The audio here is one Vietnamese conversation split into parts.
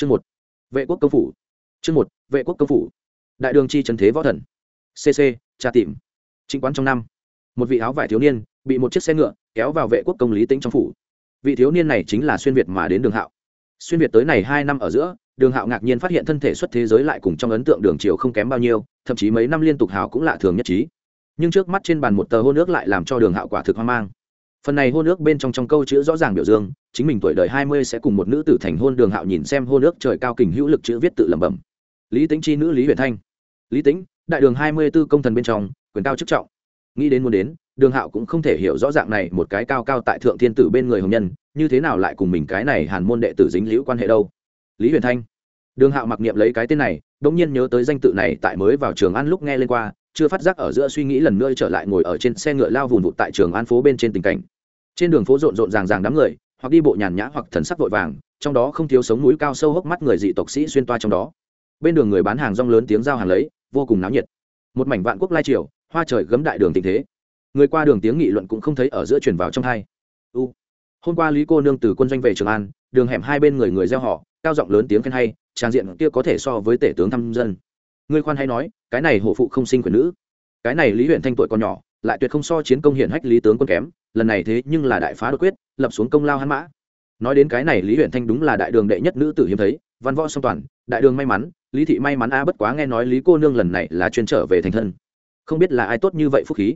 chương một, vệ quốc công phủ. Chương một, vệ quốc công phủ. Đại đường chi trần thế võ thần. Cc tra tìm. Chính quán trong năm, một vị áo vải thiếu niên bị một chiếc xe ngựa kéo vào vệ quốc công lý tĩnh trong phủ. Vị thiếu niên này chính là xuyên việt mà đến đường hạo. Xuyên việt tới này hai năm ở giữa, đường hạo ngạc nhiên phát hiện thân thể xuất thế giới lại cùng trong ấn tượng đường triều không kém bao nhiêu, thậm chí mấy năm liên tục hào cũng lạ thường nhất trí. Nhưng trước mắt trên bàn một tờ hôn ước lại làm cho đường hạo quả thực hoang mang phần này hôn ước bên trong trong câu chữ rõ ràng biểu dương, chính mình tuổi đời hai mươi sẽ cùng một nữ tử thành hôn đường hạo nhìn xem hôn ước trời cao kình hữu lực chữ viết tự lẩm bẩm. Lý tính chi nữ lý huyền thanh. Lý tính đại đường hai mươi b ố công thần bên trong, quyền cao chức trọng. Nghĩ đến muốn đến, đường hạo cũng không thể hiểu rõ ràng này một cái cao cao tại thượng thiên tử bên người hồng nhân, như thế nào lại cùng mình cái này hàn môn đệ tử dính liễu quan hệ đâu. Lý huyền thanh. Đường hạo mặc niệm lấy cái tên này đ ỗ n g nhiên nhớ tới danh tự này tại mới vào trường ăn lúc nghe lên qua, chưa phát giác ở giữa suy nghĩ lần nữa trở lại ngồi ở trên xe ngựa lao vùn vụt tại trường an phố bên trên tình cảnh trên đường phố rộn rộn ràng ràng đám người, hoặc đi bộ nhàn nhã hoặc thần sắc vội vàng, trong đó không thiếu sống núi cao sâu hốc mắt người dị tộc sĩ xuyên toa trong đó. Bên đường người bán hàng rong lớn tiếng giao hàng lấy, vô cùng náo nhiệt. Một mảnh vạn quốc lai triều, hoa trời gấm đại đường tình thế. Người qua đường tiếng nghị luận cũng không thấy ở giữa truyền vào trong hai. U. Hôm qua lý cô nương từ quân doanh về trường an, đường hẻm hai bên người người gieo họ, cao giọng lớn tiếng khen hay, trang diện kia có thể so với tể tướng thăm dân. Người khoan hay nói, cái này hổ phụ không sinh quyền nữ. Cái này lý huyện thanh tuổi còn nhỏ, lại tuyệt không so chiến công hiển hách lý tướng quân kém lần này thế nhưng là đại phá đột quyết, lập xuống công lao hắn mã. Nói đến cái này, lý huyện thanh đúng là đại đường đệ nhất nữ tử hiếm thấy, văn võ song toàn, đại đường may mắn, lý thị may mắn a, bất quá nghe nói lý cô nương lần này là chuyên trở về thành thân. Không biết là ai tốt như vậy phúc khí.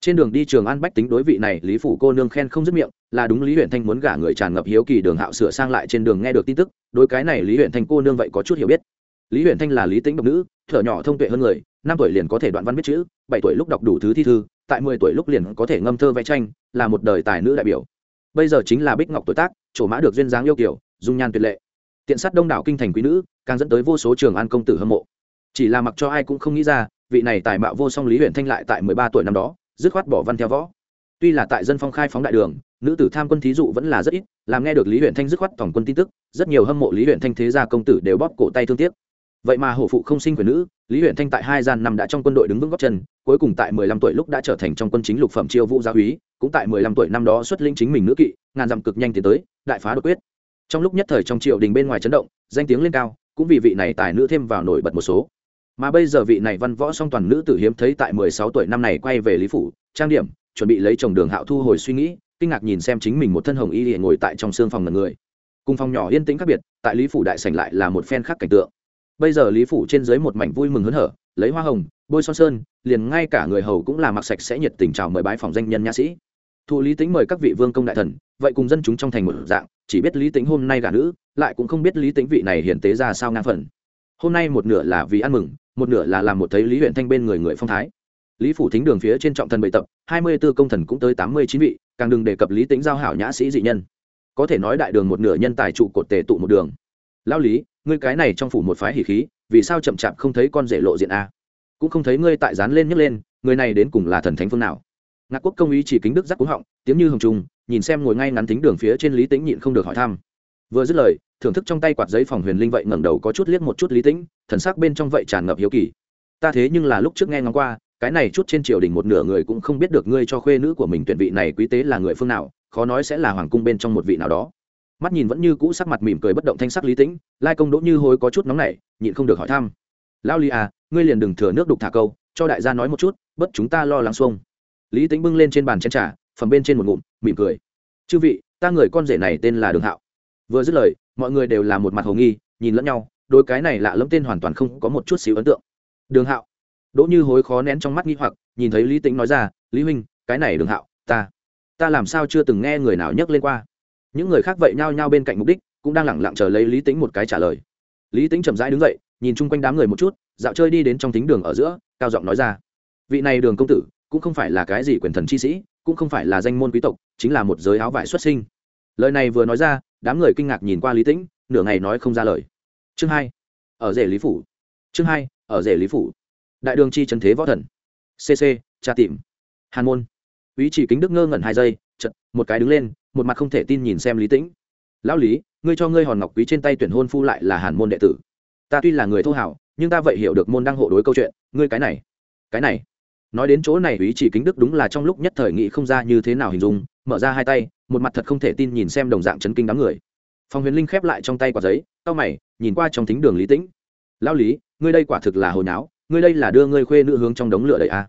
Trên đường đi trường an bách tính đối vị này, lý phủ cô nương khen không dứt miệng, là đúng lý huyện thanh muốn gả người tràn ngập hiếu kỳ đường hạo sửa sang lại trên đường nghe được tin tức, đối cái này lý huyện thanh cô nương vậy có chút hiểu biết. Lý huyện thanh là lý tính độc nữ, thở nhỏ thông tuệ hơn người, năm tuổi liền có thể đoạn văn biết chữ, bảy tuổi lúc đọc đủ thứ thi thư tại mười tuổi lúc liền có thể ngâm thơ vẽ tranh, là một đời tài nữ đại biểu. Bây giờ chính là bích ngọc tuổi tác, chỗ mã được duyên dáng yêu kiểu dung nhan tuyệt lệ. Tiện sát đông đảo kinh thành quý nữ, càng dẫn tới vô số trường an công tử hâm mộ. Chỉ là mặc cho ai cũng không nghĩ ra, vị này tài mạo vô song lý huyện thanh lại tại mười ba tuổi năm đó, dứt khoát bỏ văn theo võ. Tuy là tại dân phong khai phóng đại đường, nữ tử tham quân thí dụ vẫn là rất ít, làm nghe được lý huyện thanh dứt khoát tổng quân tin tức, rất nhiều hâm mộ lý huyện thanh thế gia công tử đều bóp cổ tay thương tiếc. Vậy mà hổ phụ không sinh quyền nữ lý huyện thanh tại hai gian năm đã trong quân đội đứng vững góc chân, cuối cùng tại mười lăm tuổi lúc đã trở thành trong quân chính lục phẩm chiêu vũ gia úy, cũng tại mười lăm tuổi năm đó xuất lĩnh chính mình nữ kỵ, ngàn dặm cực nhanh tiến tới, đại phá đột quyết. Trong lúc nhất thời trong triều đình bên ngoài chấn động, danh tiếng lên cao, cũng vì vị này tài nữ thêm vào nổi bật một số. Mà bây giờ vị này văn võ song toàn nữ tử hiếm thấy tại mười sáu tuổi năm này quay về lý phủ, trang điểm, chuẩn bị lấy chồng đường hạo thu hồi suy nghĩ, kinh ngạc nhìn xem chính mình một thân hồng y ngồi tại trong xương phòng ngần người. Cùng phòng nhỏ yên tĩnh khác biệt, tại lý phủ đại sảnh lại là một phen khác cảnh tượng bây giờ lý phủ trên dưới một mảnh vui mừng hớn hở, lấy hoa hồng, bôi son sơn, liền ngay cả người hầu cũng là mặc sạch sẽ nhiệt tình chào mời bái phòng danh nhân nhã sĩ. Thụ lý tính mời các vị vương công đại thần, vậy cùng dân chúng trong thành một dạng, chỉ biết lý tính hôm nay gả nữ, lại cũng không biết lý tính vị này hiển tế ra sao ngang phần. Hôm nay một nửa là vì ăn mừng, một nửa là làm một thấy lý huyện thanh bên người người phong thái. Lý phủ thính đường phía trên trọng thần bệ tập, hai mươi b ố công thần cũng tới tám mươi chín vị, càng đừng đề cập lý tính giao hảo nhã sĩ dị nhân. Có thể nói đại đường một nửa nhân tài trụ cột tề tụ một đường. Lao lý ngươi cái này trong phủ một phái hỉ khí, vì sao chậm chạp không thấy con rể lộ diện a? Cũng không thấy ngươi tại dán lên nhấc lên, người này đến cùng là thần thánh phương nào? Ngạc quốc công ý chỉ kính đức giác cúng họng, tiếng như hồng trung nhìn xem ngồi ngay ngắn tính đường phía trên lý tính nhịn không được hỏi thăm. Vừa dứt lời, thưởng thức trong tay quạt giấy phòng huyền linh vậy ngẩng đầu có chút liếc một chút lý tĩnh, thần sắc bên trong vậy tràn ngập hiếu kỳ. Ta thế nhưng là lúc trước nghe ngóng qua, cái này chút trên triều đình một nửa người cũng không biết được ngươi cho khuê nữ của mình tuyển vị này quý tế là người phương nào, khó nói sẽ là hoàng cung bên trong một vị nào đó mắt nhìn vẫn như cũ sắc mặt mỉm cười bất động thanh sắc lý tĩnh, lai công đỗ như hối có chút nóng nảy, nhịn không được hỏi thăm. Lao li à ngươi liền đừng thừa nước đục thả câu, cho đại gia nói một chút, bất chúng ta lo lắng xuông. Lý tĩnh bưng lên trên bàn chén trà phẩm bên trên một ngụm, mỉm cười. Chư vị, ta người con rể này tên là đường hạo. Vừa dứt lời, mọi người đều là một mặt hồ nghi, nhìn lẫn nhau, đôi cái này lạ lẫm tên hoàn toàn không có một chút xíu ấn tượng. Đường hạo. Đỗ như hối khó nén trong mắt nghi hoặc, nhìn thấy lý tĩnh nói ra, lý huynh, cái này đường hạo, ta ta làm sao chưa từng nghe người nào nhắc lên qua? Những người khác vậy nhao nhao bên cạnh mục đích, cũng đang lẳng lặng chờ lấy lý tĩnh một cái trả lời. Lý tĩnh chậm rãi đứng dậy, nhìn chung quanh đám người một chút, dạo chơi đi đến trong thính đường ở giữa, cao giọng nói ra. Vị này đường công tử, cũng không phải là cái gì quyền thần chi sĩ, cũng không phải là danh môn quý tộc, chính là một giới áo vải xuất sinh. Lời này vừa nói ra, đám người kinh ngạc nhìn qua lý tĩnh, nửa ngày nói không ra lời. Chương hai, ở rể lý phủ. Chương hai, ở rể lý phủ. Đại đường chi trần thế võ thần. Cc tra tìm. Hàn môn ý chỉ kính đức ngơ ngẩn hai giây chật một cái đứng lên, một mặt không thể tin nhìn xem lý tĩnh. Lão lý, ngươi cho ngươi hòn ngọc quý trên tay tuyển hôn phu lại là hàn môn đệ tử. Ta tuy là người thô hảo, nhưng ta vậy hiểu được môn đăng hộ đối câu chuyện. Ngươi cái này cái này. Nói đến chỗ này, ý chỉ kính đức đúng là trong lúc nhất thời nghĩ không ra như thế nào hình dung, mở ra hai tay, một mặt thật không thể tin nhìn xem đồng dạng chấn kinh đám người. Phòng huyền linh khép lại trong tay quả giấy tao mày, nhìn qua trong thính đường lý tĩnh. Lao lý, ngươi đây quả thực là hồi náo, ngươi đây là đưa ngươi khuê nữ hướng trong đống lửa đầy a. À.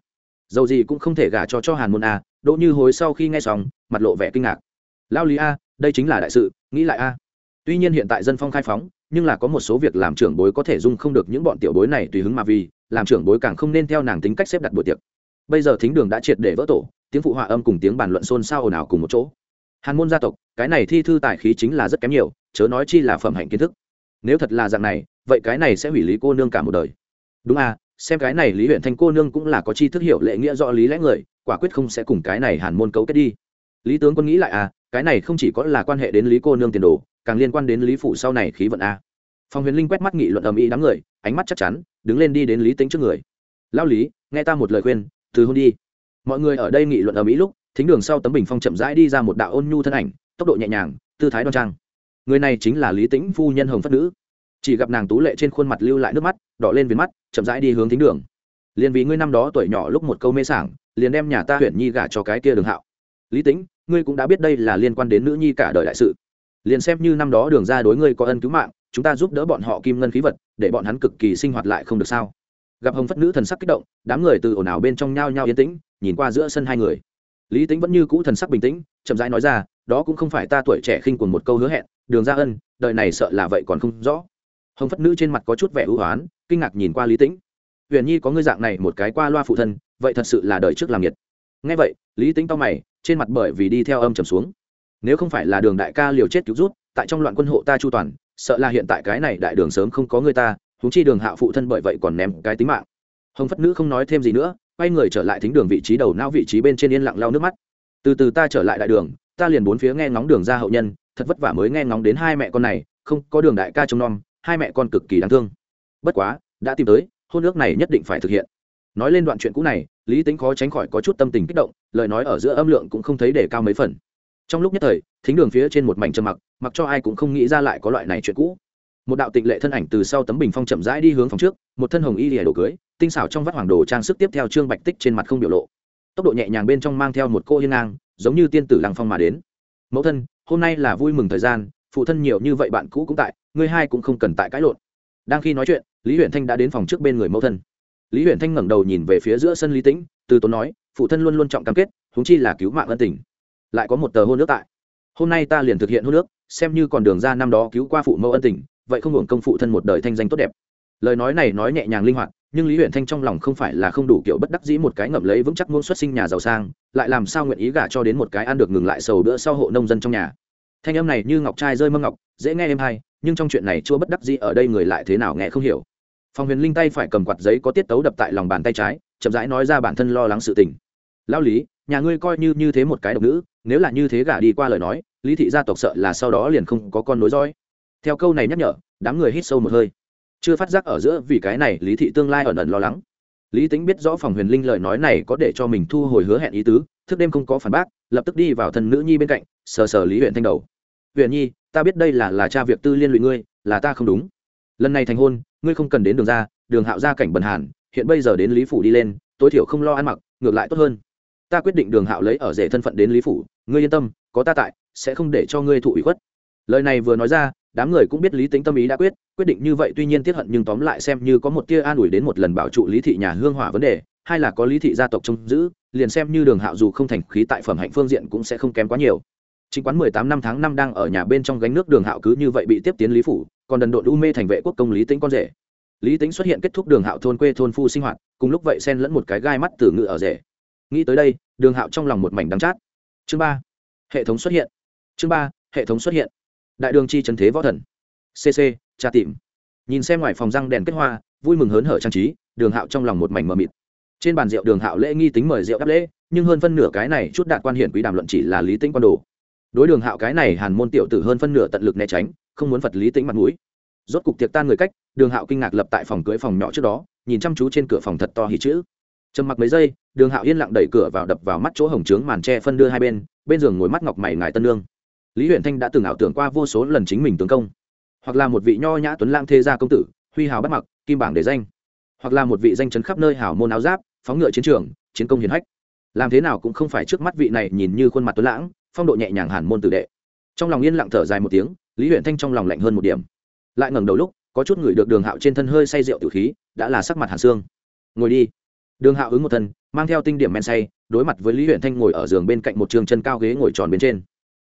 dầu gì cũng không thể gả cho cho hàn môn a đỗ như hối sau khi nghe xong, mặt lộ vẻ kinh ngạc. Lao lý a, đây chính là đại sự, nghĩ lại a. Tuy nhiên hiện tại dân phong khai phóng, nhưng là có một số việc làm trưởng bối có thể dung không được những bọn tiểu bối này tùy hứng mà vì, làm trưởng bối càng không nên theo nàng tính cách xếp đặt buổi tiệc. Bây giờ thính đường đã triệt để vỡ tổ, tiếng phụ họa âm cùng tiếng bàn luận xôn xao ồn ào cùng một chỗ. Hàn môn gia tộc, cái này thi thư tài khí chính là rất kém nhiều, chớ nói chi là phẩm hạnh kiến thức. Nếu thật là dạng này, vậy cái này sẽ hủy lý cô nương cả một đời. Đúng à xem cái này lý huyện thanh cô nương cũng là có chi thức hiểu lệ nghĩa rõ lý lẽ người quả quyết không sẽ cùng cái này hàn môn cấu kết đi. Lý tướng quân nghĩ lại à cái này không chỉ có là quan hệ đến lý cô nương tiền đồ, càng liên quan đến lý phủ sau này khí vận a. Phong huyền linh quét mắt nghị luận ầm ĩ đám người, ánh mắt chắc chắn, đứng lên đi đến lý tính trước người. Lao lý, nghe ta một lời khuyên, từ hôn đi. Mọi người ở đây nghị luận ầm ĩ lúc, thính đường sau tấm bình phong chậm rãi đi ra một đạo ôn nhu thân ảnh, tốc độ nhẹ nhàng, tư thái đoan trang. Người này chính là lý tĩnh phu nhân hồng phất nữ. Chỉ gặp nàng tú lệ trên khuôn mặt lưu lại nước mắt, đỏ lên viền mắt, chậm rãi đi hướng thính đường. Liền vì ngươi năm đó tuổi nhỏ lúc một câu mê sảng liền đem nhà ta huyện nhi gả cho cái kia đường hạo. Lý tĩnh, ngươi cũng đã biết đây là liên quan đến nữ nhi cả đời đại sự. Liền xem như năm đó đường ra đối ngươi có ân cứu mạng, chúng ta giúp đỡ bọn họ kim ngân khí vật, để bọn hắn cực kỳ sinh hoạt lại không được sao? Gặp hồng phất nữ thần sắc kích động, đám người từ ồn ào bên trong nhao nhao yên tĩnh, nhìn qua giữa sân hai người. Lý tính vẫn như cũ thần sắc bình tĩnh, chậm rãi nói ra, đó cũng không phải ta tuổi trẻ khinh quần một câu hứa hẹn, đường ra ân, đời này sợ là vậy còn không rõ. Hồng phất nữ trên mặt có chút vẻ ưu hoán, kinh ngạc nhìn qua lý tĩnh. Huyền nhi có ngươi dạng này một cái qua loa phụ thân vậy thật sự là đời trước làm nhiệt. Ngay vậy, lý tính to mày, trên mặt bởi vì đi theo âm trầm xuống. Nếu không phải là đường đại ca liều chết cứu rút, tại trong loạn quân hộ ta chu toàn, sợ là hiện tại cái này đại đường sớm không có người ta húng chi đường hạ phụ thân bởi vậy còn ném cái tính mạng. Hồng phất nữ không nói thêm gì nữa, quay người trở lại thính đường vị trí đầu não vị trí bên trên yên lặng lau nước mắt. Từ từ ta trở lại đại đường, ta liền bốn phía nghe ngóng đường ra hậu nhân, thật vất vả mới nghe ngóng đến hai mẹ con này, không, có đường đại ca trông nom, hai mẹ con cực kỳ đáng thương. Bất quá, đã tìm tới, hôn ước này nhất định phải thực hiện nói lên đoạn chuyện cũ này, lý tính khó tránh khỏi có chút tâm tình kích động, lời nói ở giữa âm lượng cũng không thấy để cao mấy phần. Trong lúc nhất thời, thính đường phía trên một mảnh trầm mặc mặc cho ai cũng không nghĩ ra lại có loại này chuyện cũ. Một đạo tịnh lệ thân ảnh từ sau tấm bình phong chậm rãi đi hướng phòng trước, một thân hồng y lìa đồ cưới, tinh xảo trong vắt hoàng đồ trang sức tiếp theo trương bạch tích trên mặt không biểu lộ. Tốc độ nhẹ nhàng bên trong mang theo một cô hiên ngang, giống như tiên tử lăng phong mà đến. Mẫu thân, hôm nay là vui mừng thời gian, phụ thân nhiều như vậy bạn cũ cũng tại, ngươi hai cũng không cần tại cãi lộn. Đang khi nói chuyện, lý huyện thanh đã đến phòng trước bên người mẫu thân lý huyện thanh ngẩng đầu nhìn về phía giữa sân lý tĩnh, từ tốn nói, phụ thân luôn luôn trọng cam kết húng chi là cứu mạng ân tình. Lại có một tờ hôn nước tại. Hôm nay ta liền thực hiện hôn nước xem như còn đường ra năm đó cứu qua phụ mẫu ân tình, vậy không hưởng công phụ thân một đời thanh danh tốt đẹp. Lời nói này nói nhẹ nhàng linh hoạt, nhưng lý huyện thanh trong lòng không phải là không đủ kiểu bất đắc dĩ một cái ngậm lấy vững chắc ngôn xuất sinh nhà giàu sang, lại làm sao nguyện ý gả cho đến một cái ăn được ngừng lại sầu bữa sau hộ nông dân trong nhà. Thanh âm này như ngọc trai rơi mâm ngọc, dễ nghe em hay, nhưng trong chuyện này chưa bất đắc dĩ ở đây người lại thế nào nghe không hiểu phòng huyền linh tay phải cầm quạt giấy có tiết tấu đập tại lòng bàn tay trái, chậm rãi nói ra bản thân lo lắng sự tình. Lao lý, nhà ngươi coi như như thế một cái độc nữ, nếu là như thế gả đi qua lời nói, lý thị gia tộc sợ là sau đó liền không có con nối dõi. Theo câu này nhắc nhở, đám người hít sâu một hơi. Chưa phát giác ở giữa vì cái này, lý thị tương lai ẩn ẩn lo lắng. Lý tính biết rõ phòng huyền linh lời nói này có để cho mình thu hồi hứa hẹn ý tứ, thức đêm không có phản bác, lập tức đi vào Thân nữ nhi bên cạnh, sờ sờ lý huyện thanh đầu. Huyện nhi, ta biết đây là là cha việc tư liên lụy ngươi, là ta không đúng. Lần này thành hôn ngươi không cần đến đường ra, đường hạo ra cảnh bần hàn, hiện bây giờ đến lý phủ đi lên, tối thiểu không lo ăn mặc, ngược lại tốt hơn. Ta quyết định đường hạo lấy ở rể thân phận đến lý phủ, ngươi yên tâm, có ta tại, sẽ không để cho ngươi thụ ủy khuất. Lời này vừa nói ra, đám người cũng biết lý tính tâm ý đã quyết quyết định như vậy tuy nhiên tiết hận nhưng tóm lại xem như có một tia an ủi đến một lần bảo trụ lý thị nhà hương hỏa vấn đề hay là có lý thị gia tộc trông giữ, liền xem như đường hạo dù không thành khí tại phẩm hạnh phương diện cũng sẽ không kém quá nhiều. Chính quán mười tám năm tháng năm đang ở nhà bên trong gánh nước đường hạo cứ như vậy bị tiếp tiến lý phủ còn đần độn u mê thành vệ quốc công lý tính con rể. Lý tính xuất hiện kết thúc đường hạo thôn quê thôn phu sinh hoạt, cùng lúc vậy xen lẫn một cái gai mắt từ ngự ở rể. Nghĩ tới đây, đường hạo trong lòng một mảnh đắng chát. Chương ba, hệ thống xuất hiện. Chương ba, hệ thống xuất hiện. Đại đường chi trần thế võ thần. Cc tra tìm. Nhìn xem ngoài phòng răng đèn kết hoa, vui mừng hớn hở trang trí, đường hạo trong lòng một mảnh mờ mịt. Trên bàn rượu đường hạo lễ nghi tính mời rượu đáp lễ, nhưng hơn phân nửa cái này chút đạt quan hiển quý đàm luận chỉ là lý tĩnh quan đồ. Đối đường hạo cái này hàn môn tiểu tử hơn phân nửa tận lực né tránh không muốn phật lý tĩnh mặt mũi. Rốt cục tiệc tan người cách, đường hạo kinh ngạc lập tại phòng cưới phòng nhỏ trước đó, nhìn chăm chú trên cửa phòng thật to hỉ chữ. Trầm mặc mấy giây, đường hạo yên lặng đẩy cửa vào đập vào mắt chỗ hồng trướng màn tre phân đưa hai bên bên giường ngồi mắt ngọc mày ngài tân lương lý huyện thanh đã từng ảo tưởng qua vô số lần chính mình tướng công. Hoặc là một vị nho nhã tuấn lang thế gia công tử, huy hào bắt mặc, kim bảng để danh. Hoặc là một vị danh chấn khắp nơi hào môn áo giáp, phóng ngựa chiến trường, chiến công hiền hách. Làm thế nào cũng không phải trước mắt vị này nhìn như khuôn mặt tuấn lãng, phong độ nhẹ nhàng hàn môn tử đệ. Trong lòng yên lặng thở dài một tiếng lý huyện thanh trong lòng lạnh hơn một điểm. Lại ngẩng đầu lúc, có chút người được đường hạo trên thân hơi say rượu tử khí, đã là sắc mặt hàn xương. Ngồi đi. Đường hạo ứng một thân, mang theo tinh điểm men say, đối mặt với lý huyện thanh ngồi ở giường bên cạnh một trường chân cao ghế ngồi tròn bên trên.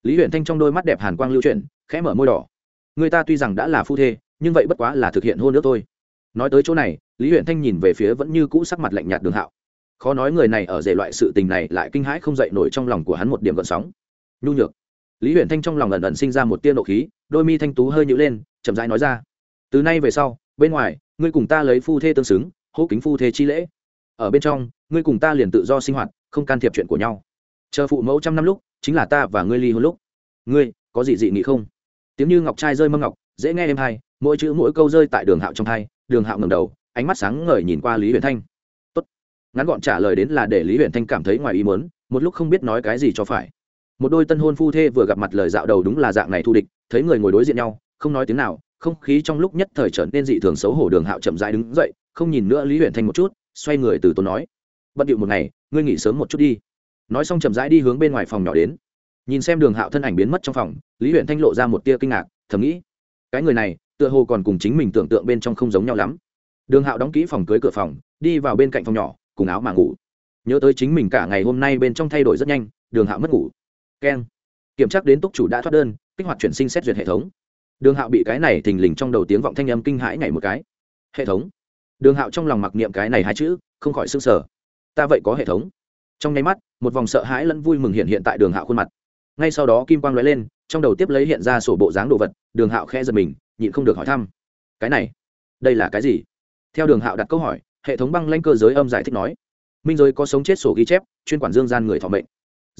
Lý huyện thanh trong đôi mắt đẹp hàn quang lưu chuyển, khẽ mở môi đỏ. Người ta tuy rằng đã là phu thê, nhưng vậy bất quá là thực hiện hôn nước thôi. Nói tới chỗ này, lý huyện thanh nhìn về phía vẫn như cũ sắc mặt lạnh nhạt đường hạo. Khó nói người này ở dề loại sự tình này lại kinh hãi không dậy nổi trong lòng của hắn một điểm gợn sóng. Nhu nhược lý huyện thanh trong lòng ẩn ẩn sinh ra một tia nộ khí, đôi mi thanh tú hơi nhữ lên, chậm rãi nói ra, từ nay về sau, bên ngoài, ngươi cùng ta lấy phu thê tương xứng, hô kính phu thê chi lễ. Ở bên trong, ngươi cùng ta liền tự do sinh hoạt, không can thiệp chuyện của nhau. Chờ phụ mẫu trăm năm lúc, chính là ta và ngươi ly hôn lúc. Ngươi, có gì dị nghị không? Tiếng như ngọc trai rơi mâm ngọc, dễ nghe em hai mỗi chữ mỗi câu rơi tại đường hạo trong hai đường hạo ngầm đầu, ánh mắt sáng ngời nhìn qua lý huyền thanh. Tốt. ngắn gọn trả lời đến là để lý huyền thanh cảm thấy ngoài ý muốn, một lúc không biết nói cái gì cho phải một đôi tân hôn phu thê vừa gặp mặt lời dạo đầu đúng là dạng này thu địch, thấy người ngồi đối diện nhau, không nói tiếng nào, không khí trong lúc nhất thời trở nên dị thường xấu hổ đường hạo chậm rãi đứng dậy, không nhìn nữa lý huyền thanh một chút, xoay người từ tốn nói, bận điệu một ngày, ngươi nghỉ sớm một chút đi. Nói xong chậm rãi đi hướng bên ngoài phòng nhỏ đến. Nhìn xem đường hạo thân ảnh biến mất trong phòng, lý huyện thanh lộ ra một tia kinh ngạc, thầm nghĩ, cái người này, tựa hồ còn cùng chính mình tưởng tượng bên trong không giống nhau lắm. Đường hạo đóng kỹ phòng cưới cửa phòng, đi vào bên cạnh phòng nhỏ, cùng áo mà ngủ. Nhớ tới chính mình cả ngày hôm nay bên trong thay đổi rất nhanh, đường hạo mất ngủ keng. Kiểm tra đến túc chủ đã thoát đơn, kích hoạt chuyển sinh xét duyệt hệ thống. Đường hạo bị cái này thình lình trong đầu tiếng vọng thanh âm kinh hãi ngày một cái. Hệ thống. Đường hạo trong lòng mặc niệm cái này hai chữ, không khỏi s ư n g sở ta vậy có hệ thống. Trong nháy mắt, một vòng sợ hãi lẫn vui mừng hiện hiện tại đường hạo khuôn mặt. Ngay sau đó kim quang nói lên, trong đầu tiếp lấy hiện ra sổ bộ dáng đồ vật, đường hạo khe giật mình, nhịn không được hỏi thăm. Cái này, đây là cái gì? Theo đường hạo đặt câu hỏi, hệ thống băng lanh cơ giới âm giải thích nói. Minh giới có sống chết sổ ghi chép, chuyên quản dương gian người thọ mệnh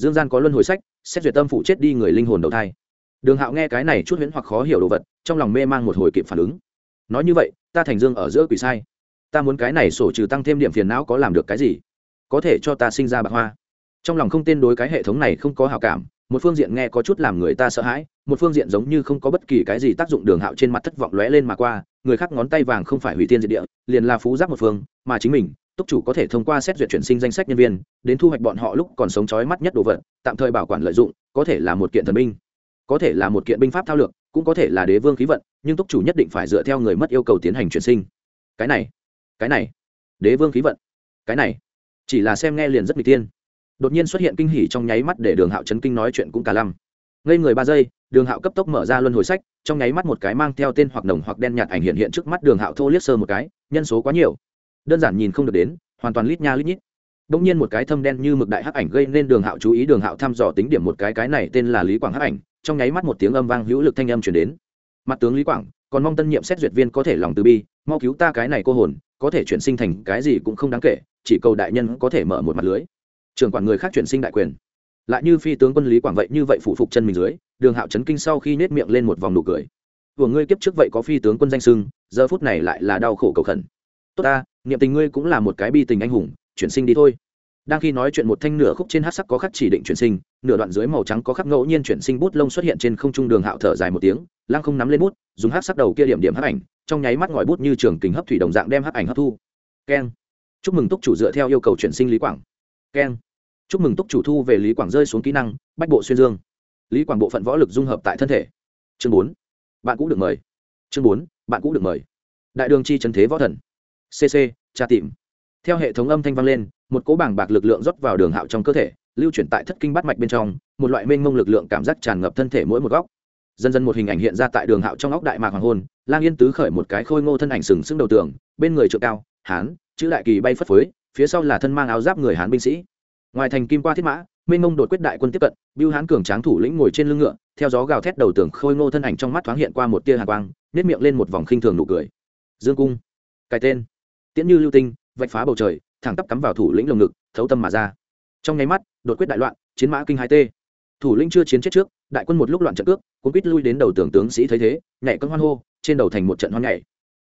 dương gian có luân hồi sách, xét duyệt tâm phụ chết đi người linh hồn đầu thai. Đường hạo nghe cái này chút huyễn hoặc khó hiểu đồ vật, trong lòng mê mang một hồi kịp phản ứng. Nói như vậy, ta thành dương ở giữa quỷ sai. Ta muốn cái này sổ trừ tăng thêm điểm phiền não có làm được cái gì? Có thể cho ta sinh ra bạc hoa. Trong lòng không tên đối cái hệ thống này không có hào cảm, một phương diện nghe có chút làm người ta sợ hãi, một phương diện giống như không có bất kỳ cái gì tác dụng đường hạo trên mặt thất vọng lóe lên mà qua, người khác ngón tay vàng không phải hủy tiên diệt địa, liền là phú giáp một phương, mà chính mình túc chủ có thể thông qua xét duyệt chuyển sinh danh sách nhân viên, đến thu hoạch bọn họ lúc còn sống trói mắt nhất đồ vật, tạm thời bảo quản lợi dụng, có thể là một kiện thần binh, có thể là một kiện binh pháp thao lược, cũng có thể là đế vương khí vận, nhưng túc chủ nhất định phải dựa theo người mất yêu cầu tiến hành chuyển sinh. Cái này cái này, đế vương khí vận, cái này, chỉ là xem nghe liền rất n g tiên đột nhiên xuất hiện kinh hỉ trong nháy mắt để đường hạo chấn kinh nói chuyện cũng cả lăm. Ngây người ba giây, đường hạo cấp tốc mở ra luân hồi sách, trong nháy mắt một cái mang theo tên hoặc nồng hoặc đen nhạt ảnh hiện hiện trước mắt đường hạo thô liếc sơ một cái, nhân số quá nhiều đơn giản nhìn không được đến hoàn toàn lít nha lít nhít Đông nhiên một cái thâm đen như mực đại hắc ảnh gây nên Đường Hạo chú ý Đường Hạo thăm dò tính điểm một cái cái này tên là Lý Quảng hắc ảnh, trong nháy mắt một tiếng âm vang hữu lực thanh âm truyền đến. Mặt tướng Lý Quảng, còn mong tân nhiệm xét duyệt viên có thể lòng từ bi, mau cứu ta cái này cô hồn, có thể chuyển sinh thành cái gì cũng không đáng kể, chỉ cầu đại nhân có thể mở một mặt lưới. Trưởng quản người khác chuyển sinh đại quyền. Lại như phi tướng quân Lý Quảng vậy như vậy phụ phục chân mình dưới, Đường Hạo chấn kinh sau khi nết miệng lên một vòng nụ cười. Của ngươi kiếp trước vậy có phi tướng quân danh sưng giờ phút này lại là đau khổ cầu khẩn. Tốt ta, niệm tình ngươi cũng là một cái bi tình anh hùng, chuyển sinh đi thôi. Đang khi nói chuyện một thanh nửa khúc trên hát sắc có khắc chỉ định chuyển sinh nửa đoạn dưới màu trắng có khắc ngẫu nhiên chuyển sinh bút lông xuất hiện trên không trung đường hạo thở dài một tiếng lăng không nắm lên bút dùng hát sắc đầu kia điểm điểm hấp ảnh trong nháy mắt ngòi bút như trường kính hấp thủy đồng dạng đem hấp ảnh hấp thu. Keng. Chúc mừng túc chủ dựa theo yêu cầu chuyển sinh lý quảng. Keng. Chúc mừng túc chủ thu về lý quảng rơi xuống kỹ năng bách bộ xuyên dương. Lý quảng bộ phận võ lực dung hợp tại thân thể. Chương bốn. Bạn cũng được mời. Chương bốn. Bạn cũng được mời. Đại đường chi trần thế võ thần cc tra tìm. Theo hệ thống âm thanh vang lên, một cỗ bảng bạc lực lượng rót vào đường hạo trong cơ thể, lưu chuyển tại thất kinh bắt mạch bên trong, một loại mênh mông lực lượng cảm giác tràn ngập thân thể mỗi một góc. Dần dần một hình ảnh hiện ra tại đường hạo trong óc đại mạc hoàng hôn, lang yên tứ khởi một cái khôi ngô thân ảnh sừng sững đầu tường, bên người trượng cao, hán, chữ đại kỳ bay phất phới, phía sau là thân mang áo giáp người hán binh sĩ. Ngoài thành kim qua thiết mã, mênh mông đột quyết đại quân tiếp cận, bưu hán cường tráng thủ lĩnh ngồi trên lưng ngựa, theo gió gào thét đầu tường khôi ngô thân ảnh trong mắt thoáng hiện qua một tia hàn quang nếp miệng lên một vòng khinh thường nụ cười. Dương cung, cái tên tiễn như lưu tinh, vạch phá bầu trời, thẳng tắp cắm vào thủ lĩnh lồng ngực, thấu tâm mà ra. Trong nháy mắt, đột quyết đại loạn, chiến mã kinh hai tê. Thủ lĩnh chưa chiến chết trước, đại quân một lúc loạn trận cước, cuốn quýt lui đến đầu tưởng tướng sĩ thấy thế, nhảy cân hoan hô, trên đầu thành một trận hoan nhảy.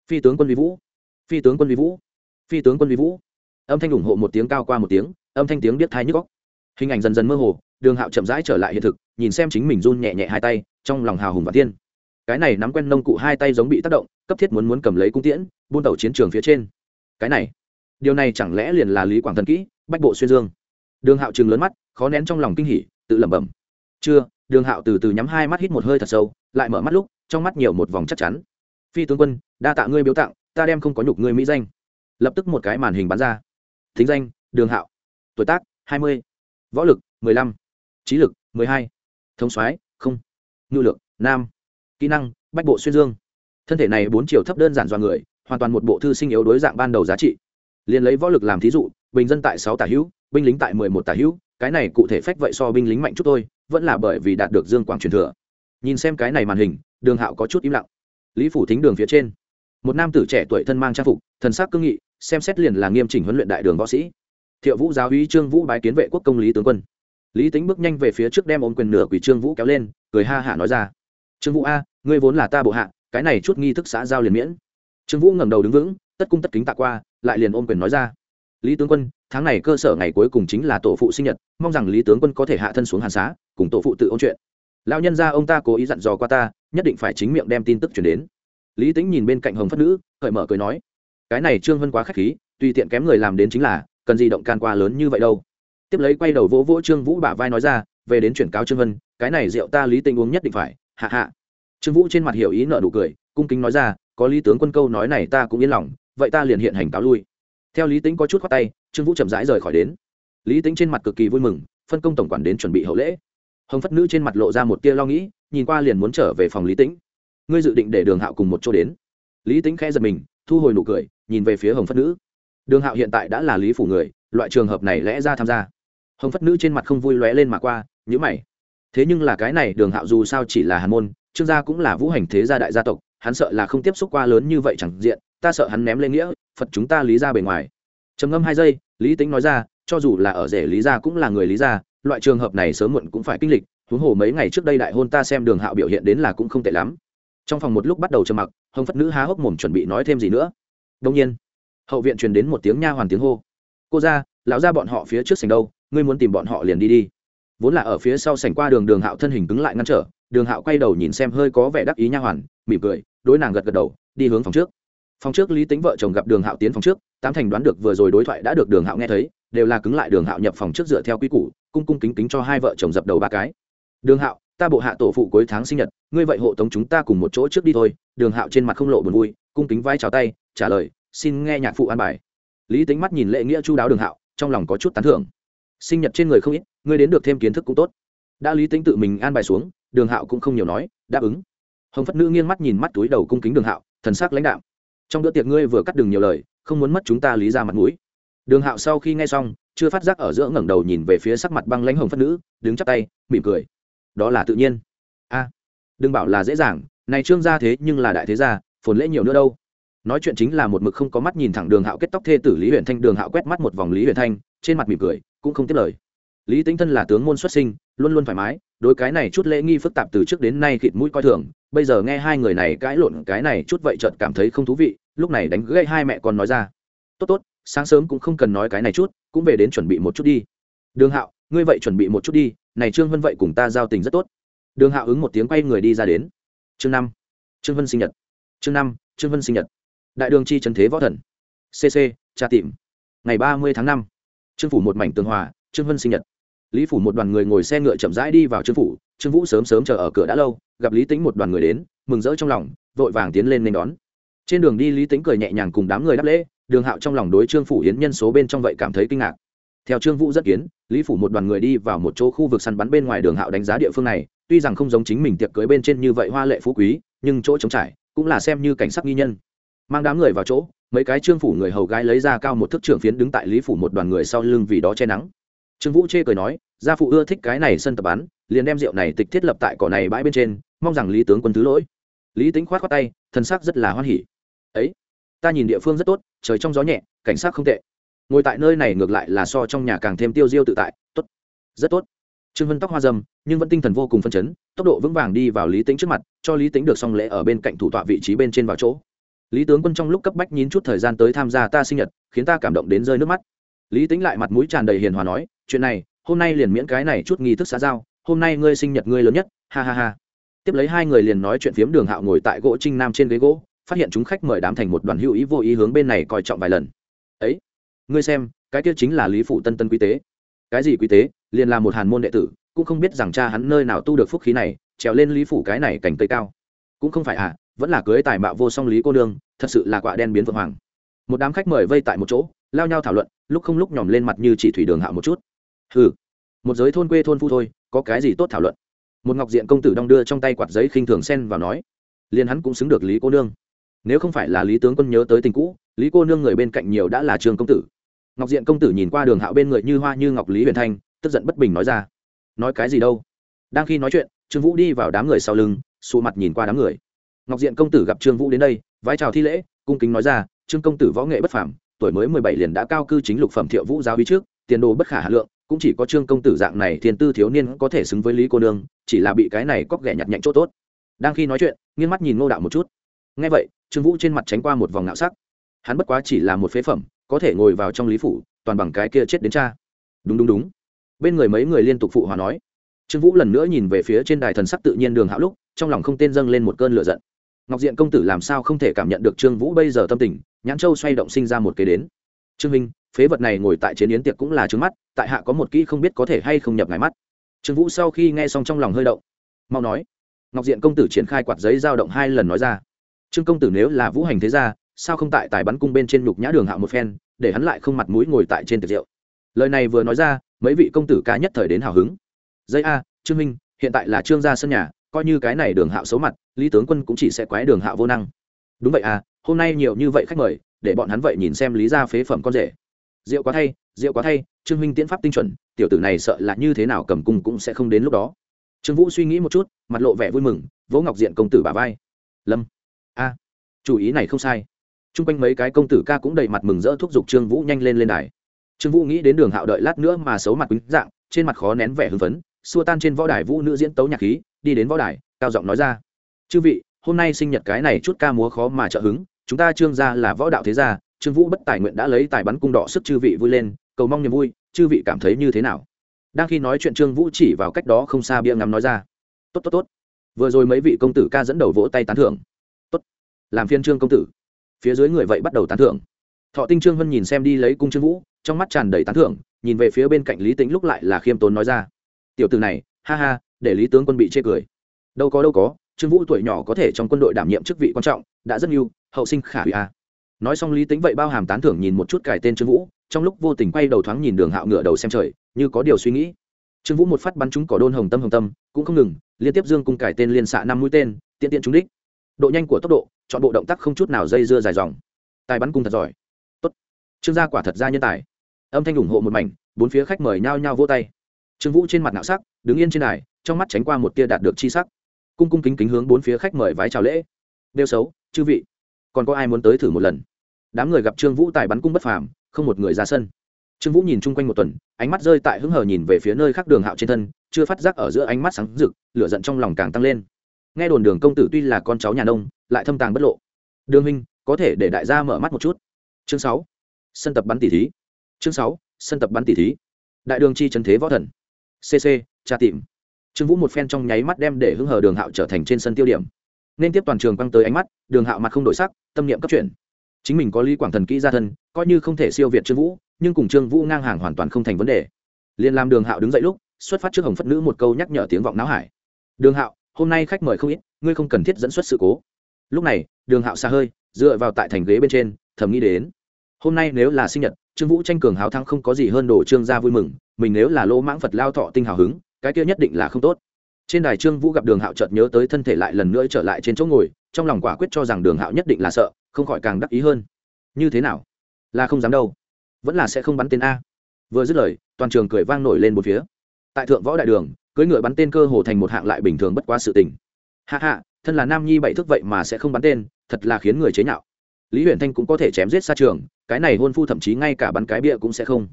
Phi tướng quân vi vũ. Phi tướng quân vi vũ. Phi tướng quân vi vũ. Âm thanh ủng hộ một tiếng cao qua một tiếng, âm thanh tiếng biết thai nhức góc hình ảnh dần dần mơ hồ, đường hạo chậm rãi trở lại hiện thực, nhìn xem chính mình run nhẹ nhẹ hai tay, trong lòng hào hùng và tiên cái này nắm quen nông cụ hai tay giống bị tác động, cấp thiết muốn muốn cầm lấy cung tiễn, buôn tàu chiến trường phía trên cái này, điều này chẳng lẽ liền là lý quảng thần kỹ, bách bộ xuyên dương? Đường hạo chừng lớn mắt, khó nén trong lòng kinh hỉ, tự lẩm bẩm. Chưa, đường hạo từ từ nhắm hai mắt hít một hơi thật sâu, lại mở mắt lúc, trong mắt nhiều một vòng chắc chắn. Phi tướng quân, đa tạ ngươi biếu tặng, ta đem không có nhục ngươi mỹ danh. Lập tức một cái màn hình bắn ra. Thính danh, đường hạo. Tuổi tác, hai mươi. Võ lực, mười lăm. Trí lực, mười hai. Thống soái, không. Ngư lượng nam. Kỹ năng, bách bộ xuyên dương. Thân thể này bốn chiều thấp đơn giản do người hoàn toàn một bộ thư sinh yếu đối dạng ban đầu giá trị. Liền lấy võ lực làm thí dụ, bình dân tại sáu tả hữu, binh lính tại mười một tả hữu, cái này cụ thể phách vậy so binh lính mạnh chút thôi, vẫn là bởi vì đạt được dương quảng truyền thừa. Nhìn xem cái này màn hình, đường hạo có chút im lặng. Lý phủ thính đường phía trên, một nam tử trẻ tuổi thân mang trang phục, thần sắc cương nghị, xem xét liền là nghiêm chỉnh huấn luyện đại đường võ sĩ. Thiệu vũ giáo uy trương vũ bái kiến vệ quốc công lý tướng quân. Lý tính bước nhanh về phía trước đem ôm quyền nửa quỷ trương vũ kéo lên, cười ha hả nói ra. Trương vũ a, ngươi vốn là ta bộ hạ, cái này chút nghi thức xã giao liền miễn trương vũ ngẩng đầu đứng vững, tất cung tất kính tạ qua, lại liền ôm quyền nói ra. Lý tướng quân, tháng này cơ sở ngày cuối cùng chính là tổ phụ sinh nhật, mong rằng lý tướng quân có thể hạ thân xuống hàn xá, cùng tổ phụ tự ôn chuyện. Lão nhân gia ông ta cố ý dặn dò qua ta, nhất định phải chính miệng đem tin tức chuyển đến. Lý tính nhìn bên cạnh hồng phất nữ, cởi mở cười nói, cái này trương vân quá k h á c h khí, tùy tiện kém người làm đến chính là, cần gì động can qua lớn như vậy đâu. Tiếp lấy quay đầu vỗ vỗ trương vũ bả vai nói ra, về đến chuyển cáo trương vân, cái này rượu ta lý Tĩnh uống nhất định phải, hạ hạ. Trương vũ trên mặt hiểu ý nợ nụ cười, cung kính nói ra có lý tướng quân câu nói này ta cũng yên lòng, vậy ta liền hiện hành cáo lui. Theo lý tính có chút khoát tay, trương vũ chậm rãi rời khỏi đến. Lý tính trên mặt cực kỳ vui mừng, phân công tổng quản đến chuẩn bị hậu lễ. Hồng phất nữ trên mặt lộ ra một tia lo nghĩ, nhìn qua liền muốn trở về phòng lý tĩnh. Ngươi dự định để đường hạo cùng một chỗ đến. Lý tính khẽ giật mình, thu hồi nụ cười, nhìn về phía hồng phất nữ. Đường hạo hiện tại đã là lý phủ người, loại trường hợp này lẽ ra tham gia. Hồng phất nữ trên mặt không vui lóe lên mà qua nhữ mày. Thế nhưng là cái này đường hạo dù sao chỉ là hàn môn, trương gia cũng là vũ hành thế gia đại gia tộc hắn sợ là không tiếp xúc qua lớn như vậy chẳng diện, ta sợ hắn ném lên nghĩa, phật chúng ta lý ra bề ngoài. Trầm ngâm hai giây, lý tính nói ra, cho dù là ở rể lý gia cũng là người lý gia, loại trường hợp này sớm muộn cũng phải kinh lịch, huống hồ mấy ngày trước đây đại hôn ta xem đường hạo biểu hiện đến là cũng không tệ lắm. Trong phòng một lúc bắt đầu trầm mặc, hồng phất nữ há hốc mồm chuẩn bị nói thêm gì nữa. Đông nhiên, hậu viện truyền đến một tiếng nha hoàn tiếng hô. Cô ra lão ra bọn họ phía trước sành đâu? Ngươi muốn tìm bọn họ liền đi đi. Vốn là ở phía sau sành qua đường đường hạo thân hình cứng lại ngăn trở, đường hạo quay đầu nhìn xem hơi có vẻ đắc ý nha hoàn, mỉm cười đối nàng gật gật đầu, đi hướng phòng trước. Phòng trước lý tính vợ chồng gặp đường hạo tiến phòng trước, tám thành đoán được vừa rồi đối thoại đã được đường hạo nghe thấy, đều là cứng lại đường hạo nhập phòng trước dựa theo quy củ, cung cung kính kính cho hai vợ chồng dập đầu ba cái. Đường hạo, ta bộ hạ tổ phụ cuối tháng sinh nhật, ngươi vậy hộ tống chúng ta cùng một chỗ trước đi thôi. Đường hạo trên mặt không lộ buồn vui, cung kính vai chào tay, trả lời, xin nghe nhạc phụ an bài. Lý tính mắt nhìn lệ nghĩa chu đáo đường hạo, trong lòng có chút tán thưởng. Sinh nhật trên người không ít, ngươi đến được thêm kiến thức cũng tốt. Đã lý tính tự mình an bài xuống, đường hạo cũng không nhiều nói, đáp ứng hồng phất nữ nghiêng mắt nhìn mắt túi đầu cung kính đường hạo, thần sắc lãnh đạo trong bữa tiệc ngươi vừa cắt đường nhiều lời, không muốn mất chúng ta lý ra mặt mũi. Đường hạo sau khi nghe xong, chưa phát giác ở giữa ngẩng đầu nhìn về phía sắc mặt băng lãnh hồng phất nữ, đứng chắp tay, mỉm cười. Đó là tự nhiên. A, đừng bảo là dễ dàng, này trương gia thế nhưng là đại thế gia, phồn lễ nhiều nữa đâu. Nói chuyện chính là một mực không có mắt nhìn thẳng đường hạo kết tóc thê tử lý huyền thanh, đường hạo quét mắt một vòng lý huyền thanh, trên mặt mỉm cười, cũng không tiếp lời lý tính thân là tướng môn xuất sinh, luôn luôn thoải mái, đối cái này chút lễ nghi phức tạp từ trước đến nay khịt mũi coi thường. Bây giờ nghe hai người này cãi lộn, cái này chút vậy chợt cảm thấy không thú vị, lúc này đánh gây hai mẹ con nói ra. Tốt tốt, sáng sớm cũng không cần nói cái này chút, cũng về đến chuẩn bị một chút đi. Đường hạo, ngươi vậy chuẩn bị một chút đi, này trương vân vậy cùng ta giao tình rất tốt. Đường hạo ứng một tiếng quay người đi ra đến. Chương năm, trương vân sinh nhật chương năm, trương vân sinh nhật. Đại đường chi trần thế võ thần. Cc tra tìm. Ngày ba mươi tháng năm, trương phủ một mảnh tường hòa, trương vân sinh nhật lý phủ một đoàn người ngồi xe ngựa chậm rãi đi vào trương phủ, trương vũ sớm sớm chờ ở cửa đã lâu, gặp lý tính một đoàn người đến, mừng rỡ trong lòng, vội vàng tiến lên nên đón. Trên đường đi lý tính cười nhẹ nhàng cùng đám người đáp lễ, đường hạo trong lòng đối trương phủ yến nhân số bên trong vậy cảm thấy kinh ngạc. Theo trương vũ dẫn kiến, lý phủ một đoàn người đi vào một chỗ khu vực săn bắn bên ngoài đường hạo đánh giá địa phương này, tuy rằng không giống chính mình tiệc cưới bên trên như vậy hoa lệ phú quý, nhưng chỗ trống trải cũng là xem như cảnh sắc nghi nhân. Mang đám người vào chỗ, mấy cái trương phủ người hầu gái lấy ra cao một thước trưởng phiến đứng tại lý phủ một đoàn người sau lưng vì đó che nắng. Trương vũ chê cười nói gia phụ ưa thích cái này sân tập bắn liền đem rượu này tịch thiết lập tại cỏ này bãi bên trên, mong rằng lý tướng quân thứ lỗi. Lý tính khoát khoát tay thân sắc rất là hoan hỉ. Ấy, ta nhìn địa phương rất tốt, trời trong gió nhẹ, cảnh sát không tệ. Ngồi tại nơi này ngược lại là so trong nhà càng thêm tiêu diêu tự tại, tốt, rất tốt. Trương vân tóc hoa dâm nhưng vẫn tinh thần vô cùng phân chấn, tốc độ vững vàng đi vào lý tính trước mặt, cho lý tính được xong lễ ở bên cạnh thủ tọa vị trí bên trên vào chỗ. Lý tướng quân trong lúc cấp bách nhín chút thời gian tới tham gia ta sinh nhật, khiến ta cảm động đến rơi nước mắt. Lý tính lại mặt mũi tràn đầy hiền hòa nói, chuyện này hôm nay liền miễn cái này chút nghi thức xã giao, hôm nay ngươi sinh nhật ngươi lớn nhất, ha ha ha. Tiếp lấy hai người liền nói chuyện phiếm đường hạo ngồi tại gỗ trinh nam trên ghế gỗ, phát hiện chúng khách mời đám thành một đoàn hữu ý vô ý hướng bên này coi trọng vài lần. Ấy, ngươi xem, cái kia chính là lý phụ tân tân quý tế. Cái gì quý tế? Liền là một hàn môn đệ tử, cũng không biết rằng cha hắn nơi nào tu được phúc khí này, trèo lên lý phủ cái này cành cây cao. Cũng không phải à vẫn là cưới tài mạo vô song lý cô nương, thật sự là quạ đen biến vượng hoàng. Một đám khách mời vây tại một chỗ, lao nhau thảo luận, lúc không lúc nhòm lên mặt như chỉ thủy đường hạo một chút ừ một giới thôn quê thôn phu thôi, có cái gì tốt thảo luận? Một ngọc diện công tử đong đưa trong tay quạt giấy khinh thường sen vào nói. Liền hắn cũng xứng được lý cô nương. Nếu không phải là lý tướng quân nhớ tới tình cũ, lý cô nương người bên cạnh nhiều đã là trường công tử. Ngọc diện công tử nhìn qua đường hạo bên người như hoa như ngọc lý huyền thanh, tức giận bất bình nói ra. Nói cái gì đâu? Đang khi nói chuyện, trương vũ đi vào đám người sau lưng xù mặt nhìn qua đám người. Ngọc diện công tử gặp trương vũ đến đây, vái chào thi lễ, cung kính nói ra, trương công tử võ nghệ bất phàm, tuổi mới mười bảy liền đã cao cư chính lục phẩm thiệu vũ giáo bí trước, tiền đồ bất khả hà lượng cũng chỉ có trương công tử dạng này thiên tư thiếu niên có thể xứng với lý cô nương, chỉ là bị cái này cóc ghẻ nhặt nhạnh chỗ tốt. Đang khi nói chuyện, nghiêng mắt nhìn ngô đạo một chút. Ngay vậy, trương vũ trên mặt tránh qua một vòng ngạo sắc. Hắn bất quá chỉ là một phế phẩm, có thể ngồi vào trong lý phủ, toàn bằng cái kia chết đến cha. Đúng đúng đúng. Bên người mấy người liên tục phụ hòa nói. Trương vũ lần nữa nhìn về phía trên đài thần sắc tự nhiên đường hạo lúc, trong lòng không tên dâng lên một cơn lửa giận. Ngọc diện công tử làm sao không thể cảm nhận được trương vũ bây giờ tâm tình, nhãn châu xoay động sinh ra một kế đến. Trương minh phế vật này ngồi tại chiến yến tiệc cũng là trướng mắt, tại hạ có một kỹ không biết có thể hay không nhập ngài mắt. Trương vũ sau khi nghe xong trong lòng hơi động, mau nói. Ngọc diện công tử triển khai quạt giấy giao động hai lần nói ra. Trương công tử nếu là vũ hành thế gia, sao không tại tài bắn cung bên trên nhục nhã đường hạ một phen, để hắn lại không mặt mũi ngồi tại trên tiệc rượu. Lời này vừa nói ra, mấy vị công tử ca nhất thời đến hào hứng. Dây a, trương minh, hiện tại là trương gia sân nhà, coi như cái này đường hạo xấu mặt, lý tướng quân cũng chỉ sẽ quái đường hạo vô năng. Đúng vậy à hôm nay nhiều như vậy khách mời, để bọn hắn vậy nhìn xem lý gia phế phẩm con rể rượu quá thay rượu quá thay, trương minh tiễn pháp tinh chuẩn, tiểu tử này sợ là như thế nào cầm cung cũng sẽ không đến lúc đó. Trương vũ suy nghĩ một chút, mặt lộ vẻ vui mừng, vỗ ngọc diện công tử bà vai. Lâm. A. Chủ ý này không sai. T r u n g quanh mấy cái công tử ca cũng đầy mặt mừng rỡ thúc giục trương vũ nhanh lên lên đài. Trương vũ nghĩ đến đường hạo đợi lát nữa mà xấu mặt quýnh dạng, trên mặt khó nén vẻ hưng phấn, xua tan trên võ đài vũ nữ diễn tấu nhạc khí, đi đến võ đài, cao giọng nói ra. Chư vị, hôm nay sinh nhật cái này chút ca múa khó mà trợ hứng, chúng ta trương gia là võ đạo thế gia trương vũ bất tài nguyện đã lấy tài bắn cung đỏ sức chư vị vui lên, cầu mong niềm vui, chư vị cảm thấy như thế nào? Đang khi nói chuyện trương vũ chỉ vào cách đó không xa bia ngắm nói ra. Tốt tốt tốt. Vừa rồi mấy vị công tử ca dẫn đầu vỗ tay tán thưởng. Tốt. Làm phiên trương công tử. Phía dưới người vậy bắt đầu tán thưởng. Thọ tinh trương vân nhìn xem đi lấy cung trương vũ, trong mắt tràn đầy tán thưởng, nhìn về phía bên cạnh lý tĩnh lúc lại là khiêm tốn nói ra. Tiểu từ này, ha ha, để lý tướng quân bị chê cười. Đâu có đâu có, trương vũ tuổi nhỏ có thể trong quân đội đảm nhiệm chức vị quan trọng, đã rất yêu, hậu sinh khả hủy a nói xong lý tính vậy bao hàm tán thưởng nhìn một chút cải tên trương vũ, trong lúc vô tình quay đầu thoáng nhìn đường hạo ngựa đầu xem trời, như có điều suy nghĩ. Trương vũ một phát bắn trúng cỏ đôn hồng tâm hồng tâm, cũng không ngừng, liên tiếp dương cung cải tên liên xạ năm mũi tên, tiện tiện trúng đích. Độ nhanh của tốc độ, chọn bộ động tác không chút nào dây dưa dài dòng. Tài bắn cung thật giỏi. Tốt. Trương gia quả thật ra nhân tài. Âm thanh ủng hộ một mảnh, bốn phía khách mời nhao nhao vô tay. Trương vũ trên mặt nạo sắc, đứng yên trên đài, trong mắt tránh qua một tia đạt được chi sắc. Cung cung kính kính hướng bốn phía khách mời vái chào lễ. Đeo xấu, chư vị còn có ai muốn tới thử một lần? Đám người gặp trương vũ tài bắn cung bất phàm, không một người ra sân. Trương vũ nhìn chung quanh một tuần, ánh mắt rơi tại hứng hờ nhìn về phía nơi khác đường hạo trên thân, chưa phát giác ở giữa ánh mắt sáng rực, lửa giận trong lòng càng tăng lên. Nghe đồn đường công tử tuy là con cháu nhà nông, lại thâm tàng bất lộ. Đường minh có thể để đại gia mở mắt một chút. Chương sáu, sân tập bắn tỷ thí. Chương sáu, sân tập bắn tỷ thí. Đại đường chi trần thế võ thần. Cc tra tìm. Trương vũ một phen trong nháy mắt đem để hứng hờ đường hạo trở thành trên sân tiêu điểm nên tiếp toàn trường quăng tới ánh mắt, đường hạo mặt không đổi sắc, tâm niệm cấp chuyển. Chính mình có lý quảng thần kỹ gia thân, coi như không thể siêu việt trương vũ, nhưng cùng trương vũ ngang hàng hoàn toàn không thành vấn đề. Liền làm đường hạo đứng dậy lúc, xuất phát trước hồng phất nữ một câu nhắc nhở tiếng vọng não hải. Đường hạo, hôm nay khách mời không ít, ngươi không cần thiết dẫn xuất sự cố. Lúc này, đường hạo xa hơi, dựa vào tại thành ghế bên trên, thầm nghĩ đến. Hôm nay nếu là sinh nhật, trương vũ tranh cường hào thắng không có gì hơn đồ trương gia vui mừng, mình nếu là lỗ mãng phật lao thọ tinh hào hứng, cái kia nhất định là không tốt trên đài trương vũ gặp đường hạo chợt nhớ tới thân thể lại lần nữa trở lại trên chỗ ngồi, trong lòng quả quyết cho rằng đường hạo nhất định là sợ, không khỏi càng đắc ý hơn. Như thế nào? Là không dám đâu. Vẫn là sẽ không bắn tên a. Vừa dứt lời, toàn trường cười vang nổi lên một phía. Tại thượng võ đại đường, cưỡi ngựa bắn tên cơ hồ thành một hạng lại bình thường bất quá sự tình. Hạ hạ thân là nam nhi bảy thước vậy mà sẽ không bắn tên, thật là khiến người chế nhạo. Lý huyền thanh cũng có thể chém giết xa trường, cái này hôn phu thậm chí ngay cả bắn cái bia cũng sẽ không.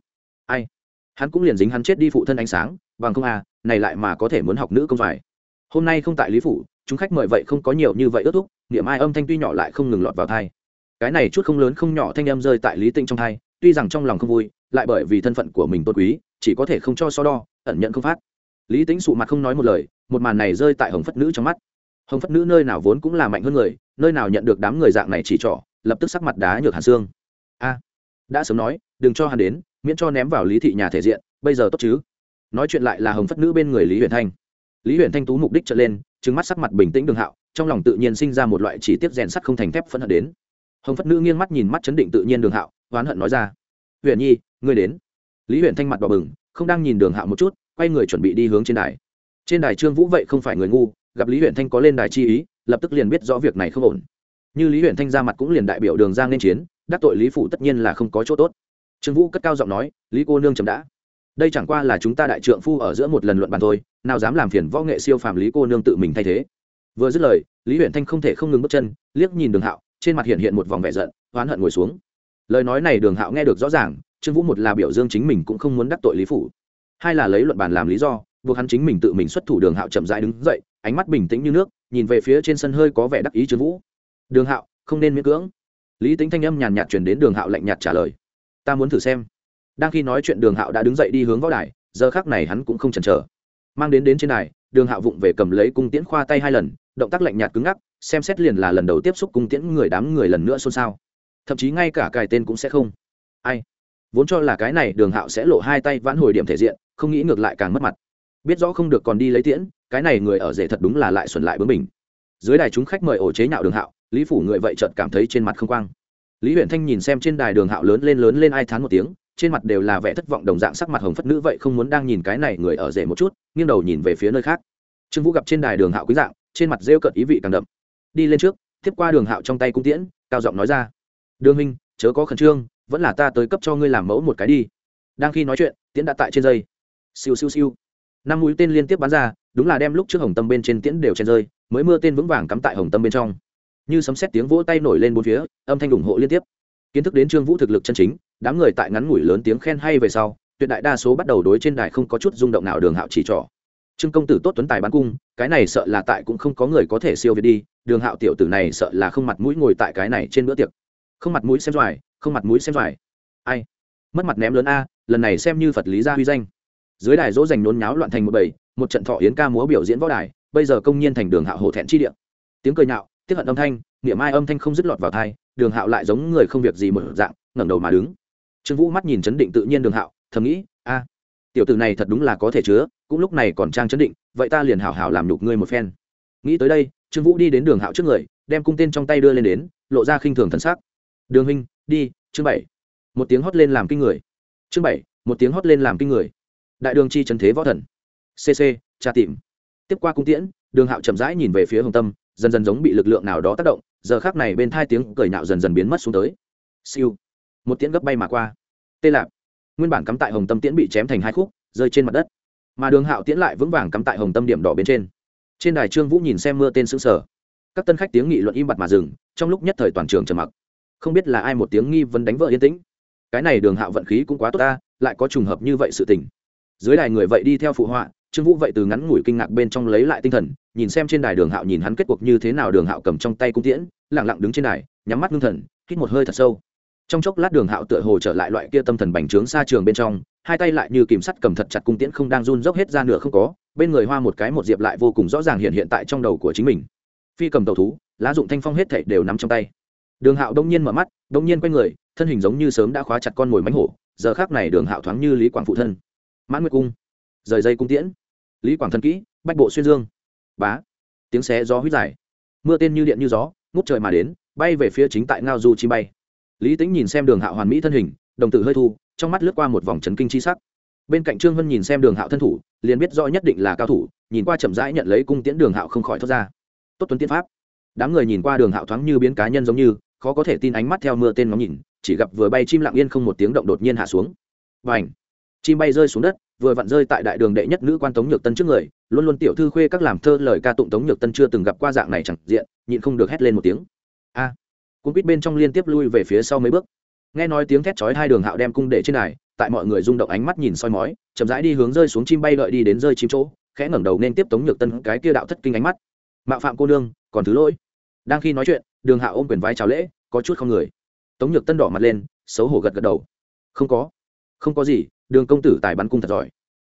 Ai? Hắn cũng liền dính hắn chết đi phụ thân ánh sáng bằng không à này lại mà có thể muốn học nữ công phải. Hôm nay không tại lý phủ, chúng khách mời vậy không có nhiều như vậy ước thúc, niệm ai âm thanh tuy nhỏ lại không ngừng lọt vào thai cái này chút không lớn không nhỏ thanh âm rơi tại lý tịnh trong thai tuy rằng trong lòng không vui, lại bởi vì thân phận của mình tôn quý, chỉ có thể không cho so đo, ẩn nhận không phát. Lý tĩnh sụ mặt không nói một lời, một màn này rơi tại hồng phất nữ trong mắt. Hồng phất nữ nơi nào vốn cũng là mạnh hơn người, nơi nào nhận được đám người dạng này chỉ trỏ, lập tức sắc mặt đá nhược hàn xương. A, đã sớm nói, đừng cho hắn đến, miễn cho ném vào lý thị nhà thể diện, bây giờ tốt chứ? Nói chuyện lại là hồng phất nữ bên người lý huyền thanh lý huyền thanh tú mục đích trở lên trứng mắt sắc mặt bình tĩnh đường hạo trong lòng tự nhiên sinh ra một loại chỉ tiết rèn sắt không thành thép phẫn hận đến hồng phất nữ nghiêng mắt nhìn mắt chấn định tự nhiên đường hạo oán hận nói ra Huyền nhi ngươi đến lý Huyền thanh mặt đỏ bừng không đang nhìn đường hạo một chút quay người chuẩn bị đi hướng trên đài trên đài trương vũ vậy không phải người ngu gặp lý Huyền thanh có lên đài chi ý lập tức liền biết rõ việc này không ổn như lý Huyền thanh ra mặt cũng liền đại biểu đường giang nên chiến đắc tội lý phủ tất nhiên là không có chỗ tốt trương vũ cất cao giọng nói lý cô nương chấm đã đây chẳng qua là chúng ta đại trượng phu ở giữa một lần luận bàn thôi, nào dám làm phiền võ nghệ siêu phàm lý cô nương tự mình thay thế. Vừa dứt lời, lý huyện thanh không thể không ngừng bước chân, liếc nhìn đường hạo, trên mặt hiện hiện một vòng vẻ giận, oán hận ngồi xuống. Lời nói này đường hạo nghe được rõ ràng, trương vũ một là biểu dương chính mình cũng không muốn đắc tội lý phủ. Hai là lấy luận bàn làm lý do, buộc hắn chính mình tự mình xuất thủ đường hạo chậm rãi đứng dậy, ánh mắt bình tĩnh như nước, nhìn về phía trên sân hơi có vẻ đắc ý trương vũ. Đường hạo, không nên miễn cưỡng. Lý tính thanh âm nhàn nhạt truyền đến đường hạo lạnh nhạt trả lời. Ta muốn thử xem đang khi nói chuyện đường hạo đã đứng dậy đi hướng võ đài, giờ khác này hắn cũng không chần chờ. Mang đến đến trên đài, đường hạo vụng về cầm lấy cung tiễn khoa tay hai lần, động tác lạnh nhạt cứng ngắc, xem xét liền là lần đầu tiếp xúc cung tiễn người đám người lần nữa xôn xao. Thậm chí ngay cả cài tên cũng sẽ không. Ai? Vốn cho là cái này đường hạo sẽ lộ hai tay vãn hồi điểm thể diện, không nghĩ ngược lại càng mất mặt. Biết rõ không được còn đi lấy tiễn, cái này người ở rể thật đúng là lại xuẩn lại bướng mình dưới đài chúng khách mời ổ chế nhạo đường hạo, lý phủ người vậy chợt cảm thấy trên mặt không quang. Lý huyện thanh nhìn xem trên đài đường hạo lớn lên lớn lên ai thán một tiếng trên mặt đều là vẻ thất vọng đồng dạng sắc mặt hồng phất nữ vậy không muốn đang nhìn cái này người ở rể một chút, nghiêng đầu nhìn về phía nơi khác. Trương vũ gặp trên đài đường hạo quý dạng, trên mặt rêu cợt ý vị càng đậm. Đi lên trước tiếp qua đường hạo trong tay cung tiễn, cao giọng nói ra. Đường minh chớ có khẩn trương, vẫn là ta tới cấp cho ngươi làm mẫu một cái đi. Đang khi nói chuyện, tiễn đã tại trên dây. Siêu siêu siêu. Năm mũi tên liên tiếp bắn ra, đúng là đem lúc trước hồng tâm bên trên tiễn đều chen rơi, mới mưa tên vững vàng cắm tại hồng tâm bên trong. Như sấm xét tiếng vỗ tay nổi lên bốn phía, âm thanh ủng hộ liên tiếp. Kiến thức đến trương vũ thực lực chân chính đám người tại ngắn ngủi lớn tiếng khen hay về sau, tuyệt đại đa số bắt đầu đối trên đài không có chút rung động nào đường hạo chỉ trỏ. Trương công tử tốt tuấn tài bán cung, cái này sợ là tại cũng không có người có thể siêu việt đi, đường hạo tiểu tử này sợ là không mặt mũi ngồi tại cái này trên bữa tiệc. Không mặt mũi xem doài không mặt mũi xem doài ai? Mất mặt ném lớn a, lần này xem như phật lý gia huy danh. Dưới đài dỗ dành nôn nháo loạn thành một bầy, một trận thọ yến ca múa biểu diễn võ đài, bây giờ công nhiên thành đường hạo hổ thẹn chi địa. Tiếng cười nhạo, tiếp hận âm thanh, niệm ai âm thanh không dứt lọt vào thai đường hạo lại giống người không việc gì mở dạng, ngẩng đầu mà đứng trương vũ mắt nhìn chấn định tự nhiên đường hạo, thầm nghĩ, a, tiểu tử này thật đúng là có thể chứa, cũng lúc này còn trang chấn định, vậy ta liền hảo hảo làm nhục ngươi một phen. Nghĩ tới đây, trương vũ đi đến đường hạo trước người, đem cung tên trong tay đưa lên đến, lộ ra khinh thường thần sắc. Đường huynh, đi, chương bảy. Một tiếng hót lên làm kinh người. Chương bảy, một tiếng hót lên làm kinh người. Đại đường chi trần thế võ thần. Cc tra tìm. Tiếp qua cung tiễn, đường hạo chậm rãi nhìn về phía hồng tâm, dần dần giống bị lực lượng nào đó tác động, giờ khác này bên thai tiếng cười nạo dần dần biến mất xuống tới. Siêu một tiễn gấp bay mà qua. Tê lạp. Nguyên bản cắm tại hồng tâm tiễn bị chém thành hai khúc, rơi trên mặt đất. Mà đường hạo tiễn lại vững vàng cắm tại hồng tâm điểm đỏ bên trên. Trên đài trương vũ nhìn xem mưa tên xứng sở các tân khách tiếng nghị luận im bặt mà dừng, trong lúc nhất thời toàn trường trầm mặc. Không biết là ai một tiếng nghi vấn đánh vợ yên tĩnh. Cái này đường hạo vận khí cũng quá tốt ta, lại có trùng hợp như vậy sự tình. Dưới đài người vậy đi theo phụ họa, trương vũ vậy từ ngắn ngủi kinh ngạc bên trong lấy lại tinh thần, nhìn xem trên đài đường hạo nhìn hắn kết cuộc như thế nào đường hạo cầm trong tay cung tiễn lẳng lặng đứng trên đài, nhắm mắt ngưng thần, hít một hơi thật sâu trong chốc lát đường hạo tựa hồ trở lại loại kia tâm thần bành trướng xa trường bên trong, hai tay lại như kìm sắt cầm thật chặt cung tiễn không đang run dốc hết ra nửa không có, bên người hoa một cái một diệp lại vô cùng rõ ràng hiện hiện tại trong đầu của chính mình. Phi cầm tàu thú, lá dụng thanh phong hết thảy đều nắm trong tay. Đường hạo đông nhiên mở mắt, đông nhiên quay người, thân hình giống như sớm đã khóa chặt con mồi mánh hổ, giờ khác này đường hạo thoáng như lý quảng phụ thân. Mãn nguyệt cung, rời dây cung tiễn. Lý quảng thân kỹ, bách bộ xuyên dương. Bá, tiếng xé gió huyết dài. Mưa tên như điện như gió, ngút trời mà đến, bay về phía chính tại ngao du chi bay lý tính nhìn xem đường hạo hoàn mỹ thân hình đồng tử hơi thu trong mắt lướt qua một vòng trấn kinh chi sắc. Bên cạnh trương vân nhìn xem đường hạo thân thủ liền biết rõ nhất định là cao thủ nhìn qua chậm rãi nhận lấy cung tiễn đường hạo không khỏi thoát ra. Tốt tuấn tiên pháp. Đám người nhìn qua đường hạo thoáng như biến cá nhân giống như khó có thể tin ánh mắt theo mưa tên ngóng nhìn chỉ gặp vừa bay chim lặng yên không một tiếng động đột nhiên hạ xuống. Và ảnh chim bay rơi xuống đất vừa vặn rơi tại đại đường đệ nhất nữ quan tống nhược tân trước người luôn luôn tiểu thư khuê các làm thơ lời ca tụng tống nhược tân chưa từng gặp qua dạng này chẳng diện nhịn không được hét lên một tiếng. A! à, cung quýt bên trong liên tiếp lui về phía sau mấy bước. Nghe nói tiếng thét chói hai đường hạo đem cung để trên này tại mọi người rung động ánh mắt nhìn soi mói, chậm rãi đi hướng rơi xuống chim bay đợi đi đến rơi chim chỗ, khẽ ngẩng đầu nên tiếp tống nhược tân cái kia đạo thất kinh ánh mắt. Mạo phạm cô nương, còn thứ lỗi. Đang khi nói chuyện, đường hạo ôm quyền vai chào lễ, có chút không người. Tống nhược tân đỏ mặt lên, xấu hổ gật gật đầu. Không có không có gì, đường công tử tài bắn cung thật giỏi.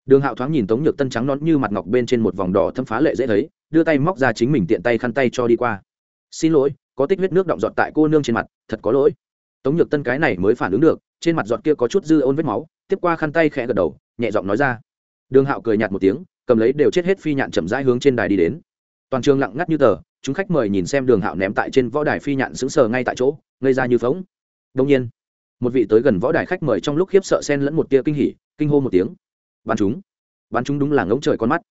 Đường hạo thoáng nhìn tống nhược tân trắng nón như mặt ngọc bên trên một vòng đỏ thâm phá lệ dễ thấy, đưa tay móc ra chính mình tiện tay khăn tay cho đi qua. Xin lỗi có tích huyết nước động giọt tại cô nương trên mặt, thật có lỗi. Tống nhược tân cái này mới phản ứng được, trên mặt giọt kia có chút dư ôn vết máu, tiếp qua khăn tay khẽ gật đầu, nhẹ giọng nói ra. Đường hạo cười nhạt một tiếng, cầm lấy đều chết hết phi nhạn chậm rãi hướng trên đài đi đến. Toàn trường lặng ngắt như tờ, chúng khách mời nhìn xem đường hạo ném tại trên võ đài phi nhạn sững sờ ngay tại chỗ, ngây ra như phóng đông nhiên, một vị tới gần võ đài khách mời trong lúc khiếp sợ sen lẫn một tia kinh hỉ, kinh hô một tiếng. Bắn chúng! Bắn chúng đúng là ngỗng trời con mắt.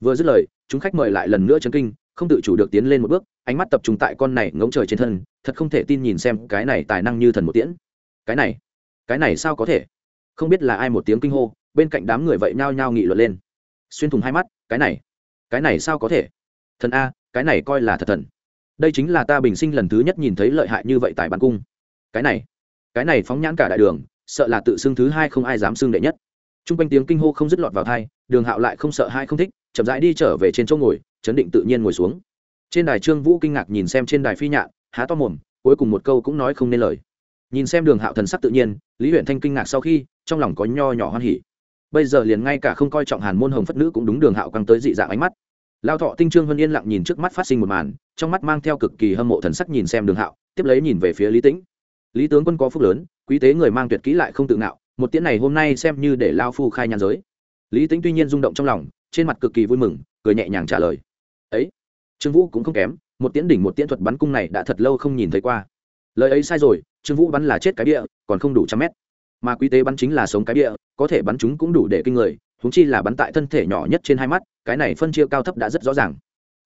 Vừa dứt lời, chúng khách mời lại lần nữa chấn kinh không tự chủ được tiến lên một bước, ánh mắt tập trung tại con này ngỗng trời trên thân, thật không thể tin nhìn xem cái này tài năng như thần một tiễn. Cái này cái này sao có thể? Không biết là ai một tiếng kinh hô, bên cạnh đám người vậy nhao nhao nghị luận lên. Xuyên thủng hai mắt, cái này cái này sao có thể? Thần a, cái này coi là thật thần. Đây chính là ta bình sinh lần thứ nhất nhìn thấy lợi hại như vậy tại bản cung. Cái này cái này phóng nhãn cả đại đường, sợ là tự xưng thứ hai không ai dám xưng đệ nhất. T r u n g quanh tiếng kinh hô không dứt lọt vào thai đường hạo lại không sợ hai không thích, chậm rãi đi trở về trên chỗ ngồi chấn định tự nhiên ngồi xuống. Trên đài trương vũ kinh ngạc nhìn xem trên đài phi nhạn, há to mồm, cuối cùng một câu cũng nói không nên lời. Nhìn xem đường hạo thần sắc tự nhiên, lý huyện thanh kinh ngạc sau khi, trong lòng có nho nhỏ hoan hỉ. Bây giờ liền ngay cả không coi trọng hàn môn hồng phất nữ cũng đúng đường hạo căng tới dị dạng ánh mắt. Lao thọ tinh trương vân yên lặng nhìn trước mắt phát sinh một màn, trong mắt mang theo cực kỳ hâm mộ thần sắc nhìn xem đường hạo, tiếp lấy nhìn về phía lý tĩnh. Lý tướng quân có phúc lớn, quý tế người mang tuyệt kỹ lại không tự ngạo, một tiễn này hôm nay xem như để lao phu khai nhàn giới. Lý tĩnh tuy nhiên rung động trong lòng, trên mặt cực kỳ vui mừng, cười nhẹ nhàng trả lời ấy, trương vũ cũng không kém, một tiễn đỉnh một tiễn thuật bắn cung này đã thật lâu không nhìn thấy qua. Lời ấy sai rồi, trương vũ bắn là chết cái địa, còn không đủ trăm mét. Mà quý tế bắn chính là sống cái địa, có thể bắn chúng cũng đủ để kinh người húng chi là bắn tại thân thể nhỏ nhất trên hai mắt, cái này phân chia cao thấp đã rất rõ ràng.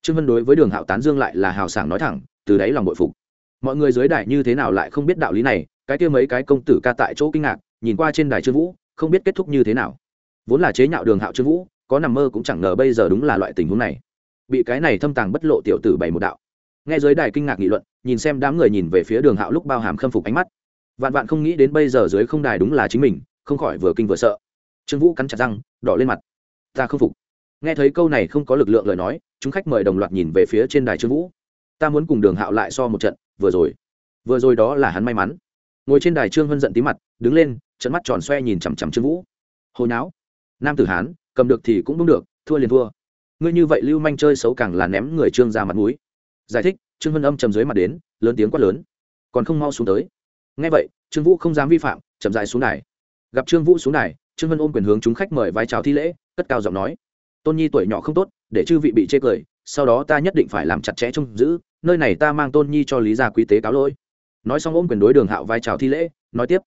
Trương vân đối với đường hạo tán dương lại là hào sảng nói thẳng, từ đáy lòng bội phục. Mọi người dưới đài như thế nào lại không biết đạo lý này, cái kia mấy cái công tử ca tại chỗ kinh ngạc, nhìn qua trên đài trương vũ, không biết kết thúc như thế nào. Vốn là chế nhạo đường hạo trương vũ, có nằm mơ cũng chẳng ngờ bây giờ đúng là loại tình huống này bị cái này thâm tàng bất lộ tiểu tử bảy một đạo. Nghe dưới đài kinh ngạc nghị luận, nhìn xem đám người nhìn về phía đường hạo lúc bao hàm khâm phục ánh mắt. Vạn vạn không nghĩ đến bây giờ dưới không đài đúng là chính mình, không khỏi vừa kinh vừa sợ. Trương vũ cắn chặt răng, đỏ lên mặt. Ta không phục. Nghe thấy câu này không có lực lượng lời nói, chúng khách mời đồng loạt nhìn về phía trên đài trương vũ. Ta muốn cùng đường hạo lại so một trận, vừa rồi. Vừa rồi đó là hắn may mắn. Ngồi trên đài trương hân giận tí mặt, đứng lên trận mắt tròn xoe nhìn chằm chằm trương vũ. Hồi não nam tử hán, cầm được thì cũng đúng được, thua liền thua ngươi như vậy lưu manh chơi xấu càng là ném người trương ra mặt mũi. Giải thích, trương vân âm chầm dưới mặt đến, lớn tiếng quát lớn. Còn không mau xuống tới. Ngay vậy, trương vũ không dám vi phạm, chậm dài xuống đài. Gặp trương vũ xuống đài, trương vân ôm quyền hướng chúng khách mời vai chào thi lễ, cất cao giọng nói. Tôn nhi tuổi nhỏ không tốt, để chư vị bị chê cười, sau đó ta nhất định phải làm chặt chẽ trông giữ, nơi này ta mang tôn nhi cho lý gia quý tế cáo lỗi. Nói xong ôm quyền đối đường hạo vai trào thi lễ, nói tiếp.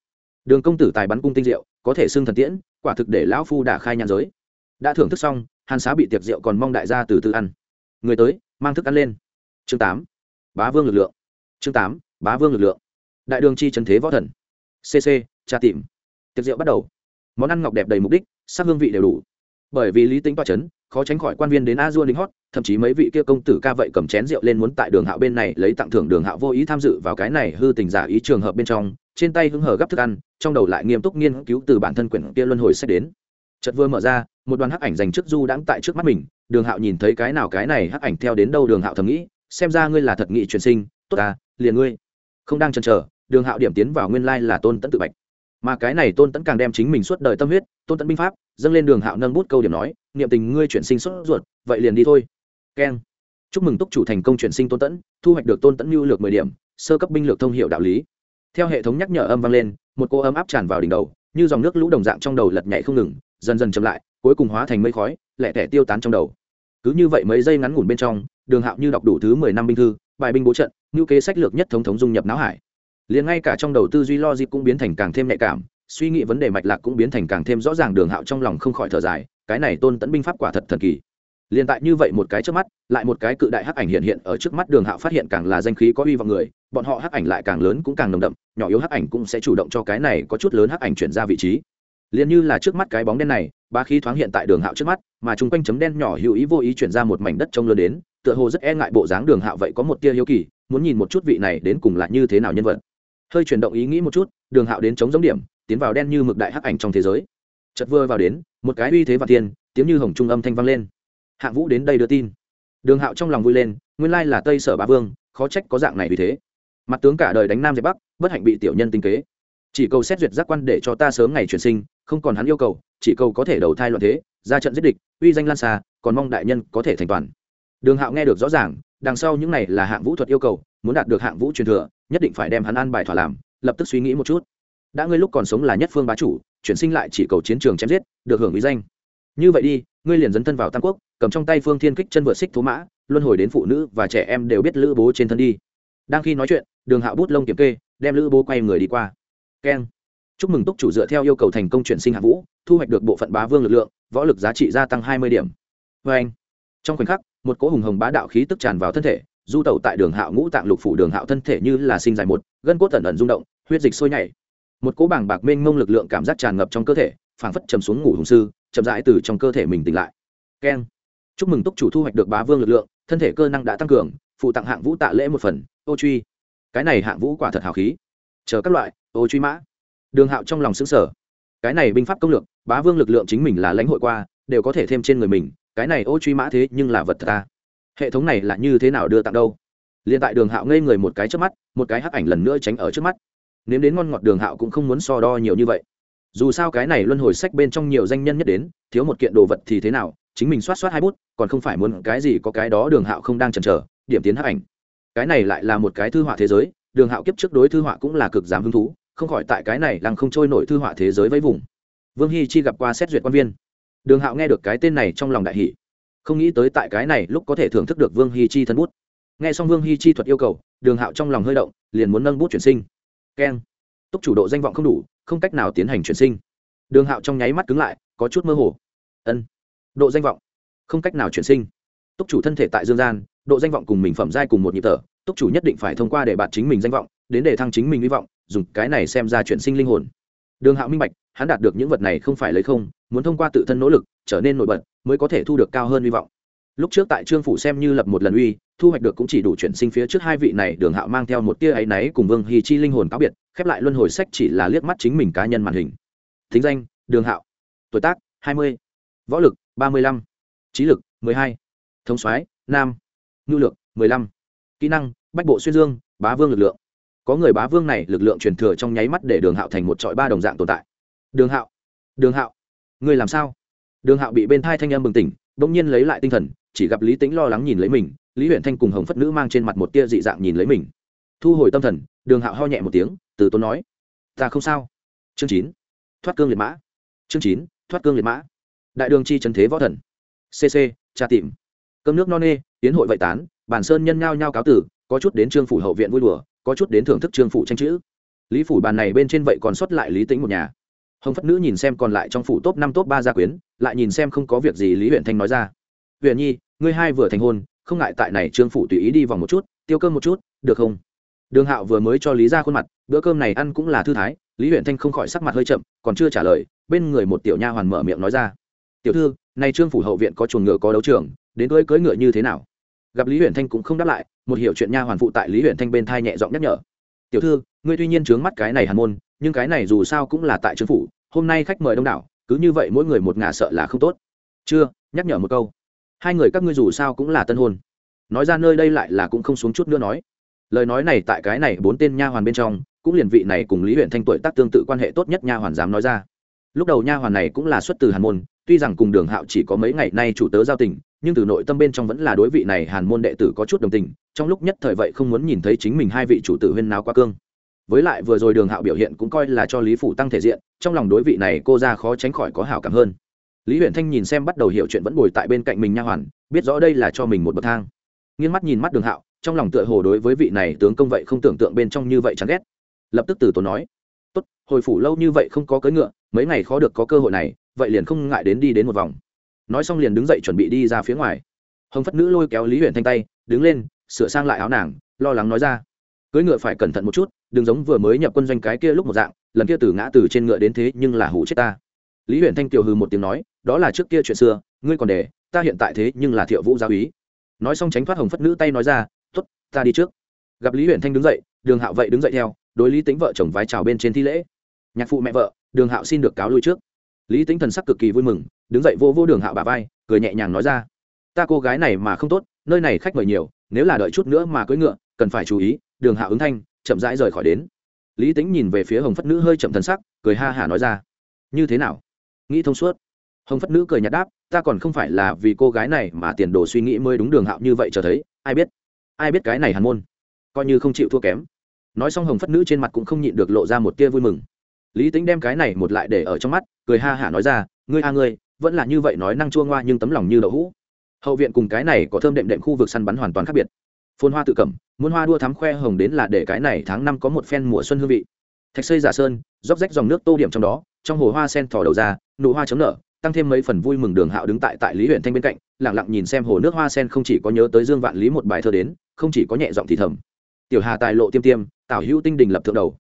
Đường công tử tài bắn cung tinh diệu, có thể xưng thần tiễn, quả thực để lão phu đã khai nhàn giới. Đã thưởng thức xong hàn xá bị tiệc rượu còn mong đại gia từ từ ăn. Người tới mang thức ăn lên. Chương tám bá vương lực lượng. Chương tám bá vương lực lượng. Đại đường chi trần thế võ thần. Cc tra tìm. Tiệc rượu bắt đầu. Món ăn ngọc đẹp đầy mục đích sắc hương vị đều đủ. Bởi vì lý tính toa chấn, khó tránh khỏi quan viên đến a dua lính hót thậm chí mấy vị kia công tử ca vậy cầm chén rượu lên muốn tại đường hạo bên này lấy tặng thưởng đường hạo vô ý tham dự vào cái này hư tình giả ý trường hợp bên trong trên tay hứng hở gấp thức ăn trong đầu lại nghiêm túc nghiên cứu từ bản thân quyển kia luân hồi sách đến chật vừa mở ra, một đoàn hắc ảnh dành trước du đãng tại trước mắt mình. Đường hạo nhìn thấy cái nào cái này hắc ảnh theo đến đâu, đường hạo thầm nghĩ, xem ra ngươi là thật nghị truyền sinh, tốt ta, liền ngươi. Không đang chần chờ, đường hạo điểm tiến vào nguyên lai là tôn tẫn tự bạch. Mà cái này tôn tẫn càng đem chính mình suốt đời tâm huyết, tôn tẫn binh pháp, dâng lên đường hạo nâng bút câu điểm nói, niệm tình ngươi chuyển sinh sốt ruột, vậy liền đi thôi. Keng. Chúc mừng túc chủ thành công chuyển sinh tôn tẫn thu hoạch được tôn tẫn mưu lược mười điểm, sơ cấp binh lược thông hiệu đạo lý. Theo hệ thống nhắc nhở âm vang lên, một cô ấm áp tràn vào đỉnh đầu, như dòng nước lũ đồng dạng trong đầu lật nhảy không ngừng dần dần chậm lại, cuối cùng hóa thành mây khói lẹ tẻ tiêu tán trong đầu. Cứ như vậy mấy giây ngắn ngủn bên trong, đường hạo như đọc đủ thứ mười năm binh thư, bài binh bố trận, ngữ kế sách lược nhất thống thống dung nhập não hải. Liền ngay cả trong đầu tư duy logic cũng biến thành càng thêm nhạy cảm, suy nghĩ vấn đề mạch lạc cũng biến thành càng thêm rõ ràng đường hạo trong lòng không khỏi thở dài, cái này tôn tẫn binh pháp quả thật thần kỳ. Liền tại như vậy một cái trước mắt, lại một cái cự đại hắc ảnh hiện hiện ở trước mắt đường hạo phát hiện càng là danh khí có uy vào người, bọn họ hắc ảnh lại càng lớn cũng càng nồng đậm, nhỏ yếu hắc ảnh cũng sẽ chủ động cho cái này có chút lớn hắc ảnh chuyển ra vị trí liền như là trước mắt cái bóng đen này, ba khí thoáng hiện tại đường hạo trước mắt, mà chung quanh chấm đen nhỏ hữu ý vô ý chuyển ra một mảnh đất trông lớn đến, tựa hồ rất e ngại bộ dáng đường hạo vậy có một tia hiếu kỳ, muốn nhìn một chút vị này đến cùng là như thế nào nhân vật. Hơi chuyển động ý nghĩ một chút, đường hạo đến chống giống điểm, tiến vào đen như mực đại hắc ảnh trong thế giới. Chật vừa vào đến, một cái uy thế và tiên tiếng như hồng trung âm thanh vang lên. Hạng vũ đến đây đưa tin. Đường hạo trong lòng vui lên, nguyên lai là tây sở bá vương, khó trách có dạng này vì thế. Mặt tướng cả đời đánh nam dẹp bắc, bất hạnh bị tiểu nhân tinh kế. Chỉ cầu xét duyệt giác quan để cho ta sớm ngày chuyển sinh không còn hắn yêu cầu, chỉ cầu có thể đầu thai loạn thế, ra trận giết địch, uy danh lan xa, còn mong đại nhân có thể thành toàn. Đường hạo nghe được rõ ràng, đằng sau những này là hạng vũ thuật yêu cầu, muốn đạt được hạng vũ truyền thừa, nhất định phải đem hắn ăn bài thỏa làm, lập tức suy nghĩ một chút. Đã ngươi lúc còn sống là nhất phương bá chủ, chuyển sinh lại chỉ cầu chiến trường chém giết, được hưởng uy danh. Như vậy đi, ngươi liền dấn thân vào tam quốc, cầm trong tay phương thiên kích chân vượt xích thú mã, luân hồi đến phụ nữ và trẻ em đều biết lữ bố trên thân đi. Đang khi nói chuyện, đường hạo bút lông kiểm kê, đem lữ bố quay người đi qua. Keng chúc mừng túc chủ dựa theo yêu cầu thành công chuyển sinh hạ vũ, thu hoạch được bộ phận bá vương lực lượng, võ lực giá trị gia tăng hai mươi điểm. Vê anh, trong khoảnh khắc, một cỗ hùng hồng bá đạo khí tức tràn vào thân thể, du tẩu tại đường hạo ngũ tạng lục phủ đường hạo thân thể như là sinh dài một, gân cốt tẩn ẩn rung động, huyết dịch sôi nhảy. Một cỗ bảng bạc mênh mông lực lượng cảm giác tràn ngập trong cơ thể, phảng phất chầm xuống ngủ hùng sư, chậm rãi từ trong cơ thể mình tỉnh lại. Keng. Chúc mừng túc chủ thu hoạch được bá vương lực lượng, thân thể cơ năng đã tăng cường, phụ tặng hạng vũ tạ lễ một phần, ô truy. Cái này hạng vũ quả thật hào khí. Chờ các loại, ô truy mã đường hạo trong lòng xứng sở cái này binh pháp công lược, bá vương lực lượng chính mình là lãnh hội qua, đều có thể thêm trên người mình, cái này ô truy mã thế nhưng là vật thật ta. Hệ thống này là như thế nào đưa tặng đâu? Liền tại đường hạo ngây người một cái trước mắt, một cái hắc ảnh lần nữa tránh ở trước mắt. Nếu đến ngon ngọt đường hạo cũng không muốn so đo nhiều như vậy. Dù sao cái này luân hồi sách bên trong nhiều danh nhân nhất đến, thiếu một kiện đồ vật thì thế nào, chính mình soát soát hai bút, còn không phải muốn cái gì có cái đó đường hạo không đang chần chờ, điểm tiến hắc ảnh. Cái này lại là một cái thư họa thế giới, đường hạo kiếp trước đối thư họa cũng là cực dám hứng thú không khỏi tại cái này lăng không trôi nổi thư họa thế giới với vùng. Vương Hi chi gặp qua xét duyệt quan viên. Đường hạo nghe được cái tên này trong lòng đại hỷ không nghĩ tới tại cái này lúc có thể thưởng thức được vương Hi chi thân bút. Nghe xong vương Hi chi thuật yêu cầu, đường hạo trong lòng hơi động, liền muốn nâng bút chuyển sinh. Keng. Túc chủ độ danh vọng không đủ, không cách nào tiến hành chuyển sinh. Đường hạo trong nháy mắt cứng lại, có chút mơ hồ. Ân. Độ danh vọng. Không cách nào chuyển sinh. Túc chủ thân thể tại dương gian, độ danh vọng cùng mình phẩm giai cùng một nhịp thở. Túc chủ nhất định phải thông qua để bạn chính mình danh vọng đến để thăng chính mình hy vọng, dùng cái này xem ra chuyển sinh linh hồn. Đường hạo minh bạch, hắn đạt được những vật này không phải lấy không, muốn thông qua tự thân nỗ lực, trở nên nổi bật, mới có thể thu được cao hơn hy vọng. Lúc trước tại trương phủ xem như lập một lần uy, thu hoạch được cũng chỉ đủ chuyển sinh phía trước hai vị này, đường hạo mang theo một tia áy náy cùng vương hy chi linh hồn cáo biệt, khép lại luân hồi sách chỉ là liếc mắt chính mình cá nhân màn hình. Thính danh, đường hạo. Tuổi tác, hai mươi. Võ lực, ba mươi lăm. Trí lực, mười hai. Thống soái, nam. Ngưu lược mười lăm. Kỹ năng, bách bộ xuyên dương, bá vương lực lượng có người bá vương này lực lượng truyền thừa trong nháy mắt để đường hạo thành một trọi ba đồng dạng tồn tại. Đường hạo đường hạo người làm sao? Đường hạo bị bên thai thanh em bừng tỉnh, bỗng nhiên lấy lại tinh thần, chỉ gặp lý tính lo lắng nhìn lấy mình, lý huyện thanh cùng hồng phất nữ mang trên mặt một tia dị dạng nhìn lấy mình. Thu hồi tâm thần, đường hạo ho nhẹ một tiếng, từ tốn nói, ta không sao. Chương chín, thoát cương liệt mã. Chương chín, thoát cương liệt mã. Đại đường chi trần thế võ thần. Cc tra tìm. Cơm nước no nê, tiến hội vậy tán bản sơn nhân nhao nhao cáo tử, có chút đến trương phủ hậu viện vui đùa có chút đến thưởng thức trương phủ tranh chữ. Lý phủ bàn này bên trên vậy còn xuất lại lý tính một nhà. Hồng phất nữ nhìn xem còn lại trong phủ top năm top ba gia quyến, lại nhìn xem không có việc gì lý huyện thanh nói ra. Huyện nhi, ngươi hai vừa thành hôn, không ngại tại này trương phủ tùy ý đi vòng một chút, tiêu cơm một chút, được không? Đường hạo vừa mới cho lý ra khuôn mặt, bữa cơm này ăn cũng là thư thái, lý huyện thanh không khỏi sắc mặt hơi chậm, còn chưa trả lời, bên người một tiểu nha hoàn mở miệng nói ra. Tiểu thư nay trương phủ hậu viện có chuồng ngựa có đấu trường, đến cưới cưới ngựa như thế nào? Gặp lý huyện thanh cũng không đáp lại một hiểu chuyện nha hoàn phụ tại lý huyện thanh bên thai nhẹ giọng nhắc nhở tiểu thư ngươi tuy nhiên trướng mắt cái này hàn môn nhưng cái này dù sao cũng là tại trương phủ hôm nay khách mời đông đảo cứ như vậy mỗi người một ngả sợ là không tốt chưa nhắc nhở một câu hai người các ngươi dù sao cũng là tân hôn nói ra nơi đây lại là cũng không xuống chút nữa nói lời nói này tại cái này bốn tên nha hoàn bên trong cũng liền vị này cùng lý huyện thanh tuổi tác tương tự quan hệ tốt nhất nha hoàn dám nói ra lúc đầu nha hoàn này cũng là xuất từ hàn môn tuy rằng cùng đường hạo chỉ có mấy ngày nay chủ tớ giao tình, nhưng từ nội tâm bên trong vẫn là đối vị này hàn môn đệ tử có chút đồng tình, trong lúc nhất thời vậy không muốn nhìn thấy chính mình hai vị chủ tử huyên náo qua cương. Với lại vừa rồi đường hạo biểu hiện cũng coi là cho lý phủ tăng thể diện, trong lòng đối vị này cô ra khó tránh khỏi có hảo cảm hơn. Lý huyện thanh nhìn xem bắt đầu hiểu chuyện vẫn bồi tại bên cạnh mình nha hoàn, biết rõ đây là cho mình một bậc thang. Nghiên mắt nhìn mắt đường hạo, trong lòng tựa hồ đối với vị này tướng công vậy không tưởng tượng bên trong như vậy chán ghét. Lập tức từ tốn nói, tốt, hồi phủ lâu như vậy không có cưỡi ngựa, mấy ngày khó được có cơ hội này vậy liền không ngại đến đi đến một vòng. Nói xong liền đứng dậy chuẩn bị đi ra phía ngoài. Hồng phất nữ lôi kéo lý huyện thanh tay, đứng lên, sửa sang lại áo nàng, lo lắng nói ra. Cưỡi ngựa phải cẩn thận một chút, đừng giống vừa mới nhập quân doanh cái kia lúc một dạng, lần kia từ ngã từ trên ngựa đến thế nhưng là hủ chết ta. Lý huyện thanh kiều hừ một tiếng nói, đó là trước kia chuyện xưa, ngươi còn để, ta hiện tại thế nhưng là thiệu vũ giáo úy. Nói xong tránh thoát hồng phất nữ tay nói ra t ố t ta đi trước. Gặp lý huyện thanh đứng dậy, đường hạo vậy đứng dậy theo, đối lý tính vợ chồng vái chào bên trên thi lễ. Nhạc phụ mẹ vợ, đường hạo xin được cáo lui trước lý tính thần sắc cực kỳ vui mừng, đứng dậy vô vô đường hạo bà vai, cười nhẹ nhàng nói ra. Ta cô gái này mà không tốt, nơi này khách mời nhiều, nếu là đợi chút nữa mà cưỡi ngựa, cần phải chú ý, đường hạo ứng thanh, chậm rãi rời khỏi đến. Lý tính nhìn về phía hồng phất nữ hơi chậm thần sắc, cười ha hả nói ra. Như thế nào? Nghĩ thông suốt. Hồng phất nữ cười nhạt đáp, ta còn không phải là vì cô gái này mà tiền đồ suy nghĩ mới đúng đường hạo như vậy cho thấy, ai biết? Ai biết cái này hàn môn? Coi như không chịu thua kém. Nói xong hồng phất nữ trên mặt cũng không nhịn được lộ ra một tia vui mừng lý tính đem cái này một lại để ở trong mắt, cười ha hả nói ra, ngươi a ngươi, vẫn là như vậy nói năng chua ngoa nhưng tấm lòng như đậu hũ. Hậu viện cùng cái này có thơm đệm đệm khu vực săn bắn hoàn toàn khác biệt. Phôn hoa tự cẩm muốn hoa đua thắm khoe hồng đến là để cái này tháng năm có một phen mùa xuân hương vị. Thạch xây giả sơn róc rách dòng nước tô điểm trong đó, trong hồ hoa sen thỏ đầu ra, nụ hoa chấm nở, tăng thêm mấy phần vui mừng đường hạo đứng tại tại lý huyện thanh bên cạnh lẳng lặng nhìn xem hồ nước hoa sen không chỉ có nhớ tới dương vạn lý một bài thơ đến, không chỉ có nhẹ giọng thì thầm. Tiểu hà tài lộ tiêm tiêm, tảo hữu tinh đình lập thượng đầu.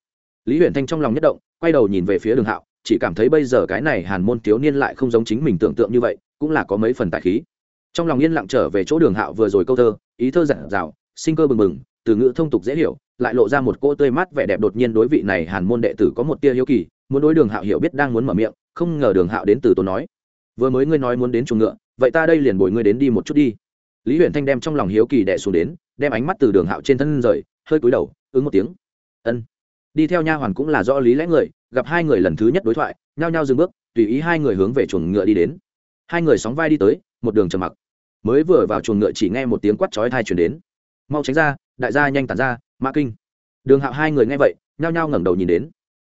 Lý huyện thanh trong lòng nhất động quay đầu nhìn về phía đường hạo, chỉ cảm thấy bây giờ cái này hàn môn thiếu niên lại không giống chính mình tưởng tượng như vậy, cũng là có mấy phần tài khí. Trong lòng yên lặng trở về chỗ đường hạo vừa rồi câu thơ, ý thơ giản dạo sinh cơ bừng bừng, từ ngữ thông tục dễ hiểu, lại lộ ra một cô tươi mát vẻ đẹp đột nhiên đối vị này hàn môn đệ tử có một tia hiếu kỳ, muốn đối đường hạo hiểu biết đang muốn mở miệng, không ngờ đường hạo đến từ tôi nói. Vừa mới ngươi nói muốn đến chuồng ngựa, vậy ta đây liền bồi ngươi đến đi một chút đi. Lý huyền thanh đem trong lòng hiếu kỳ đệ xuống đến, đem ánh mắt từ đường hạo trên thân rời, hơi cúi đầu, ứng một tiếng. Ân đi theo nha hoàn cũng là do lý lẽ người, gặp hai người lần thứ nhất đối thoại, nhao nhao dừng bước, tùy ý hai người hướng về chuồng ngựa đi đến. Hai người sóng vai đi tới, một đường trầm mặc. Mới vừa vào chuồng ngựa chỉ nghe một tiếng quát chói thai chuyển đến. Mau tránh ra, đại gia nhanh tản ra, mã kinh. Đường hạo hai người nghe vậy, nhao nhao ngẩng đầu nhìn đến.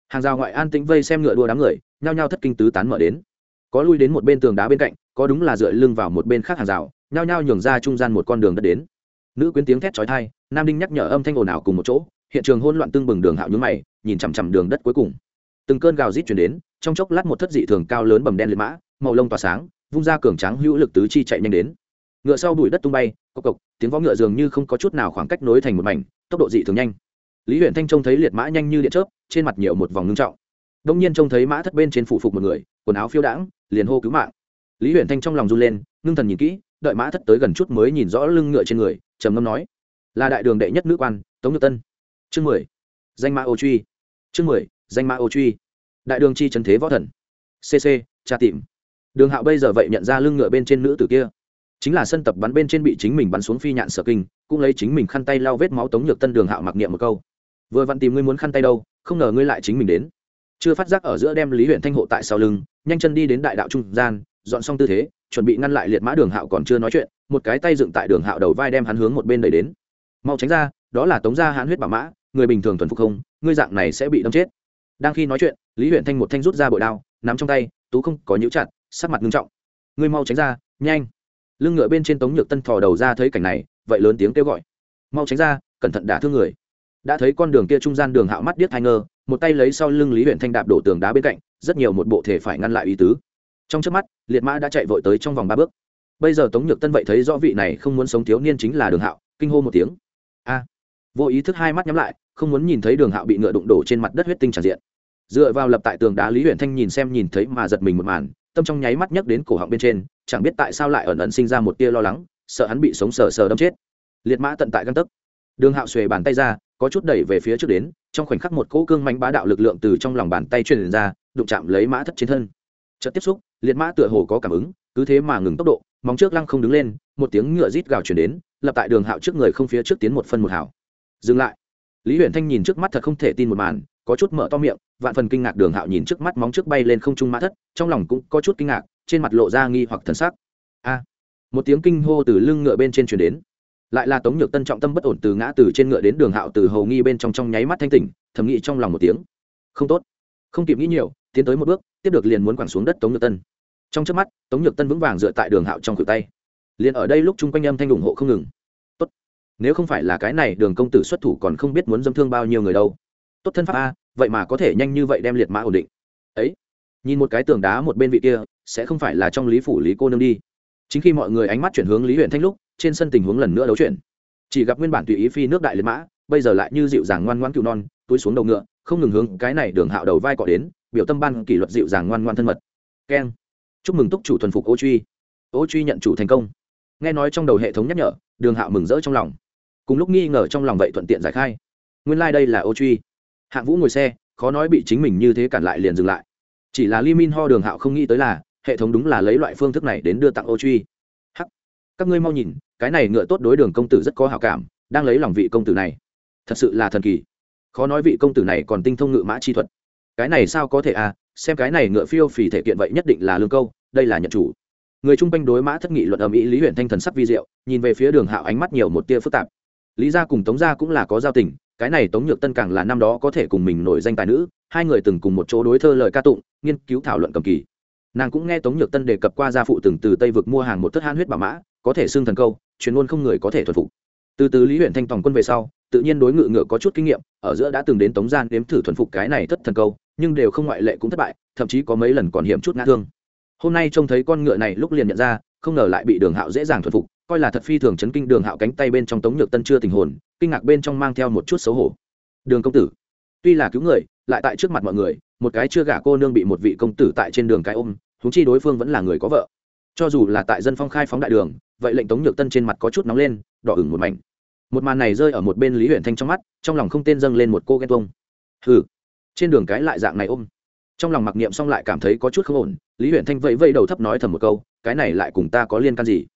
Hàng rào ngoại an tĩnh vây xem ngựa đua đám người, nhao nhao thất kinh tứ tán mở đến. Có lui đến một bên tường đá bên cạnh, có đúng là dựa lưng vào một bên khác hàng rào, nhao nhao nhường ra trung gian một con đường đất đến. Nữ quyến tiếng thét chói thai nam đinh nhắc nhở âm thanh ồn ào cùng một chỗ hiện trường hỗn loạn tương bừng đường hạo nhướng mày, nhìn chằm chằm đường đất cuối cùng. Từng cơn gào rít chuyển đến, trong chốc lát một thất dị thường cao lớn bầm đen liệt mã, màu lông tỏa sáng, vung ra cường tráng hữu lực tứ chi chạy nhanh đến. Ngựa sau bụi đất tung bay, cộc cộc, tiếng vó ngựa dường như không có chút nào khoảng cách nối thành một mảnh, tốc độ dị thường nhanh. Lý huyện thanh trông thấy liệt mã nhanh như điện chớp, trên mặt nhiều một vòng ngưng trọng. Đông nhiên trông thấy mã thất bên trên phủ phục một người, quần áo phiêu đãng, liền hô cứu mạng. Lý huyện thanh trong lòng run lên, ngưng thần nhìn kỹ, đợi mã thất tới gần chút mới nhìn rõ lưng ngựa trên người, trầm ngâm nói, là đại đường đệ nhất nữ quan, tống nhược tân chương mười, danh mã ô truy. Chương mười, danh mã ô truy. Đại đường chi trần thế võ thần. Cc tra tìm. Đường hạo bây giờ vậy nhận ra lưng ngựa bên trên nữ tử kia. Chính là sân tập bắn bên trên bị chính mình bắn xuống phi nhạn sở kinh, cũng lấy chính mình khăn tay lau vết máu tống nhược tân đường hạo mặc niệm một câu. Vừa vặn tìm ngươi muốn khăn tay đâu, không ngờ ngươi lại chính mình đến. Chưa phát giác ở giữa đem lý huyện thanh hộ tại sau lưng, nhanh chân đi đến đại đạo trung gian, dọn xong tư thế, chuẩn bị ngăn lại liệt mã đường hạo còn chưa nói chuyện, một cái tay dựng tại đường hạo đầu vai đem hắn hướng một bên đẩy đến. Mau tránh ra, đó là tống gia hãn huyết bảo mã người bình thường thuần phục không, ngươi dạng này sẽ bị đâm chết. Đang khi nói chuyện, lý huyện thanh một thanh rút ra bội đao, nắm trong tay, tú không có nhũ chặt, sắc mặt nghiêm trọng. Ngươi mau tránh ra, nhanh. Lưng ngựa bên trên tống nhược tân thò đầu ra thấy cảnh này, vậy lớn tiếng kêu gọi. Mau tránh ra, cẩn thận đả thương người. Đã thấy con đường kia trung gian đường hạo mắt điếc hai ngơ, một tay lấy sau lưng lý huyện thanh đạp đổ tường đá bên cạnh, rất nhiều một bộ thể phải ngăn lại ý tứ. Trong trước mắt, liệt mã đã chạy vội tới trong vòng ba bước. Bây giờ tống nhược tân vậy thấy rõ vị này không muốn sống thiếu niên chính là đường hạo, kinh hô một tiếng. A! Vô ý thức hai mắt nhắm lại, không muốn nhìn thấy đường hạo bị ngựa đụng đổ trên mặt đất huyết tinh tràn diện. Dựa vào lập tại tường đá lý huyện thanh nhìn xem nhìn thấy mà giật mình một màn, tâm trong nháy mắt nhấc đến cổ họng bên trên, chẳng biết tại sao lại ẩn ẩn sinh ra một tia lo lắng, sợ hắn bị sống sờ sờ đâm chết. Liệt mã tận tại găng tấc. Đường hạo xuề bàn tay ra, có chút đẩy về phía trước đến, trong khoảnh khắc một cỗ cương mánh bá đạo lực lượng từ trong lòng bàn tay truyền ra, đụng chạm lấy mã thất trên thân. Chợt tiếp xúc, liệt mã tựa hồ có cảm ứng, cứ thế mà ngừng tốc độ, móng trước lăng không đứng lên, một tiếng ngựa rít gào chuyển đến, lập tại đường hạo trước người không phía trước tiến một phân một hảo dừng lại. Lý huyện thanh nhìn trước mắt thật không thể tin một màn, có chút mở to miệng, vạn phần kinh ngạc đường hạo nhìn trước mắt móng trước bay lên không trung mã thất, trong lòng cũng có chút kinh ngạc, trên mặt lộ ra nghi hoặc thần sắc. A! Một tiếng kinh hô từ lưng ngựa bên trên chuyển đến. Lại là tống nhược tân trọng tâm bất ổn từ ngã từ trên ngựa đến đường hạo từ hầu nghi bên trong trong nháy mắt thanh tỉnh, thầm nghĩ trong lòng một tiếng. Không tốt. Không kịp nghĩ nhiều, tiến tới một bước, tiếp được liền muốn quẳng xuống đất tống nhược tân. Trong trước mắt, tống nhược tân vững vàng dựa tại đường hạo trong cửa tay. Liền ở đây lúc chung quanh âm thanh ủng hộ không ngừng nếu không phải là cái này, đường công tử xuất thủ còn không biết muốn dâm thương bao nhiêu người đâu. Tốt thân pháp a, vậy mà có thể nhanh như vậy đem liệt mã ổn định. Ấy, nhìn một cái tường đá một bên vị kia, sẽ không phải là trong lý phủ lý cô nương đi. Chính khi mọi người ánh mắt chuyển hướng lý huyện thanh lúc, trên sân tình huống lần nữa đấu chuyển. Chỉ gặp nguyên bản tùy ý phi nước đại liệt mã, bây giờ lại như dịu dàng ngoan ngoan cựu non, túi xuống đầu ngựa, không ngừng hướng cái này đường hạo đầu vai cọ đến, biểu tâm ban kỷ luật dịu dàng ngoan ngoan thân mật. Keng. Chúc mừng túc chủ thuần phục ô truy. Ô truy nhận chủ thành công. Nghe nói trong đầu hệ thống nhắc nhở, đường hạo mừng rỡ trong lòng cùng lúc nghi ngờ trong lòng vậy thuận tiện giải khai. Nguyên lai、like、đây là ô truy. Hạng vũ ngồi xe, khó nói bị chính mình như thế cản lại liền dừng lại. Chỉ là li min ho đường hạo không nghĩ tới là, hệ thống đúng là lấy loại phương thức này đến đưa tặng ô truy. Hắc, các ngươi mau nhìn, cái này ngựa tốt đối đường công tử rất có hảo cảm, đang lấy lòng vị công tử này. Thật sự là thần kỳ. Khó nói vị công tử này còn tinh thông ngự mã chi thuật. Cái này sao có thể à xem cái này ngựa phiêu phì thể kiện vậy nhất định là lương câu, đây là nhận chủ. Người chung quanh đối mã thất nghị luận âm ý lý huyện thanh thần sắc vi diệu, nhìn về phía đường hạo ánh mắt nhiều một tia phức tạp lý gia cùng tống gia cũng là có giao tình, cái này tống nhược tân càng là năm đó có thể cùng mình nổi danh tài nữ, hai người từng cùng một chỗ đối thơ lời ca tụng, nghiên cứu thảo luận cầm kỳ. Nàng cũng nghe tống nhược tân đề cập qua gia phụ từng từ tây vực mua hàng một thất han huyết bà mã, có thể xưng thần câu, chuyên môn không người có thể thuần phục. Từ từ lý huyện thanh tòng quân về sau, tự nhiên đối ngự ngựa có chút kinh nghiệm, ở giữa đã từng đến tống gian đếm thử thuần phục cái này thất thần câu, nhưng đều không ngoại lệ cũng thất bại, thậm chí có mấy lần còn hiểm chút ngã thương. Hôm nay trông thấy con ngựa này lúc liền nhận ra, không ngờ lại bị đường hạo dễ dàng thuần phục coi là thật phi thường chấn kinh đường hạo cánh tay bên trong tống nhược tân chưa tình hồn, kinh ngạc bên trong mang theo một chút xấu hổ. Đường công tử, tuy là cứu người, lại tại trước mặt mọi người, một cái chưa gả cô nương bị một vị công tử tại trên đường cái ôm húng chi đối phương vẫn là người có vợ. Cho dù là tại dân phong khai phóng đại đường, vậy lệnh tống nhược tân trên mặt có chút nóng lên, đỏ ửng một mảnh. Một màn này rơi ở một bên lý huyện thanh trong mắt, trong lòng không tên dâng lên một cô ghen tuông. Hừ, trên đường cái lại dạng này ôm. Trong lòng mặc niệm xong lại cảm thấy có chút không ổn, lý huyện thanh vẫy vẫy đầu thấp nói thầm một câu, cái này lại cùng ta có liên can gì?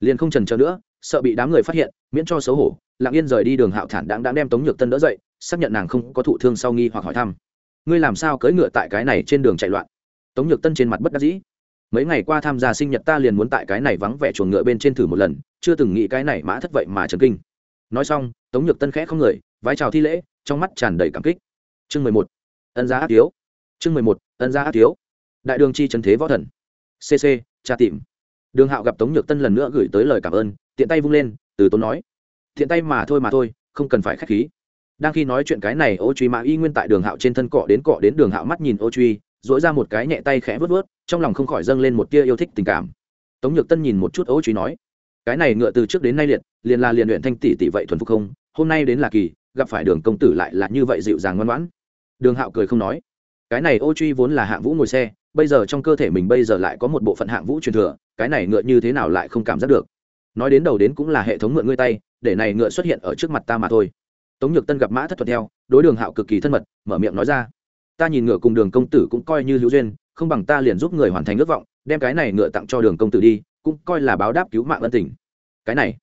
Liền không trần trờ nữa, sợ bị đám người phát hiện, miễn cho xấu hổ, lặng yên rời đi đường hạo thản đáng đã đem tống nhược tân đỡ dậy, xác nhận nàng không có thụ thương sau nghi hoặc hỏi thăm. Ngươi làm sao cưỡi ngựa tại cái này trên đường chạy loạn? Tống nhược tân trên mặt bất đắc dĩ. Mấy ngày qua tham gia sinh nhật ta liền muốn tại cái này vắng vẻ chuồng ngựa bên trên thử một lần, chưa từng nghĩ cái này mã thất vậy mà trần kinh. Nói xong, tống nhược tân khẽ không người, vái chào thi lễ, trong mắt tràn đầy cảm kích. Chương mười một, ân gia ác thiếu. Chương mười một, ân gia ác thiếu. Đại đường chi trần thế võ thần. Cc tra tìm đường hạo gặp tống nhược tân lần nữa gửi tới lời cảm ơn, tiện tay vung lên, từ tốn nói, tiện tay mà thôi mà thôi, không cần phải k h á c h khí. Đang khi nói chuyện cái này, ô truy mã y nguyên tại đường hạo trên thân cọ đến cọ đến đường hạo mắt nhìn ô truy dỗi ra một cái nhẹ tay khẽ vớt vớt trong lòng không khỏi dâng lên một tia yêu thích tình cảm. Tống nhược tân nhìn một chút ô truy nói, cái này ngựa từ trước đến nay liệt, liền là liền luyện thanh tỷ tỷ vậy thuần phục không? Hôm nay đến là kỳ, gặp phải đường công tử lại là như vậy dịu dàng ngoan ngoãn. Đường hạo cười không nói, cái này ô truy vốn là hạng vũ ngồi xe bây giờ trong cơ thể mình bây giờ lại có một bộ phận hạng vũ truyền thừa, cái này ngựa như thế nào lại không cảm giác được. Nói đến đầu đến cũng là hệ thống ngựa ngươi tay, để này ngựa xuất hiện ở trước mặt ta mà thôi. Tống nhược tân gặp mã thất thuật theo, đối đường hạo cực kỳ thân mật, mở miệng nói ra. Ta nhìn ngựa cùng đường công tử cũng coi như hữu duyên, không bằng ta liền giúp người hoàn thành ước vọng, đem cái này ngựa tặng cho đường công tử đi, cũng coi là báo đáp cứu mạng ân tình. Cái này,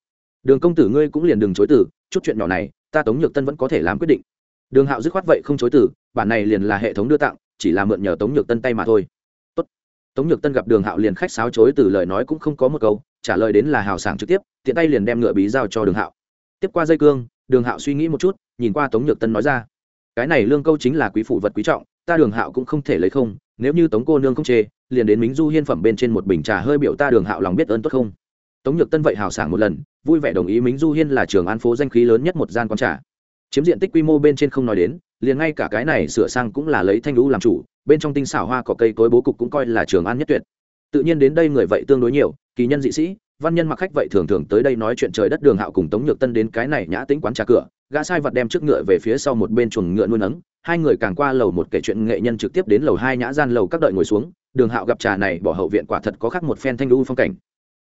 đường công tử ngươi cũng liền đừng chối từ, chút chuyện nhỏ này, ta tống nhược tân vẫn có thể làm quyết định. Đường hạo dứt khoát vậy không chối từ, bản này liền là hệ thống đưa tặng, chỉ là mượn nhờ tống nhược tân tay mà thôi tống nhược tân gặp đường hạo liền khách sáo chối từ lời nói cũng không có một câu, trả lời đến là hào sảng trực tiếp, tiện tay liền đem ngựa bí giao cho đường hạo. Tiếp qua dây cương, đường hạo suy nghĩ một chút, nhìn qua tống nhược tân nói ra, cái này lương câu chính là quý phụ vật quý trọng, ta đường hạo cũng không thể lấy không, nếu như tống cô nương không chê, liền đến mính du hiên phẩm bên trên một bình trà hơi biểu ta đường hạo lòng biết ơn tốt không? Tống nhược tân vậy hào sảng một lần, vui vẻ đồng ý mính du hiên là trường an phố danh khí lớn nhất một gian quán trà chiếm diện tích quy mô bên trên không nói đến, liền ngay cả cái này sửa sang cũng là lấy thanh lũ làm chủ, bên trong tinh xảo hoa cỏ cây cối bố cục cũng coi là trường an nhất tuyệt. Tự nhiên đến đây người vậy tương đối nhiều, kỳ nhân dị sĩ, văn nhân mặc khách vậy thường thường tới đây nói chuyện trời đất đường hạo cùng tống nhược tân đến cái này nhã tính quán trà cửa, gã sai vật đem trước ngựa về phía sau một bên chuồng ngựa nuôi nấng, hai người càng qua lầu một kể chuyện nghệ nhân trực tiếp đến lầu hai nhã gian lầu các đợi ngồi xuống, đường hạo gặp trà này bỏ hậu viện quả thật có khác một phen thanh lưu phong cảnh.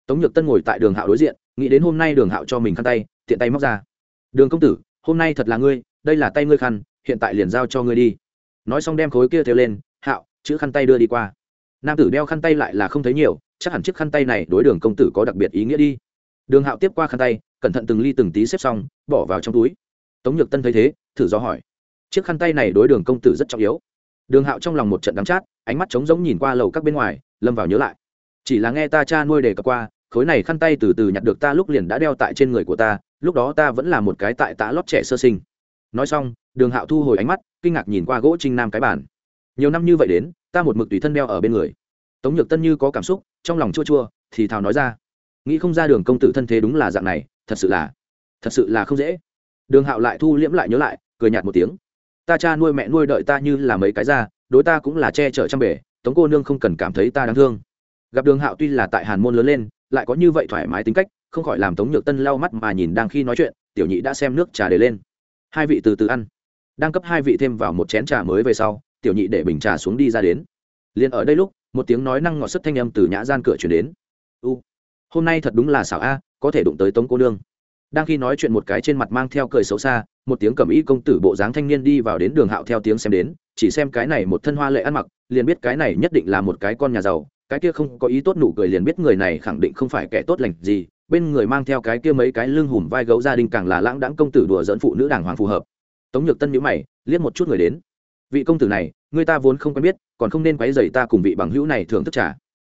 Tống nhược tân ngồi tại đường hạo đối diện, nghĩ đến hôm nay đường hạo cho mình khăn tay, tiện tay móc ra. Đường công tử hôm nay thật là ngươi, đây là tay ngươi khăn, hiện tại liền giao cho ngươi đi. Nói xong đem khối kia theo lên, hạo, chữ khăn tay đưa đi qua. Nam tử đeo khăn tay lại là không thấy nhiều, chắc hẳn chiếc khăn tay này đối đường công tử có đặc biệt ý nghĩa đi. Đường hạo tiếp qua khăn tay, cẩn thận từng ly từng tí xếp xong, bỏ vào trong túi. Tống nhược tân thấy thế, thử do hỏi. Chiếc khăn tay này đối đường công tử rất trọng yếu. Đường hạo trong lòng một trận đắm chát, ánh mắt trống giống nhìn qua lầu các bên ngoài, lâm vào nhớ lại. Chỉ là nghe ta cha nuôi đề cập qua khối này khăn tay từ từ nhặt được ta lúc liền đã đeo tại trên người của ta, lúc đó ta vẫn là một cái tại tã lót trẻ sơ sinh. Nói xong, đường hạo thu hồi ánh mắt, kinh ngạc nhìn qua gỗ trinh nam cái bản nhiều năm như vậy đến, ta một mực tùy thân đeo ở bên người. Tống nhược tân như có cảm xúc, trong lòng chua chua, thì thào nói ra. Nghĩ không ra đường công tử thân thế đúng là dạng này, thật sự là, thật sự là không dễ. Đường hạo lại thu liễm lại nhớ lại, cười nhạt một tiếng. Ta cha nuôi mẹ nuôi đợi ta như là mấy cái ra đối ta cũng là che chở trăm bể, tống cô nương không cần cảm thấy ta đáng thương. Gặp đường hạo tuy là tại hàn môn lớn lên lại có như vậy thoải mái tính cách, không khỏi làm tống nhược tân lau mắt mà nhìn đang khi nói chuyện, tiểu nhị đã xem nước trà để lên. Hai vị từ từ ăn. Đang cấp hai vị thêm vào một chén trà mới về sau, tiểu nhị để bình trà xuống đi ra đến. Liền ở đây lúc, một tiếng nói năng ngọt sức thanh âm từ nhã gian cửa chuyển đến. U, hôm nay thật đúng là xảo a, có thể đụng tới tống cô nương. Đang khi nói chuyện một cái trên mặt mang theo cười xấu xa, một tiếng cẩm y công tử bộ dáng thanh niên đi vào đến đường hạo theo tiếng xem đến, chỉ xem cái này một thân hoa lệ ăn mặc, liền biết cái này nhất định là một cái con nhà giàu cái kia không có ý tốt nụ cười liền biết người này khẳng định không phải kẻ tốt lành gì, bên người mang theo cái kia mấy cái lưng hùm vai gấu gia đình càng là lãng đãng công tử đùa dẫn phụ nữ đàng hoàng phù hợp. Tống nhược tân nhữ mày, liếc một chút người đến. Vị công tử này, người ta vốn không quen biết, còn không nên quấy dày ta cùng vị bằng hữu này thưởng thức trả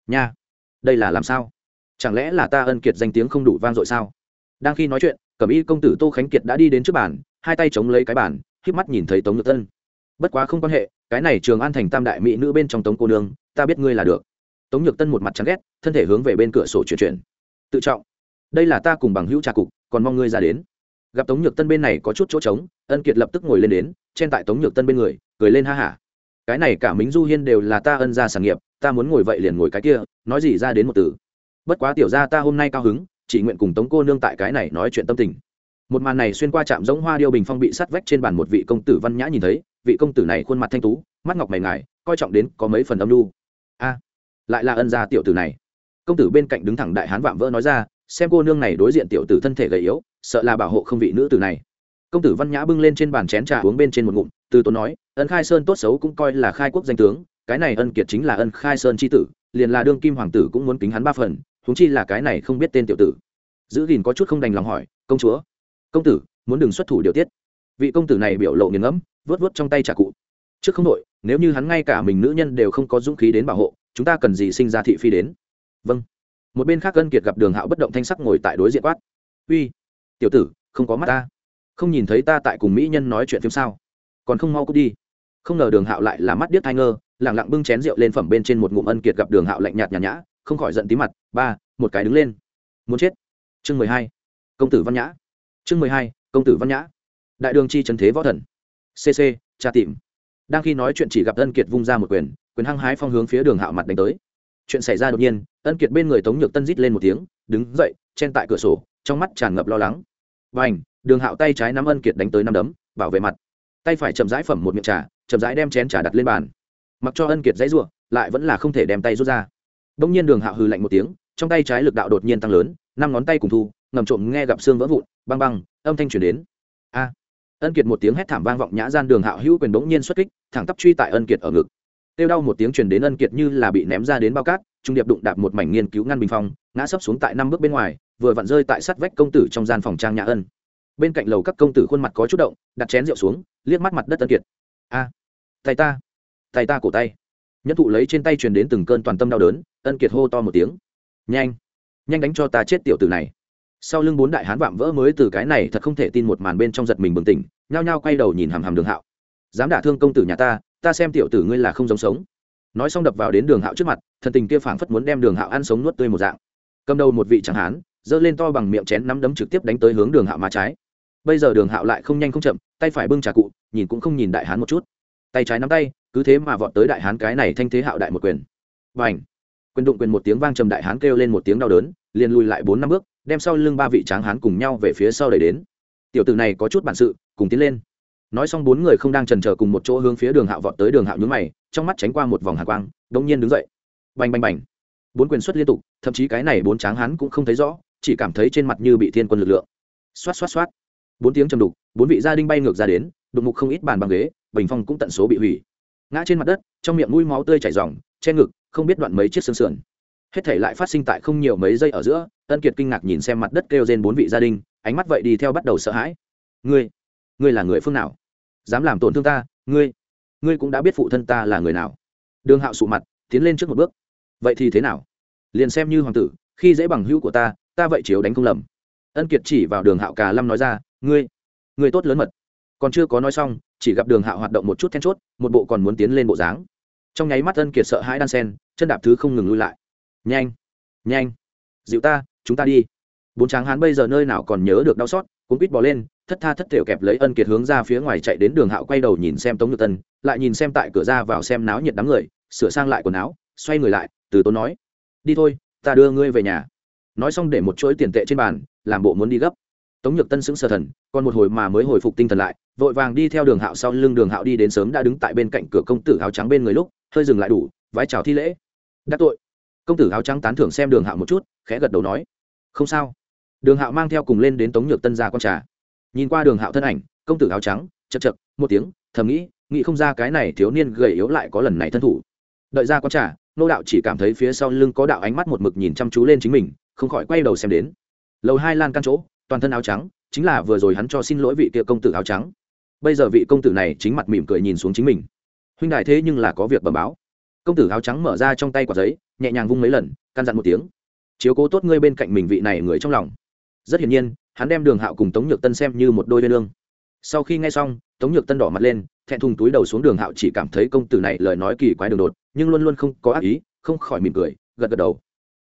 nha, đây là làm sao? Chẳng lẽ là ta ân kiệt danh tiếng không đủ vang dội sao? Đang khi nói chuyện, cẩm y công tử tô khánh kiệt đã đi đến trước bàn, hai tay chống lấy cái bàn, híp mắt nhìn thấy tống nhược tân. Bất quá không quan hệ, cái này trường an thành tam đại mỹ nữ bên trong tống cô nương, ta biết ngươi là được tống nhược tân một mặt chán ghét, thân thể hướng về bên cửa sổ chuyển chuyển. Tự trọng. Đây là ta cùng bằng hữu trà cục, còn mong ngươi ra đến. Gặp tống nhược tân bên này có chút chỗ trống, ân kiệt lập tức ngồi lên đến, chen tại tống nhược tân bên người, cười lên ha hả. Cái này cả mính du hiên đều là ta ân ra sản nghiệp, ta muốn ngồi vậy liền ngồi cái kia, nói gì ra đến một từ. Bất quá tiểu ra ta hôm nay cao hứng, chỉ nguyện cùng tống cô nương tại cái này nói chuyện tâm tình. Một màn này xuyên qua trạm giống hoa điêu bình phong bị sắt vách trên bàn một vị công tử văn nhã nhìn thấy, vị công tử này khuôn mặt thanh tú, mắt ngọc mày ngài, coi trọng đến có mấy phần âm lưu lại là ân gia tiểu tử này. Công tử bên cạnh đứng thẳng đại hán vạm vỡ nói ra, xem cô nương này đối diện tiểu tử thân thể gầy yếu, sợ là bảo hộ không vị nữ tử này. Công tử văn nhã bưng lên trên bàn chén trà uống bên trên một ngụm, từ tốn nói, ân khai sơn tốt xấu cũng coi là khai quốc danh tướng, cái này ân kiệt chính là ân khai sơn c h i tử, liền là đương kim hoàng tử cũng muốn kính hắn ba phần húng chi là cái này không biết tên tiểu tử. Giữ gìn có chút không đành lòng hỏi, công chúa, công tử, muốn đừng xuất thủ điều tiết. Vị công tử này biểu lộ nghiền ngẫm vớt vớt trong tay trà cụ. Trước không đội nếu như hắn ngay cả mình nữ nhân đều không có dũng khí đến bảo hộ chúng ta cần gì sinh ra thị phi đến? Vâng. Một bên khác ân kiệt gặp đường hạo bất động thanh sắc ngồi tại đối diện quát. Uy, tiểu tử, không có mắt ta. Không nhìn thấy ta tại cùng mỹ nhân nói chuyện phim sao? Còn không mau cút đi. Không ngờ đường hạo lại là mắt điếc thai ngơ, lẳng lặng bưng chén rượu lên phẩm bên trên một ngụm ân kiệt gặp đường hạo lạnh nhạt nhàn nhã, không khỏi giận tí mặt. Ba, một cái đứng lên. Muốn chết. Chương mười hai. Công tử văn nhã. Chương mười hai, công tử văn nhã. Đại đường chi trần thế võ thần. Cc tra tìm. Đang khi nói chuyện chỉ gặp ân kiệt vung ra một quyền quyền hăng hái phong hướng phía đường hạo mặt đánh tới. Chuyện xảy ra đột nhiên, ân kiệt bên người tống nhược tân rít lên một tiếng, đứng dậy, chen tại cửa sổ, trong mắt tràn ngập lo lắng. Và ảnh đường hạo tay trái nắm ân kiệt đánh tới năm đấm, bảo vệ mặt. Tay phải chậm rãi phẩm một miệng trà, chậm rãi đem chén trà đặt lên bàn. Mặc cho ân kiệt dãy ruộng lại vẫn là không thể đem tay rút ra. Đông nhiên đường hạo hừ lạnh một tiếng, trong tay trái lực đạo đột nhiên tăng lớn, năm ngón tay cùng thu, ngầm trộm nghe gặp xương vỡ vụn, băng băng, âm thanh chuyển đến. A! Ân kiệt một tiếng hét thảm vang vọng nhã gian đường hạo hữu quyền bỗng nhiên xuất kích, thẳng tắp truy tại ân kiệt ở ngực tiêu đau một tiếng truyền đến ân kiệt như là bị ném ra đến bao cát, trung điệp đụng đạp một mảnh nghiên cứu ngăn bình phong, ngã sấp xuống tại năm bước bên ngoài, vừa vặn rơi tại sắt vách công tử trong gian phòng trang nhà ân. Bên cạnh lầu các công tử khuôn mặt có chút động, đặt chén rượu xuống, liếc mắt mặt đất ân kiệt. A, tay ta tay ta cổ tay. Nhất thụ lấy trên tay truyền đến từng cơn toàn tâm đau đớn, ân kiệt hô to một tiếng. Nhanh nhanh đánh cho ta chết tiểu tử này. Sau lưng bốn đại hán vạm vỡ mới từ cái này thật không thể tin một màn bên trong giật mình bừng tỉnh, nhao nhao quay đầu nhìn hàm hàm đường hạo. Dám đả thương công tử nhà ta ta xem tiểu tử ngươi là không giống sống. Nói xong đập vào đến đường hạo trước mặt, thần tình kia phảng phất muốn đem đường hạo ăn sống nuốt tươi một dạng. Cầm đầu một vị chẳng hán, giơ lên to bằng miệng chén nắm đấm trực tiếp đánh tới hướng đường hạo má trái. Bây giờ đường hạo lại không nhanh không chậm, tay phải bưng trà cụ, nhìn cũng không nhìn đại hán một chút. Tay trái nắm tay, cứ thế mà vọt tới đại hán cái này thanh thế hạo đại một quyền. Và ảnh quyền đụng quyền một tiếng vang trầm đại hán kêu lên một tiếng đau đớn, liền lùi lại bốn năm bước, đem sau lưng ba vị tráng hán cùng nhau về phía sau đẩy đến. Tiểu tử này có chút bản sự, cùng tiến lên nói xong bốn người không đang trần chờ cùng một chỗ hướng phía đường hạo vọt tới đường hạo nhún mày, trong mắt tránh qua một vòng hạ quang đông nhiên đứng dậy. Bành bành bành. Bốn quyền xuất liên tục, thậm chí cái này bốn tráng hắn cũng không thấy rõ, chỉ cảm thấy trên mặt như bị thiên quân lực lượng. Xoát xoát xoát. Bốn tiếng chầm đục, bốn vị gia đình bay ngược ra đến, đụng mục không ít bàn bằng ghế, bình phong cũng tận số bị hủy. Ngã trên mặt đất, trong miệng mũi máu tươi chảy ròng, che ngực, không biết đoạn mấy chiếc xương sườn. Hết thể lại phát sinh tại không nhiều mấy giây ở giữa, ân kiệt kinh ngạc nhìn xem mặt đất kêu trên bốn vị gia đình, ánh mắt vậy đi theo bắt đầu sợ hãi. Ngươi ngươi là người phương nào? Dám làm tổn thương ta, ngươi ngươi cũng đã biết phụ thân ta là người nào. Đường hạo sụ mặt, tiến lên trước một bước. Vậy thì thế nào? Liền xem như hoàng tử, khi dễ bằng hữu của ta ta vậy chiếu đánh không lầm. Ân kiệt chỉ vào đường hạo cà lâm nói ra, ngươi ngươi tốt lớn mật. Còn chưa có nói xong, chỉ gặp đường hạo hoạt động một chút then chốt, một bộ còn muốn tiến lên bộ dáng. Trong nháy mắt ân kiệt sợ hãi đan sen, chân đạp thứ không ngừng lui lại. Nhanh nhanh, dịu ta, chúng ta đi. Bốn tráng hán bây giờ nơi nào còn nhớ được đau xót, cuốn quýt bỏ lên thất tha thất thểu kẹp lấy ân kiệt hướng ra phía ngoài chạy đến đường hạo quay đầu nhìn xem tống nhược tân, lại nhìn xem tại cửa ra vào xem náo nhiệt đám người, sửa sang lại quần áo, xoay người lại, từ tốn nói, đi thôi, ta đưa ngươi về nhà. Nói xong để một chuỗi tiền tệ trên bàn, làm bộ muốn đi gấp. Tống nhược tân sững sờ thần, còn một hồi mà mới hồi phục tinh thần lại, vội vàng đi theo đường hạo sau lưng đường hạo đi đến sớm đã đứng tại bên cạnh cửa công tử áo trắng bên người lúc, hơi dừng lại đủ, vái chào thi lễ. Đắc tội. Công tử áo trắng tán thưởng xem đường hạo một chút, khẽ gật đầu nói, không sao. Đường hạo mang theo cùng lên đến tống nhược tân ra con trà nhìn qua đường hạo thân ảnh, công tử áo trắng, chật chật, một tiếng, thầm nghĩ nghĩ không ra cái này thiếu niên gầy yếu lại có lần này thân thủ. Đợi ra con trà, nô đạo chỉ cảm thấy phía sau lưng có đạo ánh mắt một mực nhìn chăm chú lên chính mình, không khỏi quay đầu xem đến. Lầu hai lan căn chỗ, toàn thân áo trắng, chính là vừa rồi hắn cho xin lỗi vị kia công tử áo trắng. Bây giờ vị công tử này chính mặt mỉm cười nhìn xuống chính mình. Huynh đại thế nhưng là có việc bẩm báo. Công tử áo trắng mở ra trong tay quả giấy, nhẹ nhàng vung mấy lần, căn dặn một tiếng. Chiếu cố tốt ngươi bên cạnh mình vị này người trong lòng rất hiển nhiên, hắn đem đường hạo cùng tống nhược tân xem như một đôi bên lương sau khi nghe xong, tống nhược tân đỏ mặt lên, thẹn thùng túi đầu xuống đường hạo chỉ cảm thấy công tử này lời nói kỳ quái đường đột, nhưng luôn luôn không có ác ý, không khỏi mỉm cười, gật gật đầu.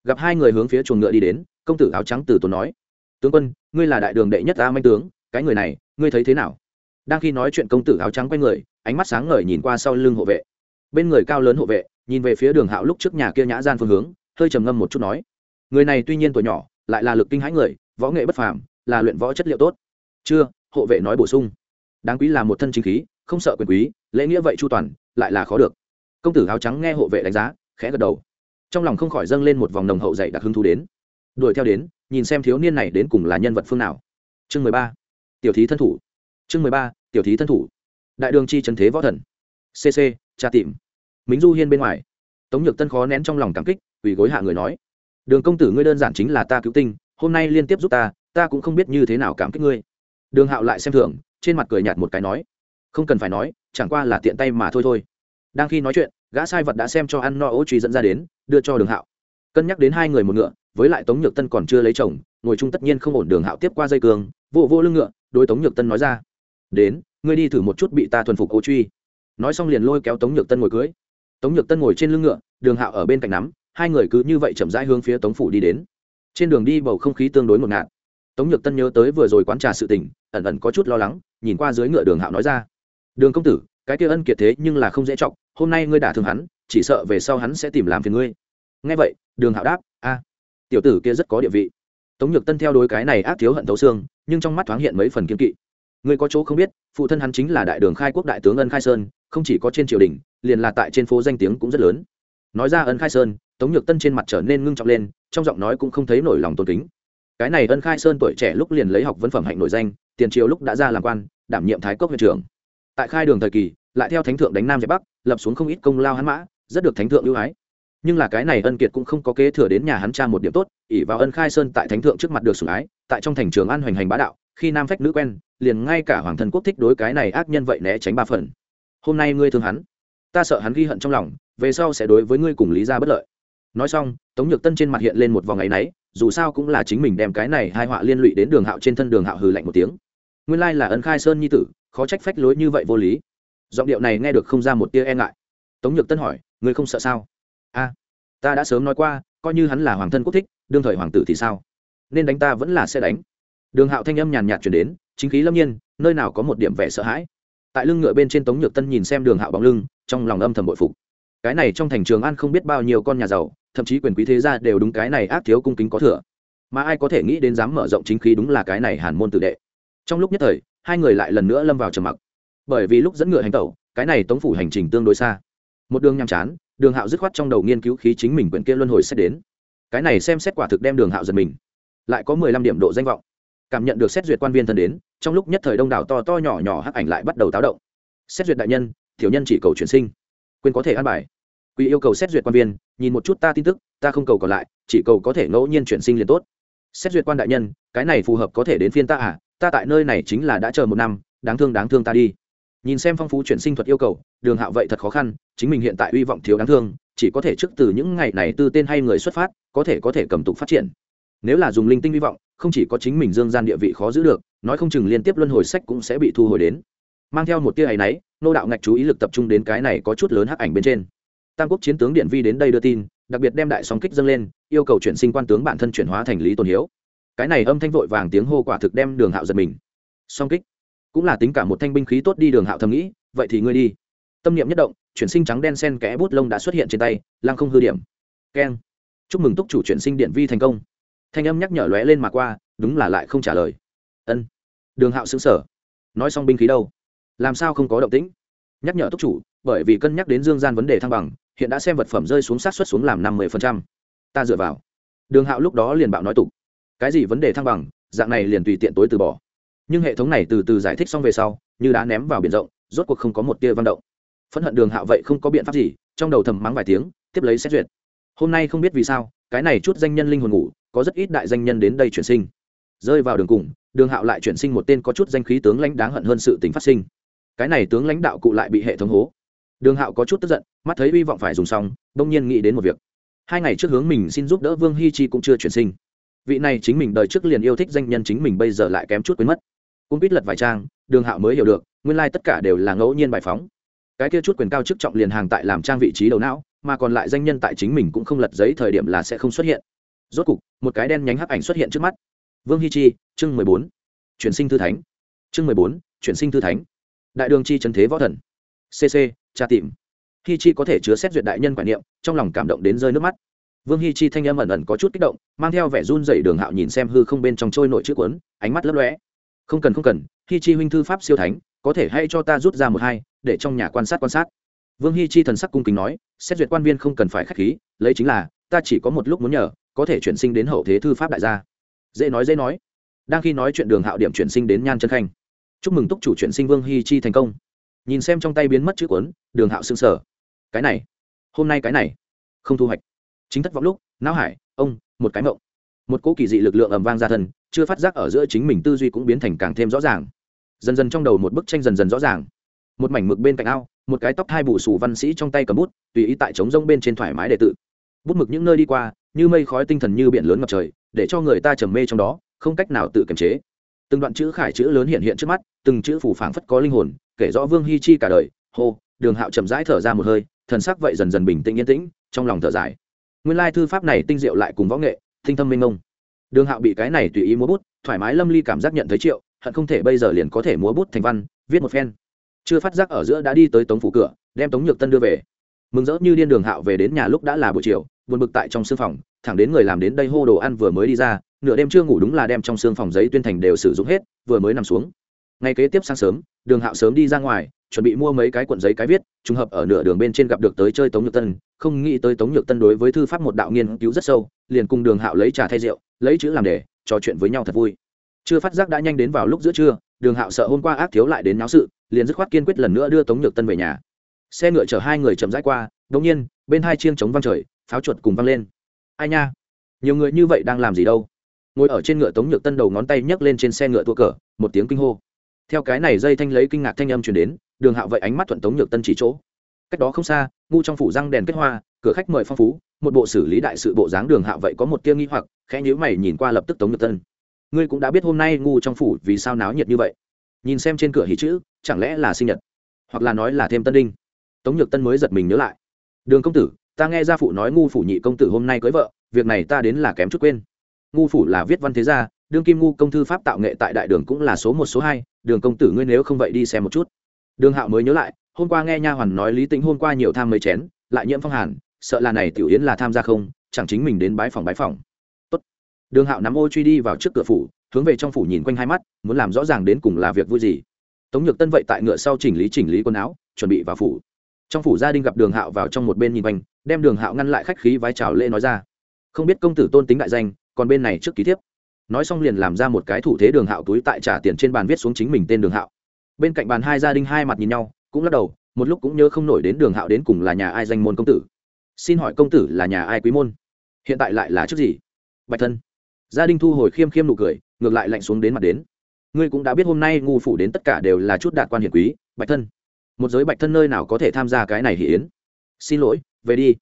Gặp hai người hướng phía chuồng ngựa đi đến, công tử áo trắng từ tốn nói, tướng quân, ngươi là đại đường đệ nhất ta manh tướng, cái người này, ngươi thấy thế nào? Đang khi nói chuyện công tử áo trắng quay người, ánh mắt sáng ngời nhìn qua sau lưng hộ vệ. Bên người cao lớn hộ vệ, nhìn về phía đường hạo lúc trước nhà kia nhã gian phương hướng, hơi trầm ngâm một chút nói, người này tuy nhiên tuổi nhỏ, lại là lực kinh hãi người võ nghệ bất phàm, là luyện võ chất liệu tốt. Chưa, hộ vệ nói bổ sung. Đáng quý là một thân chính khí, không sợ quyền quý, lễ nghĩa vậy chu toàn, lại là khó được. Công tử áo trắng nghe hộ vệ đánh giá, khẽ gật đầu. Trong lòng không khỏi dâng lên một vòng nồng hậu dạy đặc hứng thú đến. Đuổi theo đến, nhìn xem thiếu niên này đến cùng là nhân vật phương nào. Chương mười ba. Tiểu thí thân thủ. Chương mười ba, tiểu thí thân thủ. Đại đường chi trần thế võ thần. Cc tra tìm. Mính du hiên bên ngoài. Tống nhược tân khó nén trong lòng cảm kích ủy gối hạ người nói. Đường công tử ngươi đơn giản chính là ta cứu tinh hôm nay liên tiếp giúp ta ta cũng không biết như thế nào cảm kích ngươi. Đường hạo lại xem thường, trên mặt cười nhạt một cái nói, không cần phải nói, chẳng qua là tiện tay mà thôi thôi. Đang khi nói chuyện, gã sai vật đã xem cho ăn no ố truy dẫn ra đến, đưa cho đường hạo. Cân nhắc đến hai người một ngựa, với lại tống nhược tân còn chưa lấy chồng, ngồi chung tất nhiên không ổn đường hạo tiếp qua dây cường vô vô lưng ngựa đôi tống nhược tân nói ra, đến, ngươi đi thử một chút bị ta thuần phục ô truy. Nói xong liền lôi kéo tống nhược tân ngồi cưới. Tống nhược tân ngồi trên lưng ngựa, đường hạo ở bên cạnh nắm, hai người cứ như vậy chậm rãi hướng phía tống phủ đi đến trên đường đi bầu không khí tương đối ngột ngạt. Tống nhược tân nhớ tới vừa rồi quán trà sự tình, ẩn ẩn có chút lo lắng, nhìn qua dưới ngựa đường hạo nói ra. Đường công tử, cái kia ân kiệt thế nhưng là không dễ trọng hôm nay ngươi đả thương hắn, chỉ sợ về sau hắn sẽ tìm làm phiền ngươi. Nghe vậy, đường hạo đáp, a, tiểu tử kia rất có địa vị. Tống nhược tân theo đôi cái này ác thiếu hận thấu xương, nhưng trong mắt thoáng hiện mấy phần kiên kỵ. Ngươi có chỗ không biết, phụ thân hắn chính là đại đường khai quốc đại tướng ân khai sơn, không chỉ có trên triều đình, liền là tại trên phố danh tiếng cũng rất lớn. Nói ra ân khai sơn tống nhược tân trên mặt trở nên ngưng trọng lên, trong giọng nói cũng không thấy nổi lòng tôn kính. Cái này ân khai sơn tuổi trẻ lúc liền lấy học vấn phẩm hạnh nổi danh, tiền triều lúc đã ra làm quan, đảm nhiệm thái cốc huyện trưởng. Tại khai đường thời kỳ, lại theo thánh thượng đánh nam giải bắc, lập xuống không ít công lao hắn mã, rất được thánh thượng ưu ái. Nhưng là cái này ân kiệt cũng không có kế thừa đến nhà hắn cha một điểm tốt, ỷ vào ân khai sơn tại thánh thượng trước mặt được sủng ái, tại trong thành trường an hoành hành bá đạo, khi nam phách nữ quen, liền ngay cả hoàng thân quốc thích đối cái này ác nhân vậy né tránh ba phần. Hôm nay ngươi thương hắn, ta sợ hắn ghi hận trong lòng, về sau sẽ đối với ngươi cùng lý ra bất lợi nói xong, tống nhược tân trên mặt hiện lên một vòng ngày náy, dù sao cũng là chính mình đem cái này hai họa liên lụy đến đường hạo trên thân đường hạo hừ lạnh một tiếng. Nguyên lai là ân khai sơn nhi tử, khó trách phách lối như vậy vô lý. Giọng điệu này nghe được không ra một tia e ngại. Tống nhược tân hỏi, ngươi không sợ sao? A, ta đã sớm nói qua, coi như hắn là hoàng thân quốc thích, đương thời hoàng tử thì sao? Nên đánh ta vẫn là sẽ đánh. Đường hạo thanh âm nhàn nhạt chuyển đến, chính khí lâm nhiên, nơi nào có một điểm vẻ sợ hãi? Tại lưng ngựa bên trên tống nhược tân nhìn xem đường hạo bóng lưng, trong lòng âm thầm bội phục cái này trong thành trường an không biết bao nhiêu con nhà giàu, thậm chí quyền quý thế gia đều đúng cái này ác thiếu cung kính có thừa. Mà ai có thể nghĩ đến dám mở rộng chính khí đúng là cái này hàn môn tử đệ. Trong lúc nhất thời, hai người lại lần nữa lâm vào trầm mặc. Bởi vì lúc dẫn ngựa hành tẩu, cái này tống phủ hành trình tương đối xa. Một đường nhàm chán, đường hạo dứt khoát trong đầu nghiên cứu khí chính mình quyển kia luân hồi xét đến. Cái này xem xét quả thực đem đường hạo giật mình. Lại có mười lăm điểm độ danh vọng. Cảm nhận được xét duyệt quan viên thân đến, trong lúc nhất thời đông đảo to to nhỏ nhỏ hắc ảnh lại bắt đầu táo động. Xét duyệt đại nhân thiểu nhân chỉ cầu chuyển sinh quên có thể an bài. Quy yêu cầu xét duyệt quan viên, nhìn một chút ta tin tức, ta không cầu còn lại, chỉ cầu có thể ngẫu nhiên chuyển sinh liền tốt. Xét duyệt quan đại nhân, cái này phù hợp có thể đến phiên ta à? Ta tại nơi này chính là đã chờ một năm, đáng thương đáng thương ta đi. Nhìn xem phong phú chuyển sinh thuật yêu cầu, đường hạo vậy thật khó khăn, chính mình hiện tại hy vọng thiếu đáng thương, chỉ có thể trước từ những ngày này tư tên hay người xuất phát, có thể có thể cầm tục phát triển. Nếu là dùng linh tinh hy vọng, không chỉ có chính mình dương gian địa vị khó giữ được, nói không chừng liên tiếp luân hồi sách cũng sẽ bị thu hồi đến. Mang theo một tia áy náy nô đạo ngạch chú ý lực tập trung đến cái này có chút lớn hắc ảnh bên trên. Tam quốc chiến tướng điện vi đến đây đưa tin, đặc biệt đem đại sóng kích dâng lên, yêu cầu chuyển sinh quan tướng bản thân chuyển hóa thành lý tôn hiếu. Cái này âm thanh vội vàng tiếng hô quả thực đem đường hạo giật mình. Song kích, cũng là tính cả một thanh binh khí tốt đi đường hạo thầm nghĩ, vậy thì ngươi đi. Tâm niệm nhất động, chuyển sinh trắng đen sen kẽ bút lông đã xuất hiện trên tay lang không hư điểm. Keng. Chúc mừng túc chủ chuyển sinh điện vi thành công. Thanh âm nhắc nhở lóe lên mà qua, đúng là lại không trả lời. Ân. Đường hạo xứng sở nói xong binh khí đâu? Làm sao không có động tĩnh? Nhắc nhở túc chủ, bởi vì cân nhắc đến dương gian vấn đề thăng bằng, hiện đã xem vật phẩm rơi xuống sát xuất xuống làm năm mươi ta dựa vào. Đường hạo lúc đó liền bạo nói tục. Cái gì vấn đề thăng bằng, dạng này liền tùy tiện tối từ bỏ. Nhưng hệ thống này từ từ giải thích xong về sau, như đã ném vào biển rộng, rốt cuộc không có một tia văn động. Phẫn hận đường hạo vậy không có biện pháp gì, trong đầu thầm mắng vài tiếng, tiếp lấy xét duyệt. Hôm nay không biết vì sao, cái này chút danh nhân linh hồn ngủ, có rất ít đại danh nhân đến đây chuyển sinh. Rơi vào đường cùng, đường hạo lại chuyển sinh một tên có chút danh khí tướng lãnh đáng hận hơn sự tính phát sinh cái này tướng lãnh đạo cụ lại bị hệ thống hố. Đường hạo có chút tức giận, mắt thấy hy vọng phải dùng xong, đông nhiên nghĩ đến một việc. Hai ngày trước hướng mình xin giúp đỡ vương hi chi cũng chưa chuyển sinh. Vị này chính mình đời trước liền yêu thích danh nhân chính mình bây giờ lại kém chút quên mất. Cũng biết lật vài trang, đường hạo mới hiểu được, nguyên lai tất cả đều là ngẫu nhiên bài phóng. Cái kia chút quyền cao chức trọng liền hàng tại làm trang vị trí đầu não, mà còn lại danh nhân tại chính mình cũng không lật giấy thời điểm là sẽ không xuất hiện. Rốt cục, một cái đen nhánh hắc ảnh xuất hiện trước mắt. Vương hi chi, chương mười bốn, chuyển sinh thư thánh. Chương mười bốn, chuyển sinh thư thánh đại đường chi trần thế võ thần. Cc tra tìm. Hi chi có thể chứa xét duyệt đại nhân quản niệm, trong lòng cảm động đến rơi nước mắt. Vương hi chi thanh âm ẩn ẩn có chút kích động, mang theo vẻ run dậy đường hạo nhìn xem hư không bên trong trôi nội chữ cuốn, ánh mắt lấp lóe. Không cần không cần, hi chi huynh thư pháp siêu thánh, có thể hay cho ta rút ra một hai, để trong nhà quan sát quan sát. Vương hi chi thần sắc cung kính nói, xét duyệt quan viên không cần phải k h á c h khí, lấy chính là, ta chỉ có một lúc muốn nhờ, có thể chuyển sinh đến hậu thế thư pháp đại gia. Dễ nói dễ nói. Đang khi nói chuyện đường hạo điểm chuyển sinh đến nhan chân khanh chúc mừng túc chủ chuyện sinh vương hi chi thành công. Nhìn xem trong tay biến mất chữ cuốn, đường hạo xương sở cái này, hôm nay cái này, không thu hoạch. Chính thất vọng lúc, não hải, ông, một cái mộng. Một cỗ kỳ dị lực lượng ầm vang ra thân, chưa phát giác ở giữa chính mình tư duy cũng biến thành càng thêm rõ ràng. Dần dần trong đầu một bức tranh dần dần rõ ràng. Một mảnh mực bên cạnh ao, một cái tóc hai bù xù văn sĩ trong tay cầm bút, tùy ý tại trống rông bên trên thoải mái đệ tự. Bút mực những nơi đi qua, như mây khói tinh thần như biển lớn ngập trời, để cho người ta trầm mê trong đó, không cách nào tự kiềm chế từng đoạn chữ khải chữ lớn hiện hiện trước mắt, từng chữ phủ phảng phất có linh hồn, kể rõ vương hi chi cả đời. Hô, đường hạo chậm rãi thở ra một hơi, thần sắc vậy dần dần bình tĩnh yên tĩnh, trong lòng thở dài. Nguyên lai thư pháp này tinh diệu lại cùng võ nghệ tinh thâm minh mông. Đường hạo bị cái này tùy ý múa bút, thoải mái lâm ly cảm giác nhận thấy triệu, hận không thể bây giờ liền có thể múa bút thành văn, viết một phen. Chưa phát giác ở giữa đã đi tới tống phủ cửa, đem tống nhược tân đưa về. Mừng rỡ như điên đường hạo về đến nhà lúc đã là buổi chiều, buồn bực tại trong sương phòng, thẳng đến người làm đến đây hô đồ ăn vừa mới đi ra nửa đêm chưa ngủ đúng là đem trong sương phòng giấy tuyên thành đều sử dụng hết, vừa mới nằm xuống. Ngay kế tiếp sáng sớm, đường hạo sớm đi ra ngoài, chuẩn bị mua mấy cái cuộn giấy cái viết, trùng hợp ở nửa đường bên trên gặp được tới chơi tống nhược tân, không nghĩ tới tống nhược tân đối với thư pháp một đạo nghiên cứu rất sâu, liền cùng đường hạo lấy trà thay rượu, lấy chữ làm đề, trò chuyện với nhau thật vui. Chưa phát giác đã nhanh đến vào lúc giữa trưa, đường hạo sợ hôm qua ác thiếu lại đến náo sự, liền dứt khoát kiên quyết lần nữa đưa tống nhược tân về nhà. Xe ngựa chở hai người chậm rãi qua, đột nhiên, bên hai chiêng chống văng trời, pháo chuột cùng văng lên. Ai nha? Nhiều người như vậy đang làm gì đâu? Ngồi ở trên ngựa tống nhược tân đầu ngón tay nhấc lên trên xe ngựa tua cờ, một tiếng kinh hô. Theo cái này dây thanh lấy kinh ngạc thanh âm truyền đến, đường hạo vậy ánh mắt thuận tống nhược tân chỉ chỗ. Cách đó không xa, ngu trong phủ răng đèn kết hoa, cửa khách mời phong phú, một bộ xử lý đại sự bộ dáng đường hạo vậy có một tia nghi hoặc, khẽ nhíu mày nhìn qua lập tức tống nhược tân. Ngươi cũng đã biết hôm nay ngu trong phủ vì sao náo nhiệt như vậy? Nhìn xem trên cửa hỉ chữ, chẳng lẽ là sinh nhật? Hoặc là nói là thêm tân đinh? Tống nhược tân mới giật mình nhớ lại. Đường công tử, ta nghe gia phụ nói ngu phủ nhị công tử hôm nay cưới vợ, việc này ta đến là kém chút quên ngu phủ là viết văn thế gia, đương kim ngu công thư pháp tạo nghệ tại đại đường cũng là số một, số hai. Đường công tử ngươi nếu không vậy đi xem một chút. Đường hạo mới nhớ lại, hôm qua nghe nha hoàn nói lý tính hôm qua nhiều tham mấy chén, lại nhiễm phong hàn, sợ là này tiểu yến là tham gia không, chẳng chính mình đến bái phòng bái phòng. Tốt. đường hạo nắm ô truy đi vào trước cửa phủ, hướng về trong phủ nhìn quanh hai mắt, muốn làm rõ ràng đến cùng là việc vui gì. Tống nhược tân vậy tại ngựa sau chỉnh lý chỉnh lý quần áo, chuẩn bị vào phủ. Trong phủ gia đình gặp đường hạo vào trong một bên nhìn quanh, đem đường hạo ngăn lại khách khí vái chào lễ nói ra. Không biết công tử tôn tính đại danh còn bên này trước ký tiếp nói xong liền làm ra một cái thủ thế đường hạo túi tại trả tiền trên bàn viết xuống chính mình tên đường hạo. Bên cạnh bàn hai gia đình hai mặt nhìn nhau, cũng lắc đầu, một lúc cũng nhớ không nổi đến đường hạo đến cùng là nhà ai danh môn công tử. Xin hỏi công tử là nhà ai quý môn? Hiện tại lại là trước gì? Bạch thân. Gia đình thu hồi khiêm khiêm nụ cười, ngược lại lạnh xuống đến mặt đến. Ngươi cũng đã biết hôm nay ngu phủ đến tất cả đều là chút đạt quan hiển quý, bạch thân. Một giới bạch thân nơi nào có thể tham gia cái này hỉ yến? Xin lỗi, về đi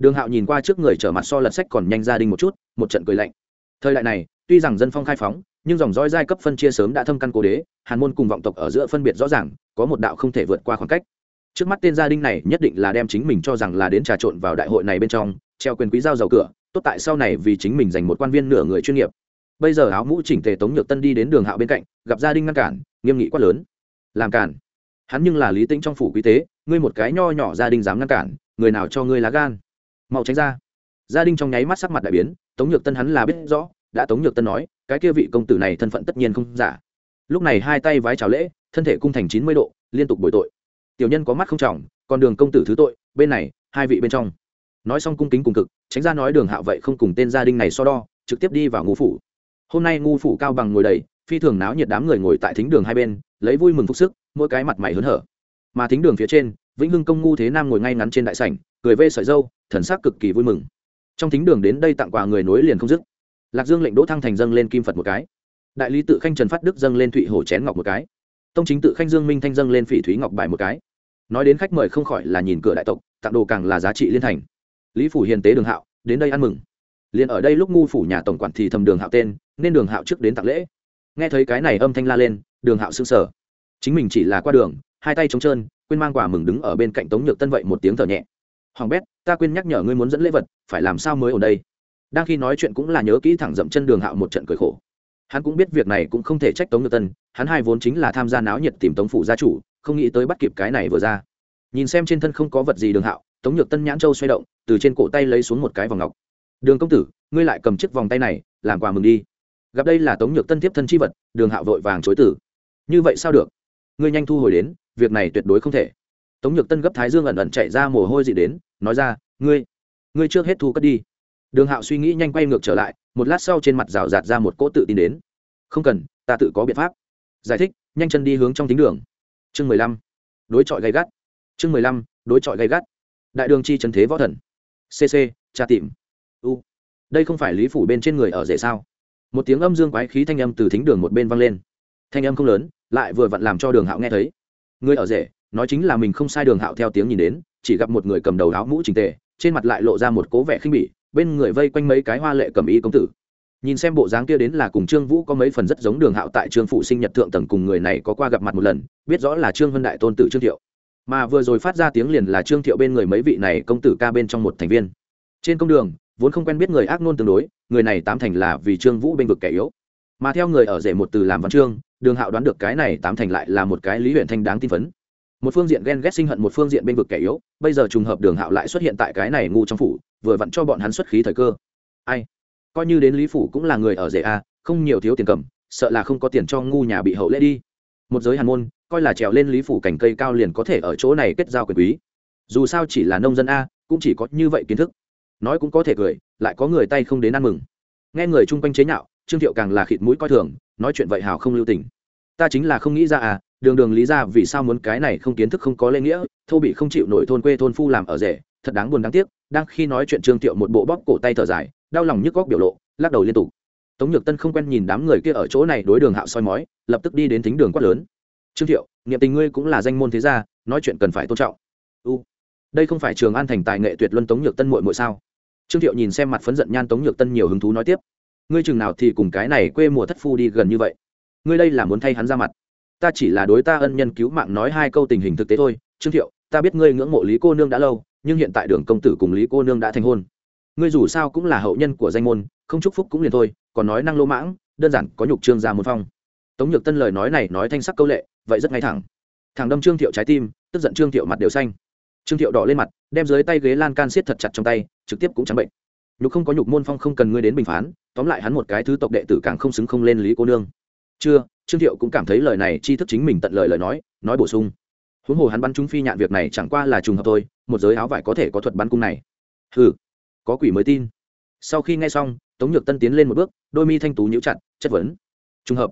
đường hạo nhìn qua trước người trở mặt so lật sách còn nhanh gia đình một chút, một trận cười lạnh. Thời đại này, tuy rằng dân phong khai phóng, nhưng dòng dõi giai cấp phân chia sớm đã thâm căn cố đế, hàn môn cùng vọng tộc ở giữa phân biệt rõ ràng, có một đạo không thể vượt qua khoảng cách. Trước mắt tên gia đình này nhất định là đem chính mình cho rằng là đến trà trộn vào đại hội này bên trong, treo quyền quý giao giàu cửa, tốt tại sau này vì chính mình dành một quan viên nửa người chuyên nghiệp. Bây giờ áo mũ chỉnh tề tống nhược tân đi đến đường hạo bên cạnh, gặp gia đình ngăn cản, nghiêm nghị quát lớn. Làm cản? Hắn nhưng là lý tĩnh trong phủ quý tế, ngươi một cái nho nhỏ gia đình dám ngăn cản, người nào cho ngươi lá gan? Mau tránh ra. Gia đình trong nháy mắt sắc mặt đại biến, tống nhược tân hắn là biết rõ, đã tống nhược tân nói, cái kia vị công tử này thân phận tất nhiên không giả. Lúc này hai tay vái chào lễ, thân thể cung thành chín mươi độ, liên tục bồi tội. Tiểu nhân có mắt không trọng, còn đường công tử thứ tội, bên này, hai vị bên trong. Nói xong cung kính cùng cực, tránh ra nói đường hạo vậy không cùng tên gia đình này so đo, trực tiếp đi vào ngũ phủ. Hôm nay ngũ phủ cao bằng ngồi đầy, phi thường náo nhiệt đám người ngồi tại thính đường hai bên, lấy vui mừng phúc sức, mỗi cái mặt mày hớn hở. Mà thính đường phía trên, vĩnh hưng công ngu thế nam ngồi ngay ngắn trên đại sảnh, cười vê sợi dâu thần sắc cực kỳ vui mừng. Trong thính đường đến đây tặng quà người nối liền không dứt. Lạc dương lệnh đỗ thăng thành dâng lên kim phật một cái. Đại lý tự khanh trần phát đức dâng lên thụy hổ chén ngọc một cái. Tông chính tự khanh dương minh thanh dâng lên phỉ thúy ngọc bài một cái. Nói đến khách mời không khỏi là nhìn cửa đại tộc, tặng đồ càng là giá trị liên thành. Lý phủ hiền tế đường hạo, đến đây ăn mừng. Liền ở đây lúc ngu phủ nhà tổng quản thì thầm đường hạo tên, nên đường hạo trước đến tặng lễ. Nghe thấy cái này âm thanh la lên, đường hạo sững sờ. Chính mình chỉ là qua đường, hai tay trống trơn, quên mang quả mừng đứng ở bên cạnh tống nhược tân vậy một tiếng thở nhẹ. Hoàng bét ta quên nhắc nhở ngươi muốn dẫn lễ vật, phải làm sao mới ở đây? Đang khi nói chuyện cũng là nhớ kỹ thẳng dậm chân đường hạo một trận cười khổ. Hắn cũng biết việc này cũng không thể trách tống nhược tân, hắn hai vốn chính là tham gia náo nhiệt tìm tống phủ gia chủ, không nghĩ tới bắt kịp cái này vừa ra. Nhìn xem trên thân không có vật gì đường hạo, tống nhược tân nhãn châu xoay động, từ trên cổ tay lấy xuống một cái vòng ngọc. Đường công tử, ngươi lại cầm chiếc vòng tay này, làm quà mừng đi. Gặp đây là tống nhược tân tiếp thân chi vật, đường hạo vội vàng chối tử như vậy sao được? Ngươi nhanh thu hồi đến, việc này tuyệt đối không thể tống nhược tân gấp thái dương ẩn ẩn chạy ra mồ hôi dị đến, nói ra, ngươi ngươi trước hết thu cất đi. Đường hạo suy nghĩ nhanh quay ngược trở lại, một lát sau trên mặt rào rạt ra một cỗ tự tin đến. Không cần, ta tự có biện pháp. Giải thích, nhanh chân đi hướng trong tính đường. Chương mười lăm, đối chọi gay gắt. Chương mười lăm, đối chọi gay gắt. Đại đường chi trần thế võ thần. Cc tra tìm. U. Đây không phải lý phủ bên trên người ở rể sao? Một tiếng âm dương quái khí thanh âm từ thính đường một bên vang lên. Thanh âm không lớn, lại vừa vặn làm cho đường hạo nghe thấy. Người ở rể nói chính là mình không sai đường hạo theo tiếng nhìn đến, chỉ gặp một người cầm đầu áo mũ trình tề, trên mặt lại lộ ra một cố vẻ khinh bỉ, bên người vây quanh mấy cái hoa lệ cầm y công tử. Nhìn xem bộ dáng kia đến là cùng trương vũ có mấy phần rất giống đường hạo tại trương phụ sinh nhật thượng tầng cùng người này có qua gặp mặt một lần, biết rõ là trương vân đại tôn tử trương thiệu. Mà vừa rồi phát ra tiếng liền là trương thiệu bên người mấy vị này công tử ca bên trong một thành viên. Trên công đường, vốn không quen biết người ác nôn tương đối, người này tám thành là vì trương vũ bên vực kẻ yếu. Mà theo người ở rể một từ làm văn chương, đường hạo đoán được cái này tám thành lại là một cái lý huyện thanh đáng tin phấn một phương diện ghen ghét sinh hận, một phương diện bên vực kẻ yếu, bây giờ trùng hợp đường hạo lại xuất hiện tại cái này ngu trong phủ, vừa vặn cho bọn hắn xuất khí thời cơ. Ai? Coi như đến lý phủ cũng là người ở rể a, không nhiều thiếu tiền cầm, sợ là không có tiền cho ngu nhà bị hậu lễ đi. Một giới hàn môn, coi là trèo lên lý phủ cành cây cao liền có thể ở chỗ này kết giao quyền quý. Dù sao chỉ là nông dân a, cũng chỉ có như vậy kiến thức. Nói cũng có thể cười, lại có người tay không đến ăn mừng. Nghe người chung quanh chế nhạo, trương thiệu càng là khịt mũi coi thường, nói chuyện vậy hào không lưu tình. Ta chính là không nghĩ ra à đường đường lý ra vì sao muốn cái này không kiến thức không có lễ nghĩa, thô bị không chịu nổi thôn quê thôn phu làm ở rể, thật đáng buồn đáng tiếc, đang khi nói chuyện trương thiệu một bộ bóp cổ tay thở dài, đau lòng nhức góc biểu lộ, lắc đầu liên tục. Tống nhược tân không quen nhìn đám người kia ở chỗ này đối đường hạo soi mói, lập tức đi đến thính đường quát lớn. Trương thiệu, niệm tình ngươi cũng là danh môn thế gia, nói chuyện cần phải tôn trọng. U, đây không phải trường an thành tài nghệ tuyệt luân tống nhược tân muội muội sao? Trương thiệu nhìn xem mặt phấn giận nhan tống nhược tân nhiều hứng thú nói tiếp. Ngươi chừng nào thì cùng cái này quê mùa thất phu đi gần như vậy? Ngươi đây là muốn thay hắn ra mặt ta chỉ là đối ta ân nhân cứu mạng nói hai câu tình hình thực tế thôi. Trương thiệu, ta biết ngươi ngưỡng mộ lý cô nương đã lâu, nhưng hiện tại đường công tử cùng lý cô nương đã thành hôn. Ngươi dù sao cũng là hậu nhân của danh môn, không chúc phúc cũng liền thôi, còn nói năng lô mãng, đơn giản có nhục trương gia một phong. Tống nhược tân lời nói này nói thanh sắc câu lệ, vậy rất ngay thẳng. Thằng đâm trương thiệu trái tim, tức giận trương thiệu mặt đều xanh. Trương thiệu đỏ lên mặt, đem dưới tay ghế lan can siết thật chặt trong tay, trực tiếp cũng chẳng bệnh. Nhục không có nhục môn phong không cần ngươi đến bình phán, tóm lại hắn một cái thứ tộc đệ tử càng không xứng không lên lý cô nương. Chưa trương thiệu cũng cảm thấy lời này chi thức chính mình tận lời lời nói nói bổ sung. Huống hồ hắn bắn chúng phi nhạn việc này chẳng qua là trùng hợp thôi, một giới áo vải có thể có thuật bắn cung này. Hừ, có quỷ mới tin. Sau khi nghe xong, tống nhược tân tiến lên một bước, đôi mi thanh tú nhíu chặt, chất vấn. Trùng hợp.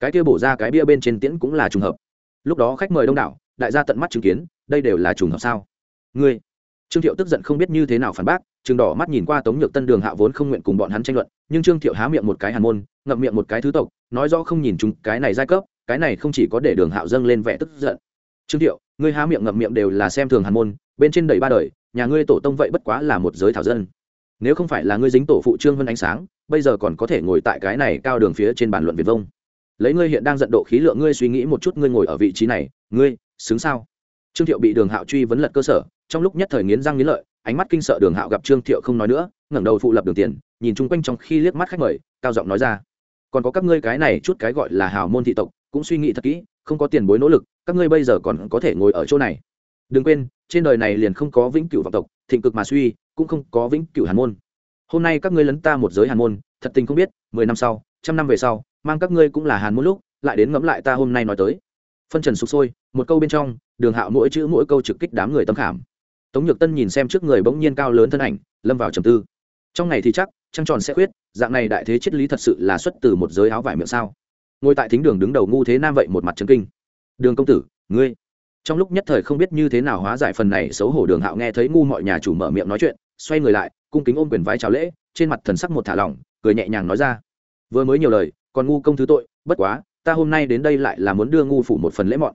Cái kia bổ ra cái bia bên trên tiễn cũng là trùng hợp. Lúc đó khách mời đông đảo, đại gia tận mắt chứng kiến, đây đều là trùng hợp sao? Ngươi. Trương thiệu tức giận không biết như thế nào phản bác trương đỏ mắt nhìn qua tống nhược tân đường hạ vốn không nguyện cùng bọn hắn tranh luận, nhưng trương thiệu há miệng một cái hàn môn ngậm miệng một cái thứ tộc, nói rõ không nhìn chúng cái này giai cấp, cái này không chỉ có để đường hạo dâng lên vẻ tức giận. Trương thiệu, ngươi há miệng ngậm miệng đều là xem thường hàn môn, bên trên đầy ba đời, nhà ngươi tổ tông vậy bất quá là một giới thảo dân. Nếu không phải là ngươi dính tổ phụ trương vân ánh sáng, bây giờ còn có thể ngồi tại cái này cao đường phía trên bàn luận việt vông. Lấy ngươi hiện đang giận độ khí lượng, ngươi suy nghĩ một chút, ngươi ngồi ở vị trí này, ngươi, xứng sao? Trương thiệu bị đường hạo truy vấn lật cơ sở, trong lúc nhất thời nghiến răng nghiến lợi, ánh mắt kinh sợ đường hạo gặp trương thiệu không nói nữa, ngẩng đầu phụ lập đường tiền, nhìn chung quanh trong khi liếc mắt khách mời, cao giọng nói ra còn có các ngươi cái này chút cái gọi là hào môn thị tộc, cũng suy nghĩ thật kỹ, không có tiền bối nỗ lực, các ngươi bây giờ còn có thể ngồi ở chỗ này. Đừng quên, trên đời này liền không có vĩnh cửu vọng tộc, thịnh cực mà suy, cũng không có vĩnh cửu hàn môn. Hôm nay các ngươi lấn ta một giới hàn môn, thật tình không biết, mười năm sau, trăm năm về sau, mang các ngươi cũng là hàn môn lúc, lại đến ngẫm lại ta hôm nay nói tới. Phân trần sụp sôi, một câu bên trong, đường hạo mỗi chữ mỗi câu trực kích đám người tâm khảm. Tống nhược tân nhìn xem trước người bỗng nhiên cao lớn thân ảnh, lâm vào trầm tư trong ngày thì chắc, trăng tròn sẽ khuyết, dạng này đại thế triết lý thật sự là xuất từ một giới áo vải miệng sao? Ngồi tại thính đường đứng đầu ngu thế nam vậy một mặt trấn kinh. Đường công tử, ngươi. Trong lúc nhất thời không biết như thế nào hóa giải phần này xấu hổ đường hạo nghe thấy ngu mọi nhà chủ mở miệng nói chuyện, xoay người lại, cung kính ôm quyền vái chào lễ, trên mặt thần sắc một thả lỏng, cười nhẹ nhàng nói ra. Vừa mới nhiều lời, còn ngu công thứ tội, bất quá, ta hôm nay đến đây lại là muốn đưa ngu phủ một phần lễ mọn.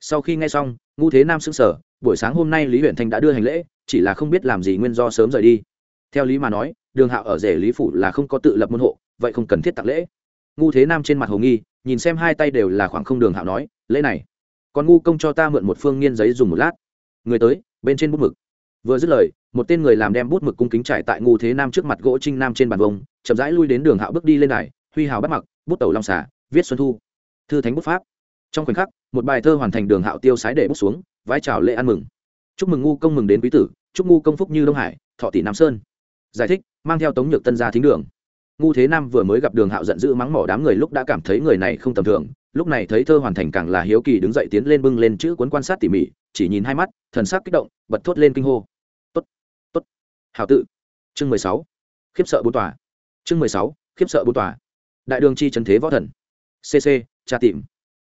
Sau khi nghe xong, ngu thế nam xứng sở buổi sáng hôm nay lý huyện thanh đã đưa hành lễ, chỉ là không biết làm gì nguyên do sớm rời đi theo lý mà nói, đường hạo ở rể lý phủ là không có tự lập môn hộ, vậy không cần thiết tặng lễ. Ngu thế nam trên mặt hồ nghi, nhìn xem hai tay đều là khoảng không đường hạo nói, lễ này còn ngu công cho ta mượn một phương nghiên giấy dùng một lát. Người tới, bên trên bút mực. Vừa dứt lời, một tên người làm đem bút mực cung kính trải tại ngu thế nam trước mặt gỗ trinh nam trên bàn vông, chậm rãi lui đến đường hạo bước đi lên đài, huy hào bắt mặc, bút tẩu long xả viết xuân thu. Thư thánh bút pháp. Trong khoảnh khắc, một bài thơ hoàn thành đường hạo tiêu sái để bút xuống vái chào lễ ăn mừng. Chúc mừng ngu công mừng đến quý tử, chúc ngu công phúc như đông hải, thọ tỷ nam sơn giải thích, mang theo tống nhược tân ra thính đường. Ngu thế nam vừa mới gặp đường hạo giận dữ mắng mỏ đám người lúc đã cảm thấy người này không tầm thường, lúc này thấy thơ hoàn thành càng là hiếu kỳ đứng dậy tiến lên bưng lên chữ cuốn quan sát tỉ mỉ, chỉ nhìn hai mắt, thần sắc kích động, bật thốt lên kinh hô. Tốt tốt hảo tự. Chương mười sáu. Khiếp sợ bốn tòa. Chương mười sáu, khiếp sợ bốn tòa. Đại đường chi trần thế võ thần. Cc tra tìm.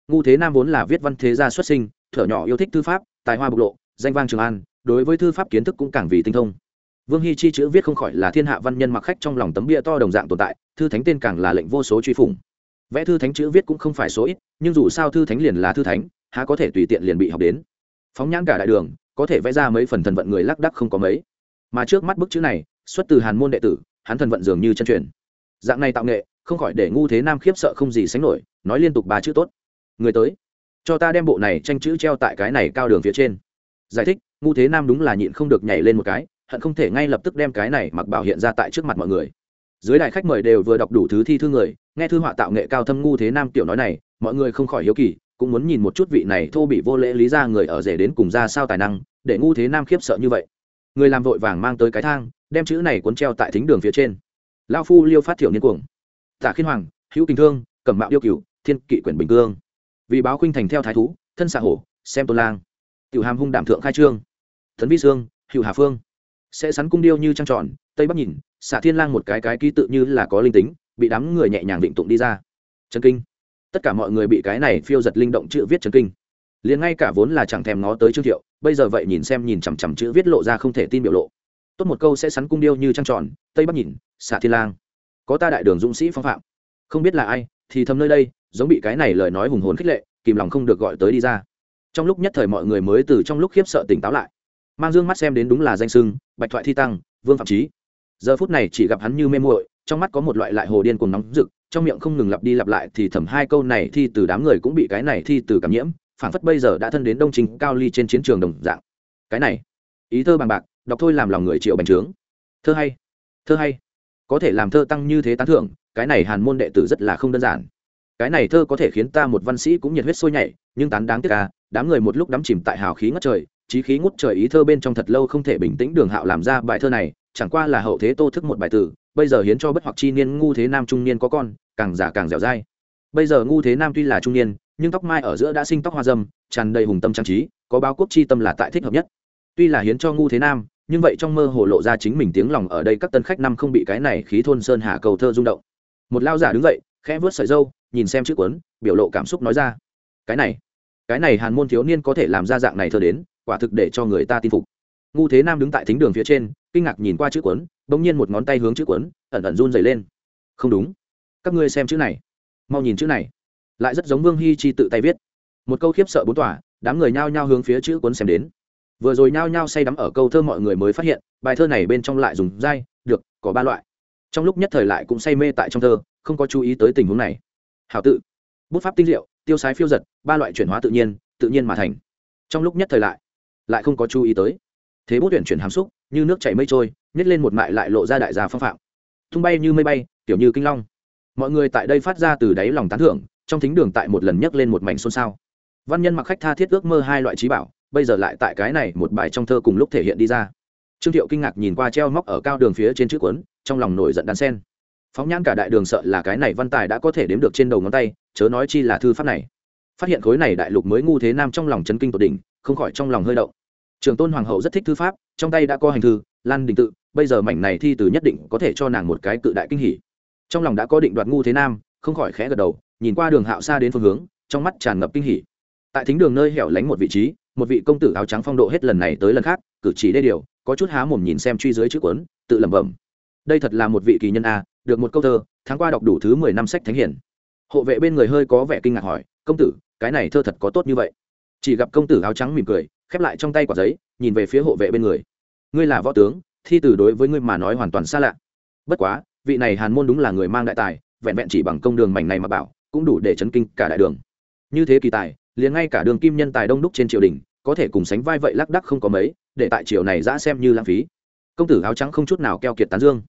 Ngu thế nam vốn là viết văn thế gia xuất sinh, thở nhỏ yêu thích thư pháp, tài hoa bộc lộ, danh vang trường an, đối với thư pháp kiến thức cũng càng vì tinh thông vương hy chi chữ viết không khỏi là thiên hạ văn nhân mặc khách trong lòng tấm bia to đồng dạng tồn tại, thư thánh tên càng là lệnh vô số truy phủng. Vẽ thư thánh chữ viết cũng không phải số ít, nhưng dù sao thư thánh liền là thư thánh, há có thể tùy tiện liền bị học đến. Phóng nhãn cả đại đường, có thể vẽ ra mấy phần thần vận người lác đắc không có mấy. Mà trước mắt bức chữ này, xuất từ hàn môn đệ tử, hắn thần vận dường như chân truyền. Dạng này tạo nghệ, không khỏi để ngu thế nam khiếp sợ không gì sánh nổi, nói liên tục ba chữ tốt. Người tới, cho ta đem bộ này tranh chữ treo tại cái này cao đường phía trên. Giải thích, ngu thế nam đúng là nhịn không được nhảy lên một cái hận không thể ngay lập tức đem cái này mặc bảo hiện ra tại trước mặt mọi người. Dưới đại khách mời đều vừa đọc đủ thứ thi thư người, nghe thư họa tạo nghệ cao thâm ngu thế nam tiểu nói này, mọi người không khỏi hiếu kỳ, cũng muốn nhìn một chút vị này thô bị vô lễ lý ra người ở rể đến cùng ra sao tài năng, để ngu thế nam khiếp sợ như vậy. Người làm vội vàng mang tới cái thang, đem chữ này cuốn treo tại thính đường phía trên. Lao phu liêu phát thiểu niên cuồng. Tả khiên hoàng, hữu kinh thương, cẩm mạo yêu cửu, thiên kỵ quyển bình cương. Vì báo khuynh thành theo thái thú, thân xạ hổ, xem tôn lang. Tiểu hàm hung đảm thượng khai trương. Thấn vi sương, hữu hà phương sẽ sắn cung điêu như trăng tròn, tây bắc nhìn xạ thiên lang một cái cái ký tự như là có linh tính, bị đám người nhẹ nhàng định tụng đi ra. Trần kinh. Tất cả mọi người bị cái này phiêu giật linh động chữ viết trần kinh. Liền ngay cả vốn là chẳng thèm ngó tới trương thiệu, bây giờ vậy nhìn xem nhìn chằm chằm chữ viết lộ ra không thể tin biểu lộ. Tốt một câu sẽ sắn cung điêu như trăng tròn, tây bắc nhìn xạ thiên lang. Có ta đại đường dũng sĩ phong phạm. Không biết là ai, thì thầm nơi đây, giống bị cái này lời nói hùng hồn khích lệ, kìm lòng không được gọi tới đi ra. Trong lúc nhất thời mọi người mới từ trong lúc khiếp sợ tỉnh táo lại mang dương mắt xem đến đúng là danh sưng, bạch thoại thi tăng, vương phạm trí giờ phút này chỉ gặp hắn như mê muội, trong mắt có một loại lại hồ điên cùng nóng rực, trong miệng không ngừng lặp đi lặp lại thì thầm hai câu này thi từ đám người cũng bị cái này thi từ cảm nhiễm phản phất bây giờ đã thân đến đông trình cao ly trên chiến trường đồng dạng. Cái này, ý thơ bằng bạc, đọc thôi làm lòng người triệu bành trướng. Thơ hay thơ hay, có thể làm thơ tăng như thế tán thưởng, cái này hàn môn đệ tử rất là không đơn giản. Cái này thơ có thể khiến ta một văn sĩ cũng nhiệt huyết sôi nhảy, nhưng tán đáng tiếc ca đám người một lúc đắm chìm tại hào khí ngất trời trí khí ngút trời ý thơ bên trong thật lâu không thể bình tĩnh đường hạo làm ra bài thơ này, chẳng qua là hậu thế tô thức một bài tử, bây giờ hiến cho bất hoặc chi niên ngu thế nam trung niên có con, càng giả càng dẻo dai. Bây giờ ngu thế nam tuy là trung niên, nhưng tóc mai ở giữa đã sinh tóc hoa dâm, tràn đầy hùng tâm trang trí, có báo quốc chi tâm là tại thích hợp nhất. Tuy là hiến cho ngu thế nam, nhưng vậy trong mơ hồ lộ ra chính mình tiếng lòng ở đây các tân khách năm không bị cái này khí thôn sơn hà cầu thơ rung động. Một lao giả đứng dậy, khẽ vớt sợi dâu nhìn xem chữ cuốn, biểu lộ cảm xúc nói ra, cái này cái này hàn môn thiếu niên có thể làm ra dạng này thơ đến quả thực để cho người ta tin phục. Ngu thế nam đứng tại thính đường phía trên, kinh ngạc nhìn qua chữ cuốn, bỗng nhiên một ngón tay hướng chữ cuốn, ẩn ẩn run dày lên. Không đúng. Các ngươi xem chữ này. Mau nhìn chữ này. Lại rất giống vương hy chi tự tay viết. Một câu khiếp sợ bốn tỏa đám người nhao nhao hướng phía chữ cuốn xem đến. Vừa rồi nhao nhao say đắm ở câu thơ mọi người mới phát hiện, bài thơ này bên trong lại dùng dai, được, có ba loại. Trong lúc nhất thời lại cũng say mê tại trong thơ, không có chú ý tới tình huống này. Hảo tự. Bút pháp tinh diệu, tiêu sái phiêu giật, ba loại chuyển hóa tự nhiên tự nhiên mà thành. Trong lúc nhất thời lại lại không có chú ý tới. Thế bút tuyển chuyển hàm xúc như nước chảy mây trôi nhét lên một mại lại lộ ra đại gia phong phạm. Tung bay như mây bay tiểu như kinh long. Mọi người tại đây phát ra từ đáy lòng tán thưởng trong thính đường tại một lần nhấc lên một mảnh xôn xao. Văn nhân mặc khách tha thiết ước mơ hai loại trí bảo bây giờ lại tại cái này một bài trong thơ cùng lúc thể hiện đi ra. Trương thiệu kinh ngạc nhìn qua treo móc ở cao đường phía trên chữ cuốn, trong lòng nổi giận đan sen. Phóng nhãn cả đại đường sợ là cái này văn tài đã có thể đếm được trên đầu ngón tay chớ nói chi là thư pháp này. Phát hiện khối này đại lục mới ngu thế nam trong lòng chấn kinh tột đỉnh không khỏi trong lòng hơi động trường tôn hoàng hậu rất thích thư pháp, trong tay đã có hành thư, lan đình tự, bây giờ mảnh này thi từ nhất định có thể cho nàng một cái cự đại kinh hỉ. Trong lòng đã có định đoạt ngu thế nam, không khỏi khẽ gật đầu, nhìn qua đường hạo xa đến phương hướng, trong mắt tràn ngập kinh hỉ. Tại thính đường nơi hẻo lánh một vị trí, một vị công tử áo trắng phong độ hết lần này tới lần khác, cử chỉ đê điều, có chút há mồm nhìn xem truy dưới chữ quấn tự lẩm bẩm. Đây thật là một vị kỳ nhân a, được một câu thơ, tháng qua đọc đủ thứ mười năm sách thánh hiển. Hộ vệ bên người hơi có vẻ kinh ngạc hỏi, công tử, cái này thơ thật có tốt như vậy? Chỉ gặp công tử áo trắng mỉm cười khép lại trong tay quả giấy, nhìn về phía hộ vệ bên người. Ngươi là võ tướng, thi tử đối với ngươi mà nói hoàn toàn xa lạ. Bất quá, vị này hàn môn đúng là người mang đại tài, vẹn vẹn chỉ bằng công đường mảnh này mà bảo, cũng đủ để chấn kinh cả đại đường. Như thế kỳ tài, liền ngay cả đường kim nhân tài đông đúc trên triều đình, có thể cùng sánh vai vậy lác đắc không có mấy, để tại triều này giã xem như lãng phí. Công tử áo trắng không chút nào keo kiệt tán dương.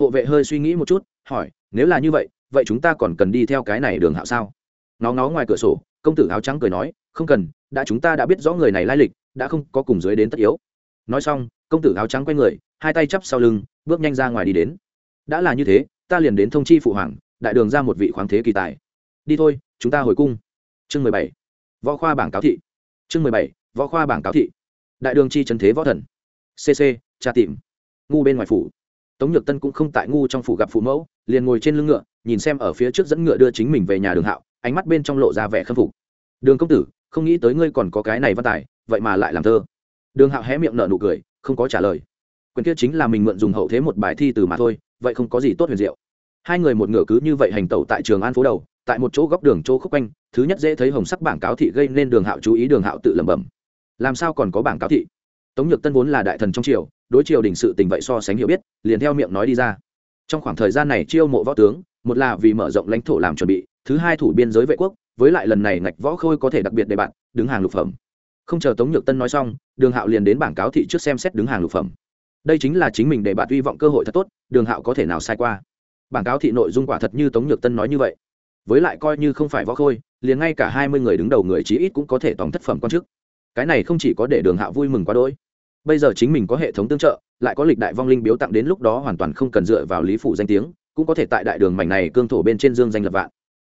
Hộ vệ hơi suy nghĩ một chút, hỏi, nếu là như vậy vậy chúng ta còn cần đi theo cái này đường hạo sao? Nó ngó ngoài cửa sổ công tử áo trắng cười nói, không cần, đã chúng ta đã biết rõ người này lai lịch, đã không có cùng dưới đến tất yếu. Nói xong, công tử áo trắng quay người, hai tay chắp sau lưng, bước nhanh ra ngoài đi đến. Đã là như thế, ta liền đến thông chi phụ hoàng, đại đường ra một vị khoáng thế kỳ tài. Đi thôi, chúng ta hồi cung. Chương mười bảy. Võ khoa bảng cáo thị. Chương mười bảy, võ khoa bảng cáo thị. Đại đường chi trần thế võ thần. Cc tra tìm. Ngu bên ngoài phủ. Tống nhược tân cũng không tại ngu trong phủ gặp phụ mẫu, liền ngồi trên lưng ngựa, nhìn xem ở phía trước dẫn ngựa đưa chính mình về nhà đường hạo ánh mắt bên trong lộ ra vẻ khâm phục. Đường công tử, không nghĩ tới ngươi còn có cái này văn tài, vậy mà lại làm thơ. Đường hạo hé miệng nở nụ cười, không có trả lời. Quyền kia chính là mình mượn dùng hậu thế một bài thi từ mà thôi, vậy không có gì tốt huyền diệu. Hai người một ngựa cứ như vậy hành tẩu tại trường an phố đầu, tại một chỗ góc đường chỗ khúc quanh, thứ nhất dễ thấy hồng sắc bảng cáo thị gây nên đường hạo chú ý, đường hạo tự lẩm bẩm. Làm sao còn có bảng cáo thị? Tống nhược tân vốn là đại thần trong triều, đối triều đình sự tình vậy so sánh hiểu biết, liền theo miệng nói đi ra. Trong khoảng thời gian này chiêu mộ võ tướng, một là vì mở rộng lãnh thổ làm chuẩn bị thứ hai thủ biên giới vệ quốc, với lại lần này ngạch võ khôi có thể đặc biệt đề bạn đứng hàng lục phẩm. Không chờ tống nhược tân nói xong, đường hạo liền đến bảng cáo thị trước xem xét đứng hàng lục phẩm. Đây chính là chính mình để bạn hy vọng cơ hội thật tốt, đường hạo có thể nào sai qua? Bảng cáo thị nội dung quả thật như tống nhược tân nói như vậy. Với lại coi như không phải võ khôi, liền ngay cả hai mươi người đứng đầu người chí ít cũng có thể tổng thất phẩm quan chức. Cái này không chỉ có để đường hạo vui mừng quá đỗi. Bây giờ chính mình có hệ thống tương trợ, lại có lịch đại vong linh biếu tặng đến lúc đó hoàn toàn không cần dựa vào lý phủ danh tiếng, cũng có thể tại đại đường mảnh này cương thổ bên trên dương danh lập vạn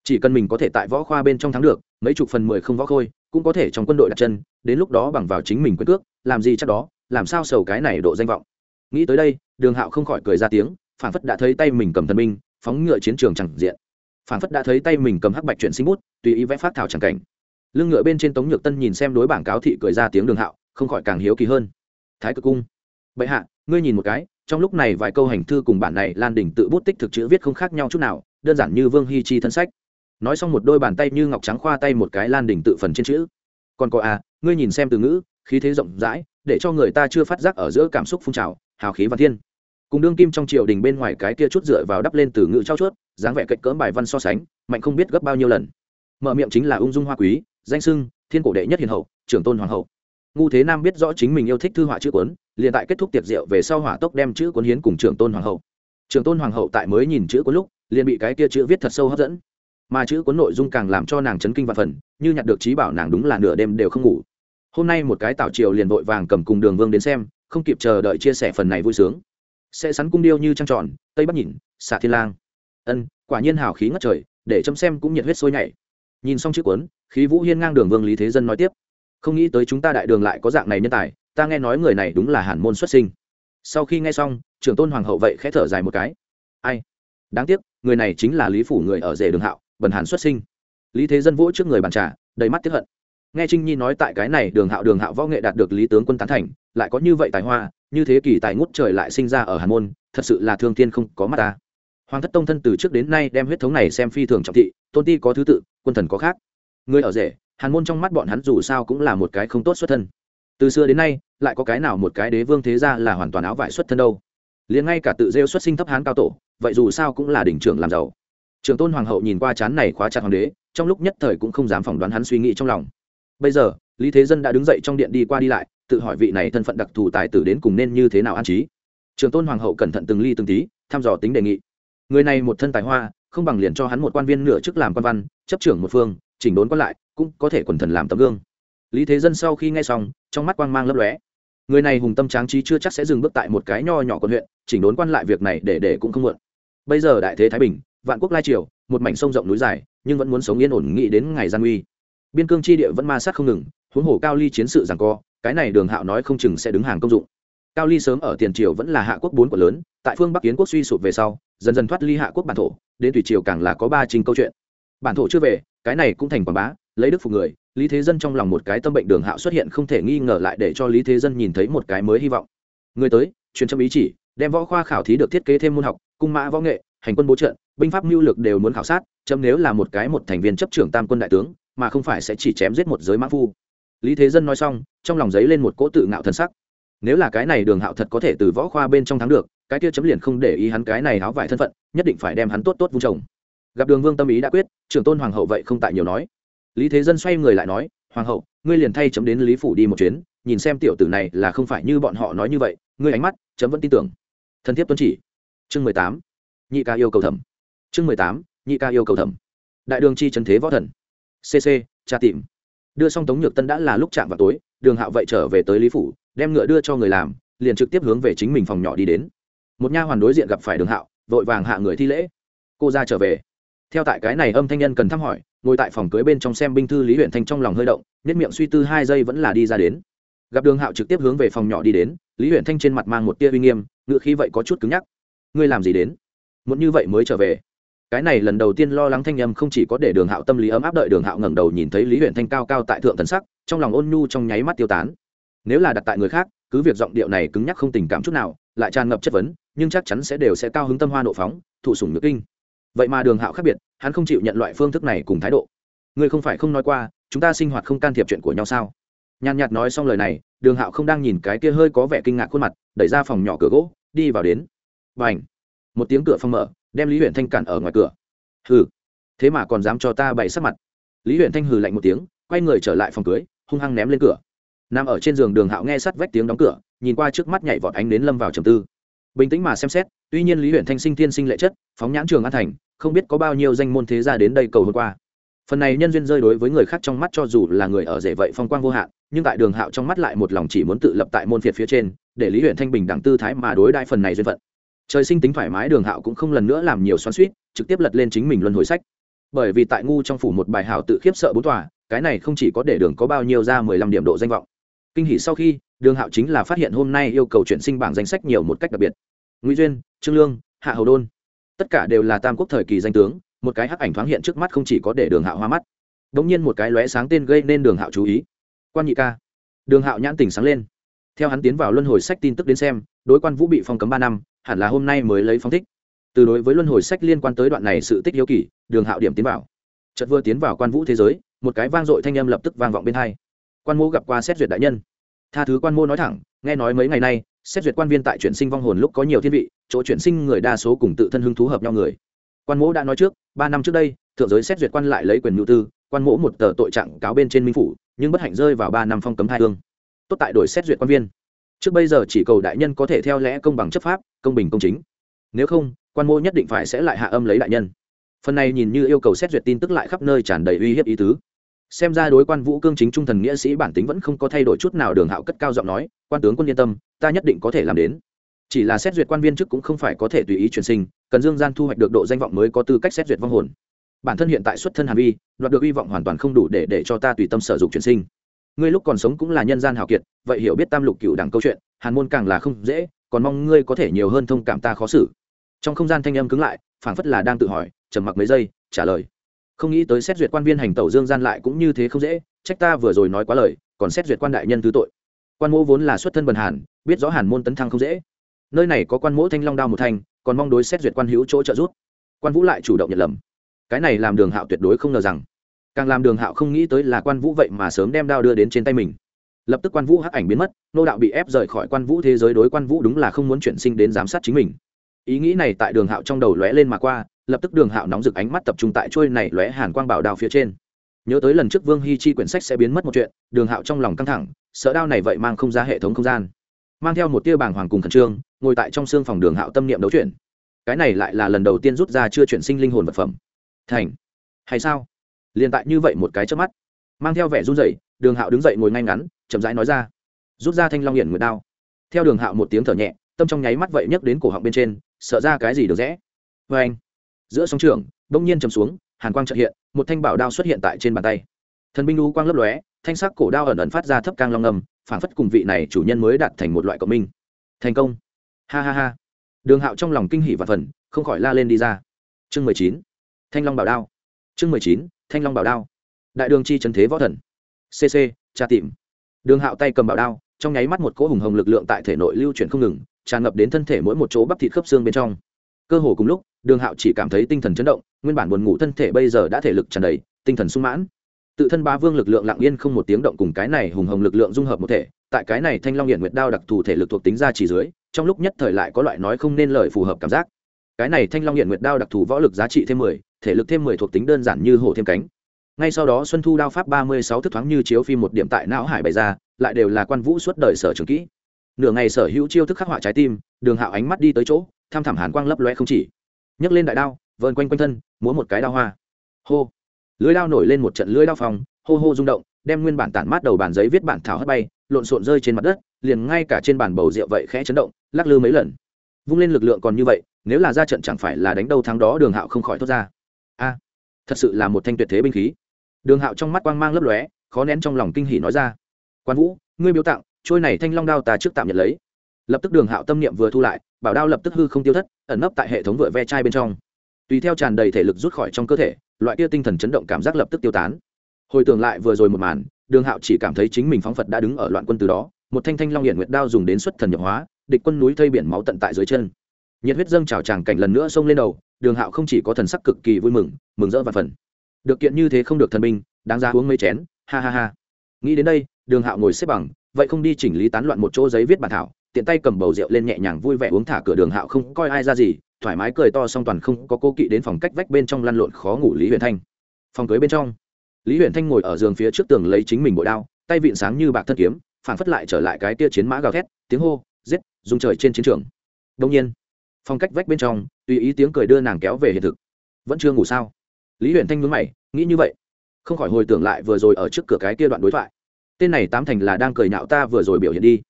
chỉ cần mình có thể tại võ khoa bên trong thắng được, mấy chục phần mười không võ khôi, cũng có thể trong quân đội đặt chân, đến lúc đó bằng vào chính mình quyết cước, làm gì chắc đó, làm sao sầu cái này độ danh vọng. Nghĩ tới đây, đường hạo không khỏi cười ra tiếng, phản phất đã thấy tay mình cầm thần binh, phóng ngựa chiến trường chẳng diện. Phản phất đã thấy tay mình cầm hắc bạch chuyện sinh bút, tùy ý vẽ phát thảo chẳng cảnh. Lưng ngựa bên trên tống nhược tân nhìn xem đối bảng cáo thị cười ra tiếng đường hạo, không khỏi càng hiếu kỳ hơn. Thái cực cung. Bệ hạ, ngươi nhìn một cái, trong lúc này vài câu hành thư cùng bản này lan đỉnh tự bút tích thực chữ viết không khác nhau chút nào, đơn giản như vương hy chi thân sách nói xong một đôi bàn tay như ngọc trắng khoa tay một cái lan đỉnh tự phần trên chữ. Còn có à ngươi nhìn xem từ ngữ, khí thế rộng rãi, để cho người ta chưa phát giác ở giữa cảm xúc phun trào, hào khí văn thiên. Cùng đương kim trong triều đình bên ngoài cái kia chút dựa vào đắp lên từ ngữ trao chuốt, dáng vẻ cạnh cỡm bài văn so sánh, mạnh không biết gấp bao nhiêu lần. Mở miệng chính là ung dung hoa quý, danh sưng, thiên cổ đệ nhất hiền hậu, trưởng tôn hoàng hậu. Ngu thế nam biết rõ chính mình yêu thích thư họa chữ cuốn, liền tại kết thúc tiệc rượu về sau hỏa tốc đem chữ cuốn hiến cùng trưởng tôn hoàng hậu. Trưởng tôn hoàng hậu tại mới nhìn chữ cuốn lúc, liền bị cái kia chữ viết thật sâu hấp dẫn mà chữ cuốn nội dung càng làm cho nàng chấn kinh và phần, như nhặt được trí bảo nàng đúng là nửa đêm đều không ngủ. Hôm nay một cái tảo triều liền vội vàng cầm cùng đường vương đến xem, không kịp chờ đợi chia sẻ phần này vui sướng. Sẽ sắn cung điêu như trăng tròn, tây bắc nhìn xạ thiên lang. Ân, quả nhiên hào khí ngất trời, để chấm xem cũng nhiệt huyết sôi nhảy. Nhìn xong chữ cuốn, khí vũ hiên ngang đường vương lý thế dân nói tiếp. Không nghĩ tới chúng ta đại đường lại có dạng này nhân tài, ta nghe nói người này đúng là hàn môn xuất sinh. Sau khi nghe xong, trưởng tôn hoàng hậu vậy khẽ thở dài một cái. Ai? Đáng tiếc, người này chính là lý phủ người ở rể đường hạo bần hàn xuất sinh. Lý thế dân vỗ trước người bàn trà, đầy mắt tiếp hận. Nghe trinh nhi nói tại cái này đường hạo đường hạo võ nghệ đạt được lý tướng quân tán thành, lại có như vậy tài hoa, như thế kỳ tài ngút trời lại sinh ra ở hàn môn, thật sự là thương thiên không có mắt ta. Hoàng thất tông thân từ trước đến nay đem huyết thống này xem phi thường trọng thị, tôn ti có thứ tự, quân thần có khác. Người ở rể, hàn môn trong mắt bọn hắn dù sao cũng là một cái không tốt xuất thân. Từ xưa đến nay, lại có cái nào một cái đế vương thế gia là hoàn toàn áo vải xuất thân đâu. Liền ngay cả tự rêu xuất sinh thấp hán cao tổ, vậy dù sao cũng là đỉnh trưởng làm giàu trường tôn hoàng hậu nhìn qua chán này khóa chặt hoàng đế, trong lúc nhất thời cũng không dám phỏng đoán hắn suy nghĩ trong lòng. Bây giờ, lý thế dân đã đứng dậy trong điện đi qua đi lại, tự hỏi vị này thân phận đặc thù tài tử đến cùng nên như thế nào an trí. Trường tôn hoàng hậu cẩn thận từng ly từng tí, thăm dò tính đề nghị. Người này một thân tài hoa, không bằng liền cho hắn một quan viên nửa chức làm quan văn, chấp trưởng một phương, chỉnh đốn quan lại, cũng có thể quần thần làm tấm gương. Lý thế dân sau khi nghe xong, trong mắt quang mang lấp lóe. Người này hùng tâm tráng trí chưa chắc sẽ dừng bước tại một cái nho nhỏ quận huyện, chỉnh đốn quan lại việc này để để cũng không muộn. Bây giờ đại thế thái bình vạn quốc lai triều, một mảnh sông rộng núi dài, nhưng vẫn muốn sống yên ổn, nghĩ đến ngày gian uy. Biên cương tri địa vẫn ma sát không ngừng, huống hồ cao ly chiến sự rằng co, cái này đường hạo nói không chừng sẽ đứng hàng công dụng. Cao ly sớm ở tiền triều vẫn là hạ quốc bốn của lớn, tại phương bắc kiến quốc suy sụp về sau, dần dần thoát ly hạ quốc bản thổ, đến tùy triều càng là có ba trình câu chuyện. Bản thổ chưa về, cái này cũng thành quảng bá, lấy đức phục người, lý thế dân trong lòng một cái tâm bệnh đường hạo xuất hiện không thể nghi ngờ lại để cho lý thế dân nhìn thấy một cái mới hy vọng. Người tới, truyền trong ý chỉ, đem võ khoa khảo thí được thiết kế thêm môn học, cung mã võ nghệ hành quân bố trận, binh pháp mưu lược đều muốn khảo sát, chấm nếu là một cái một thành viên chấp trưởng tam quân đại tướng, mà không phải sẽ chỉ chém giết một giới mã phu. Lý thế dân nói xong, trong lòng giấy lên một cỗ tự ngạo thân sắc. Nếu là cái này đường hạo thật có thể từ võ khoa bên trong thắng được, cái kia chấm liền không để ý hắn cái này háo vải thân phận, nhất định phải đem hắn tốt tốt vung trồng. Gặp đường vương tâm ý đã quyết, trưởng tôn hoàng hậu vậy không tại nhiều nói. Lý thế dân xoay người lại nói, hoàng hậu, ngươi liền thay chấm đến lý phủ đi một chuyến, nhìn xem tiểu tử này là không phải như bọn họ nói như vậy, ngươi ánh mắt, chấm vẫn tin tưởng. Thân thiết tuân chỉ. Chương mười tám nhị ca yêu cầu thẩm. Chương mười tám, nhị ca yêu cầu thẩm. Đại đường chi trần thế võ thần. Cc tra tìm. Đưa xong tống nhược tân đã là lúc chạm vào tối, đường hạo vậy trở về tới lý phủ, đem ngựa đưa cho người làm, liền trực tiếp hướng về chính mình phòng nhỏ đi đến. Một nha hoàn đối diện gặp phải đường hạo, vội vàng hạ người thi lễ. Cô ra trở về. Theo tại cái này âm thanh nhân cần thăm hỏi, ngồi tại phòng cưới bên trong xem binh thư lý huyện thanh trong lòng hơi động, nhất miệng suy tư hai giây vẫn là đi ra đến. Gặp đường hạo trực tiếp hướng về phòng nhỏ đi đến, lý huyện thanh trên mặt mang một tia uy nghiêm, ngựa khí vậy có chút cứng nhắc. Ngươi làm gì đến? Muốn như vậy mới trở về. Cái này lần đầu tiên lo lắng thanh âm không chỉ có để đường hạo tâm lý ấm áp đợi đường hạo ngẩng đầu nhìn thấy lý huyện thanh cao cao tại thượng thần sắc, trong lòng ôn nhu trong nháy mắt tiêu tán. Nếu là đặt tại người khác, cứ việc giọng điệu này cứng nhắc không tình cảm chút nào, lại tràn ngập chất vấn, nhưng chắc chắn sẽ đều sẽ cao hứng tâm hoa nộ phóng, thụ sủng nhược kinh. Vậy mà đường hạo khác biệt, hắn không chịu nhận loại phương thức này cùng thái độ. Ngươi không phải không nói qua, chúng ta sinh hoạt không can thiệp chuyện của nhau sao? Nhàn nhạt nói xong lời này, đường hạo không đang nhìn cái kia hơi có vẻ kinh ngạc khuôn mặt, đẩy ra phòng nhỏ cửa gỗ, đi vào đến. B à n h một tiếng cửa phong mở, đem lý huyện thanh cản ở ngoài cửa. Hừ, thế mà còn dám cho ta bày sắc mặt. Lý huyện thanh hừ lạnh một tiếng, quay người trở lại phòng cưới, hung hăng ném lên cửa. Nằm ở trên giường đường hạo nghe sắt vách tiếng đóng cửa, nhìn qua trước mắt nhảy vọt ánh đến lâm vào trầm tư. Bình tĩnh mà xem xét, tuy nhiên lý huyện thanh sinh thiên sinh lệ chất, phóng nhãn trường an thành, không biết có bao nhiêu danh môn thế gia đến đây cầu hôm qua. Phần này nhân duyên rơi đối với người khác trong mắt cho dù là người ở rể vậy phong quang vô hạn, nhưng tại đường hạo trong mắt lại một lòng chỉ muốn tự lập tại môn phiệt phía trên, để lý huyện thanh bình đẳng tư thái mà đối đại phần này duyên phận trời sinh tính thoải mái đường hạo cũng không lần nữa làm nhiều xoắn suýt trực tiếp lật lên chính mình luân hồi sách. Bởi vì tại ngu trong phủ một bài hảo tự khiếp sợ bốn tòa, cái này không chỉ có để đường có bao nhiêu ra mười lăm điểm độ danh vọng. Kinh hỷ sau khi, đường hạo chính là phát hiện hôm nay yêu cầu chuyển sinh bảng danh sách nhiều một cách đặc biệt. Ngụy duyên, trương lương, hạ hầu đôn, tất cả đều là tam quốc thời kỳ danh tướng, một cái hắc ảnh thoáng hiện trước mắt không chỉ có để đường hạo hoa mắt. Đ ỗ n g nhiên một cái lóe sáng tên gây nên đường hạo chú ý. Quan nhị ca. Đường hạo nhãn tỉnh sáng lên. Theo hắn tiến vào luân hồi sách tin tức đến xem, đối quan vũ bị phong cấm ba năm hẳn là hôm nay mới lấy phong thích. Từ đối với luân hồi sách liên quan tới đoạn này sự tích hiếu kỳ, đường hạo điểm tiến vào. Chợt vừa tiến vào quan vũ thế giới, một cái vang dội thanh âm lập tức vang vọng bên hai. Quan mô gặp qua xét duyệt đại nhân. Tha thứ quan mô nói thẳng, nghe nói mấy ngày nay, xét duyệt quan viên tại chuyển sinh vong hồn lúc có nhiều thiên vị, chỗ chuyển sinh người đa số cùng tự thân hứng thú hợp nhau người. Quan mỗ đã nói trước, ba năm trước đây, thượng giới xét duyệt quan lại lấy quyền nhu tư, quan mỗ một tờ tội trạng cáo bên trên minh phủ, nhưng bất hạnh rơi vào ba năm phong cấm hai hương. Tốt tại đổi xét duyệt quan viên trước bây giờ chỉ cầu đại nhân có thể theo lẽ công bằng chấp pháp, công bình công chính. Nếu không, quan mô nhất định phải sẽ lại hạ âm lấy đại nhân. Phần này nhìn như yêu cầu xét duyệt tin tức lại khắp nơi tràn đầy uy hiếp ý tứ. Xem ra đối quan vũ cương chính trung thần nghĩa sĩ bản tính vẫn không có thay đổi chút nào đường hạo cất cao giọng nói, quan tướng quân yên tâm, ta nhất định có thể làm đến. Chỉ là xét duyệt quan viên chức cũng không phải có thể tùy ý truyền sinh, cần dương gian thu hoạch được độ danh vọng mới có tư cách xét duyệt vong hồn. Bản thân hiện tại xuất thân hàn vi, đoạt được hy vọng hoàn toàn không đủ để để cho ta tùy tâm sử dụng truyền sinh ngươi lúc còn sống cũng là nhân gian hào kiệt, vậy hiểu biết tam lục cựu đẳng câu chuyện, hàn môn càng là không dễ, còn mong ngươi có thể nhiều hơn thông cảm ta khó xử. Trong không gian thanh âm cứng lại, phảng phất là đang tự hỏi, trầm mặc mấy giây, trả lời. Không nghĩ tới xét duyệt quan viên hành tẩu dương gian lại cũng như thế không dễ, trách ta vừa rồi nói quá lời, còn xét duyệt quan đại nhân thứ tội. Quan mỗ vốn là xuất thân bần hàn, biết rõ hàn môn tấn thăng không dễ. Nơi này có quan mỗ thanh long đao một thanh còn mong đối xét duyệt quan hữu chỗ trợ giúp. Quan vũ lại chủ động nhận lầm. Cái này làm đường hạo tuyệt đối không ngờ rằng càng làm đường hạo không nghĩ tới là quan vũ vậy mà sớm đem đao đưa đến trên tay mình. Lập tức quan vũ hắc ảnh biến mất, nô đạo bị ép rời khỏi quan vũ thế giới đối quan vũ đúng là không muốn chuyển sinh đến giám sát chính mình. Ý nghĩ này tại đường hạo trong đầu lóe lên mà qua, lập tức đường hạo nóng rực ánh mắt tập trung tại trôi này lóe hàn quang bảo đao phía trên. Nhớ tới lần trước vương hy chi quyển sách sẽ biến mất một chuyện, đường hạo trong lòng căng thẳng, sợ đao này vậy mang không ra hệ thống không gian. Mang theo một tia bảng hoàng cùng khẩn trương, ngồi tại trong xương phòng đường hạo tâm niệm đấu chuyển. Cái này lại là lần đầu tiên rút ra chưa chuyển sinh linh hồn vật phẩm. Thành. Hay sao? Liền tại như vậy một cái trước mắt, mang theo vẻ run rẩy, đường hạo đứng dậy ngồi ngay ngắn, chậm rãi nói ra, rút ra thanh long hiển nguyệt đao. Theo đường hạo một tiếng thở nhẹ, tâm trong nháy mắt vậy nhấc đến cổ họng bên trên, sợ ra cái gì được rẽ. Vê anh, giữa sóng trường đông nhiên chầm xuống, hàn quang trợ hiện, một thanh bảo đao xuất hiện tại trên bàn tay. Thần binh lũ quang lấp lóe, thanh sắc cổ đao ẩn ẩn phát ra thấp cang long ngầm phản phất cùng vị này chủ nhân mới đạt thành một loại cộng minh. Thành công. Ha ha ha. Đường hạo trong lòng kinh hỉ và phần, không khỏi la lên đi ra. Chương mười chín. Thanh long bảo đao chương mười chín, thanh long bảo đao. Đại đường chi trần thế võ thần. Cc tra tìm. Đường hạo tay cầm bảo đao, trong nháy mắt một cỗ hùng hồng lực lượng tại thể nội lưu chuyển không ngừng, tràn ngập đến thân thể mỗi một chỗ bắp thịt khớp xương bên trong. Cơ hồ cùng lúc, đường hạo chỉ cảm thấy tinh thần chấn động, nguyên bản buồn ngủ thân thể bây giờ đã thể lực tràn đầy, tinh thần sung mãn. Tự thân ba vương lực lượng lặng yên không một tiếng động cùng cái này hùng hồng lực lượng dung hợp một thể, tại cái này thanh long hiển nguyệt đao đặc thù thể lực thuộc tính ra chỉ dưới, trong lúc nhất thời lại có loại nói không nên lời phù hợp cảm giác. Cái này thanh long hiển nguyệt đao đặc thù võ lực giá trị thêm mười thể lực thêm mười thuộc tính đơn giản như hổ thêm cánh. Ngay sau đó xuân thu đao pháp ba mươi sáu thức thoáng như chiếu phim một điểm tại não hải bày ra, lại đều là quan vũ suốt đời sở trường kỹ. Nửa ngày sở hữu chiêu thức khắc họa trái tim, đường hạo ánh mắt đi tới chỗ, tham thảm hàn quang lấp loe không chỉ. Nhấc lên đại đao, vờn quanh quanh thân, múa một cái đao hoa. Hô. Lưới đao nổi lên một trận lưới đao phòng hô hô rung động, đem nguyên bản tản mát đầu bản giấy viết bản thảo hất bay, lộn xộn rơi trên mặt đất, liền ngay cả trên bàn bầu rượu vậy khẽ chấn động, lắc lư mấy lần. Vung lên lực lượng còn như vậy, nếu là ra trận chẳng phải là đánh đâu thắng đó, đường hạo không khỏi thốt ra a, thật sự là một thanh tuyệt thế binh khí. Đường hạo trong mắt quang mang lấp lóe, khó nén trong lòng kinh hỉ nói ra. Quan vũ, ngươi biểu tặng, trôi này thanh long đao ta trước tạm nhận lấy. Lập tức đường hạo tâm niệm vừa thu lại, bảo đao lập tức hư không tiêu thất, ẩn nấp tại hệ thống vựa ve chai bên trong. Tùy theo tràn đầy thể lực rút khỏi trong cơ thể, loại kia tinh thần chấn động cảm giác lập tức tiêu tán. Hồi tưởng lại vừa rồi một màn, đường hạo chỉ cảm thấy chính mình phóng phật đã đứng ở loạn quân từ đó, một thanh thanh long hiển nguyệt đao dùng đến xuất thần nhập hóa, địch quân núi thây biển máu tận tại dưới chân. Nhiệt huyết dâng trào tràng cảnh lần nữa xông lên đầu đường hạo không chỉ có thần sắc cực kỳ vui mừng mừng rỡ và phần. Được kiện như thế không được thần minh, đáng ra uống mấy chén ha ha ha. Nghĩ đến đây đường hạo ngồi xếp bằng vậy không đi chỉnh lý tán loạn một chỗ giấy viết bản thảo tiện tay cầm bầu rượu lên nhẹ nhàng vui vẻ uống thả cửa đường hạo không coi ai ra gì thoải mái cười to song toàn không có cô kỵ đến phòng cách vách bên trong lăn lộn khó ngủ lý huyền thanh. Phòng cưới bên trong lý huyền thanh ngồi ở giường phía trước tường lấy chính mình bội đao tay vịn sáng như bạc thân kiếm phản phất lại trở lại cái tia chiến mã gào thét tiếng hô giết dùng trời trên chiến trường. Đông nhiên phong cách vách bên trong, tùy ý tiếng cười đưa nàng kéo về hiện thực. Vẫn chưa ngủ sao? Lý huyền thanh mướn mày, nghĩ như vậy. Không khỏi hồi tưởng lại vừa rồi ở trước cửa cái kia đoạn đối thoại. Tên này tám thành là đang cười nhạo ta vừa rồi biểu hiện đi.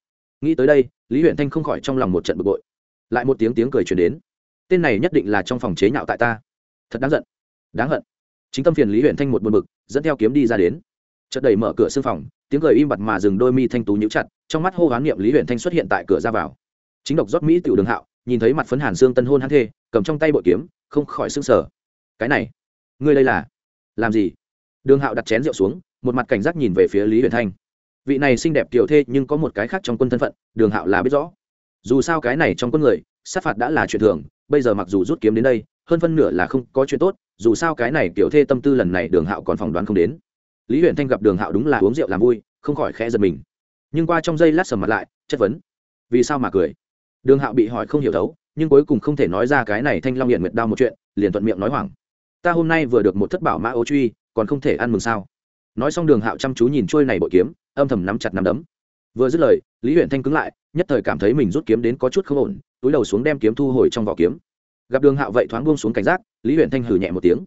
Nghĩ tới đây, lý huyền thanh không khỏi trong lòng một trận bực bội. Lại một tiếng tiếng cười truyền đến. Tên này nhất định là trong phòng chế nhạo tại ta. Thật đáng giận. Đáng hận. Chính tâm phiền lý huyện thanh một buồn bực, dẫn theo kiếm đi ra đến. Chợt đẩy mở cửa sương phòng, tiếng cười im bặt mà dừng đôi mi thanh tú nhíu chặt, trong mắt hô hoán niệm lý huyện thanh xuất hiện tại cửa ra vào. Chính độc rót mỹ tiểu đường hạo nhìn thấy mặt phấn hàn xương tân hôn hắn thê, cầm trong tay bội kiếm, không khỏi sưng sở cái này, ngươi đây là, làm gì? Đường hạo đặt chén rượu xuống, một mặt cảnh giác nhìn về phía lý huyền thanh. Vị này xinh đẹp tiểu thê nhưng có một cái khác trong quân thân phận, đường hạo là biết rõ. Dù sao cái này trong quân người, sát phạt đã là chuyện thường, bây giờ mặc dù rút kiếm đến đây, hơn phân nửa là không có chuyện tốt, dù sao cái này kiểu thê tâm tư lần này đường hạo còn phỏng đoán không đến. Lý Huyền thanh gặp đường hạo đúng là uống rượu làm vui, không khỏi khẽ giật mình. Nhưng qua trong giây lát sầm mặt lại, chất vấn. Vì sao mà cười? Đường hạo bị hỏi không hiểu thấu, nhưng cuối cùng không thể nói ra cái này thanh long hiện nguyệt đao một chuyện, liền thuận miệng nói hoảng. Ta hôm nay vừa được một thất bảo mã ô truy, còn không thể ăn mừng sao? Nói xong đường hạo chăm chú nhìn trôi này bội kiếm, âm thầm nắm chặt nắm đấm. Vừa dứt lời, lý huyện thanh cứng lại, nhất thời cảm thấy mình rút kiếm đến có chút không ổn, túi đầu xuống đem kiếm thu hồi trong vỏ kiếm. Gặp đường hạo vậy thoáng buông xuống cảnh giác, lý huyện thanh hử nhẹ một tiếng.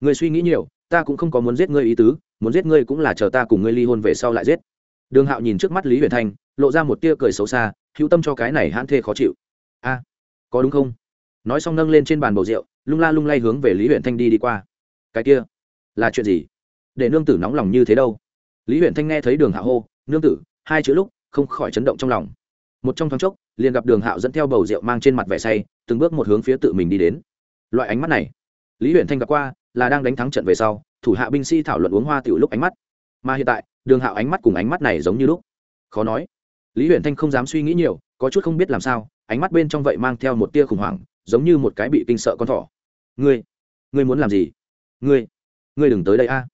Người suy nghĩ nhiều, ta cũng không có muốn giết ngươi ý tứ, muốn giết ngươi cũng là chờ ta cùng ngươi ly hôn về sau lại giết đường hạo nhìn trước mắt lý huyền thanh, lộ ra một tia cười xấu xa, hữu tâm cho cái này hãn thê khó chịu. A, có đúng không? Nói xong nâng lên trên bàn bầu rượu, lung la lung lay hướng về lý huyền thanh đi đi qua. Cái kia, là chuyện gì? Để nương tử nóng lòng như thế đâu. Lý huyền thanh nghe thấy đường hạo hô, nương tử, hai chữ lúc, không khỏi chấn động trong lòng. Một trong thoáng chốc, liền gặp đường hạo dẫn theo bầu rượu mang trên mặt vẻ say, từng bước một hướng phía tự mình đi đến. Loại ánh mắt này, lý huyền thanh gặp qua, là đang đánh thắng trận về sau, thủ hạ binh sĩ thảo luận uống hoa tiểu lúc ánh mắt. Mà hiện tại đường hạo ánh mắt cùng ánh mắt này giống như lúc. Khó nói. Lý huyền thanh không dám suy nghĩ nhiều, có chút không biết làm sao, ánh mắt bên trong vậy mang theo một tia khủng hoảng, giống như một cái bị kinh sợ con thỏ. Ngươi ngươi muốn làm gì? Ngươi ngươi đừng tới đây a.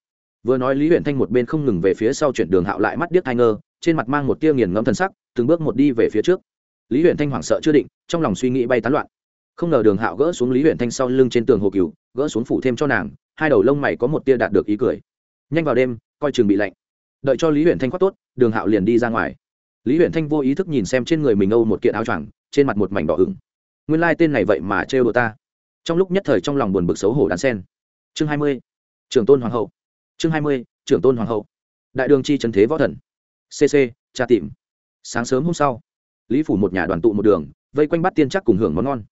Vừa nói lý huyền thanh một bên không ngừng về phía sau chuyển đường hạo lại mắt điếc thai ngơ, trên mặt mang một tia nghiền ngẫm thân sắc, từng bước một đi về phía trước. Lý huyền thanh hoảng sợ chưa định, trong lòng suy nghĩ bay tán loạn. Không ngờ đường hạo gỡ xuống lý huyền thanh sau lưng trên tường hồ cừu, gỡ xuống phủ thêm cho nàng, hai đầu lông mày có một tia đạt được ý cười. Nhanh vào đêm, coi chừng bị lạnh đợi cho lý huyện thanh khoác tốt, đường hạo liền đi ra ngoài. Lý huyện thanh vô ý thức nhìn xem trên người mình âu một kiện áo choàng, trên mặt một mảnh đỏ ửng. Nguyên lai、like、tên này vậy mà trêu đồ ta. Trong lúc nhất thời trong lòng buồn bực xấu hổ đàn sen. Chương hai mươi, trưởng tôn hoàng hậu. Chương hai mươi, trưởng tôn hoàng hậu. Đại đường chi trần thế võ thần. Cc tra tìm. Sáng sớm hôm sau, lý phủ một nhà đoàn tụ một đường, vây quanh bắt tiên chắc cùng hưởng món ngon.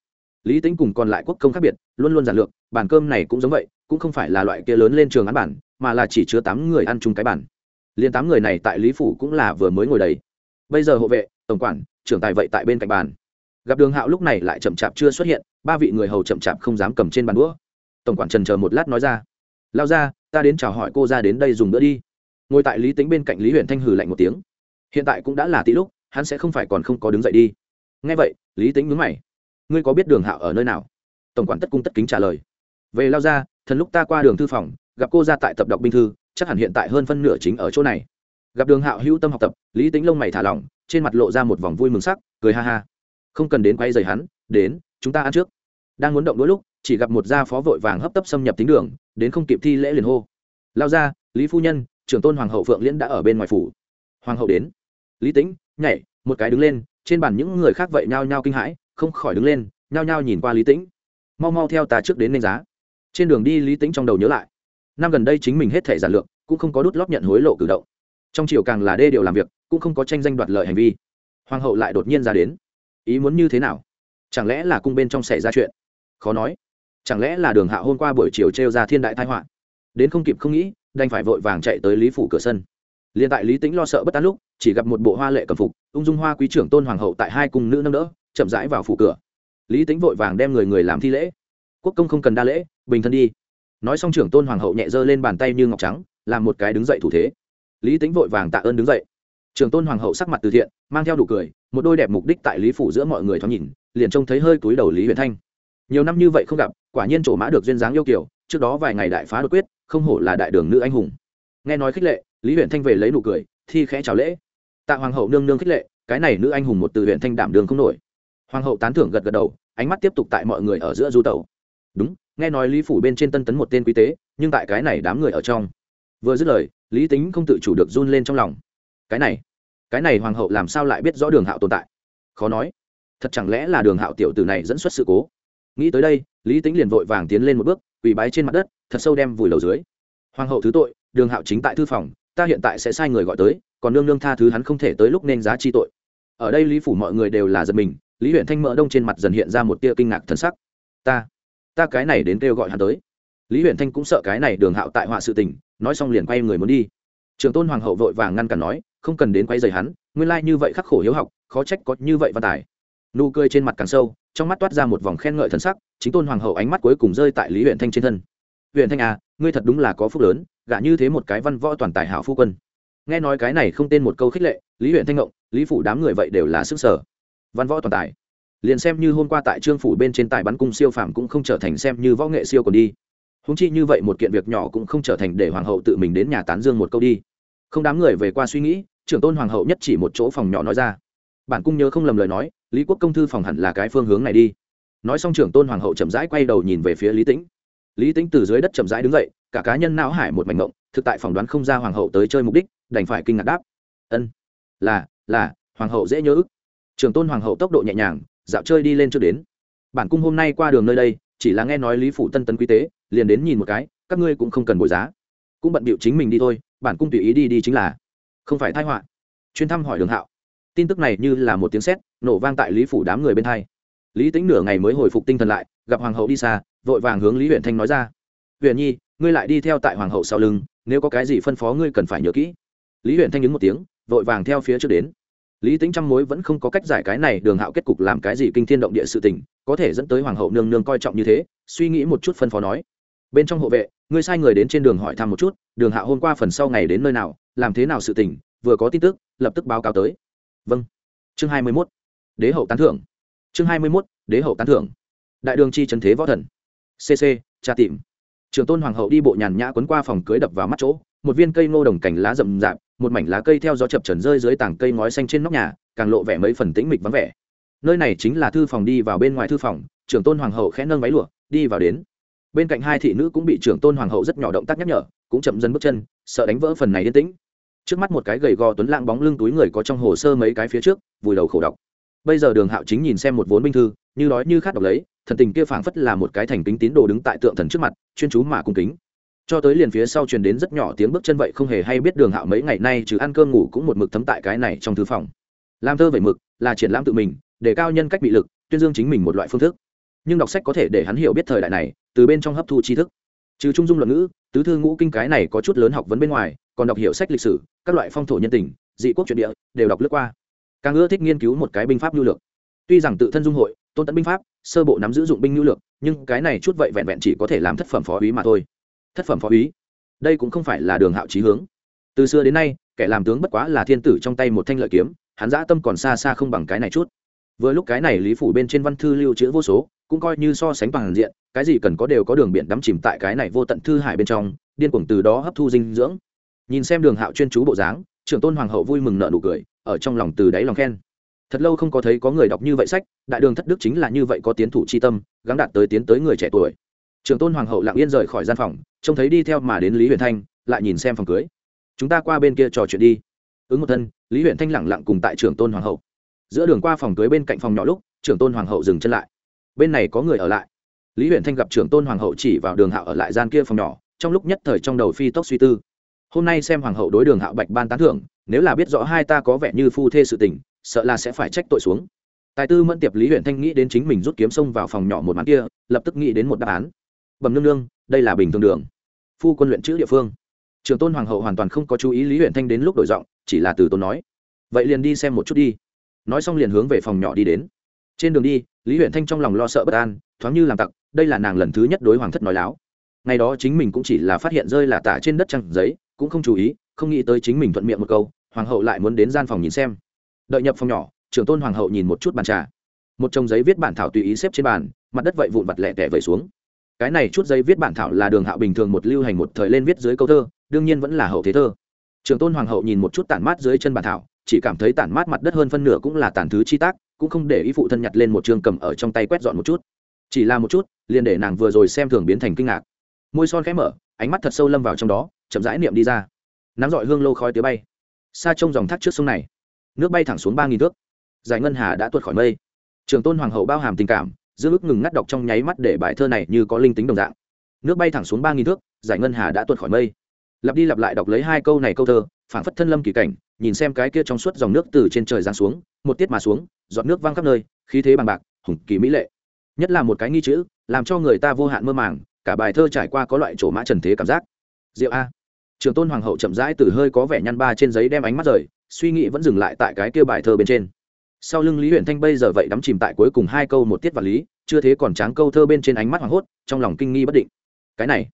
Lý tính cùng còn lại quốc công khác biệt, luôn luôn giản lược, bàn cơm này cũng giống vậy, cũng không phải là loại kia lớn lên trường án bản, mà là chỉ chứa tám người ăn chung cái bản liền tám người này tại lý phủ cũng là vừa mới ngồi đầy. Bây giờ hộ vệ, tổng quản, trưởng tài vậy tại bên cạnh bàn. Gặp đường hạo lúc này lại chậm chạp chưa xuất hiện, ba vị người hầu chậm chạp không dám cầm trên bàn đũa. Tổng quản trần chờ một lát nói ra lao ra ta đến chào hỏi cô ra đến đây dùng bữa đi. Ngồi tại lý tính bên cạnh lý huyện thanh hử lạnh một tiếng. Hiện tại cũng đã là tí lúc, hắn sẽ không phải còn không có đứng dậy đi. Ngay vậy, lý tính nhướng mày, ngươi có biết đường hạo ở nơi nào? Tổng quản tất cung tất kính trả lời, về lao ra thần lúc ta qua đường thư phòng, gặp cô ra tại tập đọc binh thư chắc hẳn hiện tại hơn phân nửa chính ở chỗ này. Gặp đường hạo hữu tâm học tập, lý tính lông mày thả lỏng, trên mặt lộ ra một vòng vui mừng sắc, cười ha ha. Không cần đến quay dày hắn, đến, chúng ta ăn trước. Đang muốn động đôi lúc, chỉ gặp một gia phó vội vàng hấp tấp xâm nhập tính đường, đến không kịp thi lễ liền hô. Lao ra, lý phu nhân, trưởng tôn hoàng hậu phượng liễn đã ở bên ngoài phủ. Hoàng hậu đến. Lý tĩnh, nhảy, một cái đứng lên, trên bàn những người khác vậy nhao nhao kinh hãi, không khỏi đứng lên, nhao nhao nhìn qua lý tĩnh. Mau mau theo ta trước đến nênh giá. Trên đường đi lý tĩnh trong đầu nhớ lại năm gần đây chính mình hết thể giản lượng cũng không có đút lót nhận hối lộ cử động. Trong chiều càng là đê điều làm việc, cũng không có tranh danh đoạt lợi hành vi. Hoàng hậu lại đột nhiên ra đến. Ý muốn như thế nào? Chẳng lẽ là cung bên trong xảy ra chuyện? Khó nói. Chẳng lẽ là đường hạ hôm qua buổi chiều t r e o ra thiên đại thái họa? Đến không kịp không nghĩ, đành phải vội vàng chạy tới lý phủ cửa sân. Liền tại lý tính lo sợ bất tán lúc, chỉ gặp một bộ hoa lệ cầm phục, ung dung hoa quý trưởng tôn hoàng hậu tại hai cung nữ nâng đỡ, chậm rãi vào phủ cửa. Lý tính vội vàng đem người người làm thi lễ. Quốc công không cần đa lễ, bình thân đi nói xong trưởng tôn hoàng hậu nhẹ giơ lên bàn tay như ngọc trắng, làm một cái đứng dậy thủ thế. Lý tính vội vàng tạ ơn đứng dậy. Trưởng tôn hoàng hậu sắc mặt từ thiện, mang theo đủ cười, một đôi đẹp mục đích tại lý phủ giữa mọi người thoáng nhìn, liền trông thấy hơi túi đầu lý huyền thanh. Nhiều năm như vậy không gặp, quả nhiên trổ mã được duyên dáng yêu kiểu trước đó vài ngày đại phá đột quyết, không hổ là đại đường nữ anh hùng. Nghe nói khích lệ, lý huyền thanh về lấy nụ cười, thi khẽ chào lễ. Tạ hoàng hậu nương nương khích lệ, cái này nữ anh hùng một từ huyện thanh đảm đường không nổi. Hoàng hậu tán thưởng gật gật đầu, ánh mắt tiếp tục tại mọi người ở giữa du tàu đúng nghe nói lý phủ bên trên tân tấn một tên quý tế, nhưng tại cái này đám người ở trong. Vừa dứt lời, lý tính không tự chủ được run lên trong lòng. Cái này cái này hoàng hậu làm sao lại biết rõ đường hạo tồn tại? Khó nói. Thật chẳng lẽ là đường hạo tiểu tử này dẫn xuất sự cố? Nghĩ tới đây, lý tính liền vội vàng tiến lên một bước, quỳ bái trên mặt đất, thật sâu đem vùi lầu dưới. Hoàng hậu thứ tội, đường hạo chính tại thư phòng, ta hiện tại sẽ sai người gọi tới, còn nương nương tha thứ hắn không thể tới lúc nên giá chi tội. Ở đây lý phủ mọi người đều là giật mình, lý huyện thanh mỡ đông trên mặt dần hiện ra một tia kinh ngạc thân sắc. Ta ta cái này đến kêu gọi hắn tới. Lý huyện thanh cũng sợ cái này đường hạo tại họa sự tình, nói xong liền quay người muốn đi. Trường tôn hoàng hậu vội vàng ngăn cản nói, không cần đến quay dày hắn, nguyên lai như vậy khắc khổ hiếu học, khó trách có như vậy văn tài. Nụ cười trên mặt càng sâu, trong mắt toát ra một vòng khen ngợi thần sắc, chính tôn hoàng hậu ánh mắt cuối cùng rơi tại lý huyện thanh trên thân. Huyện thanh à ngươi thật đúng là có phúc lớn, gả như thế một cái văn võ toàn tài hảo phu quân. Nghe nói cái này không tên một câu khích lệ, lý huyện thanh ngộng, lý phủ đám người vậy đều là sức sở. Văn võ toàn tài liền xem như hôm qua tại trương phủ bên trên tài bắn cung siêu phàm cũng không trở thành xem như võ nghệ siêu còn đi. Húng chi như vậy một kiện việc nhỏ cũng không trở thành để hoàng hậu tự mình đến nhà tán dương một câu đi. Không đám người về qua suy nghĩ, trưởng tôn hoàng hậu nhất chỉ một chỗ phòng nhỏ nói ra. Bản cung nhớ không lầm lời nói, lý quốc công thư phòng hẳn là cái phương hướng này đi. Nói xong trưởng tôn hoàng hậu chậm rãi quay đầu nhìn về phía lý tĩnh. Lý tĩnh từ dưới đất chậm rãi đứng dậy, cả cá nhân não hải một mảnh ngộng, thực tại phỏng đoán không ra hoàng hậu tới chơi mục đích, đành phải kinh ngạc đáp. Ân, là là, hoàng hậu dễ nhớ ức. Trưởng tôn hoàng hậu tốc độ nhẹ nhàng dạo chơi đi lên trước đến. Bản cung hôm nay qua đường nơi đây chỉ là nghe nói lý phủ tân tấn quý tế liền đến nhìn một cái các ngươi cũng không cần bồi giá. Cũng bận bịu chính mình đi thôi bản cung tùy ý đi đi chính là. Không phải thai họa. Chuyên thăm hỏi đường hạo. Tin tức này như là một tiếng sét nổ vang tại lý phủ đám người bên thay, lý tính nửa ngày mới hồi phục tinh thần lại gặp hoàng hậu đi xa vội vàng hướng lý huyện thanh nói ra. Huyện nhi ngươi lại đi theo tại hoàng hậu sau lưng nếu có cái gì phân phó ngươi cần phải nhớ kỹ. Lý huyện thanh đứng một tiếng vội vàng theo phía trước đến lý tính trăm mối vẫn không có cách giải cái này, đường hạo kết cục làm cái gì kinh thiên động địa sự tình, có thể dẫn tới hoàng hậu nương nương coi trọng như thế, suy nghĩ một chút phân phó nói. Bên trong hộ vệ, ngươi sai người đến trên đường hỏi thăm một chút, đường hạo hôm qua phần sau ngày đến nơi nào, làm thế nào sự tình, vừa có tin tức, lập tức báo cáo tới. Vâng. Chương hai mươi mốt. Đế hậu tán thưởng. Chương hai mươi mốt, đế hậu tán thưởng. Đại đường chi trần thế võ thần. Cc tra tìm. Trường tôn hoàng hậu đi bộ nhàn nhã quấn qua phòng cưới đập vào mắt chỗ, một viên cây ngô đồng cành lá rậm rạp một mảnh lá cây theo gió chập trần rơi dưới tảng cây ngói xanh trên nóc nhà, càng lộ vẻ mấy phần tĩnh mịch vắng vẻ. Nơi này chính là thư phòng đi vào bên ngoài thư phòng, trưởng tôn hoàng hậu khẽ nâng váy lụa, đi vào đến. Bên cạnh hai thị nữ cũng bị trưởng tôn hoàng hậu rất nhỏ động tác nhắc nhở, cũng chậm dần bước chân, sợ đánh vỡ phần này yên tĩnh. Trước mắt một cái gầy gò tuấn lãng bóng lưng túi người có trong hồ sơ mấy cái phía trước, vùi đầu khổ đọc. Bây giờ đường hạo chính nhìn xem một vốn binh thư, như đói như khát đọc lấy, thần tình kia phảng phất là một cái thành kính tín đồ đứng tại tượng thần trước mặt, chuyên chú mà cung kính cho tới liền phía sau truyền đến rất nhỏ tiếng bước chân vậy không hề hay biết đường hạo mấy ngày nay trừ ăn cơm ngủ cũng một mực thấm tại cái này trong thư phòng. Làm thơ vậy mực là triển lãm tự mình, để cao nhân cách bị lực, tuyên dương chính mình một loại phương thức. Nhưng đọc sách có thể để hắn hiểu biết thời đại này, từ bên trong hấp thu tri thức. Trừ trung dung luận ngữ, tứ thư ngũ kinh cái này có chút lớn học vấn bên ngoài, còn đọc hiểu sách lịch sử, các loại phong thổ nhân tình, dị quốc truyện địa, đều đọc lướt qua. Càng ưa thích nghiên cứu một cái binh pháp nhu lược. Tuy rằng tự thân dung hội, tôn tẫn binh pháp, sơ bộ nắm giữ dụng binh nhu lược, nhưng cái này chút vậy vẹn vẹn chỉ có thể làm thất phẩm phó úy mà thôi thất phẩm phó úy đây cũng không phải là đường hạo trí hướng. Từ xưa đến nay, kẻ làm tướng bất quá là thiên tử trong tay một thanh lợi kiếm, hắn dã tâm còn xa xa không bằng cái này chút. Vừa lúc cái này lý phủ bên trên văn thư lưu trữ vô số, cũng coi như so sánh bằng diện, cái gì cần có đều có đường biển đắm chìm tại cái này vô tận thư hải bên trong, điên cuồng từ đó hấp thu dinh dưỡng. Nhìn xem đường hạo chuyên chú bộ dáng, trưởng tôn hoàng hậu vui mừng nợ nụ cười, ở trong lòng từ đáy lòng khen. Thật lâu không có thấy có người đọc như vậy sách, đại đường thất đức chính là như vậy có tiến thủ c h i tâm gắn đạt tới tiến tới người trẻ tuổi trưởng tôn hoàng hậu lặng yên rời khỏi gian phòng, trông thấy đi theo mà đến lý huyền thanh, lại nhìn xem phòng cưới. Chúng ta qua bên kia trò chuyện đi. Ứng một thân, lý Huyền thanh lẳng lặng cùng tại trưởng tôn hoàng hậu. Giữa đường qua phòng cưới bên cạnh phòng nhỏ lúc trưởng tôn hoàng hậu dừng chân lại. Bên này có người ở lại. Lý Huyền thanh gặp trưởng tôn hoàng hậu chỉ vào đường hạo ở lại gian kia phòng nhỏ, trong lúc nhất thời trong đầu phi tốc suy tư. Hôm nay xem hoàng hậu đối đường hạo bạch ban tán thưởng, nếu là biết rõ hai ta có vẻ như phu thê sự tình, sợ là sẽ phải trách tội xuống. Tài tư mẫn tiệp lý Huyền thanh nghĩ đến chính mình rút kiếm xông vào phòng nhỏ một màn kia, lập tức nghĩ đến một đáp án bẩm nương nương, đây là bình thường đường. Phu quân luyện chữ địa phương. Trường tôn hoàng hậu hoàn toàn không có chú ý lý huyện thanh đến lúc đổi giọng, chỉ là từ tôn nói. Vậy liền đi xem một chút đi. Nói xong liền hướng về phòng nhỏ đi đến. Trên đường đi, lý huyện thanh trong lòng lo sợ bất an, thoáng như làm tặc, đây là nàng lần thứ nhất đối hoàng thất nói láo. Ngày đó chính mình cũng chỉ là phát hiện rơi là tả trên đất trăng giấy, cũng không chú ý, không nghĩ tới chính mình thuận miệng một câu, hoàng hậu lại muốn đến gian phòng nhìn xem. Đợi nhập phòng nhỏ trưởng tôn hoàng hậu nhìn một chút bàn trà. Một chồng giấy viết bản thảo tùy ý xếp trên bàn, mặt đất vậy vụn vặt lẹ tẻ vẩy xuống cái này chút giấy viết bản thảo là đường hạo bình thường một lưu hành một thời lên viết dưới câu thơ, đương nhiên vẫn là hậu thế thơ. Trường tôn hoàng hậu nhìn một chút tản mát dưới chân bản thảo, chỉ cảm thấy tản mát mặt đất hơn phân nửa cũng là tản thứ chi tác, cũng không để ý phụ thân nhặt lên một trường cầm ở trong tay quét dọn một chút. Chỉ là một chút, liền để nàng vừa rồi xem thường biến thành kinh ngạc. Môi son khẽ mở, ánh mắt thật sâu lâm vào trong đó, chậm rãi niệm đi ra. Nắng dọi hương lô khói tía bay. Xa trông dòng thác trước sông này. Nước bay thẳng xuống ba nghìn thước. Giải ngân hà đã tuột khỏi mây. Trường tôn hoàng hậu bao hàm tình cảm dương ức ngừng ngắt đọc trong nháy mắt để bài thơ này như có linh tính đồng dạng. Nước bay thẳng xuống ba nghìn thước, giải ngân hà đã tuột khỏi mây. Lặp đi lặp lại đọc lấy hai câu này câu thơ, phảng phất thân lâm kỳ cảnh, nhìn xem cái kia trong suốt dòng nước từ trên trời giáng xuống, một tiết mà xuống, giọt nước văng khắp nơi, khí thế bằng bạc, hùng kỳ mỹ lệ. Nhất là một cái nghi chữ, làm cho người ta vô hạn mơ màng, cả bài thơ trải qua có loại chỗ mã trần thế cảm giác. Diệu a. Trường tôn hoàng hậu chậm rãi từ hơi có vẻ nhăn ba trên giấy đem ánh mắt rời, suy nghĩ vẫn dừng lại tại cái kia bài thơ bên trên sau lưng lý huyện thanh bây giờ vậy đắm chìm tại cuối cùng hai câu một tiết và lý, chưa thế còn tráng câu thơ bên trên ánh mắt hoảng hốt, trong lòng kinh nghi bất định. Cái này,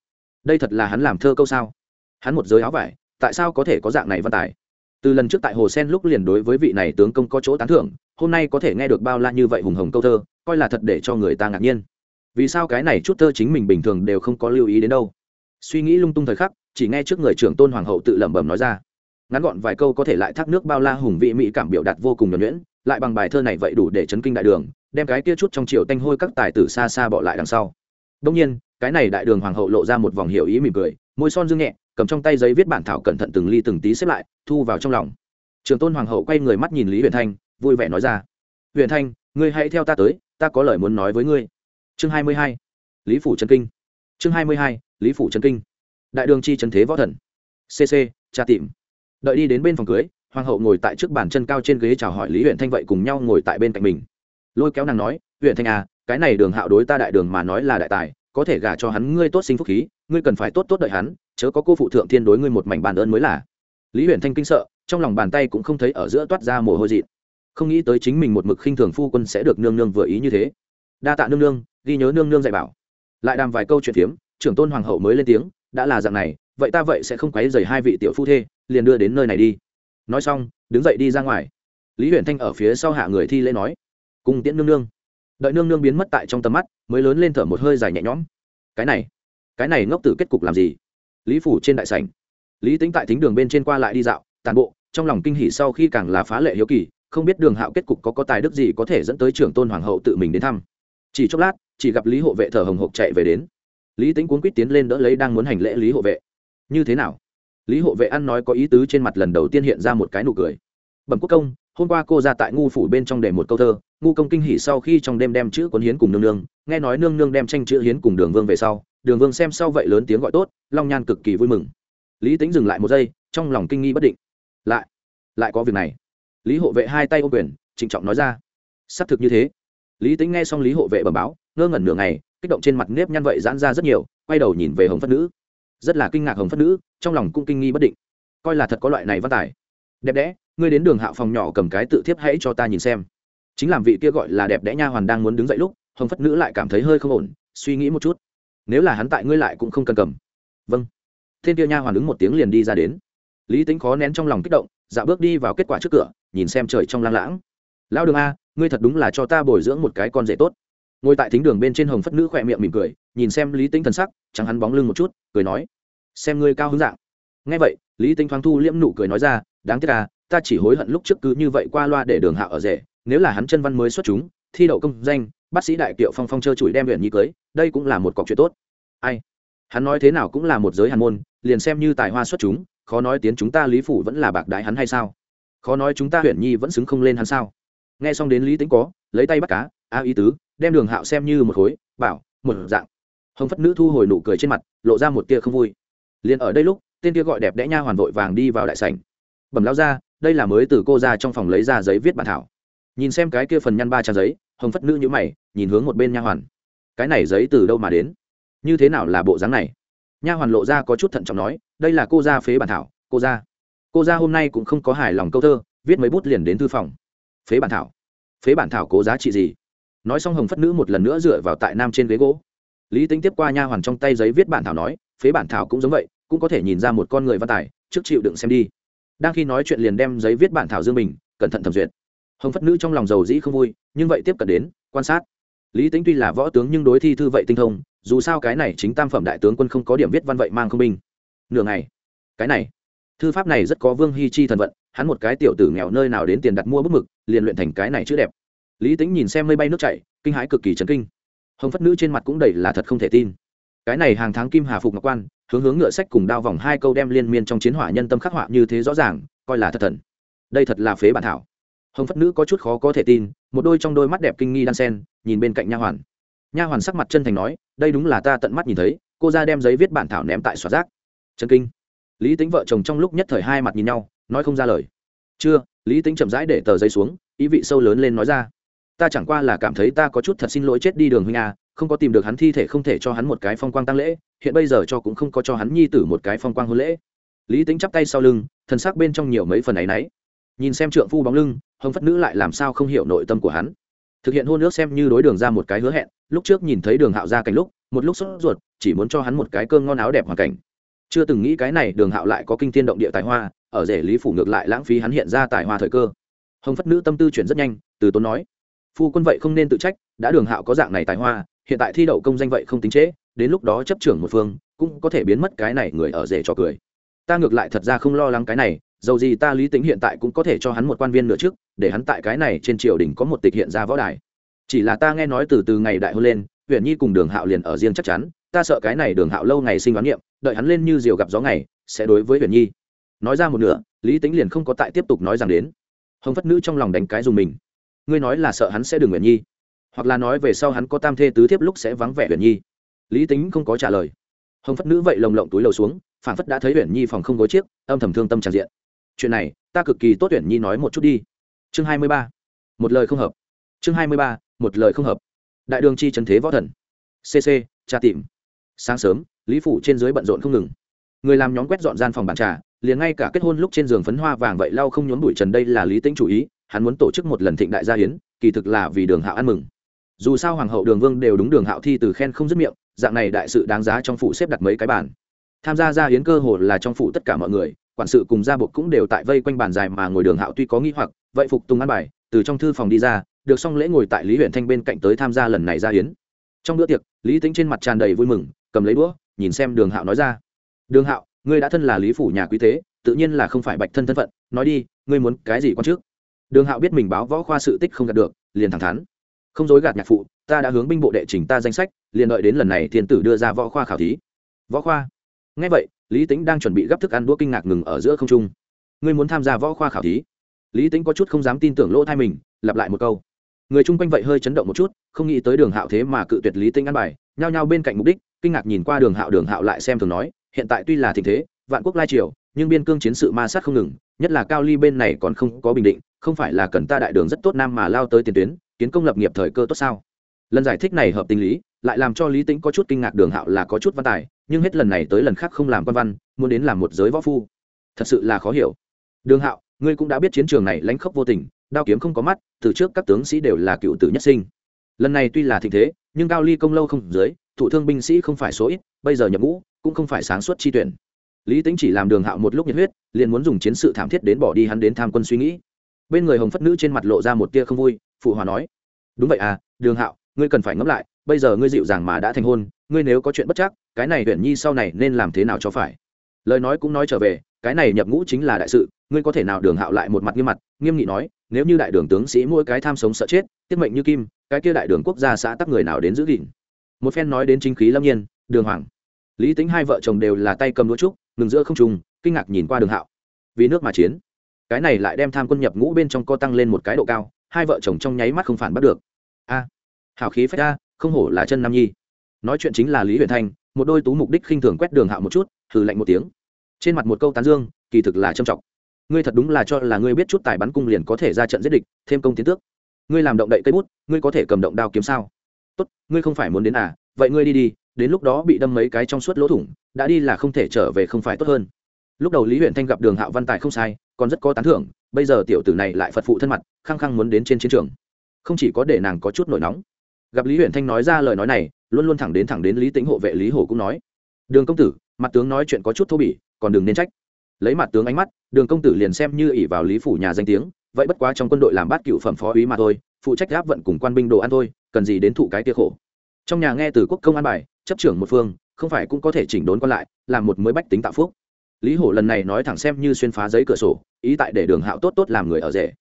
đây thật là hắn làm thơ câu sao? Hắn một giới áo vải, tại sao có thể có dạng này văn tài? Từ lần trước tại hồ sen lúc liền đối với vị này tướng công có chỗ tán thưởng, hôm nay có thể nghe được bao la như vậy hùng hồng câu thơ, coi là thật để cho người ta ngạc nhiên. Vì sao cái này chút thơ chính mình bình thường đều không có lưu ý đến đâu? Suy nghĩ lung tung thời khắc, chỉ nghe trước người trưởng tôn hoàng hậu tự lẩm bẩm nói ra. Ngắn gọn vài câu có thể lại thác nước bao la hùng vị mỹ cảm biểu đạt vô cùng nhuẩn nhuyễn lại bằng bài thơ này vậy đủ để chấn kinh đại đường, đem cái kia chút trong chiều tanh hôi các tài tử xa xa bỏ lại đằng sau. Đông nhiên, cái này đại đường hoàng hậu lộ ra một vòng hiểu ý mỉm cười, môi son dương nhẹ, cầm trong tay giấy viết bản thảo cẩn thận từng ly từng tí xếp lại, thu vào trong lòng. Trường tôn hoàng hậu quay người mắt nhìn lý huyền thanh, vui vẻ nói ra, huyền thanh, ngươi hãy theo ta tới, ta có lời muốn nói với ngươi. Chương hai mươi hai, lý phủ trần kinh. Chương hai mươi hai, lý phủ trần kinh. Đại đường chi trần thế võ thần. Cc tra tìm. Đợi đi đến bên phòng cưới hoàng hậu ngồi tại trước bàn chân cao trên ghế chào hỏi lý huyện thanh vậy cùng nhau ngồi tại bên cạnh mình. Lôi kéo nàng nói huyện thanh à cái này đường hạo đối ta đại đường mà nói là đại tài, có thể gả cho hắn ngươi tốt sinh phúc khí, ngươi cần phải tốt tốt đợi hắn, chớ có cô phụ thượng thiên đối ngươi một mảnh bàn ơn mới là. Lý huyện thanh kinh sợ, trong lòng bàn tay cũng không thấy ở giữa toát ra mồ hôi dị không nghĩ tới chính mình một mực khinh thường phu quân sẽ được nương nương vừa ý như thế. Đa tạ nương nương, ghi nhớ nương nương dạy bảo. Lại đàm vài câu chuyện phiếm, trưởng tôn hoàng hậu mới lên tiếng, đã là dạng này, vậy ta vậy sẽ không quấy dày hai vị tiểu phu thê, liền đưa đến nơi này đi nói xong, đứng dậy đi ra ngoài. Lý huyền thanh ở phía sau hạ người thi lễ nói, cùng tiễn nương nương. Đợi nương nương biến mất tại trong tầm mắt, mới lớn lên thở một hơi dài nhẹ nhõm. Cái này cái này ngốc tử kết cục làm gì? Lý phủ trên đại sảnh. Lý tính tại thính đường bên trên qua lại đi dạo, tàn bộ, trong lòng kinh hỉ sau khi càng là phá lệ hiếu kỳ, không biết đường hạo kết cục có có tài đức gì có thể dẫn tới trưởng tôn hoàng hậu tự mình đến thăm. Chỉ chốc lát, chỉ gặp lý hộ vệ thở hồng hộc chạy về đến. Lý tính cuốn quýt tiến lên đỡ lấy đang muốn hành lễ lý hộ vệ. Như thế nào? Lý hộ vệ ăn nói có ý tứ trên mặt lần đầu tiên hiện ra một cái nụ cười. Bẩm quốc công, hôm qua cô ra tại ngu phủ bên trong để một câu thơ, ngu công kinh hỉ sau khi trong đêm đem chữ cuốn hiến cùng nương nương, nghe nói nương nương đem tranh chữ hiến cùng đường vương về sau, đường vương xem sau vậy lớn tiếng gọi tốt, long nhan cực kỳ vui mừng. Lý tính dừng lại một giây, trong lòng kinh nghi bất định. Lại lại có việc này. Lý hộ vệ hai tay ô quyền, trịnh trọng nói ra. Xác thực như thế. Lý tính nghe xong lý hộ vệ bẩm báo, ngơ ngẩn nửa ngày, kích động trên mặt nếp nhăn vậy giãn ra rất nhiều, quay đầu nhìn về hồng phất nữ rất là kinh ngạc hồng phất nữ, trong lòng cũng kinh nghi bất định. Coi là thật có loại này văn tài. Đẹp đẽ, ngươi đến đường hạo phòng nhỏ cầm cái tự thiếp hãy cho ta nhìn xem. Chính làm vị kia gọi là đẹp đẽ nha hoàn đang muốn đứng dậy lúc, hồng phất nữ lại cảm thấy hơi không ổn, suy nghĩ một chút. Nếu là hắn tại ngươi lại cũng không cần cầm. Vâng. Thiên kia nha hoàn ứng một tiếng liền đi ra đến. Lý tính khó nén trong lòng kích động dạo bước đi vào kết quả trước cửa, nhìn xem trời trong lang lãng. Lao đường a, ngươi thật đúng là cho ta bồi dưỡng một cái con rể tốt ngồi tại thính đường bên trên hồng phất nữ khỏe miệng mỉm cười, nhìn xem lý tính thần sắc chẳng hắn bóng lưng một chút, cười nói, xem ngươi cao hứng dạng. Ngay vậy, lý tính thoáng thu liễm nụ cười nói ra, đáng tiếc à ta chỉ hối hận lúc trước cứ như vậy qua loa để đường hạ ở rể, nếu là hắn chân văn mới xuất chúng, thi đậu công danh, bác sĩ đại kiệu phong phong trơ chùi đem huyện nhi cưới, đây cũng là một cọc chuyện tốt. Ai? Hắn nói thế nào cũng là một giới hàn môn, liền xem như tài hoa xuất chúng, khó nói tiến chúng ta lý phủ vẫn là bạc đái hắn hay sao? Khó nói chúng ta huyện nhi vẫn xứng không lên hắn sao? Nghe xong đến lý tính có, lấy tay bắt cá, a ý tứ đem đường hạo xem như một khối, bảo, một dạng. Hồng phất nữ thu hồi nụ cười trên mặt, lộ ra một tia không vui. Liền ở đây lúc, tên kia gọi đẹp đẽ nha hoàn vội vàng đi vào đại sảnh. Bẩm lao ra đây là mới từ cô ra trong phòng lấy ra giấy viết bản thảo. Nhìn xem cái kia phần nhăn ba trang giấy, hồng phất nữ nhữ mày, nhìn hướng một bên nha hoàn. Cái này giấy từ đâu mà đến? Như thế nào là bộ dáng này? Nha hoàn lộ ra có chút thận trọng nói, đây là cô ra phế bản thảo, cô ra. Cô ra hôm nay cũng không có hài lòng câu thơ, viết mấy bút liền đến thư phòng. Phế bản thảo. Phế bản thảo cố giá trị gì? Nói xong hồng phất nữ một lần nữa dựa vào tại nam trên ghế gỗ. Lý tính tiếp qua nha hoàn trong tay giấy viết bản thảo nói, phế bản thảo cũng giống vậy, cũng có thể nhìn ra một con người văn tài, trước chịu đựng xem đi. Đang khi nói chuyện liền đem giấy viết bản thảo dương mình cẩn thận thẩm duyệt. Hồng phất nữ trong lòng giàu dĩ không vui, nhưng vậy tiếp cận đến, quan sát. Lý tính tuy là võ tướng nhưng đối thi thư vậy tinh thông, dù sao cái này chính tam phẩm đại tướng quân không có điểm viết văn vậy mang không binh. Nửa ngày, cái này, thư pháp này rất có vương hy chi thần vận, hắn một cái tiểu tử nghèo nơi nào đến tiền đặt mua bức mực, liền luyện thành cái này chữ đẹp lý tính nhìn xem mây bay nước chảy, kinh hãi cực kỳ chấn kinh. Hồng phất nữ trên mặt cũng đầy là thật không thể tin. Cái này hàng tháng kim hà phục ngọc quan, hướng hướng ngựa sách cùng đao vòng hai câu đem liên miên trong chiến hỏa nhân tâm khắc họa như thế rõ ràng, coi là thật thần. Đây thật là phế bản thảo. Hồng phất nữ có chút khó có thể tin, một đôi trong đôi mắt đẹp kinh nghi đan sen, nhìn bên cạnh nha hoàn. Nha hoàn sắc mặt chân thành nói, đây đúng là ta tận mắt nhìn thấy, cô ra đem giấy viết bản thảo ném tại xoa rác. Chân kinh. Lý tính vợ chồng trong lúc nhất thời hai mặt nhìn nhau, nói không ra lời. Chưa. Lý tính chậm rãi để tờ giấy xuống, ý vị sâu lớn lên nói ra ta chẳng qua là cảm thấy ta có chút thật xin lỗi chết đi đường huynh à không có tìm được hắn thi thể không thể cho hắn một cái phong quang tăng lễ, hiện bây giờ cho cũng không có cho hắn nhi tử một cái phong quang hôn lễ. Lý tính chắp tay sau lưng, thần sắc bên trong nhiều mấy phần áy náy. Nhìn xem trượng phu bóng lưng, hồng phất nữ lại làm sao không hiểu nội tâm của hắn. Thực hiện hôn ước xem như đối đường ra một cái hứa hẹn, lúc trước nhìn thấy đường hạo ra cảnh lúc, một lúc sốt ruột, chỉ muốn cho hắn một cái cơm ngon áo đẹp hoàn cảnh. Chưa từng nghĩ cái này, đường hạo lại có kinh tiên động địa tài hoa, ở rể lý phủ ngược lại lãng phí hắn hiện ra tài hoa thời cơ. Hồng phất nữ tâm tư chuyển rất nhanh, từ tốn nói phu quân vậy không nên tự trách, đã đường hạo có dạng này tài hoa, hiện tại thi đậu công danh vậy không tính trễ, đến lúc đó chấp trưởng một phương, cũng có thể biến mất cái này người ở rể cho cười. Ta ngược lại thật ra không lo lắng cái này, dầu gì ta lý tính hiện tại cũng có thể cho hắn một quan viên nữa trước, để hắn tại cái này trên triều đình có một tịch hiện ra võ đài. Chỉ là ta nghe nói từ từ ngày đại hôn lên huyện nhi cùng đường hạo liền ở riêng chắc chắn, ta sợ cái này đường hạo lâu ngày sinh đoán niệm, đợi hắn lên như diều gặp gió ngày, sẽ đối với huyện nhi. Nói ra một nửa, lý tính liền không có tại tiếp tục nói rằng đến. Hồng phất nữ trong lòng đánh cái dùng mình ngươi nói là sợ hắn sẽ đừng huyện nhi, hoặc là nói về sau hắn có tam thê tứ thiếp lúc sẽ vắng vẻ huyện nhi. Lý tính không có trả lời. Hồng phất nữ vậy lồng lộng túi lầu xuống phản phất đã thấy huyện nhi phòng không gối chiếc, âm thầm thương tâm tràn diện. Chuyện này, ta cực kỳ tốt huyện nhi nói một chút đi. Chương hai mươi ba. Một lời không hợp. Chương hai mươi ba, một lời không hợp. Đại đường chi trần thế võ thần. Cc tra tìm. Sáng sớm, lý phủ trên dưới bận rộn không ngừng. Người làm nhóm quét dọn gian phòng bàn trà, liền ngay cả kết hôn lúc trên giường phấn hoa vàng vậy lau không nhốn bụi trần đây là lý tính chủ ý hắn muốn tổ chức một lần thịnh đại gia hiến, kỳ thực là vì đường hạo ăn mừng. Dù sao hoàng hậu đường vương đều đúng đường hạo thi từ khen không dứt miệng, dạng này đại sự đáng giá trong phủ xếp đặt mấy cái bàn. Tham gia gia hiến cơ hồ là trong phủ tất cả mọi người, quản sự cùng gia buộc cũng đều tại vây quanh bàn dài mà ngồi đường hạo tuy có nghĩ hoặc, vậy phục tùng ăn bài, từ trong thư phòng đi ra, được xong lễ ngồi tại lý huyện thanh bên cạnh tới tham gia lần này gia hiến. Trong bữa tiệc, lý tính trên mặt tràn đầy vui mừng, cầm lấy đũa, nhìn xem đường hạo nói ra. Đường hạo, ngươi đã thân là lý phủ nhà quý thế, tự nhiên là không phải bạch thân thân phận, nói đi, ngươi muốn cái gì quan trước? Đường hạo biết mình báo võ khoa sự tích không gạt được, liền thẳng thắn. Không dối gạt nhạc phụ, ta đã hướng binh bộ đệ trình ta danh sách, liền đợi đến lần này thiên tử đưa ra võ khoa khảo thí. Võ khoa? Ngay vậy, lý tính đang chuẩn bị gấp thức ăn đũa kinh ngạc ngừng ở giữa không trung. Ngươi muốn tham gia võ khoa khảo thí? Lý tính có chút không dám tin tưởng lỗ thai mình, lặp lại một câu. Người chung quanh vậy hơi chấn động một chút, không nghĩ tới đường hạo thế mà cự tuyệt lý tính ăn bài, nhao nhao bên cạnh mục đích, kinh ngạc nhìn qua đường hạo đường hạo lại xem thường nói, hiện tại tuy là tình thế, vạn quốc lai triều, nhưng biên cương chiến sự ma sát không ngừng nhất là cao ly bên này còn không có bình định, không phải là cần ta đại đường rất tốt nam mà lao tới tiền tuyến, kiến công lập nghiệp thời cơ tốt sao? Lần giải thích này hợp tình lý, lại làm cho lý tính có chút kinh ngạc đường hạo là có chút văn tài, nhưng hết lần này tới lần khác không làm quan văn, muốn đến làm một giới võ phu. Thật sự là khó hiểu. Đường hạo, ngươi cũng đã biết chiến trường này lánh khốc vô tình, đao kiếm không có mắt, từ trước các tướng sĩ đều là cựu tử nhất sinh. Lần này tuy là thịnh thế, nhưng cao ly công lâu không dưới, thủ thương binh sĩ không phải số ít, bây giờ nhập ngũ, cũng không phải sáng suốt chi tuyển lý tính chỉ làm đường hạo một lúc nhiệt huyết, liền muốn dùng chiến sự thảm thiết đến bỏ đi hắn đến tham quân suy nghĩ. Bên người hồng phất nữ trên mặt lộ ra một tia không vui, phụ hòa nói, đúng vậy à đường hạo, ngươi cần phải ngẫm lại, bây giờ ngươi dịu dàng mà đã thành hôn, ngươi nếu có chuyện bất chắc, cái này huyện nhi sau này nên làm thế nào cho phải? Lời nói cũng nói trở về, cái này nhập ngũ chính là đại sự, ngươi có thể nào đường hạo lại một mặt nghiêm mặt, nghiêm nghị nói, nếu như đại đường tướng sĩ mỗi cái tham sống sợ chết, tiết mệnh như kim, cái kia đại đường quốc gia xã tắc người nào đến giữ gìn? Một phen nói đến chính khí lâm nhiên, đường hoàng. Lý tính hai vợ chồng đều là tay cầm đũa trúc ngừng giữa không trung, kinh ngạc nhìn qua đường hạo. Vì nước mà chiến. Cái này lại đem tham quân nhập ngũ bên trong co tăng lên một cái độ cao, hai vợ chồng trong nháy mắt không phản bắt được. A, hào khí phách a không hổ là chân nam nhi. Nói chuyện chính là lý huyền thanh, một đôi tú mục đích khinh thường quét đường hạo một chút thử lạnh một tiếng. Trên mặt một câu tán dương, kỳ thực là trâm trọng. Ngươi thật đúng là cho là ngươi biết chút tài bắn cung liền có thể ra trận giết địch, thêm công tiến tước. Ngươi làm động đậy cây bút, ngươi có thể cầm động đao kiếm sao? Tốt, ngươi không phải muốn đến à vậy ngươi đi đi, đến lúc đó bị đâm mấy cái trong suốt lỗ thủng đã đi là không thể trở về không phải tốt hơn. Lúc đầu lý huyện thanh gặp đường hạo văn tài không sai, còn rất có tán thưởng, bây giờ tiểu tử này lại phật phụ thân mặt, khăng khăng muốn đến trên chiến trường. Không chỉ có để nàng có chút nổi nóng. Gặp lý huyện thanh nói ra lời nói này, luôn luôn thẳng đến thẳng đến lý tính hộ vệ lý hổ cũng nói, đường công tử, mặt tướng nói chuyện có chút thô bỉ, còn đừng nên trách. Lấy mặt tướng ánh mắt, đường công tử liền xem như ỉ vào lý phủ nhà danh tiếng, vậy bất quá trong quân đội làm bát cựu phẩm phó úy mà thôi, phụ trách áp vận cùng quan binh đồ ăn thôi, cần gì đến thụ cái tia khổ. Trong nhà nghe từ quốc công an bài, chấp trưởng một phương không phải cũng có thể chỉnh đốn con lại, làm một mới bách tính tạo phúc. Lý hổ lần này nói thẳng xem như xuyên phá giấy cửa sổ, ý tại để đường hạo tốt tốt làm người ở rể.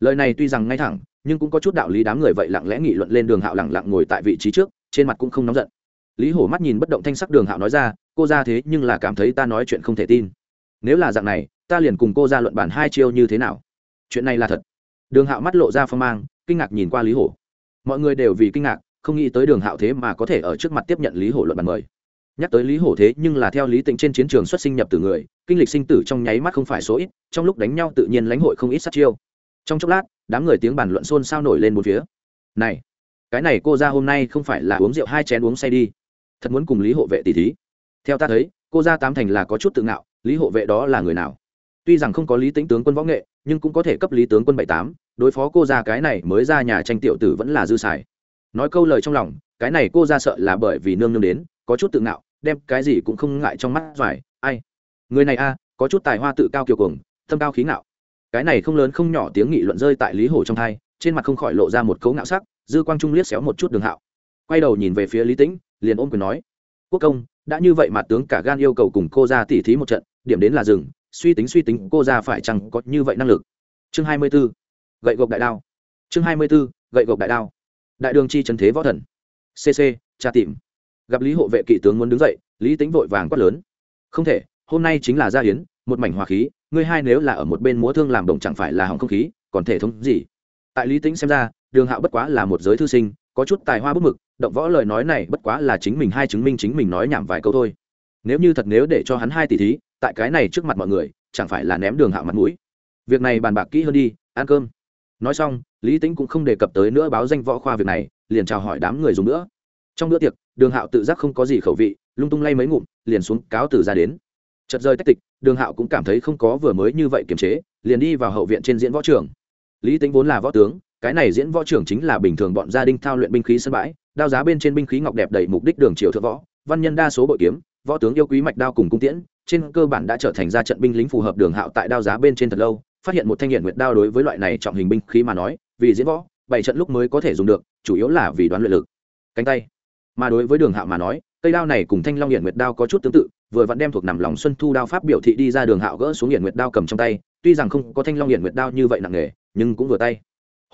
Lời này tuy rằng ngay thẳng, nhưng cũng có chút đạo lý đám người vậy lặng lẽ nghị luận lên đường hạo lặng lặng ngồi tại vị trí trước, trên mặt cũng không nóng giận. Lý hổ mắt nhìn bất động thanh sắc đường hạo nói ra, cô ra thế nhưng là cảm thấy ta nói chuyện không thể tin. Nếu là dạng này, ta liền cùng cô ra luận bản hai chiêu như thế nào? Chuyện này là thật. Đường hạo mắt lộ ra phong mang, kinh ngạc nhìn qua lý hổ. Mọi người đều vì kinh ngạc, không nghĩ tới đường hạo thế mà có thể ở trước mặt tiếp nhận lý hổ luận bản mời nhắc tới lý hổ thế nhưng là theo lý tịnh trên chiến trường xuất sinh nhập từ người, kinh lịch sinh tử trong nháy mắt không phải số ít, trong lúc đánh nhau tự nhiên lãnh hội không ít sát chiêu. Trong chốc lát, đám người tiếng bàn luận xôn xao nổi lên một phía. Này, cái này cô ra hôm nay không phải là uống rượu hai chén uống say đi. Thật muốn cùng lý hộ vệ tỷ thí. Theo ta thấy, cô ra tám thành là có chút tự ngạo, lý hộ vệ đó là người nào? Tuy rằng không có lý tính tướng quân võ nghệ, nhưng cũng có thể cấp lý tướng quân bảy tám, đối phó cô ra cái này mới ra nhà tranh tiểu tử vẫn là dư xài. Nói câu lời trong lòng, cái này cô ra sợ là bởi vì nương nương đến, có chút tự ngạo đem cái gì cũng không ngại trong mắt doài. Ai? Người này a, có chút tài hoa tự cao kiều cường tâm cao khí ngạo. Cái này không lớn không nhỏ tiếng nghị luận rơi tại lý hổ trong thai, trên mặt không khỏi lộ ra một cấu ngạo sắc, dư quang trung liếc xéo một chút đường hạo. Quay đầu nhìn về phía lý tĩnh, liền ôm quyền nói, quốc công, đã như vậy mà tướng cả gan yêu cầu cùng cô ra tỉ thí một trận, điểm đến là rừng suy tính suy tính, cô ra phải chăng có như vậy năng lực? Chương hai mươi b ố gậy gộc đại đao. Chương hai mươi b ố gậy gộc đại đao. Đại đường chi trần thế võ thần. Cc tra tìm gặp lý hộ vệ kỵ tướng muốn đứng dậy, lý tính vội vàng quát lớn. Không thể, hôm nay chính là gia hiến một mảnh hòa khí, ngươi hai nếu là ở một bên múa thương làm đồng chẳng phải là hỏng không khí, còn thể thống gì? Tại lý tính xem ra, đường hạo bất quá là một giới thư sinh, có chút tài hoa bút mực, động võ lời nói này bất quá là chính mình hai chứng minh chính mình nói nhảm vài câu thôi. Nếu như thật nếu để cho hắn hai tỷ thí, tại cái này trước mặt mọi người, chẳng phải là ném đường hạo mặt mũi. Việc này bàn bạc kỹ hơn đi, ăn cơm. Nói xong, lý tính cũng không đề cập tới nữa báo danh võ khoa việc này, liền chào hỏi đám người dùng nữa trong bữa tiệc, đường hạo tự giác không có gì khẩu vị, lung tung lay mấy ngụm, liền xuống cáo từ ra đến. Chật rơi tách tịch, đường hạo cũng cảm thấy không có vừa mới như vậy kiềm chế, liền đi vào hậu viện trên diễn võ trường. Lý tính vốn là võ tướng, cái này diễn võ trưởng chính là bình thường bọn gia đình thao luyện binh khí sân bãi, đao giá bên trên binh khí ngọc đẹp đầy mục đích đường triều thượng võ, văn nhân đa số bội kiếm, võ tướng yêu quý mạch đao cùng cung tiễn, trên cơ bản đã trở thành ra trận binh lính phù hợp đường hạo tại đao giá bên trên thật lâu, phát hiện một thanh hiện nguyệt đao đối với loại này trọng hình binh khí mà nói, vì diễn võ, bảy trận lúc mới có thể dùng được, chủ yếu là vì đoán luyện lực. Cánh tay mà đối với đường hạo mà nói, cây đao này cùng thanh long hiện nguyệt đao có chút tương tự, vừa vẫn đem thuộc nằm lòng xuân thu đao pháp biểu thị đi ra đường hạo gỡ xuống hiện nguyệt đao cầm trong tay, tuy rằng không có thanh long hiện nguyệt đao như vậy nặng nghề nhưng cũng vừa tay.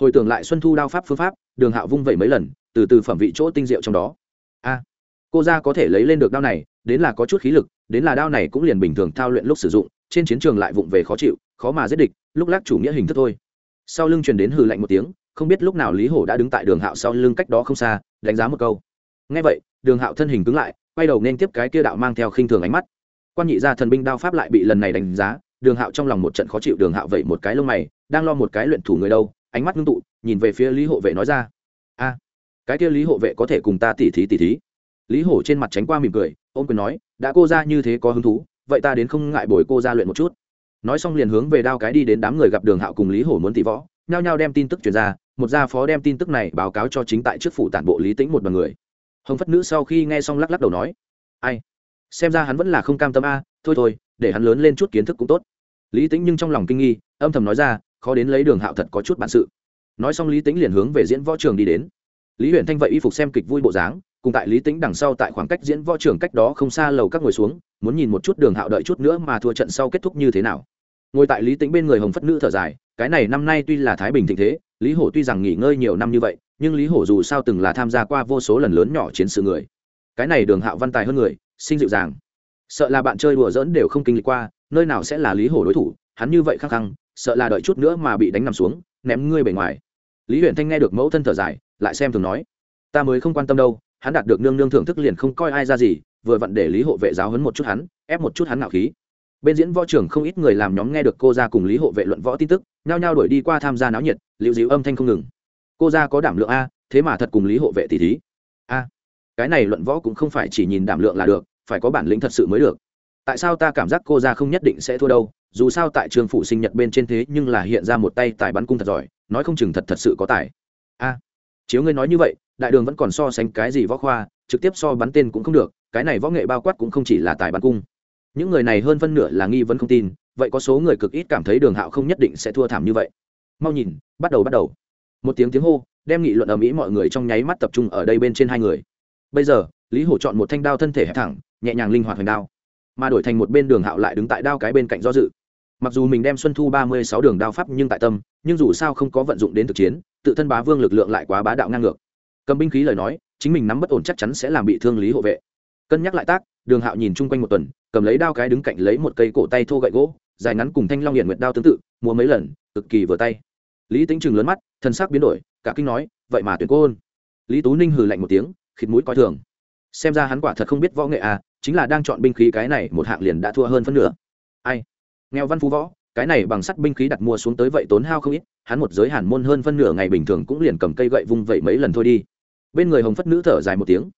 Hồi tưởng lại xuân thu đao pháp phương pháp, đường hạo vung vẩy mấy lần, từ từ phẩm vị chỗ tinh diệu trong đó. A, cô ra có thể lấy lên được đao này, đến là có chút khí lực, đến là đao này cũng liền bình thường thao luyện lúc sử dụng, trên chiến trường lại vụng về khó chịu, khó mà giết địch, lúc lắc chủ nghĩa hình thức thôi. Sau lưng truyền đến hừ lạnh một tiếng, không biết lúc nào lý hổ đã đứng tại đường hạo sau lưng cách đó không xa, đánh giá một câu ngay vậy, đường hạo thân hình cứng lại, quay đầu nên tiếp cái kia đạo mang theo khinh thường ánh mắt. Quan nhị gia thần binh đao pháp lại bị lần này đánh giá, đường hạo trong lòng một trận khó chịu, đường hạo vậy một cái lông mày, đang lo một cái luyện thủ người đâu, ánh mắt ngưng tụ, nhìn về phía lý hộ vệ nói ra, a, cái kia lý hộ vệ có thể cùng ta tỉ thí tỉ thí? Lý hổ trên mặt tránh qua mỉm cười, ôm quyền nói, đã cô ra như thế có hứng thú, vậy ta đến không ngại bồi cô ra luyện một chút. Nói xong liền hướng về đao cái đi đến đám người gặp đường hạo cùng lý hổ muốn tỷ võ, nhao nhao đem tin tức truyền ra, một gia phó đem tin tức này báo cáo cho chính tại trước phủ tản bộ lý tĩnh một đoàn người hồng phất nữ sau khi nghe xong lắc lắc đầu nói, ai? Xem ra hắn vẫn là không cam tâm a, thôi thôi, để hắn lớn lên chút kiến thức cũng tốt. Lý tĩnh nhưng trong lòng kinh nghi, âm thầm nói ra, khó đến lấy đường hạo thật có chút bản sự. Nói xong lý tĩnh liền hướng về diễn võ trường đi đến. Lý huyện thanh vậy y phục xem kịch vui bộ dáng, cùng tại lý tĩnh đằng sau tại khoảng cách diễn võ trường cách đó không xa lầu các ngồi xuống, muốn nhìn một chút đường hạo đợi chút nữa mà thua trận sau kết thúc như thế nào. Ngồi tại lý tĩnh bên người hồng phất nữ thở dài, cái này năm nay tuy là thái bình thịnh thế, lý hổ tuy rằng nghỉ ngơi nhiều năm như vậy nhưng lý hổ dù sao từng là tham gia qua vô số lần lớn nhỏ chiến sự người. Cái này đường hạo văn tài hơn người sinh dịu dàng. Sợ là bạn chơi đùa dỡn đều không kinh lịch qua, nơi nào sẽ là lý hổ đối thủ, hắn như vậy khăng khăng, sợ là đợi chút nữa mà bị đánh nằm xuống, ném ngươi bề ngoài. Lý huyện thanh nghe được mẫu thân thở dài, lại xem thường nói, ta mới không quan tâm đâu, hắn đạt được nương nương thưởng thức liền không coi ai ra gì, vừa vặn để lý hộ vệ giáo hấn một chút hắn, ép một chút hắn ngạo khí. Bên diễn võ trưởng không ít người làm nhóm nghe được cô ra cùng lý hộ vệ luận võ tin tức, nhao nhao đuổi đi qua tham gia náo nhiệt liệu dịu âm thanh không ngừng cô ra có đảm lượng a, thế mà thật cùng lý hộ vệ tỷ thí. A, cái này luận võ cũng không phải chỉ nhìn đảm lượng là được, phải có bản lĩnh thật sự mới được. Tại sao ta cảm giác cô ra không nhất định sẽ thua đâu, dù sao tại trường phụ sinh nhật bên trên thế nhưng là hiện ra một tay tài bắn cung thật giỏi, nói không chừng thật thật sự có tài. A, chiếu ngươi nói như vậy, đại đường vẫn còn so sánh cái gì võ khoa, trực tiếp so bắn tên cũng không được, cái này võ nghệ bao quát cũng không chỉ là tài bắn cung. Những người này hơn phân nửa là nghi vấn không tin, vậy có số người cực ít cảm thấy đường hạo không nhất định sẽ thua thảm như vậy. Mau nhìn, bắt đầu bắt đầu một tiếng tiếng hô, đem nghị luận ở mỹ mọi người trong nháy mắt tập trung ở đây bên trên hai người. Bây giờ, lý hổ chọn một thanh đao thân thể hẹp thẳng, nhẹ nhàng linh hoạt hoành đao, mà đổi thành một bên đường hạo lại đứng tại đao cái bên cạnh do dự. Mặc dù mình đem xuân thu ba mươi sáu đường đao pháp nhưng tại tâm, nhưng dù sao không có vận dụng đến thực chiến, tự thân bá vương lực lượng lại quá bá đạo ngang ngược. Cầm binh khí lời nói, chính mình nắm bất ổn chắc chắn sẽ làm bị thương lý hộ vệ. Cân nhắc lại tác, đường hạo nhìn chung quanh một tuần, cầm lấy đao cái đứng cạnh lấy một cây cổ tay thô gậy gỗ, dài ngắn cùng thanh long hiển nguyệt đao tương tự mua mấy lần, cực kỳ vừa tay lý tính chừng lớn mắt, thân xác biến đổi, cả kinh nói, vậy mà tuyển cô hôn lý tú ninh hừ lạnh một tiếng, khịt mũi coi thường. Xem ra hắn quả thật không biết võ nghệ à chính là đang chọn binh khí cái này một hạng liền đã thua hơn phân nửa. Ai? Nghèo văn phú võ, cái này bằng sắt binh khí đặt mua xuống tới vậy tốn hao không ít, hắn một giới hàn môn hơn phân nửa ngày bình thường cũng liền cầm cây gậy vung vậy mấy lần thôi đi. Bên người hồng phất nữ thở dài một tiếng.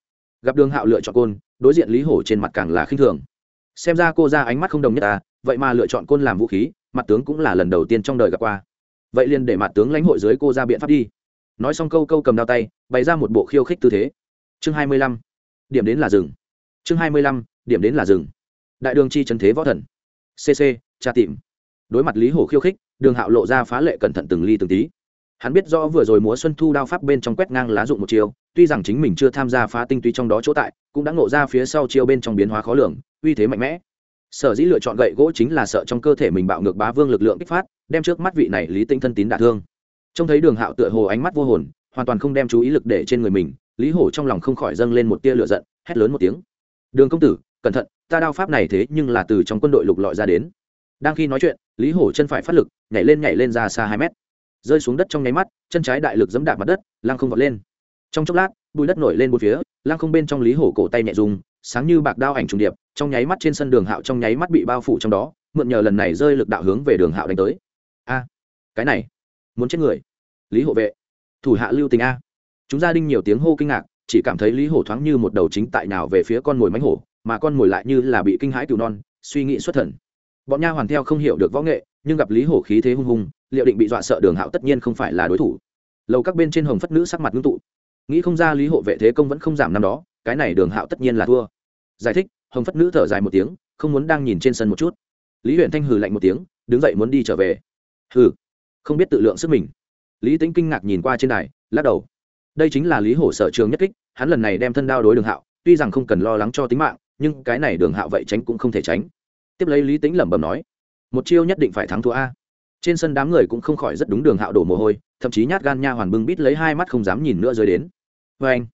Gặp đường hạo lựa chọn côn, đối diện lý hổ trên mặt càng là khinh thường. Xem ra cô ra ánh mắt không đồng nhất à? vậy mà lựa chọn côn làm vũ khí, mặt tướng cũng là lần đầu tiên trong đời gặp qua vậy liền để mặt tướng lãnh hội dưới cô ra biện pháp đi. Nói xong câu câu cầm đao tay, bày ra một bộ khiêu khích tư thế. Chương hai mươi lăm, điểm đến là rừng chương hai mươi lăm, điểm đến là rừng đại đường chi trần thế võ thần. Cc tra tìm. Đối mặt lý hổ khiêu khích, đường hạo lộ ra phá lệ cẩn thận từng ly từng tí. Hắn biết rõ vừa rồi múa xuân thu đao pháp bên trong quét ngang lá dụng một chiều tuy rằng chính mình chưa tham gia phá tinh túy trong đó chỗ tại, cũng đã ngộ ra phía sau chiêu bên trong biến hóa khó lường, uy thế mạnh mẽ sở dĩ lựa chọn gậy gỗ chính là sợ trong cơ thể mình bạo ngược bá vương lực lượng kích phát, đem trước mắt vị này lý tĩnh thân tín đả thương. Trông thấy đường hạo tựa hồ ánh mắt vô hồn, hoàn toàn không đem chú ý lực để trên người mình, lý hổ trong lòng không khỏi dâng lên một tia lửa giận, hét lớn một tiếng. Đường công tử, cẩn thận, ta đao pháp này thế nhưng là từ trong quân đội lục lọi ra đến. Đang khi nói chuyện, lý hổ chân phải phát lực, nhảy lên nhảy lên ra xa hai mét. Rơi xuống đất trong nháy mắt, chân trái đại lực dẫm đạp mặt đất, lăng không vọt lên. Trong chốc lát, bụi đất nổi lên một phía, lăng không bên trong lý hổ cổ tay nhẹ dùng sáng như bạc đao ảnh trùng điệp trong nháy mắt trên sân đường hạo trong nháy mắt bị bao phủ trong đó, mượn nhờ lần này rơi lực đạo hướng về đường hạo đánh tới. A, cái này, muốn chết người. Lý hộ vệ, thủ hạ lưu tình a. Chúng gia đình nhiều tiếng hô kinh ngạc, chỉ cảm thấy lý hổ thoáng như một đầu chính tại nào về phía con mồi mánh hổ, mà con mồi lại như là bị kinh hãi cừu non, suy nghĩ xuất thần. Bọn nha hoàn theo không hiểu được võ nghệ, nhưng gặp lý hổ khí thế hung hùng, liệu định bị dọa sợ đường hạo tất nhiên không phải là đối thủ. Lầu các bên trên hồng phất nữ sắc mặt ngưng tụ. Nghĩ không ra lý hộ vệ thế công vẫn không giảm năm đó, cái này đường hạo tất nhiên là thua. Giải thích hồng phất nữ thở dài một tiếng, không muốn đang nhìn trên sân một chút. Lý huyện thanh hừ lạnh một tiếng, đứng dậy muốn đi trở về. Hừ, không biết tự lượng sức mình. Lý tính kinh ngạc nhìn qua trên đài, lắc đầu. Đây chính là lý hổ sở trường nhất kích, hắn lần này đem thân đao đối đường hạo, tuy rằng không cần lo lắng cho tính mạng, nhưng cái này đường hạo vậy tránh cũng không thể tránh. Tiếp lấy lý tính lẩm bẩm nói, một chiêu nhất định phải thắng thua a. Trên sân đám người cũng không khỏi rất đúng đường hạo đổ mồ hôi, thậm chí nhát gan nha hoàn bưng bít lấy hai mắt không dám nhìn nữa rơi đến. Vê anh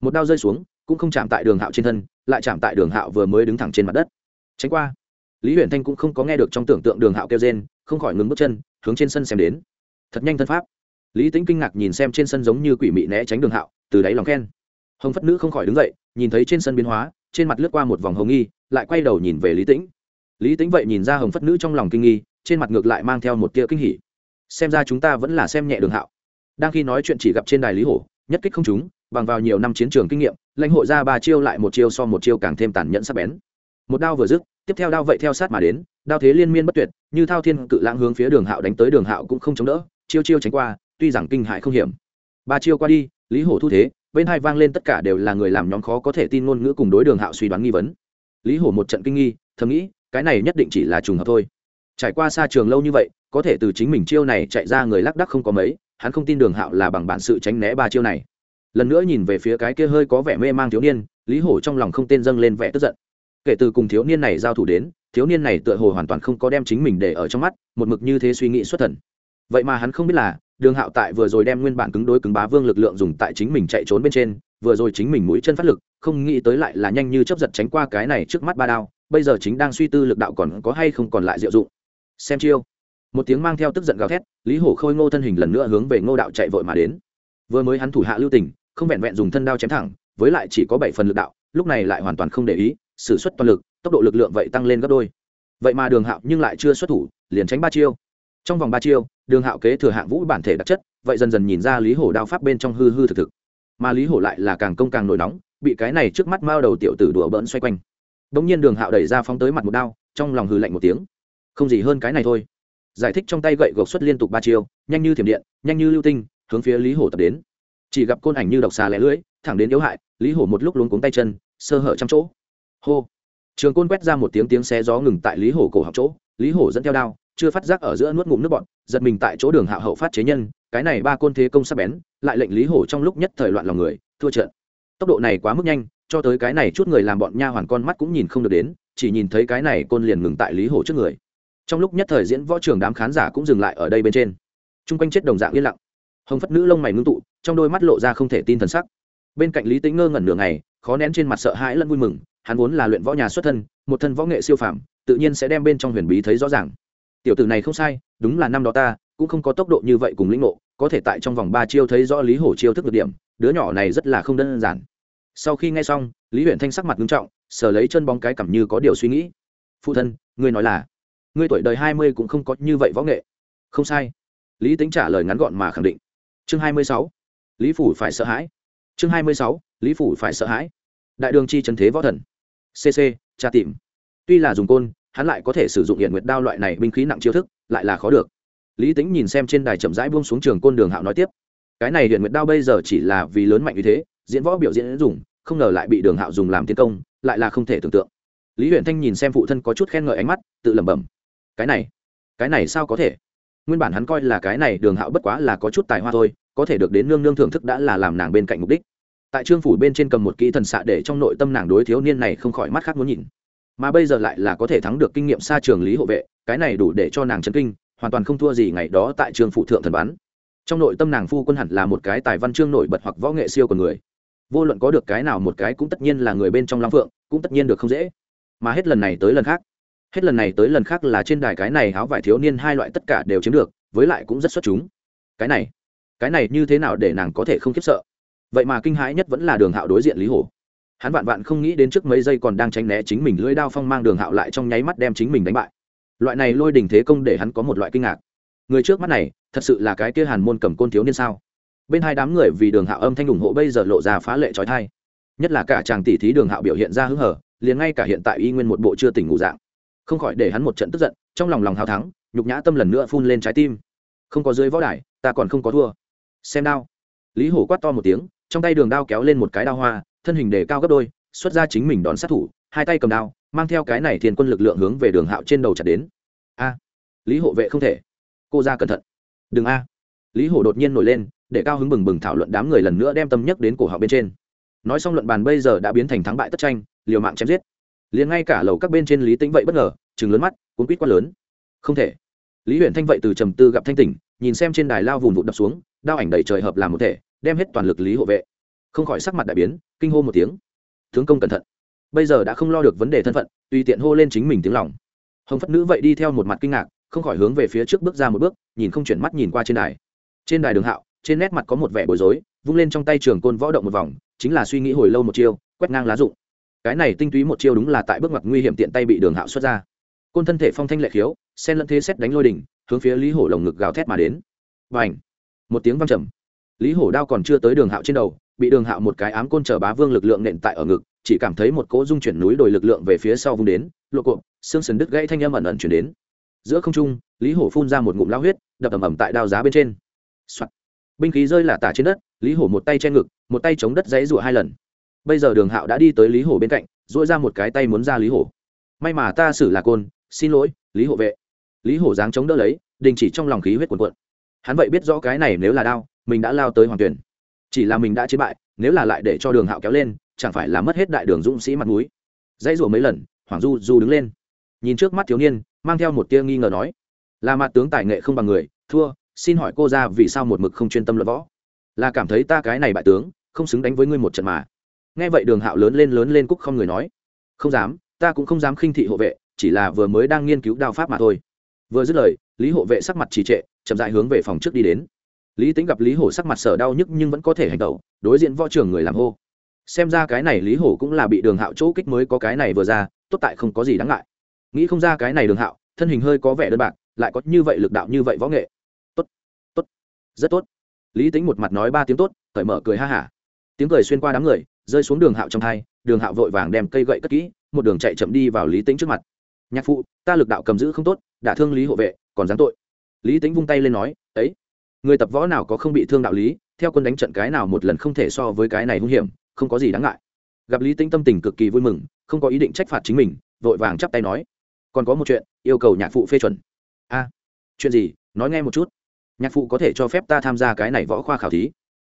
một đao rơi xuống cũng không chạm tại đường hạo trên thân, lại chạm tại đường hạo vừa mới đứng thẳng trên mặt đất. Tránh qua, lý huyền thanh cũng không có nghe được trong tưởng tượng đường hạo kêu trên không khỏi ngừng bước chân, hướng trên sân xem đến. Thật nhanh thân pháp. Lý tính kinh ngạc nhìn xem trên sân giống như quỷ mị né tránh đường hạo, từ đáy lòng khen. Hồng phất nữ không khỏi đứng dậy, nhìn thấy trên sân biến hóa, trên mặt lướt qua một vòng hồng nghi, lại quay đầu nhìn về lý tĩnh. Lý tĩnh vậy nhìn ra hồng phất nữ trong lòng kinh nghi, trên mặt ngược lại mang theo một tia kinh hỉ. Xem ra chúng ta vẫn là xem nhẹ đường hạo. Đang khi nói chuyện chỉ gặp trên đài lý hổ nhất kích không chúng bằng vào nhiều năm chiến trường kinh nghiệm, lãnh hội ra ba chiêu lại một chiêu so một chiêu càng thêm tàn nhẫn sắc bén. Một đao vừa dứt, tiếp theo đao vậy theo sát mà đến, đao thế liên miên bất tuyệt, như thao thiên cự lãng hướng phía đường hạo đánh tới đường hạo cũng không chống đỡ, chiêu chiêu tránh qua, tuy rằng kinh hại không hiểm. Ba chiêu qua đi, lý hổ thu thế, bên hai vang lên tất cả đều là người làm nhóm khó có thể tin ngôn ngữ cùng đối đường hạo suy đoán nghi vấn. Lý hổ một trận kinh nghi, thầm nghĩ, cái này nhất định chỉ là trùng hợp thôi. Trải qua xa trường lâu như vậy, có thể từ chính mình chiêu này chạy ra người lác đắc không có mấy hắn không tin đường hạo là bằng bản sự tránh né ba chiêu này. Lần nữa nhìn về phía cái kia hơi có vẻ mê mang thiếu niên, lý hổ trong lòng không tên dâng lên vẻ tức giận. Kể từ cùng thiếu niên này giao thủ đến, thiếu niên này tựa hồ hoàn toàn không có đem chính mình để ở trong mắt, một mực như thế suy nghĩ xuất thần. Vậy mà hắn không biết là, đường hạo tại vừa rồi đem nguyên bản cứng đối cứng bá vương lực lượng dùng tại chính mình chạy trốn bên trên, vừa rồi chính mình mũi chân phát lực, không nghĩ tới lại là nhanh như chấp giật tránh qua cái này trước mắt ba đao, bây giờ chính đang suy tư lực đạo còn có hay không còn lại diệu dụng. Xem chiêu một tiếng mang theo tức giận gào thét, lý hổ khôi ngô thân hình lần nữa hướng về ngô đạo chạy vội mà đến. Vừa mới hắn thủ hạ lưu tình, không vẹn vẹn dùng thân đao chém thẳng, với lại chỉ có bảy phần lực đạo, lúc này lại hoàn toàn không để ý s ử suất toàn lực, tốc độ lực lượng vậy tăng lên gấp đôi. Vậy mà đường hạo nhưng lại chưa xuất thủ, liền tránh ba chiêu. Trong vòng ba chiêu, đường hạo kế thừa hạng vũ bản thể đặc chất, vậy dần dần nhìn ra lý hổ đao pháp bên trong hư hư thực thực. Mà lý hổ lại là càng công càng nổi nóng, bị cái này trước mắt mao đầu tiểu tử đùa bỡn xoay quanh. Đ ỗ n g nhiên đường hạo đẩy ra phóng tới mặt một đao, trong lòng hư lạnh một tiếng. Không gì hơn cái này thôi giải thích trong tay gậy gộc xuất liên tục ba chiêu, nhanh như thiểm điện, nhanh như lưu tinh, hướng phía lý hổ tập đến. Chỉ gặp côn ảnh như độc xà lẻ lưỡi, thẳng đến yếu hại, lý hổ một lúc luống cuống tay chân, sơ hở trăm chỗ. Hô! Trường côn quét ra một tiếng tiếng xé gió ngừng tại lý hổ cổ học chỗ, lý hổ dẫn theo đao, chưa phát giác ở giữa nuốt ngụm nước bọn giật mình tại chỗ đường hạ hậu phát chế nhân, cái này ba côn thế công sắp bén, lại lệnh lý hổ trong lúc nhất thời loạn lòng người, thua trận. Tốc độ này quá mức nhanh, cho tới cái này chút người làm bọn nha hoàn con mắt cũng nhìn không được đến, chỉ nhìn thấy cái này côn liền ngừng tại lý hổ trước người trong lúc nhất thời diễn võ trường đám khán giả cũng dừng lại ở đây bên trên. T r u n g quanh chết đồng dạng yên lặng. Hồng phất nữ lông mày ngưng tụ, trong đôi mắt lộ ra không thể tin thần sắc. Bên cạnh lý tính ngơ ngẩn nửa ngày, khó nén trên mặt sợ hãi lẫn vui mừng, hắn vốn là luyện võ nhà xuất thân, một thân võ nghệ siêu phàm, tự nhiên sẽ đem bên trong huyền bí thấy rõ ràng. Tiểu tử này không sai, đúng là năm đó ta, cũng không có tốc độ như vậy cùng lĩnh ngộ, có thể tại trong vòng ba chiêu thấy rõ lý hổ chiêu thức được điểm, đứa nhỏ này rất là không đơn giản. Sau khi nghe xong, lý huyện thanh sắc mặt nghiêm trọng, sờ lấy chân bóng cái cảm như có điều suy nghĩ. Phụ thân, ngươi nói là ngươi tuổi đời hai mươi cũng không có như vậy võ nghệ. Không sai. Lý tính trả lời ngắn gọn mà khẳng định. Chương hai mươi sáu. Lý phủ phải sợ hãi. Chương hai mươi sáu. Lý phủ phải sợ hãi. Đại đường chi trần thế võ thần. Cc tra tìm. Tuy là dùng côn, hắn lại có thể sử dụng hiện nguyệt đao loại này binh khí nặng chiêu thức, lại là khó được. Lý tính nhìn xem trên đài chậm rãi buông xuống trường côn đường hạo nói tiếp. Cái này hiện nguyệt đao bây giờ chỉ là vì lớn mạnh như thế, diễn võ biểu diễn dùng, không ngờ lại bị đường hạo dùng làm tiến công, lại là không thể tưởng tượng. Lý huyện thanh nhìn xem phụ thân có chút khen ngợi ánh mắt, tự lẩm bẩm cái này cái này sao có thể? Nguyên bản hắn coi là cái này đường hạo bất quá là có chút tài hoa thôi, có thể được đến nương nương thưởng thức đã là làm nàng bên cạnh mục đích. Tại trương phủ bên trên cầm một kỹ thần xạ để trong nội tâm nàng đối thiếu niên này không khỏi mắt khác muốn nhìn. Mà bây giờ lại là có thể thắng được kinh nghiệm xa trường lý hộ vệ, cái này đủ để cho nàng chấn kinh, hoàn toàn không thua gì ngày đó tại trường phụ thượng thần bắn trong nội tâm nàng phu quân hẳn là một cái tài văn chương nổi bật hoặc võ nghệ siêu của người. Vô luận có được cái nào một cái cũng tất nhiên là người bên trong long phượng, cũng tất nhiên được không dễ. Mà hết lần này tới lần khác hết lần này tới lần khác là trên đài cái này áo vải thiếu niên hai loại tất cả đều chiếm được, với lại cũng rất xuất chúng. Cái này cái này như thế nào để nàng có thể không khiếp sợ? Vậy mà kinh hãi nhất vẫn là đường hạo đối diện lý hổ. Hắn vạn vạn không nghĩ đến trước mấy giây còn đang tránh né chính mình lưỡi đao phong mang đường hạo lại trong nháy mắt đem chính mình đánh bại. Loại này lôi đình thế công để hắn có một loại kinh ngạc. Người trước mắt này, thật sự là cái kia hàn môn cầm côn thiếu niên sao? Bên hai đám người vì đường hạo âm thanh ủng hộ bây giờ lộ ra phá lệ trói thai nhất là cả chàng tỷ thí đường hạo biểu hiện ra hứng hở, liền ngay cả hiện tại y nguyên một bộ chưa tỉnh ngủ dạng không khỏi để hắn một trận tức giận, trong lòng lòng hào thắng, nhục nhã tâm lần nữa phun lên trái tim. Không có dưới võ đài, ta còn không có thua. Xem đao. Lý hổ quát to một tiếng, trong tay đường đao kéo lên một cái đao hoa, thân hình đề cao gấp đôi, xuất ra chính mình đón sát thủ, hai tay cầm đao, mang theo cái này thiên quân lực lượng hướng về đường hạo trên đầu chặt đến. A. Lý hộ vệ không thể. Cô ra cẩn thận. Đừng a. Lý hổ đột nhiên nổi lên, để cao hứng bừng bừng thảo luận đám người lần nữa đem tâm nhắc đến cổ họng bên trên. Nói xong luận bàn bây giờ đã biến thành thắng bại tất tranh, liều mạng chém giết liền ngay cả lầu các bên trên lý Tĩnh vậy bất ngờ chừng lớn mắt, cuốn quýt quát lớn. Không thể. Lý huyện thanh vậy từ trầm tư gặp thanh tỉnh, nhìn xem trên đài lao vùng vụt đập xuống, đao ảnh đầy trời hợp làm một thể, đem hết toàn lực lý hộ vệ. Không khỏi sắc mặt đại biến, kinh hô một tiếng. Tướng công cẩn thận. Bây giờ đã không lo được vấn đề thân phận, tùy tiện hô lên chính mình tiếng lòng. Hồng phất nữ vậy đi theo một mặt kinh ngạc, không khỏi hướng về phía trước bước ra một bước, nhìn không chuyển mắt nhìn qua trên đài. Trên đài đường hạo, trên nét mặt có một vẻ bối rối, vung lên trong tay trường côn võ động một vòng, chính là suy nghĩ hồi lâu một chiêu, quét ngang lá rụng cái này tinh túy một chiêu đúng là tại bước ngoặt nguy hiểm tiện tay bị đường hạo xuất ra. Côn thân thể phong thanh lệ khiếu sen lẫn thế xét đánh lôi đỉnh, hướng phía lý hổ lồng ngực gào thét mà đến. Và ảnh một tiếng văng trầm. Lý hổ đao còn chưa tới đường hạo trên đầu, bị đường hạo một cái ám côn chờ bá vương lực lượng nện tại ở ngực, chỉ cảm thấy một cỗ dung chuyển núi đồi lực lượng về phía sau vung đến, lộ cộp, xương sần đứt gãy thanh âm ẩn ẩn chuyển đến. Giữa không trung, lý hổ phun ra một ngụm lao huyết, đập ầm ầm tại đao giá bên trên、Soạn. binh khí rơi là tả trên đất, lý hổ một tay che ngực, một tay chống đất dãy rụa hai lần bây giờ đường hạo đã đi tới lý hổ bên cạnh dỗi ra một cái tay muốn ra lý hổ. May mà ta xử là côn, xin lỗi, lý hộ vệ. Lý hổ dáng chống đỡ lấy, đình chỉ trong lòng khí huyết cuồn cuộn. Hắn vậy biết rõ cái này nếu là đao, mình đã lao tới hoàng tuyển. Chỉ là mình đã chiến bại, nếu là lại để cho đường hạo kéo lên, chẳng phải là mất hết đại đường dũng sĩ mặt núi dãy rủa mấy lần, hoàng du du đứng lên. Nhìn trước mắt thiếu niên, mang theo một tia nghi ngờ nói, là mặt tướng tài nghệ không bằng người, thua, xin hỏi cô ra vì sao một mực không chuyên tâm luận võ? Là cảm thấy ta cái này bại tướng, không xứng đánh với ngươi một trận mà nghe vậy đường hạo lớn lên lớn lên cúc không người nói, không dám, ta cũng không dám khinh thị hộ vệ, chỉ là vừa mới đang nghiên cứu đao pháp mà thôi. Vừa dứt lời, lý hộ vệ sắc mặt trì trệ, chậm dại hướng về phòng trước đi đến. Lý tính gặp lý hổ sắc mặt sở đau nhức nhưng vẫn có thể hành tẩu đối diện võ trưởng người làm hô. Xem ra cái này lý hổ cũng là bị đường hạo chỗ kích mới có cái này vừa ra, tốt tại không có gì đáng ngại. Nghĩ không ra cái này đường hạo, thân hình hơi có vẻ đơn bạc, lại có như vậy lực đạo như vậy võ nghệ. Tốt tốt, rất tốt. Lý tính một mặt nói ba tiếng tốt, cởi mở cười ha hả. Tiếng cười xuyên qua đám người rơi xuống đường hạo trong thai đường hạo vội vàng đem cây gậy cất kỹ, một đường chạy chậm đi vào lý tính trước mặt. Nhạc phụ, ta lực đạo cầm giữ không tốt, đã thương lý hộ vệ, còn dám tội. Lý tính vung tay lên nói, ấy, người tập võ nào có không bị thương đạo lý, theo quân đánh trận cái nào một lần không thể so với cái này hung hiểm, không có gì đáng ngại. Gặp lý tính tâm tình cực kỳ vui mừng, không có ý định trách phạt chính mình, vội vàng chắp tay nói, còn có một chuyện, yêu cầu nhạc phụ phê chuẩn. A, chuyện gì? Nói nghe một chút. Nhạc phụ có thể cho phép ta tham gia cái này võ khoa khảo thí.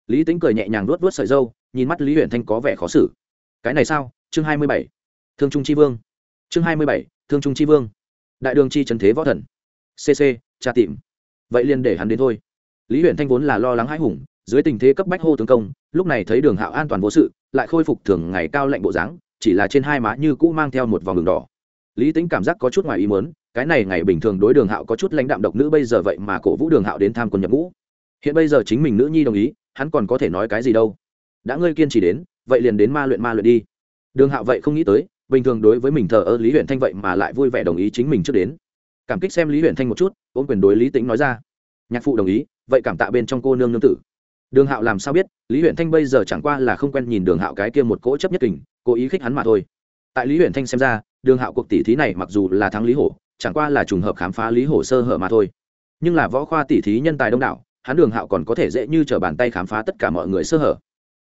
Lý tính cười nhẹ nhàng luốt vớt sợi dâu nhìn mắt lý huyện thanh có vẻ khó xử. Cái này sao? Chương hai mươi bảy. Thương trung tri vương. Chương hai mươi bảy, thương trung tri vương. Đại đường chi trần thế võ thần. Cc tra tìm. Vậy liền để hắn đến thôi. Lý huyện thanh vốn là lo lắng hãi hùng, dưới tình thế cấp bách hô tướng công, lúc này thấy đường hạo an toàn vô sự, lại khôi phục thường ngày cao lạnh bộ dáng, chỉ là trên hai má như cũ mang theo một vòng đường đỏ. Lý tính cảm giác có chút ngoài ý muốn, cái này ngày bình thường đối đường hạo có chút lãnh đạm độc nữ bây giờ vậy mà cổ vũ đường hạo đến tham quân nhập ngũ. Hiện bây giờ chính mình nữ nhi đồng ý, hắn còn có thể nói cái gì đâu? Đã ngươi kiên trì đến, vậy liền đến ma luyện ma luyện đi. Đường hạo vậy không nghĩ tới, bình thường đối với mình thờ ơ lý huyện thanh vậy mà lại vui vẻ đồng ý chính mình trước đến. Cảm kích xem lý huyện thanh một chút ôm quyền đối lý tính nói ra. Nhạc phụ đồng ý, vậy cảm tạ bên trong cô nương nương tử. Đường hạo làm sao biết, lý huyện thanh bây giờ chẳng qua là không quen nhìn đường hạo cái kia một cỗ chấp nhất kình, cố ý khích hắn mà thôi. Tại lý huyện thanh xem ra, đường hạo cuộc tỷ thí này mặc dù là thắng lý hổ, chẳng qua là trùng hợp khám phá lý hổ sơ hở mà thôi. Nhưng là võ khoa tỷ thí nhân tài đông đảo, hắn đường hạo còn có thể dễ như t r ở bàn tay khám phá tất cả mọi người sơ hở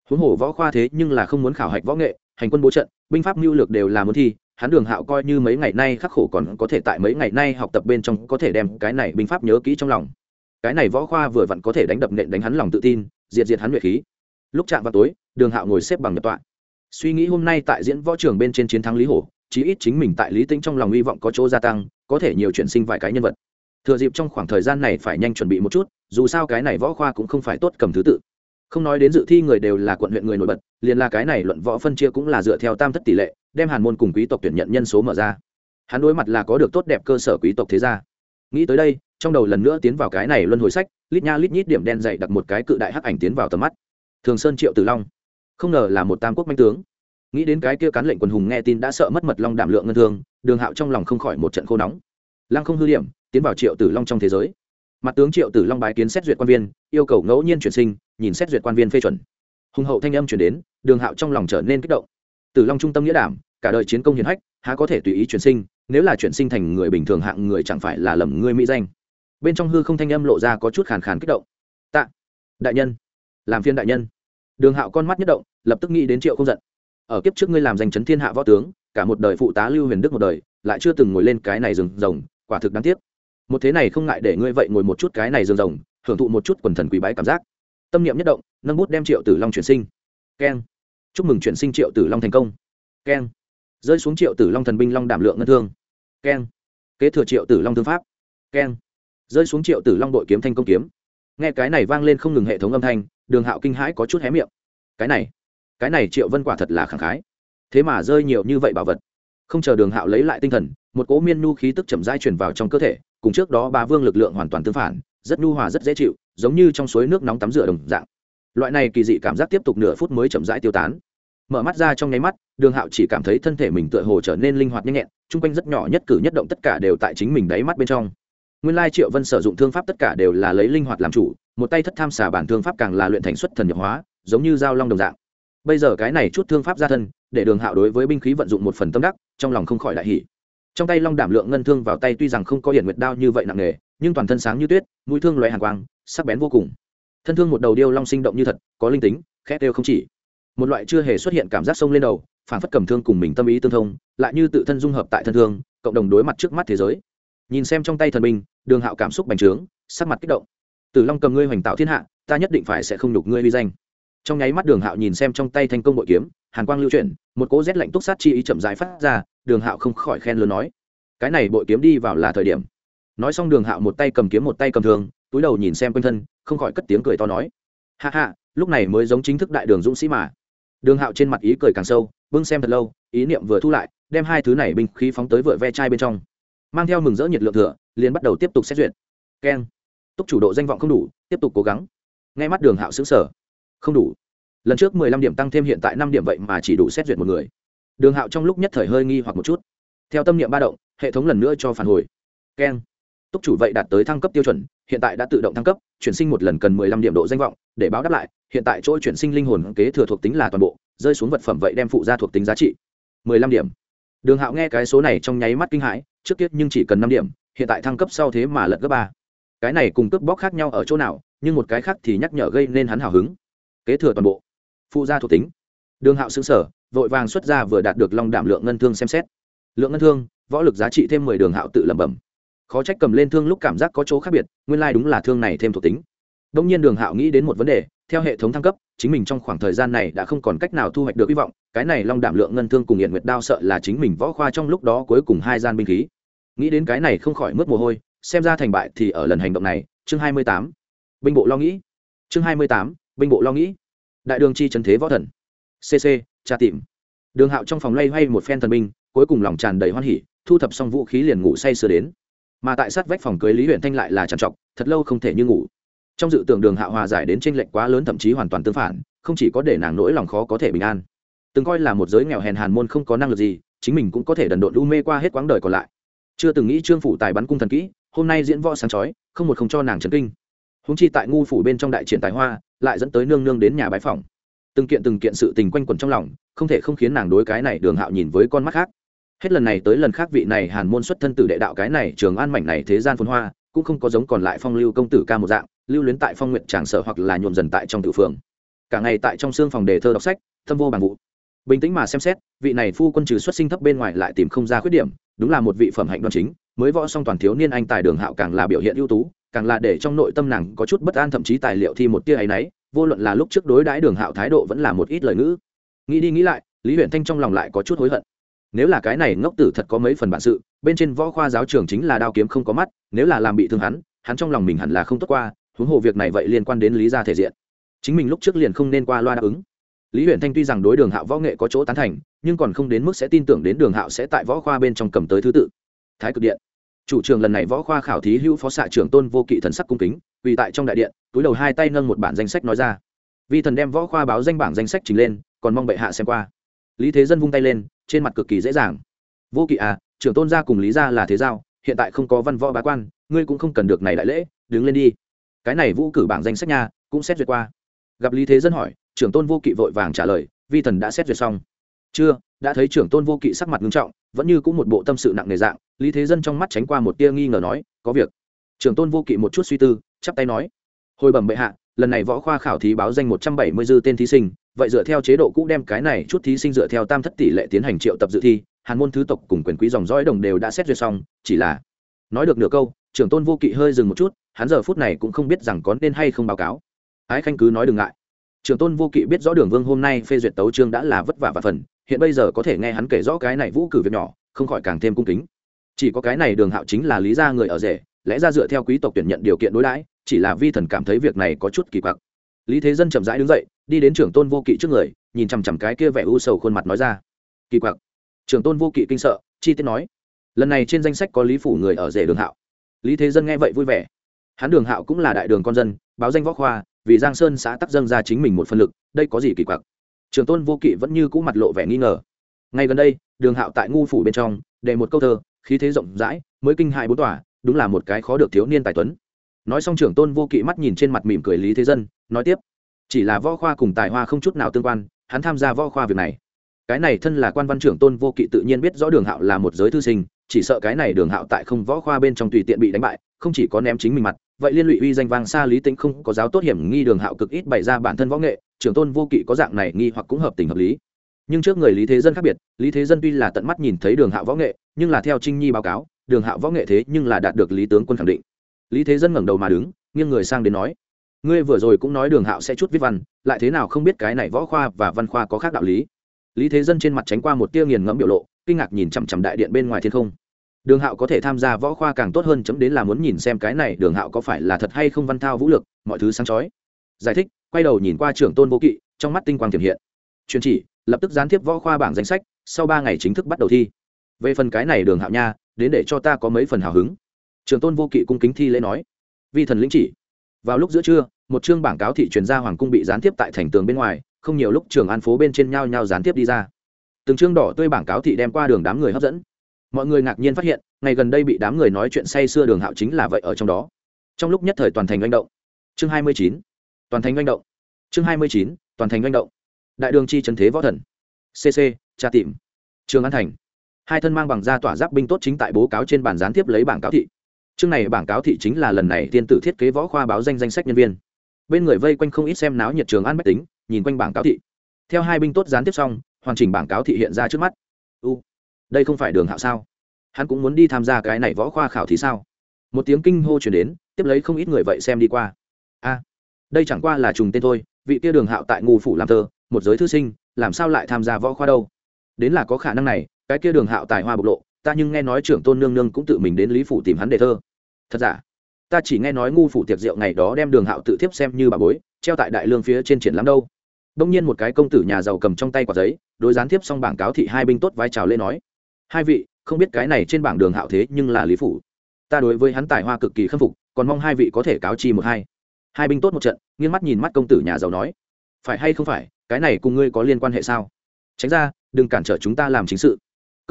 huống hồ võ khoa thế nhưng là không muốn khảo hạch võ nghệ, hành quân bố trận, binh pháp mưu lược đều là muốn thi, hắn đường hạo coi như mấy ngày nay khắc khổ còn có thể tại mấy ngày nay học tập bên trong có thể đem cái này binh pháp nhớ kỹ trong lòng. Cái này võ khoa vừa vặn có thể đánh đập nện đánh hắn lòng tự tin, diệt diệt hắn luyện khí. Lúc chạm vào tối, đường hạo ngồi xếp bằng nhập tọa. Suy nghĩ hôm nay tại diễn võ trường bên trên chiến thắng lý hổ, chí ít chính mình tại lý tính trong lòng hy vọng có chỗ gia tăng, có thể nhiều chuyển sinh vài cái nhân vật. Thừa dịp trong khoảng thời gian này phải nhanh chuẩn bị một chút, dù sao cái này võ khoa cũng không phải tốt cầm thứ tự không nói đến dự thi người đều là quận huyện người nổi bật, liền là cái này luận võ phân chia cũng là dựa theo tam thất tỷ lệ, đem hàn môn cùng quý tộc tuyển nhận nhân số mở ra. Hắn đối mặt là có được tốt đẹp cơ sở quý tộc thế gia. Nghĩ tới đây, trong đầu lần nữa tiến vào cái này luân hồi sách, lít nha lít nhít điểm đen dày đặt một cái cự đại hắc ảnh tiến vào tầm mắt. Thường sơn triệu tử long. Không ngờ là một tam quốc manh tướng. Nghĩ đến cái kia cán lệnh quần hùng nghe tin đã sợ mất mật long đảm lượng ngân thương, đường hạo trong lòng không khỏi một trận khô nóng. Lăng không hư điểm, tiến vào triệu tử long trong thế giới. Mặt tướng triệu tử long bái kiến xét duyệt quan viên, yêu cầu ngẫu nhiên chuyển sinh nhìn xét duyệt quan viên phê chuẩn. Hùng hậu thanh âm chuyển đến, đường hạo trong lòng trở nên kích động. Từ long trung tâm nghĩa đảm, cả đời chiến công hiển hách, há có thể tùy ý chuyển sinh, nếu là chuyển sinh thành người bình thường hạng người chẳng phải là lầm ngươi mỹ danh. Bên trong hư không thanh âm lộ ra có chút khàn khàn kích động. Tạ, đại nhân, làm phiên đại nhân. Đường hạo con mắt nhất động, lập tức nghĩ đến triệu không giận. Ở kiếp trước ngươi làm danh chấn thiên hạ võ tướng, cả một đời phụ tá lưu huyền đức một đời, lại chưa từng ngồi lên cái này rừng rồng, quả thực đáng tiếc. Một thế này không ngại để ngươi vậy ngồi một chút cái này rừng rồng, hưởng thụ một chút quần thần quý bái cảm giác tâm niệm nhất động, nâng bút đem triệu tử long chuyển sinh. Keng. Chúc mừng chuyển sinh triệu tử long thành công. Keng. Rơi xuống triệu tử long thần binh long đảm lượng ngân thương. Keng. Kế thừa triệu tử long thương pháp. Keng. Rơi xuống triệu tử long đội kiếm thanh công kiếm. Nghe cái này vang lên không ngừng hệ thống âm thanh, đường hạo kinh hãi có chút hé miệng. Cái này cái này triệu vân quả thật là khẳng khái. Thế mà rơi nhiều như vậy bảo vật. Không chờ đường hạo lấy lại tinh thần, một cỗ miên nhu khí tức chậm dai chuyển vào trong cơ thể, cùng trước đó ba vương lực lượng hoàn toàn tương phản, rất nhu hòa, rất dễ chịu giống như trong suối nước nóng tắm rửa đồng dạng. Loại này kỳ dị cảm giác tiếp tục nửa phút mới chậm rãi tiêu tán. Mở mắt ra trong nháy mắt, đường hạo chỉ cảm thấy thân thể mình tựa hồ trở nên linh hoạt nhanh nhẹn, chung quanh rất nhỏ nhất cử nhất động tất cả đều tại chính mình đáy mắt bên trong. Nguyên lai triệu vân sử dụng thương pháp tất cả đều là lấy linh hoạt làm chủ, một tay thất tham xà bản thương pháp càng là luyện thành xuất thần nhập hóa, giống như dao long đồng dạng. Bây giờ cái này chút thương pháp ra thân, để đường hạo đối với binh khí vận dụng một phần tâm đắc, trong lòng không khỏi đại hỷ trong tay long đảm lượng ngân thương vào tay tuy rằng không có hiển nguyệt đao như vậy nặng nề, nhưng toàn thân sáng như tuyết, mũi thương loại hàng quang sắc bén vô cùng. Thân thương một đầu điêu long sinh động như thật, có linh tính khét đều không chỉ. Một loại chưa hề xuất hiện cảm giác sông lên đầu, phản phất cầm thương cùng mình tâm ý tương thông, lại như tự thân dung hợp tại thân thương, cộng đồng đối mặt trước mắt thế giới. Nhìn xem trong tay thần binh, đường hạo cảm xúc bành trướng, sắc mặt kích động. Tử long cầm ngươi hoành tạo thiên hạ, ta nhất định phải sẽ không nhục ngươi uy danh. Trong nháy mắt đường hạo nhìn xem trong tay thành công bội kiếm, hàn quang lưu chuyển, một cỗ rét lạnh túc sát chi ý chậm dài phát ra, đường hạo không khỏi khen lớn nói, cái này bội kiếm đi vào là thời điểm. Nói xong đường hạo một tay cầm kiếm một tay cầm thường túi đầu nhìn xem quanh thân, không khỏi cất tiếng cười to nói. Hạ hạ lúc này mới giống chính thức đại đường dũng sĩ mà. Đường hạo trên mặt ý cười càng sâu, bưng xem thật lâu, ý niệm vừa thu lại, đem hai thứ này binh khí phóng tới vựa ve chai bên trong. Mang theo mừng rỡ nhiệt lượng thừa, liền bắt đầu tiếp tục xét duyệt. Keng. Túc chủ độ danh vọng không đủ, tiếp tục cố gắng. Ngay mắt đường hạo xứng sở không đủ. Lần trước mười lăm điểm tăng thêm hiện tại năm điểm vậy mà chỉ đủ xét duyệt một người. Đường hạo trong lúc nhất thời hơi nghi hoặc một chút. Theo tâm niệm ba động, hệ thống lần nữa cho phản hồi. Keng túc chủ vậy đạt tới thăng cấp tiêu chuẩn, hiện tại đã tự động thăng cấp, chuyển sinh một lần cần mười lăm điểm độ danh vọng, để báo đáp lại, hiện tại chỗ chuyển sinh linh hồn kế thừa thuộc tính là toàn bộ, rơi xuống vật phẩm vậy đem phụ ra thuộc tính giá trị mười lăm điểm. Đường hạo nghe cái số này trong nháy mắt kinh hãi, trước tiết nhưng chỉ cần năm điểm, hiện tại thăng cấp sau thế mà lật gấp ba. Cái này cùng cướp bóc khác nhau ở chỗ nào, nhưng một cái khác thì nhắc nhở gây nên hắn hào hứng. Kế thừa toàn bộ, phụ gia thuộc tính. Đường hạo xứng sở vội vàng xuất ra vừa đạt được long đảm lượng ngân thương xem xét. Lượng ngân thương, võ lực giá trị thêm mười đường hạo tự lẩm bẩm khó trách cầm lên thương lúc cảm giác có chỗ khác biệt, nguyên lai、like、đúng là thương này thêm thuộc tính. Đông nhiên đường hạo nghĩ đến một vấn đề, theo hệ thống thăng cấp, chính mình trong khoảng thời gian này đã không còn cách nào thu hoạch được hy vọng, cái này long đảm lượng ngân thương cùng hiện nguyệt đao sợ là chính mình võ khoa trong lúc đó cuối cùng hai gian binh khí. Nghĩ đến cái này không khỏi mất mồ hôi, xem ra thành bại thì ở lần hành động này, chương hai mươi tám. Binh bộ lo nghĩ. Chương hai mươi tám, binh bộ lo nghĩ. Đại đường chi trần thế võ thần. Cc tra tìm. Đường hạo trong phòng lay hoay một phen thần binh, cuối cùng lòng tràn đầy hoan hỉ, thu thập xong vũ khí liền ngủ say sưa đến mà tại sát vách phòng cưới lý huyện thanh lại là trằn trọc, thật lâu không thể như ngủ. Trong dự tưởng đường hạ hòa giải đến tranh lệch quá lớn thậm chí hoàn toàn tương phản, không chỉ có để nàng nỗi lòng khó có thể bình an. Từng coi là một giới nghèo hèn hàn môn không có năng lực gì, chính mình cũng có thể đần độn u mê qua hết quãng đời còn lại. Chưa từng nghĩ trương phủ tài bắn cung thần kỹ, hôm nay diễn võ sáng chói, không một không cho nàng trấn kinh. Húng chi tại ngu phủ bên trong đại triển tài hoa, lại dẫn tới nương nương đến nhà bái phòng từng kiện từng kiện sự tình quanh quẩn trong lòng, không thể không khiến nàng đối cái này đường hạo nhìn với con mắt khác hết lần này tới lần khác vị này hàn môn xuất thân tử đệ đạo cái này, trường an mảnh này thế gian phồn hoa, cũng không có giống còn lại phong lưu công tử ca một dạng, lưu luyến tại phong nguyện tràng sở hoặc là nhuộm dần tại trong tự phường. Cả ngày tại trong xương phòng đề thơ đọc sách, thâm vô bằng vụ. Bình tĩnh mà xem xét, vị này phu quân trừ xuất sinh thấp bên ngoài lại tìm không ra khuyết điểm, đúng là một vị phẩm hạnh đoan chính, mới võ song toàn thiếu niên anh tài đường hạo càng là biểu hiện ưu tú, càng là để trong nội tâm nàng có chút bất an thậm chí tài liệu thi một tia ấy nấy, vô luận là lúc trước đối đãi đường hạo thái độ vẫn là một ít lời ngữ. Nghĩ đi nghĩ lại, lý huyện thanh trong lòng lại có chút hối hận nếu là cái này ngốc tử thật có mấy phần bản sự, bên trên võ khoa giáo trường chính là đao kiếm không có mắt, nếu là làm bị thương hắn hắn trong lòng mình hẳn là không tốt qua, huống hồ việc này vậy liên quan đến lý gia thể diện. Chính mình lúc trước liền không nên qua loa đáp ứng. Lý huyện thanh tuy rằng đối đường hạo võ nghệ có chỗ tán thành, nhưng còn không đến mức sẽ tin tưởng đến đường hạo sẽ tại võ khoa bên trong cầm tới thứ tự. Thái cực điện. Chủ trường lần này võ khoa khảo thí hữu phó xạ trưởng tôn vô kỵ thần sắc cung kính vì tại trong đại điện, túi đầu hai tay nâng một bản danh sách nói ra. Vi thần đem võ khoa báo danh bảng danh sách trình lên, còn mong bệ hạ xem qua. Lý thế dân vung tay lên trên mặt cực kỳ dễ dàng. Vô kỵ à trưởng tôn gia cùng lý gia là thế giao, hiện tại không có văn võ bá quan, ngươi cũng không cần được này đại lễ, đứng lên đi. Cái này vũ cử bảng danh sách nha, cũng xét duyệt qua. Gặp lý thế dân hỏi, trưởng tôn vô kỵ vội vàng trả lời, vi thần đã xét duyệt xong. Chưa, đã thấy trưởng tôn vô kỵ sắc mặt nghiêm trọng, vẫn như cũng một bộ tâm sự nặng nề dạng, lý thế dân trong mắt tránh qua một tia nghi ngờ nói, có việc. Trưởng tôn vô kỵ một chút suy tư, chắp tay nói, hồi bẩm bệ hạ, lần này võ khoa khảo thí báo danh một trăm bảy mươi dư tên thí sinh vậy dựa theo chế độ cũ đem cái này chút thí sinh dựa theo tam thất tỷ lệ tiến hành triệu tập dự thi, hàn môn thứ tộc cùng quyền quý dòng dõi đồng đều đã xét duyệt xong, chỉ là nói được nửa câu, trưởng tôn vô kỵ hơi dừng một chút, hắn giờ phút này cũng không biết rằng có nên hay không báo cáo. Ái khanh cứ nói đừng ngại. Trưởng tôn vô kỵ biết rõ đường vương hôm nay phê duyệt tấu trương đã là vất vả và phần, hiện bây giờ có thể nghe hắn kể rõ cái này vũ cử việc nhỏ, không khỏi càng thêm cung kính. Chỉ có cái này đường hạo chính là lý gia người ở rể, lẽ ra dựa theo quý tộc tuyển nhận điều kiện đối đãi, chỉ là vi thần cảm thấy việc này có chút kỳ quặc. Lý thế dân chậm rãi đứng dậy đi đến trưởng tôn vô kỵ trước người, nhìn chằm chằm cái kia vẻ u sầu khuôn mặt nói ra. Kỳ quặc. Trưởng tôn vô kỵ kinh sợ, chi tiết nói. Lần này trên danh sách có lý phủ người ở rể đường hạo. Lý thế dân nghe vậy vui vẻ. Hắn đường hạo cũng là đại đường con dân, báo danh võ khoa, vì giang sơn xã tắc dâng ra chính mình một phân lực, đây có gì kỳ quặc? Trường tôn vô kỵ vẫn như cũ mặt lộ vẻ nghi ngờ. Ngay gần đây, đường hạo tại ngu phủ bên trong, để một câu thơ, khí thế rộng rãi, mới kinh hại bốn tòa, đúng là một cái khó được thiếu niên tài tuấn. Nói xong trưởng tôn vô kỵ mắt nhìn trên mặt mỉm cười lý thế dân, nói tiếp chỉ là võ khoa cùng tài hoa không chút nào tương quan, hắn tham gia võ khoa việc này. Cái này thân là quan văn trưởng tôn vô kỵ tự nhiên biết rõ đường hạo là một giới thư sinh, chỉ sợ cái này đường hạo tại không võ khoa bên trong tùy tiện bị đánh bại, không chỉ có ném chính mình mặt, vậy liên lụy uy danh vang xa lý tĩnh không có giáo tốt hiểm nghi đường hạo cực ít bày ra bản thân võ nghệ, trưởng tôn vô kỵ có dạng này nghi hoặc cũng hợp tình hợp lý. Nhưng trước người lý thế dân khác biệt, lý thế dân tuy là tận mắt nhìn thấy đường hạo võ nghệ, nhưng là theo trinh nhi báo cáo, đường hạo võ nghệ thế nhưng là đạt được lý tướng quân khẳng định. Lý thế dân ngẩng đầu mà đứng, nghiêng người sang đến nói ngươi vừa rồi cũng nói đường hạo sẽ chút viết văn, lại thế nào không biết cái này võ khoa và văn khoa có khác đạo lý? Lý thế dân trên mặt tránh qua một tia nghiền ngẫm biểu lộ, kinh ngạc nhìn chằm chằm đại điện bên ngoài thiên không. Đường hạo có thể tham gia võ khoa càng tốt hơn chấm đến là muốn nhìn xem cái này đường hạo có phải là thật hay không văn thao vũ lực, mọi thứ sáng chói. Giải thích, quay đầu nhìn qua trưởng tôn vô kỵ, trong mắt tinh quang tiềm hiện. Truyền chỉ, lập tức gián tiếp võ khoa bảng danh sách, sau ba ngày chính thức bắt đầu thi. Về phần cái này đường hạo nha, đến để cho ta có mấy phần hào hứng. Trường tôn vô kỵ cung kính thi lễ nói. Vi thần lĩnh chỉ vào lúc giữa trưa, một chương bảng cáo thị truyền ra hoàng cung bị gián tiếp tại thành tường bên ngoài, không nhiều lúc trường an phố bên trên nhau nhau gián tiếp đi ra. Từng chương đỏ tươi bảng cáo thị đem qua đường đám người hấp dẫn. Mọi người ngạc nhiên phát hiện, ngày gần đây bị đám người nói chuyện say xưa đường hạo chính là vậy ở trong đó. Trong lúc nhất thời toàn thành manh động. Chương hai mươi chín, toàn thành manh động. Chương hai mươi chín, toàn thành manh động. Đại đường chi trần thế võ thần. Cc tra tìm. Trường an thành. Hai thân mang bằng da tỏa giáp binh tốt chính tại bố cáo trên bản gián tiếp lấy bảng cáo thị chương này bảng cáo thị chính là lần này tiên tử thiết kế võ khoa báo danh danh sách nhân viên. Bên người vây quanh không ít xem náo nhiệt trường an bách tính, nhìn quanh bảng cáo thị. Theo hai binh tốt gián tiếp xong, hoàn chỉnh bảng cáo thị hiện ra trước mắt. U, đây không phải đường hạo sao? Hắn cũng muốn đi tham gia cái này võ khoa khảo thí sao? Một tiếng kinh hô chuyển đến, tiếp lấy không ít người vậy xem đi qua. A, đây chẳng qua là trùng tên thôi, vị kia đường hạo tại ngụ phủ làm thơ, một giới thư sinh, làm sao lại tham gia võ khoa đâu? Đến là có khả năng này, cái kia đường hạo tài hoa bộc lộ ta nhưng nghe nói trưởng tôn nương nương cũng tự mình đến lý phủ tìm hắn đề thơ. Thật giả? Ta chỉ nghe nói ngu phủ tiệc rượu ngày đó đem đường hạo tự thiếp xem như bà bối, treo tại đại lương phía trên triển lắm đâu. Đông nhiên một cái công tử nhà giàu cầm trong tay quả giấy, đối gián tiếp xong bảng cáo thị hai binh tốt vai trào lên nói. Hai vị, không biết cái này trên bảng đường hạo thế nhưng là lý phủ. Ta đối với hắn tài hoa cực kỳ khâm phục, còn mong hai vị có thể cáo chi một hai. Hai binh tốt một trận, nghiêng mắt nhìn mắt công tử nhà giàu nói. Phải hay không phải, cái này cùng ngươi có liên quan hệ sao? Tránh ra, đừng cản trở chúng ta làm chính sự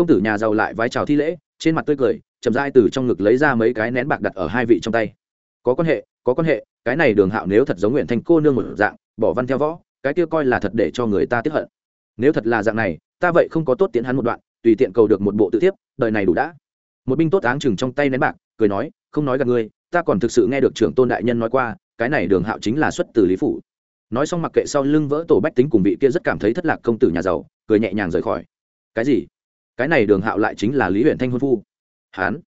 công tử nhà giàu lại vái chào thi lễ, trên mặt tươi cười, chậm rãi từ trong ngực lấy ra mấy cái nén bạc đặt ở hai vị trong tay. Có quan hệ, có quan hệ, cái này đường hạo nếu thật giống nguyện thành cô nương một dạng, bỏ văn theo võ, cái kia coi là thật để cho người ta tiếp hận. Nếu thật là dạng này, ta vậy không có tốt tiến hắn một đoạn, tùy tiện cầu được một bộ tự tiếp đời này đủ đã. Một binh tốt áng chừng trong tay nén bạc, cười nói, không nói gặp ngươi, ta còn thực sự nghe được trưởng tôn đại nhân nói qua, cái này đường hạo chính là xuất từ lý phủ. Nói xong mặc kệ sau lưng vỡ tổ bách tính cùng vị kia rất cảm thấy thất lạc công tử nhà giàu, cười nhẹ nhàng rời khỏi. Cái gì? Cái này đường hạo lại chính là lý huyện thanh hôn phu. Hắn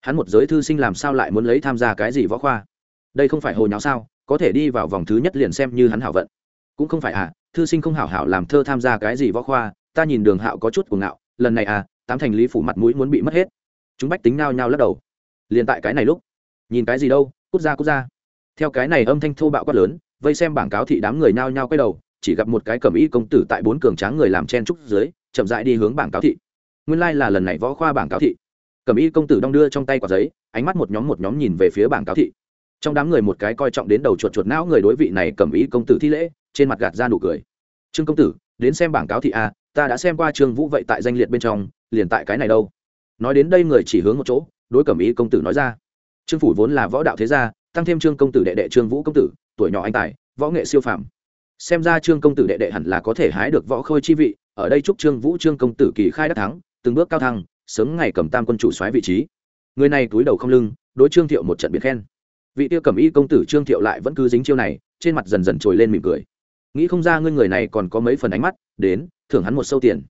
hắn một giới thư sinh làm sao lại muốn lấy tham gia cái gì võ khoa? Đây không phải hồ nháo sao? Có thể đi vào vòng thứ nhất liền xem như hắn hảo vận. Cũng không phải à thư sinh không hảo hảo làm thơ tham gia cái gì võ khoa, ta nhìn đường hạo có chút cuồng ngạo, lần này à tám thành lý phủ mặt mũi muốn bị mất hết. Chúng bách tính nao nhao lắc đầu. Liền tại cái này lúc, nhìn cái gì đâu, cút ra cút ra. Theo cái này âm thanh thô bạo quát lớn, vây xem bảng cáo thị đám người nao nhao quay đầu, chỉ gặp một cái cẩm y công tử tại bốn cường tráng người làm chen trúc dưới, chậm rãi đi hướng bảng cáo thị nguyên lai là lần này võ khoa bảng cáo thị. Cẩm y công tử đong đưa trong tay quả giấy, ánh mắt một nhóm một nhóm nhìn về phía bảng cáo thị. Trong đám người một cái coi trọng đến đầu chuột chuột não người đối vị này cẩm y công tử thi lễ, trên mặt gạt ra nụ cười. Trương công tử, đến xem bảng cáo thị a ta đã xem qua trương vũ vậy tại danh liệt bên trong, liền tại cái này đâu? Nói đến đây người chỉ hướng một chỗ, đối cẩm y công tử nói ra. Trương phủ vốn là võ đạo thế gia, tăng thêm trương công tử đệ đệ trương vũ công tử, tuổi nhỏ anh tài, võ nghệ siêu phàm. Xem ra trương công tử đệ đệ hẳn là có thể hái được võ khôi chi vị, ở đây chúc trương vũ trương công tử kỳ khai đắc thắng từng bước cao thăng, sớm ngày cầm tam quân chủ xoáy vị trí. Người này túi đầu không lưng, đối trương thiệu một trận biệt khen. Vị tiêu cầm y công tử trương thiệu lại vẫn cứ dính chiêu này, trên mặt dần dần trồi lên mỉm cười. Nghĩ không ra ngươi người này còn có mấy phần ánh mắt, đến, thưởng hắn một sâu tiền.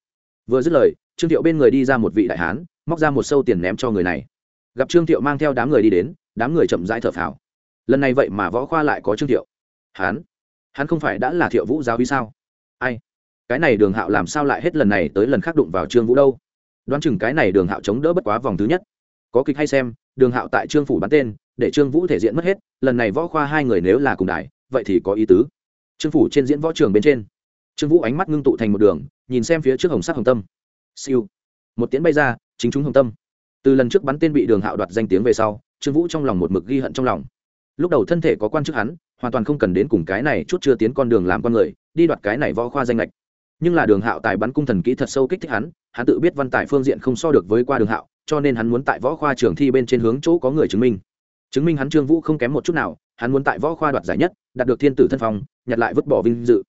Vừa dứt lời, trương thiệu bên người đi ra một vị đại hán, móc ra một sâu tiền ném cho người này. Gặp trương thiệu mang theo đám người đi đến, đám người chậm rãi thở phào. Lần này vậy mà võ khoa lại có trương thiệu. Hán? Hắn không phải đã là thiệu vũ giáo vì sao? Ai? Cái này đường hạo làm sao lại hết lần này tới lần khác đụng vào trương vũ đâu? Đoán chừng cái này đường hạo chống đỡ bất quá vòng thứ nhất. Có kịch hay xem, đường hạo tại trương phủ bắn tên, để trương vũ thể diện mất hết, lần này võ khoa hai người nếu là cùng đài vậy thì có ý tứ. Trương phủ trên diễn võ trường bên trên. Trương vũ ánh mắt ngưng tụ thành một đường, nhìn xem phía trước hồng sắc hồng tâm. Siêu. Một tiếng bay ra, chính chúng hồng tâm. Từ lần trước bắn tên bị đường hạo đoạt danh tiếng về sau, trương vũ trong lòng một mực ghi hận trong lòng. Lúc đầu thân thể có quan chức hắn, hoàn toàn không cần đến cùng cái này chút chưa tiến con đường làm con người, đi đoạt cái này võ khoa danh lệch nhưng là đường hạo tài bắn cung thần kỹ thật sâu kích thích hắn hắn tự biết văn tài phương diện không so được với qua đường hạo, cho nên hắn muốn tại võ khoa trường thi bên trên hướng chỗ có người chứng minh. Chứng minh hắn trương vũ không kém một chút nào, hắn muốn tại võ khoa đoạt giải nhất, đạt được thiên tử thân phong, nhặt lại vứt bỏ vinh dự.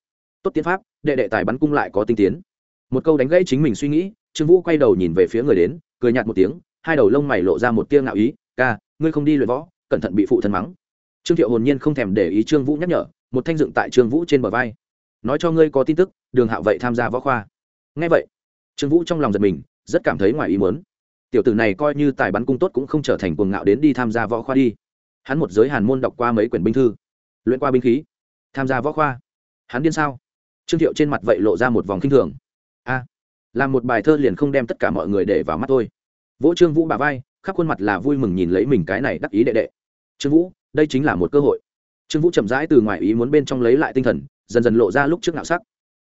Tốt tiến pháp, đệ đệ tài bắn cung lại có tinh tiến. Một câu đánh gãy chính mình suy nghĩ, trương vũ quay đầu nhìn về phía người đến, cười nhạt một tiếng, hai đầu lông mày lộ ra một tia ngạo ý, ca, ngươi không đi luyện võ, cẩn thận bị phụ thân mắng. Trương thiệu hồn nhiên không thèm để ý trương vũ nhắc nhở, một thanh dựng tại trương vũ trên bờ vai nói cho ngươi có tin tức, đường hạo vậy tham gia võ khoa. Ngay vậy, trương vũ trong lòng giật mình, rất cảm thấy ngoài ý muốn. Tiểu tử này coi như tài bắn cung tốt cũng không trở thành cuồng ngạo đến đi tham gia võ khoa đi. Hắn một giới hàn môn đọc qua mấy quyển binh thư, luyện qua binh khí, tham gia võ khoa. Hắn điên sao? Trương thiệu trên mặt vậy lộ ra một vòng k i n h thường. A, làm một bài thơ liền không đem tất cả mọi người để vào mắt thôi. Vỗ trương vũ bà vai, khắp khuôn mặt là vui mừng nhìn lấy mình cái này đắc ý đệ đệ. Trương vũ, đây chính là một cơ hội. Trương vũ chậm rãi từ ngoài ý muốn bên trong lấy lại tinh thần dần dần lộ ra lúc trước nạo sắc.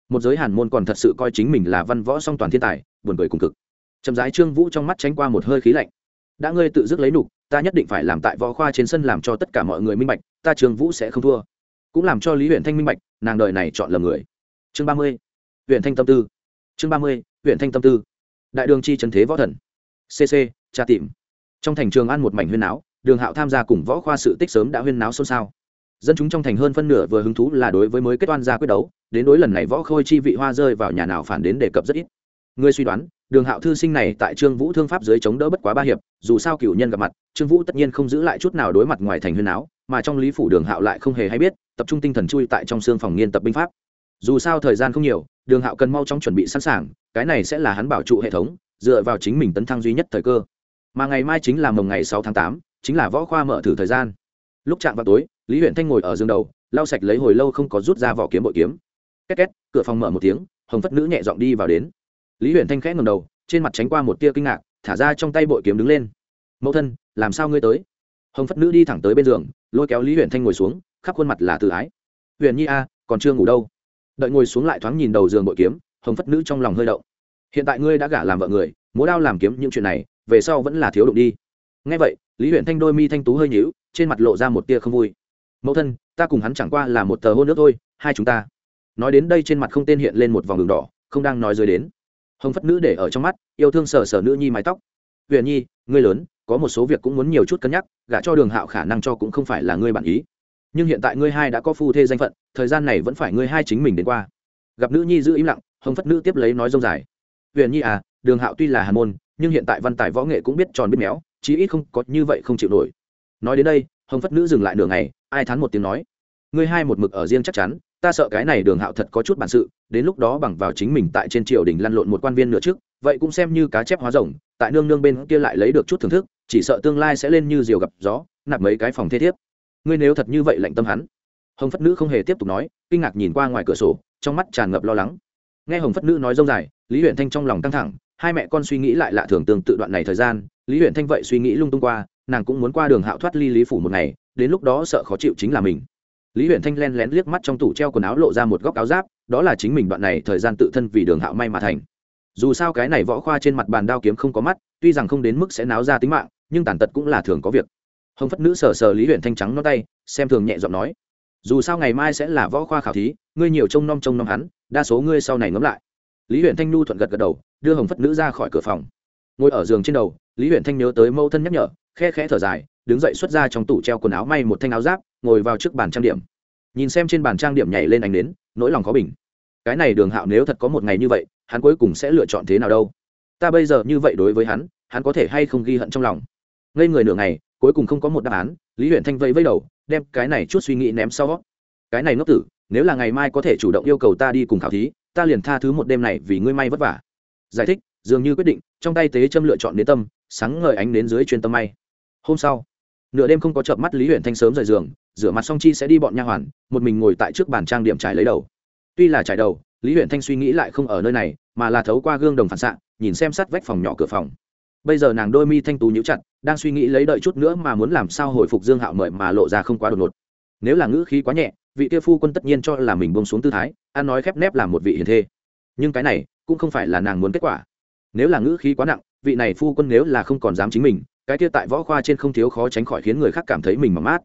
Một giới hàn môn còn thật sự coi chính mình là văn võ song toàn thiên tài, buồn cười cùng cực. Chậm rãi trương vũ trong mắt tránh qua một hơi khí lạnh. Đã ngươi tự dứt lấy nục ta nhất định phải làm tại võ khoa trên sân làm cho tất cả mọi người minh bạch, ta trương vũ sẽ không thua. Cũng làm cho lý huyện thanh minh bạch, nàng đời này chọn lầm người. Chương ba mươi huyện thanh tâm tư. Chương ba mươi huyện thanh tâm tư. Đại đường chi trần thế võ thần. Cc tra tìm. Trong thành trường ăn một mảnh huyên náo, đường hạo tham gia cùng võ khoa sự tích sớm đã huyên náo xôn xao dân chúng trong thành hơn phân nửa vừa hứng thú là đối với mới kết oan ra quyết đấu, đến đối lần này võ khôi chi vị hoa rơi vào nhà nào phản đến đề cập rất ít. Người suy đoán, đường hạo thư sinh này tại trương vũ thương pháp dưới chống đỡ bất quá ba hiệp, dù sao cựu nhân gặp mặt, trương vũ tất nhiên không giữ lại chút nào đối mặt ngoài thành huyên áo, mà trong lý phủ đường hạo lại không hề hay biết, tập trung tinh thần chui tại trong xương phòng nghiên tập binh pháp. Dù sao thời gian không nhiều, đường hạo cần mau chóng chuẩn bị sẵn sàng, cái này sẽ là hắn bảo trụ hệ thống, dựa vào chính mình tấn thăng duy nhất thời cơ. Mà ngày mai chính là mồng ngày sáu tháng tám, chính là võ khoa mở thử thời gian lúc chạm vào tối, lý huyện thanh ngồi ở giường đầu, lau sạch lấy hồi lâu không có rút ra vỏ kiếm bội kiếm. Két két, cửa phòng mở một tiếng, hồng phất nữ nhẹ giọng đi vào đến. Lý huyện thanh khẽ ngầm đầu, trên mặt tránh qua một tia kinh ngạc, thả ra trong tay bội kiếm đứng lên. Mẫu thân, làm sao ngươi tới? Hồng phất nữ đi thẳng tới bên giường, lôi kéo lý huyện thanh ngồi xuống, khắp khuôn mặt là tự ái. Huyện nhi a, còn chưa ngủ đâu. Đợi ngồi xuống lại thoáng nhìn đầu giường bội kiếm, hồng phất nữ trong lòng hơi đậu hiện tại ngươi đã gả làm vợ người, múa đao làm kiếm những chuyện này, về sau vẫn là thiếu đụng đi. Ngay vậy, lý huyện thanh đôi mi thanh tú hơi nhíu trên mặt lộ ra một tia không vui. Mẫu thân, ta cùng hắn chẳng qua là một tờ hôn nước thôi, hai chúng ta. Nói đến đây trên mặt không tên hiện lên một vòng đường đỏ, không đang nói rơi đến. Hồng phất nữ để ở trong mắt, yêu thương sờ sờ nữ nhi mái tóc. Huyền nhi, ngươi lớn, có một số việc cũng muốn nhiều chút cân nhắc, gả cho đường hạo khả năng cho cũng không phải là ngươi bản ý. Nhưng hiện tại ngươi hai đã có phu thê danh phận, thời gian này vẫn phải ngươi hai chính mình đến qua. Gặp nữ nhi giữ im lặng, hồng phất nữ tiếp lấy nói dông dài. Huyền nhi à đường hạo tuy là hàn môn, nhưng hiện tại văn tài võ nghệ cũng biết tròn biết méo, chí ít không có như vậy không chịu nổi nói đến đây, hồng phất nữ dừng lại nửa ngày, ai thán một tiếng nói, ngươi hai một mực ở riêng chắc chắn, ta sợ cái này đường hạo thật có chút bản sự, đến lúc đó bằng vào chính mình tại trên triều đình lăn lộn một quan viên nữa trước, vậy cũng xem như cá chép hóa rồng, tại nương nương bên kia lại lấy được chút thưởng thức, chỉ sợ tương lai sẽ lên như diều gặp gió, nạp mấy cái phòng thế thiếp. Ngươi nếu thật như vậy lạnh tâm hắn. Hồng phất nữ không hề tiếp tục nói, kinh ngạc nhìn qua ngoài cửa sổ, trong mắt tràn ngập lo lắng. Nghe hồng phất nữ nói dông dài, lý huyện thanh trong lòng căng thẳng, hai mẹ con suy nghĩ lại lạ thường tương tự đoạn này thời gian, lý huyện thanh vậy suy nghĩ lung tung qua nàng cũng muốn qua đường hạo thoát ly lý phủ một ngày, đến lúc đó sợ khó chịu chính là mình. Lý huyện thanh len lén liếc mắt trong tủ treo quần áo lộ ra một góc áo giáp, đó là chính mình đoạn này thời gian tự thân vì đường hạo may mà thành. Dù sao cái này võ khoa trên mặt bàn đao kiếm không có mắt, tuy rằng không đến mức sẽ náo ra tính mạng, nhưng tàn tật cũng là thường có việc. Hồng phất nữ sờ sờ lý huyện thanh trắng nó tay, xem thường nhẹ giọng nói, dù sao ngày mai sẽ là võ khoa khảo thí, ngươi nhiều trông nom trông nom hắn, đa số ngươi sau này ngẫm lại. Lý huyện thanh nhu thuận gật gật đầu, đưa hồng phất nữ ra khỏi cửa phòng. Ngồi ở giường trên đầu, lý huyện thanh nhớ tới mâu thân nhắc nhở khe khẽ thở dài, đứng dậy xuất ra trong tủ treo quần áo may một thanh áo giáp, ngồi vào trước bàn trang điểm. Nhìn xem trên bàn trang điểm nhảy lên ánh đến nỗi lòng khó bình. Cái này đường hạo nếu thật có một ngày như vậy, hắn cuối cùng sẽ lựa chọn thế nào đâu? Ta bây giờ như vậy đối với hắn hắn có thể hay không ghi hận trong lòng? Ngây người nửa ngày, cuối cùng không có một đáp án, lý huyện thanh vây vây đầu, đem cái này chút suy nghĩ ném sau. Cái này ngốc tử, nếu là ngày mai có thể chủ động yêu cầu ta đi cùng khảo thí, ta liền tha thứ một đêm này vì ngươi may vất vả. Giải thích, dường như quyết định, trong tay tế châm lựa chọn đến tâm, sáng ngời ánh đến dưới chuyên tâm may hôm sau, nửa đêm không có chợp mắt lý huyện thanh sớm rời giường, rửa mặt xong chi sẽ đi bọn nha hoàn, một mình ngồi tại trước bàn trang điểm trải lấy đầu. Tuy là trải đầu, lý huyện thanh suy nghĩ lại không ở nơi này, mà là thấu qua gương đồng phản xạ, nhìn xem sát vách phòng nhỏ cửa phòng. Bây giờ nàng đôi mi thanh tú nhíu chặt, đang suy nghĩ lấy đợi chút nữa mà muốn làm sao hồi phục dương hạo mời mà lộ ra không quá đột ngột. Nếu là ngữ khí quá nhẹ, vị kia phu quân tất nhiên cho là mình bông xuống tư thái, ăn nói khép nép làm một vị hiền thê. Nhưng cái này, cũng không phải là nàng muốn kết quả. Nếu là ngữ khí quá nặng, vị này phu quân nếu là không còn dám chính mình cái kia tại võ khoa trên không thiếu khó tránh khỏi khiến người khác cảm thấy mình mỏng mát.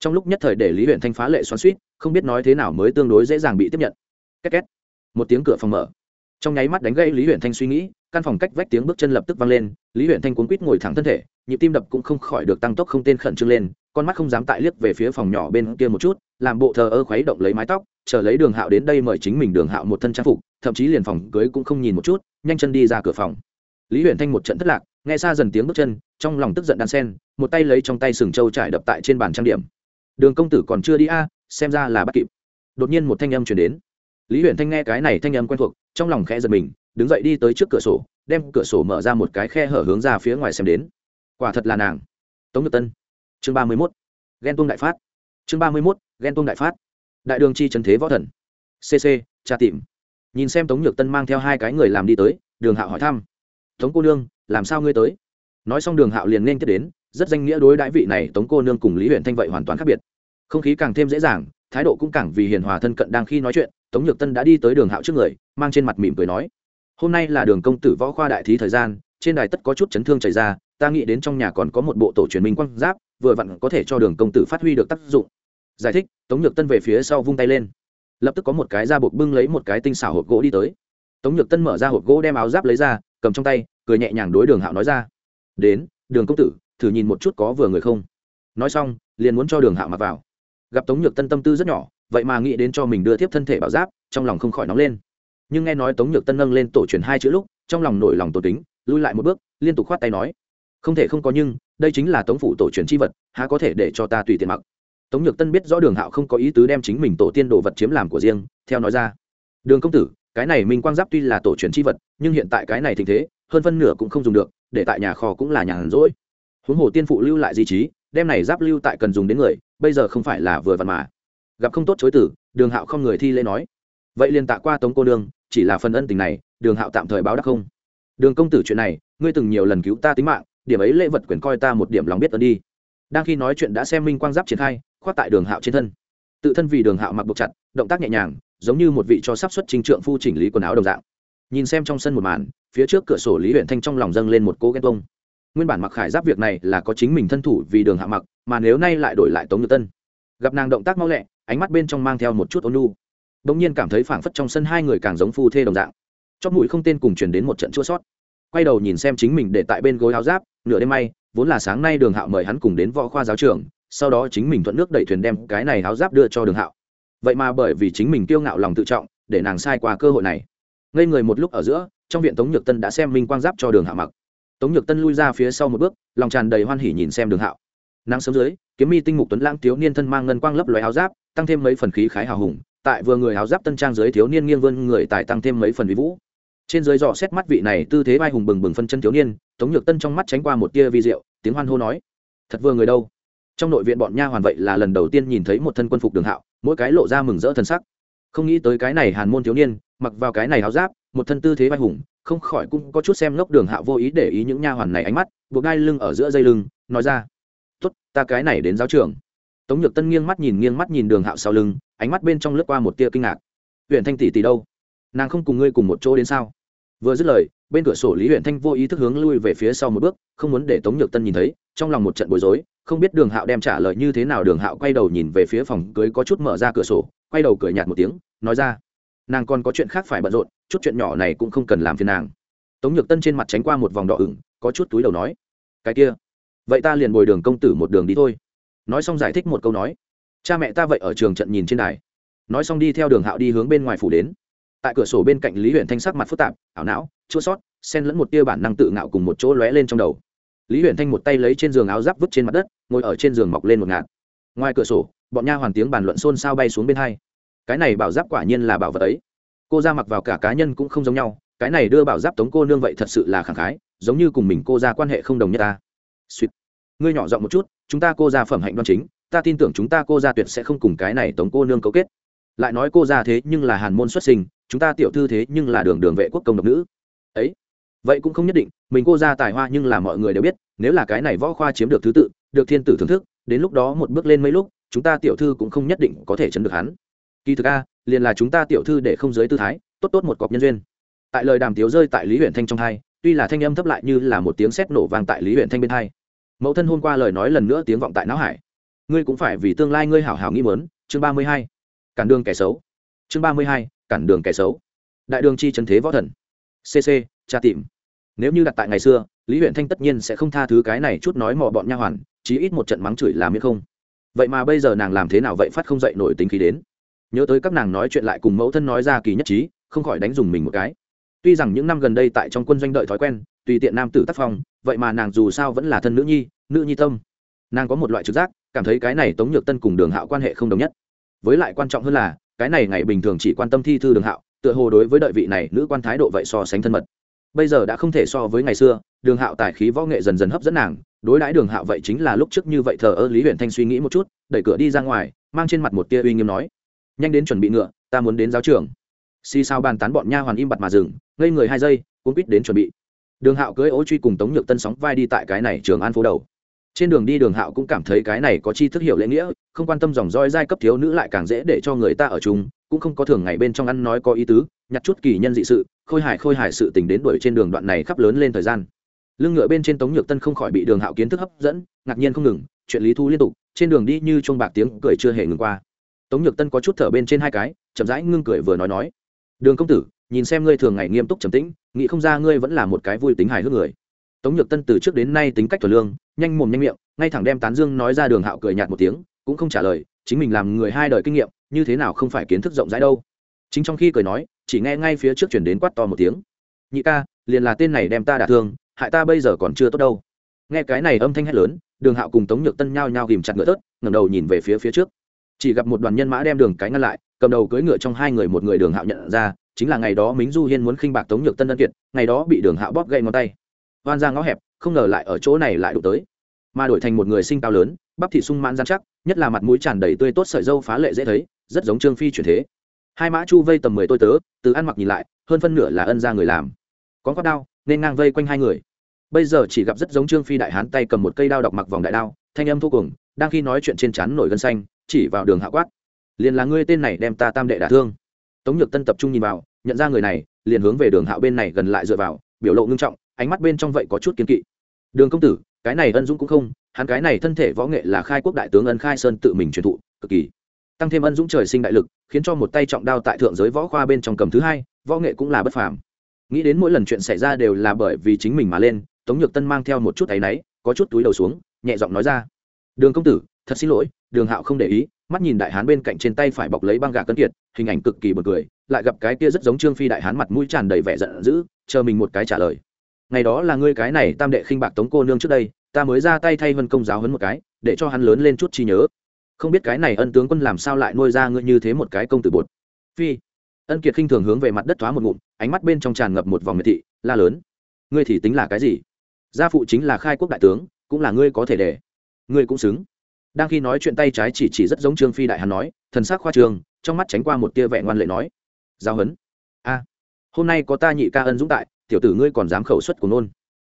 Trong lúc nhất thời để lý huyện thanh phá lệ xoắn suýt không biết nói thế nào mới tương đối dễ dàng bị tiếp nhận. Két két. Một tiếng cửa phòng mở. Trong nháy mắt đánh gây lý huyện thanh suy nghĩ, căn phòng cách vách tiếng bước chân lập tức vang lên, lý huyện thanh cuốn quýt ngồi thẳng thân thể, nhịp tim đập cũng không khỏi được tăng tốc không tên khẩn trương lên, con mắt không dám tại liếc về phía phòng nhỏ bên kia một chút, làm bộ thờ ơ khuấy động lấy mái tóc, chờ lấy đường hạo đến đây mời chính mình đường hạo một thân trang phục, thậm chí liền phòng cưới cũng không nhìn một chút, nhanh chân đi ra cửa phòng lý huyện thanh một trận thất lạc, nghe xa dần tiếng bước chân, trong lòng tức giận đan sen, một tay lấy trong tay sừng trâu trải đập tại trên bàn trang điểm. Đường công tử còn chưa đi a, xem ra là bắt kịp. Đột nhiên một thanh âm chuyển đến. Lý huyện thanh nghe cái này thanh âm quen thuộc, trong lòng khẽ giật mình, đứng dậy đi tới trước cửa sổ, đem cửa sổ mở ra một cái khe hở hướng ra phía ngoài xem đến. Quả thật là nàng. Tống nhật tân. Chương ba mươi mốt. Ghen tuông đại phát. Chương ba mươi mốt, ghen tuông đại phát. Đại đường chi trần thế võ thần. Cc tra tìm. Nhìn xem tống nhược tân mang theo hai cái người làm đi tới, đường hạo hỏi thăm tống cô nương, làm sao ngươi tới? Nói xong đường hạo liền nên tiếp đến, rất danh nghĩa đối đãi vị này tống cô nương cùng lý huyện thanh vậy hoàn toàn khác biệt. Không khí càng thêm dễ dàng, thái độ cũng càng vì hiền hòa thân cận đang khi nói chuyện, tống nhược tân đã đi tới đường hạo trước người, mang trên mặt mỉm cười nói, hôm nay là đường công tử võ khoa đại thí thời gian, trên đài tất có chút chấn thương chảy ra, ta nghĩ đến trong nhà còn có một bộ tổ truyền minh quang giáp, vừa vặn có thể cho đường công tử phát huy được tác dụng. Giải thích, tống nhược tân về phía sau vung tay lên. Lập tức có một cái da buộc bưng lấy một cái tinh xảo hộp gỗ đi tới tống nhược tân mở ra hộp gỗ đem áo giáp lấy ra, cầm trong tay, cười nhẹ nhàng đối đường hạo nói ra, đến, đường công tử, thử nhìn một chút có vừa người không? Nói xong, liền muốn cho đường hạo mặc vào. Gặp tống nhược tân tâm tư rất nhỏ, vậy mà nghĩ đến cho mình đưa tiếp thân thể bảo giáp, trong lòng không khỏi nóng lên. Nhưng nghe nói tống nhược tân nâng lên tổ truyền hai chữ lúc, trong lòng nổi lòng tổ tính lui lại một bước, liên tục khoát tay nói, không thể không có nhưng, đây chính là tống phủ tổ truyền c h i vật, há có thể để cho ta tùy tiện mặc? Tống nhược tân biết rõ đường hạo không có ý tứ đem chính mình tổ tiên đồ vật chiếm làm của riêng, theo nói ra, đường công tử cái này minh quang giáp tuy là tổ truyền chi vật, nhưng hiện tại cái này tình thế, hơn phân nửa cũng không dùng được, để tại nhà kho cũng là nhà hàn rỗi. Huống hồ tiên phụ lưu lại di trí, đem này giáp lưu tại cần dùng đến người, bây giờ không phải là vừa vặn mà. Gặp không tốt chối tử, đường hạo không người thi lễ nói. Vậy liền tạ qua tống cô nương, chỉ là phần ân tình này, đường hạo tạm thời báo đắc không. Đường công tử chuyện này, ngươi từng nhiều lần cứu ta tính mạng, điểm ấy lễ vật quyền coi ta một điểm lòng biết ơn đi. Đang khi nói chuyện đã xem minh quang giáp triển khai, khoác tại đường hạo trên thân. Tự thân vì đường hạo mặc buộc chặt, động tác nhẹ nhàng giống như một vị cho sắp xuất trình trượng phu chỉnh lý quần áo đồng dạng. Nhìn xem trong sân một màn, phía trước cửa sổ lý huyện thanh trong lòng dâng lên một cô ghen tông nguyên bản mặc khải giáp việc này là có chính mình thân thủ vì đường hạ mặc, mà nếu nay lại đổi lại tống nhược tân. Gặp nàng động tác mau lẹ, ánh mắt bên trong mang theo một chút ôn lu đ ỗ n g nhiên cảm thấy phảng phất trong sân hai người càng giống phu thê đồng dạng. Chót mũi không tên cùng truyền đến một trận chua sót. Quay đầu nhìn xem chính mình để tại bên gối áo giáp, nửa đêm may, vốn là sáng nay đường hạo mời hắn cùng đến võ khoa giáo trường, sau đó chính mình thuận nước đẩy thuyền đem cái này áo giáp đưa cho đường hạo vậy mà bởi vì chính mình kiêu ngạo lòng tự trọng, để nàng sai qua cơ hội này. Ngây người một lúc ở giữa, trong viện tống nhược tân đã xem minh quang giáp cho đường hạ mặc. Tống nhược tân lui ra phía sau một bước, lòng tràn đầy hoan hỉ nhìn xem đường hạo. Nắng sớm dưới, kiếm mi tinh mục tuấn lãng thiếu niên thân mang ngân quang lấp loé áo giáp, tăng thêm mấy phần khí khái hào hùng, tại vừa người áo giáp tân trang dưới thiếu niên nghiêng vươn người tài tăng thêm mấy phần vĩ vũ. Trên dưới dò xét mắt vị này tư thế vai hùng bừng bừng phân chân thiếu niên, tống nhược tân trong mắt tránh qua một tia vi diệu, tiếng hoan hô nói, thật vừa người đâu? Trong nội viện bọn nha hoàn vậy là lần đầu tiên nhìn thấy một thân quân phục đường hạo, mỗi cái lộ ra mừng rỡ thân sắc. Không nghĩ tới cái này hàn môn thiếu niên, mặc vào cái này háo giáp, một thân tư thế vai hùng, không khỏi cũng có chút xem ngốc đường hạo vô ý để ý những nha hoàn này ánh mắt, buộc gai lưng ở giữa dây lưng, nói ra, tốt, ta cái này đến giáo trường. Tống nhược tân nghiêng mắt nhìn nghiêng mắt nhìn đường hạo sau lưng, ánh mắt bên trong lướt qua một tia kinh ngạc. Huyện thanh tỷ tỷ đâu? Nàng không cùng ngươi cùng một chỗ đến sao? Vừa dứt lời bên cửa sổ lý huyện thanh vô ý thức hướng lui về phía sau một bước, không muốn để tống nhược tân nhìn thấy, trong lòng một trận bối rối, không biết đường hạo đem trả lời như thế nào, đường hạo quay đầu nhìn về phía phòng cưới có chút mở ra cửa sổ, quay đầu cười nhạt một tiếng, nói ra, nàng còn có chuyện khác phải bận rộn, chút chuyện nhỏ này cũng không cần làm phiền nàng. Tống nhược tân trên mặt tránh qua một vòng đỏ ửng, có chút túi đầu nói, cái kia, vậy ta liền bồi đường công tử một đường đi thôi. Nói xong giải thích một câu nói, cha mẹ ta vậy ở trường trận nhìn trên đài. Nói xong đi theo đường hạo đi hướng bên ngoài phủ đến tại cửa sổ bên cạnh lý huyện thanh sắc mặt phức tạp, ảo não, chua sót, xen lẫn một tia bản năng tự ngạo cùng một chỗ lóe lên trong đầu. Lý huyện thanh một tay lấy trên giường áo giáp vứt trên mặt đất, ngồi ở trên giường mọc lên một ngạt. Ngoài cửa sổ, bọn nha hoàn tiếng bàn luận xôn xao bay xuống bên hai. Cái này bảo giáp quả nhiên là bảo vật ấy. Cô ra mặc vào cả cá nhân cũng không giống nhau, cái này đưa bảo giáp tống cô nương vậy thật sự là khẳng khái, giống như cùng mình cô ra quan hệ không đồng nhất ta. Suýt ngươi nhỏ giọng một chút, chúng ta cô ra phẩm hạnh đoan chính, ta tin tưởng chúng ta cô ra tuyệt sẽ không cùng cái này tống cô nương cấu kết. Lại nói cô ra thế nhưng là hàn môn xuất sinh chúng ta tiểu thư thế nhưng là đường đường vệ quốc công độc nữ. Ấy, vậy cũng không nhất định, mình cô ra tài hoa nhưng là mọi người đều biết, nếu là cái này võ khoa chiếm được thứ tự, được thiên tử thưởng thức, đến lúc đó một bước lên mấy lúc, chúng ta tiểu thư cũng không nhất định có thể chấn được hắn. Kỳ thực a, liền là chúng ta tiểu thư để không giới tư thái, tốt tốt một cọc nhân duyên. Tại lời đàm tiếu rơi tại lý huyện thanh trong hai, tuy là thanh âm thấp lại như là một tiếng sét nổ vang tại lý huyện thanh bên hai. Mẫu thân hôm qua lời nói lần nữa tiếng vọng tại não hải. Ngươi cũng phải vì tương lai ngươi hảo hảo nghĩ mớn chương ba mươi hai, cản đường kẻ xấu. Chương ba mươi hai cản đường kẻ xấu. Đại đường chi trần thế võ thần. Cc tra tìm. Nếu như đặt tại ngày xưa, lý huyện thanh tất nhiên sẽ không tha thứ cái này chút nói mò bọn nha hoàn, chí ít một trận mắng chửi làm miễn không. Vậy mà bây giờ nàng làm thế nào vậy phát không dậy nổi tính khí đến. Nhớ tới các nàng nói chuyện lại cùng mẫu thân nói ra kỳ nhất trí, không khỏi đánh dùng mình một cái. Tuy rằng những năm gần đây tại trong quân doanh đợi thói quen, tùy tiện nam tử tác phong, vậy mà nàng dù sao vẫn là thân nữ nhi nữ nhi tâm. Nàng có một loại trực giác, cảm thấy cái này tống nhược tân cùng đường hạo quan hệ không đồng nhất. Với lại quan trọng hơn là cái này ngày bình thường chỉ quan tâm thi thư đường hạo, tựa hồ đối với đợi vị này nữ quan thái độ vậy so sánh thân mật. Bây giờ đã không thể so với ngày xưa, đường hạo tài khí võ nghệ dần dần hấp dẫn nàng, đối đãi đường hạo vậy chính là lúc trước như vậy thờ ơ lý huyện thanh suy nghĩ một chút, đẩy cửa đi ra ngoài, mang trên mặt một tia uy nghiêm nói, nhanh đến chuẩn bị ngựa, ta muốn đến giáo trường. Xì sao bàn tán bọn nha hoàn im bặt mà dừng, ngây người hai giây cũng quýt đến chuẩn bị. Đường hạo cưới ố truy cùng tống nhược tân sóng vai đi tại cái này trường an phố đầu trên đường đi đường hạo cũng cảm thấy cái này có chi thức hiểu lễ nghĩa, không quan tâm dòng roi giai cấp thiếu nữ lại càng dễ để cho người ta ở chung, cũng không có thường ngày bên trong ăn nói có ý tứ, nhặt chút kỳ nhân dị sự, khôi hài khôi hài sự tình đến đuổi trên đường đoạn này khắp lớn lên thời gian. Lưng ngựa bên trên tống nhược tân không khỏi bị đường hạo kiến thức hấp dẫn, ngạc nhiên không ngừng, chuyện lý thu liên tục, trên đường đi như chuông bạc tiếng cười chưa hề ngừng qua. Tống nhược tân có chút thở bên trên hai cái, chậm rãi ngưng cười vừa nói nói. Đường công tử, nhìn xem ngươi thường ngày nghiêm túc trầm tĩnh, nghĩ không ra ngươi vẫn là một cái vui tính hài hước người. Tống nhược tân từ trước đến nay tính cách thuần lương nhanh mồm nhanh miệng, ngay thẳng đem tán dương nói ra đường hạo cười nhạt một tiếng, cũng không trả lời, chính mình làm người hai đời kinh nghiệm, như thế nào không phải kiến thức rộng rãi đâu. Chính trong khi cười nói, chỉ nghe ngay phía trước chuyển đến quát to một tiếng. Nhị ca, liền là tên này đem ta đả thương, hại ta bây giờ còn chưa tốt đâu. Nghe cái này âm thanh hét lớn, đường hạo cùng tống nhược tân nhao nhao ghìm chặt ngựa tớt ngẩng đầu nhìn về phía phía trước. Chỉ gặp một đoàn nhân mã đem đường cái ngăn lại, cầm đầu cưỡi ngựa trong hai người một người đường hạo nhận ra, chính là ngày đó mính du hiên muốn khinh bạc tống nhược tân ân kiệt, ngày đó bị đường hạo bóp gậy ngón tay. Oan ra ngõ hẹp không ngờ lại ở chỗ này lại đụng tới. Mà đổi thành một người sinh cao lớn, bắp thị sung mãn gian chắc, nhất là mặt mũi tràn đầy tươi tốt sợi dâu phá lệ dễ thấy, rất giống trương phi chuyển thế. Hai mã chu vây tầm mười tôi tớ, từ ăn mặc nhìn lại, hơn phân nửa là ân ra người làm. Có con đao, nên ngang vây quanh hai người. Bây giờ chỉ gặp rất giống trương phi đại hán tay cầm một cây đao đọc mặc vòng đại đao, thanh âm thô cùng, đang khi nói chuyện trên chắn nổi gân xanh, chỉ vào đường hạ quát. Liền là ngươi tên này đem ta tam đệ đả thương. Tống nhược tân tập trung nhìn vào, nhận ra người này, liền hướng về đường hạo bên này gần lại dựa vào, biểu lộ ngưng trọng ánh mắt bên trong vậy có chút kiên kỵ. Đường công tử, cái này ân dũng cũng không, hắn cái này thân thể võ nghệ là khai quốc đại tướng ân khai sơn tự mình truyền thụ, cực kỳ. Tăng thêm ân dũng trời sinh đại lực, khiến cho một tay trọng đao tại thượng giới võ khoa bên trong cầm thứ hai, võ nghệ cũng là bất phàm. Nghĩ đến mỗi lần chuyện xảy ra đều là bởi vì chính mình mà lên, tống nhược tân mang theo một chút áy náy, có chút túi đầu xuống, nhẹ giọng nói ra. Đường công tử, thật xin lỗi, đường hạo không để ý, mắt nhìn đại hán bên cạnh trên tay phải bọc lấy băng gà cân kiệt, hình ảnh cực kỳ buồn cười, lại gặp cái kia rất giống trương phi đại hán mặt mũi tràn đầy vẻ giận dữ, chờ mình một cái trả lời ngày đó là ngươi cái này tam đệ khinh bạc tống cô nương trước đây, ta mới ra tay thay vân công giáo hấn một cái, để cho hắn lớn lên chút chi nhớ. Không biết cái này ân tướng quân làm sao lại nuôi ra ngươi như thế một cái công tử bột. Phi. Ân kiệt khinh thường hướng về mặt đất thoá một ngụm, ánh mắt bên trong tràn ngập một vòng miệt thị, la lớn. Ngươi thì tính là cái gì? Gia phụ chính là khai quốc đại tướng, cũng là ngươi có thể để ngươi cũng xứng. Đang khi nói chuyện tay trái chỉ chỉ rất giống trương phi đại hắn nói, thần sắc khoa trường trong mắt tránh qua một tia vẻ ngoan lệ nói. Giao hấn a. Hôm nay có ta nhị ca ân dũng tại tiểu tử ngươi còn dám khẩu xuất của nôn.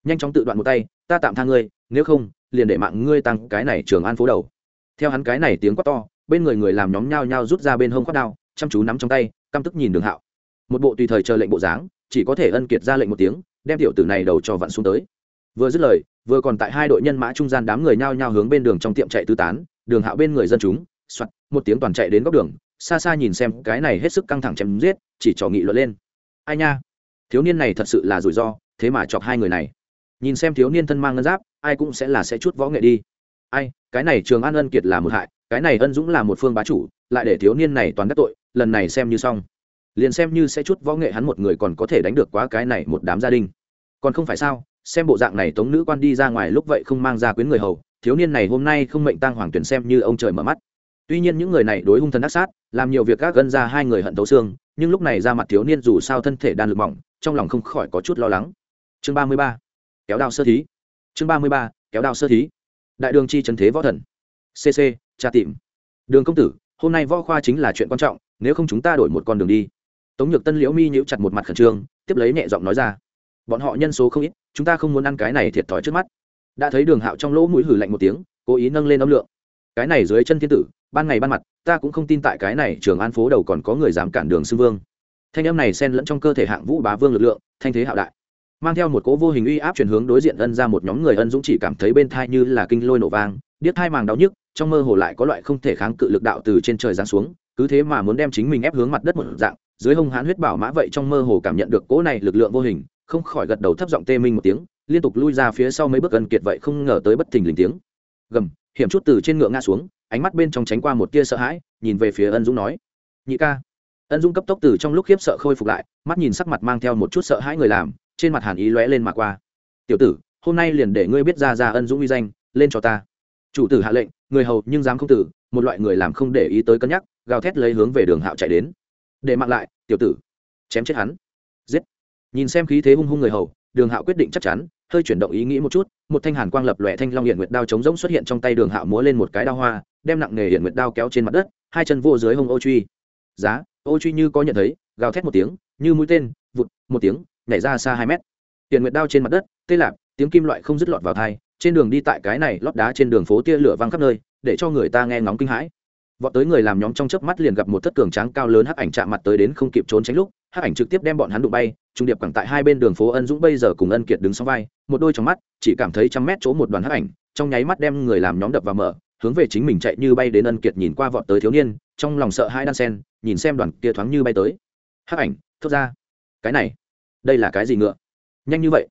Nhanh chóng tự đoạn một tay, ta tạm tha ngươi, nếu không, liền để mạng ngươi tăng cái này trường an phố đầu. Theo hắn cái này tiếng quát to, bên người người làm nhóm nhao nhao rút ra bên hông khoát đao, chăm chú nắm trong tay, căm tức nhìn đường hạo. Một bộ tùy thời chờ lệnh bộ dáng, chỉ có thể ân kiệt ra lệnh một tiếng, đem tiểu tử này đầu cho vặn xuống tới. Vừa dứt lời, vừa còn tại hai đội nhân mã trung gian đám người nhao nhao hướng bên đường trong tiệm chạy tứ tán, đường hạo bên người dân chúng, soạt, một tiếng toàn chạy đến góc đường, xa xa nhìn xem cái này hết sức căng thẳng chém giết, chỉ trò nghị luận lên. Ai nha? Thiếu niên này thật sự là rủi ro, thế mà chọc hai người này. Nhìn xem thiếu niên thân mang ngân giáp, ai cũng sẽ là sẽ chút võ nghệ đi. Ai, cái này trường an ân kiệt là một hại, cái này ân dũng là một phương bá chủ, lại để thiếu niên này toàn đắc tội, lần này xem như xong. Liền xem như sẽ chút võ nghệ hắn một người còn có thể đánh được quá cái này một đám gia đình. Còn không phải sao, xem bộ dạng này tống nữ quan đi ra ngoài lúc vậy không mang ra quyến người hầu, thiếu niên này hôm nay không mệnh tăng hoàng tuyển xem như ông trời mở mắt. Tuy nhiên những người này đối hung thần ác sát, làm nhiều việc gác gân ra hai người hận thấu xương, nhưng lúc này ra mặt thiếu niên dù sao thân thể đan lực mỏng trong lòng không khỏi có chút lo lắng. Chương ba mươi ba, kéo đao sơ thí. Chương ba mươi ba, kéo đao sơ thí. Đại đường chi trần thế võ thần. Cc tra tìm. Đường công tử, hôm nay võ khoa chính là chuyện quan trọng, nếu không chúng ta đổi một con đường đi. Tống nhược tân liễu mi nhíu chặt một mặt khẩn trương, tiếp lấy nhẹ giọng nói ra. Bọn họ nhân số không ít, chúng ta không muốn ăn cái này thiệt thòi trước mắt. Đã thấy đường hạo trong lỗ mũi hử lạnh một tiếng, cố ý nâng lên âm lượng. Cái này dưới chân thiên tử, ban ngày ban mặt, ta cũng không tin tại cái này trường an phố đầu còn có người dám cản đường sư vương thanh âm này xen lẫn trong cơ thể hạng vũ bá vương lực lượng, thanh thế hạo đại. Mang theo một cỗ vô hình uy áp chuyển hướng đối diện ân ra một nhóm người ân dũng chỉ cảm thấy bên thai như là kinh lôi nổ vang, điếc thai màng đau nhức, trong mơ hồ lại có loại không thể kháng cự lực đạo từ trên trời giáng xuống, cứ thế mà muốn đem chính mình ép hướng mặt đất một dạng, dưới hông hán huyết bảo mã vậy trong mơ hồ cảm nhận được cỗ này lực lượng vô hình, không khỏi gật đầu thấp giọng tê minh một tiếng, liên tục lui ra phía sau mấy bước gần kiệt vậy không ngờ tới bất thình lình tiếng. Gầm, hiểm chút từ trên ngựa ngã xuống, ánh mắt bên trong tránh qua một tia sợ hãi, nhìn về phía ân dũng nói, nhị ca ân Dung cấp tốc từ trong lúc khiếp sợ khôi phục lại, mắt nhìn sắc mặt mang theo một chút sợ hãi người làm, trên mặt hàn ý lóe lên mà qua. Tiểu tử, hôm nay liền để ngươi biết ra ra ân dũng uy danh, lên cho ta. Chủ tử hạ lệnh, người hầu nhưng dám không tử, một loại người làm không để ý tới cân nhắc, gào thét lấy hướng về đường hạo chạy đến. Để mặc lại, tiểu tử. Chém chết hắn. Giết. Nhìn xem khí thế hung hung người hầu, đường hạo quyết định chắc chắn, hơi chuyển động ý nghĩ một chút, một thanh hàn quang lập lòe thanh long hiện nguyệt đao chống rỗng xuất hiện trong tay đường hạo múa lên một cái đao hoa, đem nặng nghề hiện nguyệt đao kéo trên mặt đất, hai chân vô dưới hông ô truy. Giá ô truy như có nhận thấy, gào thét một tiếng, như mũi tên, vụt, một tiếng, nhảy ra xa hai mét. Tiền nguyệt đao trên mặt đất, tê lạp, tiếng kim loại không dứt lọt vào thai trên đường đi tại cái này lót đá trên đường phố tia lửa văng khắp nơi, để cho người ta nghe ngóng kinh hãi. Vọt tới người làm nhóm trong chớp mắt liền gặp một thất cường tráng cao lớn hắc ảnh chạm mặt tới đến không kịp trốn tránh lúc, hắc ảnh trực tiếp đem bọn hắn đụng bay, trung điệp cẳng tại hai bên đường phố ân dũng bây giờ cùng ân kiệt đứng sau vai, một đôi trong mắt chỉ cảm thấy trăm mét chỗ một đoàn hắc ảnh, trong nháy mắt đem người làm nhóm đập vào mở hướng về chính mình chạy như bay đến ân kiệt nhìn qua vọt tới thiếu niên, trong lòng sợ hai đan sen, nhìn xem đoàn kia thoáng như bay tới. Hắc ảnh, thốt ra. Cái này, đây là cái gì ngựa? Nhanh như vậy.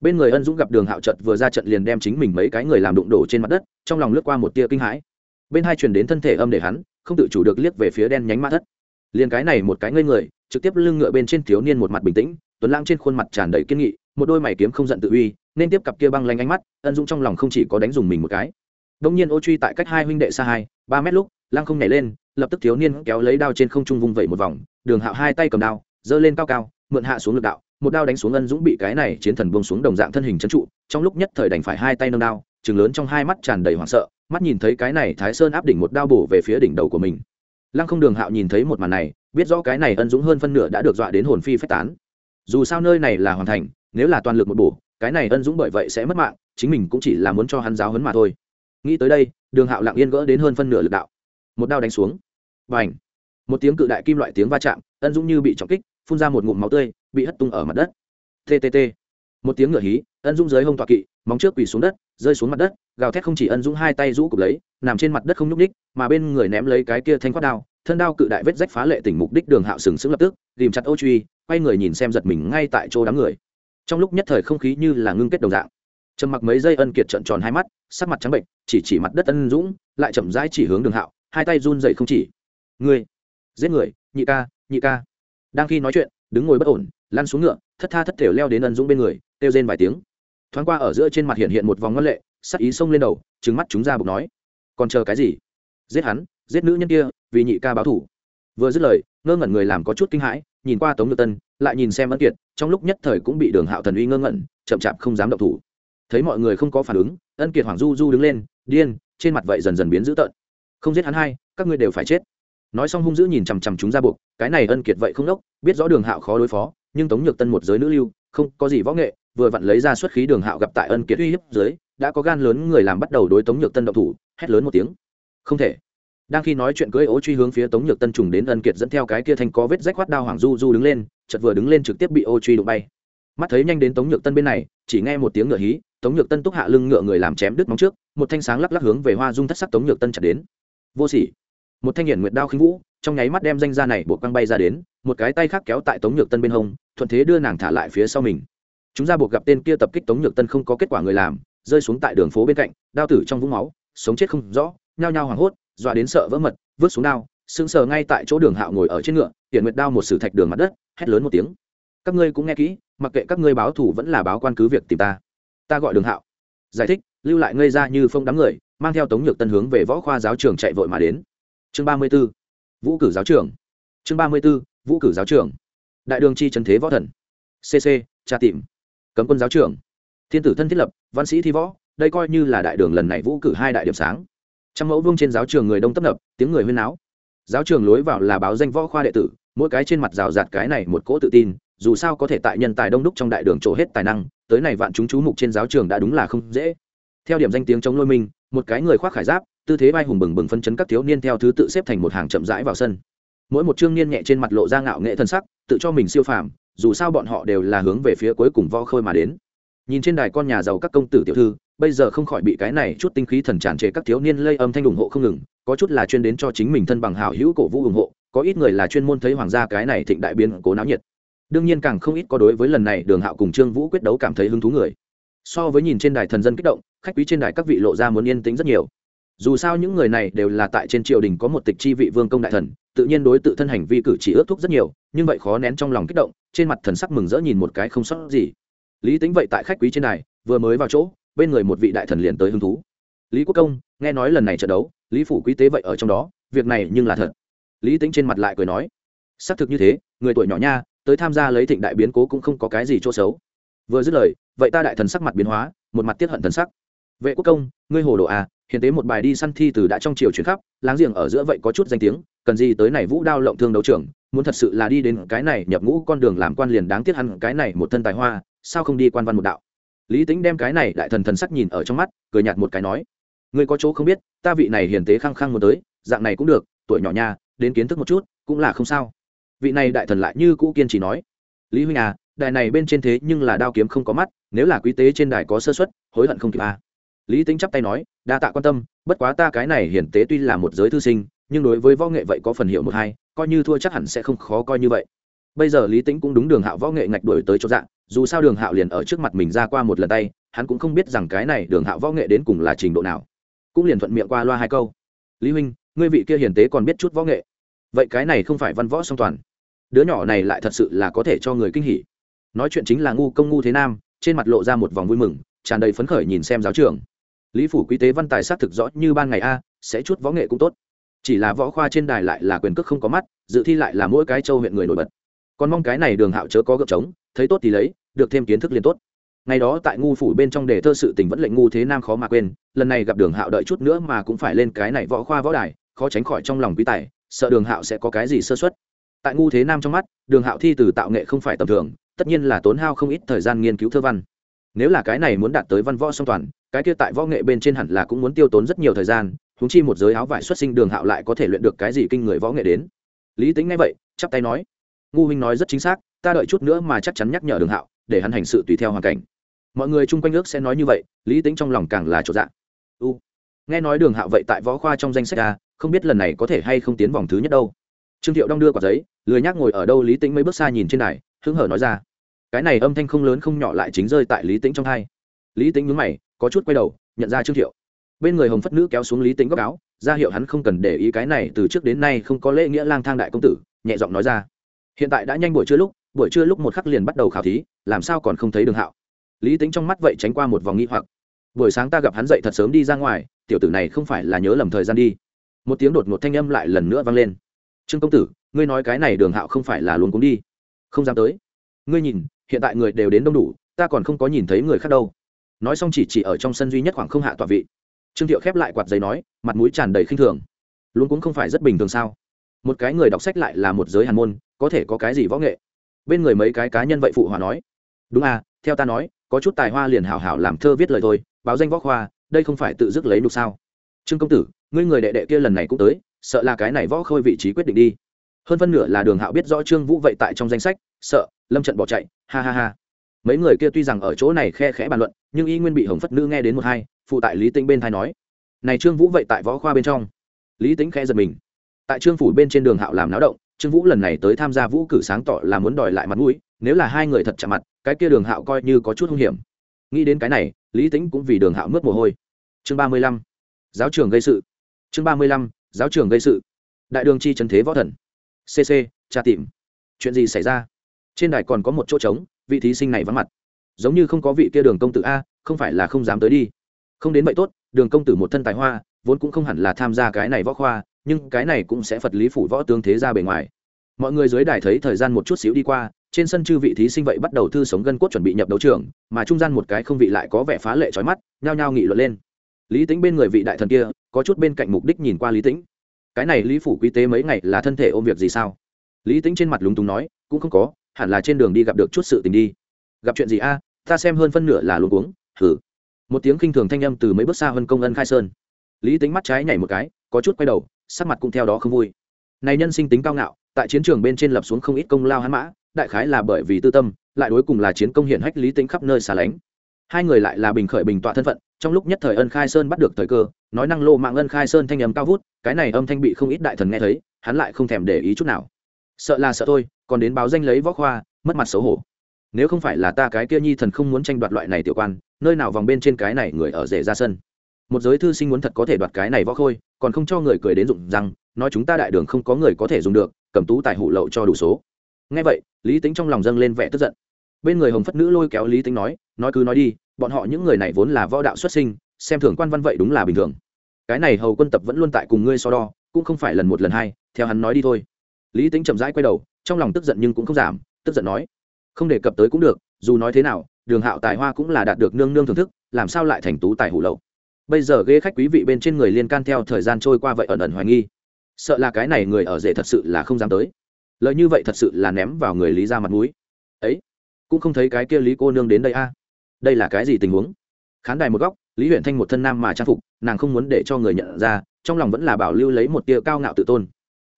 Bên người ân dũng gặp đường hạo trận vừa ra trận liền đem chính mình mấy cái người làm đụng đổ trên mặt đất, trong lòng lướt qua một tia kinh hãi. Bên hai truyền đến thân thể âm để hắn, không tự chủ được liếc về phía đen nhánh mã thất. Liền cái này một cái ngây người, trực tiếp lưng ngựa bên trên thiếu niên một mặt bình tĩnh, tuấn lãng trên khuôn mặt tràn đầy kiên nghị, một đôi mày kiếm không giận tự uy, nên tiếp cặp kia băng lanh ánh mắt, ân dũng trong lòng không chỉ có đánh dùng mình một cái đông nhiên ô truy tại cách hai huynh đệ xa hai, ba mét lúc, lăng không nhảy lên, lập tức thiếu niên kéo lấy đao trên không trung vung vẩy một vòng, đường hạo hai tay cầm đao, giơ lên cao cao, mượn hạ xuống lực đạo, một đao đánh xuống ân dũng bị cái này chiến thần buông xuống đồng dạng thân hình trấn trụ, trong lúc nhất thời đành phải hai tay nâng đao chừng lớn trong hai mắt tràn đầy hoảng sợ, mắt nhìn thấy cái này thái sơn áp đỉnh một đao bổ về phía đỉnh đầu của mình. Lăng không đường hạo nhìn thấy một màn này, biết rõ cái này ân dũng hơn phân nửa đã được dọa đến hồn phi phách tán. Dù sao nơi này là hoàn thành, nếu là toàn lực một bổ, cái này ân dũng bởi vậy sẽ mất mạng, chính mình cũng chỉ là muốn cho hắn giáo hấn mà thôi nghĩ tới đây, đường hạo lặng yên gỡ đến hơn phân nửa lực đạo. Một đao đánh xuống. Và ảnh một tiếng cự đại kim loại tiếng va chạm, ân dũng như bị trọng kích, phun ra một ngụm máu tươi, bị hất tung ở mặt đất. Ttt một tiếng ngựa hí, ân dũng dưới hông tọa kỵ, móng trước quỳ xuống đất, rơi xuống mặt đất, gào thét không chỉ ân dũng hai tay rũ cục lấy, nằm trên mặt đất không nhúc ních mà bên người ném lấy cái kia thanh quát đao, thân đao cự đại vết rách phá lệ tỉnh mục đích đường hạo sừng sững lập tức tìm chặt ô truy, quay người nhìn xem giật mình ngay tại chỗ đám người. Trong lúc nhất thời không khí như là ngưng kết đồng dạng. Trầm mặc mấy giây ân kiệt trợn tròn hai mắt, sắc mặt trắng bệnh chỉ chỉ mặt đất ân dũng, lại chậm rãi chỉ hướng đường hạo, hai tay run dậy không chỉ. Người giết người, nhị ca nhị ca. Đang khi nói chuyện, đứng ngồi bất ổn, lăn xuống ngựa, thất tha thất thểu leo đến ân dũng bên người, kêu rên vài tiếng. Thoáng qua ở giữa trên mặt hiện hiện một vòng ngân lệ, sắc ý xông lên đầu trứng mắt chúng ra bục nói, còn chờ cái gì? Giết hắn, giết nữ nhân kia, vì nhị ca báo thủ. Vừa dứt lời, ngơ ngẩn người làm có chút kinh hãi, nhìn qua tống nhược tân, lại nhìn xem ân kiệt, trong lúc nhất thời cũng bị đường hạo thần uy ngơ ngẩn, chậm chạp không dám động thủ. Thấy mọi người không có phản ứng, ân kiệt hoàng du du đứng lên điên, trên mặt vậy dần dần biến dữ tợn. Không giết hắn hai, các ngươi đều phải chết. Nói xong hung dữ nhìn chằm chằm chúng ra buộc, cái này ân kiệt vậy không đốc, biết rõ đường hạo khó đối phó, nhưng tống nhược tân một giới nữ lưu, không có gì võ nghệ, vừa vặn lấy ra xuất khí đường hạo gặp tại ân kiệt uy hiếp dưới, đã có gan lớn người làm bắt đầu đối tống nhược tân động thủ, hét lớn một tiếng. Không thể. Đang khi nói chuyện cưỡi ố truy hướng phía tống nhược tân trùng đến ân kiệt dẫn theo cái kia thanh có vết rách khoát đao hoàng du du đứng lên chật vừa đứng lên trực tiếp bị ô truy đụng bay. Mắt thấy nhanh đến tống nhược tân bên này, chỉ nghe một tiếng ngựa hí tống nhược tân túc hạ lưng ngựa người làm chém đứt móng trước, một thanh sáng lắc lắc hướng về hoa dung thất sắc tống nhược tân chặt đến. Vô sỉ. Một thanh hiển nguyệt đao khinh vũ, trong nháy mắt đem danh ra này buộc căng bay ra đến, một cái tay khác kéo tại tống nhược tân bên hông, thuận thế đưa nàng thả lại phía sau mình. Chúng ra buộc gặp tên kia tập kích tống nhược tân không có kết quả người làm, rơi xuống tại đường phố bên cạnh, đao tử trong vũng máu, sống chết không rõ, nhao nhao hoảng hốt, dọa đến sợ vỡ mật, vứt xuống đao, sững sờ ngay tại chỗ đường hạo ngồi ở trên ngựa, hiển nguyệt đao một sử thạch đường mặt đất, hét lớn một tiếng. Các ngươi cũng nghe kỹ, mặc kệ các ngươi báo thủ vẫn là báo quan cứ việc tìm ta ta gọi đường hạo. Giải thích, lưu lại ngây ra như phong đám người, mang theo tống nhược tân hướng về võ khoa giáo trường chạy vội mà đến. Chương ba mươi b ố vũ cử giáo trường. Chương ba mươi b ố vũ cử giáo trường. Đại đường chi trần thế võ thần. Cc tra tìm. Cấm quân giáo trường. Thiên tử thân thiết lập, văn sĩ thi võ, đây coi như là đại đường lần này vũ cử hai đại điểm sáng. Trăm mẫu vương trên giáo trường người đông tấp nập, tiếng người huyên náo. Giáo trường lối vào là báo danh võ khoa đệ tử, mỗi cái trên mặt rào rạt cái này một cỗ tự tin, dù sao có thể tại nhân tài đông đúc trong đại đường trổ hết tài năng tới này vạn chúng chú mục trên giáo trường đã đúng là không dễ. Theo điểm danh tiếng chống lôi minh một cái người khoác khải giáp, tư thế vai hùng bừng bừng phân chấn các thiếu niên theo thứ tự xếp thành một hàng chậm rãi vào sân. Mỗi một chương niên nhẹ trên mặt lộ ra ngạo nghệ thân sắc, tự cho mình siêu phàm, dù sao bọn họ đều là hướng về phía cuối cùng vo khôi mà đến. Nhìn trên đài con nhà giàu các công tử tiểu thư, bây giờ không khỏi bị cái này chút tinh khí thần tràn trề các thiếu niên lây âm thanh ủng hộ không ngừng, có chút là chuyên đến cho chính mình thân bằng hảo hữu cổ vũ ủng hộ, có ít người là chuyên môn thấy hoàng gia cái này thịnh đại biến cố náo nhiệt đương nhiên càng không ít có đối với lần này đường hạo cùng trương vũ quyết đấu cảm thấy hứng thú người. So với nhìn trên đài thần dân kích động, khách quý trên đài các vị lộ ra muốn yên tĩnh rất nhiều. Dù sao những người này đều là tại trên triều đình có một tịch chi vị vương công đại thần, tự nhiên đối tự thân hành vi cử chỉ ước thúc rất nhiều, nhưng vậy khó nén trong lòng kích động, trên mặt thần sắc mừng rỡ nhìn một cái không sót gì. Lý tính vậy tại khách quý trên đài, vừa mới vào chỗ, bên người một vị đại thần liền tới hứng thú. Lý quốc công, nghe nói lần này trận đấu, lý phủ quý tế vậy ở trong đó, việc này nhưng là thật. Lý tính trên mặt lại cười nói, xác thực như thế, người tuổi nhỏ nha tới tham gia lấy thịnh đại biến cố cũng không có cái gì chỗ xấu. Vừa dứt lời, vậy ta đại thần sắc mặt biến hóa, một mặt tiết hận thần sắc. Vệ quốc công, ngươi hồ đồ à hiện tế một bài đi săn thi từ đã trong chiều chuyển khắp, láng giềng ở giữa vậy có chút danh tiếng, cần gì tới này vũ đao lộng thương đấu trưởng muốn thật sự là đi đến cái này nhập ngũ con đường làm quan liền đáng tiếc hẳn cái này một thân tài hoa, sao không đi quan văn một đạo? Lý tính đem cái này đại thần thần sắc nhìn ở trong mắt, cười nhạt một cái nói, ngươi có chỗ không biết, ta vị này hiền tế khăng khăng muốn tới, dạng này cũng được, tuổi nhỏ nha, đến kiến thức một chút, cũng là không sao vị này đại thần lại như cũ kiên trì nói, lý huynh à đài này bên trên thế nhưng là đao kiếm không có mắt, nếu là quý tế trên đài có sơ xuất hối hận không kịp à. lý tính chắp tay nói, đa tạ quan tâm, bất quá ta cái này hiển tế tuy là một giới thư sinh, nhưng đối với võ nghệ vậy có phần hiệu một hai, coi như thua chắc hẳn sẽ không khó coi như vậy. Bây giờ lý tính cũng đúng đường hạo võ nghệ ngạch đổi tới chỗ dạng, dù sao đường hạo liền ở trước mặt mình ra qua một lần tay, hắn cũng không biết rằng cái này đường hạo võ nghệ đến cùng là trình độ nào. Cũng liền thuận miệng qua loa hai câu. Lý huynh, ngươi vị kia hiền tế còn biết chút võ nghệ? Vậy cái này không phải văn võ song toàn đứa nhỏ này lại thật sự là có thể cho người kinh hỉ. Nói chuyện chính là ngu công ngu thế nam, trên mặt lộ ra một vòng vui mừng, tràn đầy phấn khởi nhìn xem giáo trường. Lý phủ quý tế văn tài xác thực rõ như ban ngày a, sẽ chút võ nghệ cũng tốt. Chỉ là võ khoa trên đài lại là quyền cước không có mắt, dự thi lại là mỗi cái châu huyện người nổi bật. Còn mong cái này đường hạo chớ có gợp trống, thấy tốt thì lấy, được thêm kiến thức liền tốt. Ngày đó tại ngu phủ bên trong đề thơ sự tình vẫn lệnh ngu thế nam khó mà quên, lần này gặp đường hạo đợi chút nữa mà cũng phải lên cái này võ khoa võ đài, khó tránh khỏi trong lòng quý tài, sợ đường hạo sẽ có cái gì sơ xuất tại ngu thế nam trong mắt, đường hạo thi từ tạo nghệ không phải tầm thường, tất nhiên là tốn hao không ít thời gian nghiên cứu thơ văn. Nếu là cái này muốn đạt tới văn võ song toàn, cái kia tại võ nghệ bên trên hẳn là cũng muốn tiêu tốn rất nhiều thời gian húng chi một giới áo vải xuất sinh đường hạo lại có thể luyện được cái gì kinh người võ nghệ đến. Lý tính ngay vậy, chắp tay nói, ngu huynh nói rất chính xác, ta đợi chút nữa mà chắc chắn nhắc nhở đường hạo, để hắn hành sự tùy theo hoàn cảnh. Mọi người chung quanh ước sẽ nói như vậy, lý tính trong lòng càng là chỗ dạng u. Nghe nói đường hạo vậy tại võ khoa trong danh sách ta không biết lần này có thể hay không tiến vòng thứ nhất đâu trương thiệu đong đưa quả giấy, lười nhác ngồi ở đâu lý Tĩnh mấy bước xa nhìn trên này hứng hở nói ra. Cái này âm thanh không lớn không nhỏ lại chính rơi tại lý Tĩnh trong hai. Lý Tĩnh nhúng mày, có chút quay đầu, nhận ra trương thiệu. Bên người hồng phất nữ kéo xuống lý Tĩnh góc áo, ra hiệu hắn không cần để ý cái này, từ trước đến nay không có lễ nghĩa lang thang đại công tử, nhẹ giọng nói ra. Hiện tại đã nhanh buổi trưa lúc, buổi trưa lúc một khắc liền bắt đầu khảo thí, làm sao còn không thấy đường hạo. Lý tính trong mắt vậy tránh qua một vòng nghi hoặc. Buổi sáng ta gặp hắn dậy thật sớm đi ra ngoài, tiểu tử này không phải là nhớ lầm thời gian đi. Một tiếng đột một thanh âm lại lần nữa vang lên trương công tử, ngươi nói cái này đường hạo không phải là luôn cũng đi. Không dám tới. Ngươi nhìn, hiện tại người đều đến đông đủ, ta còn không có nhìn thấy người khác đâu. Nói xong chỉ chỉ ở trong sân duy nhất khoảng không hạ tọa vị. Trương thiệu khép lại quạt giấy nói, mặt mũi tràn đầy khinh thường. Luôn cũng không phải rất bình thường sao? Một cái người đọc sách lại là một giới hàn môn, có thể có cái gì võ nghệ? Bên người mấy cái cá nhân vậy phụ hòa nói. Đúng à theo ta nói, có chút tài hoa liền hảo hảo làm thơ viết lời thôi, báo danh võ khoa, đây không phải tự dứt lấy nục sao? Trương công tử, ngươi người đệ đệ kia lần này cũng tới sợ là cái này võ khôi vị trí quyết định đi. Hơn phân nửa là đường hạo biết rõ trương vũ vậy tại trong danh sách, sợ, lâm trận bỏ chạy, ha ha ha. Mấy người kia tuy rằng ở chỗ này khe khẽ bàn luận, nhưng y nguyên bị hồng phất nữ nghe đến một hai, phụ tại lý tĩnh bên thai nói, này trương vũ vậy tại võ khoa bên trong. Lý tĩnh khẽ giật mình. Tại trương phủ bên trên đường hạo làm náo động, trương vũ lần này tới tham gia vũ cử sáng tỏ là muốn đòi lại mặt mũi, nếu là hai người thật chạm mặt, cái kia đường hạo coi như có chút hung hiểm. Nghĩ đến cái này, lý tĩnh cũng vì đường hạo mướt mồ hôi. Chương ba mươi lăm. Giáo trường gây sự. Chương ba mươi lăm giáo trường gây sự. Đại đường chi trần thế võ thần. Cc tra tìm. Chuyện gì xảy ra? Trên đài còn có một chỗ trống, vị thí sinh này vắng mặt. Giống như không có vị kia đường công tử a, không phải là không dám tới đi. Không đến vậy tốt, đường công tử một thân tài hoa, vốn cũng không hẳn là tham gia cái này võ khoa, nhưng cái này cũng sẽ phật lý phủ võ tướng thế ra bề ngoài. Mọi người dưới đài thấy thời gian một chút xíu đi qua, trên sân chư vị thí sinh vậy bắt đầu thư sống gân cốt chuẩn bị nhập đấu trường, mà trung gian một cái không vị lại có vẻ phá lệ trói mắt, nhao nhao nghị luận lên lý tính bên người vị đại thần kia, có chút bên cạnh mục đích nhìn qua lý tĩnh. Cái này lý phủ quý tế mấy ngày là thân thể ôm việc gì sao? Lý tính trên mặt lúng túng nói, cũng không có, hẳn là trên đường đi gặp được chút sự tình đi. Gặp chuyện gì a? Ta xem hơn phân nửa là luôn uống thử một tiếng khinh thường thanh âm từ mấy bước xa hơn công ân khai sơn. Lý tính mắt trái nhảy một cái, có chút quay đầu, sắc mặt cũng theo đó không vui. Này nhân sinh tính cao ngạo, tại chiến trường bên trên lập xuống không ít công lao hắn mã, đại khái là bởi vì tư tâm, lại đối cùng là chiến công hiển hách lý tính khắp nơi xa lánh. Hai người lại là bình khởi bình tọa thân phận trong lúc nhất thời ân khai sơn bắt được thời cơ, nói năng lô mạng ân khai sơn thanh âm cao vút, cái này âm thanh bị không ít đại thần nghe thấy, hắn lại không thèm để ý chút nào. Sợ là sợ thôi, còn đến báo danh lấy võ khoa, mất mặt xấu hổ. Nếu không phải là ta cái kia nhi thần không muốn tranh đoạt loại này tiểu quan, nơi nào vòng bên trên cái này người ở rể ra sân. Một giới thư sinh muốn thật có thể đoạt cái này võ khôi, còn không cho người cười đến dụng rằng nói chúng ta đại đường không có người có thể dùng được, cầm tú tài hụ lậu cho đủ số. Ngay vậy, lý tính trong lòng dâng lên vẻ tức giận bên người hồng phất nữ lôi kéo lý tính nói nói cứ nói đi, bọn họ những người này vốn là võ đạo xuất sinh, xem thường quan văn vậy đúng là bình thường. Cái này hầu quân tập vẫn luôn tại cùng ngươi so đo, cũng không phải lần một lần hai, theo hắn nói đi thôi. Lý tính chậm rãi quay đầu, trong lòng tức giận nhưng cũng không giảm, tức giận nói, không đề cập tới cũng được, dù nói thế nào, đường hạo tài hoa cũng là đạt được nương nương thưởng thức, làm sao lại thành tú tài hủ lậu? Bây giờ ghế khách quý vị bên trên người liên can theo thời gian trôi qua vậy ẩn ẩn hoài nghi. Sợ là cái này người ở rể thật sự là không dám tới. Lời như vậy thật sự là ném vào người lý ra mặt mũi. Ấy cũng không thấy cái kia lý cô nương đến đây a. À? Đây là cái gì tình huống? Khán đài một góc, lý huyện thanh một thân nam mà trang phục, nàng không muốn để cho người nhận ra, trong lòng vẫn là bảo lưu lấy một tia cao ngạo tự tôn.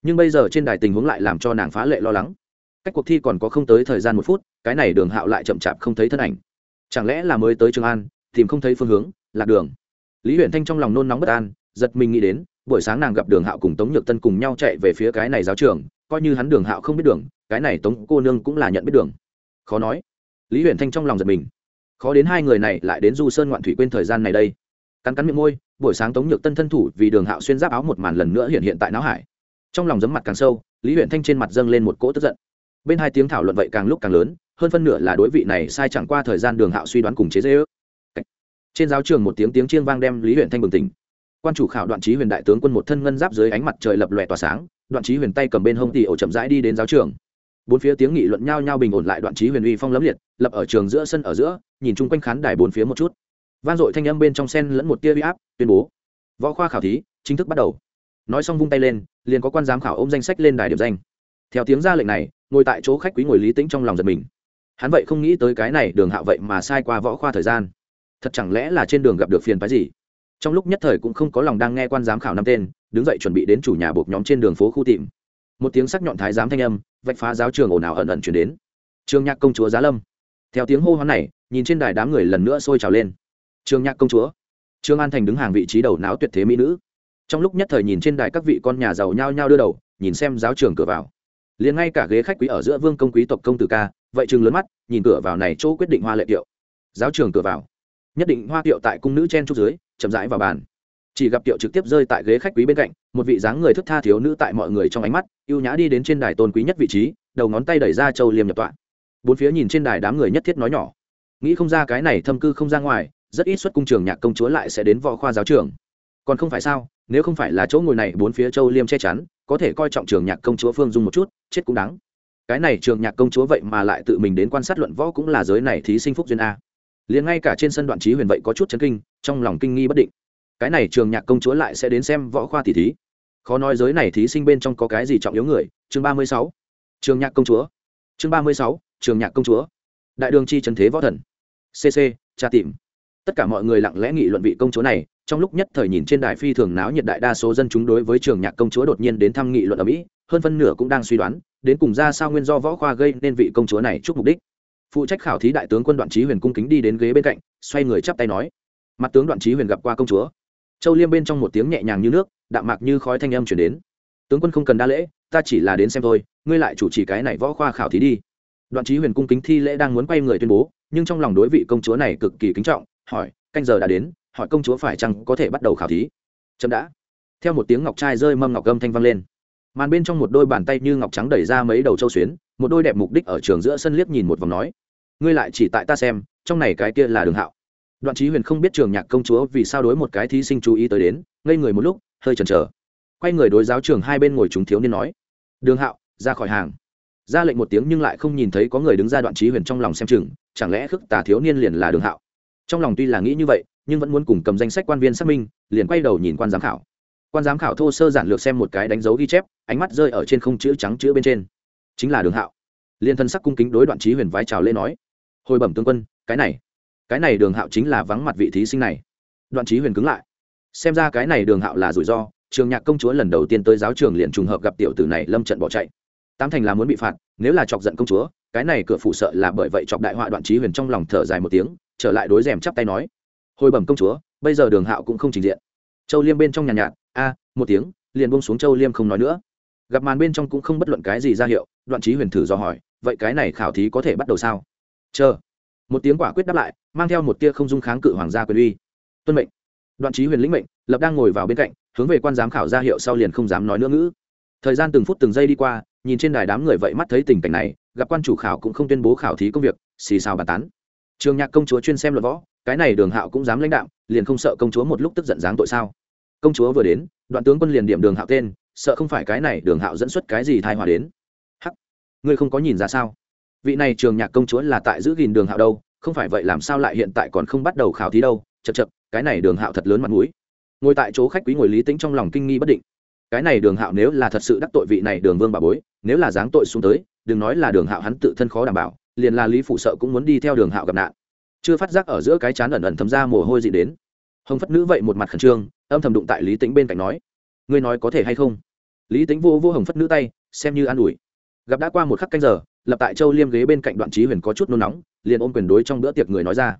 Nhưng bây giờ trên đài tình huống lại làm cho nàng phá lệ lo lắng. Cách cuộc thi còn có không tới thời gian một phút, cái này đường hạo lại chậm chạp không thấy thân ảnh. Chẳng lẽ là mới tới trường an, tìm không thấy phương hướng, lạc đường? Lý huyện thanh trong lòng nôn nóng bất an, giật mình nghĩ đến, buổi sáng nàng gặp đường hạo cùng tống nhược tân cùng nhau chạy về phía cái này giáo trường, coi như hắn đường hạo không biết đường, cái này tống cô nương cũng là nhận biết đường khó nói. Lý Huyền thanh trong lòng giật mình. Khó đến hai người này lại đến du sơn ngoạn thủy quên thời gian này đây. Cắn cắn miệng môi, buổi sáng tống nhược tân thân thủ vì đường hạo xuyên giáp áo một màn lần nữa hiện hiện tại não hải. Trong lòng giấm mặt càng sâu, lý Huyền thanh trên mặt dâng lên một cỗ tức giận. Bên hai tiếng thảo luận vậy càng lúc càng lớn, hơn phân nửa là đối vị này sai chẳng qua thời gian đường hạo suy đoán cùng chế dễ ước. Trên giáo trường một tiếng tiếng chiên vang đem lý Huyền thanh bừng tỉnh. Quan chủ khảo đoạn trí huyền đại tướng quân một thân ngân giáp dưới ánh mặt trời lập lòe tỏa sáng, đoạn trí huyền tay cầm bên hông tỉ ổ chậm rãi đi đến giáo trường bốn phía tiếng nghị luận nhau nhau bình ổn lại đoạn trí huyền uy phong lấm liệt, lập ở trường giữa sân ở giữa, nhìn chung quanh khán đài bốn phía một chút. Vang dội thanh âm bên trong sen lẫn một tia uy áp, tuyên bố. Võ khoa khảo thí, chính thức bắt đầu. Nói xong vung tay lên, liền có quan giám khảo ôm danh sách lên đài điểm danh. Theo tiếng ra lệnh này, ngồi tại chỗ khách quý ngồi lý tĩnh trong lòng giật mình. Hắn vậy không nghĩ tới cái này đường hạ vậy mà sai qua võ khoa thời gian. Thật chẳng lẽ là trên đường gặp được phiền phái gì? Trong lúc nhất thời cũng không có lòng đang nghe quan giám khảo năm tên, đứng dậy chuẩn bị đến chủ nhà buộc nhóm trên đường phố khu tìm. Một tiếng sắc nhọn thái giám thanh âm vạch phá giáo trường ồn ào ẩn ẩn chuyển đến. Trường nhạc công chúa giá lâm. Theo tiếng hô hoán này, nhìn trên đài đám người lần nữa sôi trào lên. Trường nhạc công chúa. Trương an thành đứng hàng vị trí đầu não tuyệt thế mỹ nữ. Trong lúc nhất thời nhìn trên đài các vị con nhà giàu nhao nhao đưa đầu, nhìn xem giáo trường cửa vào. Liền ngay cả ghế khách quý ở giữa vương công quý tộc công tử ca, vậy chừng lớn mắt, nhìn cửa vào này chỗ quyết định hoa lệ kiệu giáo trường cửa vào. Nhất định hoa kiệu tại cung nữ chen trúc dưới, chậm rãi vào bàn chỉ gặp kiệu trực tiếp rơi tại ghế khách quý bên cạnh, một vị dáng người thức tha thiếu nữ tại mọi người trong ánh mắt, ưu nhã đi đến trên đài tôn quý nhất vị trí, đầu ngón tay đẩy ra châu liêm nhập tọa. Bốn phía nhìn trên đài đám người nhất thiết nói nhỏ. Nghĩ không ra cái này thâm cư không ra ngoài, rất ít xuất cung trường nhạc công chúa lại sẽ đến võ khoa giáo trường. Còn không phải sao, nếu không phải là chỗ ngồi này bốn phía châu liêm che chắn, có thể coi trọng trường nhạc công chúa phương dung một chút, chết cũng đáng. Cái này trường nhạc công chúa vậy mà lại tự mình đến quan sát luận võ cũng là giới này thí sinh phúc duyên a. Liền ngay cả trên sân đoạn trí huyền vậy có chút chấn kinh, trong lòng kinh nghi bất định cái này trường nhạc công chúa lại sẽ đến xem võ khoa tỷ thí. Khó nói giới này thí sinh bên trong có cái gì trọng yếu người. Chương ba mươi sáu. Trường nhạc công chúa. Chương ba mươi sáu. Trường nhạc công chúa. Đại đường chi trần thế võ thần. Cc tra tìm. Tất cả mọi người lặng lẽ nghị luận vị công chúa này, trong lúc nhất thời nhìn trên đài phi thường náo nhiệt đại đa số dân chúng đối với trường nhạc công chúa đột nhiên đến thăm nghị luận ở mỹ, hơn phân nửa cũng đang suy đoán, đến cùng ra sao nguyên do võ khoa gây nên vị công chúa này chúc mục đích. Phụ trách khảo thí đại tướng quân đoạn trí huyền cung kính đi đến ghế bên cạnh, xoay người chắp tay nói. Mặt tướng đoạn trí huyền gặp qua công chúa châu liêm bên trong một tiếng nhẹ nhàng như nước, đạm mạc như khói thanh âm chuyển đến. Tướng quân không cần đa lễ, ta chỉ là đến xem thôi, ngươi lại chủ trì cái này võ khoa khảo thí đi. Đoạn trí huyền cung kính thi lễ đang muốn quay người tuyên bố, nhưng trong lòng đối vị công chúa này cực kỳ kính trọng, hỏi, canh giờ đã đến, hỏi công chúa phải chăng có thể bắt đầu khảo thí? Chậm đã. Theo một tiếng ngọc trai rơi mâm ngọc gâm thanh vang lên. Màn bên trong một đôi bàn tay như ngọc trắng đẩy ra mấy đầu châu xuyến, một đôi đẹp mục đích ở trường giữa sân liếc nhìn một vòng nói, ngươi lại chỉ tại ta xem, trong này cái kia là đường hạo đoạn trí huyền không biết trường nhạc công chúa vì sao đối một cái thí sinh chú ý tới đến, ngây người một lúc, hơi chần chờ. Quay người đối giáo trường hai bên ngồi chúng thiếu niên nói, đường hạo, ra khỏi hàng. Ra lệnh một tiếng nhưng lại không nhìn thấy có người đứng ra đoạn trí huyền trong lòng xem chừng, chẳng lẽ khước tà thiếu niên liền là đường hạo? Trong lòng tuy là nghĩ như vậy, nhưng vẫn muốn cùng cầm danh sách quan viên xác minh, liền quay đầu nhìn quan giám khảo. Quan giám khảo thô sơ giản lược xem một cái đánh dấu ghi chép, ánh mắt rơi ở trên không chữ trắng chữ bên trên. Chính là đường hạo. Liên thân sắc cung kính đối đoạn trí huyền vái chào lê nói, hồi bẩm tướng quân, cái này cái này đường hạo chính là vắng mặt vị thí sinh này. Đoạn trí huyền cứng lại. Xem ra cái này đường hạo là rủi ro, trường nhạc công chúa lần đầu tiên tới giáo trường liền trùng hợp gặp tiểu tử này lâm trận bỏ chạy. Tám thành là muốn bị phạt, nếu là chọc giận công chúa, cái này cửa phụ sợ là bởi vậy chọc đại họa đoạn trí huyền trong lòng thở dài một tiếng, trở lại đối rèm chắp tay nói, hồi bẩm công chúa, bây giờ đường hạo cũng không trình diện. Châu liêm bên trong nhàn nhạt, a, một tiếng, liền bông xuống châu liêm không nói nữa. Gặp màn bên trong cũng không bất luận cái gì ra hiệu, đoạn trí huyền thử dò hỏi, vậy cái này khảo thí có thể bắt đầu sao? Chờ. Một tiếng quả quyết đáp lại mang theo một tia không dung kháng cự hoàng gia quyền uy. Tuân mệnh. Đoạn trí huyền lĩnh mệnh, lập đang ngồi vào bên cạnh, hướng về quan giám khảo ra hiệu sau liền không dám nói nữa ngữ. Thời gian từng phút từng giây đi qua, nhìn trên đài đám người vậy mắt thấy tình cảnh này, gặp quan chủ khảo cũng không tuyên bố khảo thí công việc, xì xào bàn tán. Trường nhạc công chúa chuyên xem luật võ, cái này đường hạo cũng dám lãnh đạo liền không sợ công chúa một lúc tức giận dáng tội sao? Công chúa vừa đến, đoạn tướng quân liền điểm đường hạo tên, sợ không phải cái này đường hạo dẫn xuất cái gì thai hòa đến. Hắc, ngươi không có nhìn ra sao? Vị này trường nhạc công chúa là tại giữ gìn đường hạo đâu? Không phải vậy làm sao lại hiện tại còn không bắt đầu khảo thí đâu, chật chật, cái này đường hạo thật lớn mặt mũi. Ngồi tại chỗ khách quý ngồi lý tính trong lòng kinh nghi bất định. Cái này đường hạo nếu là thật sự đắc tội vị này đường vương bà bối, nếu là dáng tội xuống tới, đừng nói là đường hạo hắn tự thân khó đảm bảo, liền là lý phụ sợ cũng muốn đi theo đường hạo gặp nạn. Chưa phát giác ở giữa cái chán ẩn ẩn thấm ra mồ hôi dị đến. Hồng phất nữ vậy một mặt khẩn trương, âm thầm đụng tại lý tính bên cạnh nói, ngươi nói có thể hay không? Lý tính vô vô hồng phất nữ tay, xem như an ủi. Gặp đã qua một khắc canh giờ lập tại châu liêm ghế bên cạnh đoạn trí huyền có chút nôn nóng, liền ôm quyền đối trong bữa tiệc người nói ra.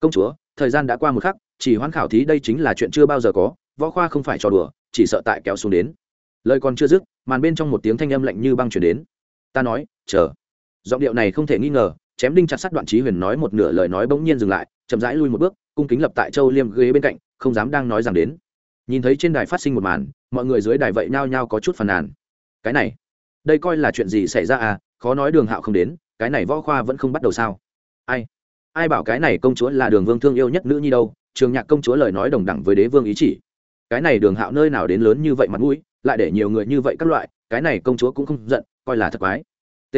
Công chúa, thời gian đã qua một khắc, chỉ hoãn khảo thí đây chính là chuyện chưa bao giờ có, võ khoa không phải trò đùa, chỉ sợ tại kéo xuống đến. Lời còn chưa dứt, màn bên trong một tiếng thanh âm lạnh như băng chuyển đến. Ta nói, chờ. Giọng điệu này không thể nghi ngờ, chém đinh chặt sắt đoạn trí huyền nói một nửa lời nói bỗng nhiên dừng lại, chậm rãi lui một bước, cung kính lập tại châu liêm ghế bên cạnh, không dám đang nói rằng đến. Nhìn thấy trên đài phát sinh một màn, mọi người dưới đài vậy nhao nhao có chút phàn nàn. Cái này, đây coi là chuyện gì xảy ra à? Khó nói đường hạo không đến, cái này võ khoa vẫn không bắt đầu sao? Ai? Ai bảo cái này công chúa là đường vương thương yêu nhất nữ nhi đâu? Trường nhạc công chúa lời nói đồng đẳng với đế vương ý chỉ. Cái này đường hạo nơi nào đến lớn như vậy mặt mũi, lại để nhiều người như vậy các loại, cái này công chúa cũng không giận, coi là thật quái. T.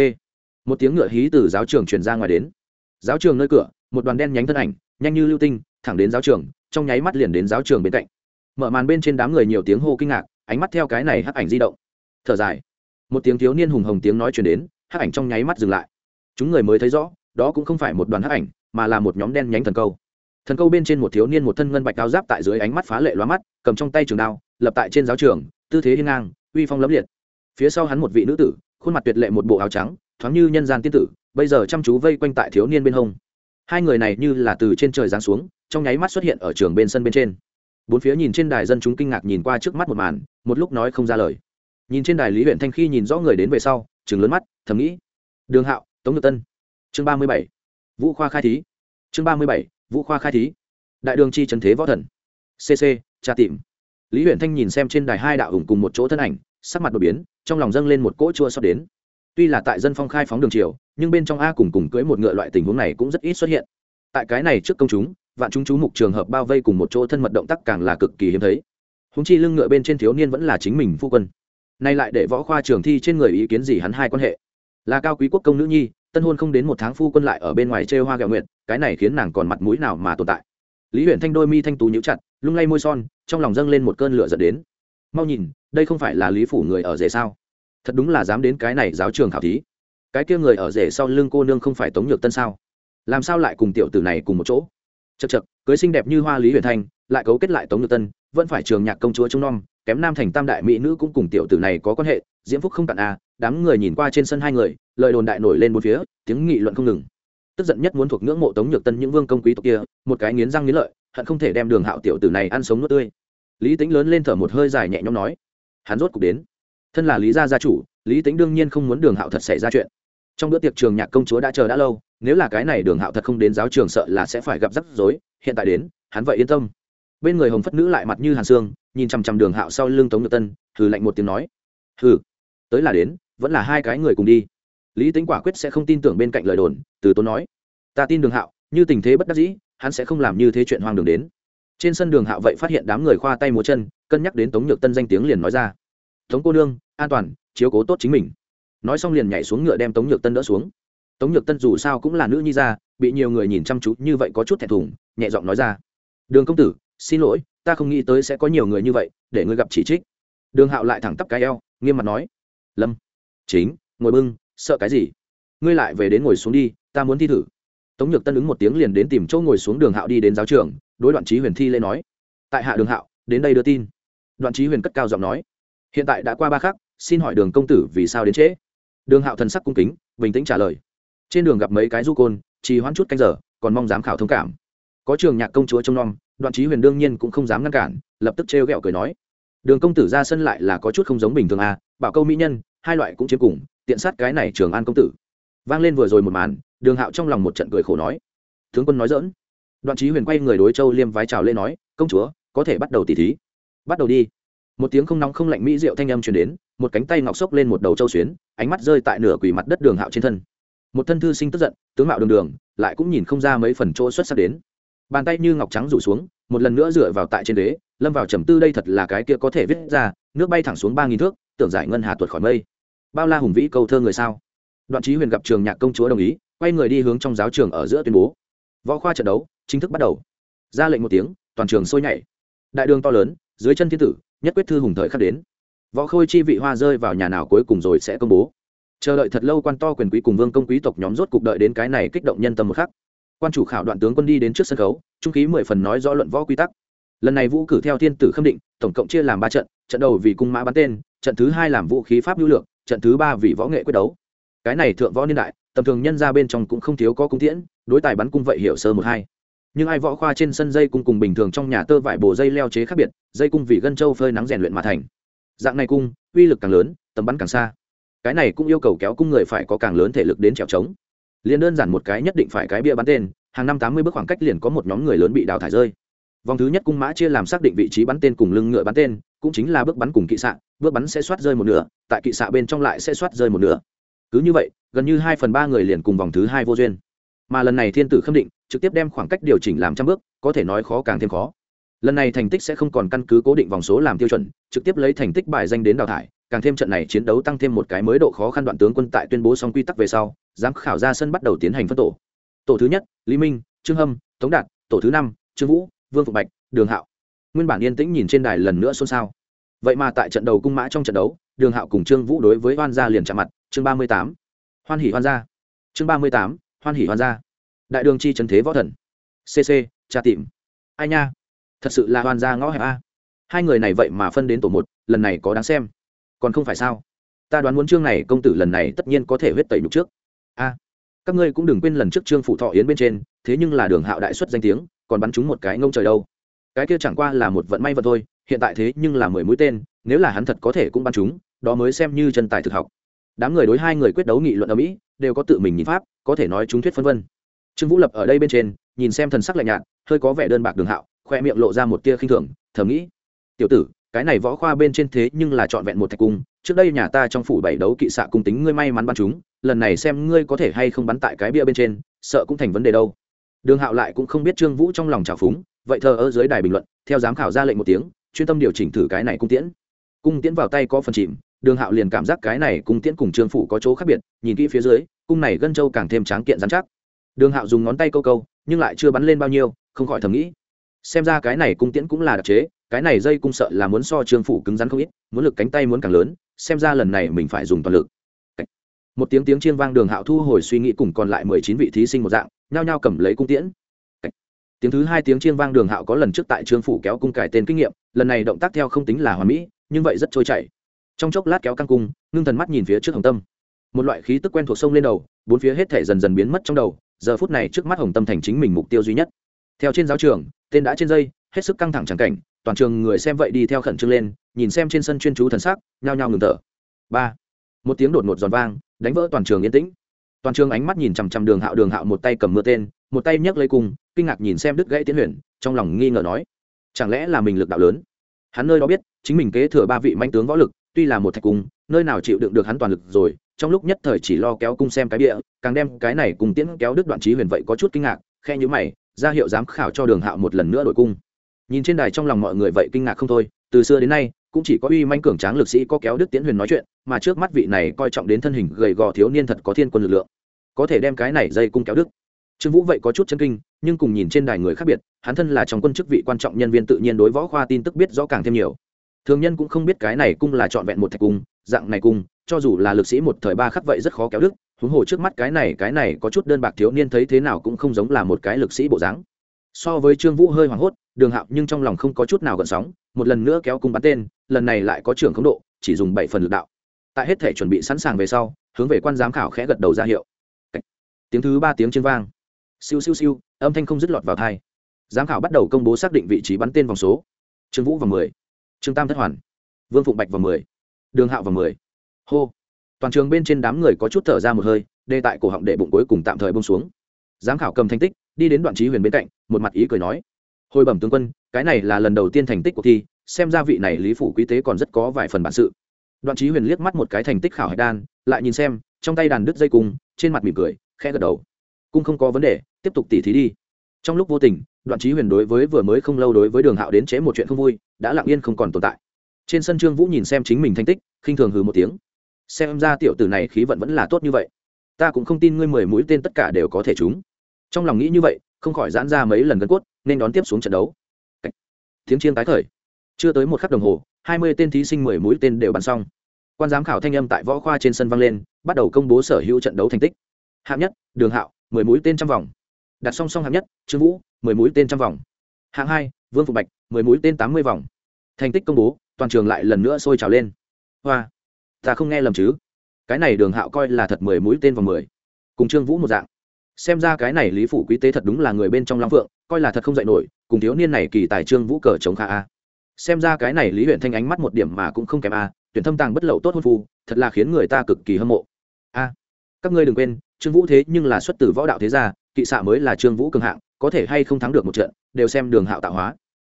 Một tiếng ngựa hí từ giáo trường truyền ra ngoài đến. Giáo trường nơi cửa, một đoàn đen nhánh thân ảnh, nhanh như lưu tinh, thẳng đến giáo trường, trong nháy mắt liền đến giáo trường bên cạnh. Mở màn bên trên đám người nhiều tiếng hô kinh ngạc, ánh mắt theo cái này hắc ảnh di động. Thở dài. Một tiếng thiếu niên hùng hồng tiếng nói chuyển đến hắc ảnh trong nháy mắt dừng lại. Chúng người mới thấy rõ, đó cũng không phải một đoàn hắc ảnh, mà là một nhóm đen nhánh thần câu. Thần câu bên trên một thiếu niên một thân ngân bạch cao giáp tại dưới ánh mắt phá lệ loa mắt, cầm trong tay trường đao, lập tại trên giáo trường, tư thế hiên ngang, uy phong lẫm liệt. Phía sau hắn một vị nữ tử, khuôn mặt tuyệt lệ một bộ áo trắng, thoáng như nhân gian tiên tử, bây giờ chăm chú vây quanh tại thiếu niên bên hông. Hai người này như là từ trên trời giáng xuống, trong nháy mắt xuất hiện ở trường bên sân bên trên. Bốn phía nhìn trên đài dân chúng kinh ngạc nhìn qua trước mắt một màn, một lúc nói không ra lời. Nhìn trên đài lý huyện thanh khi nhìn rõ người đến về sau chừng lớn mắt, thầm nghĩ. Đường hạo, tống nhược tân. Chương ba mươi bảy, vũ khoa khai thí. Chương ba mươi bảy, vũ khoa khai thí. Đại đường chi trần thế võ thần. Cc tra tìm. Lý huyện thanh nhìn xem trên đài hai đạo ủng cùng một chỗ thân ảnh, sắc mặt đột biến, trong lòng dâng lên một cỗ chua sót đến. Tuy là tại dân phong khai phóng đường triều, nhưng bên trong a cùng cùng cưới một ngựa loại tình huống này cũng rất ít xuất hiện. Tại cái này trước công chúng, vạn chúng chú mục trường hợp bao vây cùng một chỗ thân mật động tác càng là cực kỳ hiếm thấy. Húng chi lưng ngựa bên trên thiếu niên vẫn là chính mình phu quân nay lại để võ khoa trường thi trên người ý kiến gì hắn hai quan hệ. Là cao quý quốc công nữ nhi, tân hôn không đến một tháng phu quân lại ở bên ngoài chê hoa gạo nguyện cái này khiến nàng còn mặt mũi nào mà tồn tại. Lý huyện thanh đôi mi thanh tú nhíu chặt, lung lay môi son, trong lòng dâng lên một cơn lửa dẫn đến. Mau nhìn, đây không phải là lý phủ người ở rể sao? Thật đúng là dám đến cái này giáo trường khảo thí. Cái kia người ở rể sau lưng cô nương không phải tống nhược tân sao? Làm sao lại cùng tiểu tử này cùng một chỗ? Chật chật cưới xinh đẹp như hoa lý huyền thanh, lại cấu kết lại tống nhược tân, vẫn phải trường nhạc công chúa trung nom kém nam thành tam đại mỹ nữ cũng cùng tiểu tử này có quan hệ, diễm phúc không cạn à đám người nhìn qua trên sân hai người, lời đồn đại nổi lên một phía, tiếng nghị luận không ngừng. Tức giận nhất muốn thuộc ngưỡng mộ tống nhược tân những vương công quý tộc kia, một cái nghiến răng nghiến lợi, hận không thể đem đường hạo tiểu tử này ăn sống nuốt tươi. Lý tính lớn lên thở một hơi dài nhẹ nhõm nói, hắn rốt cục đến. Thân là lý gia gia chủ, lý tính đương nhiên không muốn đường hạo thật xảy ra chuyện. Trong bữa tiệc trường nhạc công chúa đã chờ đã lâu, nếu là cái này đường hạo thật không đến giáo trường sợ là sẽ phải gặp rắc rối, hiện tại đến, hắn vậy yên tâm. Bên người hồng phất nữ lại mặt như hàn xương nhìn chằm chằm đường hạo sau lưng tống nhược tân, hừ lạnh một tiếng nói, hừ, tới là đến, vẫn là hai cái người cùng đi. Lý tính quả quyết sẽ không tin tưởng bên cạnh lời đồn, từ tốn nói, ta tin đường hạo, như tình thế bất đắc dĩ, hắn sẽ không làm như thế chuyện hoang đường đến. Trên sân đường hạo vậy phát hiện đám người khoa tay múa chân, cân nhắc đến tống nhược tân danh tiếng liền nói ra, tống cô nương, an toàn, chiếu cố tốt chính mình. Nói xong liền nhảy xuống ngựa đem tống nhược tân đỡ xuống. Tống nhược tân dù sao cũng là nữ nhi ra bị nhiều người nhìn chăm chú như vậy có chút thẹn thùng, nhẹ giọng nói ra, đường công tử, xin lỗi ta không nghĩ tới sẽ có nhiều người như vậy, để ngươi gặp chỉ trích. Đường hạo lại thẳng tắp cái eo, nghiêm mặt nói. Lâm. Chính, ngồi bưng, sợ cái gì? Ngươi lại về đến ngồi xuống đi, ta muốn thi thử. Tống nhược tân ứng một tiếng liền đến tìm chỗ ngồi xuống đường hạo đi đến giáo trường, đối đoạn trí huyền thi lê nói. Tại hạ đường hạo, đến đây đưa tin. Đoạn trí huyền cất cao giọng nói. Hiện tại đã qua ba khắc, xin hỏi đường công tử vì sao đến trễ? Đường hạo thần sắc cung kính, bình tĩnh trả lời. Trên đường gặp mấy cái du côn, trì hoãn chút canh giờ, còn mong giám khảo thông cảm. Có trường nhạc công chúa trông nom đoạn trí huyền đương nhiên cũng không dám ngăn cản, lập tức trêu ghẹo cười nói, đường công tử ra sân lại là có chút không giống bình thường à bảo câu mỹ nhân, hai loại cũng chiếm cùng, tiện sát cái này trường an công tử. Vang lên vừa rồi một màn, đường hạo trong lòng một trận cười khổ nói, tướng quân nói dỡn đoạn trí huyền quay người đối châu liêm vái chào lên nói, công chúa, có thể bắt đầu tỉ thí. Bắt đầu đi. Một tiếng không nóng không lạnh mỹ rượu thanh âm truyền đến, một cánh tay ngọc xốc lên một đầu châu xuyến, ánh mắt rơi tại nửa quỷ mặt đất đường hạo trên thân. Một thân thư sinh tức giận, tướng mạo đường đường, lại cũng nhìn không ra mấy phần chỗ xuất sắc đến bàn tay như ngọc trắng rủ xuống, một lần nữa dựa vào tại trên đế lâm vào trầm tư đây thật là cái kia có thể viết ra, nước bay thẳng xuống ba nghìn thước, tưởng giải ngân hà tuột khỏi mây. Bao la hùng vĩ câu thơ người sao? Đoạn trí huyền gặp trường nhạc công chúa đồng ý, quay người đi hướng trong giáo trường ở giữa tuyên bố. Võ khoa trận đấu, chính thức bắt đầu. Ra lệnh một tiếng, toàn trường sôi nhảy. Đại đường to lớn, dưới chân thiên tử, nhất quyết thư hùng thời khắc đến. Võ khôi chi vị hoa rơi vào nhà nào cuối cùng rồi sẽ công bố. Chờ đợi thật lâu quan to quyền quý cùng vương công quý tộc nhóm rốt cục đợi đến cái này kích động nhân tâm một khắc quan chủ khảo đoạn tướng quân đi đến trước sân khấu, trung khí mười phần nói rõ luận võ quy tắc. Lần này vũ cử theo thiên tử khâm định, tổng cộng chia làm ba trận trận đầu vì cung mã bắn tên, trận thứ hai làm vũ khí pháp hữu lược trận thứ ba vì võ nghệ quyết đấu. Cái này thượng võ niên đại, tầm thường nhân ra bên trong cũng không thiếu có cung tiễn, đối tài bắn cung vậy hiểu sơ một hai. Nhưng ai võ khoa trên sân dây cung cùng bình thường trong nhà tơ vải bồ dây leo chế khác biệt, dây cung vì gân châu phơi nắng rèn luyện mà thành. Dạng này cung, uy lực càng lớn, tầm bắn càng xa. Cái này cũng yêu cầu kéo cung người phải có càng lớn thể lực đến trèo trống liền đơn giản một cái nhất định phải cái bia bắn tên, hàng năm tám mươi bước khoảng cách liền có một nhóm người lớn bị đào thải rơi. Vòng thứ nhất cung mã chia làm xác định vị trí bắn tên cùng lưng ngựa bắn tên, cũng chính là bước bắn cùng kỵ xạ, bước bắn sẽ soát rơi một nửa, tại kỵ xạ bên trong lại sẽ soát rơi một nửa. Cứ như vậy, gần như hai phần ba người liền cùng vòng thứ hai vô duyên. Mà lần này thiên tử khâm định, trực tiếp đem khoảng cách điều chỉnh làm trăm bước, có thể nói khó càng thêm khó. Lần này thành tích sẽ không còn căn cứ cố định vòng số làm tiêu chuẩn, trực tiếp lấy thành tích bài danh đến đào thải càng thêm trận này chiến đấu tăng thêm một cái mới độ khó khăn đoạn tướng quân tại tuyên bố xong quy tắc về sau, giám khảo ra sân bắt đầu tiến hành phân tổ. Tổ thứ nhất, lý minh, trương hâm, tống đạt, tổ thứ năm, trương vũ, vương phục bạch, đường hạo. Nguyên bản yên tĩnh nhìn trên đài lần nữa xôn xao. Vậy mà tại trận đầu cung mã trong trận đấu, đường hạo cùng trương vũ đối với hoan gia liền chạm mặt. Chương ba mươi tám, hoan hỉ hoan gia. Chương ba mươi tám, hoan hỉ hoan gia. Đại đường chi trần thế võ thần. Cc tra tìm. Ai nha? Thật sự là hoan gia ngõ hẹp a. Hai người này vậy mà phân đến tổ một, lần này có đáng xem còn không phải sao? Ta đoán muốn chương này công tử lần này tất nhiên có thể huyết tẩy nhục trước. A, các ngươi cũng đừng quên lần trước trương phụ thọ yến bên trên, thế nhưng là đường hạo đại xuất danh tiếng, còn bắn chúng một cái ngông trời đâu. Cái kia chẳng qua là một vận may vật thôi, hiện tại thế nhưng là mười mũi tên, nếu là hắn thật có thể cũng bắn chúng, đó mới xem như chân tài thực học. Đám người đối hai người quyết đấu nghị luận ở mỹ, đều có tự mình nhìn pháp, có thể nói chúng thuyết phân vân. Trương vũ lập ở đây bên trên, nhìn xem thần sắc lạnh nhạt, hơi có vẻ đơn bạc đường hạo, khoe miệng lộ ra một tia khinh thường, thầm nghĩ, tiểu tử cái này võ khoa bên trên thế nhưng là trọn vẹn một thạch cung, trước đây nhà ta trong phủ bảy đấu kỵ xạ cung tính ngươi may mắn bắn chúng, lần này xem ngươi có thể hay không bắn tại cái bia bên trên, sợ cũng thành vấn đề đâu. Đường hạo lại cũng không biết trương vũ trong lòng trào phúng, vậy thờ ở dưới đài bình luận, theo giám khảo ra lệnh một tiếng, chuyên tâm điều chỉnh thử cái này cung tiễn. Cung tiễn vào tay có phần chìm, đường hạo liền cảm giác cái này cung tiễn cùng trương phủ có chỗ khác biệt, nhìn kỹ phía dưới, cung này gân châu càng thêm tráng kiện dán chắc. Đường hạo dùng ngón tay câu câu, nhưng lại chưa bắn lên bao nhiêu, không khỏi thầm nghĩ. Xem ra cái này cung tiễn cũng là đặc chế cái này dây cung sợ là muốn so trương phủ cứng rắn không ít, muốn lực cánh tay muốn càng lớn, xem ra lần này mình phải dùng toàn lực. Một tiếng tiếng chiên vang đường hạo thu hồi suy nghĩ cùng còn lại mười chín vị thí sinh một dạng, nhao nhao cầm lấy cung tiễn. Tiếng thứ hai tiếng chiên vang đường hạo có lần trước tại trương phủ kéo cung cải tên kinh nghiệm, lần này động tác theo không tính là hoàn mỹ, nhưng vậy rất trôi chảy. Trong chốc lát kéo căng cung, ngưng thần mắt nhìn phía trước hồng tâm. Một loại khí tức quen thuộc sông lên đầu, bốn phía hết thể dần dần biến mất trong đầu, giờ phút này trước mắt hồng tâm thành chính mình mục tiêu duy nhất. Theo trên giáo trường, tên đã trên dây, hết sức căng thẳng trắng cảnh toàn trường người xem vậy đi theo khẩn trương lên, nhìn xem trên sân chuyên chú thần sắc, nhao nhao ngừng thở. Ba, một tiếng đột ngột giòn vang, đánh vỡ toàn trường yên tĩnh. Toàn trường ánh mắt nhìn chằm chằm đường hạo đường hạo một tay cầm mưa tên, một tay nhấc lấy cung, kinh ngạc nhìn xem đứt gãy tiến huyền, trong lòng nghi ngờ nói, chẳng lẽ là mình lực đạo lớn? Hắn nơi đó biết, chính mình kế thừa ba vị manh tướng võ lực, tuy là một thạch cung, nơi nào chịu đựng được hắn toàn lực rồi, trong lúc nhất thời chỉ lo kéo cung xem cái địa, càng đem cái này cùng tiễn kéo đứt đoạn trí huyền vậy có chút kinh ngạc, khe nhữ mày, ra hiệu giám khảo cho đường hạo một lần nữa đổi cung nhìn trên đài trong lòng mọi người vậy kinh ngạc không thôi, từ xưa đến nay, cũng chỉ có uy manh cường tráng lực sĩ có kéo đức tiễn huyền nói chuyện, mà trước mắt vị này coi trọng đến thân hình gầy gò thiếu niên thật có thiên quân lực lượng. Có thể đem cái này dây cung kéo đức. Trương vũ vậy có chút chân kinh, nhưng cùng nhìn trên đài người khác biệt, hắn thân là trong quân chức vị quan trọng nhân viên tự nhiên đối võ khoa tin tức biết rõ càng thêm nhiều. Thường nhân cũng không biết cái này cung là trọn vẹn một thạch cung, dạng này cung, cho dù là lực sĩ một thời ba khắc vậy rất khó kéo đức. Huống hồ trước mắt cái này cái này có chút đơn bạc thiếu niên thấy thế nào cũng không giống là một cái lực sĩ bộ dáng. So với trương vũ hơi hoảng hốt đường hạo nhưng trong lòng không có chút nào gợn sóng, một lần nữa kéo cung bắn tên, lần này lại có trưởng khống độ, chỉ dùng bảy phần lực đạo. Tại hết thể chuẩn bị sẵn sàng về sau, hướng về quan giám khảo khẽ gật đầu ra hiệu. Tiếng thứ ba tiếng trên vang. Siêu siêu siêu, âm thanh không dứt lọt vào thai giám khảo bắt đầu công bố xác định vị trí bắn tên vòng số. Trương vũ vào mười. Trương tam thất hoàn. Vương phụng bạch vào mười. Đường hạo vào mười. Hô. Toàn trường bên trên đám người có chút thở ra một hơi đê tại cổ họng để bụng cuối cùng tạm thời bông xuống. Giám khảo cầm thanh tích, đi đến đoạn trí huyền bên cạnh, một mặt ý cười nói hồi bẩm tướng quân, cái này là lần đầu tiên thành tích cuộc thi, xem ra vị này lý phủ quý tế còn rất có vài phần bản sự. Đoạn trí huyền liếc mắt một cái thành tích khảo hạch đan, lại nhìn xem, trong tay đàn đứt dây cung, trên mặt mỉm cười, khẽ gật đầu. Cung không có vấn đề, tiếp tục tỉ thí đi. Trong lúc vô tình, đoạn trí huyền đối với vừa mới không lâu đối với đường hạo đến chế một chuyện không vui, đã lặng yên không còn tồn tại. Trên sân trương vũ nhìn xem chính mình thành tích, khinh thường hừ một tiếng. Xem ra tiểu tử này khí vận vẫn là tốt như vậy. Ta cũng không tin ngươi mười mũi tên tất cả đều có thể trúng. Trong lòng nghĩ như vậy không khỏi giãn ra mấy lần gân cốt, nên đón tiếp xuống trận đấu. Tiếng chiên tái khởi. Chưa tới một khắc đồng hồ, hai mươi tên thí sinh mười mũi tên đều bắn xong. Quan giám khảo thanh âm tại võ khoa trên sân vang lên, bắt đầu công bố sở hữu trận đấu thành tích. Hạng nhất, đường hạo, mười mũi tên trăm vòng. Đặt song song hạng nhất, trương vũ, mười mũi tên trăm vòng. Hạng hai, vương phục bạch, mười mũi tên tám mươi vòng. Thành tích công bố, toàn trường lại lần nữa sôi trào lên. Hoa, ta không nghe lầm chứ? Cái này đường hạo coi là thật mười mũi tên vào mười. Cùng trương vũ một dạng xem ra cái này lý phủ quý tế thật đúng là người bên trong long phượng, coi là thật không dạy nổi, cùng thiếu niên này kỳ tài trương vũ cờ chống khả a. Xem ra cái này lý huyện thanh ánh mắt một điểm mà cũng không kém a, tuyển thâm tàng bất lậu tốt hôn phu, thật là khiến người ta cực kỳ hâm mộ. A, các ngươi đừng quên, trương vũ thế nhưng là xuất từ võ đạo thế gia, kỵ xạ mới là trương vũ cường hạng, có thể hay không thắng được một trận, đều xem đường hạo tạo hóa.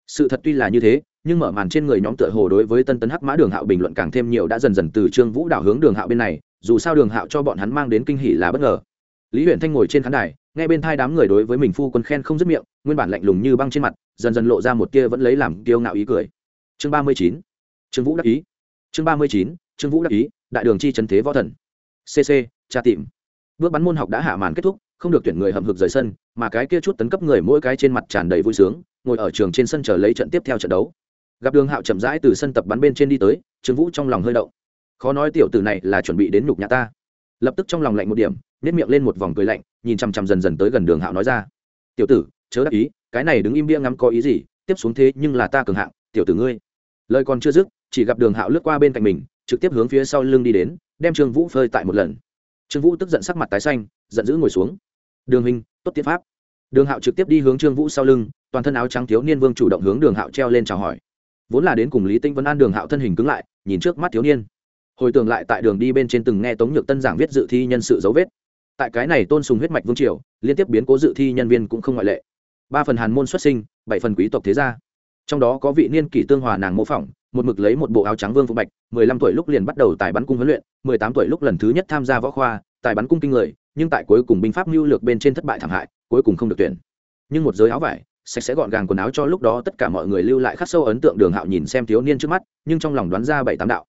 Sự thật tuy là như thế, nhưng mở màn trên người nhóm tựa hồ đối với tân tấn hắc mã đường hạo bình luận càng thêm nhiều đã dần dần từ trương vũ đảo hướng đường hạo bên này, dù sao đường hạo cho bọn hắn mang đến kinh hỷ là bất ngờ lý huyện thanh ngồi trên khán đài, nghe bên thai đám người đối với mình phu quân khen không dứt miệng, nguyên bản lạnh lùng như băng trên mặt, dần dần lộ ra một kia vẫn lấy làm kiêu ngạo ý cười. Chương ba mươi chín, trương vũ đắc ý. Chương ba mươi chín, trương vũ đắc ý, đại đường chi trần thế võ thần. Cc tra tìm. Bước bắn môn học đã hạ màn kết thúc, không được tuyển người hầm hực rời sân, mà cái kia chút tấn cấp người mỗi cái trên mặt tràn đầy vui sướng, ngồi ở trường trên sân chờ lấy trận tiếp theo trận đấu. Gặp đường hạo chậm rãi từ sân tập bắn bên trên đi tới, trương vũ trong lòng hơi động. Khó nói tiểu tử này là chuẩn bị đến nhục nhà ta lập tức trong lòng lạnh một điểm nếp miệng lên một vòng cười lạnh, nhìn chằm chằm dần dần tới gần đường hạo nói ra, tiểu tử, chớ đắc ý, cái này đứng im bia ngắm có ý gì, tiếp xuống thế nhưng là ta cường hạng, tiểu tử ngươi. Lời còn chưa dứt, chỉ gặp đường hạo lướt qua bên cạnh mình, trực tiếp hướng phía sau lưng đi đến, đem trương vũ phơi tại một lần. Trương vũ tức giận sắc mặt tái xanh, giận dữ ngồi xuống. Đường hình tốt tiết pháp. Đường hạo trực tiếp đi hướng trương vũ sau lưng, toàn thân áo trắng thiếu niên vương chủ động hướng đường hạo treo lên chào hỏi. Vốn là đến cùng lý tinh vân an đường hạo thân hình cứng lại, nhìn trước mắt thiếu niên hồi tưởng lại tại đường đi bên trên từng nghe tống nhược tân giảng viết dự thi nhân sự dấu vết. Tại cái này tôn sùng huyết mạch vương triều, liên tiếp biến cố dự thi nhân viên cũng không ngoại lệ. Ba phần hàn môn xuất sinh, bảy phần quý tộc thế gia. Trong đó có vị niên kỷ tương hòa nàng mô phỏng, một mực lấy một bộ áo trắng vương phụ bạch, mười lăm tuổi lúc liền bắt đầu tài bắn cung huấn luyện, mười tám tuổi lúc lần thứ nhất tham gia võ khoa, tài bắn cung kinh người, nhưng tại cuối cùng binh pháp mưu lược bên trên thất bại thảm hại, cuối cùng không được tuyển. Nhưng một giới áo vải, sạch sẽ gọn gàng quần áo cho lúc đó tất cả mọi người lưu lại khắc sâu ấn tượng đường hạo nhìn xem thiếu niên trước mắt, nhưng trong lòng đoán ra bảy tám đạo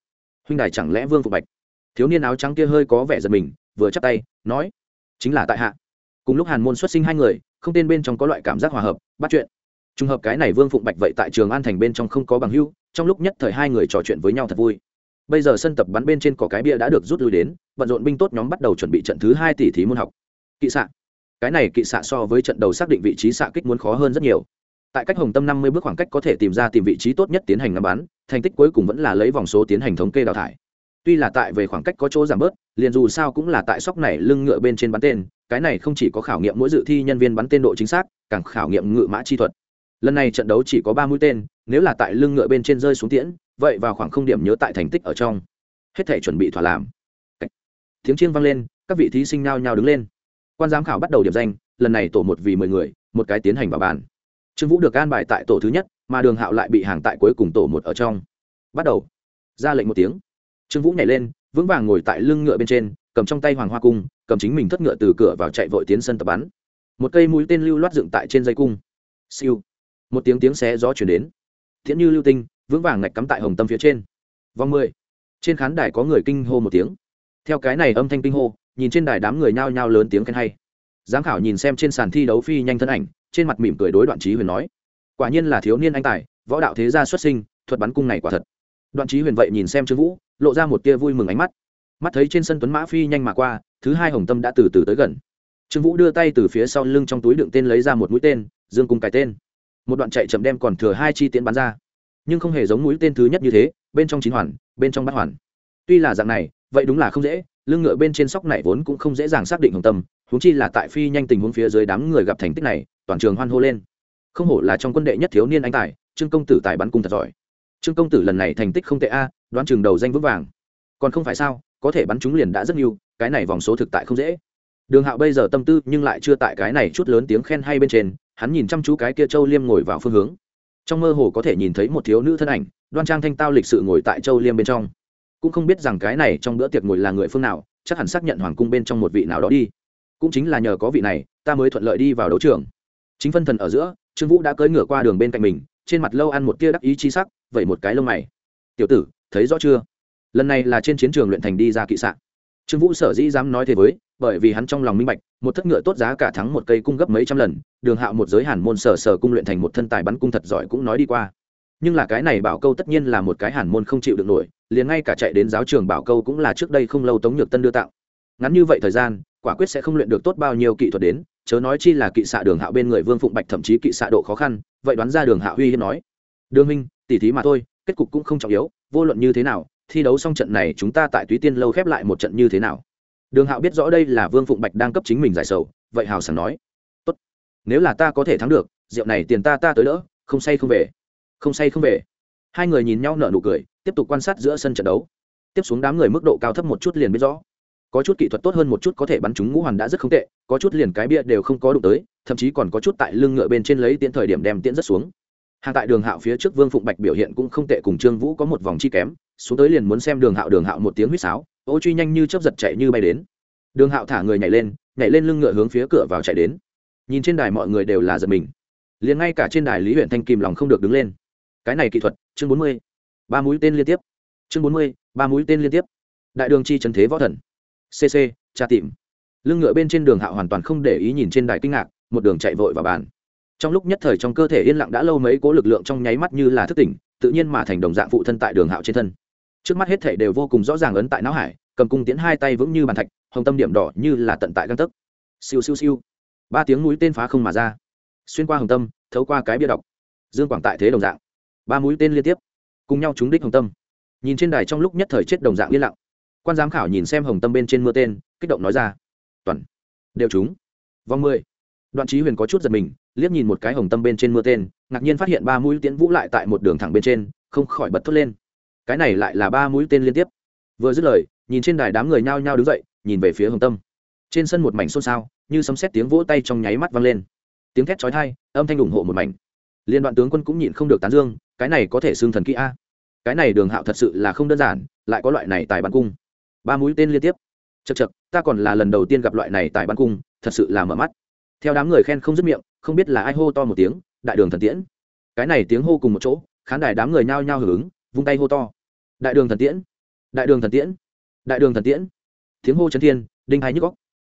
huynh đài chẳng lẽ vương Phục bạch? Thiếu niên áo trắng kia hơi có vẻ giật mình, vừa chắp tay, nói, chính là tại hạ. Cùng lúc hàn môn xuất sinh hai người, không tên bên trong có loại cảm giác hòa hợp, bắt chuyện. Trùng hợp cái này vương phụng bạch vậy tại trường an thành bên trong không có bằng hưu trong lúc nhất thời hai người trò chuyện với nhau thật vui. Bây giờ sân tập bắn bên trên cỏ cái bia đã được rút lui đến, bận rộn binh tốt nhóm bắt đầu chuẩn bị trận thứ hai tỷ thí môn học. Kỵ xạ. Cái này kỵ xạ so với trận đầu xác định vị trí xạ kích muốn khó hơn rất nhiều tại cách hồng tâm năm mươi bước khoảng cách có thể tìm ra tìm vị trí tốt nhất tiến hành ngắm bắn, thành tích cuối cùng vẫn là lấy vòng số tiến hành thống kê đào thải. Tuy là tại về khoảng cách có chỗ giảm bớt, liền dù sao cũng là tại sóc này lưng ngựa bên trên bắn tên, cái này không chỉ có khảo nghiệm mỗi dự thi nhân viên bắn tên độ chính xác, càng khảo nghiệm ngựa mã chi thuật. Lần này trận đấu chỉ có ba mũi tên, nếu là tại lưng ngựa bên trên rơi xuống tiễn, vậy vào khoảng không điểm nhớ tại thành tích ở trong. Hết thể chuẩn bị thỏa làm. Tiếng chiêng vang lên, các vị thí sinh nao nhao đứng lên. Quan giám khảo bắt đầu điểm danh, lần này tổ một vì mười người, một cái tiến hành vào bàn trương vũ được an bài tại tổ thứ nhất, mà đường hạo lại bị hàng tại cuối cùng tổ một ở trong. Bắt đầu. Ra lệnh một tiếng. Trương vũ nhảy lên, vững vàng ngồi tại lưng ngựa bên trên, cầm trong tay hoàng hoa cung, cầm chính mình thất ngựa từ cửa vào chạy vội tiến sân tập bắn. Một cây mũi tên lưu loát dựng tại trên dây cung. Siêu. Một tiếng tiếng xé gió chuyển đến. Thiện như lưu tinh, vững vàng ngạch cắm tại hồng tâm phía trên. Vòng mười. Trên khán đài có người kinh hô một tiếng. Theo cái này âm thanh kinh hô, nhìn trên đài đám người nhao nhao lớn tiếng khen hay. Giám khảo nhìn xem trên sàn thi đấu phi nhanh thân ảnh trên mặt mỉm cười đối đoạn trí huyền nói, quả nhiên là thiếu niên anh tài, võ đạo thế gia xuất sinh, thuật bắn cung này quả thật. Đoạn trí huyền vậy nhìn xem trương vũ, lộ ra một tia vui mừng ánh mắt. Mắt thấy trên sân tuấn mã phi nhanh mà qua, thứ hai hồng tâm đã từ từ tới gần. Trương vũ đưa tay từ phía sau lưng trong túi đựng tên lấy ra một mũi tên, dương cùng cái tên. Một đoạn chạy chậm đem còn thừa hai chi tiễn bắn ra. Nhưng không hề giống mũi tên thứ nhất như thế, bên trong chín hoàn, bên trong bát hoàn. Tuy là dạng này, vậy đúng là không dễ, lưng ngựa bên trên sóc này vốn cũng không dễ dàng xác định hồng tâm húng chi là tại phi nhanh tình huống phía dưới đám người gặp thành tích này, toàn trường hoan hô lên. Không hổ là trong quân đệ nhất thiếu niên anh tài, trương công tử tài bắn cung thật giỏi. Trương công tử lần này thành tích không tệ a, đoán trường đầu danh vững vàng. Còn không phải sao, có thể bắn chúng liền đã rất nhiều, cái này vòng số thực tại không dễ. Đường hạo bây giờ tâm tư nhưng lại chưa tại cái này chút lớn tiếng khen hay bên trên, hắn nhìn chăm chú cái kia châu liêm ngồi vào phương hướng. Trong mơ hồ có thể nhìn thấy một thiếu nữ thân ảnh, đoan trang thanh tao lịch sự ngồi tại châu liêm bên trong. Cũng không biết rằng cái này trong bữa tiệc ngồi là người phương nào, chắc hẳn xác nhận hoàng cung bên trong một vị nào đó đi cũng chính là nhờ có vị này, ta mới thuận lợi đi vào đấu trường. Chính phân thần ở giữa, trương vũ đã cưỡi ngựa qua đường bên cạnh mình, trên mặt lâu ăn một tia đắc ý chi sắc vậy một cái lông mày. Tiểu tử, thấy rõ chưa? Lần này là trên chiến trường luyện thành đi ra kỵ sạn. Trương vũ sở dĩ dám nói thế với, bởi vì hắn trong lòng minh bạch, một thất ngựa tốt giá cả thắng một cây cung gấp mấy trăm lần, đường hạo một giới hàn môn sở sở cung luyện thành một thân tài bắn cung thật giỏi cũng nói đi qua. Nhưng là cái này bảo câu tất nhiên là một cái hàn môn không chịu được nổi, liền ngay cả chạy đến giáo trường bảo câu cũng là trước đây không lâu tống nhược tân đưa tạo. Ngắn như vậy thời gian quả quyết sẽ không luyện được tốt bao nhiêu kỹ thuật đến, chớ nói chi là kỵ xạ đường hạo bên người vương phụng bạch thậm chí kỵ xạ độ khó khăn, vậy đoán ra đường hạ huy hiếp nói. Đường minh tỉ thí mà thôi, kết cục cũng không trọng yếu, vô luận như thế nào, thi đấu xong trận này chúng ta tại túy tiên lâu khép lại một trận như thế nào? Đường hạo biết rõ đây là vương phụng bạch đang cấp chính mình giải sầu, vậy hào sảng nói. Tốt, nếu là ta có thể thắng được, rượu này tiền ta ta tới đỡ, không say không về. Không say không về. Hai người nhìn nhau nở nụ cười, tiếp tục quan sát giữa sân trận đấu. Tiếp xuống đám người mức độ cao thấp một chút liền biết rõ có chút kỹ thuật tốt hơn một chút có thể bắn trúng ngũ hoàn đã rất không tệ, có chút liền cái bia đều không có đụng tới, thậm chí còn có chút tại lưng ngựa bên trên lấy tiễn thời điểm đem tiễn rất xuống. Hàng tại đường hạo phía trước vương phụng bạch biểu hiện cũng không tệ cùng trương vũ có một vòng chi kém, xuống tới liền muốn xem đường hạo đường hạo một tiếng huýt sáo, ô truy nhanh như chấp giật chạy như bay đến. Đường hạo thả người nhảy lên nhảy lên lưng ngựa hướng phía cửa vào chạy đến. Nhìn trên đài mọi người đều là giật mình. Liền ngay cả trên đài lý huyện thanh kìm lòng không được đứng lên. Cái này kỹ thuật, chương bốn mươi, ba mũi tên liên tiếp. Chương bốn mươi, ba mũi tên liên tiếp. Đại đường chi trần thế võ thần cc tra tìm. Lưng ngựa bên trên đường hạo hoàn toàn không để ý nhìn trên đài kinh ngạc, một đường chạy vội vào bàn. Trong lúc nhất thời trong cơ thể yên lặng đã lâu mấy cố lực lượng trong nháy mắt như là thức tỉnh, tự nhiên mà thành đồng dạng phụ thân tại đường hạo trên thân. Trước mắt hết thể đều vô cùng rõ ràng ấn tại não hải, cầm cung tiến hai tay vững như bàn thạch, hồng tâm điểm đỏ như là tận tại găng tấc. Siêu siêu siêu. Ba tiếng mũi tên phá không mà ra. Xuyên qua hồng tâm, thấu qua cái bia đọc. Dương quảng tại thế đồng dạng. Ba mũi tên liên tiếp. Cùng nhau trúng đích hồng tâm. Nhìn trên đài trong lúc nhất thời chết đồng dạng yên lặng quan giám khảo nhìn xem hồng tâm bên trên mưa tên, kích động nói ra, toàn, đều chúng vòng mười. Đoạn trí huyền có chút giật mình, liếc nhìn một cái hồng tâm bên trên mưa tên, ngạc nhiên phát hiện ba mũi tiễn vũ lại tại một đường thẳng bên trên, không khỏi bật thốt lên. Cái này lại là ba mũi tên liên tiếp. Vừa dứt lời, nhìn trên đài đám người nhao nhao đứng dậy, nhìn về phía hồng tâm. Trên sân một mảnh xôn xao, như sấm xét tiếng vỗ tay trong nháy mắt vang lên. Tiếng thét trói thai âm thanh ủng hộ một mảnh. Liên đoạn tướng quân cũng nhịn không được tán dương, cái này có thể xương thần kỹ a. Cái này đường hạo thật sự là không đơn giản, lại có loại này tại bắn cung ba mũi tên liên tiếp. Chật chật ta còn là lần đầu tiên gặp loại này tại bắn cung, thật sự là mở mắt. Theo đám người khen không dứt miệng, không biết là ai hô to một tiếng, đại đường thần tiễn. Cái này tiếng hô cùng một chỗ, khán đài đám người nhao nhao hưởng ứng, vung tay hô to. Đại đường thần tiễn, đại đường thần tiễn, đại đường thần tiễn. Tiếng hô chấn thiên, đinh hai nhức góc.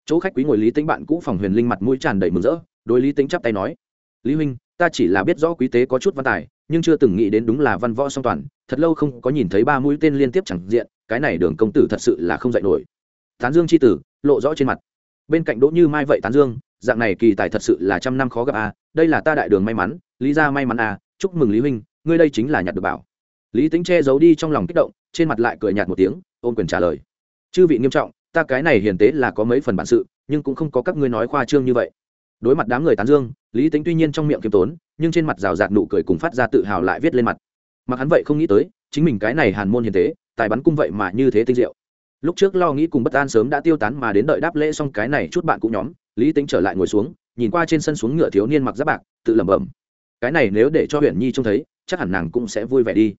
Chỗ khách quý ngồi lý tính bạn cũ phòng huyền linh mặt mũi tràn đầy mừng rỡ, đối lý tính chắp tay nói, lý huynh ta chỉ là biết rõ quý tế có chút văn tài, nhưng chưa từng nghĩ đến đúng là văn võ song toàn, thật lâu không có nhìn thấy ba mũi tên liên tiếp chẳng diện, cái này đường công tử thật sự là không dạy nổi. Tán dương c h i tử, lộ rõ trên mặt. Bên cạnh đỗ như mai vậy tán dương, dạng này kỳ tài thật sự là trăm năm khó gặp a, đây là ta đại đường may mắn, lý ra may mắn a, chúc mừng lý huynh, ngươi đây chính là nhặt được bảo. Lý tính che giấu đi trong lòng kích động, trên mặt lại cười nhạt một tiếng ôm quyền trả lời. Chư vị nghiêm trọng, ta cái này hiền tế là có mấy phần bản sự, nhưng cũng không có các ngươi nói khoa trương như vậy đối mặt đám người tán dương lý tính tuy nhiên trong miệng kiêm tốn nhưng trên mặt rào rạt nụ cười cùng phát ra tự hào lại viết lên mặt. Mặc hắn vậy không nghĩ tới chính mình cái này hàn môn hiền thế, tài bắn cung vậy mà như thế tinh diệu. Lúc trước lo nghĩ cùng bất an sớm đã tiêu tán mà đến đợi đáp lễ xong cái này chút bạn cũng nhóm lý tính trở lại ngồi xuống nhìn qua trên sân xuống ngựa thiếu niên mặc giáp bạc tự lẩm bẩm. Cái này nếu để cho Huyền nhi trông thấy chắc hẳn nàng cũng sẽ vui vẻ đi.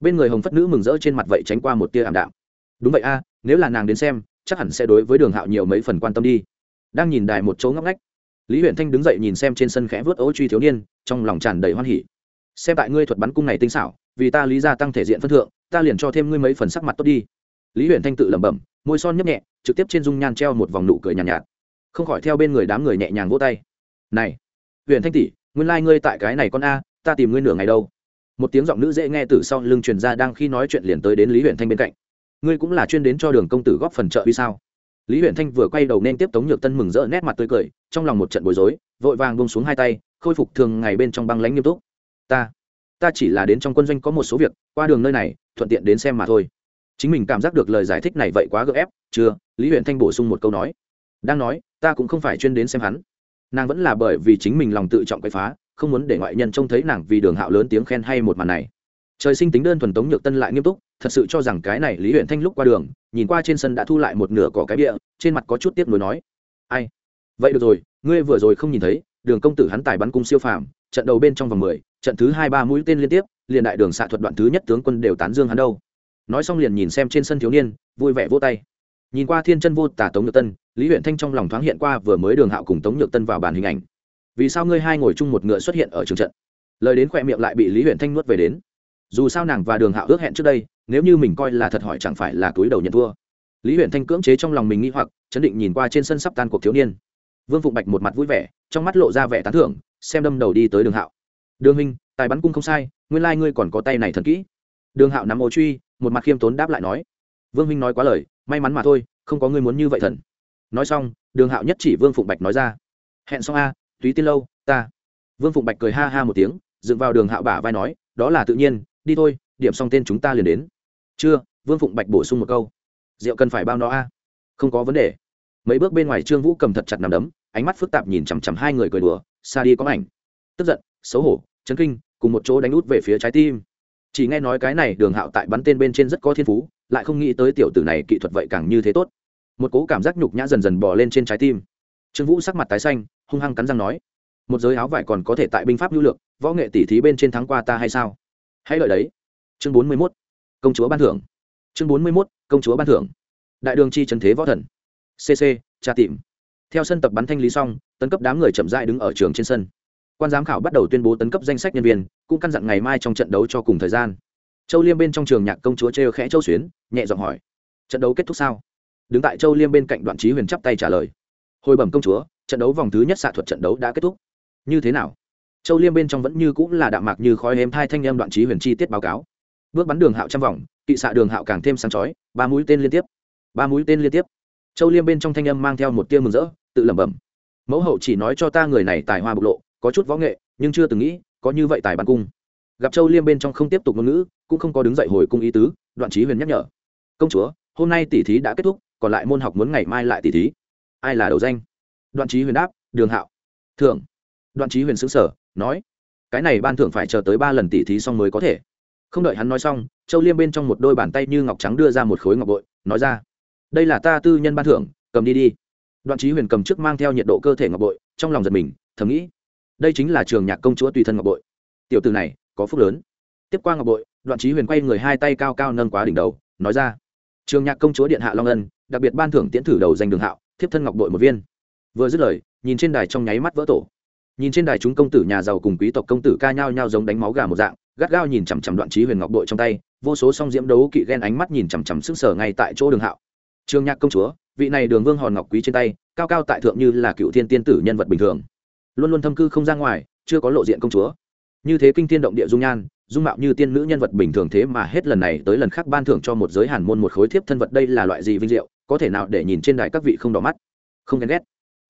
Bên người hồng phất nữ mừng rỡ trên mặt vậy tránh qua một tia ảm đạm. Đúng vậy a nếu là nàng đến xem chắc hẳn sẽ đối với đường hạo nhiều mấy phần quan tâm đi. Đang nhìn đài một chỗ ngóc ngách lý huyện thanh đứng dậy nhìn xem trên sân khẽ vớt ấu truy thiếu niên trong lòng tràn đầy hoan hỉ. Xem tại ngươi thuật bắn cung này tinh xảo vì ta lý ra tăng thể diện phân thượng ta liền cho thêm ngươi mấy phần sắc mặt tốt đi. Lý huyện thanh tự lẩm bẩm môi son nhấp nhẹ trực tiếp trên dung nhan treo một vòng nụ cười nhàn nhạt, nhạt. Không khỏi theo bên người đám người nhẹ nhàng vỗ tay. Này huyện thanh tỷ nguyên lai、like、ngươi tại cái này con a ta tìm ngươi nửa ngày đâu. Một tiếng giọng nữ dễ nghe từ sau lưng truyền ra đang khi nói chuyện liền tới đến lý huyện thanh bên cạnh. Ngươi cũng là chuyên đến cho đường công tử góp phần trợ vì sao? Lý huyện thanh vừa quay đầu nên tiếp tống nhược tân mừng rỡ nét mặt tươi cười trong lòng một trận bối rối, vội vàng bông xuống hai tay, khôi phục thường ngày bên trong băng lãnh nghiêm túc. Ta ta chỉ là đến trong quân doanh có một số việc, qua đường nơi này, thuận tiện đến xem mà thôi. Chính mình cảm giác được lời giải thích này vậy quá gợ ép, chưa, lý huyện thanh bổ sung một câu nói. Đang nói, ta cũng không phải chuyên đến xem hắn. Nàng vẫn là bởi vì chính mình lòng tự trọng quậy phá, không muốn để ngoại nhân trông thấy nàng vì đường hạo lớn tiếng khen hay một màn này. Trời sinh tính đơn thuần tống nhược tân lại nghiêm túc, thật sự cho rằng cái này lý huyện thanh lúc qua đường, nhìn qua trên sân đã thu lại một nửa cỏ cái địa trên mặt có chút tiếc nuối nói. Ai vậy được rồi, ngươi vừa rồi không nhìn thấy, đường công tử hắn tài bắn cung siêu phàm, trận đầu bên trong vòng mười, trận thứ hai ba mũi tên liên tiếp, liền đại đường xạ thuật đoạn thứ nhất tướng quân đều tán dương hắn đâu. Nói xong liền nhìn xem trên sân thiếu niên, vui vẻ vỗ tay. Nhìn qua thiên chân vô tả tống nhược tân, lý huyện thanh trong lòng thoáng hiện qua vừa mới đường hạo cùng tống nhược tân vào bàn hình ảnh. Vì sao ngươi hai ngồi chung một ngựa xuất hiện ở trường trận? Lời đến khỏe miệng lại bị lý huyện thanh nuốt về đến. Dù sao nàng và đường hạo ước hẹn trước đây, nếu như mình coi là thật hỏi chẳng phải là túi đầu nhận thua. Lý huyện thanh cưỡng chế trong lòng mình nghĩ hoặc, chấn định nhìn qua trên sân sắp tan cuộc thiếu niên vương phụng bạch một mặt vui vẻ, trong mắt lộ ra vẻ tán thưởng, xem đâm đầu đi tới đường hạo. Đường huynh, tài bắn cung không sai, nguyên lai ngươi còn có tay này thần kỹ. Đường hạo nắm ô truy, một mặt khiêm tốn đáp lại nói. Vương huynh nói quá lời, may mắn mà thôi, không có ngươi muốn như vậy thần. Nói xong, đường hạo nhất chỉ vương phụng bạch nói ra. Hẹn xong a, túy tiên lâu, ta. Vương phụng bạch cười ha ha một tiếng, dựng vào đường hạo bả vai nói, đó là tự nhiên, đi thôi, điểm xong tên chúng ta liền đến. Chưa, vương phụng bạch bổ sung một câu. Rượu cần phải bao nó a? Không có vấn đề. Mấy bước bên ngoài trương vũ cầm thật chặt nằm đấm ánh mắt phức tạp nhìn chằm chằm hai người cười đùa xa đi có ảnh tức giận xấu hổ chấn kinh cùng một chỗ đánh út về phía trái tim. Chỉ nghe nói cái này đường hạo tại bắn tên bên trên rất có thiên phú lại không nghĩ tới tiểu tử này kỹ thuật vậy càng như thế tốt. Một cố cảm giác nhục nhã dần dần bò lên trên trái tim. Trương vũ sắc mặt tái xanh hung hăng cắn răng nói một giới áo vải còn có thể tại binh pháp lưu lượng, võ nghệ tỉ thí bên trên thắng qua ta hay sao? Hãy lợi đấy. Chương bốn mươi mốt công chúa ban thưởng. Chương bốn mươi mốt công chúa ban thưởng. Đại đường chi trần thế võ thần. Cc tra tìm theo sân tập bắn thanh lý xong, tấn cấp đám người chậm dại đứng ở trường trên sân. Quan giám khảo bắt đầu tuyên bố tấn cấp danh sách nhân viên, cũng căn dặn ngày mai trong trận đấu cho cùng thời gian. Châu liêm bên trong trường nhạc công chúa trêu khẽ châu xuyến, nhẹ giọng hỏi, trận đấu kết thúc sao? Đứng tại châu liêm bên cạnh đoạn trí huyền chắp tay trả lời, hồi bẩm công chúa, trận đấu vòng thứ nhất xạ thuật trận đấu đã kết thúc. Như thế nào? Châu liêm bên trong vẫn như cũng là đạm mạc như khói êm thai thanh em đoạn trí huyền chi tiết báo cáo. Bước bắn đường hạo trăm vòng, kỵ xạ đường hạo càng thêm sáng chói, ba mũi tên liên tiếp, ba mũi tên liên tiếp. Châu liêm bên trong thanh âm mang theo một tia mừng rỡ tự lẩm bẩm. Mẫu hậu chỉ nói cho ta người này tài hoa bộc lộ, có chút võ nghệ, nhưng chưa từng nghĩ, có như vậy tài bắn cung. Gặp châu liêm bên trong không tiếp tục ngôn ngữ, cũng không có đứng dậy hồi cung ý tứ, đoạn trí huyền nhắc nhở. Công chúa, hôm nay tỷ thí đã kết thúc, còn lại môn học muốn ngày mai lại tỷ thí. Ai là đầu danh? Đoạn trí huyền đáp, đường hạo. Thưởng đoạn trí huyền xứng sở nói, cái này ban thưởng phải chờ tới ba lần tỷ thí xong mới có thể. Không đợi hắn nói xong, châu liêm bên trong một đôi bàn tay như ngọc trắng đưa ra một khối ngọc bội, nói ra, đây là ta tư nhân ban thưởng, cầm đi đi đoạn trí huyền cầm trước mang theo nhiệt độ cơ thể ngọc bội, trong lòng giật mình, thầm nghĩ, đây chính là trường nhạc công chúa tùy thân ngọc bội. Tiểu từ này, có phúc lớn. Tiếp qua ngọc bội, đoạn trí huyền quay người hai tay cao cao nâng quá đỉnh đầu, nói ra, trường nhạc công chúa điện hạ long ân, đặc biệt ban thưởng tiễn thử đầu danh đường hạo, thiếp thân ngọc bội một viên. Vừa dứt lời, nhìn trên đài trong nháy mắt vỡ tổ. Nhìn trên đài chúng công tử nhà giàu cùng quý tộc công tử ca nhao nhao giống đánh máu gà một dạng, gắt gao nhìn chằm chằm đoạn trí huyền ngọc bội trong tay, vô số song diễm đấu kỵ ghen ánh mắt nhìn chằm chằm sức sở ngay tại chỗ đường hạo. Trường nhạc công chúa vị này đường vương hòn ngọc quý trên tay, cao cao tại thượng như là cựu thiên tiên tử nhân vật bình thường. Luôn luôn thâm cư không ra ngoài, chưa có lộ diện công chúa. Như thế kinh thiên động địa dung nhan, dung mạo như tiên nữ nhân vật bình thường thế mà hết lần này tới lần khác ban thưởng cho một giới hàn môn một khối thiếp thân vật đây là loại gì vinh diệu, có thể nào để nhìn trên đài các vị không đỏ mắt? Không ghen ghét.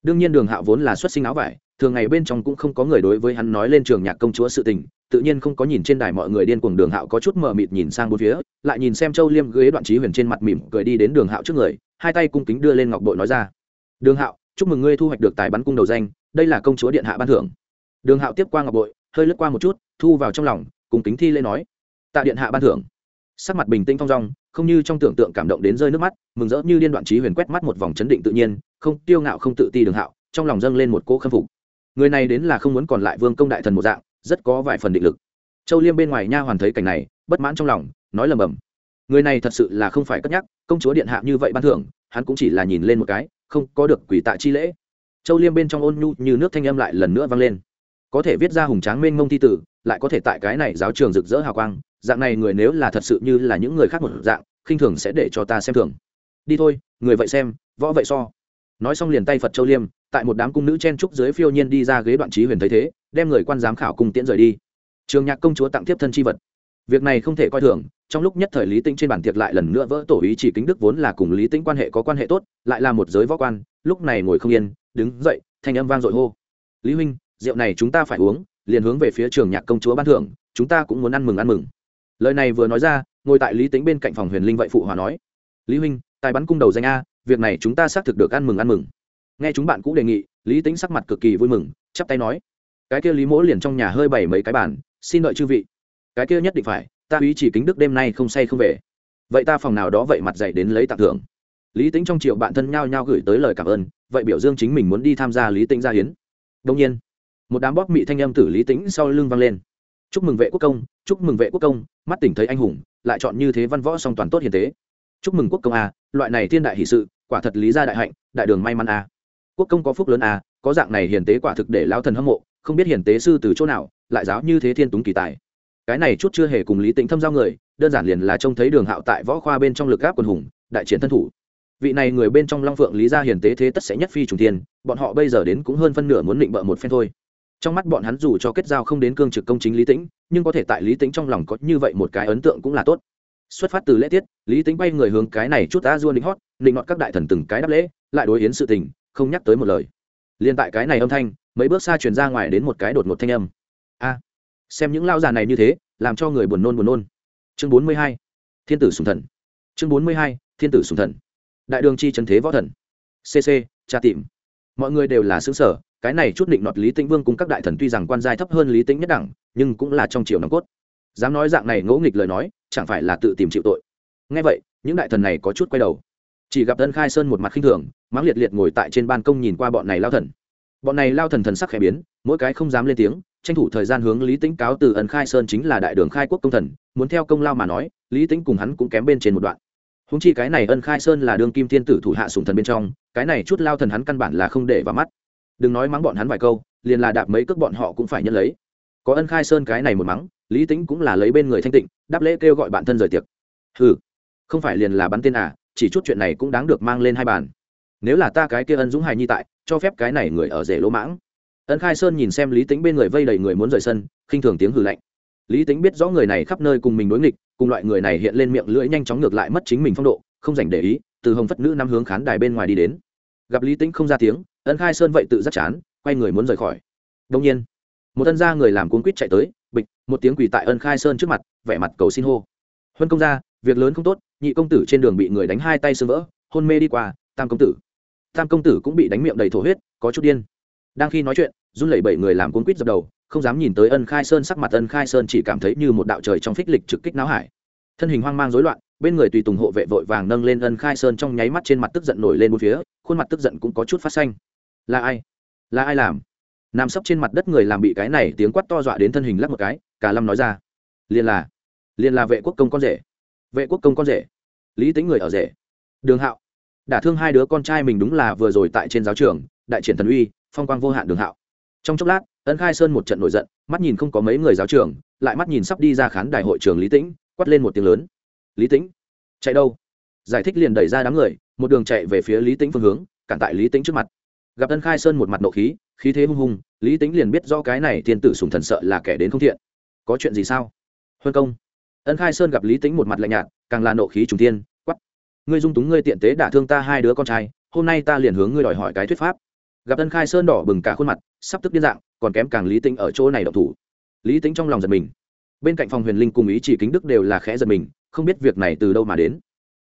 Đương nhiên đường hạo vốn là xuất sinh áo vải, thường ngày bên trong cũng không có người đối với hắn nói lên trường nhạc công chúa sự tình tự nhiên không có nhìn trên đài mọi người điên cuồng đường hạo có chút mờ mịt nhìn sang bốn phía, lại nhìn xem châu liêm ghế đoạn trí huyền trên mặt mỉm cười đi đến đường hạo trước người, hai tay cung kính đưa lên ngọc bội nói ra. Đường hạo, chúc mừng ngươi thu hoạch được tài bắn cung đầu danh, đây là công chúa điện hạ ban thưởng. Đường hạo tiếp qua ngọc bội, hơi lướt qua một chút, thu vào trong lòng, cùng kính thi lên nói. Tạ điện hạ ban thưởng. Sắc mặt bình tĩnh thong dong, không như trong tưởng tượng cảm động đến rơi nước mắt, mừng rỡ như liên đoạn trí huyền quét mắt một vòng chấn định tự nhiên, không tiêu ngạo không tự ti đường hạo, trong lòng dâng lên một cỗ khâm phục. Người này đến là không muốn còn lại vương công đại thần một dạng rất có vài phần định lực. Châu liêm bên ngoài nha hoàn thấy cảnh này, bất mãn trong lòng, nói lầm bầm. Người này thật sự là không phải cất nhắc, công chúa điện hạ như vậy ban thưởng, hắn cũng chỉ là nhìn lên một cái, không có được quỷ tạ chi lễ. Châu liêm bên trong ôn nhu như nước thanh âm lại lần nữa vang lên. Có thể viết ra hùng tráng mênh mông thi tử, lại có thể tại cái này giáo trường rực rỡ hào quang, dạng này người nếu là thật sự như là những người khác một dạng, khinh thường sẽ để cho ta xem thường. Đi thôi, người vậy xem, võ vậy so. Nói xong liền tay phật châu liêm, tại một đám cung nữ chen trúc dưới phiêu nhiên đi ra ghế đoạn trí huyền thấy thế đem người quan giám khảo cùng tiễn rời đi. Trường nhạc công chúa tặng tiếp thân chi vật. Việc này không thể coi thường, trong lúc nhất thời lý tĩnh trên bản tiệc lại lần nữa vỡ tổ ý chỉ kính đức vốn là cùng lý tĩnh quan hệ có quan hệ tốt, lại là một giới võ quan, lúc này ngồi không yên, đứng dậy, thanh âm vang dội hô. Lý huynh, rượu này chúng ta phải uống, liền hướng về phía trường nhạc công chúa ban thưởng, chúng ta cũng muốn ăn mừng ăn mừng. Lời này vừa nói ra, ngồi tại lý tính bên cạnh phòng huyền linh vậy phụ hòa nói. Lý huynh, tài bắn cung đầu danh a, việc này chúng ta xác thực được ăn mừng ăn mừng. Nghe chúng bạn cũng đề nghị, lý tính sắc mặt cực kỳ vui mừng, chắp tay nói cái kia lý mỗ liền trong nhà hơi bày mấy cái bản, xin đợi chư vị. Cái kia nhất định phải ta ý chỉ kính đức đêm nay không say không về. Vậy ta phòng nào đó vậy mặt dạy đến lấy tặng thưởng. Lý tính trong triệu bạn thân nhao nhao gửi tới lời cảm ơn vậy biểu dương chính mình muốn đi tham gia lý tính gia hiến. Đông nhiên một đám bóp mị thanh âm tử lý tính sau lưng vang lên. Chúc mừng vệ quốc công chúc mừng vệ quốc công mắt tỉnh thấy anh hùng lại chọn như thế văn võ song toàn tốt hiền tế. Chúc mừng quốc công a loại này thiên đại hỷ sự quả thật lý gia đại hạnh đại đường may mắn a. Quốc công có phúc lớn a có dạng này hiền tế quả thực để lão thần hâm mộ không biết hiển tế sư từ chỗ nào lại giáo như thế thiên túng kỳ tài. Cái này chút chưa hề cùng lý tĩnh thâm giao người đơn giản liền là trông thấy đường hạo tại võ khoa bên trong lực gáp quần hùng đại chiến thân thủ. Vị này người bên trong long phượng lý gia hiền tế thế tất sẽ nhất phi trùng tiền, bọn họ bây giờ đến cũng hơn phân nửa muốn định bợ một phen thôi. Trong mắt bọn hắn dù cho kết giao không đến cương trực công chính lý tĩnh nhưng có thể tại lý tĩnh trong lòng có như vậy một cái ấn tượng cũng là tốt. Xuất phát từ lễ tiết lý Tĩnh bay người hướng cái này chút ta duôn định hót định ngọt các đại thần từng cái đáp lễ lại đối yến sự tình không nhắc tới một lời. Liên tại cái này âm thanh mấy bước xa truyền ra ngoài đến một cái đột ngột thanh âm. A, xem những lao già này như thế, làm cho người buồn nôn buồn nôn. Chương bốn mươi hai, thiên tử sùng thần. Chương bốn mươi hai, thiên tử sùng thần. Đại đường chi trần thế võ thần. Cc tra tìm. Mọi người đều là xứng sở cái này chút định nọt lý tĩnh vương cùng các đại thần tuy rằng quan giai thấp hơn lý tĩnh nhất đẳng, nhưng cũng là trong triều nòng cốt. Dám nói dạng này ngỗ nghịch lời nói, chẳng phải là tự tìm chịu tội. Ngay vậy, những đại thần này có chút quay đầu. Chỉ gặp tân khai sơn một mặt khinh thường, mắng liệt liệt ngồi tại trên ban công nhìn qua bọn này lao thần bọn này lao thần thần sắc khẽ biến, mỗi cái không dám lên tiếng, tranh thủ thời gian hướng lý tĩnh cáo từ ẩn khai sơn chính là đại đường khai quốc công thần, muốn theo công lao mà nói, lý tĩnh cùng hắn cũng kém bên trên một đoạn. Húng chi cái này ân khai sơn là đương kim thiên tử thủ hạ sùng thần bên trong, cái này chút lao thần hắn căn bản là không để vào mắt. Đừng nói mắng bọn hắn vài câu, liền là đạp mấy cước bọn họ cũng phải nhận lấy. Có ân khai sơn cái này một mắng, lý tính cũng là lấy bên người thanh tịnh, đáp lễ kêu gọi bản thân rời tiệc. Ừ không phải liền là bắn tên à chỉ chút chuyện này cũng đáng được mang lên hai bàn nếu là ta cái kia ân dũng hài nhi tại, cho phép cái này người ở rể lỗ mãng. Ân khai sơn nhìn xem lý tính bên người vây đầy người muốn rời sân, khinh thường tiếng hừ lạnh. Lý tính biết rõ người này khắp nơi cùng mình đối nghịch, cùng loại người này hiện lên miệng lưỡi nhanh chóng ngược lại mất chính mình phong độ, không dành để ý, từ hồng phất nữ năm hướng khán đài bên ngoài đi đến. Gặp lý tính không ra tiếng, ân khai sơn vậy tự rất chán, quay người muốn rời khỏi. Đông nhiên, một ân gia người làm cuốn quýt chạy tới, bịch, một tiếng quỳ tại ân khai sơn trước mặt, vẻ mặt cầu xin hô. Huân công gia, việc lớn không tốt, nhị công tử trên đường bị người đánh hai tay sơ vỡ, hôn mê đi qua, tam công tử tam công tử cũng bị đánh miệng đầy thổ huyết, có chút điên. Đang khi nói chuyện, run lẩy bảy người làm cuốn quýt dập đầu, không dám nhìn tới ân khai sơn sắc mặt ân khai sơn chỉ cảm thấy như một đạo trời trong phích lịch trực kích não hải. Thân hình hoang mang rối loạn, bên người tùy tùng hộ vệ vội vàng nâng lên ân khai sơn trong nháy mắt trên mặt tức giận nổi lên một phía, khuôn mặt tức giận cũng có chút phát xanh. Là ai? Là ai làm? Nằm sấp trên mặt đất người làm bị cái này tiếng quát to dọa đến thân hình lắc một cái, cả lâm nói ra. Liền là liền là vệ quốc công con rể, vệ quốc công con rể, lý tính người ở rể. Đường hạo đả thương hai đứa con trai mình đúng là vừa rồi tại trên giáo trường, đại triển thần uy, phong quang vô hạn đường hạo. Trong chốc lát, ân khai sơn một trận nổi giận, mắt nhìn không có mấy người giáo trường, lại mắt nhìn sắp đi ra khán đài hội trường lý tĩnh, quát lên một tiếng lớn. Lý tĩnh, chạy đâu? Giải thích liền đẩy ra đám người, một đường chạy về phía lý tĩnh phương hướng, cản tại lý tĩnh trước mặt. Gặp ân khai sơn một mặt nộ khí khí thế hung hùng, lý tĩnh liền biết do cái này thiên tử sùng thần sợ là kẻ đến không thiện. Có chuyện gì sao? Huân công. Ân khai sơn gặp lý tĩnh một mặt lạnh nhạt, càng là nộ khí trùng tiên ngươi dung túng ngươi tiện tế đả thương ta hai đứa con trai, hôm nay ta liền hướng ngươi đòi hỏi cái thuyết pháp. Gặp ân khai sơn đỏ bừng cả khuôn mặt, sắp tức điên dạng, còn kém càng lý tĩnh ở chỗ này độc thủ. Lý tĩnh trong lòng giật mình. Bên cạnh phòng huyền linh cùng ý chỉ kính đức đều là khẽ giật mình, không biết việc này từ đâu mà đến.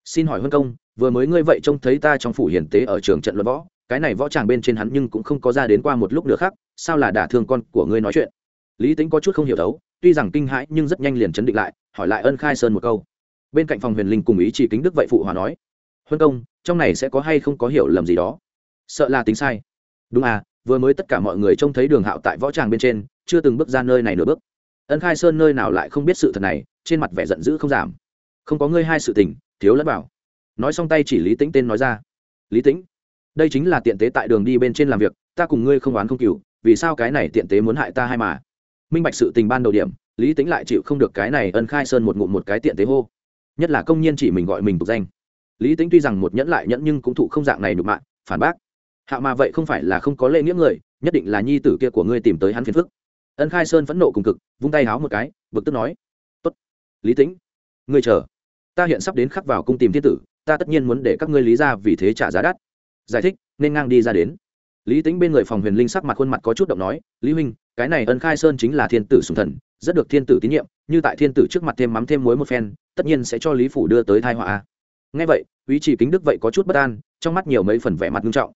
Xin hỏi huân công, vừa mới ngươi vậy trông thấy ta trong phủ hiền tế ở trường trận luận võ, cái này võ tràng bên trên hắn nhưng cũng không có ra đến qua một lúc nữa khác, sao là đả thương con của ngươi nói chuyện? Lý tính có chút không hiểu thấu, tuy rằng kinh hãi nhưng rất nhanh liền chấn định lại, hỏi lại ân khai sơn một câu bên cạnh phòng huyền linh cùng ý chỉ kính đức vậy phụ hòa nói, huân công, trong này sẽ có hay không có hiểu lầm gì đó? Sợ là tính sai. Đúng à vừa mới tất cả mọi người trông thấy đường hạo tại võ tràng bên trên, chưa từng bước ra nơi này nửa bước. Ân khai sơn nơi nào lại không biết sự thật này, trên mặt vẻ giận dữ không giảm. Không có ngươi hai sự tình, thiếu lẫn bảo nói xong tay chỉ lý tĩnh tên nói ra. Lý tĩnh, đây chính là tiện tế tại đường đi bên trên làm việc, ta cùng ngươi không oán không cừu, vì sao cái này tiện tế muốn hại ta hay mà? Minh bạch sự tình ban đầu điểm, lý tính lại chịu không được cái này ân khai sơn một ngụm một cái tiện tế hô nhất là công nhân chỉ mình gọi mình tục danh. Lý tính tuy rằng một nhẫn lại nhẫn nhưng cũng thụ không dạng này đục mạng phản bác. Hạ mà vậy không phải là không có lễ nghĩa người, nhất định là nhi tử kia của ngươi tìm tới hắn phiền phức. Ân khai sơn phẫn nộ cùng cực, vung tay háo một cái, bực tức nói, tốt, lý tính ngươi chờ. Ta hiện sắp đến khắc vào cung tìm thiên tử, ta tất nhiên muốn để các ngươi lý ra vì thế trả giá đắt. Giải thích, nên ngang đi ra đến. Lý tính bên người phòng huyền linh sắc mặt khuôn mặt có chút động nói, lý huynh, cái này ân khai sơn chính là thiên tử sùng thần, rất được thiên tử tín nhiệm như tại thiên tử trước mặt thêm mắm thêm muối một phen, tất nhiên sẽ cho lý phủ đưa tới thai họa. Ngay vậy, ý chỉ kính đức vậy có chút bất an, trong mắt nhiều mấy phần vẻ mặt nghiêm trọng.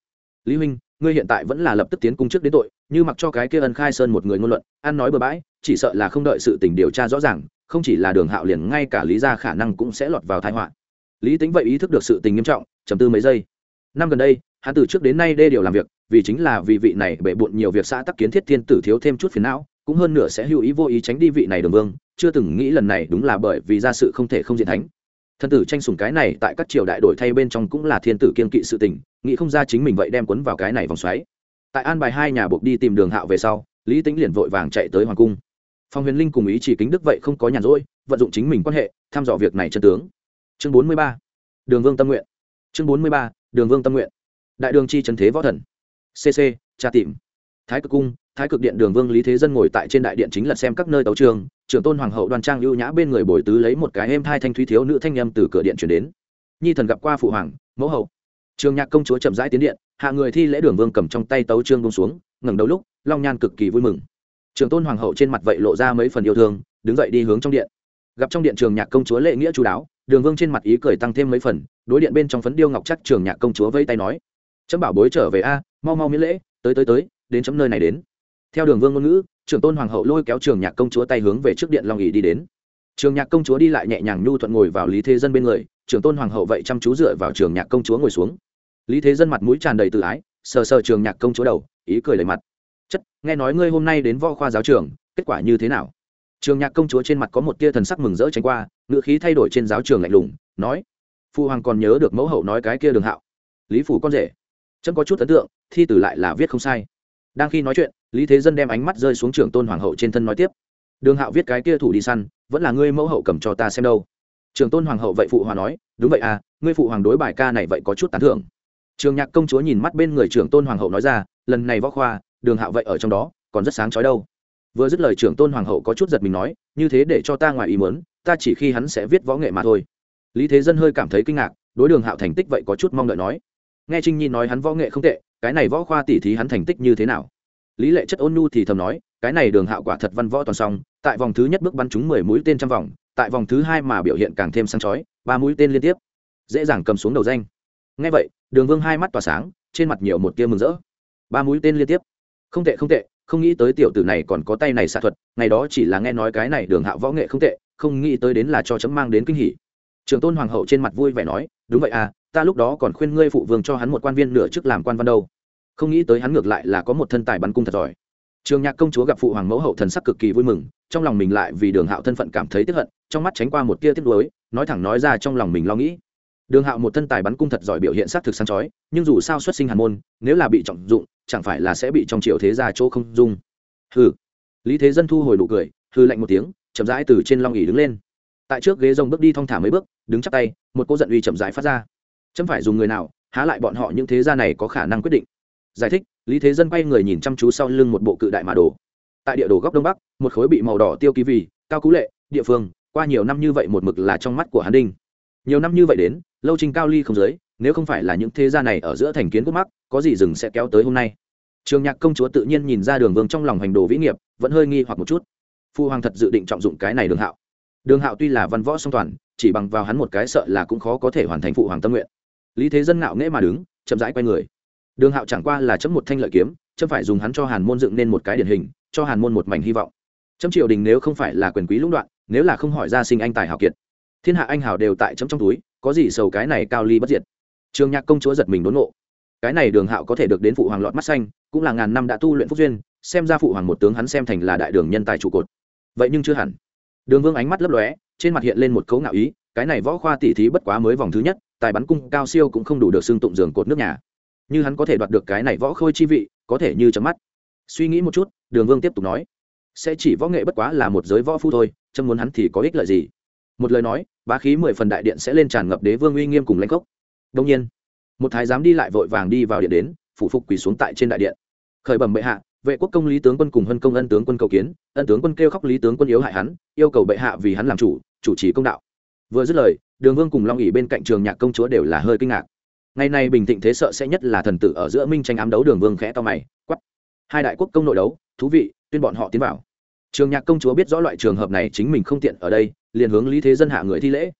Lý huynh, ngươi hiện tại vẫn là lập tức tiến cung trước đến tội, như mặc cho cái kia ân khai sơn một người ngôn luận, ăn nói bừa bãi, chỉ sợ là không đợi sự tình điều tra rõ ràng, không chỉ là đường hạo liền ngay cả lý gia khả năng cũng sẽ lọt vào thai họa. Lý tính vậy ý thức được sự tình nghiêm trọng chầm tư mấy giây. Năm gần đây, hắn từ trước đến nay đê điều làm việc, vì chính là vì vị này bệ bộn nhiều việc xã tắc kiến thiết thiên tử thiếu thêm chút phiền não cũng hơn nửa sẽ hữu ý vô ý tránh đi vị này đường vương, chưa từng nghĩ lần này đúng là bởi vì ra sự không thể không diện thánh. Thân tử tranh sùng cái này tại các triều đại đổi thay bên trong cũng là thiên tử kiên kỵ sự tình, nghĩ không ra chính mình vậy đem quấn vào cái này vòng xoáy. Tại an bài hai nhà buộc đi tìm đường hạo về sau, lý tính liền vội vàng chạy tới hoàng cung. Phong huyền linh cùng ý chỉ kính đức vậy không có nhàn rỗi, vận dụng chính mình quan hệ tham dò việc này chân tướng. Chương bốn mươi ba, đường vương tâm nguyện. Chương bốn mươi ba, đường vương tâm nguyện. Đại đường chi trần thế võ thần. Cc tra tìm thái cực cung, thái cực điện đường vương lý thế dân ngồi tại trên đại điện chính là xem các nơi tấu trường, trưởng tôn hoàng hậu đoan trang ưu nhã bên người bồi tứ lấy một cái êm thai thanh thúy thiếu nữ thanh nhâm từ cửa điện chuyển đến. Nhi thần gặp qua phụ hoàng, mẫu hậu. Trường nhạc công chúa chậm rãi tiến điện, hạ người thi lễ đường vương cầm trong tay tấu trương bông xuống, ngẩng đầu lúc, long nhan cực kỳ vui mừng. Trường tôn hoàng hậu trên mặt vậy lộ ra mấy phần yêu thương, đứng dậy đi hướng trong điện. Gặp trong điện trường nhạc công chúa lệ nghĩa chú đáo, đường vương trên mặt ý cười tăng thêm mấy phần, đối điện bên trong phấn điêu ngọc chắc trường nhạc công chúa vây tay nói chấm bảo bối trở về a, mau mau miễn lễ, tới tới tới đến chấm nơi này đến. Theo đường vương ngôn ngữ, trưởng tôn hoàng hậu lôi kéo trường nhạc công chúa tay hướng về trước điện long ỉ đi đến. Trường nhạc công chúa đi lại nhẹ nhàng nhu thuận ngồi vào lý thế dân bên người, trưởng tôn hoàng hậu vậy chăm chú dựa vào trường nhạc công chúa ngồi xuống. Lý thế dân mặt mũi tràn đầy tự ái, sờ sờ trường nhạc công chúa đầu, ý cười lấy mặt. Chất, nghe nói ngươi hôm nay đến võ khoa giáo trường, kết quả như thế nào? Trường nhạc công chúa trên mặt có một tia thần sắc mừng rỡ tránh qua, ngữ khí thay đổi trên giáo trường lạnh lùng, nói phụ hoàng còn nhớ được mẫu hậu nói cái kia đường hạo. Lý phủ con rể. Trâm có chút ấn tượng, thi tử lại là viết không sai đang khi nói chuyện, lý thế dân đem ánh mắt rơi xuống trường tôn hoàng hậu trên thân nói tiếp. Đường hạo viết cái kia thủ đi săn, vẫn là ngươi mẫu hậu cầm cho ta xem đâu. Trường tôn hoàng hậu vậy phụ hòa nói, đúng vậy à ngươi phụ hoàng đối bài ca này vậy có chút tán thưởng. Trường nhạc công chúa nhìn mắt bên người trưởng tôn hoàng hậu nói ra, lần này võ khoa, đường hạo vậy ở trong đó, còn rất sáng trói đâu. Vừa dứt lời trưởng tôn hoàng hậu có chút giật mình nói, như thế để cho ta ngoài ý mớn ta chỉ khi hắn sẽ viết võ nghệ mà thôi. Lý thế dân hơi cảm thấy kinh ngạc, đối đường hạo thành tích vậy có chút mong đợi nói. Nghe trinh nhi nói hắn võ nghệ không tệ cái này võ khoa tỉ thí hắn thành tích như thế nào? Lý lệ chất ôn nhu thì thầm nói, cái này đường hạo quả thật văn võ toàn song, tại vòng thứ nhất bước bắn trúng mười mũi tên trăm vòng, tại vòng thứ hai mà biểu hiện càng thêm sáng chói, ba mũi tên liên tiếp, dễ dàng cầm xuống đầu danh. Ngay vậy, đường vương hai mắt tỏa sáng, trên mặt nhiều một tia mừng rỡ. Ba mũi tên liên tiếp. Không tệ không tệ, không nghĩ tới tiểu tử này còn có tay này xạ thuật, ngày đó chỉ là nghe nói cái này đường hạo võ nghệ không tệ, không nghĩ tới đến là cho chấm mang đến kinh hỉ. Trường tôn hoàng hậu trên mặt vui vẻ nói, đúng vậy à ta lúc đó còn khuyên ngươi phụ vương cho hắn một quan viên nửa chức làm quan văn đâu. Không nghĩ tới hắn ngược lại là có một thân tài bắn cung thật giỏi. Trường nhạc công chúa gặp phụ hoàng mẫu hậu thần sắc cực kỳ vui mừng, trong lòng mình lại vì đường hạo thân phận cảm thấy tiếp hận, trong mắt tránh qua một tia tiếc nuối, nói thẳng nói ra trong lòng mình lo nghĩ. Đường hạo một thân tài bắn cung thật giỏi biểu hiện s á c thực sáng chói, nhưng dù sao xuất sinh hàn môn, nếu là bị trọng dụng, chẳng phải là sẽ bị trong triệu thế gia chỗ không dung. Hừ. Lý thế dân thu hồi nụ cười hư lạnh một tiếng, chậm rãi từ trên long ỉ đứng lên. Tại trước ghế rồng bước đi thong thả mấy bước, đứng chắp tay, một cô giận uy chậm rãi phát ra chấm phải dùng người nào, há lại bọn họ những thế gia này có khả năng quyết định. Giải thích, lý thế dân quay người nhìn chăm chú sau lưng một bộ cự đại mà đồ. Tại địa đồ góc đông bắc, một khối bị màu đỏ tiêu ký vì, cao cú lệ, địa phương, qua nhiều năm như vậy một mực là trong mắt của hắn đinh. Nhiều năm như vậy đến, lâu trình cao ly không giới, nếu không phải là những thế gia này ở giữa thành kiến quốc mắc, có gì rừng sẽ kéo tới hôm nay? Trường nhạc công chúa tự nhiên nhìn ra đường vương trong lòng hành đồ vĩ nghiệp, vẫn hơi nghi hoặc một chút. Phu hoàng thật dự định trọng dụng cái này đường hạo. Đường hạo tuy là văn võ song toàn, chỉ bằng vào hắn một cái sợ là cũng khó có thể hoàn thành phụ hoàng tâm nguyện lý thế dân ngạo nghễ mà đứng, chậm rãi quay người. Đường hạo chẳng qua là chấm một thanh lợi kiếm, chấm phải dùng hắn cho hàn môn dựng nên một cái điển hình, cho hàn môn một mảnh hy vọng. Chấm triều đình nếu không phải là quyền quý lũng đoạn, nếu là không hỏi ra sinh anh tài hào kiệt, thiên hạ anh hào đều tại chấm trong túi, có gì sầu cái này cao ly bất diệt. Trường nhạc công chúa giật mình đốn nộ cái này đường hạo có thể được đến phụ hoàng lọt mắt xanh, cũng là ngàn năm đã tu luyện phúc duyên, xem ra phụ hoàng một tướng hắn xem thành là đại đường nhân tài trụ cột. Vậy nhưng chưa hẳn. Đường vương ánh mắt lấp lóe, trên mặt hiện lên một cấu ngạo ý, cái này võ khoa tỉ thí bất quá mới vòng thứ nhất tài bắn cung cao siêu cũng không đủ được xưng tụng giường cột nước nhà. Như hắn có thể đoạt được cái này võ khôi chi vị, có thể như chấm mắt. Suy nghĩ một chút, đường vương tiếp tục nói, sẽ chỉ võ nghệ bất quá là một giới võ phu thôi, chấm muốn hắn thì có ích lợi gì? Một lời nói, bá khí mười phần đại điện sẽ lên tràn ngập đế vương uy nghiêm cùng lãnh cốc đông nhiên, một thái giám đi lại vội vàng đi vào điện đến, phủ phục quỳ xuống tại trên đại điện. Khởi bẩm bệ hạ, vệ quốc công lý tướng quân cùng hân công ân tướng quân cầu kiến, ân tướng quân kêu khóc lý tướng quân yếu hại hắn, yêu cầu bệ hạ vì hắn làm chủ chủ trì công đạo. Vừa dứt lời đường vương cùng long ỉ bên cạnh trường nhạc công chúa đều là hơi kinh ngạc. Ngày nay bình thịnh thế sợ sẽ nhất là thần tử ở giữa minh tranh ám đấu, đường vương khẽ to mày quắp hai đại quốc công nội đấu, thú vị, tuyên bọn họ tiến vào. Trường nhạc công chúa biết rõ loại trường hợp này chính mình không tiện ở đây, liền hướng lý thế dân hạ người thi lễ.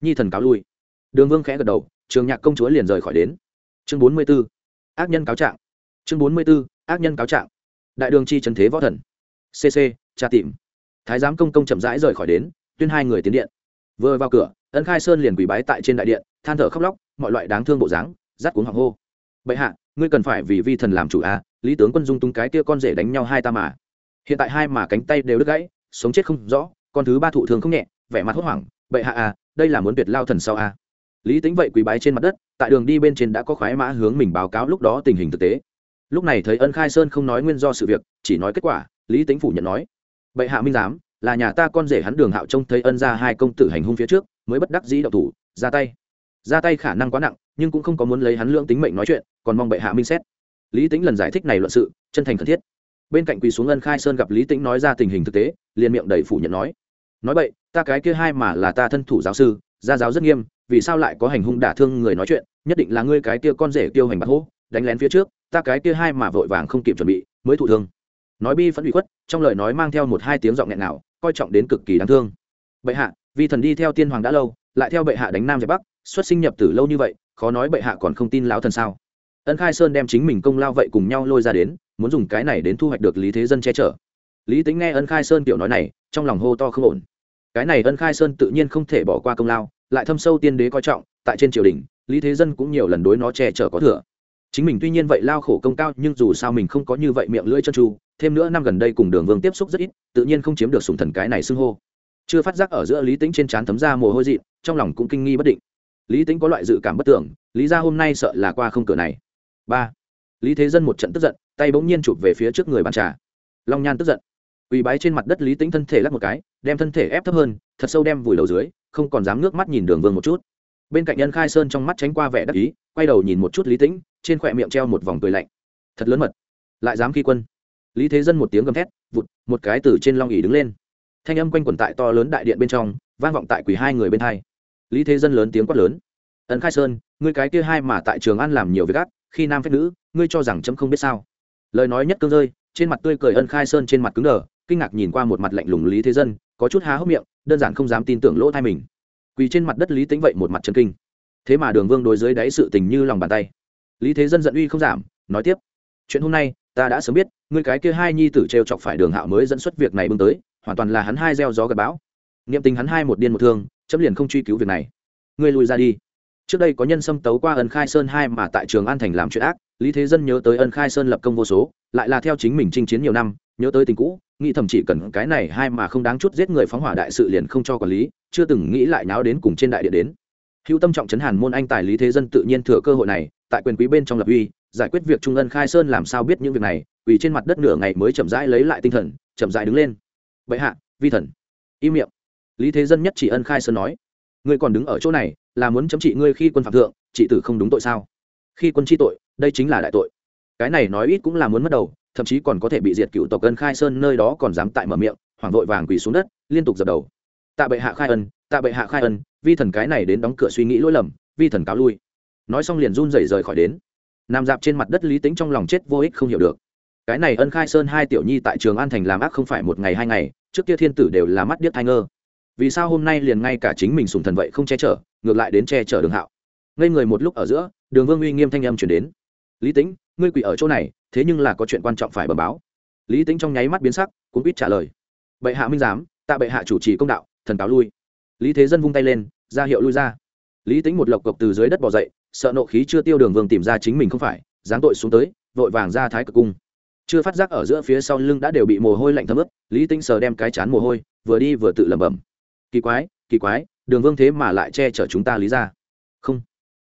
Nhi thần cáo lui. Đường vương khẽ gật đầu, trường nhạc công chúa liền rời khỏi đến. Chương bốn mươi b ố ác nhân cáo trạng. Chương bốn mươi b ố ác nhân cáo trạng. Đại đường chi trần thế võ thần. Cc tra tìm. Thái giám công công chậm rãi rời khỏi đến, tuyên hai người tiến điện. Vừa vào cửa ân khai sơn liền quỳ bái tại trên đại điện, than thở khóc lóc, mọi loại đáng thương bộ dáng rát cuống hoàng hô. Bệ hạ, ngươi cần phải vì vi thần làm chủ à lý tướng quân dung tung cái kia con rể đánh nhau hai ta mà. Hiện tại hai mà cánh tay đều đứt gãy, sống chết không rõ, con thứ ba thụ thường không nhẹ, vẻ mặt hốt hoảng, bệ hạ à đây là muốn tuyệt lao thần sau à. Lý tính vậy quỳ bái trên mặt đất, tại đường đi bên trên đã có khoái mã hướng mình báo cáo lúc đó tình hình thực tế. Lúc này thấy ân khai sơn không nói nguyên do sự việc, chỉ nói kết quả, lý tính phủ nhận nói, bệ hạ minh giám là nhà ta con rể hắn đường hạo trông thấy ân ra hai công tử hành hung phía trước, mới bất đắc dĩ đậu thủ, ra tay. Ra tay khả năng quá nặng, nhưng cũng không có muốn lấy hắn lưỡng tính mệnh nói chuyện, còn mong bệ hạ minh xét. Lý tính lần giải thích này luận sự, chân thành cần thiết. Bên cạnh quỳ xuống ân khai sơn gặp lý tính nói ra tình hình thực tế, liền miệng đầy phủ nhận nói. Nói vậy ta cái kia hai mà là ta thân thủ giáo sư, gia giáo rất nghiêm, vì sao lại có hành hung đả thương người nói chuyện, nhất định là ngươi cái kia con rể tiêu hành bạc hô, đánh lén phía trước, ta cái kia hai mà vội vàng không kịp chuẩn bị, mới thụ thương. Nói bi phẫn bị khuất, trong lời nói mang theo một hai tiếng giọng nghẹn nào coi trọng đến cực kỳ đáng thương. Bệ hạ, vi thần đi theo tiên hoàng đã lâu, lại theo bệ hạ đánh nam giải bắc, xuất sinh nhập tử lâu như vậy, khó nói bệ hạ còn không tin lão thần sao. Ân khai sơn đem chính mình công lao vậy cùng nhau lôi ra đến, muốn dùng cái này đến thu hoạch được lý thế dân che chở. Lý tính nghe ân khai sơn kiểu nói này, trong lòng hô to không ổn. Cái này ân khai sơn tự nhiên không thể bỏ qua công lao, lại thâm sâu tiên đế coi trọng, tại trên triều đình, lý thế dân cũng nhiều lần đối nó che chở có thừa chính mình tuy nhiên vậy lao khổ công cao, nhưng dù sao mình không có như vậy miệng lưỡi chân tru thêm nữa năm gần đây cùng đường vương tiếp xúc rất ít, tự nhiên không chiếm được sùng thần cái này xưng hô. Chưa phát giác ở giữa lý tính trên trán thấm ra mồ hôi dị trong lòng cũng kinh nghi bất định. Lý tính có loại dự cảm bất tưởng, lý ra hôm nay sợ là qua không cửa này. Ba. Lý thế dân một trận tức giận, tay bỗng nhiên chụp về phía trước người bàn trà. Long nhan tức giận. Quỳ bái trên mặt đất lý tính thân thể lắc một cái, đem thân thể ép thấp hơn, thật sâu đem vùi đầu dưới, không còn dám nước mắt nhìn đường vương một chút bên cạnh nhân khai sơn trong mắt tránh qua vẻ đắc ý, quay đầu nhìn một chút lý tĩnh, trên khỏe miệng treo một vòng cười lạnh. Thật lớn mật. Lại dám khi quân. Lý thế dân một tiếng gầm thét, vụt, một cái từ trên long ỉ đứng lên. Thanh âm quanh quẩn tại to lớn đại điện bên trong, vang vọng tại quỳ hai người bên hai. Lý thế dân lớn tiếng quát lớn. Ấn khai sơn, ngươi cái kia hai mà tại trường ăn làm nhiều việc ác, khi nam phép nữ, ngươi cho rằng chấm không biết sao? Lời nói nhất cương rơi, trên mặt tươi cười ân khai sơn trên mặt cứng đờ, kinh ngạc nhìn qua một mặt lạnh lùng lý thế dân, có chút há hốc miệng, đơn giản không dám tin tưởng lỗ thai mình quỳ trên mặt đất lý tính vậy một mặt chân kinh. Thế mà đường vương đối dưới đáy sự tình như lòng bàn tay. Lý thế dân giận uy không giảm, nói tiếp. Chuyện hôm nay, ta đã sớm biết người cái kia hai nhi tử t r e o chọc phải đường hạo mới dẫn xuất việc này bưng tới, hoàn toàn là hắn hai gieo gió gặp bão. Niệm tình hắn hai một điên một thương, chấm liền không truy cứu việc này. Ngươi lùi ra đi. Trước đây có nhân xâm tấu qua ân khai sơn hai mà tại trường an thành làm chuyện ác, lý thế dân nhớ tới ân khai sơn lập công vô số, lại là theo chính mình chinh chiến nhiều năm, nhớ tới tình cũ nghĩ thầm chỉ cần cái này hai mà không đáng chút giết người phóng hỏa đại sự liền không cho quản lý, chưa từng nghĩ lại náo đến cùng trên đại địa đến. Hữu tâm trọng chấn hàn môn anh tài lý thế dân tự nhiên thừa cơ hội này, tại quyền quý bên trong lập uy, giải quyết việc trung ân khai sơn làm sao biết những việc này, vì trên mặt đất nửa ngày mới chậm rãi lấy lại tinh thần, chậm rãi đứng lên. Bệ hạ, vi thần. Im miệng. Lý thế dân nhất chỉ ân khai sơn nói, ngươi còn đứng ở chỗ này, là muốn chấm trị ngươi khi quân phạm thượng, trị tử không đúng tội sao? Khi quân chi tội, đây chính là đại tội. Cái này nói ít cũng là muốn mất đầu thậm chí còn có thể bị diệt cựu tộc ân khai sơn nơi đó còn dám tại mở miệng, hoảng vội vàng quỳ xuống đất, liên tục dập đầu. Tạ bệ hạ khai ân, tạ bệ hạ khai ân, vi thần cái này đến đóng cửa suy nghĩ lỗi lầm, vi thần cáo lui. Nói xong liền run rẩy rời khỏi đến. Nằm dạp trên mặt đất lý tính trong lòng chết vô ích không hiểu được. Cái này ân khai sơn hai tiểu nhi tại trường an thành làm ác không phải một ngày hai ngày, trước kia thiên tử đều là mắt điếc thai ngơ. Vì sao hôm nay liền ngay cả chính mình sùng thần vậy không che chở, ngược lại đến che chở đường hạo? Ngây người một lúc ở giữa, đường vương uy nghiêm thanh âm chuyển đến. Lý tính ngươi quỷ ở chỗ này, thế nhưng là có chuyện quan trọng phải bẩm báo. Lý tính trong nháy mắt biến sắc cũng biết trả lời. Bệ hạ minh giám, tạ bệ hạ chủ trì công đạo, thần cáo lui. Lý thế dân vung tay lên, ra hiệu lui ra. Lý tính một lộc cộc từ dưới đất bỏ dậy, sợ nộ khí chưa tiêu đường vương tìm ra chính mình không phải dáng tội xuống tới, vội vàng ra thái cực cung. Chưa phát giác ở giữa phía sau lưng đã đều bị mồ hôi lạnh thấm ướt, lý tính sờ đem cái chán mồ hôi, vừa đi vừa tự lẩm bẩm. Kỳ quái kỳ quái, đường vương thế mà lại che chở chúng ta lý ra. Không,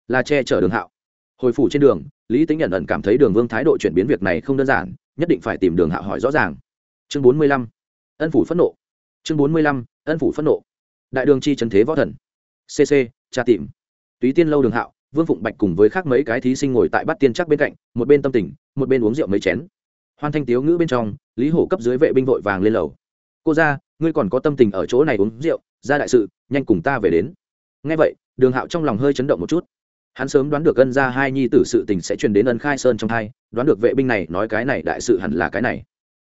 là che chở đường hạo. Hồi phủ trên đường lý tính nhận ẩn cảm thấy đường vương thái độ chuyển biến việc này không đơn giản, nhất định phải tìm đường hạ hỏi rõ ràng. Chương bốn mươi lăm, ân phủ phẫn nộ. Chương bốn mươi lăm, ân phủ phẫn nộ. Đại đường chi trần thế võ thần. Cc tra tìm. Túy tiên lâu đường hạo, vương phụng bạch cùng với khác mấy cái thí sinh ngồi tại bát tiên chắc bên cạnh, một bên tâm tình, một bên uống rượu mấy chén. Hoan thanh tiếu ngữ bên trong, lý hổ cấp dưới vệ binh vội vàng lên lầu. Cô ra ngươi còn có tâm tình ở chỗ này uống rượu, ra đại sự, nhanh cùng ta về đến. Ngay vậy, đường hạo trong lòng hơi chấn động một chút hắn sớm đoán được ân ra hai nhi tử sự tình sẽ truyền đến ân khai sơn trong thai, đoán được vệ binh này nói cái này đại sự hẳn là cái này.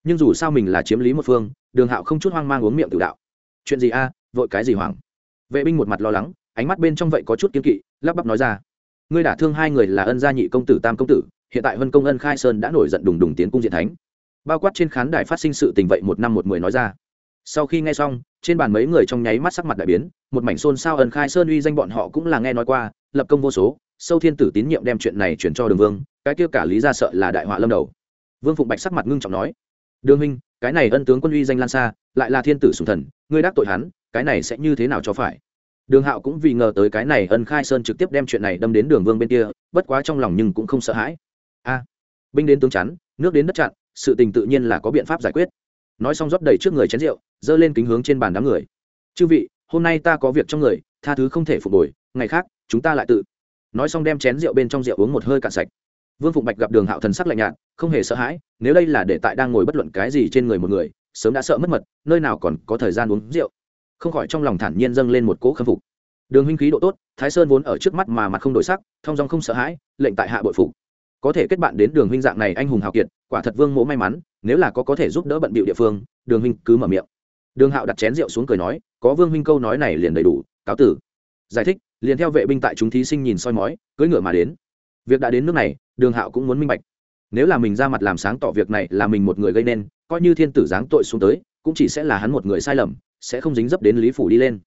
Nhưng dù sao mình là chiếm lý một phương, đường hạo không chút hoang mang uống miệng tự đạo. Chuyện gì a, vội cái gì hoảng? Vệ binh một mặt lo lắng, ánh mắt bên trong vậy có chút kiên kỵ, lắp bắp nói ra. Ngươi đả thương hai người là ân gia nhị công tử tam công tử, hiện tại vân công ân khai sơn đã nổi giận đùng đùng tiến cung diện thánh. Bao quát trên khán đài phát sinh sự tình vậy một năm một mười nói ra. Sau khi nghe xong, trên bàn mấy người trong nháy mắt sắc mặt đại biến, một mảnh xôn xao ân khai sơn uy danh bọn họ cũng là nghe nói qua lập công vô số sâu thiên tử tín nhiệm đem chuyện này chuyển cho đường vương cái kia cả lý ra sợ là đại họa lâm đầu. Vương phụng bạch sắc mặt ngưng trọng nói đường huynh, cái này ân tướng quân uy danh lan xa lại là thiên tử sùng thần ngươi đắc tội hắn cái này sẽ như thế nào cho phải? Đường hạo cũng vì ngờ tới cái này ân khai sơn trực tiếp đem chuyện này đâm đến đường vương bên kia bất quá trong lòng nhưng cũng không sợ hãi. A binh đến tướng chắn nước đến đất chặn sự tình tự nhiên là có biện pháp giải quyết. Nói xong rót đầy trước người chén rượu giơ lên kính hướng trên bàn đám người. Chư vị hôm nay ta có việc trong người tha thứ không thể phục hồi ngày khác chúng ta lại tự. Nói xong đem chén rượu bên trong rượu uống một hơi cạn sạch. Vương phụng bạch gặp đường hạo thần sắc lạnh nhạt, không hề sợ hãi, nếu đây là để tại đang ngồi bất luận cái gì trên người một người, sớm đã sợ mất mật, nơi nào còn có thời gian uống rượu. Không khỏi trong lòng thản nhiên dâng lên một cỗ khâm phục. Đường huynh khí độ tốt, thái sơn vốn ở trước mắt mà mặt không đổi sắc thong dong không sợ hãi, lệnh tại hạ bội phục. Có thể kết bạn đến đường huynh dạng này anh hùng hào kiệt, quả thật vương mỗ may mắn, nếu là có có thể giúp đỡ bận bịu địa phương, đường huynh cứ mở miệng. Đường hạo đặt chén rượu xuống cười nói, có vương huynh câu nói này liền đầy đủ, cáo tử. Giải thích liền theo vệ binh tại chúng thí sinh nhìn soi mói, cưỡi ngựa mà đến. Việc đã đến nước này, đường hạo cũng muốn minh bạch. Nếu là mình ra mặt làm sáng tỏ việc này là mình một người gây nên, coi như thiên tử giáng tội xuống tới, cũng chỉ sẽ là hắn một người sai lầm, sẽ không dính dấp đến lý phủ đi lên.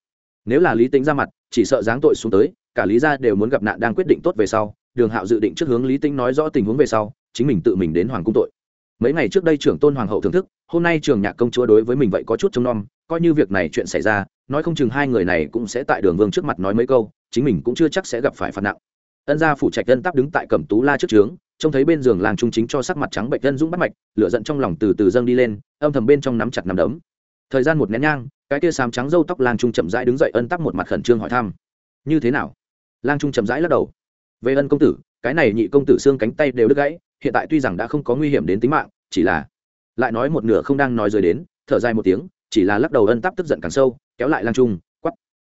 Nếu là lý tính ra mặt, chỉ sợ giáng tội xuống tới, cả lý gia đều muốn gặp nạn đang quyết định tốt về sau, đường hạo dự định trước hướng lý tính nói rõ tình huống về sau, chính mình tự mình đến hoàng cung tội. Mấy ngày trước đây trưởng tôn hoàng hậu thưởng thức, hôm nay trường nhạc công chúa đối với mình vậy có chút trông nom, coi như việc này chuyện xảy ra, nói không chừng hai người này cũng sẽ tại đường vương trước mặt nói mấy câu chính mình cũng chưa chắc sẽ gặp phải phạt nặng. Ân gia phủ trạch ân tắp đứng tại cẩm tú la trước trướng, trông thấy bên giường làng trung chính cho sắc mặt trắng bệnh ân dũng bắt mạch, lửa giận trong lòng từ từ dâng đi lên, âm thầm bên trong nắm chặt nắm đấm. Thời gian một nén nhang, cái tia xám trắng râu tóc lang trung chậm rãi đứng dậy ân tắp một mặt khẩn trương hỏi thăm. Như thế nào? Lang trung chậm rãi lắc đầu. Về ân công tử, cái này nhị công tử xương cánh tay đều đứt gãy, hiện tại tuy rằng đã không có nguy hiểm đến tính mạng, chỉ là lại nói một nửa không đang nói rời đến, thở dài một tiếng, chỉ là lắc đầu ân tắp tức giận càng sâu, kéo lại lang trung quắp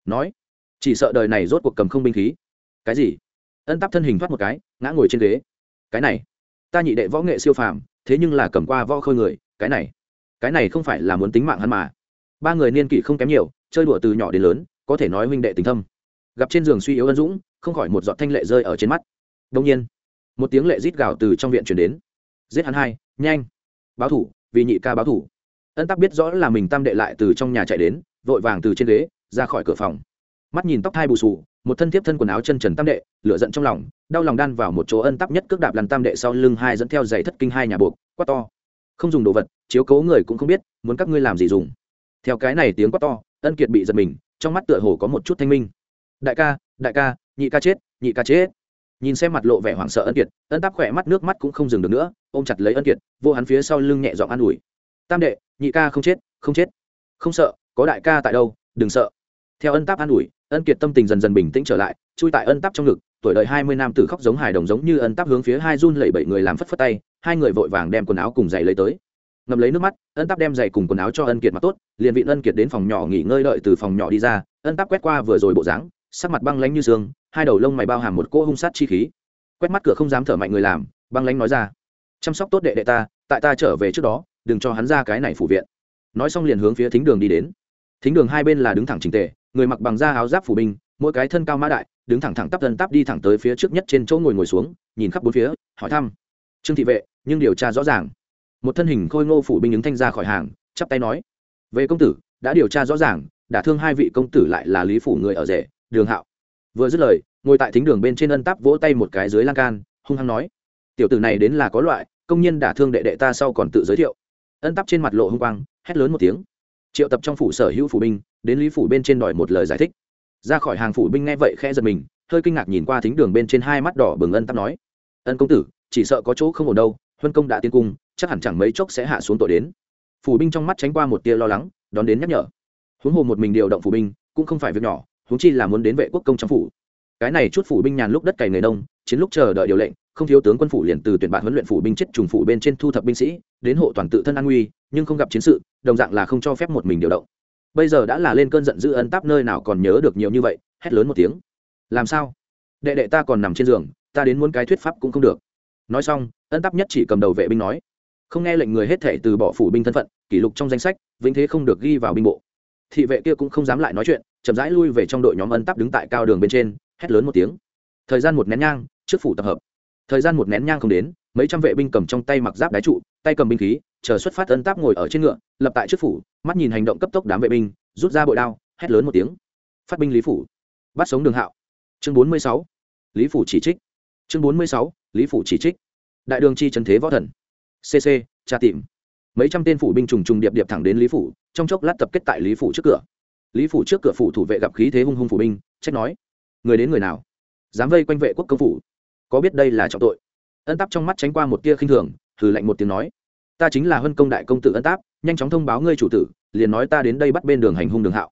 nói chỉ sợ đời này rốt cuộc cầm không binh khí. Cái gì? Ân tắp thân hình thoát một cái, ngã ngồi trên ghế. Cái này, ta nhị đệ võ nghệ siêu phàm, thế nhưng là cầm qua võ khôi người, cái này cái này không phải là muốn tính mạng hắn mà. Ba người niên kỷ không kém nhiều, chơi đùa từ nhỏ đến lớn, có thể nói huynh đệ tình thâm. Gặp trên giường suy yếu ân dũng, không khỏi một giọt thanh lệ rơi ở trên mắt. Đông nhiên, một tiếng lệ rít gào từ trong viện chuyển đến. Giết hắn hai, nhanh. Báo thủ, vì nhị ca báo thủ. Ân tắc biết rõ là mình tam đệ lại từ trong nhà chạy đến, vội vàng từ trên ghế, ra khỏi cửa phòng mắt nhìn tóc thai bù sù một thân tiếp thân quần áo chân trần tam đệ, lửa giận trong lòng, đau lòng đan vào một chỗ ân tắc nhất cước đạp lăn tam đệ sau lưng hai dẫn theo giày thất kinh hai nhà buộc, quát to. Không dùng đồ vật, chiếu cố người cũng không biết, muốn các ngươi làm gì dùng. Theo cái này tiếng quát to, ân kiệt bị giật mình, trong mắt tựa hồ có một chút thanh minh. Đại ca đại ca, nhị ca chết, nhị ca chết. Nhìn xem mặt lộ vẻ hoảng sợ ân kiệt, ân tắc khỏe mắt nước mắt cũng không dừng được nữa, ôm chặt lấy ân kiệt, vô hắn phía sau lưng nhẹ giọng an ủi. Tam đệ, nhị ca không chết không chết. Không sợ, có đại ca tại đâu, đừng sợ. Theo ân táp an ủi ân kiệt tâm tình dần dần bình tĩnh trở lại, chui tại ân táp trong ngực, tuổi đời hai mươi nam tử khóc giống hài đồng giống như ân táp hướng phía hai run lẩy bảy người làm phất phất tay, hai người vội vàng đem quần áo cùng giày lấy tới. Ngầm lấy nước mắt, ân táp đem giày cùng quần áo cho ân kiệt mặc tốt, liền vị ân kiệt đến phòng nhỏ nghỉ ngơi đợi từ phòng nhỏ đi ra, ân táp quét qua vừa rồi bộ dáng, sắc mặt băng lánh như xương, hai đầu lông mày bao hàm một cỗ hung sát chi khí. Quét mắt cửa không dám thở mạnh người làm, băng lánh nói ra, chăm sóc tốt đệ đệ ta, tại ta trở về trước đó, đừng cho hắn ra cái này phủ viện. Nói xong liền hướng phía thính đường đi đến thính đường hai bên là đứng thẳng trình tề, người mặc bằng da áo giáp phủ binh, mỗi cái thân cao mã đại, đứng thẳng thẳng tắp thân tắp đi thẳng tới phía trước nhất trên chỗ ngồi ngồi xuống, nhìn khắp bốn phía, hỏi thăm. Trương thị vệ, nhưng điều tra rõ ràng. Một thân hình khôi ngô phủ binh ứng thanh ra khỏi hàng, chắp tay nói. Về công tử, đã điều tra rõ ràng, đả thương hai vị công tử lại là lý phủ người ở rể, đường hạo. Vừa dứt lời, ngồi tại thính đường bên trên ân táp vỗ tay một cái dưới lan can, hung hăng nói. Tiểu tử này đến là có loại, công nhân đả thương đệ đệ ta sau còn tự giới thiệu. Ân táp trên mặt lộ hung quang, hét lớn một tiếng triệu tập trong phủ sở hữu phủ binh, đến lý phủ bên trên đòi một lời giải thích. Ra khỏi hàng phủ binh nghe vậy khẽ giật mình, hơi kinh ngạc nhìn qua thính đường bên trên hai mắt đỏ bừng ân tắp nói, ân công tử, chỉ sợ có chỗ không ổn đâu, huân công đã tiến cung, chắc hẳn chẳng mấy chốc sẽ hạ xuống tội đến. Phủ binh trong mắt tránh qua một tia lo lắng, đón đến nhắc nhở. Huống hồ một mình điều động phủ binh, cũng không phải việc nhỏ, huống chi là muốn đến vệ quốc công trong phủ. Cái này chút phủ binh nhàn lúc đất cày người đông, chiến lúc chờ đợi điều lệnh, không thiếu tướng quân phủ liền từ tuyển bạn huấn luyện phủ binh chết trùng phủ bên trên thu thập binh sĩ, đến hộ toàn tự thân an nguy nhưng không gặp chiến sự, đồng dạng là không cho phép một mình điều động. Bây giờ đã là lên cơn giận dữ ân táp nơi nào còn nhớ được nhiều như vậy, hét lớn một tiếng. Làm sao? Đệ đệ ta còn nằm trên giường, ta đến muốn cái thuyết pháp cũng không được. Nói xong ân táp nhất chỉ cầm đầu vệ binh nói. Không nghe lệnh người hết thể từ bỏ phủ binh thân phận, kỷ lục trong danh sách, vĩnh thế không được ghi vào binh bộ. Thị vệ kia cũng không dám lại nói chuyện, chậm rãi lui về trong đội nhóm ân táp đứng tại cao đường bên trên, hét lớn một tiếng. Thời gian một nén nhang, trước phủ tập hợp. Thời gian một nén nhang không đến, mấy trăm vệ binh cầm trong tay mặc giáp đá trụ, tay cầm binh khí chờ xuất phát ân táp ngồi ở trên ngựa, lập tại trước phủ, mắt nhìn hành động cấp tốc đám vệ binh, rút ra bội đao, hét lớn một tiếng. Phát binh lý phủ. Bắt sống đường hạo. Chương bốn mươi sáu. Lý phủ chỉ trích. Chương bốn mươi sáu. Lý phủ chỉ trích. Đại đường chi trần thế võ thần. Cc tra tìm. Mấy trăm tên phủ binh trùng trùng điệp điệp thẳng đến lý phủ, trong chốc lát tập kết tại lý phủ trước cửa. Lý phủ trước cửa phủ thủ vệ gặp khí thế hung hung phủ binh, trách nói, người đến người nào? Dám vây quanh vệ quốc công phủ? Có biết đây là trọng tội? Ân táp trong mắt tránh qua một tia khinh thường thử lạnh một tiếng nói ta chính là huân công đại công tử ân táp, nhanh chóng thông báo ngươi chủ tử, liền nói ta đến đây bắt bên đường hành hung đường hạo.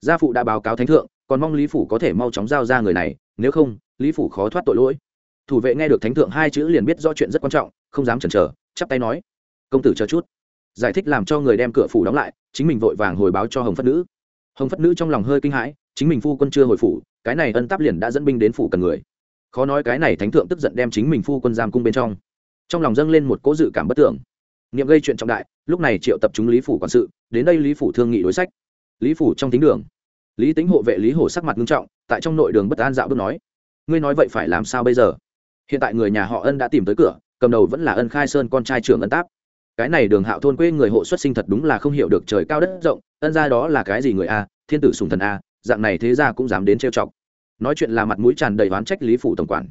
Gia phụ đã báo cáo thánh thượng, còn mong lý phủ có thể mau chóng giao ra người này, nếu không, lý phủ khó thoát tội lỗi. Thủ vệ nghe được thánh thượng hai chữ liền biết do chuyện rất quan trọng, không dám chần chờ, chắp tay nói, công tử chờ chút. Giải thích làm cho người đem cửa phủ đóng lại, chính mình vội vàng hồi báo cho hồng phất nữ. Hồng phất nữ trong lòng hơi kinh hãi, chính mình phu quân chưa hồi phủ, cái này ân táp liền đã dẫn binh đến phủ cần người. Khó nói cái này thánh thượng tức giận đem chính mình phu quân giam cung bên trong. Trong lòng dâng lên một cố dự cảm bất tưởng nghiệm gây chuyện trọng đại, lúc này triệu tập chúng lý phủ quản sự, đến đây lý phủ thương nghị đối sách. Lý phủ trong tính đường, lý tính hộ vệ lý hổ sắc mặt nghiêm trọng, tại trong nội đường bất an dạo bước nói, ngươi nói vậy phải làm sao bây giờ? Hiện tại người nhà họ ân đã tìm tới cửa, cầm đầu vẫn là ân khai sơn con trai trưởng ân táp. Cái này đường hạo thôn quê người hộ xuất sinh thật đúng là không hiểu được trời cao đất rộng, ân ra đó là cái gì người a, thiên tử sùng thần a, dạng này thế ra cũng dám đến trêu chọc. Nói chuyện là mặt mũi tràn đầy oán trách lý phủ tổng quản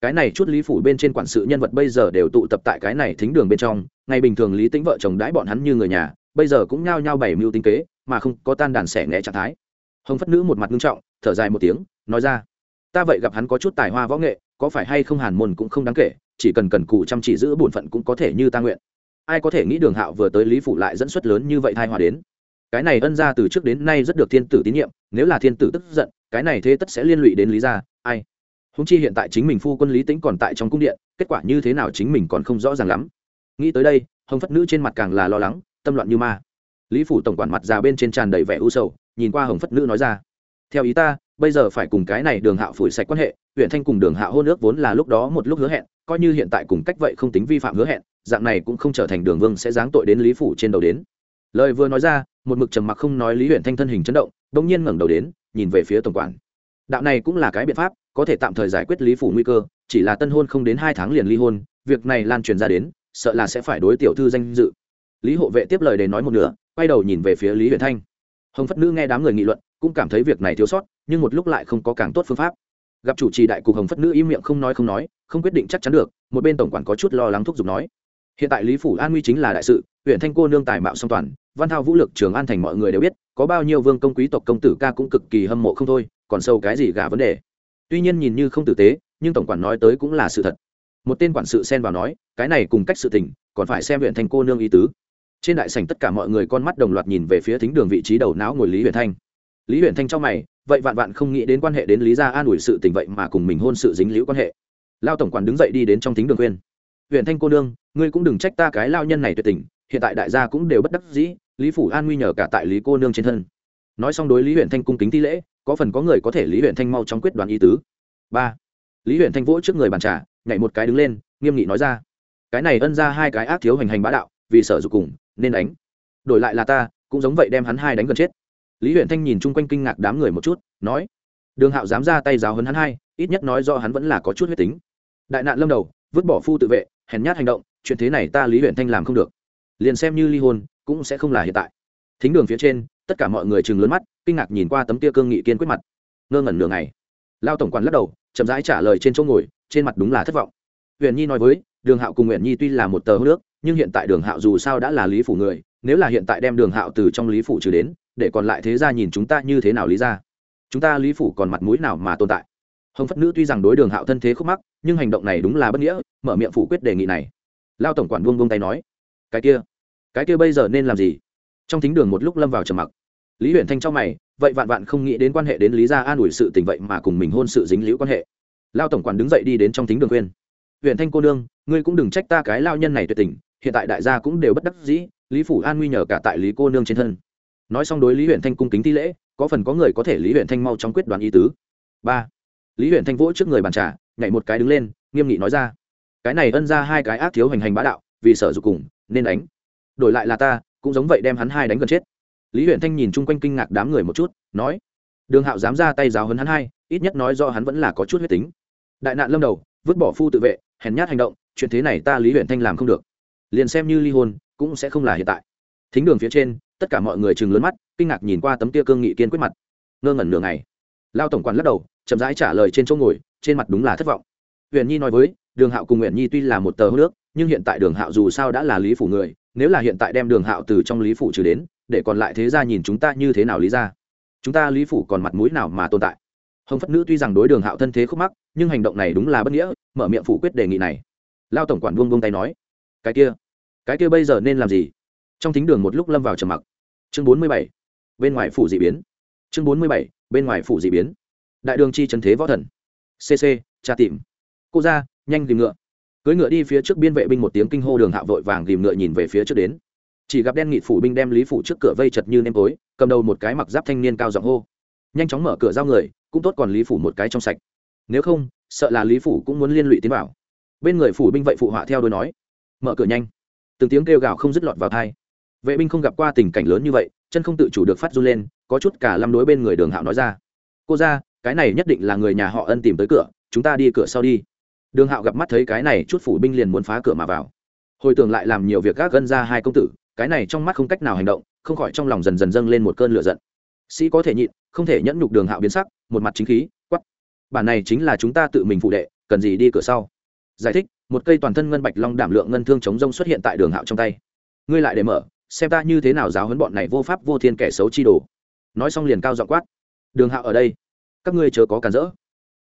cái này chút lý phủ bên trên quản sự nhân vật bây giờ đều tụ tập tại cái này thính đường bên trong ngày bình thường lý tính vợ chồng đãi bọn hắn như người nhà, bây giờ cũng nhao nhao bảy mưu tinh kế, mà không có tan đàn xẻ nghẽ trạng thái. Hồng phất nữ một mặt nghiêm trọng, thở dài một tiếng, nói ra, ta vậy gặp hắn có chút tài hoa võ nghệ, có phải hay không hàn môn cũng không đáng kể, chỉ cần cần cù chăm chỉ giữ bổn phận cũng có thể như ta nguyện. Ai có thể nghĩ đường hạo vừa tới lý phủ lại dẫn xuất lớn như vậy thai hòa đến? Cái này ân ra từ trước đến nay rất được thiên tử tín nhiệm, nếu là thiên tử tức giận, cái này thế tất sẽ liên lụy đến lý gia, ai? Húng chi hiện tại chính mình phu quân lý tĩnh còn tại trong cung điện, kết quả như thế nào chính mình còn không rõ ràng lắm. Nghĩ tới đây, hồng phất nữ trên mặt càng là lo lắng, tâm loạn như ma. Lý phủ tổng quản mặt già bên trên tràn đầy vẻ u sầu, nhìn qua hồng phất nữ nói ra, theo ý ta, bây giờ phải cùng cái này đường hạo phủi sạch quan hệ, huyện thanh cùng đường hạo hôn ước vốn là lúc đó một lúc hứa hẹn, coi như hiện tại cùng cách vậy không tính vi phạm hứa hẹn, dạng này cũng không trở thành đường vương sẽ giáng tội đến lý phủ trên đầu đến. Lời vừa nói ra, một mực trầm mặc không nói lý huyện thanh thân hình chấn động đông nhiên ngẩng đầu đến, nhìn về phía tổng quản. Đạo này cũng là cái biện pháp có thể tạm thời giải quyết lý phủ nguy cơ, chỉ là tân hôn không đến hai tháng liền ly hôn, việc này lan truyền ra đến, sợ là sẽ phải đối tiểu thư danh dự. Lý hộ vệ tiếp lời để nói một nửa, quay đầu nhìn về phía lý huyền thanh. Hồng phất nữ nghe đám người nghị luận, cũng cảm thấy việc này thiếu sót, nhưng một lúc lại không có càng tốt phương pháp. Gặp chủ trì đại cục hồng phất nữ im miệng không nói không nói, không quyết định chắc chắn được, một bên tổng quản có chút lo lắng thúc giục nói. Hiện tại lý phủ an nguy chính là đại sự huyện thanh cô nương tài mạo song toàn, văn thao vũ lực trường an thành mọi người đều biết, có bao nhiêu vương công quý tộc công tử ca cũng cực kỳ hâm mộ không thôi, còn sâu cái gì gả vấn đề tuy nhiên nhìn như không tử tế, nhưng tổng quản nói tới cũng là sự thật. Một tên quản sự xen vào nói, cái này cùng cách sự tình, còn phải xem huyện thanh cô nương ý tứ. Trên đại sảnh tất cả mọi người con mắt đồng loạt nhìn về phía thính đường vị trí đầu não ngồi lý huyện thanh. Lý huyện thanh trong mày, vậy vạn vạn không nghĩ đến quan hệ đến lý gia an ủi sự tình vậy mà cùng mình hôn sự dính liễu quan hệ. Lao tổng quản đứng dậy đi đến trong thính đường khuyên huyện thanh cô nương, ngươi cũng đừng trách ta cái lao nhân này tuyệt tình, hiện tại đại gia cũng đều bất đắc dĩ, lý phủ an nguy nhờ cả tại lý cô nương trên thân. Nói xong đối lý huyện thanh cung kính thi lễ có phần có người có thể lý huyện thanh mau trong quyết đoán ý tứ. Ba, lý huyện thanh vỗ trước người bàn trà, nhảy một cái đứng lên, nghiêm nghị nói ra, cái này ân ra hai cái ác thiếu hành hành bá đạo, vì sợ dục cùng, nên đánh. Đổi lại là ta, cũng giống vậy đem hắn hai đánh gần chết. Lý huyện thanh nhìn chung quanh kinh ngạc đám người một chút, nói, đường hạo dám ra tay giáo hấn hắn hai, ít nhất nói do hắn vẫn là có chút huyết tính. Đại nạn lâm đầu, vứt bỏ phu tự vệ, hèn nhát hành động, chuyện thế này ta lý huyện thanh làm không được. Liền xem như ly hôn, cũng sẽ không là hiện tại. Thính đường phía trên tất cả mọi người chừng lớn mắt, kinh ngạc nhìn qua tấm tia cương nghị kiên quyết mặt. Ngơ ngẩn nửa ngày. Lao tổng quản lắc đầu, chậm rãi trả lời trên chỗ ngồi, trên mặt đúng là thất vọng. Huyền nhi nói với, đường hạo cùng nguyện nhi tuy là một tờ hô nước, nhưng hiện tại đường hạo dù sao đã là lý phủ người, nếu là hiện tại đem đường hạo từ trong lý phủ trừ đến, để còn lại thế ra nhìn chúng ta như thế nào lý ra chúng ta lý phủ còn mặt mũi nào mà tồn tại? Hồng phất nữ tuy rằng đối đường hạo thân thế khúc mắc, nhưng hành động này đúng là bất nghĩa, mở miệng phủ quyết đề nghị này. Lao tổng quản buông buông tay nói, cái kia cái kia bây giờ nên làm gì? Trong thính đường một lúc lâm vào trầm mặc lý huyện thanh trong mày, vậy vạn vạn không nghĩ đến quan hệ đến lý gia an ủi sự tình vậy mà cùng mình hôn sự dính liễu quan hệ. Lao tổng quản đứng dậy đi đến trong thính đường khuyên. Huyện thanh cô nương, ngươi cũng đừng trách ta cái lao nhân này tuyệt tình, hiện tại đại gia cũng đều bất đắc dĩ, lý phủ an nguy nhờ cả tại lý cô nương trên thân. Nói xong đối lý huyện thanh cung kính thi lễ, có phần có người có thể lý huyện thanh mau trong quyết đoán ý tứ. Ba. Lý huyện thanh vỗ trước người bàn trà, nhảy một cái đứng lên, nghiêm nghị nói ra. Cái này ân ra hai cái ác thiếu hành hành bá đạo, vì sở dục cùng, nên đánh. Đổi lại là ta, cũng giống vậy đem hắn hai đánh gần chết lý huyện thanh nhìn chung quanh kinh ngạc đám người một chút, nói, đường hạo dám ra tay giáo hấn hắn hai, ít nhất nói do hắn vẫn là có chút huyết tính. Đại nạn lâm đầu, vứt bỏ phu tự vệ, hèn nhát hành động, chuyện thế này ta lý huyện thanh làm không được. Liền xem như ly hôn, cũng sẽ không là hiện tại. Thính đường phía trên, tất cả mọi người chừng lớn mắt, kinh ngạc nhìn qua tấm tia cương nghị kiên quyết mặt. Ngơ ngẩn nửa ngày. Lao tổng quản lắc đầu, chậm rãi trả lời trên chỗ ngồi, trên mặt đúng là thất vọng. Huyền nhi nói với, đường hạo cùng nguyện nhi tuy là một tờ hô nước nhưng hiện tại đường hạo dù sao đã là lý phủ người, nếu là hiện tại đem đường hạo từ trong lý phủ trừ đến để còn lại thế ra nhìn chúng ta như thế nào lý ra? Chúng ta lý phủ còn mặt mũi nào mà tồn tại? Hồng phất nữ tuy rằng đối đường hạo thân thế khúc mắc, nhưng hành động này đúng là bất nghĩa, mở miệng phủ quyết đề nghị này. Lao tổng quản buông buông tay nói, cái kia cái kia bây giờ nên làm gì? Trong thính đường một lúc lâm vào trầm mặc. Chương bốn mươi bảy, bên ngoài phủ d ị biến. Chương bốn mươi bảy, bên ngoài phủ d ị biến. Đại đường chi trần thế võ thần. Cc tra tìm. Cô ra, nhanh tìm ngựa. Cưỡi ngựa đi phía trước biên vệ binh một tiếng kinh hô, đường hạo vội vàng tìm ngựa nhìn về phía trước đến chỉ gặp đen nghị phủ binh đem lý phủ trước cửa vây chật như nêm tối, cầm đầu một cái mặc giáp thanh niên cao giọng hô. Nhanh chóng mở cửa giao người, cũng tốt còn lý phủ một cái trong sạch. Nếu không, sợ là lý phủ cũng muốn liên lụy tiến vào. Bên người phủ binh vậy phụ họa theo đôi nói. Mở cửa nhanh. Từng tiếng kêu gào không dứt lọt vào thai vệ binh không gặp qua tình cảnh lớn như vậy, chân không tự chủ được phát run lên, có chút cả lâm đối bên người đường hạo nói ra. Cô ra, cái này nhất định là người nhà họ ân tìm tới cửa, chúng ta đi cửa sau đi. Đường hạo gặp mắt thấy cái này, chút phủ binh liền muốn phá cửa mà vào. Hồi tưởng lại làm nhiều việc gác gân ra hai công tử cái này trong mắt không cách nào hành động, không khỏi trong lòng dần dần dâng lên một cơn lửa giận. Sĩ có thể nhịn, không thể nhẫn nhục đường hạo biến sắc, một mặt chính khí quắp bản này chính là chúng ta tự mình phụ đệ, cần gì đi cửa sau? Giải thích, một cây toàn thân ngân bạch long đảm lượng ngân thương chống rông xuất hiện tại đường hạo trong tay. Ngươi lại để mở, xem ta như thế nào giáo huấn bọn này vô pháp vô thiên kẻ xấu chi đồ. Nói xong liền cao dọ quát. Đường hạo ở đây. Các ngươi chớ có cản rỡ.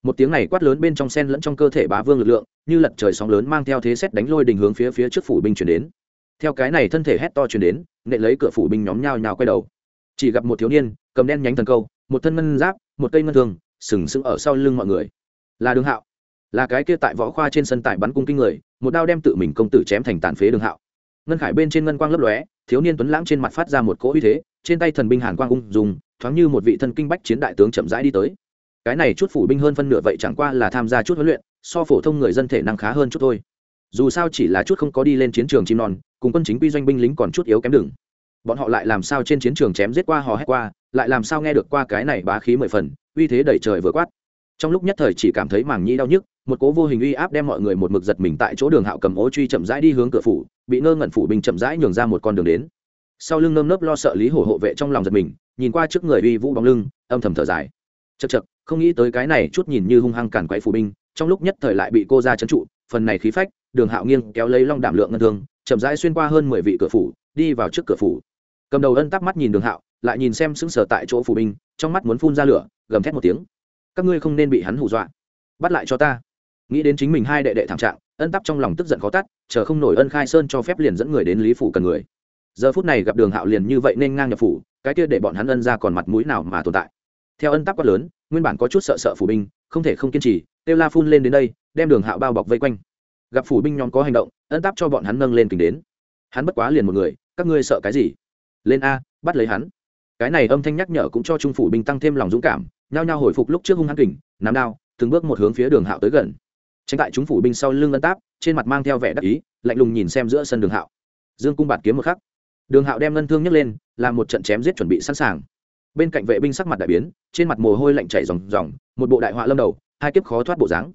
Một tiếng này quát lớn bên trong sen lẫn trong cơ thể bá vương lực lượng, như lật trời sóng lớn mang theo thế xét đánh lôi đình hướng phía phía trước phủ binh chuyển đến theo cái này thân thể hét to chuyển đến nệ lấy cửa phủ binh nhóm nhao nhao quay đầu. Chỉ gặp một thiếu niên, cầm đen nhánh thần câu, một thân ngân giáp, một cây ngân thường, sừng sững ở sau lưng mọi người. Là đường hạo. Là cái kia tại võ khoa trên sân tải bắn cung kinh người, một đao đem tự mình công tử chém thành tàn phế đường hạo. Ngân khải bên trên ngân quang lấp lóe, thiếu niên tuấn lãng trên mặt phát ra một cỗ uy thế, trên tay thần binh hàn quang ung dùng thoáng như một vị thân kinh bách chiến đại tướng chậm rãi đi tới. Cái này chút phủ binh hơn phân nửa vậy chẳng qua là tham gia chút huấn luyện, so phổ thông người dân thể năng khá hơn chút thôi dù sao chỉ là chút không có đi lên chiến trường chim non, cùng quân chính quy doanh binh lính còn chút yếu kém đừng. Bọn họ lại làm sao trên chiến trường chém giết qua hò hét qua, lại làm sao nghe được qua cái này bá khí mười phần, uy thế đẩy trời vừa quát. Trong lúc nhất thời chỉ cảm thấy màng nhĩ đau nhức, một cố vô hình uy áp đem mọi người một mực giật mình tại chỗ đường hạo cầm ố truy chậm rãi đi hướng cửa phủ, bị ngơ ngẩn phủ binh chậm rãi nhường ra một con đường đến. Sau lưng nơm nớp lo sợ lý hổ hộ vệ trong lòng giật mình, nhìn qua trước người uy vũ bóng lưng, âm thầm thở dài. Chật chật không nghĩ tới cái này chút nhìn như hung hăng cản quậy phủ binh, trong lúc nhất thời lại bị cô ra trấn trụ, phần này khí phách đường hạo nghiêng kéo lấy long đảm lượng ngân thương, chậm rãi xuyên qua hơn mười vị cửa phủ, đi vào trước cửa phủ. Cầm đầu ân tắc mắt nhìn đường hạo, lại nhìn xem sững sờ tại chỗ phủ binh, trong mắt muốn phun ra lửa, gầm thét một tiếng. Các ngươi không nên bị hắn hù dọa. Bắt lại cho ta. Nghĩ đến chính mình hai đệ đệ thảm trạng, ân tắc trong lòng tức giận khó tắt, chờ không nổi ân khai sơn cho phép liền dẫn người đến lý phủ cần người. Giờ phút này gặp đường hạo liền như vậy nên ngang nhập phủ, cái kia để bọn hắn ân ra còn mặt mũi nào mà tồn tại. Theo ân tắc quát lớn, nguyên bản có chút sợ sợ phủ binh, không thể không kiên trì, têu la phun lên đến đây, đem đường hạo bao bọc vây quanh gặp phủ binh nhóm có hành động, ân táp cho bọn hắn nâng lên kính đến. Hắn bất quá liền một người, các ngươi sợ cái gì? Lên a, bắt lấy hắn. Cái này âm thanh nhắc nhở cũng cho trung phủ binh tăng thêm lòng dũng cảm, nhao nhao hồi phục lúc trước hung hăng kình, nắm đao, từng bước một hướng phía đường hạo tới gần. Tránh tại chúng phủ binh sau lưng ân táp, trên mặt mang theo vẻ đắc ý, lạnh lùng nhìn xem giữa sân đường hạo. Dương cung bạt kiếm một khắc. Đường hạo đem ngân thương nhấc lên, làm một trận chém giết chuẩn bị sẵn sàng. Bên cạnh vệ binh sắc mặt đại biến, trên mặt mồ hôi lạnh chảy ròng ròng, một bộ đại họa lâm đầu, hai kiếp khó thoát bộ dáng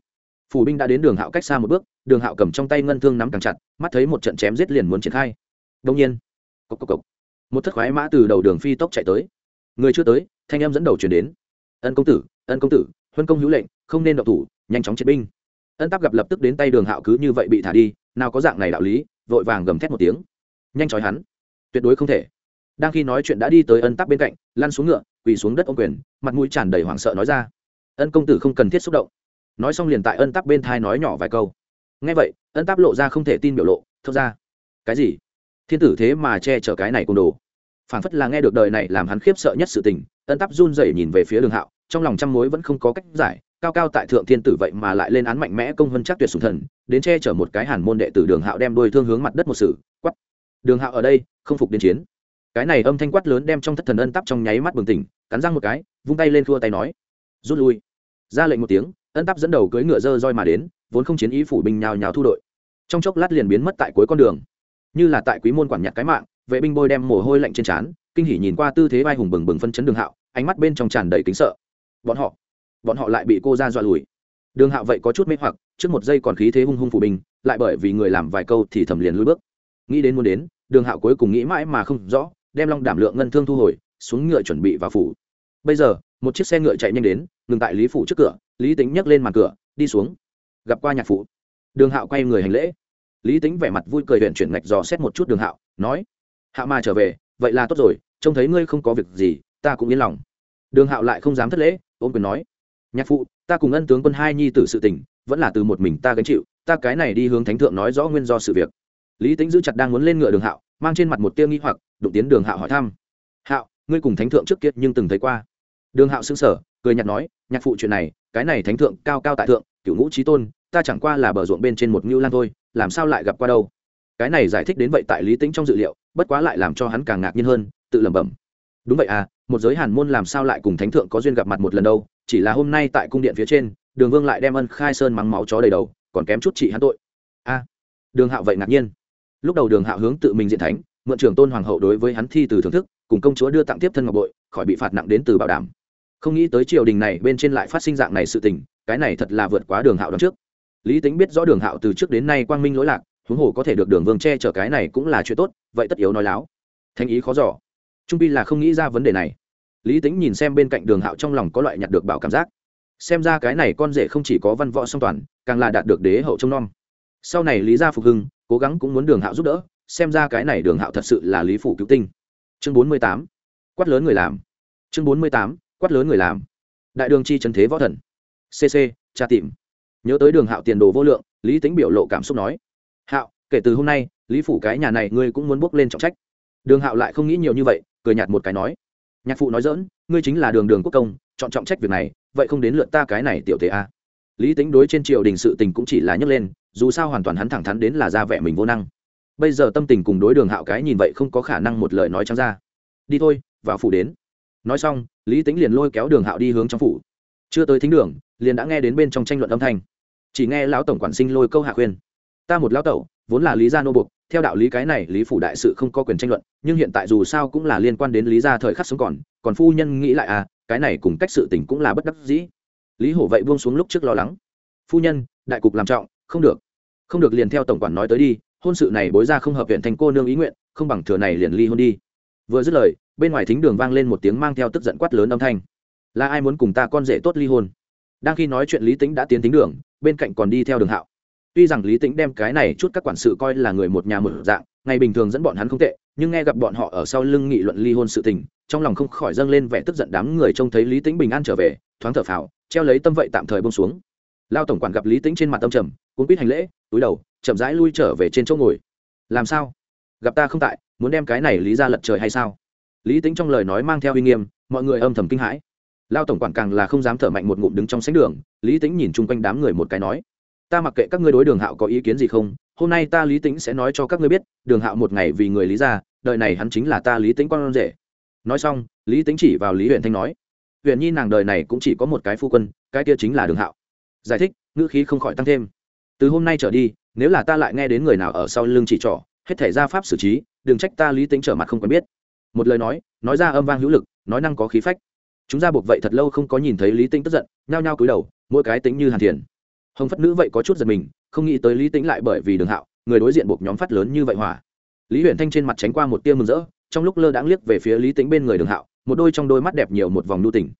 phủ binh đã đến đường hạo cách xa một bước, đường hạo cầm trong tay ngân thương nắm càng chặt, mắt thấy một trận chém giết liền muốn triển khai. Đông nhiên, cộc cộc cộc, một thất khoái mã từ đầu đường phi tốc chạy tới. Người chưa tới, thanh em dẫn đầu chuyển đến. Ân công tử, ân công tử, huân công hữu lệnh, không nên độc thủ, nhanh chóng chiến binh. Ân táp gặp lập tức đến tay đường hạo cứ như vậy bị thả đi, nào có dạng này đạo lý, vội vàng gầm thét một tiếng. Nhanh chói hắn. Tuyệt đối không thể. Đang khi nói chuyện đã đi tới ân táp bên cạnh, lăn xuống ngựa, quỳ xuống đất ô quyền, mặt mũi tràn đầy hoảng sợ nói ra. Ân công tử không cần thiết xúc động nói xong liền tại ân táp bên thai nói nhỏ vài câu. Ngay vậy, ân táp lộ ra không thể tin biểu lộ thật ra, cái gì? Thiên tử thế mà che chở cái này côn đồ. Phản phất là nghe được đời này làm hắn khiếp sợ nhất sự tình, ân táp run rẩy nhìn về phía đường hạo, trong lòng trăm mối vẫn không có cách giải, cao cao tại thượng thiên tử vậy mà lại lên án mạnh mẽ công hơn chắc tuyệt sùng thần, đến che chở một cái hàn môn đệ tử đường hạo đem đôi thương hướng mặt đất một sự quắp đường hạo ở đây, không phục đến chiến. Cái này âm thanh quát lớn đem trong thất thần ân tắp trong nháy mắt bừng tỉnh, cắn răng một cái, vung tay lên thua tay nói, rút lui. Ra lệnh một tiếng ân tắp dẫn đầu cưỡi ngựa dơ roi mà đến, vốn không chiến ý phủ binh nhào nhào thu đội. Trong chốc lát liền biến mất tại cuối con đường. Như là tại quý môn quản nhạc cái mạng, vệ binh bôi đem mồ hôi lạnh trên trán, kinh hỉ nhìn qua tư thế vai hùng bừng bừng phân chấn đường hạo, ánh mắt bên trong tràn đầy kính sợ. Bọn họ bọn họ lại bị cô ra dọa lùi. Đường hạo vậy có chút mê hoặc, trước một giây còn khí thế hung hung phủ binh, lại bởi vì người làm vài câu thì thầm liền lùi bước. Nghĩ đến muốn đến, đường hạo cuối cùng nghĩ mãi mà không rõ, đem long đảm lượng ngân thương thu hồi, xuống ngựa chuẩn bị vào phủ. Bây giờ, một chiếc xe ngựa chạy nhanh đến, ngừng tại lý phủ trước cửa lý tính nhấc lên màn cửa, đi xuống. Gặp qua nhạc phụ. Đường hạo quay người hành lễ. Lý tính vẻ mặt vui cười huyện chuyển ngạch dò xét một chút đường hạo, nói, Hạ mà trở về, vậy là tốt rồi, trông thấy ngươi không có việc gì, ta cũng yên lòng. Đường hạo lại không dám thất lễ ôm quyền nói, nhạc phụ, ta cùng ân tướng quân hai nhi tử sự tình, vẫn là từ một mình ta gánh chịu, ta cái này đi hướng thánh thượng nói rõ nguyên do sự việc. Lý tính giữ chặt đang muốn lên ngựa đường hạo, mang trên mặt một tiêu nghi hoặc, đụng tiến đường hạo hỏi thăm, hạo, ngươi cùng thánh thượng trước kia nhưng từng thấy qua? Đường hạo xưng sở cười nhạt nói, nhạc phụ chuyện này, cái này thánh thượng, cao cao tại thượng cựu ngũ trí tôn, ta chẳng qua là bờ ruộng bên trên một ngưu lan thôi, làm sao lại gặp qua đâu? Cái này giải thích đến vậy tại lý tính trong dự liệu, bất quá lại làm cho hắn càng ngạc nhiên hơn, tự lẩm bẩm. Đúng vậy à một giới hàn môn làm sao lại cùng thánh thượng có duyên gặp mặt một lần đâu, chỉ là hôm nay tại cung điện phía trên, đường vương lại đem ân khai sơn mắng máu chó đầy đầu, còn kém chút trị hắn tội. A, đường hạo vậy ngạc nhiên. Lúc đầu đường hạo hướng tự mình diện thánh, mượn trường tôn hoàng hậu đối với hắn thi từ thưởng thức, cùng công chúa đưa tặng tiếp thân ngọc bội, khỏi bị phạt nặng đến từ bảo đảm không nghĩ tới triều đình này bên trên lại phát sinh dạng này sự tình, cái này thật là vượt quá đường hạo đón trước. Lý tính biết rõ đường hạo từ trước đến nay quang minh lỗi lạc, huống hồ có thể được đường vương che chở cái này cũng là chuyện tốt, vậy tất yếu nói láo. Thanh ý khó giỏ trung pi là không nghĩ ra vấn đề này. Lý tính nhìn xem bên cạnh đường hạo trong lòng có loại nhặt được bảo cảm giác. Xem ra cái này con rể không chỉ có văn võ song toàn, càng là đạt được đế hậu trông nom. Sau này lý gia phục hưng, cố gắng cũng muốn đường hạo giúp đỡ, xem ra cái này đường hạo thật sự là lý phủ cứu tinh. Chương bốn mươi tám. Quát lớn người làm. Chương bốn mươi tám quát lớn người làm. Đại đường chi trần thế võ thần. Cc tra tìm. Nhớ tới đường hạo tiền đồ vô lượng, lý tính biểu lộ cảm xúc nói. Hạo, kể từ hôm nay, lý phủ cái nhà này ngươi cũng muốn bước lên trọng trách. Đường hạo lại không nghĩ nhiều như vậy, cười nhạt một cái nói. Nhạc phụ nói dỡn ngươi chính là đường đường quốc công, chọn trọng trách việc này, vậy không đến lượt ta cái này tiểu thế a. Lý tính đối trên triều đình sự tình cũng chỉ là nhấc lên, dù sao hoàn toàn hắn thẳng thắn đến là ra vẻ mình vô năng. Bây giờ tâm tình cùng đối đường hạo cái nhìn vậy không có khả năng một lời nói trắng ra. Đi thôi, vào phủ đến nói xong, lý tính liền lôi kéo đường hạo đi hướng trong phủ. Chưa tới thính đường, liền đã nghe đến bên trong tranh luận âm thanh. Chỉ nghe lão tổng quản sinh lôi câu hạ khuyên. Ta một lão tẩu, vốn là lý gia nô bục theo đạo lý cái này lý phủ đại sự không có quyền tranh luận, nhưng hiện tại dù sao cũng là liên quan đến lý gia thời khắc sống còn còn phu nhân nghĩ lại à cái này cùng cách sự tình cũng là bất đắc dĩ. Lý hổ vậy buông xuống lúc trước lo lắng. Phu nhân, đại cục làm trọng, không được. Không được liền theo tổng quản nói tới đi, hôn sự này bối ra không hợp huyện thành cô nương ý nguyện, không bằng thừa này liền ly hôn đi vừa dứt lời, bên ngoài thính đường vang lên một tiếng mang theo tức giận quát lớn âm thanh. Là ai muốn cùng ta con rể tốt ly hôn? Đang khi nói chuyện lý tính đã tiến thính đường, bên cạnh còn đi theo đường hạo. Tuy rằng lý tính đem cái này chút các quản sự coi là người một nhà một dạng, ngày bình thường dẫn bọn hắn không tệ, nhưng nghe gặp bọn họ ở sau lưng nghị luận ly hôn sự tình, trong lòng không khỏi dâng lên vẻ tức giận đám người trông thấy lý tính bình an trở về, thoáng thở phào, treo lấy tâm vậy tạm thời bông xuống. Lao tổng quản gặp lý tính trên mặt tâm trầm cũng biết hành lễ, túi đầu, chậm rãi lui trở về trên chỗ ngồi. Làm sao? Gặp ta không tại muốn đem cái này lý ra lật trời hay sao? Lý tính trong lời nói mang theo uy nghiêm, mọi người âm thầm kinh hãi. Lao tổng quản càng là không dám thở mạnh một ngụm đứng trong sánh đường, lý tính nhìn chung quanh đám người một cái nói, ta mặc kệ các ngươi đối đường hạo có ý kiến gì không, hôm nay ta lý tính sẽ nói cho các ngươi biết, đường hạo một ngày vì người lý ra đợi này hắn chính là ta lý tính con rể. Nói xong, lý tính chỉ vào lý huyện thanh nói huyện nhi nàng đời này cũng chỉ có một cái phu quân, cái kia chính là đường hạo. Giải thích, ngữ khí không khỏi tăng thêm, từ hôm nay trở đi, nếu là ta lại nghe đến người nào ở sau lưng chỉ trỏ hết thể ra pháp xử trí, đừng trách ta lý tính trở mặt không quen biết. Một lời nói nói ra âm vang hữu lực, nói năng có khí phách. Chúng ra buộc vậy thật lâu không có nhìn thấy lý tính tức giận, nhao nhao cúi đầu, mỗi cái tính như hàn thiền. Hồng phất nữ vậy có chút giật mình, không nghĩ tới lý tính lại bởi vì đường hạo, người đối diện buộc nhóm phát lớn như vậy hỏa. Lý huyền thanh trên mặt tránh qua một tia mừng rỡ, trong lúc lơ đãng liếc về phía lý tính bên người đường hạo, một đôi trong đôi mắt đẹp nhiều một vòng nu tỉnh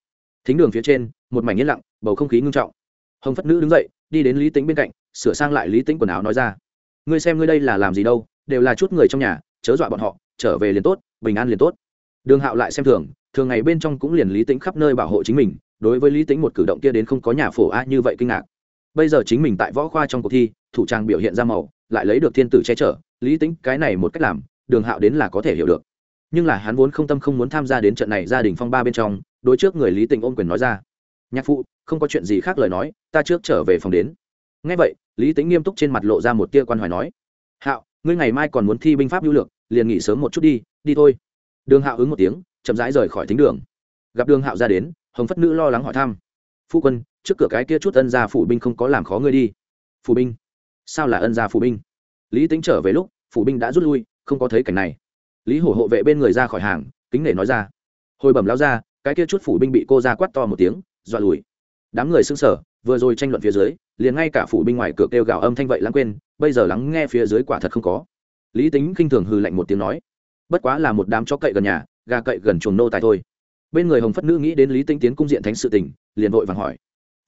thính đường phía trên, một mảnh yên lặng, bầu không khí ngưng trọng. Hồng phất nữ đứng dậy, đi đến lý tính bên cạnh, sửa sang lại lý tính quần áo nói ra. Ngươi xem ngươi đây là làm gì đâu? Đều là chút người trong nhà, chớ dọa bọn họ, trở về liền tốt, bình an liền tốt. Đường hạo lại xem thường thường ngày bên trong cũng liền lý tính khắp nơi bảo hộ chính mình, đối với lý tính một cử động kia đến không có nhà phổ a như vậy kinh ngạc. Bây giờ chính mình tại võ khoa trong cuộc thi, thủ trang biểu hiện ra màu, lại lấy được thiên tử che chở, lý tính cái này một cách làm, đường hạo đến là có thể hiểu được. Nhưng là hắn vốn không tâm không muốn tham gia đến trận này gia đình phong ba bên trong, đối trước người lý tình ôm quyền nói ra, nhạc phụ, không có chuyện gì khác lời nói, ta trước trở về phòng đến. Ngay vậy, lý tính nghiêm túc trên mặt lộ ra một tia quan hoài nói, hạo ngươi ngày mai còn muốn thi binh pháp hữu lược, liền nghỉ sớm một chút đi đi thôi. Đường hạo ứng một tiếng, chậm rãi rời khỏi thính đường. Gặp đường hạo ra đến, hồng phất nữ lo lắng hỏi thăm, phu quân, trước cửa cái kia chút ân gia phủ binh không có làm khó ngươi đi. Phủ binh? Sao là ân gia phủ binh? Lý tính trở về lúc, phủ binh đã rút lui, không có thấy cảnh này. Lý hổ hộ vệ bên người ra khỏi hàng, kính nể nói ra, hồi bẩm lao ra cái kia chút phủ binh bị cô ra quát to một tiếng, dọa lùi đám người xưng sở vừa rồi tranh luận phía dưới, liền ngay cả phủ binh ngoài cửa kêu gào âm thanh vậy lãng quên, bây giờ lắng nghe phía dưới quả thật không có. Lý tính khinh thường hư lạnh một tiếng nói, bất quá là một đám chó cậy gần nhà, gà cậy gần chuồng nô tài thôi. Bên người hồng phất nữ nghĩ đến lý tinh tiến cung diện thánh sự tình, liền vội vàng hỏi,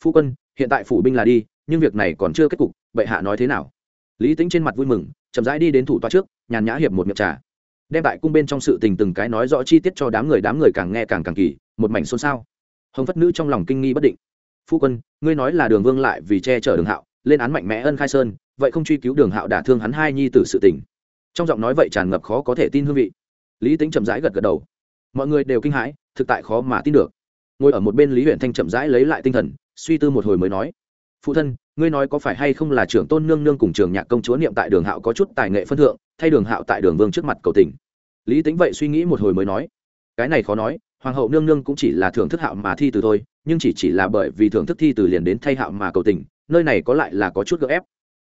phu quân, hiện tại phủ binh là đi, nhưng việc này còn chưa kết cục, bệ hạ nói thế nào? Lý tính trên mặt vui mừng, chậm rãi đi đến thủ toa trước, nhàn nhã hiệp một miệng trà. Đem tại cung bên trong sự tình từng cái nói rõ chi tiết cho đám người đám người càng nghe càng càng kỳ, một mảnh xôn xao. Hồng phất nữ trong lòng kinh nghi bất định phu quân, ngươi nói là đường vương lại vì che chở đường hạo, lên án mạnh mẽ ân khai sơn, vậy không truy cứu đường hạo đả thương hắn hai nhi tử sự tình. Trong giọng nói vậy tràn ngập khó có thể tin hương vị. Lý tính chậm rãi gật gật đầu. Mọi người đều kinh hãi, thực tại khó mà tin được. Ngồi ở một bên lý huyện thanh chậm rãi lấy lại tinh thần, suy tư một hồi mới nói, phụ thân, ngươi nói có phải hay không là trưởng tôn nương nương cùng trường nhạc công chúa niệm tại đường hạo có chút tài nghệ phân thượng, thay đường hạo tại đường vương trước mặt cầu tình? Lý tính vậy suy nghĩ một hồi mới nói, cái này khó nói hoàng hậu nương nương cũng chỉ là thưởng thức hạo mà thi từ thôi, nhưng chỉ chỉ là bởi vì thưởng thức thi từ liền đến thay hạo mà cầu tình, nơi này có lại là có chút gợ ép.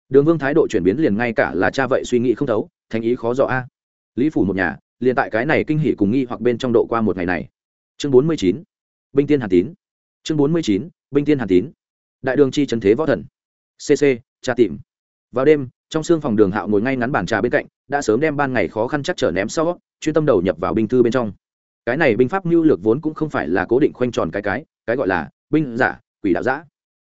Đường vương thái độ chuyển biến liền ngay cả là cha vậy suy nghĩ không thấu, thành ý khó dò a. Lý phủ một nhà, liền tại cái này kinh hỉ cùng nghi hoặc bên trong độ qua một ngày này. Chương bốn mươi chín, binh tiên hàn tín. Chương bốn mươi chín, binh tiên hàn tín. Đại đường chi trần thế võ thần. Cc cha tìm vào đêm, trong xương phòng đường hạo ngồi ngay ngắn bàn trà bên cạnh, đã sớm đem ban ngày khó khăn chắc trở ném sau, chuyên tâm đầu nhập vào binh thư bên trong cái này binh pháp mưu lược vốn cũng không phải là cố định khoanh tròn cái cái cái gọi là binh giả, quỷ đạo giã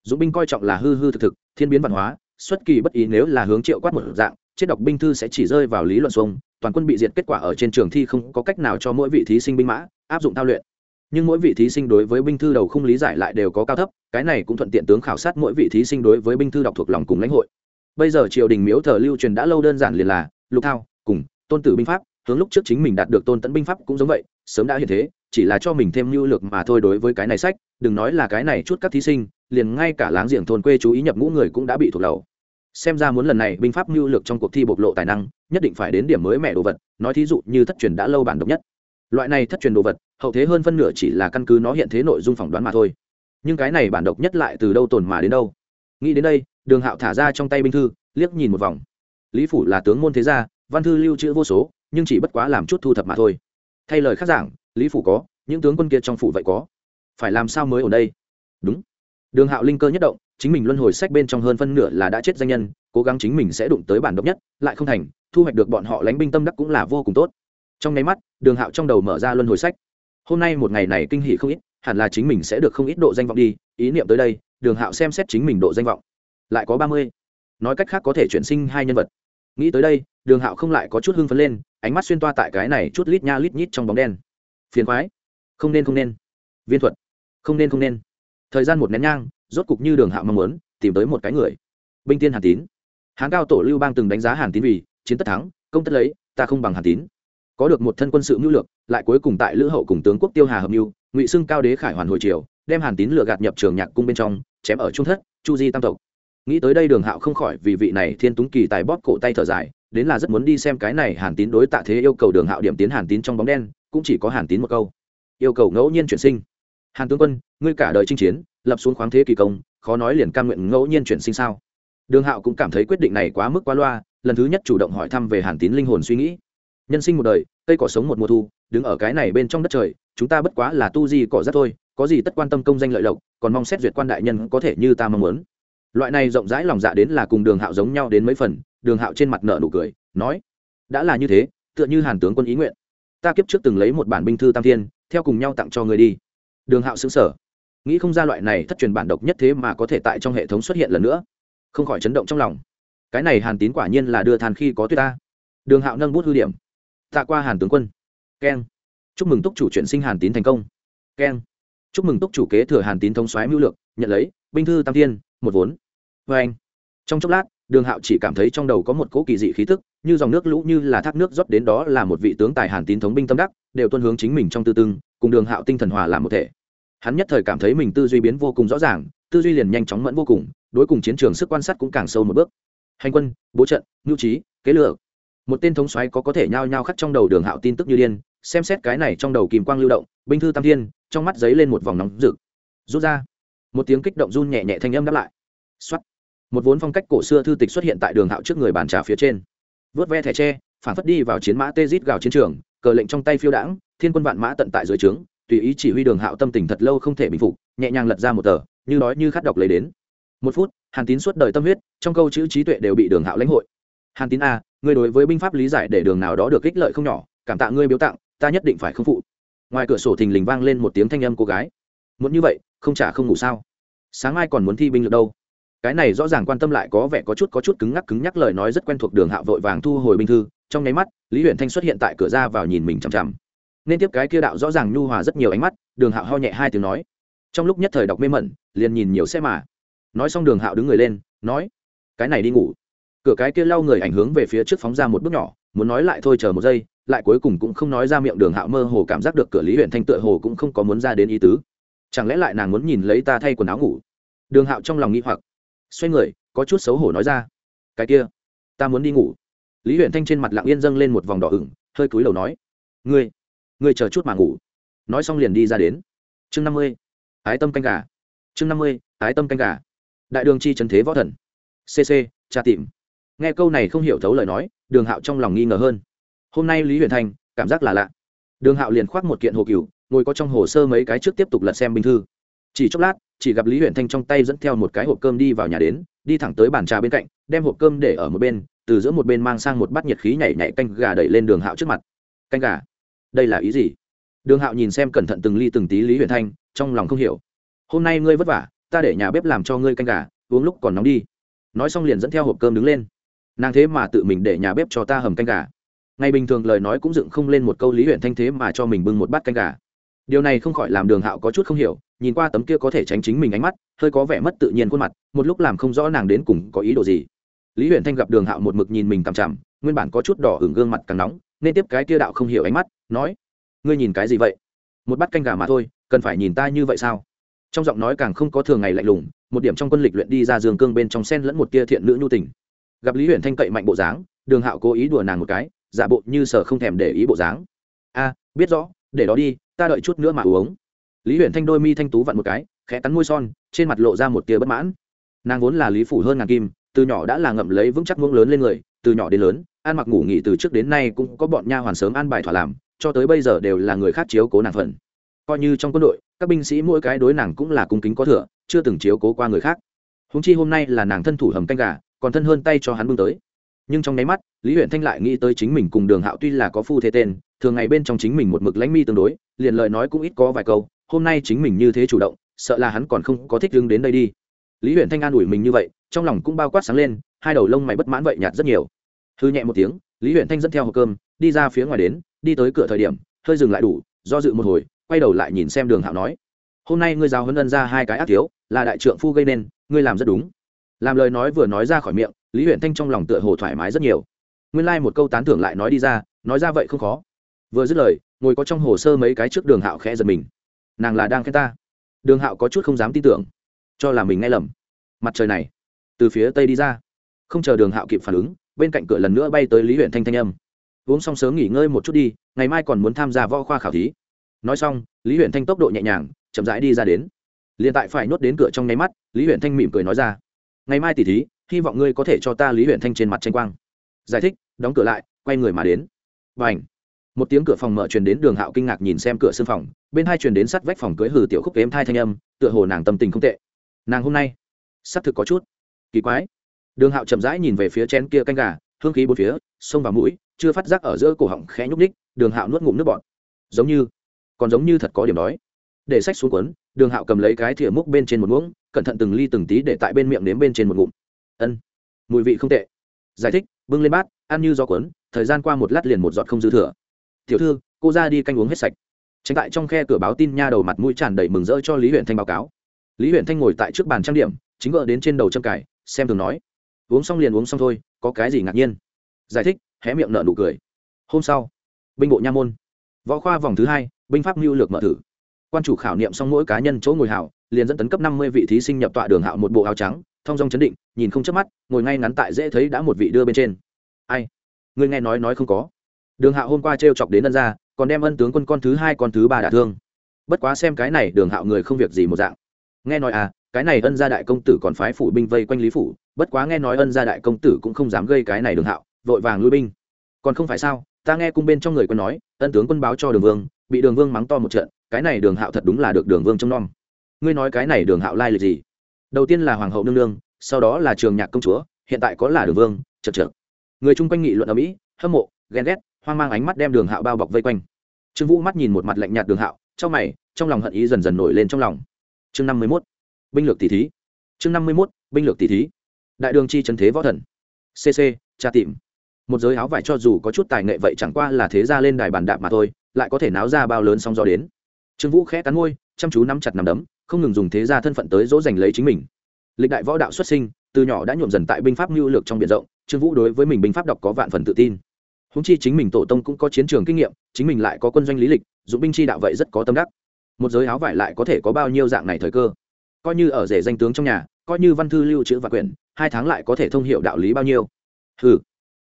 dũng binh coi trọng là hư hư thực thực, thiên biến văn hóa, xuất kỳ bất ý nếu là hướng triệu quát một dạng, chết đọc binh thư sẽ chỉ rơi vào lý luận xuông, toàn quân bị diệt kết quả ở trên trường thi không có cách nào cho mỗi vị thí sinh binh mã, áp dụng thao luyện. Nhưng mỗi vị thí sinh đối với binh thư đầu không lý giải lại đều có cao thấp, cái này cũng thuận tiện tướng khảo sát mỗi vị thí sinh đối với binh thư đọc thuộc lòng cùng lãnh hội. Bây giờ triều đình miếu thờ lưu truyền đã lâu đơn giản liền là, lục thao, cùng, tôn tử binh pháp, hướng lúc trước chính mình đạt được tôn tẫn binh pháp cũng giống vậy sớm đã hiện thế, chỉ là cho mình thêm mưu lược mà thôi đối với cái này sách, đừng nói là cái này chút các thí sinh, liền ngay cả láng giềng thôn quê chú ý nhập ngũ người cũng đã bị thuộc lầu. Xem ra muốn lần này binh pháp mưu lược trong cuộc thi bộc lộ tài năng, nhất định phải đến điểm mới mẹ đồ vật, nói thí dụ như thất truyền đã lâu bản độc nhất. Loại này thất truyền đồ vật, hậu thế hơn phân nửa chỉ là căn cứ nó hiện thế nội dung phỏng đoán mà thôi. Nhưng cái này bản độc nhất lại từ đâu tồn mà đến đâu? Nghĩ đến đây, đường hạo thả ra trong tay binh thư, liếc nhìn một vòng. Lý phủ là tướng môn thế gia, văn thư lưu trữ vô số, nhưng chỉ bất quá làm chút thu thập mà thôi thay lời khác giảng, lý phủ có, những tướng quân kia trong phủ vậy có. Phải làm sao mới ở đây? Đúng. Đường hạo linh cơ nhất động, chính mình luân hồi sách bên trong hơn phân nửa là đã chết danh nhân, cố gắng chính mình sẽ đụng tới bản độc nhất, lại không thành, thu hoạch được bọn họ lánh binh tâm đắc cũng là vô cùng tốt. Trong nháy mắt, đường hạo trong đầu mở ra luân hồi sách. Hôm nay một ngày này kinh hỷ không ít, hẳn là chính mình sẽ được không ít độ danh vọng đi, ý niệm tới đây, đường hạo xem xét chính mình độ danh vọng. Lại có ba mươi. Nói cách khác có thể chuyển sinh hai nhân vật. Nghĩ tới đây, đường hạo không lại có chút hưng phấn lên ánh mắt xuyên toa tại cái này chút lít nha lít nhít trong bóng đen. Phiền khoái. Không nên không nên. Viên thuật. Không nên không nên. Thời gian một nén nhang, rốt cục như đường hạo mong muốn, tìm tới một cái người. Binh tiên hàn tín. Hán cao tổ lưu bang từng đánh giá hàn tín vì, chiến tất thắng, công tất lấy, ta không bằng hàn tín. Có được một thân quân sự mưu lược, lại cuối cùng tại lữ hậu cùng tướng quốc tiêu hà hợp mưu, ngụy xưng cao đế khải hoàn hồi triều, đem hàn tín lừa gạt nhập trường nhạc cung bên trong, chém ở trung thất, chu di tam tộc. Nghĩ tới đây đường hạo không khỏi vì vị này thiên túng kỳ tài bóp cổ tay thở dài đến là rất muốn đi xem cái này hàn tín đối tạ thế yêu cầu đường hạo điểm tiến hàn tín trong bóng đen, cũng chỉ có hàn tín một câu. Yêu cầu ngẫu nhiên chuyển sinh. Hàn tướng quân, ngươi cả đời chinh chiến, lập xuống khoáng thế kỳ công, khó nói liền cam nguyện ngẫu nhiên chuyển sinh sao? Đường hạo cũng cảm thấy quyết định này quá mức quá loa, lần thứ nhất chủ động hỏi thăm về hàn tín linh hồn suy nghĩ. Nhân sinh một đời, cây cỏ sống một mùa thu, đứng ở cái này bên trong đất trời, chúng ta bất quá là tu di cỏ rất thôi, có gì tất quan tâm công danh lợi lộc, còn mong xét duyệt quan đại nhân có thể như ta mong muốn. Loại này rộng rãi lòng dạ đến là cùng đường hạo giống nhau đến mấy phần đường hạo trên mặt nợ nụ cười, nói, đã là như thế, tựa như hàn tướng quân ý nguyện. Ta kiếp trước từng lấy một bản binh thư tam thiên, theo cùng nhau tặng cho người đi. Đường hạo xứng sở nghĩ không ra loại này thất truyền bản độc nhất thế mà có thể tại trong hệ thống xuất hiện lần nữa. Không khỏi chấn động trong lòng. Cái này hàn tín quả nhiên là đưa than khi có tuyết ta. Đường hạo nâng bút hư điểm. Tạ qua hàn tướng quân. Keng. Chúc mừng túc chủ chuyển sinh hàn tín thành công. Keng. Chúc mừng túc chủ kế thừa hàn tín thông xoáy mưu lược, nhận lấy binh thư tam thiên, một vốn. Vê anh trong chốc lát đường hạo chỉ cảm thấy trong đầu có một cỗ kỳ dị khí thức như dòng nước lũ như là thác nước rót đến đó là một vị tướng tài hàn tín thống binh tâm đắc, đều tuân hướng chính mình trong tư tưng cùng đường hạo tinh thần hòa làm một thể. Hắn nhất thời cảm thấy mình tư duy biến vô cùng rõ ràng, tư duy liền nhanh chóng mẫn vô cùng, đối cùng chiến trường sức quan sát cũng càng sâu một bước. Hành quân, bố trận ngưu trí, kế lược. Một tên thống xoáy có có thể nhao nhao khắc trong đầu đường hạo tin tức như điên, xem xét cái này trong đầu kìm quang lưu động, binh thư tam thiên, trong mắt giấy lên một vòng nóng rực. Rút ra. Một tiếng kích động run nhẹ nhẹ thanh âm đáp lại. Xuất một vốn phong cách cổ xưa thư tịch xuất hiện tại đường hạo trước người bàn trà phía trên. Vớt ve thẻ tre, phản phất đi vào chiến mã tê rít gào chiến trường, cờ lệnh trong tay phiêu đãng, thiên quân vạn mã tận tại dưới trướng, tùy ý chỉ huy đường hạo tâm tình thật lâu không thể bình phục, nhẹ nhàng lật ra một tờ, như nói như khát đọc lấy đến. Một phút, hàn tín suốt đời tâm huyết, trong câu chữ trí tuệ đều bị đường hạo lãnh hội. Hàn tín a người đối với binh pháp lý giải để đường nào đó được ích lợi không nhỏ, cảm tạ ngươi biếu tặng, ta nhất định phải không phụ. Ngoài cửa sổ thình lình vang lên một tiếng thanh âm cô gái. Muốn như vậy, không trả không ngủ sao? Sáng mai còn muốn thi binh lược đâu? Cái này rõ ràng quan tâm lại có vẻ có chút có chút cứng ngắc, cứng nhắc lời nói rất quen thuộc đường hạo vội vàng thu hồi binh thư, trong nháy mắt, lý huyện thanh xuất hiện tại cửa ra vào nhìn mình chằm chằm. Nên tiếp cái kia đạo rõ ràng nhu hòa rất nhiều ánh mắt, đường hạo ho nhẹ hai tiếng nói. Trong lúc nhất thời đọc mê mẩn, liền nhìn nhiều xe mà. Nói xong đường hạo đứng người lên, nói, cái này đi ngủ. Cửa cái kia lau người ảnh hướng về phía trước phóng ra một bước nhỏ, muốn nói lại thôi chờ một giây, lại cuối cùng cũng không nói ra miệng đường hạo mơ hồ cảm giác được cửa lý huyện thanh tựa hồ cũng không có muốn ra đến ý tứ. Chẳng lẽ lại nàng muốn nhìn lấy ta thay quần áo ngủ? Đường hạo trong lòng nghĩ hoặc xoay người, có chút xấu hổ nói ra. Cái kia, ta muốn đi ngủ. Lý huyện thanh trên mặt lặng yên dâng lên một vòng đỏ ửng, hơi cúi đầu nói, ngươi ngươi chờ chút mà ngủ. Nói xong liền đi ra đến. Chương năm mươi, ái tâm canh gà. Chương năm mươi, ái tâm canh gà. Đại đường chi trần thế võ thần. Cc tra tìm. Nghe câu này không hiểu thấu lời nói, đường hạo trong lòng nghi ngờ hơn. Hôm nay lý huyền thanh, cảm giác là lạ. Đường hạo liền khoác một kiện hồ cựu ngồi có trong hồ sơ mấy cái trước tiếp tục lật xem binh thư. Chỉ chốc lát chỉ gặp lý huyện thanh trong tay dẫn theo một cái hộp cơm đi vào nhà đến, đi thẳng tới bàn trà bên cạnh, đem hộp cơm để ở một bên, từ giữa một bên mang sang một bát nhiệt khí nhảy nhảy canh gà đẩy lên đường hạo trước mặt. Canh gà? Đây là ý gì? Đường hạo nhìn xem cẩn thận từng ly từng tí lý huyện thanh, trong lòng không hiểu. Hôm nay ngươi vất vả, ta để nhà bếp làm cho ngươi canh gà, uống lúc còn nóng đi. Nói xong liền dẫn theo hộp cơm đứng lên. Nàng thế mà tự mình để nhà bếp cho ta hầm canh gà. Ngày bình thường lời nói cũng dựng không lên một câu lý huyện thanh thế mà cho mình bưng một bát canh gà điều này không khỏi làm đường hạo có chút không hiểu, nhìn qua tấm kia có thể tránh chính mình ánh mắt, hơi có vẻ mất tự nhiên khuôn mặt, một lúc làm không rõ nàng đến cùng có ý đồ gì. Lý Huyền thanh gặp đường hạo một mực nhìn mình cằm chằm, nguyên bản có chút đỏ hưởng gương mặt càng nóng, nên tiếp cái kia đạo không hiểu ánh mắt, nói, ngươi nhìn cái gì vậy? Một bát canh gà mà thôi, cần phải nhìn ta như vậy sao? Trong giọng nói càng không có thường ngày lạnh lùng, một điểm trong quân lịch luyện đi ra giường cương bên trong sen lẫn một tia thiện nữ nhu tình. Gặp lý Huyền thanh cậy mạnh bộ dáng, đường hạo cố ý đùa nàng một cái, giả bộ như sở không thèm để ý bộ dáng. A, biết rõ để đó đi, ta đợi chút nữa mà uống. Lý huyện thanh đôi mi thanh tú vặn một cái, khẽ cắn môi son, trên mặt lộ ra một tia bất mãn. Nàng vốn là lý phủ hơn ngàn kim, từ nhỏ đã là ngậm lấy vững chắc ngưỡng lớn lên người, từ nhỏ đến lớn, ăn mặc ngủ nghỉ từ trước đến nay cũng có bọn nha hoàn sớm ăn bài thỏa làm, cho tới bây giờ đều là người khác chiếu cố nàng phận coi như trong quân đội, các binh sĩ mỗi cái đối nàng cũng là cung kính có thừa, chưa từng chiếu cố qua người khác. Húng chi hôm nay là nàng thân thủ hầm canh gà, còn thân hơn tay cho hắn bưng tới. Nhưng trong nháy mắt, lý huyện thanh lại nghĩ tới chính mình cùng đường hạo tuy là có phu thế tên thường ngày bên trong chính mình một mực lãnh mi tương đối, liền lời nói cũng ít có vài câu, hôm nay chính mình như thế chủ động, sợ là hắn còn không có thích đứng đến đây đi. Lý huyện thanh an ủi mình như vậy, trong lòng cũng bao quát sáng lên, hai đầu lông mày bất mãn vậy nhạt rất nhiều. Hư nhẹ một tiếng, lý huyện thanh dẫn theo hộp cơm, đi ra phía ngoài đến, đi tới cửa thời điểm, hơi dừng lại đủ, do dự một hồi, quay đầu lại nhìn xem đường hạo nói, hôm nay ngươi giáo huấn ân ra hai cái ác thiếu, là đại trượng phu gây nên, ngươi làm rất đúng. Làm lời nói vừa nói ra khỏi miệng, lý huyện thanh trong lòng tựa hồ thoải mái rất nhiều. Nguyên lai、like、một câu tán thưởng lại nói đi ra, nói ra vậy không khó vừa dứt lời, ngồi có trong hồ sơ mấy cái trước đường hạo khẽ giật mình. Nàng là đang khen ta. Đường hạo có chút không dám tin tưởng, cho là mình nghe lầm. Mặt trời này, từ phía tây đi ra. Không chờ đường hạo kịp phản ứng, bên cạnh cửa lần nữa bay tới lý huyện thanh thanh âm. Uống xong sớm nghỉ ngơi một chút đi, ngày mai còn muốn tham gia võ khoa khảo thí. Nói xong, lý huyện thanh tốc độ nhẹ nhàng, chậm rãi đi ra đến. Liền tại phải nhốt đến cửa trong nháy mắt, lý huyện thanh mỉm cười nói ra. Ngày mai tỉ thí, hy vọng ngươi có thể cho ta lý huyện thanh trên mặt tranh quang. Giải thích, đóng cửa lại, quay người mà đến. Và ảnh một tiếng cửa phòng mở truyền đến đường hạo kinh ngạc nhìn xem cửa sân phòng, bên hai truyền đến sắt vách phòng cưới hử tiểu khúc kém thai thanh âm, tựa hồ nàng tâm tình không tệ. Nàng hôm nay, sắp thực có chút, kỳ quái. Đường hạo chậm rãi nhìn về phía chén kia canh gà, hương khí bốn phía xông vào mũi, chưa phát giác ở giữa cổ họng khẽ nhúc ních đường hạo nuốt ngụm nước bọt. Giống như, còn giống như thật có điểm đói. Để sách xuống quấn đường hạo cầm lấy cái thìa múc bên trên một muỗng, cẩn thận từng ly từng tí để tại bên miệng nếm bên trên một ngụm. Ân, mùi vị không tệ. Giải thích, bưng lên bát, ăn như gió quấn thời gian qua một lát liền một giọt không dư thừa tiểu thư, cô ra đi canh uống hết sạch. Tránh tại trong khe cửa báo tin nha đầu mặt mũi tràn đầy mừng rỡ cho lý huyện thanh báo cáo. Lý huyện thanh ngồi tại trước bàn trang điểm, chính vợ đến trên đầu châm cải xem thường nói, uống xong liền uống xong thôi, có cái gì ngạc nhiên? Giải thích, hé miệng nợ nụ cười. Hôm sau, binh bộ nha môn, võ khoa vòng thứ hai, binh pháp mưu lược mở thử. Quan chủ khảo niệm xong mỗi cá nhân chỗ ngồi hảo, liền dẫn tấn cấp năm mươi vị thí sinh nhập tọa đường hạo một bộ áo trắng thong dong chấn định, nhìn không chớp mắt, ngồi ngay ngắn tại dễ thấy đã một vị đưa bên trên. Ai? Người nghe nói nói không có đường hạo hôm qua t chọc đến ân ra còn đem ân tướng quân con thứ hai, con thứ ba đả thương. Bất quá xem cái này, đường hạo người không việc gì một dạng. Nghe nói à cái này ân gia đại công tử còn phái phủ binh vây quanh lý phủ, bất quá nghe nói ân gia đại công tử cũng không dám gây cái này đường hạo, vội vàng lui binh. Còn không phải sao, ta nghe cung bên trong người quân nói, ân tướng quân báo cho đường vương, bị đường vương mắng to một trận, cái này đường hạo thật đúng là được đường vương trông nom. Ngươi nói cái này đường hạo lai lịch gì? Đầu tiên là hoàng hậu nương nương, sau đó là trường nhạc công chúa, hiện tại có là đường vương, chật chật người chung quanh nghị luận ở mỹ, hâm mộ, ghen ghét hoang mang ánh mắt đem đường hạo bao bọc vây quanh. Trương vũ mắt nhìn một mặt lạnh nhạt đường hạo, trong mày, trong lòng hận ý dần dần nổi lên trong lòng. Chương năm mươi mốt, binh lược tỷ thí. Chương năm mươi mốt, binh lược tỷ thí. Đại đường chi trần thế võ thần. Cc tra tìm. Một giới áo vải cho dù có chút tài nghệ vậy chẳng qua là thế ra lên đài bàn đạp mà thôi, lại có thể náo ra bao lớn sóng gió đến. Trương vũ khẽ cắn môi, chăm chú nắm chặt nắm đấm, không ngừng dùng thế ra thân phận tới dỗ dành lấy chính mình. Lịch đại võ đạo xuất sinh, từ nhỏ đã nhuộm dần tại binh pháp mưu lược trong biển rộng, trương vũ đối với mình binh pháp đọc có vạn phần tự tin húng chi chính mình tổ tông cũng có chiến trường kinh nghiệm, chính mình lại có quân doanh lý lịch, dụng binh chi đạo vậy rất có tâm đắc. Một giới áo vải lại có thể có bao nhiêu dạng này thời cơ? Coi như ở rể danh tướng trong nhà, coi như văn thư lưu trữ và quyển, hai tháng lại có thể thông hiệu đạo lý bao nhiêu? Ừ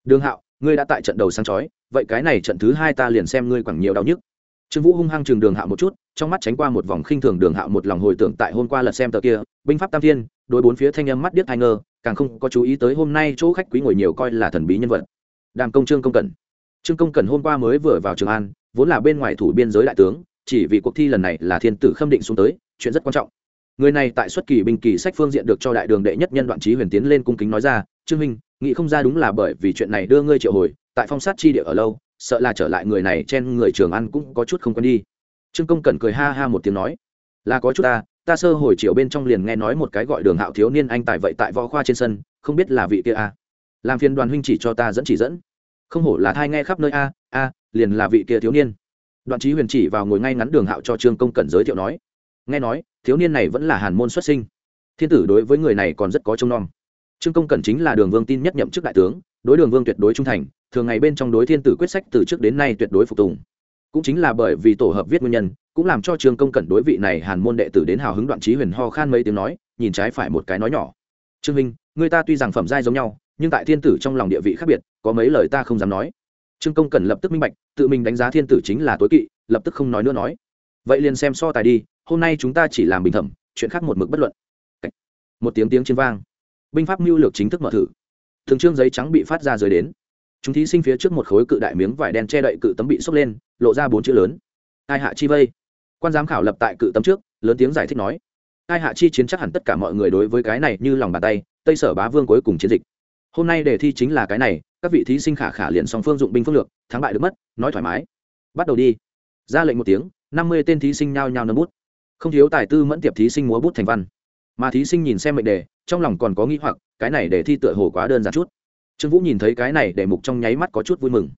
đường hạo, ngươi đã tại trận đầu sáng chói, vậy cái này trận thứ hai ta liền xem ngươi quẳng nhiều đau nhức. Trương vũ hung hăng chừng đường hạo một chút, trong mắt tránh qua một vòng khinh thường đường hạo một lòng hồi tưởng tại hôm qua lật xem tờ kia, binh pháp tam thiên, đối bốn phía thanh âm mắt điếc hai ngơ càng không có chú ý tới hôm nay chỗ khách quý ngồi nhiều coi là thần bí nhân vật đàm công trương công cẩn. Trương công cẩn hôm qua mới vừa vào trường an, vốn là bên ngoài thủ biên giới đại tướng, chỉ vì cuộc thi lần này là thiên tử khâm định xuống tới, chuyện rất quan trọng. Người này tại xuất kỳ binh kỳ sách phương diện được cho đại đường đệ nhất nhân đoạn trí huyền tiến lên cung kính nói ra, trương minh nghĩ không ra đúng là bởi vì chuyện này đưa ngươi triệu hồi, tại phong sát chi địa ở lâu, sợ là trở lại người này trên người trường ăn cũng có chút không quen đi. Trương công cẩn cười ha ha một tiếng nói, là có chút ta ta sơ hồi chiều bên trong liền nghe nói một cái gọi đường hạo thiếu niên anh tài vậy tại võ khoa trên sân, không biết là vị kia à làm phiền đoàn huynh chỉ cho ta dẫn chỉ dẫn. Không hổ là thai nghe khắp nơi a a, liền là vị kia thiếu niên. Đoạn trí huyền chỉ vào ngồi ngay ngắn đường hạo cho trương công cẩn giới thiệu nói, nghe nói, thiếu niên này vẫn là hàn môn xuất sinh. Thiên tử đối với người này còn rất có trông nom. Trương công cẩn chính là đường vương tin nhất nhậm chức đại tướng, đối đường vương tuyệt đối trung thành, thường ngày bên trong đối thiên tử quyết sách từ trước đến nay tuyệt đối phục tùng. Cũng chính là bởi vì tổ hợp viết nguyên nhân, cũng làm cho trương công cẩn đối vị này hàn môn đệ tử đến hào hứng đoạn trí huyền ho khan mấy tiếng nói, nhìn trái phải một cái nói nhỏ. Trương minh, người ta tuy rằng phẩm giai giống nhau nhưng tại thiên tử trong lòng địa vị khác biệt, có mấy lời ta không dám nói. Trương công cẩn lập tức minh bạch, tự mình đánh giá thiên tử chính là tối kỵ, lập tức không nói nữa nói. Vậy liền xem so tài đi, hôm nay chúng ta chỉ làm bình thẩm, chuyện khác một mực bất luận. Một tiếng tiếng trên vang. Binh pháp mưu lược chính thức mở thử. Thường trương giấy trắng bị phát ra rời đến. Chúng thí sinh phía trước một khối cự đại miếng vải đen che đậy cự tấm bị xốc lên, lộ ra bốn chữ lớn. Ai hạ chi vây. Quan giám khảo lập tại cự tấm trước, lớn tiếng giải thích nói. Ai hạ chi chiến chắc hẳn tất cả mọi người đối với cái này như lòng bàn tay, tây sở bá vương cuối cùng chiến dịch hôm nay đề thi chính là cái này, các vị thí sinh khả khả liền song phương dụng binh phương lược, thắng bại được mất, nói thoải mái. Bắt đầu đi. Ra lệnh một tiếng, năm mươi tên thí sinh nhao nhao nâng bút. Không thiếu tài tư mẫn tiệp thí sinh múa bút thành văn. Mà thí sinh nhìn xem mệnh đề, trong lòng còn có nghĩ hoặc, cái này để thi tựa hồ quá đơn giản chút. Trương vũ nhìn thấy cái này để mục trong nháy mắt có chút vui mừng.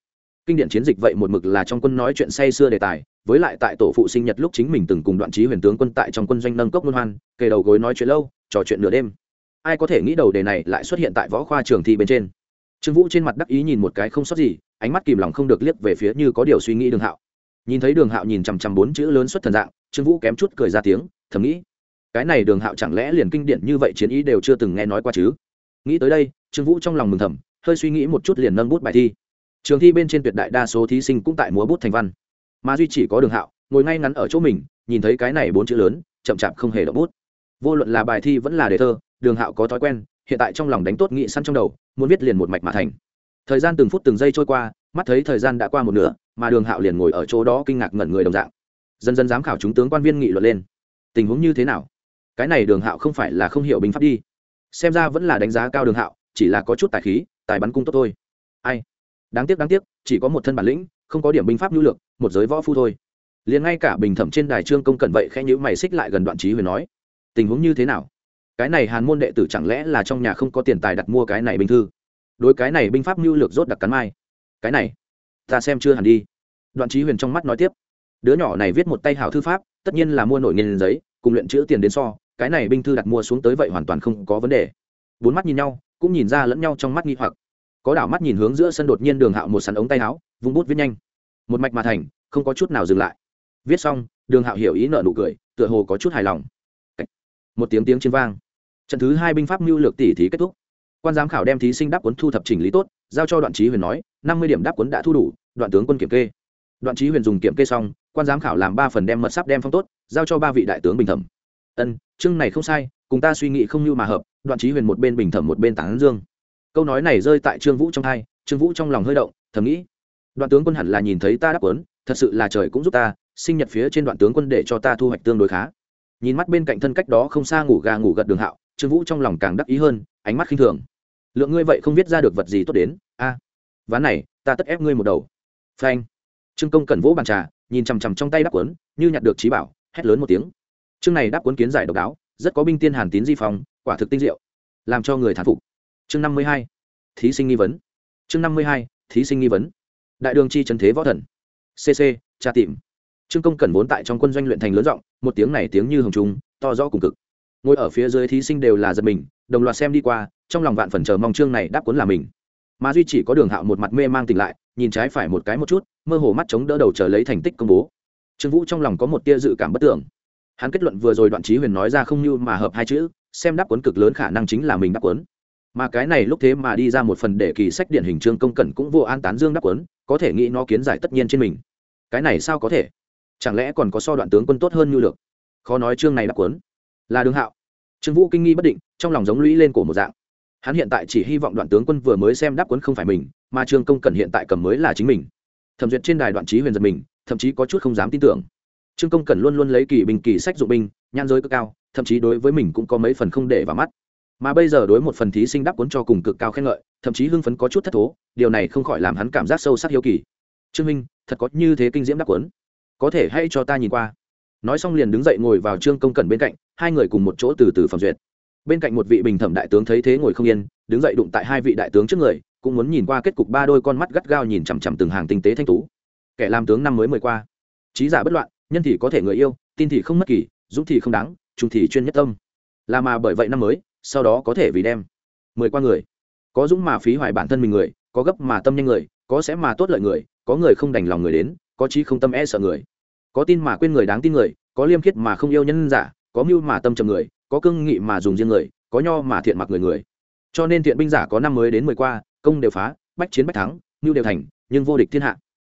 Kinh điển chiến dịch vậy một mực là trong quân nói chuyện say xưa đề tài, với lại tại tổ phụ sinh nhật lúc chính mình từng cùng đoạn trí huyền tướng quân tại trong quân doanh nâng cốc luân hoan, kề đầu gối nói chuyện lâu, trò chuyện nửa đêm ai có thể nghĩ đầu đề này lại xuất hiện tại võ khoa trường thi bên trên. Trương vũ trên mặt đắc ý nhìn một cái không sót gì, ánh mắt kìm lòng không được liếc về phía như có điều suy nghĩ đường hạo. Nhìn thấy đường hạo nhìn chằm chằm bốn chữ lớn xuất thần dạng, trương vũ kém chút cười ra tiếng, thầm nghĩ, cái này đường hạo chẳng lẽ liền kinh điển như vậy chiến ý đều chưa từng nghe nói qua chứ? Nghĩ tới đây, trương vũ trong lòng mừng thầm, hơi suy nghĩ một chút liền nâng bút bài thi. Trường thi bên trên tuyệt đại đa số thí sinh cũng tại múa bút thành văn. Mà duy chỉ có đường hạo, ngồi ngay ngắn ở chỗ mình, nhìn thấy cái này bốn chữ lớn, chậm chạp không hề động bút. Vô luận là bài thi vẫn là đề thơ đường hạo có thói quen, hiện tại trong lòng đánh tốt nghị săn trong đầu, muốn viết liền một mạch mà thành. Thời gian từng phút từng giây trôi qua, mắt thấy thời gian đã qua một nửa, mà đường hạo liền ngồi ở chỗ đó kinh ngạc ngẩn người đồng dạng. Dần dần giám khảo chúng tướng quan viên nghị luận lên. Tình huống như thế nào? Cái này đường hạo không phải là không hiểu binh pháp đi. Xem ra vẫn là đánh giá cao đường hạo, chỉ là có chút tài khí, tài bắn cung tốt thôi. Ai? Đáng tiếc đáng tiếc, chỉ có một thân bản lĩnh, không có điểm binh pháp nhu lược một giới võ phu thôi. Liền ngay cả bình thẩm trên đài trương công cần vậy khẽ nhữ mày xích lại gần đoạn trí huyền nói, tình huống như thế nào? Cái này hàn môn đệ tử chẳng lẽ là trong nhà không có tiền tài đặt mua cái này binh thư? Đối cái này binh pháp mưu lược rốt đặc cắn mai. Cái này, ta xem chưa hẳn đi. Đoạn trí huyền trong mắt nói tiếp. Đứa nhỏ này viết một tay hảo thư pháp, tất nhiên là mua nổi nghiên giấy, cùng luyện chữ tiền đến so, cái này binh thư đặt mua xuống tới vậy hoàn toàn không có vấn đề. Bốn mắt nhìn nhau, cũng nhìn ra lẫn nhau trong mắt nghi hoặc. Có đảo mắt nhìn hướng giữa sân đột nhiên đường hạo một sắn ống tay áo, vung bút viết nhanh. Một mạch mà thành, không có chút nào dừng lại. Viết xong, đường hạo hiểu ý nợ nụ cười, tựa hồ có chút hài lòng. Một tiếng tiếng trên vang trận thứ hai binh pháp mưu lược tỷ thí kết thúc. Quan giám khảo đem thí sinh đáp cuốn thu thập chỉnh lý tốt, giao cho đoạn trí huyền nói, năm mươi điểm đáp cuốn đã thu đủ, đoạn tướng quân kiểm kê. Đoạn trí huyền dùng kiểm kê xong, quan giám khảo làm ba phần đem mật sắp đem phong tốt, giao cho ba vị đại tướng bình thẩm. Ân, chương này không sai, cùng ta suy nghĩ không như mà hợp. Đoạn trí huyền một bên bình thẩm một bên tán dương. Câu nói này rơi tại trương vũ trong hai, trương vũ trong lòng hơi động, thầm nghĩ, đoạn tướng quân hẳn là nhìn thấy ta đáp ứng thật sự là trời cũng giúp ta, sinh nhật phía trên đoạn tướng quân để cho ta thu hoạch tương đối khá. Nhìn mắt bên cạnh thân cách đó không xa ngủ gà ngủ gật đường hạo trương vũ trong lòng càng đắc ý hơn, ánh mắt khinh thường. Lượng ngươi vậy không viết ra được vật gì tốt đến, a. Ván này, ta tất ép ngươi một đầu. Phanh. Trương công cẩn vỗ bàn trà, nhìn chằm chằm trong tay đáp quấn, như nhặt được trí bảo, hét lớn một tiếng. Chương này đáp quấn kiến giải độc đáo, rất có binh tiên hàn tín di phong, quả thực tinh diệu. Làm cho người thán phục. Chương năm mươi hai. Thí sinh nghi vấn. Chương năm mươi hai, thí sinh nghi vấn. Đại đường chi trần thế võ thần. Cc tra tìm. Trương công cẩn vốn tại trong quân doanh luyện thành lớn giọng, một tiếng này tiếng như hồng trung to rõ cùng cực ngồi ở phía dưới thí sinh đều là giật mình, đồng loạt xem đi qua, trong lòng vạn phần chờ mong chương này đáp cuốn là mình. Mà duy chỉ có đường hạo một mặt mê mang tỉnh lại, nhìn trái phải một cái một chút, mơ hồ mắt chống đỡ đầu chờ lấy thành tích công bố. Trương vũ trong lòng có một tia dự cảm bất tưởng hắn kết luận vừa rồi đoạn trí huyền nói ra không như mà hợp hai chữ, xem đáp cuốn cực lớn khả năng chính là mình đáp cuốn. Mà cái này lúc thế mà đi ra một phần để kỳ sách điển hình trương công cẩn cũng vô an tán dương đáp cuốn, có thể nghĩ nó kiến giải tất nhiên trên mình. Cái này sao có thể? Chẳng lẽ còn có so đoạn tướng quân tốt hơn như được khó nói chương này đáp cuốn. Là đường hạo trương vũ kinh nghi bất định, trong lòng giống lũy lên cổ một dạng. Hắn hiện tại chỉ hy vọng đoạn tướng quân vừa mới xem đáp cuốn không phải mình, mà trương công cẩn hiện tại cầm mới là chính mình. Thẩm duyệt trên đài đoạn trí huyền giật mình, thậm chí có chút không dám tin tưởng. Trương công cẩn luôn luôn lấy kỳ bình kỳ sách dụng binh nhan giới cực cao, thậm chí đối với mình cũng có mấy phần không để vào mắt. Mà bây giờ đối một phần thí sinh đáp cuốn cho cùng cực cao khen ngợi, thậm chí hưng phấn có chút thất thố, điều này không khỏi làm hắn cảm giác sâu sắc hiếu kỳ. Trương minh thật có như thế kinh diễm đáp cuốn có thể hay cho ta nhìn qua nói xong liền đứng dậy ngồi vào trương công cẩn bên cạnh, hai người cùng một chỗ từ từ phẩm duyệt. Bên cạnh một vị bình thẩm đại tướng thấy thế ngồi không yên, đứng dậy đụng tại hai vị đại tướng trước người, cũng muốn nhìn qua kết cục ba đôi con mắt gắt gao nhìn chằm chằm từng hàng tinh tế thanh tú. Kẻ làm tướng năm mới mười qua. Trí giả bất loạn, nhân thì có thể người yêu, tin thì không mất kỳ, dũng thì không đáng trung thì chuyên nhất tâm. Là mà bởi vậy năm mới, sau đó có thể vì đem mười qua người. Có dũng mà phí hoài bản thân mình người, có gấp mà tâm nhanh người, có sẽ mà tốt lợi người, có người không đành lòng người đến, có trí không tâm e sợ người có tin mà quên người đáng tin người, có liêm khiết mà không yêu nhân giả, có mưu mà tâm trầm người, có cương nghị mà dùng riêng người, có nho mà thiện mặc người người. Cho nên thiện binh giả có năm mới đến mười qua, công đều phá, bách chiến bách thắng, mưu đều thành, nhưng vô địch thiên hạ.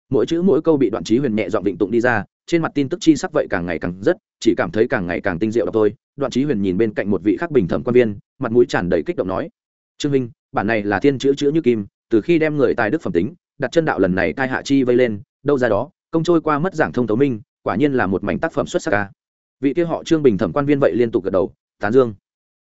Mỗi chữ mỗi câu bị đoạn trí huyền nhẹ dọn định tụng đi ra, trên mặt tin tức chi sắc vậy càng ngày càng rất, chỉ cảm thấy càng ngày càng tinh diệu đọc thôi. Đoạn trí huyền nhìn bên cạnh một vị khắc bình thẩm quan viên, mặt mũi tràn đầy kích động nói, trương minh bản này là thiên chữ chữ như kim, từ khi đem người tài đức phẩm tính, đặt chân đạo lần này tai hạ chi vây lên, đâu ra đó, công trôi qua mất giảng thông tấu minh quả nhiên là một mảnh tác phẩm xuất sắc ca. Vị kia họ trương bình thẩm quan viên vậy liên tục gật đầu, tán dương.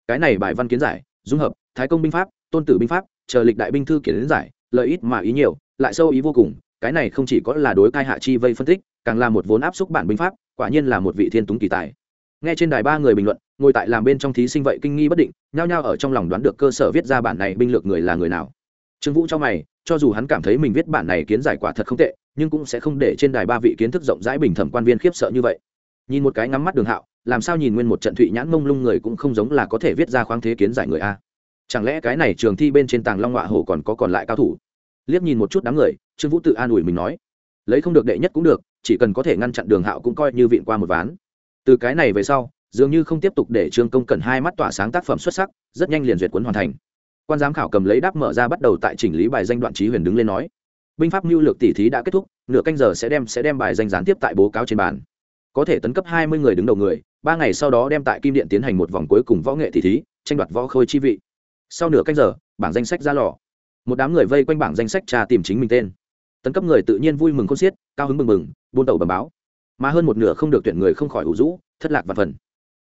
Cái này bài văn kiến giải, dung hợp, thái công binh pháp, tôn tử binh pháp, chờ lịch đại binh thư kiến giải, lợi ít mà ý nhiều, lại sâu ý vô cùng, cái này không chỉ có là đối cai hạ chi vây phân tích, càng là một vốn áp xúc bản binh pháp, quả nhiên là một vị thiên túng kỳ tài. Nghe trên đài ba người bình luận, ngồi tại làm bên trong thí sinh vậy kinh nghi bất định, nhao nhao ở trong lòng đoán được cơ sở viết ra bản này binh lược người là người nào. Trương vũ cho mày, cho dù hắn cảm thấy mình viết bản này kiến giải quả thật không tệ nhưng cũng sẽ không để trên đài ba vị kiến thức rộng rãi bình thẩm quan viên khiếp sợ như vậy. Nhìn một cái ngắm mắt đường hạo, làm sao nhìn nguyên một trận thụy nhãn mông lung người cũng không giống là có thể viết ra khoáng thế kiến giải người a. Chẳng lẽ cái này trường thi bên trên tàng long họa hổ còn có còn lại cao thủ? Liếc nhìn một chút đám người, trương vũ tự an ủi mình nói, lấy không được đệ nhất cũng được, chỉ cần có thể ngăn chặn đường hạo cũng coi như vịn qua một ván. Từ cái này về sau, dường như không tiếp tục để trương công cần hai mắt tỏa sáng tác phẩm xuất sắc, rất nhanh liền duyệt cuốn hoàn thành. Quan giám khảo cầm lấy đáp mở ra bắt đầu tại chỉnh lý bài danh đoạn trí huyền đứng lên nói binh pháp mưu lược tỷ thí đã kết thúc, nửa canh giờ sẽ đem sẽ đem bài danh gián tiếp tại bố cáo trên bàn. Có thể tấn cấp hai mươi người đứng đầu người, ba ngày sau đó đem tại kim điện tiến hành một vòng cuối cùng võ nghệ tỷ thí, tranh đoạt võ khôi chi vị. Sau nửa canh giờ, bảng danh sách ra lò. Một đám người vây quanh bảng danh sách trà tìm chính mình tên. Tấn cấp người tự nhiên vui mừng khôn xiết, cao hứng mừng mừng buôn tàu bầm báo. Mà hơn một nửa không được tuyển người không khỏi ủ rũ, thất lạc và phần.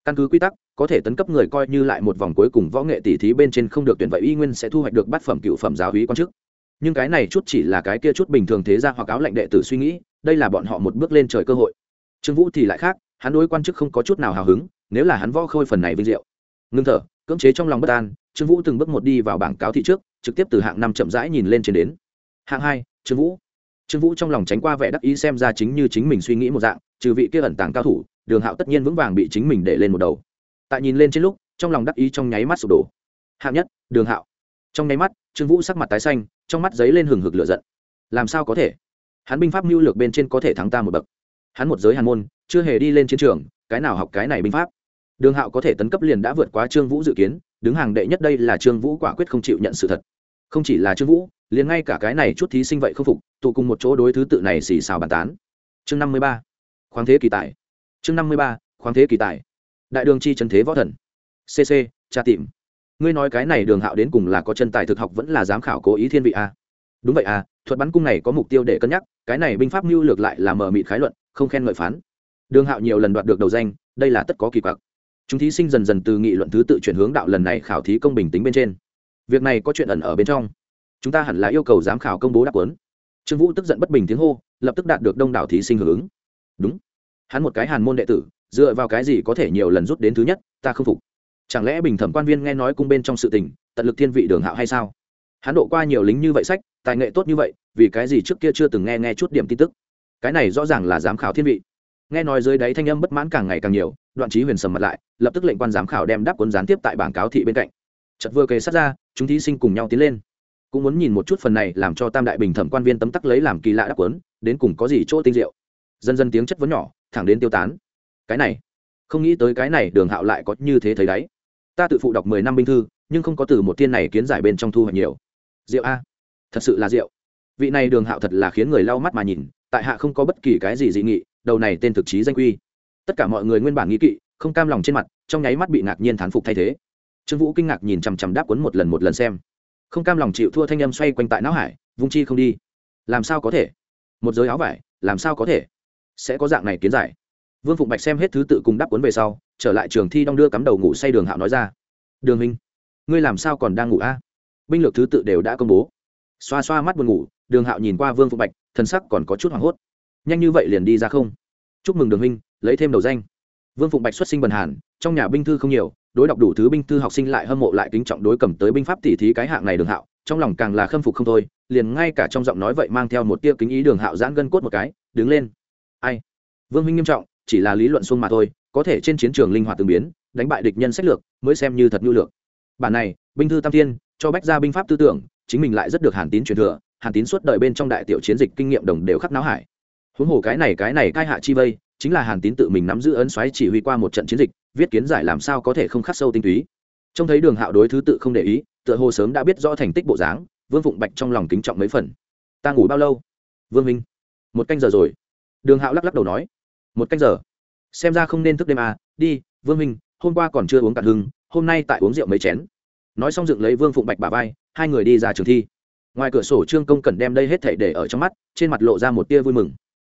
Căn cứ quy tắc, có thể tấn cấp người coi như lại một vòng cuối cùng võ nghệ tỷ thí bên trên không được tuyển vậy y nguyên sẽ thu hoạch được bát phẩm cựu phẩm giáo hí quan chức nhưng cái này chút chỉ là cái kia chút bình thường thế ra hoặc áo lệnh đệ tử suy nghĩ, đây là bọn họ một bước lên trời cơ hội. Trương vũ thì lại khác, hắn đối quan chức không có chút nào hào hứng, nếu là hắn võ khôi phần này vinh diệu. Ngưng thở, cưỡng chế trong lòng bất an, trương vũ từng bước một đi vào bảng cáo thị trước, trực tiếp từ hạng năm chậm rãi nhìn lên trên đến. Hạng hai, trương vũ. Trương vũ trong lòng tránh qua vẻ đắc ý xem ra chính như chính mình suy nghĩ một dạng, trừ vị kia ẩn tàng cao thủ, đường hạo tất nhiên vững vàng bị chính mình để lên một đầu. Tại nhìn lên trên lúc, trong lòng đắc ý trong nháy mắt sụp đổ. Hạng nhất, đường hạo. Trong nháy mắt, trương vũ sắc mặt tái xanh trong mắt giấy lên hừng hực lửa giận. Làm sao có thể? Hắn binh pháp mưu lược bên trên có thể thắng ta một bậc. Hắn một giới hàn môn, chưa hề đi lên chiến trường, cái nào học cái này binh pháp? Đường hạo có thể tấn cấp liền đã vượt quá trương vũ dự kiến, đứng hàng đệ nhất đây là trương vũ quả quyết không chịu nhận sự thật. Không chỉ là trương vũ, liền ngay cả cái này chút thí sinh vậy không phục, tụ cùng một chỗ đối thứ tự này xì xào bàn tán. Chương năm mươi ba, khoáng thế kỳ tài. Chương năm mươi ba, khoáng thế kỳ tài. Đại đường chi trần thế võ thần. Cc tra tìm ngươi nói cái này đường hạo đến cùng là có chân tài thực học vẫn là giám khảo cố ý thiên vị a đúng vậy à thuật bắn cung này có mục tiêu để cân nhắc, cái này binh pháp mưu lược lại là mở mịt khái luận, không khen ngợi phán. Đường hạo nhiều lần đoạt được đầu danh, đây là tất có kỳ quặc. Chúng thí sinh dần dần từ nghị luận thứ tự chuyển hướng đạo lần này khảo thí công bình tính bên trên. Việc này có chuyện ẩn ở bên trong. Chúng ta hẳn là yêu cầu giám khảo công bố đáp ứng. Trương vũ tức giận bất bình tiếng hô, lập tức đạt được đông đảo thí sinh hưởng ứng. Đúng. Hắn một cái hàn môn đệ tử, dựa vào cái gì có thể nhiều lần rút đến thứ nhất, ta không phục chẳng lẽ bình thẩm quan viên nghe nói cung bên trong sự tình, tận lực thiên vị đường hạo hay sao? Hắn độ qua nhiều lính như vậy sách, tài nghệ tốt như vậy, vì cái gì trước kia chưa từng nghe nghe chút điểm tin tức? Cái này rõ ràng là giám khảo thiên vị. Nghe nói dưới đáy thanh âm bất mãn càng ngày càng nhiều, đoạn trí huyền sầm mặt lại, lập tức lệnh quan giám khảo đem đáp cuốn gián tiếp tại bảng cáo thị bên cạnh. Chật vừa kề sát ra, chúng thí sinh cùng nhau tiến lên. Cũng muốn nhìn một chút phần này làm cho tam đại bình thẩm quan viên tấm tắc lấy làm kỳ lạ đáp cuốn, đến cùng có gì chỗ tinh diệu. Dần dần tiếng chất vấn nhỏ, thẳng đến tiêu tán. Cái này, không nghĩ tới cái này đường hạo lại có như thế thấy đấy ta tự phụ đọc mười năm binh thư, nhưng không có từ một tiên này kiến giải bên trong thu hoạch nhiều. Rượu a. Thật sự là rượu vị này đường hạo thật là khiến người lau mắt mà nhìn, tại hạ không có bất kỳ cái gì dị nghị, đầu này tên thực chí danh quy. Tất cả mọi người nguyên bản nghĩ kỵ, không cam lòng trên mặt, trong nháy mắt bị ngạc nhiên thán phục thay thế. Trương vũ kinh ngạc nhìn chằm chằm đáp quấn một lần một lần xem. Không cam lòng chịu thua thanh âm xoay quanh tại não hải, vung chi không đi. Làm sao có thể? Một giới áo vải, làm sao có thể? Sẽ có dạng này kiến giải. Vương phụng bạch xem hết thứ tự cùng đáp quấn về sau trở lại trường thi đong đưa cắm đầu ngủ say đường hạo nói ra. Đường hình ngươi làm sao còn đang ngủ a? Binh lược thứ tự đều đã công bố. Xoa xoa mắt buồn ngủ, đường hạo nhìn qua vương phụ bạch, thần sắc còn có chút hoảng hốt. Nhanh như vậy liền đi ra không? Chúc mừng đường minh lấy thêm đầu danh. Vương phụng bạch xuất sinh bần hàn, trong nhà binh thư không nhiều, đối đọc đủ thứ binh thư học sinh lại hâm mộ lại kính trọng đối cầm tới binh pháp tỉ thí cái hạng này đường hạo, trong lòng càng là khâm phục không thôi, liền ngay cả trong giọng nói vậy mang theo một tia kính ý đường hạo giãn gân cốt một cái, đứng lên. Ai? Vương minh nghiêm trọng, chỉ là lý luận xuông mà thôi có thể trên chiến trường linh hoạt tương biến, đánh bại địch nhân sách lược, mới xem như thật nhu lược. Bản này, binh thư tam tiên cho bách ra binh pháp tư tưởng, chính mình lại rất được hàn tín truyền thừa, hàn tín suốt đời bên trong đại tiểu chiến dịch kinh nghiệm đồng đều khắc não hải. Huống hồ cái này cái này cai hạ chi vây, chính là hàn tín tự mình nắm giữ ấn xoáy chỉ huy qua một trận chiến dịch, viết kiến giải làm sao có thể không khắc sâu tinh túy. Trông thấy đường hạo đối thứ tự không để ý, tựa hồ sớm đã biết rõ thành tích bộ dáng, vương phụng bạch trong lòng kính trọng mấy phần. Ta ngủ bao lâu? Vương minh một canh giờ rồi. Đường hạo lắc lắc đầu nói. Một canh giờ xem ra không nên thức đêm à đi, vương minh, hôm qua còn chưa uống cạn hưng hôm nay tại uống rượu mấy chén. Nói xong dựng lấy vương phụng bạch bà vai, hai người đi ra trường thi. Ngoài cửa sổ trương công cần đem đây hết thảy để ở trong mắt, trên mặt lộ ra một tia vui mừng.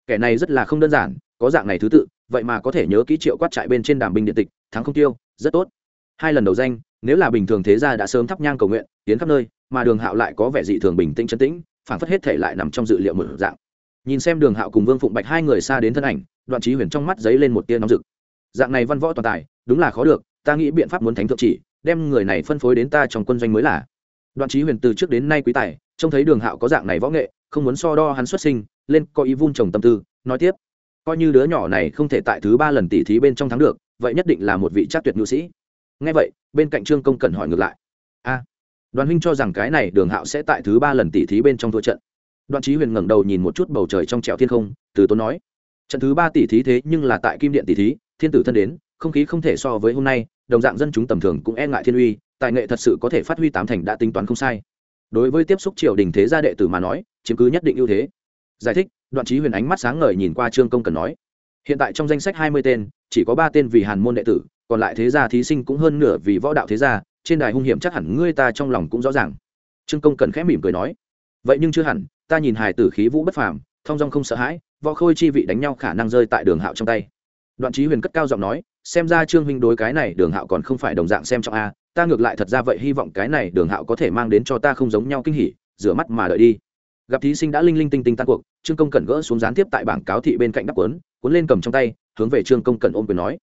Kẻ này rất là không đơn giản, có dạng này thứ tự, vậy mà có thể nhớ kỹ triệu quát trại bên trên đàm binh điện tịch, thắng không tiêu, rất tốt. Hai lần đầu danh, nếu là bình thường thế gia đã sớm thắp nhang cầu nguyện, tiến khắp nơi, mà đường hạo lại có vẻ dị thường bình tĩnh chân tĩnh phản phất hết thể lại nằm trong dự liệu một dạng. Nhìn xem đường hạo cùng vương phụng bạch hai người xa đến thân ảnh đoạn trí huyền trong mắt dấy lên một tia nóng rực. Dạng này văn võ toàn tài, đúng là khó được, ta nghĩ biện pháp muốn thánh thượng chỉ, đem người này phân phối đến ta trong quân doanh mới là. Đoạn trí huyền từ trước đến nay quý tài, trông thấy đường hạo có dạng này võ nghệ, không muốn so đo hắn xuất sinh, lên có ý vun trồng tâm tư, nói tiếp. Coi như đứa nhỏ này không thể tại thứ ba lần tỉ thí bên trong thắng được, vậy nhất định là một vị chắc tuyệt nhu sĩ. Ngay vậy, bên cạnh trương công cần hỏi ngược lại. A, đoàn huynh cho rằng cái này đường hạo sẽ tại thứ ba lần tỉ thí bên trong thua trận. Đoạn trí huyền ngẩng đầu nhìn một chút bầu trời trong trèo thiên không, từ tốn nói trận thứ ba tỷ thí thế nhưng là tại kim điện tỷ thí, thiên tử thân đến, không khí không thể so với hôm nay, đồng dạng dân chúng tầm thường cũng e ngại thiên uy, tài nghệ thật sự có thể phát huy tám thành đã tính toán không sai. Đối với tiếp xúc triều đình thế gia đệ tử mà nói, chiếm cứ nhất định ưu thế. Giải thích, đoạn trí huyền ánh mắt sáng ngời nhìn qua trương công cần nói, hiện tại trong danh sách hai mươi tên, chỉ có ba tên vì hàn môn đệ tử, còn lại thế gia thí sinh cũng hơn nửa vì võ đạo thế gia, trên đài hung hiểm chắc hẳn ngươi ta trong lòng cũng rõ ràng. Trương công cần khẽ mỉm cười nói, vậy nhưng chưa hẳn, ta nhìn hài tử khí vũ bất phàm, thong dong không sợ hãi võ khôi chi vị đánh nhau khả năng rơi tại đường hạo trong tay. Đoạn trí huyền cất cao giọng nói, xem ra trương huynh đối cái này đường hạo còn không phải đồng dạng xem trọng a, ta ngược lại thật ra vậy hy vọng cái này đường hạo có thể mang đến cho ta không giống nhau kinh hỉ, rửa mắt mà đợi đi. Gặp thí sinh đã linh linh tinh tinh tan cuộc, trương công cẩn gỡ xuống gián tiếp tại bảng cáo thị bên cạnh đắp quấn cuốn lên cầm trong tay, hướng về trương công cẩn ôm quyền nói,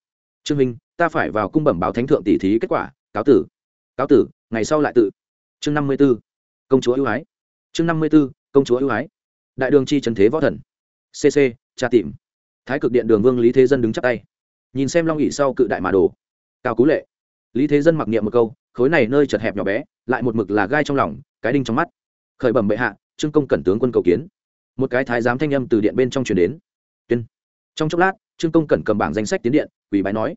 trương minh, ta phải vào cung bẩm báo thánh thượng tỷ thí kết quả, cáo tử. Cáo tử, ngày sau lại tự. Chương năm mươi b ố công chúa ưu ái. Chương năm mươi b ố công chúa ưu ái. Đại đường chi trần thế võ thần cc tra tìm. Thái cực điện đường vương lý thế dân đứng chắc tay. Nhìn xem long ỉ sau cự đại mà đồ cao cú lệ. Lý thế dân mặc niệm một câu, khối này nơi chật hẹp nhỏ bé, lại một mực là gai trong lòng, cái đinh trong mắt. Khởi bẩm bệ hạ, trương công cẩn tướng quân cầu kiến. Một cái thái giám thanh âm từ điện bên trong truyền đến. Tuyên. Trong chốc lát, trương công cẩn cầm bảng danh sách tiến điện quỷ bái nói.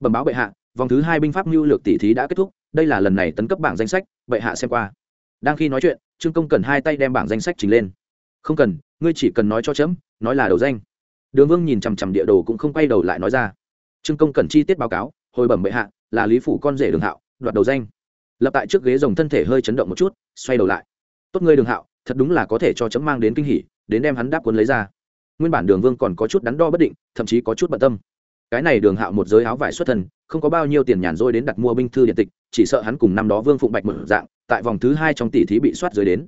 Bẩm báo bệ hạ, vòng thứ hai binh pháp mưu lược tỷ thí đã kết thúc, đây là lần này tấn cấp bảng danh sách, bệ hạ xem qua. Đang khi nói chuyện, trương công cẩn hai tay đem bảng danh sách trình lên không cần, ngươi chỉ cần nói cho chấm, nói là đầu danh. Đường vương nhìn chằm chằm địa đồ cũng không quay đầu lại nói ra. Trương công cần chi tiết báo cáo, hồi bẩm bệ hạ, là lý phủ con rể đường hạo, đoạt đầu danh. Lập tại trước ghế rồng thân thể hơi chấn động một chút, xoay đầu lại. Tốt ngươi đường hạo, thật đúng là có thể cho chấm mang đến kinh hỉ, đến đem hắn đáp cuốn lấy ra. Nguyên bản đường vương còn có chút đắn đo bất định, thậm chí có chút bận tâm. Cái này đường hạo một giới áo vải xuất thân, không có bao nhiêu tiền nhàn rỗi đến đặt mua binh thư điện tịch, chỉ sợ hắn cùng năm đó vương phụng bạch mở dạng, tại vòng thứ hai trong tỷ thí bị soát dưới đến.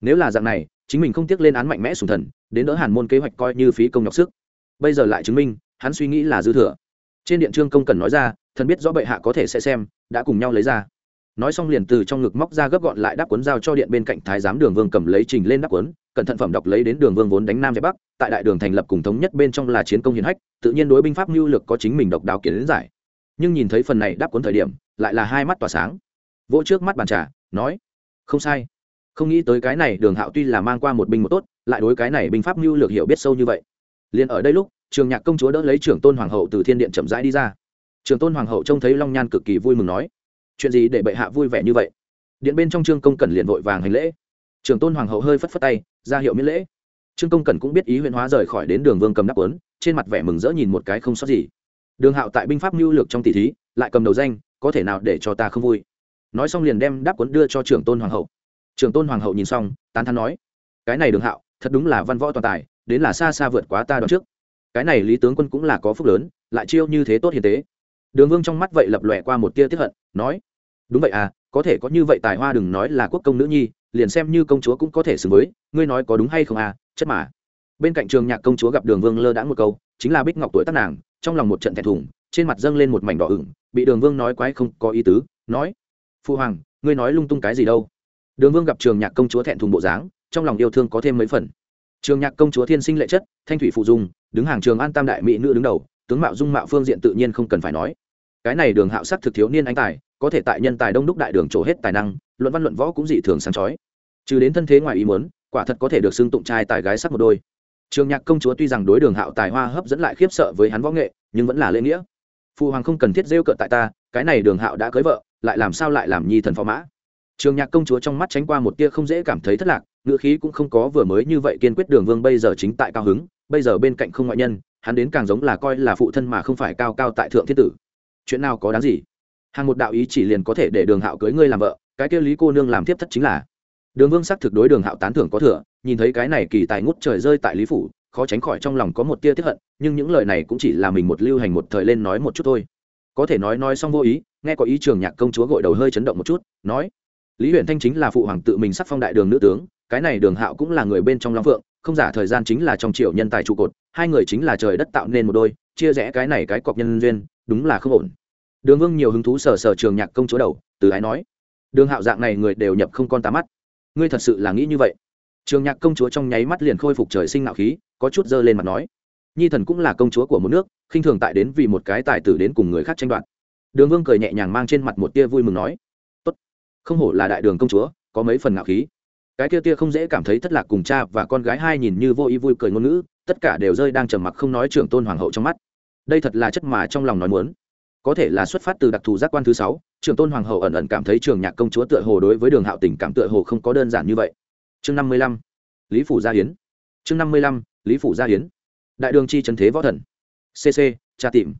Nếu là dạng này chính mình không tiếc lên án mạnh mẽ sùng thần, đến đỡ hàn môn kế hoạch coi như phí công nhọc sức. Bây giờ lại chứng minh, hắn suy nghĩ là dư thừa. Trên điện trương công cần nói ra, thần biết rõ bệ hạ có thể sẽ xem, đã cùng nhau lấy ra. Nói xong liền từ trong ngực móc ra gấp gọn lại đáp cuốn giao cho điện bên cạnh thái giám đường vương cầm lấy trình lên đáp cuốn, cẩn thận phẩm đọc lấy đến đường vương vốn đánh nam giải bắc, tại đại đường thành lập cùng thống nhất bên trong là chiến công hiển hách, tự nhiên đối binh pháp mưu lược có chính mình độc đáo kiến giải. Nhưng nhìn thấy phần này đáp cuốn thời điểm, lại là hai mắt tỏa sáng. Vỗ trước mắt bàn trà, nói, không sai không nghĩ tới cái này, đường hạo tuy là mang qua một binh một tốt, lại đối cái này binh pháp mưu lược hiểu biết sâu như vậy. Liền ở đây lúc, trường nhạc công chúa đỡ lấy trưởng tôn hoàng hậu từ thiên điện chậm rãi đi ra. Trường tôn hoàng hậu trông thấy long nhan cực kỳ vui mừng nói, chuyện gì để bệ hạ vui vẻ như vậy? Điện bên trong trương công Cần liền vội vàng hành lễ. Trường tôn hoàng hậu hơi phất phất tay, ra hiệu miễn lễ. Trương công Cần cũng biết ý huyện hóa rời khỏi đến đường vương cầm đáp ớn trên mặt vẻ mừng rỡ nhìn một cái không sót gì. Đường hạo tại binh pháp mưu lược trong tỷ thí, lại cầm đầu danh, có thể nào để cho ta không vui? Nói xong liền đem đáp cuốn đưa cho trưởng tôn hoàng hậu. Trường tôn hoàng hậu nhìn xong, tán thắn nói, cái này đường hạo, thật đúng là văn võ toàn tài, đến là xa xa vượt quá ta đoạn trước. Cái này lý tướng quân cũng là có phúc lớn, lại chiêu như thế tốt hiền tế. Đường vương trong mắt vậy lập lòe qua một tia tiếp hận, nói, đúng vậy à có thể có như vậy tài hoa đừng nói là quốc công nữ nhi, liền xem như công chúa cũng có thể xứng với, ngươi nói có đúng hay không à chất mà. Bên cạnh trường nhạc công chúa gặp đường vương lơ đãng một câu, chính là bích ngọc tuổi tác nàng, trong lòng một trận thẹn thùng, trên mặt dâng lên một mảnh đỏ ửng, bị đường vương nói quái không có ý tứ, nói, phu hoàng, ngươi nói lung tung cái gì đâu? Đường vương gặp trường nhạc công chúa thẹn thùng bộ dáng, trong lòng yêu thương có thêm mấy phần. Trường nhạc công chúa thiên sinh lệ chất, thanh thủy phụ dung, đứng hàng trường an tam đại mỹ nữ đứng đầu, tướng mạo dung mạo phương diện tự nhiên không cần phải nói. Cái này đường hạo sắc thực thiếu niên anh tài, có thể tại nhân tài đông đúc đại đường trổ hết tài năng, luận văn luận võ cũng dị thường sáng chói. Trừ đến thân thế ngoài ý muốn, quả thật có thể được xưng tụng trai tài gái sắc một đôi. Trường nhạc công chúa tuy rằng đối đường hạo tài hoa hấp dẫn lại khiếp sợ với hắn võ nghệ, nhưng vẫn là lễ nghĩa. Phụ hoàng không cần thiết rêu cợt tại ta, cái này đường hạo đã cưới vợ, lại làm sao lại làm nhi thần phó mã? Trường nhạc công chúa trong mắt tránh qua một tia không dễ cảm thấy thất lạc ngựa khí cũng không có vừa mới như vậy kiên quyết đường vương bây giờ chính tại cao hứng, bây giờ bên cạnh không ngoại nhân, hắn đến càng giống là coi là phụ thân mà không phải cao cao tại thượng thiên tử. Chuyện nào có đáng gì? Hàng một đạo ý chỉ liền có thể để đường hạo cưới ngươi làm vợ, cái kia lý cô nương làm tiếp thất chính là. Đường vương sắc thực đối đường hạo tán thưởng có thừa, nhìn thấy cái này kỳ tài ngút trời rơi tại lý phủ, khó tránh khỏi trong lòng có một tia tiếp hận, nhưng những lời này cũng chỉ là mình một lưu hành một thời lên nói một chút thôi. Có thể nói nói xong vô ý, nghe có ý trường nhạc công chúa gội đầu hơi chấn động một chút, nói lý huyện thanh chính là phụ hoàng tự mình sắc phong đại đường nữ tướng, cái này đường hạo cũng là người bên trong long phượng, không giả thời gian chính là trong triệu nhân tài trụ cột, hai người chính là trời đất tạo nên một đôi, chia rẽ cái này cái cọc nhân duyên, đúng là không ổn. Đường vương nhiều hứng thú sờ sờ trường nhạc công chúa đầu, từ ái nói, đường hạo dạng này người đều nhập không con tá mắt. Ngươi thật sự là nghĩ như vậy? Trường nhạc công chúa trong nháy mắt liền khôi phục trời sinh nạo khí, có chút dơ lên mặt nói, nhi thần cũng là công chúa của một nước, khinh thường tại đến vì một cái tài tử đến cùng người khác tranh đoạt. Đường vương cười nhẹ nhàng mang trên mặt một tia vui mừng nói không hổ là đại đường công chúa, có mấy phần ngạo khí. Cái tia tia không dễ cảm thấy thất lạc cùng cha và con gái hai nhìn như vô ý vui cười ngôn ngữ, tất cả đều rơi đang trầm mặc không nói trưởng tôn hoàng hậu trong mắt. Đây thật là chất mà trong lòng nói muốn. Có thể là xuất phát từ đặc thù giác quan thứ sáu, trưởng tôn hoàng hậu ẩn ẩn cảm thấy trường nhạc công chúa tựa hồ đối với đường hạo tình cảm tựa hồ không có đơn giản như vậy. Chương năm mươi lăm, lý phủ gia hiến chương năm mươi lăm, lý phủ gia hiến đại đường chi trần thế võ thần. Cc tra tìm.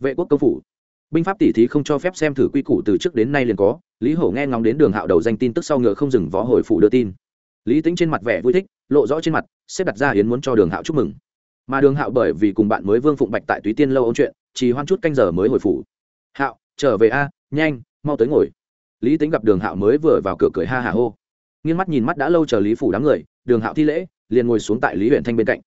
Vệ quốc công phủ. Binh pháp tỷ thí không cho phép xem thử quy củ từ trước đến nay liền có lý hổ nghe ngóng đến đường hạo đầu danh tin tức sau ngựa không dừng võ hồi phủ đưa tin. Lý tính trên mặt vẻ vui thích, lộ rõ trên mặt, xếp đặt ra yến muốn cho đường hạo chúc mừng. Mà đường hạo bởi vì cùng bạn mới vương phụng bạch tại túy tiên lâu ôn chuyện, chỉ hoan chút canh giờ mới hồi phủ. Hạo, trở về a, nhanh, mau tới ngồi. Lý tính gặp đường hạo mới vừa vào cửa cười ha hà hô. Nghiêng mắt nhìn mắt đã lâu chờ lý phủ đám người, đường hạo thi lễ, liền ngồi xuống tại lý huyện thanh bên cạnh.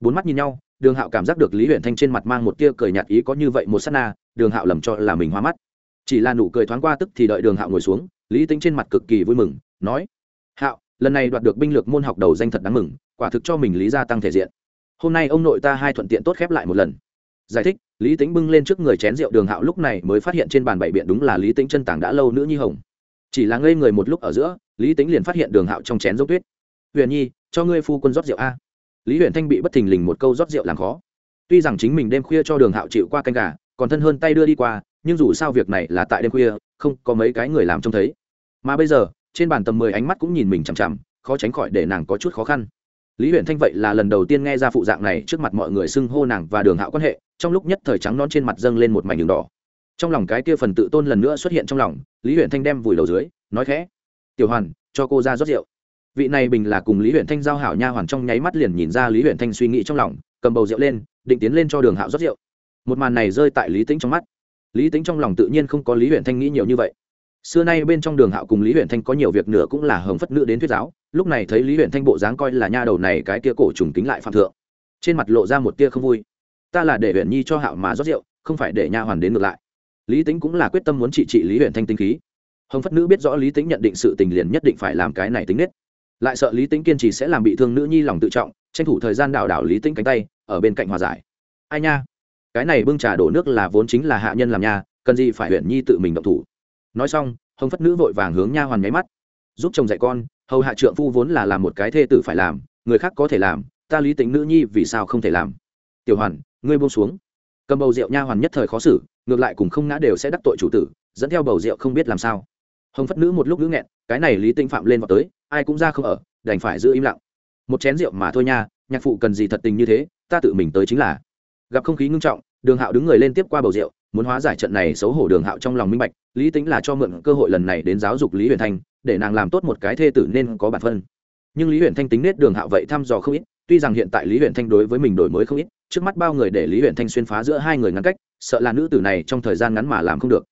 Bốn mắt nhìn nhau, đường hạo cảm giác được lý huyện thanh trên mặt mang một tia cười nhạt ý có như vậy một s á t na, đường hạo lầm cho là mình hoa mắt chỉ là nụ cười thoáng qua tức thì đợi đường hạo ngồi xuống, lý tính trên mặt cực kỳ vui mừng, nói, hạo, lần này đoạt được binh lược môn học đầu danh thật đáng mừng, quả thực cho mình lý gia tăng thể diện. Hôm nay ông nội ta hai thuận tiện tốt khép lại một lần. Giải thích, lý tính bưng lên trước người chén rượu đường hạo lúc này mới phát hiện trên bàn bảy biện đúng là lý tính chân tảng đã lâu nữ nhi hồng. Chỉ là ngây người một lúc ở giữa, lý tính liền phát hiện đường hạo trong chén dốc tuyết. Huyền nhi, cho ngươi phu quân rót rượu a. Lý huyền thanh bị bất thình lình một câu rót rượu làm khó. Tuy rằng chính mình đêm khuya cho đường hạo chịu qua canh gà, còn thân hơn tay đưa đi qua nhưng dù sao việc này là tại đêm khuya, không có mấy cái người làm trông thấy. Mà bây giờ, trên bàn tầm mười ánh mắt cũng nhìn mình chằm chằm, khó tránh khỏi để nàng có chút khó khăn. Lý huyện thanh vậy là lần đầu tiên nghe ra phụ dạng này trước mặt mọi người xưng hô nàng và đường hạo quan hệ, trong lúc nhất thời trắng non trên mặt dâng lên một mảnh đường đỏ. Trong lòng cái kia phần tự tôn lần nữa xuất hiện trong lòng, lý huyện thanh đem vùi đầu dưới, nói khẽ, tiểu hoàn, cho cô ra rót rượu. Vị này bình là cùng lý huyện thanh giao hảo nha hoàn trong nháy mắt liền nhìn ra lý huyện thanh suy nghĩ trong lòng, cầm bầu rượu lên, định tiến lên cho đường hạo rót rượu. Một màn này rơi tại lý tính trong mắt lý tính trong lòng tự nhiên không có lý huyện thanh nghĩ nhiều như vậy. Xưa nay bên trong đường hạo cùng lý huyện thanh có nhiều việc nữa cũng là hồng phất nữ đến thuyết giáo, lúc này thấy lý huyện thanh bộ dáng coi là nha đầu này cái tia cổ trùng kính lại phạm thượng. Trên mặt lộ ra một tia không vui. Ta là để huyện nhi cho hạo mà rót rượu, không phải để nha hoàn đến ngược lại. Lý tính cũng là quyết tâm muốn trị trị lý huyện thanh tinh khí. Hồng phất nữ biết rõ lý tính nhận định sự tình liền nhất định phải làm cái này tính nết. Lại sợ lý tính kiên trì sẽ làm bị thương nữ nhi lòng tự trọng, tranh thủ thời gian đảo đảo lý tính cánh tay, ở bên cạnh hòa giải. Ai nha? Cái này bưng trà đổ nước là vốn chính là hạ nhân làm nha cần gì phải huyện nhi tự mình động thủ. Nói xong, hồng phất nữ vội vàng hướng nha hoàn nháy mắt. Giúp chồng dạy con, hầu hạ trượng phu vốn là làm một cái thê tử phải làm, người khác có thể làm, ta lý tính nữ nhi vì sao không thể làm. Tiểu hoàn, ngươi buông xuống. Cầm bầu rượu nha hoàn nhất thời khó xử, ngược lại cùng không ngã đều sẽ đắc tội chủ tử, dẫn theo bầu rượu không biết làm sao. Hồng phất nữ một lúc nữ nghẹn, cái này lý tinh phạm lên vào tới, ai cũng ra không ở, đành phải giữ im lặng. Một chén rượu mà thôi nha, nhạc phụ cần gì thật tình như thế, ta tự mình tới chính là gặp không khí ngưng trọng, đường hạo đứng người lên tiếp qua bầu rượu, muốn hóa giải trận này xấu hổ đường hạo trong lòng minh bạch, lý tính là cho mượn cơ hội lần này đến giáo dục lý huyền thanh, để nàng làm tốt một cái thê tử nên có bản phân. Nhưng lý huyền thanh tính nết đường hạo vậy thăm dò không ít, tuy rằng hiện tại lý Huyền thanh đối với mình đổi mới không ít, trước mắt bao người để lý Huyền thanh xuyên phá giữa hai người ngăn cách, sợ là nữ tử này trong thời gian ngắn mà làm không được.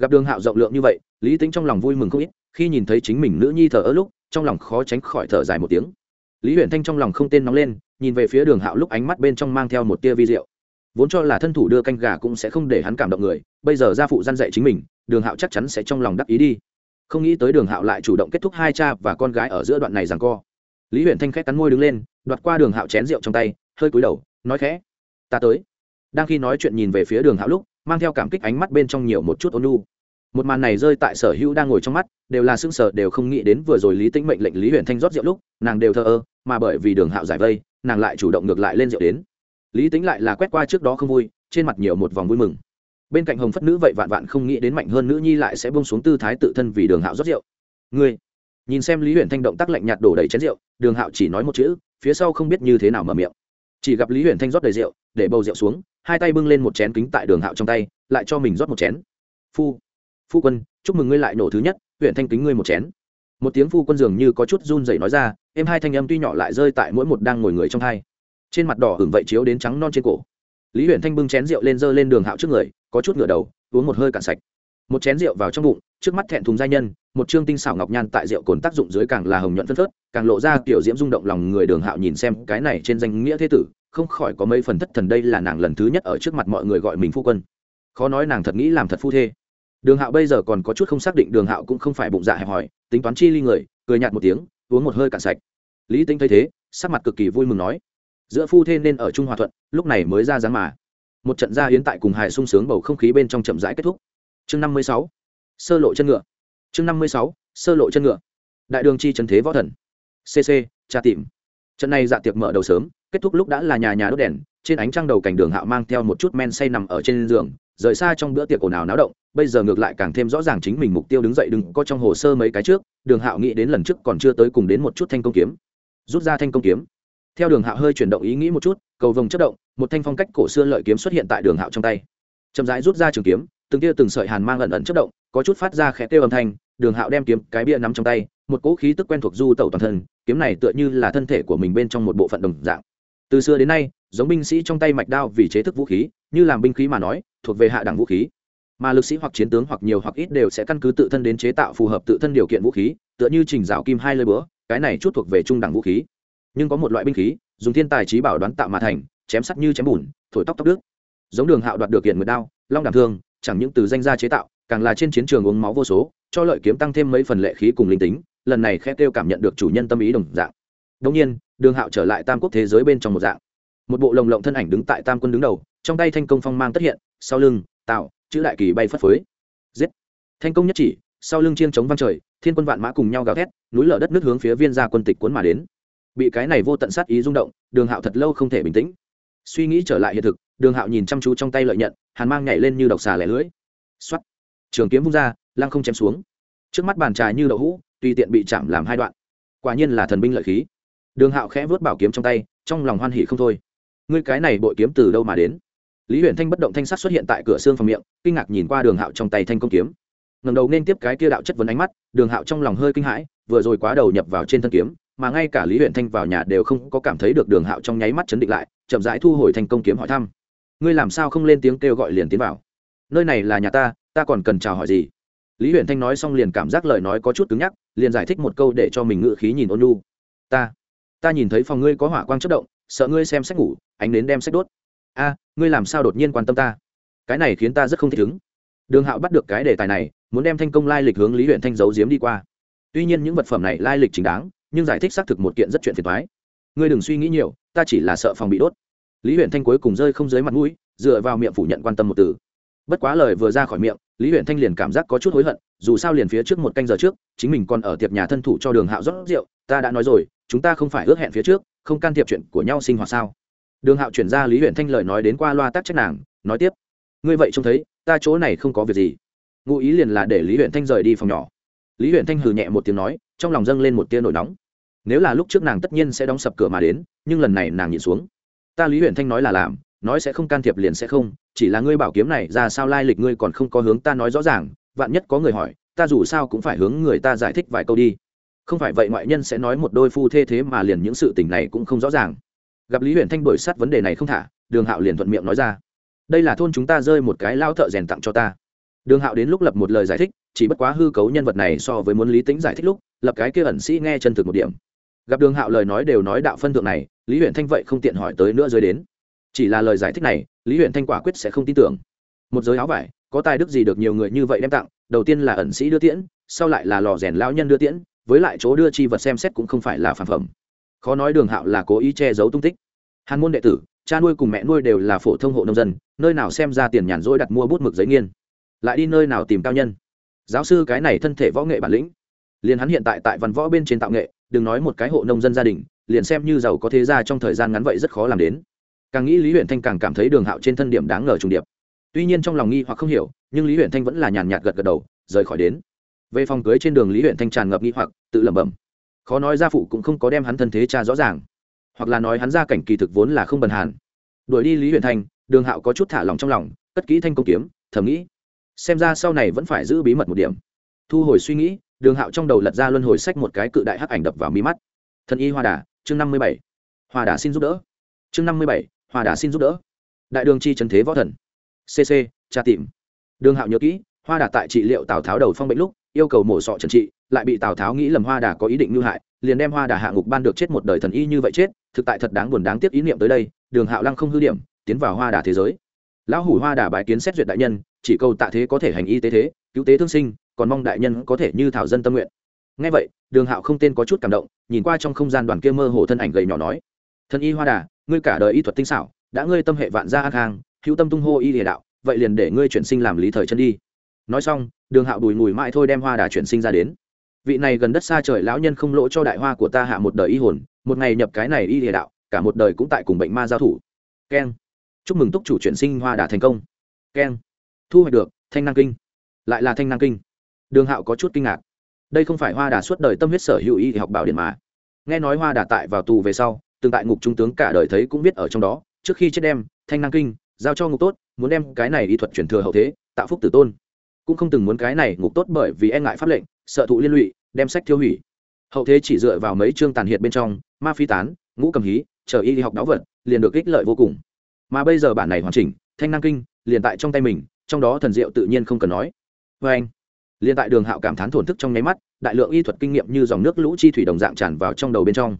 Gặp đường hạo rộng lượng như vậy, lý tính trong lòng vui mừng không ít, khi nhìn thấy chính mình nữ nhi thở ớ lúc, trong lòng khó tránh khỏi thở dài một tiếng. Lý Huyền thanh trong lòng không tên nóng lên, nhìn về phía đường hạo lúc ánh mắt bên trong mang theo một tia vi rượu vốn cho là thân thủ đưa canh gà cũng sẽ không để hắn cảm động người, bây giờ gia phụ gian dạy chính mình, đường hạo chắc chắn sẽ trong lòng đắc ý đi. Không nghĩ tới đường hạo lại chủ động kết thúc hai cha và con gái ở giữa đoạn này rằng co. Lý huyện thanh khét cắn môi đứng lên, đoạt qua đường hạo chén rượu trong tay, hơi cúi đầu, nói khẽ, ta tới. Đang khi nói chuyện nhìn về phía đường hạo lúc, mang theo cảm kích ánh mắt bên trong nhiều một chút ôn nhu. Một màn này rơi tại sở hữu đang ngồi trong mắt, đều là sưng sờ, đều không nghĩ đến vừa rồi lý tĩnh mệnh lệnh lý huyện thanh rót rượu lúc, nàng đều thờ ơ, mà bởi vì đường hạo giải vây, nàng lại chủ động ngược lại lên rượu đến lý tính lại là quét qua trước đó không vui, trên mặt nhiều một vòng vui mừng. Bên cạnh hồng phất nữ vậy vạn vạn không nghĩ đến mạnh hơn nữ nhi lại sẽ bông xuống tư thái tự thân vì đường hạo rót rượu. Ngươi. Nhìn xem lý Huyền thanh động tác lạnh nhạt đổ đầy chén rượu, đường hạo chỉ nói một chữ, phía sau không biết như thế nào mở miệng. Chỉ gặp lý Huyền thanh rót đầy rượu, để bầu rượu xuống, hai tay bưng lên một chén kính tại đường hạo trong tay, lại cho mình rót một chén. Phu phu quân, chúc mừng ngươi lại nổ thứ nhất, Huyền thanh kính ngươi một chén. Một tiếng phu quân dường như có chút run rẩy nói ra em hai thanh âm tuy nhỏ lại rơi tại mỗi một đang ngồi người trong hai trên mặt đỏ hửng vậy chiếu đến trắng non trên cổ. Lý huyện thanh bưng chén rượu lên dơ lên đường hạo trước người, có chút ngửa đầu, uống một hơi cạn sạch. Một chén rượu vào trong bụng, trước mắt thẹn thùng gia nhân, một chương tinh xảo ngọc nhan tại rượu cồn tác dụng dưới càng là hồng nhuận phân phớt, càng lộ ra kiểu diễm rung động lòng người đường hạo nhìn xem cái này trên danh nghĩa thế tử, không khỏi có mấy phần thất thần đây là nàng lần thứ nhất ở trước mặt mọi người gọi mình phu quân. Khó nói nàng thật nghĩ làm thật phu thê. Đường hạo bây giờ còn có chút không xác định đường hạo cũng không phải bụng dạ hẹp hòi, tính toán chi ly người, cười nhạt một tiếng, uống một hơi cạn sạch. Lý tính thấy thế, sắc mặt cực kỳ vui mừng nói giữa phu thê nên ở trung hòa thuận, lúc này mới ra dáng mà. Một trận gia hiến tại cùng hài sung sướng bầu không khí bên trong chậm rãi kết thúc. Chương năm mươi sáu, sơ lộ chân ngựa. Chương năm mươi sáu, sơ lộ chân ngựa. Đại đường chi trần thế võ thần. Cc tra tìm. Trận này dạ tiệc mở đầu sớm, kết thúc lúc đã là nhà nhà đốt đèn, trên ánh trăng đầu cảnh đường hạo mang theo một chút men say nằm ở trên giường, rời xa trong bữa tiệc ồn ào náo động, bây giờ ngược lại càng thêm rõ ràng chính mình mục tiêu đứng dậy đừng có trong hồ sơ mấy cái trước, đường hạo nghĩ đến lần trước còn chưa tới cùng đến một chút thanh công kiếm. Rút ra thanh công kiếm theo đường hạo hơi chuyển động ý nghĩ một chút, cầu vồng chất động, một thanh phong cách cổ xưa lợi kiếm xuất hiện tại đường hạo trong tay. Chậm rãi rút ra trường kiếm, từng tia từng sợi hàn mang ẩn ẩn chất động, có chút phát ra khẽ kêu âm thanh, đường hạo đem kiếm cái bia nắm trong tay, một cỗ khí tức quen thuộc du tẩu toàn thân, kiếm này tựa như là thân thể của mình bên trong một bộ phận đồng dạng. Từ xưa đến nay, giống binh sĩ trong tay mạch đao vì chế thức vũ khí, như làm binh khí mà nói, thuộc về hạ đẳng vũ khí. Mà lực sĩ hoặc chiến tướng hoặc nhiều hoặc ít đều sẽ căn cứ tự thân đến chế tạo phù hợp tự thân điều kiện vũ khí, tựa như trình rào kim hai lơi bữa cái này chút thuộc về trung đẳng vũ khí nhưng có một loại binh khí, dùng thiên tài trí bảo đoán tạo mà thành, chém sắt như chém bùn, thổi tóc tóc đức giống đường hạo đoạt được hiện mượt đao, long đàm thương, chẳng những từ danh gia chế tạo, càng là trên chiến trường uống máu vô số, cho lợi kiếm tăng thêm mấy phần lệ khí cùng linh tính, lần này khe kêu cảm nhận được chủ nhân tâm ý đồng dạng. Đông nhiên, đường hạo trở lại tam quốc thế giới bên trong một dạng. Một bộ lồng lộng thân ảnh đứng tại tam quân đứng đầu, trong tay thanh công phong mang tất hiện, sau lưng, tạo, chữ đại kỳ bay phất phới. Giết! Thanh công nhất chỉ, sau lưng chiên chống vang trời, thiên quân vạn mã cùng nhau gào thét, núi lở đất nước hướng phía viên gia quân tịch cuốn mà đến bị cái này vô tận sát ý rung động, đường hạo thật lâu không thể bình tĩnh. Suy nghĩ trở lại hiện thực, đường hạo nhìn chăm chú trong tay lợi nhận, hàn mang nhảy lên như độc xà lẻ lưỡi. X o á t trường kiếm vung ra, lăng không chém xuống. Trước mắt bàn trà như đậu hũ, tùy tiện bị chạm làm hai đoạn. Quả nhiên là thần binh lợi khí. Đường hạo khẽ vớt bảo kiếm trong tay, trong lòng hoan hỉ không thôi. Ngươi cái này bội kiếm từ đâu mà đến? Lý huyền thanh bất động thanh sắt xuất hiện tại cửa xương phòng miệng, kinh ngạc nhìn qua đường hạo trong tay thanh công kiếm. Ngầm đầu nên tiếp cái kia đạo chất vấn ánh mắt, đường hạo trong lòng hơi kinh hãi, vừa rồi quá đầu nhập vào trên thân kiếm mà ngay cả lý huyện thanh vào nhà đều không có cảm thấy được đường hạo trong nháy mắt chấn định lại, chậm rãi thu hồi thành công kiếm hỏi thăm. Ngươi làm sao không lên tiếng kêu gọi liền tiến vào? Nơi này là nhà ta ta còn cần chào hỏi gì? Lý huyện thanh nói xong liền cảm giác lời nói có chút cứng nhắc, liền giải thích một câu để cho mình ngự khí nhìn ôn lu ta ta nhìn thấy phòng ngươi có hỏa quang chất động, sợ ngươi xem sách ngủ, ánh đến đem sách đốt. A, ngươi làm sao đột nhiên quan tâm ta? Cái này khiến ta rất không thích ứng. Đường hạo bắt được cái đề tài này, muốn đem thanh công lai lịch hướng lý huyện thanh giấu giếm đi qua. Tuy nhiên những vật phẩm này lai lịch chính đáng nhưng giải thích xác thực một kiện rất chuyện phiền toái. ngươi đừng suy nghĩ nhiều, ta chỉ là sợ phòng bị đốt. Lý huyện thanh cuối cùng rơi không dưới mặt mũi, dựa vào miệng phủ nhận quan tâm một từ. Bất quá lời vừa ra khỏi miệng, lý huyện thanh liền cảm giác có chút hối hận, dù sao liền phía trước một canh giờ trước, chính mình còn ở tiệc nhà thân thủ cho đường hạo rót rượu, ta đã nói rồi, chúng ta không phải ước hẹn phía trước, không can thiệp chuyện của nhau sinh hoạt sao? Đường hạo chuyển ra lý huyện thanh lời nói đến qua loa tác trách nàng, nói tiếp. Ngươi vậy trông thấy, ta chỗ này không có việc gì. Ngụ ý liền là để lý huyện thanh rời đi phòng nhỏ. Lý huyện thanh hừ nhẹ một tiếng nói trong lòng dâng lên một tia nổi nóng. Nếu là lúc trước nàng tất nhiên sẽ đóng sập cửa mà đến, nhưng lần này nàng nhìn xuống. Ta lý huyện thanh nói là làm, nói sẽ không can thiệp liền sẽ không, chỉ là ngươi bảo kiếm này ra sao lai lịch ngươi còn không có hướng ta nói rõ ràng, vạn nhất có người hỏi, ta dù sao cũng phải hướng người ta giải thích vài câu đi. Không phải vậy ngoại nhân sẽ nói một đôi phu thê thế mà liền những sự tình này cũng không rõ ràng. Gặp lý huyện thanh đổi sát vấn đề này không thả, đường hạo liền thuận miệng nói ra. Đây là thôn chúng ta rơi một cái lao thợ rèn tặng cho ta. Đường hạo đến lúc lập một lời giải thích, chỉ bất quá hư cấu nhân vật này so với muốn lý tính giải thích lúc lập cái kia ẩn sĩ nghe chân thực một điểm. Gặp đường hạo lời nói đều nói đạo phân thượng này, lý huyện thanh vậy không tiện hỏi tới nữa dưới đến. Chỉ là lời giải thích này, lý huyện thanh quả quyết sẽ không tin tưởng. Một giới áo vải, có tài đức gì được nhiều người như vậy đem tặng, đầu tiên là ẩn sĩ đưa tiễn, sau lại là lò rèn lao nhân đưa tiễn, với lại chỗ đưa chi vật xem xét cũng không phải là phản phẩm. Khó nói đường hạo là cố ý che giấu tung tích. Hàn môn đệ tử, cha nuôi cùng mẹ nuôi đều là phổ thông hộ nông dân, nơi nào xem ra tiền nhàn rỗi đặt mua bút mực giấy nghiên. Lại đi nơi nào tìm cao nhân. Giáo sư cái này thân thể võ nghệ bản lĩnh liền hắn hiện tại tại văn võ bên trên tạo nghệ, đừng nói một cái hộ nông dân gia đình, liền xem như giàu có thế ra trong thời gian ngắn vậy rất khó làm đến. Càng nghĩ lý huyện thanh càng cảm thấy đường hạo trên thân điểm đáng ngờ trùng điệp. Tuy nhiên trong lòng nghi hoặc không hiểu, nhưng lý huyện thanh vẫn là nhàn nhạt gật gật đầu, rời khỏi đến. Về phòng cưới trên đường lý huyện thanh tràn ngập nghi hoặc, tự lẩm bẩm. Khó nói gia phụ cũng không có đem hắn thân thế cha rõ ràng. Hoặc là nói hắn gia cảnh kỳ thực vốn là không bần hàn. Đuổi đi lý huyện thanh, đường hạo có chút thả lòng trong lòng, cất kỹ thanh công kiếm, thầm nghĩ. Xem ra sau này vẫn phải giữ bí mật một điểm. Thu hồi suy nghĩ đường hạo trong đầu lật ra luân hồi sách một cái cự đại hắc ảnh đập vào mi mắt. Thân y hoa đà, chương năm mươi bảy. Hoa đà xin giúp đỡ. Chương năm mươi bảy, hoa đà xin giúp đỡ. Đại đường chi trần thế võ thần. Cc tra tìm. Đường hạo nhớ kỹ, hoa đà tại trị liệu tào tháo đầu phong bệnh lúc, yêu cầu mổ sọ trần trị, lại bị tào tháo nghĩ lầm hoa đà có ý định ngư hại, liền đem hoa đà hạ ngục ban được chết một đời thần y như vậy chết, thực tại thật đáng buồn đáng tiếc ý niệm tới đây, đường hạo lăng không hư điểm, tiến vào hoa đà thế giới. Lão hủ hoa đà bái kiến xét duyệt đại nhân, chỉ câu tạ thế có thể hành y tế thế, cứu tế thương sinh còn mong đại nhân có thể như thảo dân tâm nguyện. Ngay vậy, đường hạo không tên có chút cảm động, nhìn qua trong không gian đoàn kia mơ hồ thân ảnh gầy nhỏ nói thân y hoa đà, ngươi cả đời y thuật tinh xảo, đã ngươi tâm hệ vạn gia ác hàng hữu tâm tung hô y địa đạo, vậy liền để ngươi chuyển sinh làm lý thời chân đi. Nói xong, đường hạo đùi mùi mãi thôi đem hoa đà chuyển sinh ra đến. Vị này gần đất xa trời lão nhân không lỗ cho đại hoa của ta hạ một đời y hồn, một ngày nhập cái này y địa đạo, cả một đời cũng tại cùng bệnh ma giao thủ. Keng. Chúc mừng túc chủ chuyển sinh hoa đà thành công. Keng. Thu hoạch được thanh năng kinh. Lại là thanh năng kinh đường hạo có chút kinh ngạc. Đây không phải hoa đà suốt đời tâm huyết sở hữu y học bảo điện mà. Nghe nói hoa đà tại vào tù về sau, từng tại ngục trung tướng cả đời thấy cũng biết ở trong đó, trước khi chết đem, thanh năng kinh, giao cho ngục tốt, muốn đem cái này y thuật chuyển thừa hậu thế, tạo phúc tử tôn. Cũng không từng muốn cái này ngục tốt bởi vì e ngại pháp lệnh, sợ thụ liên lụy, đem sách tiêu hủy. Hậu thế chỉ dựa vào mấy chương tàn hiệt bên trong, ma phi tán, ngũ cầm hí, chờ y học đáo vật, liền được ích lợi vô cùng. Mà bây giờ bản này hoàn chỉnh, thanh năng kinh, liền tại trong tay mình, trong đó thần diệu tự nhiên không cần nói. Vê anh Liên tại đường hạo cảm thán thổn thức trong nháy mắt, đại lượng y thuật kinh nghiệm như dòng nước lũ chi thủy đồng dạng tràn vào trong đầu bên trong.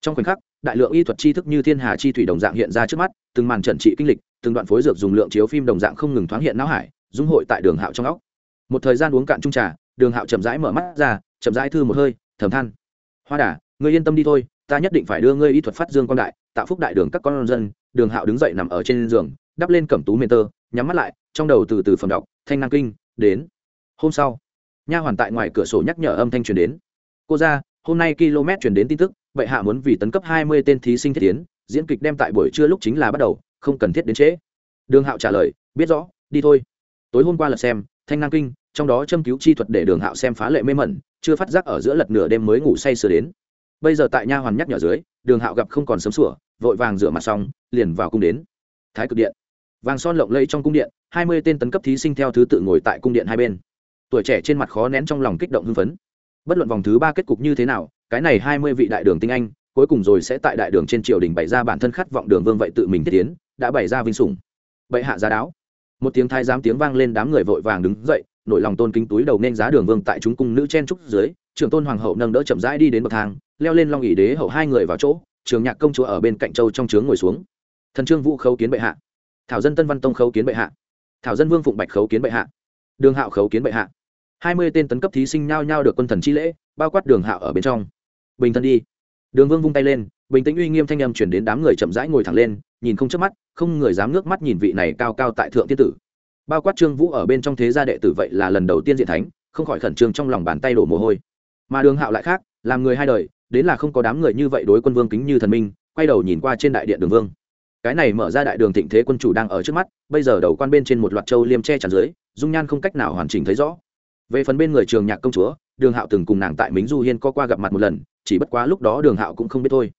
Trong khoảnh khắc, đại lượng y thuật tri thức như thiên hà chi thủy đồng dạng hiện ra trước mắt, từng màn trận trị kinh lịch, từng đoạn phối dược dùng lượng chiếu phim đồng dạng không ngừng thoáng hiện não hải, dung hội tại đường hạo trong óc. Một thời gian uống cạn chung trà, đường hạo chậm rãi mở mắt ra, chậm rãi thư một hơi, thầm than. Hoa đà, ngươi yên tâm đi thôi, ta nhất định phải đưa ngươi y thuật phát dương quang đại, tạo phúc đại đường các con dân. Đường hạo đứng dậy nằm ở trên giường, đắp lên cẩm tú mền tơ, nhắm mắt lại, trong đầu từ từ phẩm đọc, thanh năng kinh, đến hôm sau, nha hoàn tại ngoài cửa sổ nhắc nhở âm thanh truyền đến. Cô ra, hôm nay km truyền đến tin tức, bệ hạ muốn vì tấn cấp hai mươi tên thí sinh thiết tiến, diễn kịch đem tại buổi trưa lúc chính là bắt đầu, không cần thiết đến trễ. Đường hạo trả lời, biết rõ, đi thôi. Tối hôm qua lật xem, thanh năng kinh, trong đó châm cứu chi thuật để đường hạo xem phá lệ mê mẩn, chưa phát giác ở giữa lật nửa đêm mới ngủ say sửa đến. Bây giờ tại nha hoàn nhắc nhở dưới, đường hạo gặp không còn sớm sủa, vội vàng rửa mặt xong, liền vào cung đến. Thái cực điện. Vàng son lộng lẫy trong cung điện, hai mươi tên tấn cấp thí sinh theo thứ tự ngồi tại cung điện hai bên tuổi trẻ trên mặt khó nén trong lòng kích động hưng phấn. Bất luận vòng thứ ba kết cục như thế nào, cái này hai mươi vị đại đường tinh anh, cuối cùng rồi sẽ tại đại đường trên triều đình bày ra bản thân khát vọng đường vương vậy tự mình thiết tiến, đã bày ra vinh sủng. Bệ hạ giá đáo. Một tiếng thái giám tiếng vang lên đám người vội vàng đứng dậy, nổi lòng tôn kính túi đầu nên giá đường vương tại chúng cung nữ chen trúc dưới, trưởng tôn hoàng hậu nâng đỡ chậm rãi đi đến bậc thang, leo lên long ỷ đế hậu hai người vào chỗ, trường nhạc công chúa ở bên cạnh châu trong trướng ngồi xuống. Thần trương vũ khấu kiến bệ hạ. Thảo dân tân văn tông khấu kiến bệ hạ. Thảo dân vương phụng bạch khấu kiến bệ hạ. Đường hạo khấu kiến bệ hạ hai mươi tên tấn cấp thí sinh nhao nhao được quân thần chi lễ, bao quát đường hạo ở bên trong. Bình thân đi. Đường vương vung tay lên, bình tĩnh uy nghiêm thanh âm chuyển đến đám người chậm rãi ngồi thẳng lên, nhìn không chớp mắt, không người dám ngước mắt nhìn vị này cao cao tại thượng tiên tử. Bao quát trương vũ ở bên trong thế gia đệ tử vậy là lần đầu tiên diện thánh, không khỏi khẩn trương trong lòng bàn tay đổ mồ hôi. Mà đường hạo lại khác, làm người hai đời, đến là không có đám người như vậy đối quân vương kính như thần minh, quay đầu nhìn qua trên đại điện đường vương. Cái này mở ra đại đường thịnh thế quân chủ đang ở trước mắt, bây giờ đầu quan bên trên một loạt châu liêm che chắn dưới, dung nhan không cách nào hoàn chỉnh thấy rõ về phần bên người trường nhạc công chúa, đường hạo từng cùng nàng tại mính du hiên có qua gặp mặt một lần, chỉ bất quá lúc đó đường hạo cũng không biết thôi.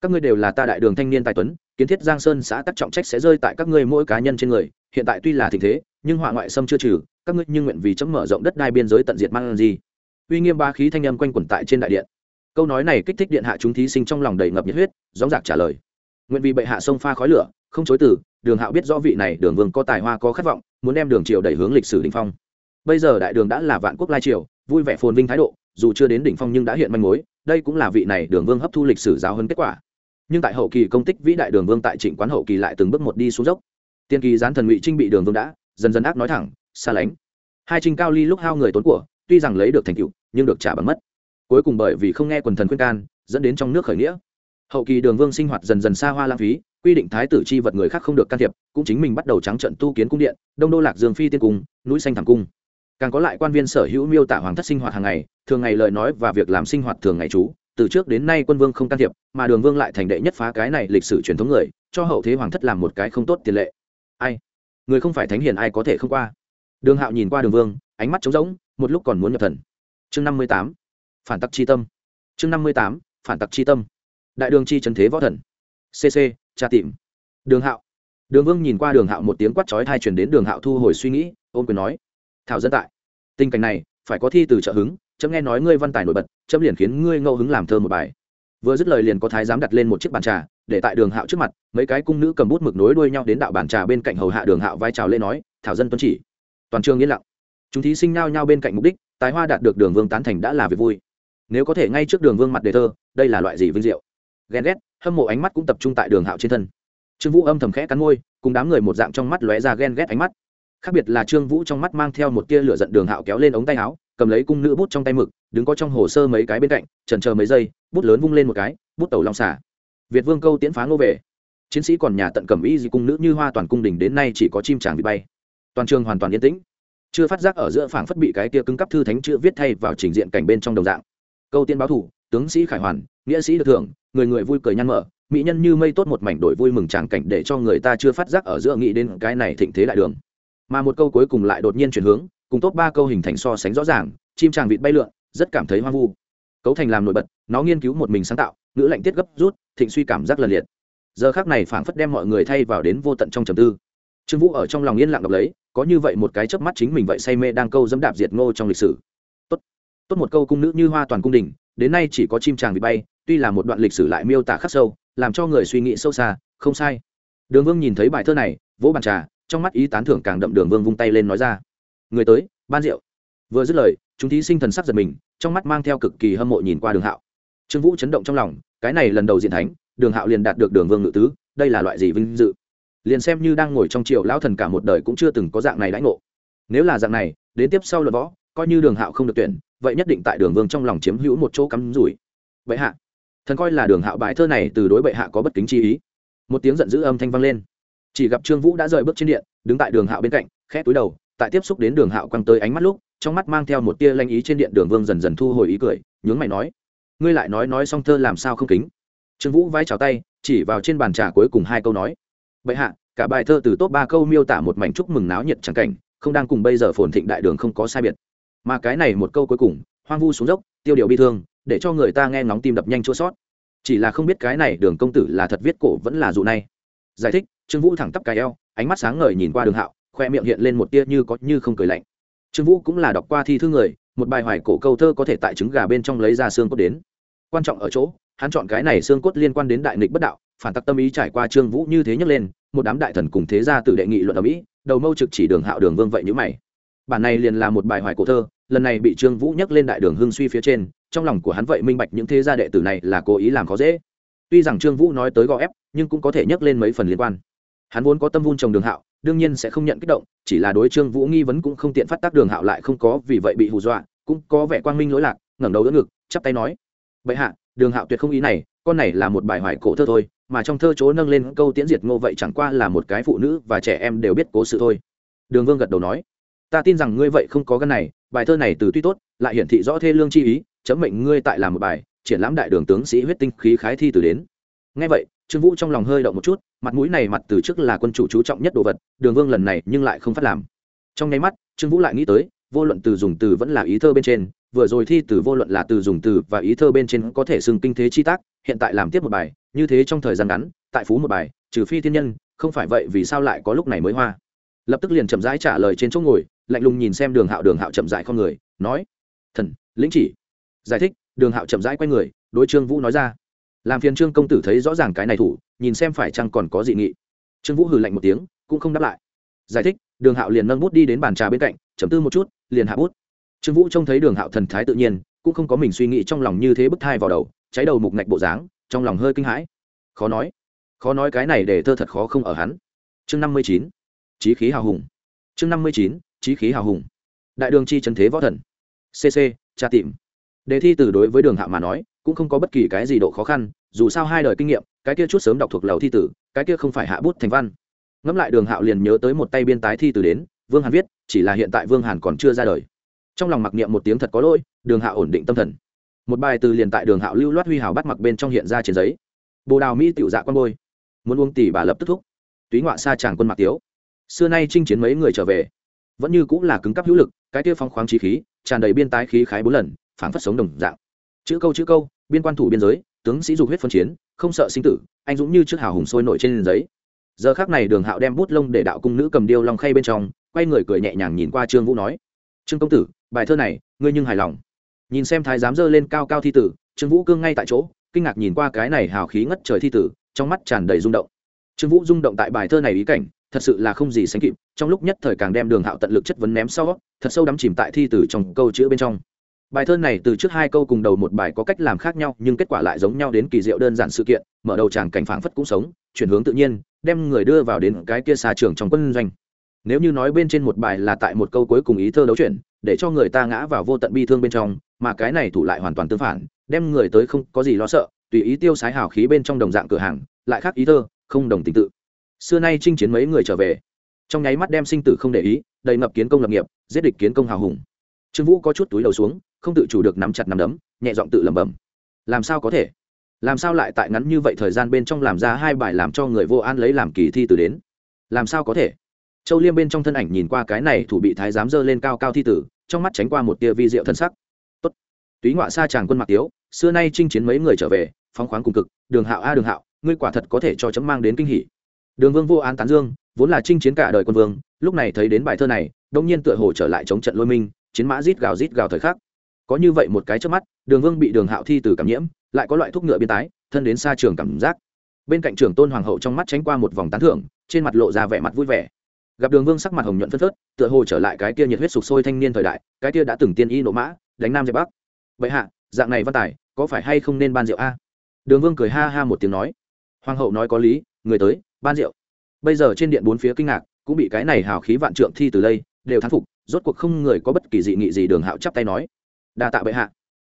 Các ngươi đều là ta đại đường thanh niên tài tuấn, kiến thiết giang sơn xã tắc trọng trách sẽ rơi tại các ngươi mỗi cá nhân trên người, hiện tại tuy là tình thế, nhưng họa ngoại xâm chưa trừ, các ngươi nhưng nguyện vì chấm mở rộng đất đai biên giới tận diệt mang gì. Uy nghiêm ba khí thanh âm quanh quẩn tại trên đại điện. Câu nói này kích thích điện hạ chúng thí sinh trong lòng đầy ngập nhiệt huyết dóng dạc trả lời. Nguyện vì bệ hạ sông pha khói lửa, không chối từ, đường hạo biết rõ vị này đường vương có tài hoa có khát vọng, muốn đem đường triều đẩy hướng lịch sử đình phong bây giờ đại đường đã là vạn quốc lai triều, vui vẻ phồn vinh thái độ, dù chưa đến đỉnh phong nhưng đã hiện manh mối, đây cũng là vị này đường vương hấp thu lịch sử giáo hơn kết quả. Nhưng tại hậu kỳ công tích vĩ đại đường vương tại trịnh quán hậu kỳ lại từng bước một đi xuống dốc. Tiên kỳ gián thần ngụy trinh bị đường vương đã, dần dần ác nói thẳng, xa lánh. Hai trinh cao ly lúc hao người tốn của, tuy rằng lấy được thành tựu, nhưng được trả bằng mất. Cuối cùng bởi vì không nghe quần thần khuyên can, dẫn đến trong nước khởi nghĩa. Hậu kỳ đường vương sinh hoạt dần dần xa hoa lãng phí, quy định thái tử chi vật người khác không được can thiệp, cũng chính mình bắt đầu trắng trận tu kiến cung điện, đông đô lạc dương phi tiên cung, núi xanh thẳng cung càng có lại quan viên sở hữu miêu tả hoàng thất sinh hoạt hàng ngày, thường ngày lời nói và việc làm sinh hoạt thường ngày chú. Từ trước đến nay quân vương không can thiệp, mà đường vương lại thành đệ nhất phá cái này lịch sử truyền thống người, cho hậu thế hoàng thất làm một cái không tốt tiền lệ. Ai? Người không phải thánh hiền ai có thể không qua? Đường hạo nhìn qua đường vương, ánh mắt trống rỗng, một lúc còn muốn nhập thần. Chương năm mươi tám, phản tắc chi tâm. Chương năm mươi tám, phản tắc chi tâm. Đại đường chi trần thế võ thần. Cc tra tìm. Đường hạo. Đường vương nhìn qua đường hạo một tiếng quát chói thai chuyển đến đường hạo thu hồi suy nghĩ ôm quyền nói thảo dân tại. Tình cảnh này, phải có thi từ trợ hứng, chấm nghe nói ngươi văn tài nổi bật, chấm liền khiến ngươi ngẫu hứng làm thơ một bài. Vừa dứt lời liền có thái giám đặt lên một chiếc bàn trà, để tại đường hạo trước mặt, mấy cái cung nữ cầm bút mực nối đuôi nhau đến đạo bàn trà bên cạnh hầu hạ đường hạo vai trào lên nói, thảo dân tuân chỉ. Toàn trường yên lặng. Chúng thí sinh nao nhau bên cạnh mục đích tái hoa đạt được đường vương tán thành đã là việc vui. Nếu có thể ngay trước đường vương mặt đề thơ, đây là loại gì vinh diệu? Ghen ghét, hâm mộ ánh mắt cũng tập trung tại đường hạo trên thân. Trương vũ âm thầm khẽ cắn môi, cùng đám người một dạng trong mắt lóe ra ghen ghét ánh mắt khác biệt là trương vũ trong mắt mang theo một tia lửa giận đường hạo kéo lên ống tay áo, cầm lấy cung nữ bút trong tay mực, đứng có trong hồ sơ mấy cái bên cạnh trần chờ mấy giây, bút lớn vung lên một cái, bút tẩu long xả. Việt vương câu tiễn phá ngô về. Chiến sĩ còn nhà tận cầm ý gì cung nữ như hoa toàn cung đình đến nay chỉ có chim tràng bị bay. Toàn trường hoàn toàn yên tĩnh. Chưa phát giác ở giữa phảng phất bị cái tia cứng cấp thư thánh chữ viết thay vào trình diện cảnh bên trong đồng dạng. Câu tiên báo thủ, tướng sĩ khải hoàn, nghĩa sĩ được thưởng, người người vui cười nhăn mở, mỹ nhân như mây tốt một mảnh đổi vui mừng tràng cảnh để cho người ta chưa phát giác ở giữa nghĩ đến cái này thịnh thế đại đường mà một câu cuối cùng lại đột nhiên chuyển hướng, cùng tốt ba câu hình thành so sánh rõ ràng, chim tràng vịt bay lượn, rất cảm thấy hoang vu. Cấu thành làm nổi bật, nó nghiên cứu một mình sáng tạo, ngữ lạnh tiết gấp rút, thịnh suy cảm giác lần liệt. Giờ khác này phảng phất đem mọi người thay vào đến vô tận trong trầm tư. Trương vũ ở trong lòng yên lặng đọc lấy, có như vậy một cái chớp mắt chính mình vậy say mê đang câu dẫm đạp diệt ngô trong lịch sử. Tốt. Tốt một câu cung nữ như hoa toàn cung đình, đến nay chỉ có chim tràng vịt bay, tuy là một đoạn lịch sử lại miêu tả khắc sâu, làm cho người suy nghĩ sâu xa, không sai. Đường vương nhìn thấy bài thơ này, vỗ bàn trà trong mắt ý tán thưởng càng đậm đường vương vung tay lên nói ra. Người tới, ban rượu. Vừa dứt lời, chúng thí sinh thần sắc giật mình, trong mắt mang theo cực kỳ hâm mộ nhìn qua đường hạo. Trương vũ chấn động trong lòng, cái này lần đầu diện thánh, đường hạo liền đạt được đường vương ngự tứ, đây là loại gì vinh dự? Liền xem như đang ngồi trong triệu lão thần cả một đời cũng chưa từng có dạng này đãi ngộ. Nếu là dạng này, đến tiếp sau luận võ, coi như đường hạo không được tuyển, vậy nhất định tại đường vương trong lòng chiếm hữu một chỗ cắm rủi. Vậy hạ. Thần coi là đường hạo bài thơ này từ đối bệ hạ có bất kính chi ý. Một tiếng giận dữ âm thanh vang lên chỉ gặp trương vũ đã rời bước trên điện, đứng tại đường hạo bên cạnh, khẽ túi đầu, tại tiếp xúc đến đường hạo quăng tới ánh mắt lúc, trong mắt mang theo một tia lanh ý trên điện đường vương dần dần thu hồi ý cười, nhướng mày nói, ngươi lại nói nói xong thơ làm sao không kính? Trương vũ vai trào tay, chỉ vào trên bàn trà cuối cùng hai câu nói, bệ hạ, cả bài thơ từ tốt ba câu miêu tả một mảnh chúc mừng náo nhiệt trắng cảnh, không đang cùng bây giờ phồn thịnh đại đường không có sai biệt. Mà cái này một câu cuối cùng, hoang vu xuống dốc, tiêu điều bi thương, để cho người ta nghe ngóng tim đập nhanh chua sót. Chỉ là không biết cái này đường công tử là thật viết cổ vẫn là dụ này giải thích, trương vũ thẳng tắp cài eo, ánh mắt sáng ngời nhìn qua đường hạo, khoe miệng hiện lên một tia như có như không cười lạnh. Trương vũ cũng là đọc qua thi thư người, một bài hoài cổ câu thơ có thể tại trứng gà bên trong lấy ra xương cốt đến. Quan trọng ở chỗ, hắn chọn cái này xương cốt liên quan đến đại nghịch bất đạo, phản tắc tâm ý trải qua trương vũ như thế nhấc lên, một đám đại thần cùng thế gia tự đệ nghị luận ở mỹ, đầu mâu trực chỉ đường hạo đường vương vậy như mày. Bản này liền là một bài hoài cổ thơ, lần này bị trương vũ nhắc lên đại đường hưng suy phía trên, trong lòng của hắn vậy minh bạch những thế gia đệ tử này là cố ý làm khó dễ tuy rằng trương vũ nói tới gò ép, nhưng cũng có thể nhắc lên mấy phần liên quan. Hắn vốn có tâm vun trồng đường hạo, đương nhiên sẽ không nhận kích động, chỉ là đối trương vũ nghi vấn cũng không tiện phát tác đường hạo lại không có, vì vậy bị hù dọa, cũng có vẻ quang minh lỗi lạc, ngẩng đầu đỡ ngực, chắp tay nói vậy hạ, đường hạo tuyệt không ý này, con này là một bài hoài cổ thơ thôi, mà trong thơ chỗ nâng lên câu tiễn diệt ngô vậy chẳng qua là một cái phụ nữ và trẻ em đều biết cố sự thôi. Đường vương gật đầu nói, ta tin rằng ngươi vậy không có gân này, bài thơ này từ tuy tốt, lại hiển thị rõ thê lương chi ý, chấm mệnh ngươi tại làm một bài triển lãm đại đường tướng sĩ huyết tinh khí khái thi từ đến. Ngay vậy, trương vũ trong lòng hơi động một chút, mặt mũi này mặt từ trước là quân chủ chú trọng nhất đồ vật, đường vương lần này nhưng lại không phát làm. Trong nháy mắt, trương vũ lại nghĩ tới, vô luận từ dùng từ vẫn là ý thơ bên trên, vừa rồi thi từ vô luận là từ dùng từ và ý thơ bên trên có thể xưng kinh thế chi tác, hiện tại làm tiếp một bài, như thế trong thời gian ngắn, tại phú một bài, trừ phi thiên nhân, không phải vậy vì sao lại có lúc này mới hoa. Lập tức liền chậm rãi trả lời trên chỗ ngồi, lạnh lùng nhìn xem đường hạo đường hạo chậm rãi con người, nói, thần, lĩnh chỉ, giải thích đường hạo chậm rãi quay người, đối trương vũ nói ra. Làm phiền trương công tử thấy rõ ràng cái này thủ, nhìn xem phải chăng còn có dị nghị. Trương vũ hừ lạnh một tiếng, cũng không đáp lại. Giải thích, đường hạo liền nâng bút đi đến bàn trà bên cạnh, chấm tư một chút, liền hạ bút. Trương vũ trông thấy đường hạo thần thái tự nhiên, cũng không có mình suy nghĩ trong lòng như thế bức thai vào đầu, cháy đầu mục ngạch bộ dáng, trong lòng hơi kinh hãi. Khó nói khó nói cái này để thơ thật khó không ở hắn. Chương năm mươi chín trí khí hào hùng. Chương năm mươi chín trí khí hào hùng. Đại đường chi trần thế võ thần. Cc tra tìm đề thi từ đối với đường hạo mà nói, cũng không có bất kỳ cái gì độ khó khăn, dù sao hai đời kinh nghiệm, cái kia chút sớm đọc thuộc lầu thi tử, cái kia không phải hạ bút thành văn. Ngẫm lại đường hạo liền nhớ tới một tay biên tái thi từ đến, vương hàn viết, chỉ là hiện tại vương hàn còn chưa ra đời. Trong lòng mặc niệm một tiếng thật có lỗi, đường hạo ổn định tâm thần. Một bài từ liền tại đường hạo lưu loát huy hào bắt mặc bên trong hiện ra trên giấy. Bồ đào mỹ tiểu dạ quan bôi. Muốn uống tỷ bà lập tức thúc. Túy ngoại xa chàng quân mặc tiếu. Xưa nay chinh chiến mấy người trở về. Vẫn như cũng là cứng cắp hữu lực, cái kia phong khoáng trí khí, tràn đầy biên tái khí khái bốn lần phảng phất sống đồng dạng. Chữ câu chữ câu, biên quan thủ biên giới, tướng sĩ dục huyết phân chiến, không sợ sinh tử, anh dũng như trước hào hùng sôi nổi trên giấy. Giờ khác này đường hạo đem bút lông để đạo cung nữ cầm điêu long khay bên trong, quay người cười nhẹ nhàng nhìn qua trương vũ nói, trương công tử, bài thơ này, ngươi nhưng hài lòng. Nhìn xem thái giám dơ lên cao cao thi tử, trương vũ cương ngay tại chỗ, kinh ngạc nhìn qua cái này hào khí ngất trời thi tử, trong mắt tràn đầy rung động. Trương vũ rung động tại bài thơ này ý cảnh, thật sự là không gì sánh kịp, trong lúc nhất thời càng đem đường hạo tận lực chất vấn ném sau, thật sâu đắm chìm tại thi tử trong câu chữ bên trong bài thơ này từ trước hai câu cùng đầu một bài có cách làm khác nhau, nhưng kết quả lại giống nhau đến kỳ diệu đơn giản sự kiện, mở đầu chàng cảnh phảng phất cũng sống, chuyển hướng tự nhiên, đem người đưa vào đến cái kia xa trường trong quân doanh. Nếu như nói bên trên một bài là tại một câu cuối cùng ý thơ đấu chuyển, để cho người ta ngã vào vô tận bi thương bên trong, mà cái này thủ lại hoàn toàn tương phản, đem người tới không có gì lo sợ, tùy ý tiêu sái hào khí bên trong đồng dạng cửa hàng, lại khác ý thơ, không đồng tình tự. Xưa nay chinh chiến mấy người trở về. Trong nháy mắt đem sinh tử không để ý, đầy ngập kiến công lập nghiệp, giết địch kiến công hào hùng. Trương vũ có chút túi đầu xuống không tự chủ được nắm chặt nắm đấm, nhẹ giọng tự lẩm bẩm. Làm sao có thể? Làm sao lại tại ngắn như vậy thời gian bên trong làm ra hai bài làm cho người vô an lấy làm kỳ thi từ đến? Làm sao có thể? Châu liêm bên trong thân ảnh nhìn qua cái này thủ bị thái giám dơ lên cao cao thi tử, trong mắt tránh qua một tia vi diệu thân sắc. Tốt. Túy ngoại xa chàng quân mặc tiếu, xưa nay chinh chiến mấy người trở về, phóng khoáng cùng cực, đường hạo a đường hạo, ngươi quả thật có thể cho chấm mang đến kinh hỉ. Đường vương vô an tán dương, vốn là chinh chiến cả đời quân vương, lúc này thấy đến bài thơ này, đông nhiên tựa hồ trở lại chống trận lôi minh, chiến mã rít gào rít gào thời khắc có như vậy một cái trước mắt, đường vương bị đường hạo thi từ cảm nhiễm, lại có loại thuốc ngựa biên tái, thân đến xa trường cảm giác. Bên cạnh trưởng tôn hoàng hậu trong mắt tránh qua một vòng tán thưởng, trên mặt lộ ra vẻ mặt vui vẻ. Gặp đường vương sắc mặt hồng nhuận phân phớt, tựa hồ trở lại cái kia nhiệt huyết sục sôi thanh niên thời đại, cái kia đã từng tiên y nộ mã, đánh nam dẹp bắc. Vậy hạ, dạng này văn tài, có phải hay không nên ban rượu a? Đường vương cười ha ha một tiếng nói. Hoàng hậu nói có lý, người tới, ban rượu. Bây giờ trên điện bốn phía kinh ngạc, cũng bị cái này hào khí vạn trượng thi từ đây đều thán phục, rốt cuộc không người có bất kỳ dị nghị gì đường hạo chắp tay nói đa tạ bệ hạ.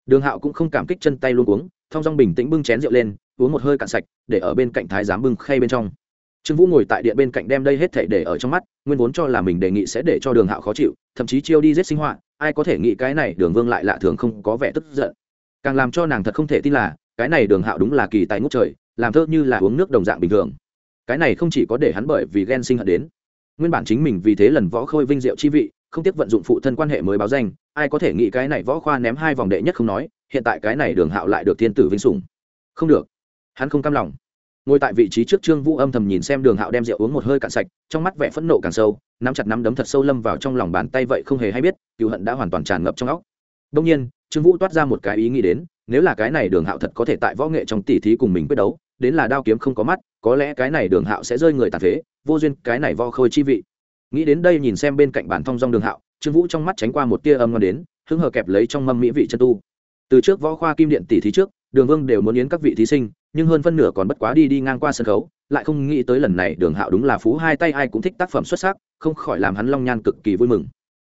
Đường hạo cũng không cảm kích chân tay luôn uống thong dong bình tĩnh bưng chén rượu lên, uống một hơi cạn sạch, để ở bên cạnh thái giám bưng khay bên trong. Trương vũ ngồi tại điện bên cạnh đem đây hết thể để ở trong mắt, nguyên vốn cho là mình đề nghị sẽ để cho đường hạo khó chịu, thậm chí chiêu đi giết sinh họa, ai có thể nghĩ cái này đường vương lại lạ thường không có vẻ tức giận. Càng làm cho nàng thật không thể tin là, cái này đường hạo đúng là kỳ tài ngút trời, làm thơ như là uống nước đồng dạng bình thường. Cái này không chỉ có để hắn bởi vì ghen sinh hận đến, nguyên bản chính mình vì thế lần võ khôi vinh diệu chi vị, không tiếc vận dụng phụ thân quan hệ mới báo danh ai có thể nghĩ cái này võ khoa ném hai vòng đệ nhất không nói, hiện tại cái này đường hạo lại được thiên tử vinh sủng. Không được. Hắn không cam lòng. Ngồi tại vị trí trước trương vũ âm thầm nhìn xem đường hạo đem rượu uống một hơi cạn sạch, trong mắt vẻ phẫn nộ càng sâu, nắm chặt nắm đấm thật sâu lâm vào trong lòng bàn tay vậy không hề hay biết cựu hận đã hoàn toàn tràn ngập trong óc. Đông nhiên, trương vũ toát ra một cái ý nghĩ đến, nếu là cái này đường hạo thật có thể tại võ nghệ trong tỷ thí cùng mình quyết đấu, đến là đao kiếm không có mắt, có lẽ cái này đường hạo sẽ rơi người tàn phế, vô duyên cái này vo khôi chi vị. Nghĩ đến đây nhìn xem bên cạnh bản thong dong đường hạo trương vũ trong mắt tránh qua một tia âm ngon đến, hứng hờ kẹp lấy trong mâm mỹ vị chân tu. Từ trước võ khoa kim điện tỷ thí trước, đường vương đều muốn yến các vị thí sinh, nhưng hơn phân nửa còn bất quá đi đi ngang qua sân khấu, lại không nghĩ tới lần này đường hạo đúng là phú hai tay ai cũng thích tác phẩm xuất sắc, không khỏi làm hắn long nhan cực kỳ vui mừng.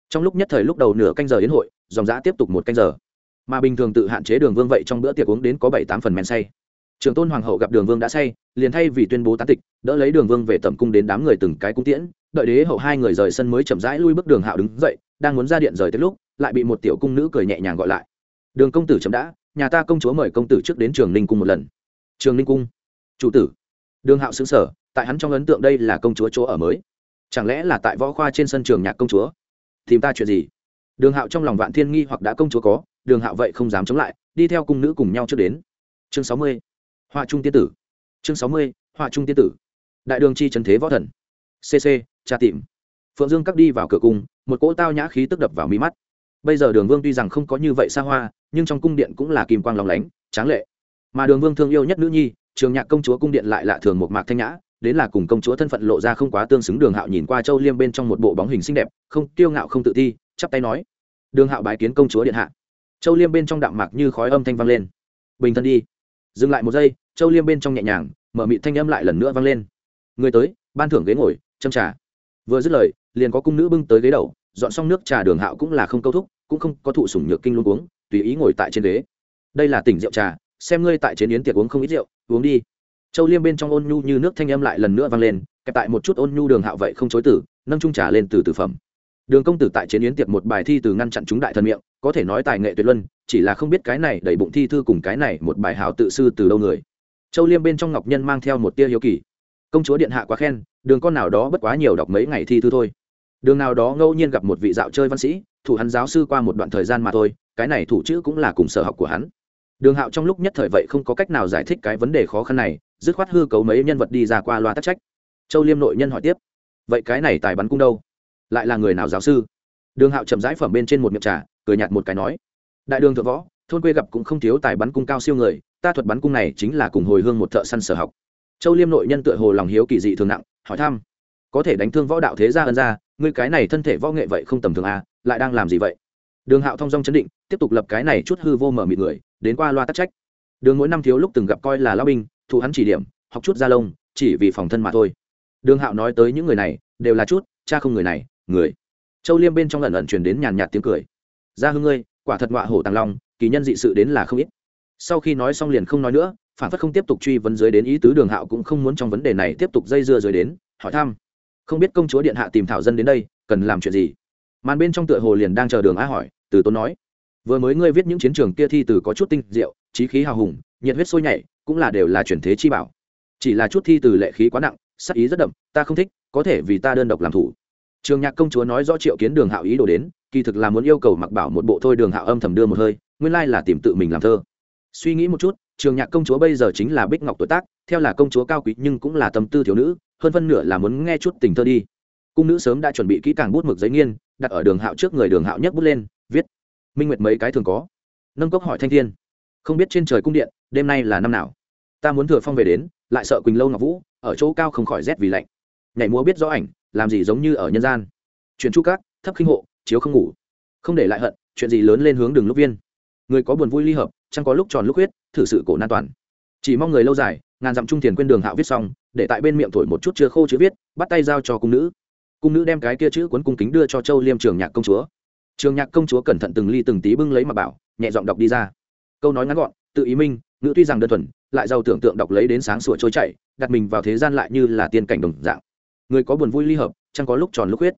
Trong lúc nhất thời lúc đầu nửa canh giờ đến hội, dòng giã tiếp tục một canh giờ. Mà bình thường tự hạn chế đường vương vậy trong bữa tiệc uống đến có bảy tám phần men say. Trường tôn hoàng hậu gặp đường vương đã say, liền thay vì tuyên bố tán tịch, đỡ lấy đường vương về tầm cung đến đám người từng cái cung tiễn đợi đế hậu hai người rời sân mới chậm rãi lui bước đường hạo đứng dậy, đang muốn ra điện rời tới lúc, lại bị một tiểu cung nữ cười nhẹ nhàng gọi lại. Đường công tử chậm đã, nhà ta công chúa mời công tử trước đến trường ninh cung một lần. Trường ninh cung? Chủ tử. Đường hạo xứng sở tại hắn trong ấn tượng đây là công chúa chỗ ở mới. Chẳng lẽ là tại võ khoa trên sân trường nhạc công chúa? Tìm ta chuyện gì? Đường hạo trong lòng vạn thiên nghi hoặc đã công chúa có, đường hạo vậy không dám chống lại, đi theo cung nữ cùng nhau trước đến. Chương sáu mươi. Họa trung tiên tử. Chương sáu mươi họa trung tiên tử. Đại đường chi trần thế võ thần. Cc tra tìm. Phượng dương cắt đi vào cửa cung, một cỗ tao nhã khí tức đập vào mi mắt. Bây giờ đường vương tuy rằng không có như vậy xa hoa, nhưng trong cung điện cũng là kim quang lòng lánh, tráng lệ. Mà đường vương thương yêu nhất nữ nhi, trường nhạc công chúa cung điện lại lạ thường một mạc thanh nhã, đến là cùng công chúa thân phận lộ ra không quá tương xứng đường hạo nhìn qua châu liêm bên trong một bộ bóng hình xinh đẹp, không kiêu ngạo không tự ti, chắp tay nói, đường hạo bái kiến công chúa điện hạ. Châu liêm bên trong đạm mạc như khói âm thanh vang lên. Bình thân đi. Dừng lại một giây, châu liêm bên trong nhẹ nhàng, mở mị thanh âm lại lần nữa vang lên. Người tới, ban thưởng ghế ngồi, châm trà vừa dứt lời, liền có cung nữ bưng tới ghế đầu, dọn xong nước trà đường hạo cũng là không câu thúc, cũng không có thụ sủng nhược kinh luôn uống, tùy ý ngồi tại trên ghế. Đây là tỉnh rượu trà, xem ngươi tại chế yến tiệc uống không ít rượu, uống đi. Châu liêm bên trong ôn nhu như nước thanh âm lại lần nữa vang lên, kẹp tại một chút ôn nhu đường hạo vậy không chối tử nâng trung trà lên từ từ phẩm. Đường công tử tại chế yến tiệc một bài thi từ ngăn chặn chúng đại thần miệng, có thể nói tài nghệ tuyệt luân, chỉ là không biết cái này đẩy bụng thi thư cùng cái này một bài hảo tự sư từ đâu người. Châu liêm bên trong ngọc nhân mang theo một tia hiếu kỳ. Công chúa điện hạ quá khen đường con nào đó bất quá nhiều đọc mấy ngày thi thư thôi. Đường nào đó ngẫu nhiên gặp một vị dạo chơi văn sĩ, thủ hắn giáo sư qua một đoạn thời gian mà thôi, cái này thủ chữ cũng là cùng sở học của hắn. Đường hạo trong lúc nhất thời vậy không có cách nào giải thích cái vấn đề khó khăn này, dứt khoát hư cấu mấy nhân vật đi ra qua loa tắc trách. Châu liêm nội nhân hỏi tiếp, vậy cái này tài bắn cung đâu? Lại là người nào giáo sư? Đường hạo chậm rãi phẩm bên trên một miệng trà, cười nhạt một cái nói, đại đường thượng võ, thôn quê gặp cũng không thiếu tài bắn cung cao siêu người, ta thuật bắn cung này chính là cùng hồi hương một thợ săn sở học. Châu liêm nội nhân tựa hồ lòng hiếu kỳ dị thường nặng hỏi thăm. Có thể đánh thương võ đạo thế gia ân ra ngươi cái này thân thể võ nghệ vậy không tầm thường à lại đang làm gì vậy? Đường hạo thong dong chấn định, tiếp tục lập cái này chút hư vô mở mịt người, đến qua loa tắc trách. Đường mỗi năm thiếu lúc từng gặp coi là lao binh, thụ hắn chỉ điểm, học chút gia lông, chỉ vì phòng thân mà thôi. Đường hạo nói tới những người này, đều là chút, cha không người này, người. Châu liêm bên trong lần ẩn truyền đến nhàn nhạt tiếng cười. Ra hương ngươi quả thật ngọa hổ tàng long, kỳ nhân dị sự đến là không ít. Sau khi nói xong liền không nói nữa phản phất không tiếp tục truy vấn dưới đến ý tứ đường hạo cũng không muốn trong vấn đề này tiếp tục dây dưa dưới đến, hỏi thăm. Không biết công chúa điện hạ tìm thảo dân đến đây, cần làm chuyện gì? Màn bên trong tựa hồ liền đang chờ đường á hỏi, từ tốn nói. Vừa mới ngươi viết những chiến trường kia thi từ có chút tinh diệu trí khí hào hùng, nhiệt huyết sôi nhảy, cũng là đều là chuyển thế chi bảo. Chỉ là chút thi từ lệ khí quá nặng, sắc ý rất đậm, ta không thích, có thể vì ta đơn độc làm thủ. Trường nhạc công chúa nói rõ triệu kiến đường hạo ý đồ đến, kỳ thực là muốn yêu cầu mặc bảo một bộ thôi đường hạo âm thầm đưa một hơi, nguyên lai là tìm tự mình làm thơ. Suy nghĩ một chút trường nhạc công chúa bây giờ chính là bích ngọc tuổi tác, theo là công chúa cao quý nhưng cũng là tâm tư thiếu nữ, hơn phân nửa là muốn nghe chút tình thơ đi. Cung nữ sớm đã chuẩn bị kỹ càng bút mực giấy nghiên, đặt ở đường hạo trước người đường hạo nhấc bút lên, viết, minh nguyệt mấy cái thường có? Nâng cốc hỏi thanh thiên. Không biết trên trời cung điện, đêm nay là năm nào? Ta muốn thừa phong về đến, lại sợ quỳnh lâu ngọc vũ, ở chỗ cao không khỏi rét vì lạnh. Nhảy múa biết rõ ảnh, làm gì giống như ở nhân gian. Chuyện chu cát thấp khinh hộ, chiếu không ngủ. Không để lại hận, chuyện gì lớn lên hướng đường lúc viên. Người có buồn vui ly hợp chẳng có lúc tròn lúc huyết, thử sự cổ nan toàn. Chỉ mong người lâu dài, ngàn dặm trung tiền quên đường hạo viết xong, để tại bên miệng thổi một chút chưa khô chữ viết, bắt tay giao cho cung nữ. Cung nữ đem cái kia chữ cuốn cung kính đưa cho châu liêm trường nhạc công chúa. Trường nhạc công chúa cẩn thận từng ly từng tí bưng lấy mà bảo, nhẹ giọng đọc đi ra. Câu nói ngắn gọn, tự ý minh, ngữ tuy rằng đơn thuần, lại giàu tưởng tượng đọc lấy đến sáng sủa trôi chảy, đặt mình vào thế gian lại như là tiên cảnh đồng dạng. Người có buồn vui ly hợp chẳng có lúc tròn lúc huyết.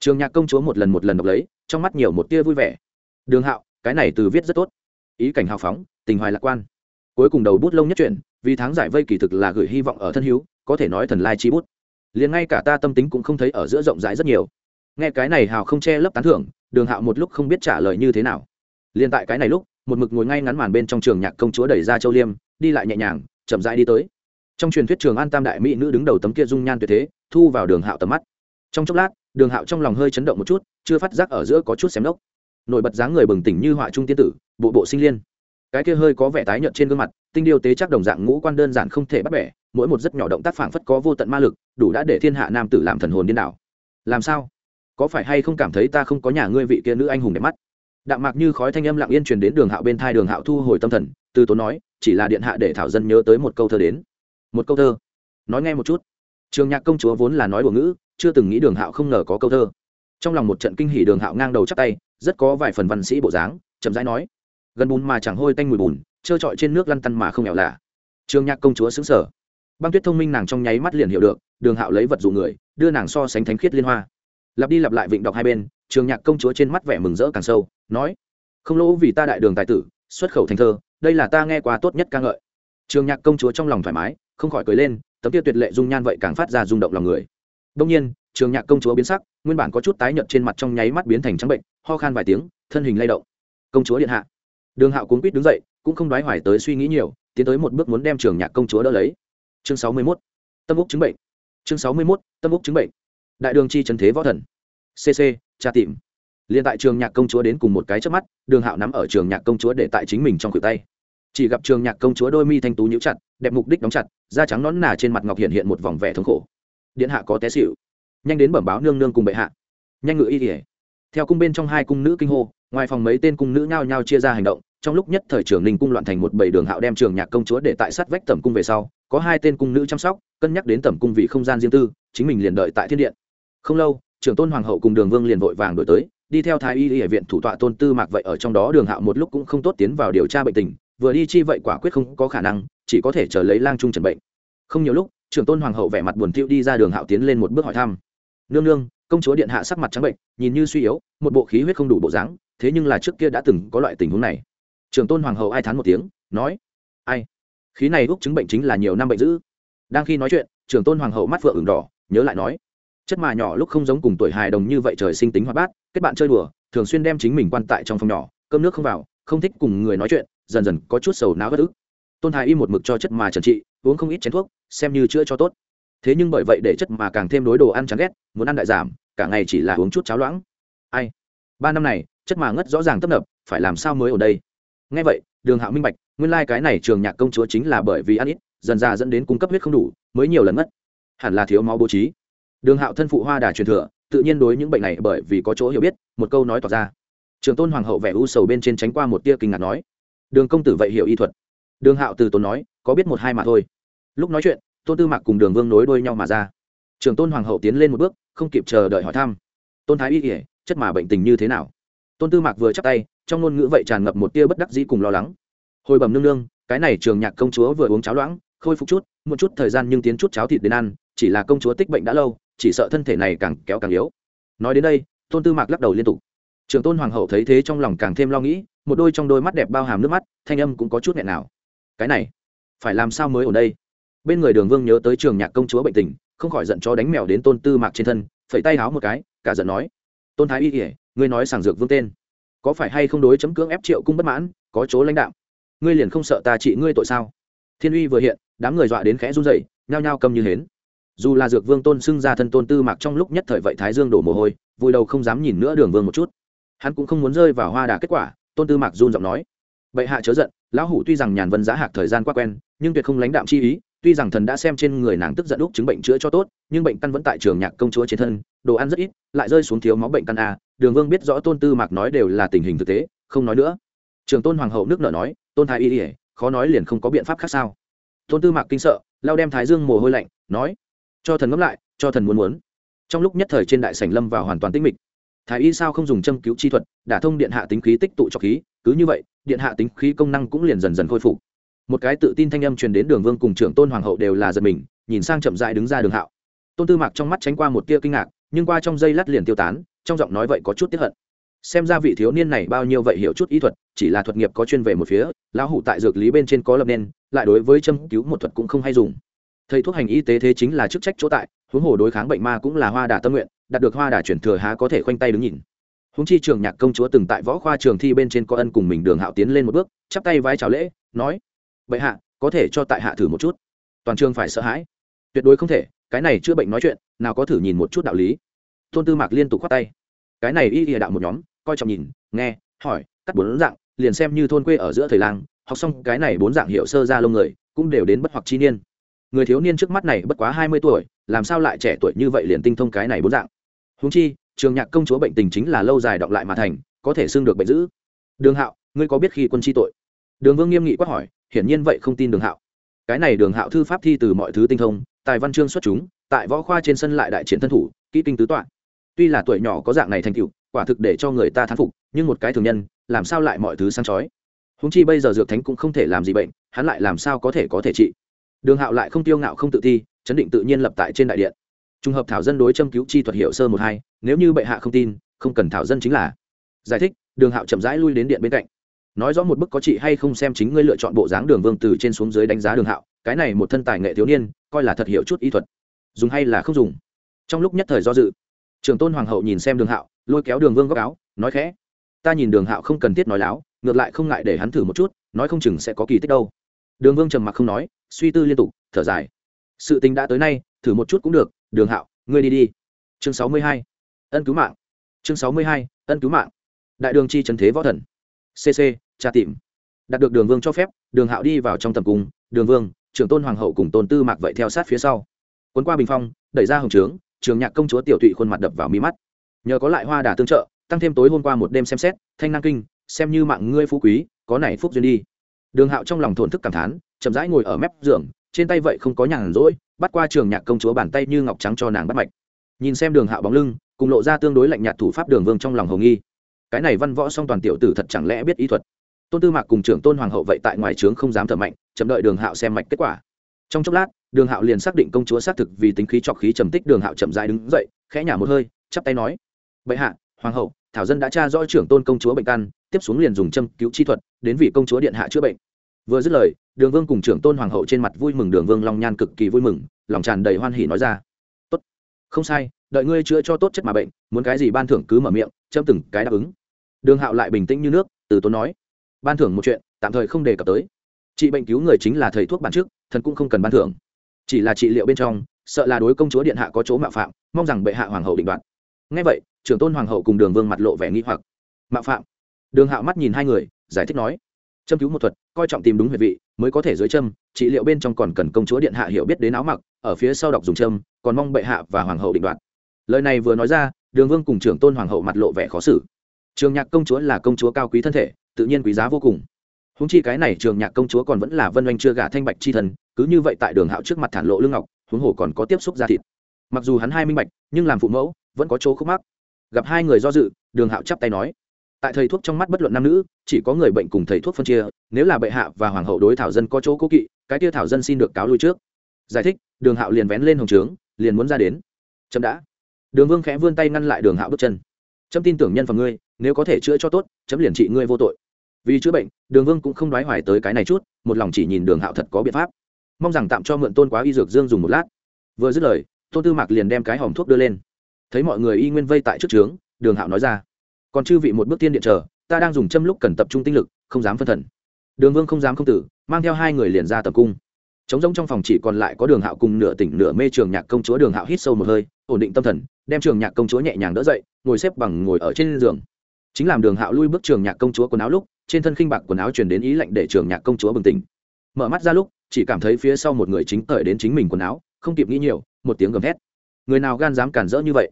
Trường nhạc công chúa một lần một lần đọc lấy, trong mắt nhiều một tia vui vẻ. Đường hạo, cái này từ viết rất tốt ý cảnh hào phóng, tình hoài lạc quan. Cuối cùng đầu bút lông nhất chuyện vì tháng giải vây kỳ thực là gửi hy vọng ở thân hữu, có thể nói thần lai chi bút. Liền ngay cả ta tâm tính cũng không thấy ở giữa rộng rãi rất nhiều. Nghe cái này hào không che lấp tán thưởng, đường hạo một lúc không biết trả lời như thế nào. Liền tại cái này lúc, một mực ngồi ngay ngắn màn bên trong trường nhạc công chúa đẩy ra châu liêm, đi lại nhẹ nhàng, chậm rãi đi tới. Trong truyền thuyết trường an tam đại mỹ nữ đứng đầu tấm kia dung nhan tuyệt thế, thu vào đường hạo tầm mắt. Trong chốc lát, đường hạo trong lòng hơi chấn động một chút, chưa phát giác ở giữa có chút xém lốc. Nổi bật dáng người bừng tỉnh như họa trung tiên tử bộ bộ sinh liên. Cái kia hơi có vẻ tái nhợt trên gương mặt, tinh điêu tế chắc đồng dạng ngũ quan đơn giản không thể bắt bẻ, mỗi một rất nhỏ động tác phảng phất có vô tận ma lực, đủ đã để thiên hạ nam tử làm thần hồn điên đảo. Làm sao? Có phải hay không cảm thấy ta không có nhà ngươi vị kia nữ anh hùng đẹp mắt? Đạm mạc như khói thanh âm lặng yên truyền đến đường hạo bên thai đường hạo thu hồi tâm thần, từ tốn nói, chỉ là điện hạ để thảo dân nhớ tới một câu thơ đến. Một câu thơ. Nói nghe một chút. Trường nhạc công chúa vốn là nói đùa ngữ, chưa từng nghĩ đường hạo không ngờ có câu thơ. Trong lòng một trận kinh hỉ đường hạo ngang đầu chắc tay, rất có vài phần văn sĩ bộ dáng, chậm rãi nói gần bùn mà chẳng hôi tanh mùi bùn, trơ trọi trên nước lăn tăn mà không nghèo lạ trường nhạc công chúa xứng sở băng tuyết thông minh nàng trong nháy mắt liền hiểu được, đường hạo lấy vật dụ người, đưa nàng so sánh thánh khiết liên hoa. Lặp đi lặp lại vịnh đọc hai bên trường nhạc công chúa trên mắt vẻ mừng rỡ càng sâu, nói, không lỗ vì ta đại đường tài tử, xuất khẩu thành thơ, đây là ta nghe qua tốt nhất ca ngợi. Trường nhạc công chúa trong lòng thoải mái, không khỏi cười lên, tấm tiêu tuyệt lệ dung nhan vậy càng phát ra rung động lòng người. Đông nhiên trường nhạc công chúa biến sắc, nguyên bản có chút tái nhợt trên mặt trong nháy mắt biến thành trắng bệnh, ho khan vài tiếng, thân hình lay động. Công chúa điện hạ đường hạo cuốn quýt đứng dậy, cũng không đoái hoài tới suy nghĩ nhiều, tiến tới một bước muốn đem trường nhạc công chúa đỡ lấy. Chương sáu mươi mốt, tâm úc chứng bệnh. Chương sáu mươi mốt, tâm úc chứng bệnh. Đại đường chi trần thế võ thần. Cc tra tìm. Liền tại trường nhạc công chúa đến cùng một cái trước mắt, đường hạo nắm ở trường nhạc công chúa để tại chính mình trong cửa tay. Chỉ gặp trường nhạc công chúa đôi mi thanh tú nhíu chặt, đẹp mục đích đóng chặt, da trắng nón nà trên mặt ngọc hiện hiện một vòng vẻ thống khổ. Điện hạ có té xịu nhanh đến bẩm báo nương nương cùng bệ hạ. Nhanh ngự y ỉa theo cung bên trong hai cung nữ kinh hô ngoài phòng mấy tên cung nữ nhao nhao chia ra hành động, trong lúc nhất thời trường ninh cung loạn thành một bảy đường hạo đem trường nhạc công chúa để tại sát vách tẩm cung về sau, có hai tên cung nữ chăm sóc, cân nhắc đến tẩm cung vì không gian riêng tư, chính mình liền đợi tại thiên điện. Không lâu, trưởng tôn hoàng hậu cùng đường vương liền vội vàng đổi tới, đi theo thái y y viện thủ tọa tôn tư mạc vậy ở trong đó đường hạo một lúc cũng không tốt tiến vào điều tra bệnh tình, vừa đi chi vậy quả quyết không có khả năng, chỉ có thể chờ lấy lang trung trần bệnh. Không nhiều lúc, trưởng tôn hoàng hậu vẻ mặt buồn thiu đi ra đường hạo tiến lên một bước hỏi thăm nương nương, công chúa điện hạ sắc mặt trắng bệnh, nhìn như suy yếu, một bộ khí huyết không đủ bộ dáng, thế nhưng là trước kia đã từng có loại tình huống này. Trường tôn hoàng hậu ai thán một tiếng, nói, ai? Khí này úc chứng bệnh chính là nhiều năm bệnh dữ. Đang khi nói chuyện, Trường tôn hoàng hậu mắt phượng ửng đỏ, nhớ lại nói, chất mà nhỏ lúc không giống cùng tuổi hài đồng như vậy trời sinh tính hoạt bát, kết bạn chơi đùa, thường xuyên đem chính mình quan tại trong phòng nhỏ, cơm nước không vào, không thích cùng người nói chuyện, dần dần có chút sầu não bất ức. Tôn thái y một mực cho chất mà trần trị, uống không ít chén thuốc, xem như chữa cho tốt thế nhưng bởi vậy để chất mà càng thêm đối đồ ăn chán ghét, muốn ăn đại giảm, cả ngày chỉ là uống chút cháo loãng. Ai? Ba năm này, chất mà ngất rõ ràng tấp nập, phải làm sao mới ở đây? Ngay vậy, đường hạo minh bạch, nguyên lai、like、cái này trường nhạc công chúa chính là bởi vì ăn ít, dần ra dẫn đến cung cấp huyết không đủ, mới nhiều lần mất hẳn là thiếu máu bố trí. Đường hạo thân phụ hoa đà truyền thừa, tự nhiên đối những bệnh này bởi vì có chỗ hiểu biết, một câu nói tỏ ra. Trường tôn hoàng hậu vẻ u sầu bên trên tránh qua một tia kinh ngạc nói. Đường công tử vậy hiểu y thuật. Đường hạo từ tốn nói, có biết một hai mà thôi. Lúc nói chuyện tôn tư mạc cùng đường vương nối đuôi nhau mà ra trường tôn hoàng hậu tiến lên một bước không kịp chờ đợi hỏi thăm tôn thái y kể chất mà bệnh tình như thế nào tôn tư mạc vừa chắc tay trong ngôn ngữ vậy tràn ngập một tia bất đắc dĩ cùng lo lắng hồi bẩm nương nương cái này trường nhạc công chúa vừa uống cháo loãng khôi phục chút một chút thời gian nhưng tiến chút cháo thịt đến ăn chỉ là công chúa tích bệnh đã lâu chỉ sợ thân thể này càng kéo càng yếu nói đến đây tôn tư mạc lắc đầu liên tục trường tôn hoàng hậu thấy thế trong lòng càng thêm lo nghĩ một đôi trong đôi mắt đẹp bao hàm nước mắt thanh âm cũng có chút nghẹn nào cái này phải làm sao mới ở đây bên người đường vương nhớ tới trường nhạc công chúa bệnh tình, không khỏi giận cho đánh mèo đến tôn tư mạc trên thân, phẩy tay háo một cái, cả giận nói, tôn thái y kể ngươi nói sàng dược vương tên, có phải hay không đối chấm cưỡng ép triệu cung bất mãn, có chỗ lãnh đạo ngươi liền không sợ ta trị ngươi tội sao? Thiên uy vừa hiện, đám người dọa đến khẽ run dậy nhao nhao cầm như hến. Dù là dược vương tôn xưng ra thân tôn tư mạc trong lúc nhất thời vậy thái dương đổ mồ hôi, vui đầu không dám nhìn nữa đường vương một chút. Hắn cũng không muốn rơi vào hoa đà kết quả, tôn tư mạc run giọng nói, bệ hạ chớ giận, lão hủ tuy rằng nhàn vân giá hạc thời gian qua quen, nhưng tuyệt không lãnh đạm chi ý tuy rằng thần đã xem trên người nàng tức giận lúc chứng bệnh chữa cho tốt, nhưng bệnh căn vẫn tại trường nhạc công chúa trên thân, đồ ăn rất ít, lại rơi xuống thiếu máu bệnh căn a. Đường vương biết rõ tôn tư mạc nói đều là tình hình thực tế, không nói nữa. Trường tôn hoàng hậu nước nở nói, tôn thái y ỉa khó nói liền không có biện pháp khác sao? Tôn tư mạc kinh sợ, lao đem thái dương mồ hôi lạnh, nói, cho thần ngẫm lại, cho thần muốn muốn. Trong lúc nhất thời trên đại sảnh lâm vào hoàn toàn tĩnh mịch. Thái y sao không dùng châm cứu chi thuật, đả thông điện hạ tính khí tích tụ cho khí, cứ như vậy, điện hạ tính khí công năng cũng liền dần dần khôi phục một cái tự tin thanh âm truyền đến đường vương cùng trưởng tôn hoàng hậu đều là giật mình, nhìn sang chậm dại đứng ra đường hạo. Tôn tư mạc trong mắt tránh qua một tia kinh ngạc, nhưng qua trong giây lát liền tiêu tán, trong giọng nói vậy có chút tiếp hận. Xem ra vị thiếu niên này bao nhiêu vậy hiểu chút ý thuật, chỉ là thuật nghiệp có chuyên về một phía, lão hủ tại dược lý bên trên có lập nên, lại đối với châm cứu một thuật cũng không hay dùng. Thầy thuốc hành y tế thế chính là chức trách chỗ tại, huống hồ đối kháng bệnh ma cũng là hoa đà tâm nguyện, đạt được hoa đà chuyển thừa há có thể khoanh tay đứng nhìn. Huống chi trường nhạc công chúa từng tại võ khoa trường thi bên trên có ân cùng mình đường hạo tiến lên một bước, chắp tay vai chào lễ, nói bệ hạ, có thể cho tại hạ thử một chút. Toàn trường phải sợ hãi. Tuyệt đối không thể, cái này chữa bệnh nói chuyện, nào có thử nhìn một chút đạo lý. Tôn tư mạc liên tục khoát tay. Cái này y địa đạo một nhóm, coi trọng nhìn, nghe, hỏi, cắt bốn dạng, liền xem như thôn quê ở giữa thời lang, học xong cái này bốn dạng hiệu sơ ra lông người, cũng đều đến bất hoặc chi niên. Người thiếu niên trước mắt này bất quá hai mươi tuổi, làm sao lại trẻ tuổi như vậy liền tinh thông cái này bốn dạng? Húng chi, trường nhạc công chúa bệnh tình chính là lâu dài đọng lại mà thành, có thể xưng được bệnh dữ. Đường hạo, ngươi có biết khi quân chi tội? Đường vương nghiêm nghị quát hỏi hiển nhiên vậy không tin đường hạo. Cái này đường hạo thư pháp thi từ mọi thứ tinh thông, tài văn chương xuất chúng, tại võ khoa trên sân lại đại triển thân thủ, kỹ kinh tứ tọa. Tuy là tuổi nhỏ có dạng này thành tựu, quả thực để cho người ta thán phục, nhưng một cái thường nhân, làm sao lại mọi thứ sang chói? Húng chi bây giờ dược thánh cũng không thể làm gì bệnh, hắn lại làm sao có thể có thể trị? Đường hạo lại không tiêu ngạo không tự ti chấn định tự nhiên lập tại trên đại điện. Trùng hợp thảo dân đối châm cứu chi thuật hiệu sơ một hai, nếu như bệ hạ không tin, không cần thảo dân chính là. Giải thích, đường hạo chậm rãi lui đến điện bên cạnh nói rõ một bức có chị hay không xem chính ngươi lựa chọn bộ dáng đường vương từ trên xuống dưới đánh giá đường hạo, cái này một thân tài nghệ thiếu niên, coi là thật hiểu chút y thuật. Dùng hay là không dùng? Trong lúc nhất thời do dự trường tôn hoàng hậu nhìn xem đường hạo, lôi kéo đường vương góc áo, nói khẽ, ta nhìn đường hạo không cần thiết nói láo, ngược lại không ngại để hắn thử một chút, nói không chừng sẽ có kỳ tích đâu. Đường vương trầm mặc không nói, suy tư liên tục, thở dài, sự tình đã tới nay, thử một chút cũng được, đường hạo, ngươi đi đi. Chương sáu mươi hai, ân cứu mạng. Chương sáu mươi hai, ân cứu mạng. Đại đường chi trần thế võ thần cc tra tìm. Đạt được đường vương cho phép, đường hạo đi vào trong tầm cung. Đường vương, trưởng tôn hoàng hậu cùng tôn tư mạc vậy theo sát phía sau. Quấn qua bình phong, đẩy ra hồng trướng, trường nhạc công chúa tiểu Thụy khuôn mặt đập vào mi mắt. Nhờ có lại hoa đà tương trợ, tăng thêm tối hôm qua một đêm xem xét, thanh năng kinh, xem như mạng ngươi phú quý, có này phúc duyên đi. Đường hạo trong lòng thổn thức cảm thán, chậm rãi ngồi ở mép giường, trên tay vậy không có nhàn rỗi, bắt qua trường nhạc công chúa bàn tay như ngọc trắng cho nàng bắt mạch. Nhìn xem đường hạo bóng lưng, cùng lộ ra tương đối lạnh nhạt thủ pháp đường vương trong lòng hồng nghi cái này văn võ song toàn tiểu tử thật chẳng lẽ biết ý thuật? Tôn tư mạc cùng trưởng tôn hoàng hậu vậy tại ngoài trướng không dám thở mạnh, chậm đợi đường hạo xem mạch kết quả. Trong chốc lát, đường hạo liền xác định công chúa xác thực vì tính khí trọc khí trầm tích, đường hạo chậm dãi đứng dậy, khẽ nhả một hơi, chắp tay nói, bệ hạ, hoàng hậu, thảo dân đã tra rõ trưởng tôn công chúa bệnh căn, tiếp xuống liền dùng châm cứu chi thuật, đến vì công chúa điện hạ chữa bệnh. Vừa dứt lời, đường vương cùng trưởng tôn hoàng hậu trên mặt vui mừng, đường vương long nhan cực kỳ vui mừng, lòng tràn đầy hoan hỉ nói ra, tốt, không sai, đợi ngươi chữa cho tốt chất mà bệnh, muốn cái gì ban thưởng cứ mở miệng châm từng cái đáp ứng đường hạo lại bình tĩnh như nước, từ tốn nói, ban thưởng một chuyện, tạm thời không đề cập tới. Trị bệnh cứu người chính là thầy thuốc bản trước thần cũng không cần ban thưởng. Chỉ là trị liệu bên trong, sợ là đối công chúa điện hạ có chỗ mạo phạm, mong rằng bệ hạ hoàng hậu định đoạt. Ngay vậy, trưởng tôn hoàng hậu cùng đường vương mặt lộ vẻ nghi hoặc. Mạo phạm? Đường hạo mắt nhìn hai người, giải thích nói, châm cứu một thuật, coi trọng tìm đúng huyệt vị, mới có thể dưới châm, trị liệu bên trong còn cần công chúa điện hạ hiểu biết đến áo mặc, ở phía sau đọc dùng châm, còn mong bệ hạ và hoàng hậu định đoạt. Lời này vừa nói ra, đường vương cùng trưởng tôn hoàng hậu mặt lộ vẻ khó xử trường nhạc công chúa là công chúa cao quý thân thể, tự nhiên quý giá vô cùng. Húng chi cái này trường nhạc công chúa còn vẫn là vân oanh chưa gả thanh bạch chi thần, cứ như vậy tại đường hạo trước mặt thản lộ lương ngọc, huống hồ còn có tiếp xúc ra thịt. Mặc dù hắn hai minh bạch, nhưng làm phụ mẫu, vẫn có chỗ khúc mắc. Gặp hai người do dự, đường hạo chắp tay nói, tại thầy thuốc trong mắt bất luận nam nữ, chỉ có người bệnh cùng thầy thuốc phân chia, nếu là bệ hạ và hoàng hậu đối thảo dân có chỗ cố kỵ, cái tia thảo dân xin được cáo lui trước. Giải thích, đường hạo liền vén lên hồng trướng, liền muốn ra đến. Chậm đã. Đường vương khẽ vươn tay ngăn lại đường hạo bước chân. Trâm tin tưởng nhân phẩm ngươi nếu có thể chữa cho tốt, chấm liền trị ngươi vô tội. Vì chữa bệnh, đường vương cũng không đoái hoài tới cái này chút, một lòng chỉ nhìn đường hạo thật có biện pháp. Mong rằng tạm cho mượn tôn quá y dược dương dùng một lát. Vừa dứt lời, tôn tư mạc liền đem cái hòm thuốc đưa lên. Thấy mọi người y nguyên vây tại trước trướng, đường hạo nói ra, còn chư vị một bước tiên điện chờ, ta đang dùng châm lúc cần tập trung tinh lực, không dám phân thần. Đường vương không dám không tử, mang theo hai người liền ra tập cung. Trống rỗng trong phòng chỉ còn lại có đường hạo cùng nửa tỉnh nửa mê trường nhạc công chúa đường hạo hít sâu một hơi, ổn định tâm thần, đem trường nhạc công chúa nhẹ nhàng đỡ dậy, ngồi xếp bằng ngồi ở trên giường chính làm đường hạo lui bước trường nhạc công chúa quần áo lúc, trên thân khinh bạc quần áo truyền đến ý lệnh để trường nhạc công chúa bừng tỉnh. Mở mắt ra lúc, chỉ cảm thấy phía sau một người chính cởi đến chính mình quần áo, không kịp nghĩ nhiều, một tiếng gầm hét người nào gan dám cản rỡ như vậy?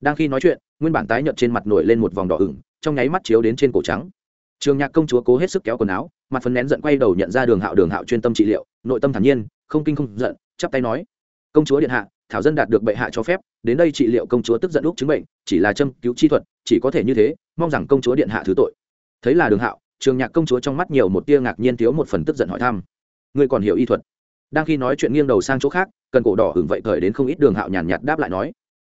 Đang khi nói chuyện, nguyên bản tái nhợt trên mặt nổi lên một vòng đỏ ửng, trong nháy mắt chiếu đến trên cổ trắng. Trường nhạc công chúa cố hết sức kéo quần áo, mặt phấn nén giận quay đầu nhận ra đường hạo đường hạo chuyên tâm trị liệu, nội tâm thản nhiên, không kinh không giận, chắp tay nói, công chúa điện hạ, thảo dân đạt được bệ hạ cho phép, đến đây trị liệu công chúa tức giận lúc chứng bệnh, chỉ là châm cứu chi thuật, chỉ có thể như thế mong rằng công chúa điện hạ thứ tội. Thấy là đường hạo, trường nhạc công chúa trong mắt nhiều một tia ngạc nhiên thiếu một phần tức giận hỏi thăm. Ngươi còn hiểu y thuật. Đang khi nói chuyện nghiêng đầu sang chỗ khác, cần cổ đỏ hưởng vậy thời đến không ít đường hạo nhàn nhạt đáp lại nói.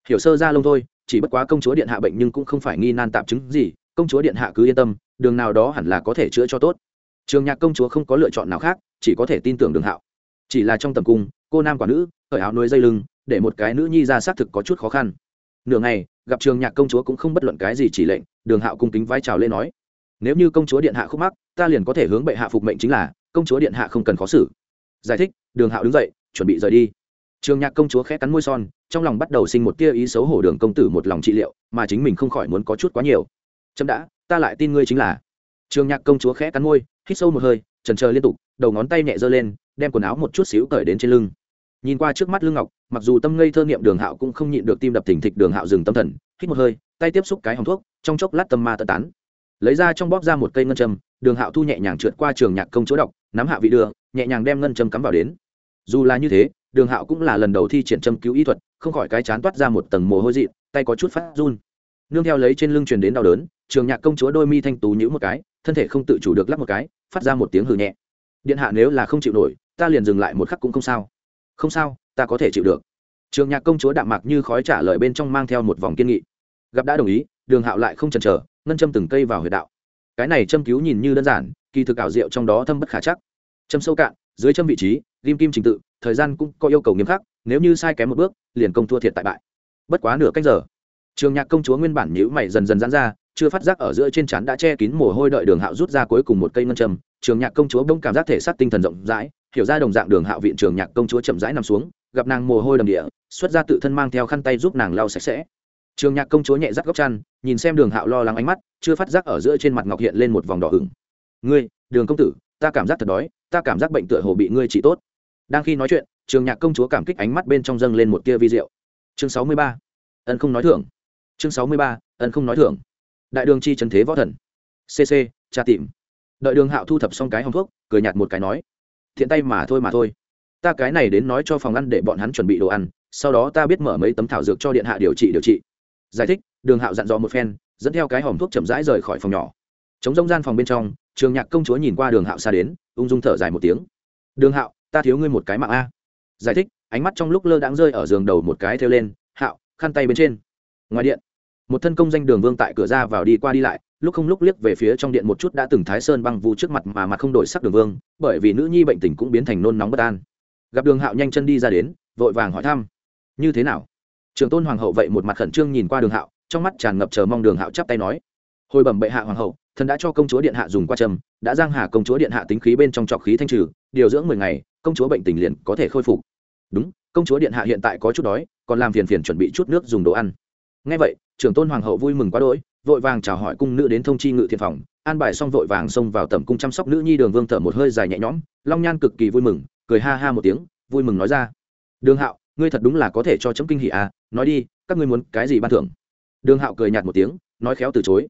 Hiểu sơ ra lông thôi, chỉ bất quá công chúa điện hạ bệnh nhưng cũng không phải nghi nan tạm chứng gì, công chúa điện hạ cứ yên tâm, đường nào đó hẳn là có thể chữa cho tốt. Trường nhạc công chúa không có lựa chọn nào khác, chỉ có thể tin tưởng đường hạo. Chỉ là trong tầm cung, cô nam quả nữ, cởi áo nuôi dây lưng, để một cái nữ nhi ra xác thực có chút khó khăn. Nửa ngày, gặp trường nhạc công chúa cũng không bất luận cái gì chỉ lệnh đường hạo cung kính vai trào lên nói, nếu như công chúa điện hạ khúc mắc, ta liền có thể hướng bệ hạ phục mệnh chính là, công chúa điện hạ không cần khó xử. Giải thích, đường hạo đứng dậy, chuẩn bị rời đi. Trường nhạc công chúa khẽ cắn môi son, trong lòng bắt đầu sinh một tia ý xấu hổ đường công tử một lòng trị liệu, mà chính mình không khỏi muốn có chút quá nhiều. Chậm đã, ta lại tin ngươi chính là. Trường nhạc công chúa khẽ cắn môi, hít sâu một hơi trần trờ liên tục, đầu ngón tay nhẹ giơ lên, đem quần áo một chút xíu cởi đến trên lưng. Nhìn qua trước mắt lưng ngọc, mặc dù tâm ngây thơ niệm đường hạo cũng không nhịn được tim đập thình thịch đường hạo dừng tâm thần, hít một hơi tay tiếp xúc cái hòng thuốc, trong chốc lát tâm ma tận tán. Lấy ra trong bóp ra một cây ngân châm, đường hạo thu nhẹ nhàng trượt qua trường nhạc công chúa đọc, nắm hạ vị đưa, nhẹ nhàng đem ngân châm cắm vào đến. Dù là như thế, đường hạo cũng là lần đầu thi triển châm cứu y thuật, không khỏi cái chán toát ra một tầng mồ hôi dị tay có chút phát run. Nương theo lấy trên lưng truyền đến đau đớn, trường nhạc công chúa đôi mi thanh tú nhữ một cái, thân thể không tự chủ được lắp một cái, phát ra một tiếng hừ nhẹ. Điện hạ nếu là không chịu nổi, ta liền dừng lại một khắc cũng không sao. Không sao, ta có thể chịu được. Trường nhạc công chúa đạm mạc như khói trả lời bên trong mang theo một vòng kiên nghị gặp đã đồng ý, đường hạo lại không chần chờ, ngân châm từng cây vào huyệt đạo. Cái này châm cứu nhìn như đơn giản, kỳ thực ảo diệu trong đó thâm bất khả chắc. Châm sâu cạn, dưới châm vị trí, ghim kim trình tự, thời gian cũng có yêu cầu nghiêm khắc, nếu như sai kém một bước, liền công thua thiệt tại bại. Bất quá nửa cách giờ, trường nhạc công chúa nguyên bản nhữ mày dần dần giãn ra, chưa phát giác ở giữa trên trán đã che kín mồ hôi đợi đường hạo rút ra cuối cùng một cây ngân châm, trường nhạc công chúa bỗng cảm giác thể xác tinh thần rộng rãi, hiểu ra đồng dạng đường hạo viện trường nhạc công chúa chậm rãi nằm xuống, gặp nàng mồ hôi đầm địa, xuất ra tự thân mang theo khăn tay giúp nàng lau sạch sẽ trường nhạc công chúa nhẹ rắt góc chăn, nhìn xem đường hạo lo lắng ánh mắt, chưa phát giác ở giữa trên mặt ngọc hiện lên một vòng đỏ hửng ngươi, đường công tử, ta cảm giác thật đói, ta cảm giác bệnh tựa hồ bị ngươi trị tốt. Đang khi nói chuyện, trường nhạc công chúa cảm kích ánh mắt bên trong dâng lên một tia vi rượu chương sáu mươi ba. Ân không nói thưởng. Chương sáu mươi ba, ân không nói thưởng. Đại đường chi trần thế võ thần. Cc tra tìm. Đợi đường hạo thu thập xong cái hòng thuốc, cười nhạt một cái nói, thiện tay mà thôi mà thôi. Ta cái này đến nói cho phòng ăn để bọn hắn chuẩn bị đồ ăn, sau đó ta biết mở mấy tấm thảo dược cho điện hạ điều trị điều trị giải thích, đường hạo dặn dò một phen, dẫn theo cái hòm thuốc chậm rãi rời khỏi phòng nhỏ. Chống rông gian phòng bên trong, trường nhạc công chúa nhìn qua đường hạo xa đến, ung dung thở dài một tiếng. Đường hạo, ta thiếu ngươi một cái mạng a. Giải thích, ánh mắt trong lúc lơ đãng rơi ở giường đầu một cái theo lên, hạo, khăn tay bên trên. Ngoài điện, một thân công danh đường vương tại cửa ra vào đi qua đi lại, lúc không lúc liếc về phía trong điện một chút đã từng thái sơn băng vu trước mặt mà mặt không đổi sắc đường vương, bởi vì nữ nhi bệnh tình cũng biến thành nôn nóng bất an. Gặp đường hạo nhanh chân đi ra đến, vội vàng hỏi thăm, như thế nào? Trường tôn hoàng hậu vậy một mặt khẩn trương nhìn qua đường hạo, trong mắt tràn ngập chờ mong đường hạo chắp tay nói, hồi bẩm bệ hạ hoàng hậu, thần đã cho công chúa điện hạ dùng qua trầm đã giang hà công chúa điện hạ tính khí bên trong trọc khí thanh trừ, điều dưỡng mười ngày, công chúa bệnh tình liền có thể khôi phục. Đúng, công chúa điện hạ hiện tại có chút đói, còn làm phiền phiền chuẩn bị chút nước dùng đồ ăn. Ngay vậy trưởng tôn hoàng hậu vui mừng quá đỗi, vội vàng chào hỏi cung nữ đến thông chi ngự thiện phòng, an bài xong vội vàng xông vào tầm cung chăm sóc nữ nhi đường vương thở một hơi dài nhẹ nhõm, long nhan cực kỳ vui mừng, cười ha ha một tiếng, vui mừng nói ra, đường hạo ngươi thật đúng là có thể cho chấm kinh hỉ à nói đi, các ngươi muốn cái gì ban thưởng? Đường hạo cười nhạt một tiếng, nói khéo từ chối.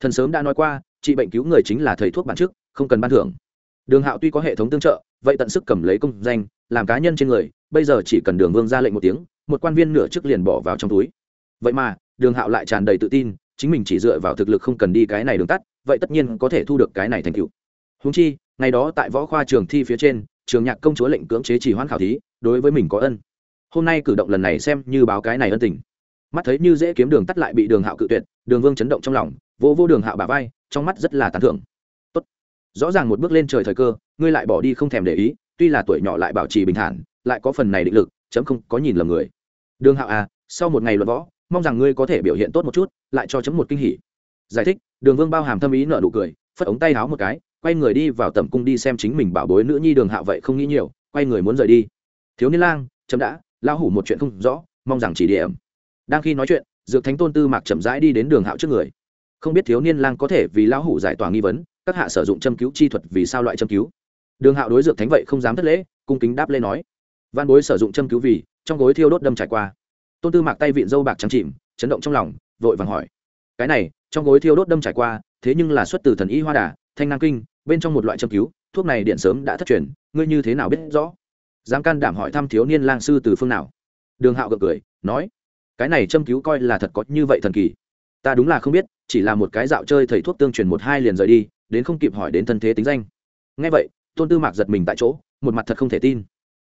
Thần sớm đã nói qua, trị bệnh cứu người chính là thầy thuốc bản chức, không cần ban thưởng. Đường hạo tuy có hệ thống tương trợ, vậy tận sức cầm lấy công danh, làm cá nhân trên người, bây giờ chỉ cần đường vương ra lệnh một tiếng, một quan viên nửa chức liền bỏ vào trong túi. Vậy mà, đường hạo lại tràn đầy tự tin, chính mình chỉ dựa vào thực lực không cần đi cái này đường tắt, vậy tất nhiên có thể thu được cái này thành tựu. Húng chi, ngày đó tại võ khoa trường thi phía trên, trường nhạc công chúa lệnh cưỡng chế chỉ hoãn khảo thí, đối với mình có ân hôm nay cử động lần này xem như báo cái này ân tình. Mắt thấy như dễ kiếm đường tắt lại bị đường hạo cự tuyệt, đường vương chấn động trong lòng, vô vô đường hạo bà vai, trong mắt rất là tán thưởng. Tốt. Rõ ràng một bước lên trời thời cơ, ngươi lại bỏ đi không thèm để ý, tuy là tuổi nhỏ lại bảo trì bình thản, lại có phần này định lực, chấm không có nhìn lầm người. Đường hạo à sau một ngày luận võ, mong rằng ngươi có thể biểu hiện tốt một chút, lại cho chấm một kinh hỉ. Giải thích, đường vương bao hàm thâm ý nợ nụ cười, phất ống tay háo một cái, quay người đi vào tầm cung đi xem chính mình bảo bối nữ nhi đường hạo vậy không nghĩ nhiều, quay người muốn rời đi. Thiếu niên lang, chấm đã Lão hủ một chuyện không rõ, mong rằng chỉ điểm. Đang khi nói chuyện, dược thánh tôn tư mạc chậm rãi đi đến đường hạo trước người. Không biết thiếu niên lang có thể vì lão hủ giải tỏa nghi vấn, các hạ sử dụng châm cứu chi thuật vì sao loại châm cứu? Đường hạo đối dược thánh vậy không dám thất lễ, cung kính đáp lên nói. Văn bối sử dụng châm cứu vì, trong gối thiêu đốt đâm trải qua. Tôn tư mạc tay vịn dâu bạc trắng chìm, chấn động trong lòng, vội vàng hỏi. Cái này, trong gối thiêu đốt đâm trải qua, thế nhưng là xuất từ thần y hoa đà, thanh năng kinh, bên trong một loại châm cứu, thuốc này điện sớm đã thất truyền, ngươi như thế nào biết rõ? Dám can đảm hỏi thăm thiếu niên lang sư từ phương nào? Đường hạo gật cười nói cái này châm cứu coi là thật có như vậy thần kỳ. Ta đúng là không biết chỉ là một cái dạo chơi thầy thuốc tương truyền một hai liền rời đi đến không kịp hỏi đến thân thế tính danh. Ngay vậy tôn tư mạc giật mình tại chỗ một mặt thật không thể tin.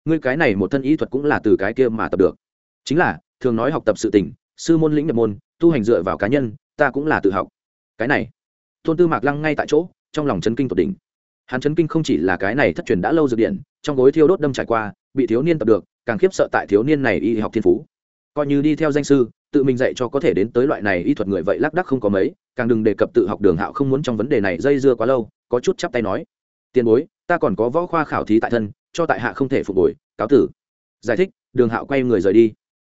Ngươi cái này một thân ý thuật cũng là từ cái kia mà tập được. Chính là thường nói học tập sự tỉnh, sư môn lĩnh nhập môn tu hành dựa vào cá nhân ta cũng là tự học. Cái này tôn tư mạc lăng ngay tại chỗ trong lòng chấn kinh tột đỉnh hắn chấn kinh không chỉ là cái này thất truyền đã lâu dược điện, trong gối thiêu đốt đâm trải qua, bị thiếu niên tập được, càng khiếp sợ tại thiếu niên này y học thiên phú. Coi như đi theo danh sư, tự mình dạy cho có thể đến tới loại này y thuật người vậy lác đắc không có mấy, càng đừng đề cập tự học đường hạo không muốn trong vấn đề này dây dưa quá lâu, có chút chắp tay nói. Tiền bối, ta còn có võ khoa khảo thí tại thân, cho tại hạ không thể phục hồi, cáo tử. Giải thích, đường hạo quay người rời đi.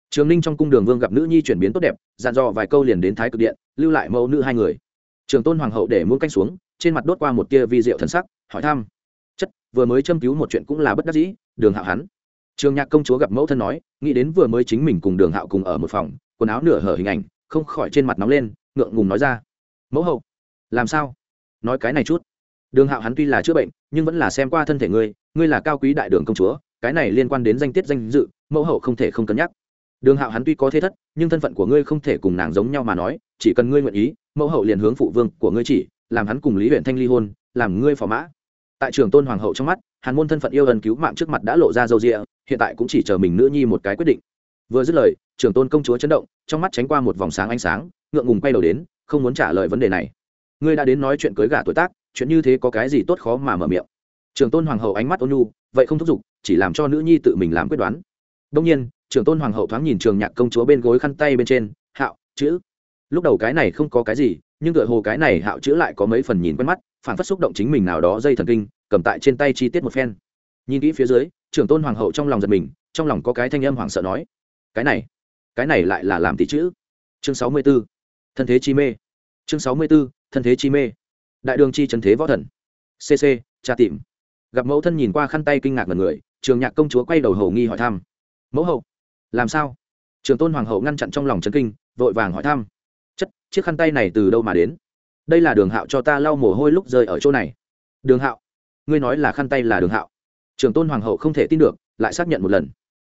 Trường ninh trong cung đường vương gặp nữ nhi chuyển biến tốt đẹp, dặn dò vài câu liền đến thái cực điện, lưu lại mẫu nữ hai người. Trường tôn hoàng hậu để muốn canh xuống trên mặt đốt qua một tia vi diệu thần sắc, hỏi thăm. Chất, vừa mới châm cứu một chuyện cũng là bất đắc dĩ, đường hạo hắn. Trường nhạc công chúa gặp mẫu thân nói, nghĩ đến vừa mới chính mình cùng đường hạo cùng ở một phòng, quần áo nửa hở hình ảnh, không khỏi trên mặt nóng lên, ngượng ngùng nói ra. Mẫu hậu, làm sao? Nói cái này chút. Đường hạo hắn tuy là chữa bệnh, nhưng vẫn là xem qua thân thể ngươi ngươi là cao quý đại đường công chúa, cái này liên quan đến danh tiết danh dự, mẫu hậu không thể không cân nhắc. Đường hạo hắn tuy có thế thất, nhưng thân phận của ngươi không thể cùng nàng giống nhau mà nói, chỉ cần ngươi nguyện ý, mẫu hậu liền hướng phụ vương của ngươi chỉ làm hắn cùng lý huyện thanh ly hôn, làm ngươi phò mã. Tại trường tôn hoàng hậu trong mắt, hàn môn thân phận yêu ân cứu mạng trước mặt đã lộ ra dâu rịa hiện tại cũng chỉ chờ mình nữ nhi một cái quyết định. Vừa dứt lời, trường tôn công chúa chấn động, trong mắt tránh qua một vòng sáng ánh sáng, ngượng ngùng quay đầu đến, không muốn trả lời vấn đề này. Ngươi đã đến nói chuyện cưới gả tuổi tác, chuyện như thế có cái gì tốt khó mà mở miệng? Trường tôn hoàng hậu ánh mắt ôn nhu, vậy không thúc giục, chỉ làm cho nữ nhi tự mình làm quyết đoán. Đông nhiên, trường tôn hoàng hậu thoáng nhìn trường nhạc công chúa bên gối khăn tay bên trên, hạo, chữ lúc đầu cái này không có cái gì, nhưng tựa hồ cái này hạo chữ lại có mấy phần nhìn quen mắt, phản phất xúc động chính mình nào đó dây thần kinh, cầm tại trên tay chi tiết một phen. Nhìn kỹ phía dưới, trưởng tôn hoàng hậu trong lòng giật mình, trong lòng có cái thanh âm hoảng sợ nói, cái này cái này lại là làm tỷ chữ. Chương sáu mươi b ố thân thế chi mê. Chương sáu mươi b ố thân thế chi mê. Đại đường chi trần thế võ thần. Cc tra tìm. Gặp mẫu thân nhìn qua khăn tay kinh ngạc mật người, trường nhạc công chúa quay đầu hầu nghi hỏi thăm. Mẫu hậu, làm sao? Trường tôn hoàng hậu ngăn chặn trong lòng trấn kinh, vội vàng hỏi thăm chiếc khăn tay này từ đâu mà đến? Đây là đường hạo cho ta lau mồ hôi lúc rơi ở chỗ này. Đường hạo, ngươi nói là khăn tay là đường hạo. Trường tôn hoàng hậu không thể tin được, lại xác nhận một lần.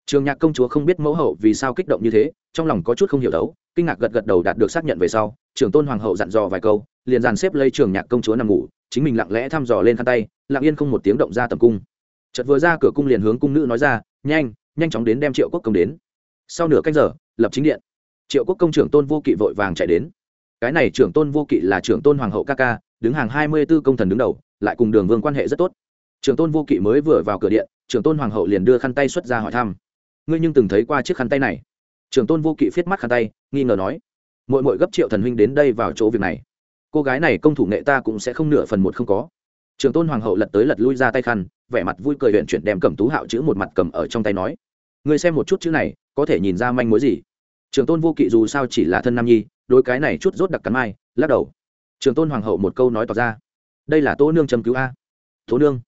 Trường nhạc công chúa không biết mẫu hậu vì sao kích động như thế, trong lòng có chút không hiểu đấu, kinh ngạc gật gật đầu đạt được xác nhận về sau, trường tôn hoàng hậu dặn dò vài câu, liền dàn xếp lây trường nhạc công chúa nằm ngủ, chính mình lặng lẽ thăm dò lên khăn tay, lặng yên không một tiếng động ra tầm cung. Chợt vừa ra cửa cung liền hướng cung nữ nói ra, nhanh nhanh chóng đến đem triệu quốc công đến. Sau nửa canh giờ, lập chính điện. Triệu quốc công trưởng tôn vô kỵ vội vàng chạy đến cái này trưởng tôn vô kỵ là trưởng tôn hoàng hậu ca ca, đứng hàng hai mươi b ố công thần đứng đầu, lại cùng đường vương quan hệ rất tốt. Trưởng tôn vô kỵ mới vừa vào cửa điện, trưởng tôn hoàng hậu liền đưa khăn tay xuất ra hỏi thăm. Ngươi nhưng từng thấy qua chiếc khăn tay này? Trưởng tôn vô kỵ viết mắt khăn tay, nghi ngờ nói. Mội mội gấp triệu thần huynh đến đây vào chỗ việc này. Cô gái này công thủ nghệ ta cũng sẽ không nửa phần một không có. Trưởng tôn hoàng hậu lật tới lật lui ra tay khăn, vẻ mặt vui cười huyện chuyển đem cầm tú hạo chữ một mặt cầm ở trong tay nói. Ngươi xem một chút chữ này, có thể nhìn ra manh mối gì? Trưởng tôn vô kỵ dù sao chỉ là thân nam nhi đôi cái này chút rốt đặc cắn mai, lắc đầu. Trường tôn hoàng hậu một câu nói tỏ ra. Đây là tô nương châm cứu a. Tô nương.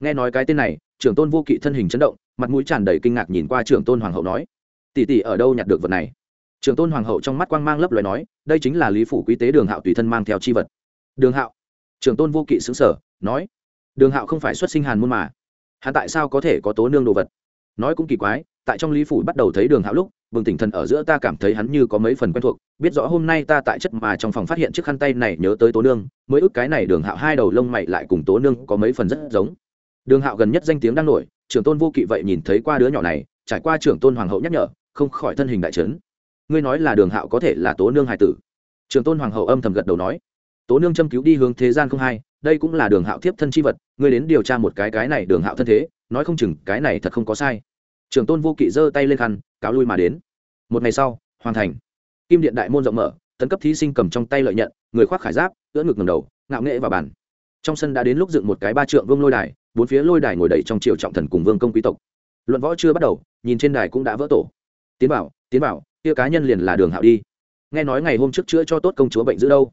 Nghe nói cái tên này, trường tôn vô kỵ thân hình chấn động, mặt mũi tràn đầy kinh ngạc nhìn qua trường tôn hoàng hậu nói. Tỷ tỷ ở đâu nhặt được vật này? Trường tôn hoàng hậu trong mắt quang mang lấp loài nói, đây chính là lý phủ quý tế đường hạo tùy thân mang theo chi vật. Đường hạo. Trường tôn vô kỵ xứng sở nói, đường hạo không phải xuất sinh hàn môn mà. Hắn tại sao có thể có tố nương đồ vật? Nói cũng kỳ quái, tại trong lý phủ bắt đầu thấy đường hạo lúc bừng tỉnh thần ở giữa ta cảm thấy hắn như có mấy phần quen thuộc, biết rõ hôm nay ta tại chất mà trong phòng phát hiện chiếc khăn tay này nhớ tới tố nương, mới ức cái này đường hạo hai đầu lông mày lại cùng tố nương có mấy phần rất giống. Đường hạo gần nhất danh tiếng đang nổi, trưởng tôn vô kỵ vậy nhìn thấy qua đứa nhỏ này, trải qua trưởng tôn hoàng hậu nhắc nhở, không khỏi thân hình đại trấn ngươi nói là đường hạo có thể là tố nương hải tử? Trưởng tôn hoàng hậu âm thầm gật đầu nói. Tố nương châm cứu đi hướng thế gian không hai, đây cũng là đường hạo thiếp thân chi vật, ngươi đến điều tra một cái cái này đường hạo thân thế, nói không chừng cái này thật không có sai trưởng tôn vô kỵ giơ tay lên khăn, cáo lui mà đến. Một ngày sau, hoàn thành. Kim điện đại môn rộng mở, tấn cấp thí sinh cầm trong tay lợi nhận, người khoác khải giáp, ưỡn ngực ngầm đầu, ngạo nghệ vào bàn. Trong sân đã đến lúc dựng một cái ba trượng vương lôi đài, bốn phía lôi đài ngồi đầy trong triều trọng thần cùng vương công quý tộc. Luận võ chưa bắt đầu, nhìn trên đài cũng đã vỡ tổ. Tiến bảo tiến bảo kia cá nhân liền là đường hạo đi. Nghe nói ngày hôm trước chữa cho tốt công chúa bệnh giữ đâu?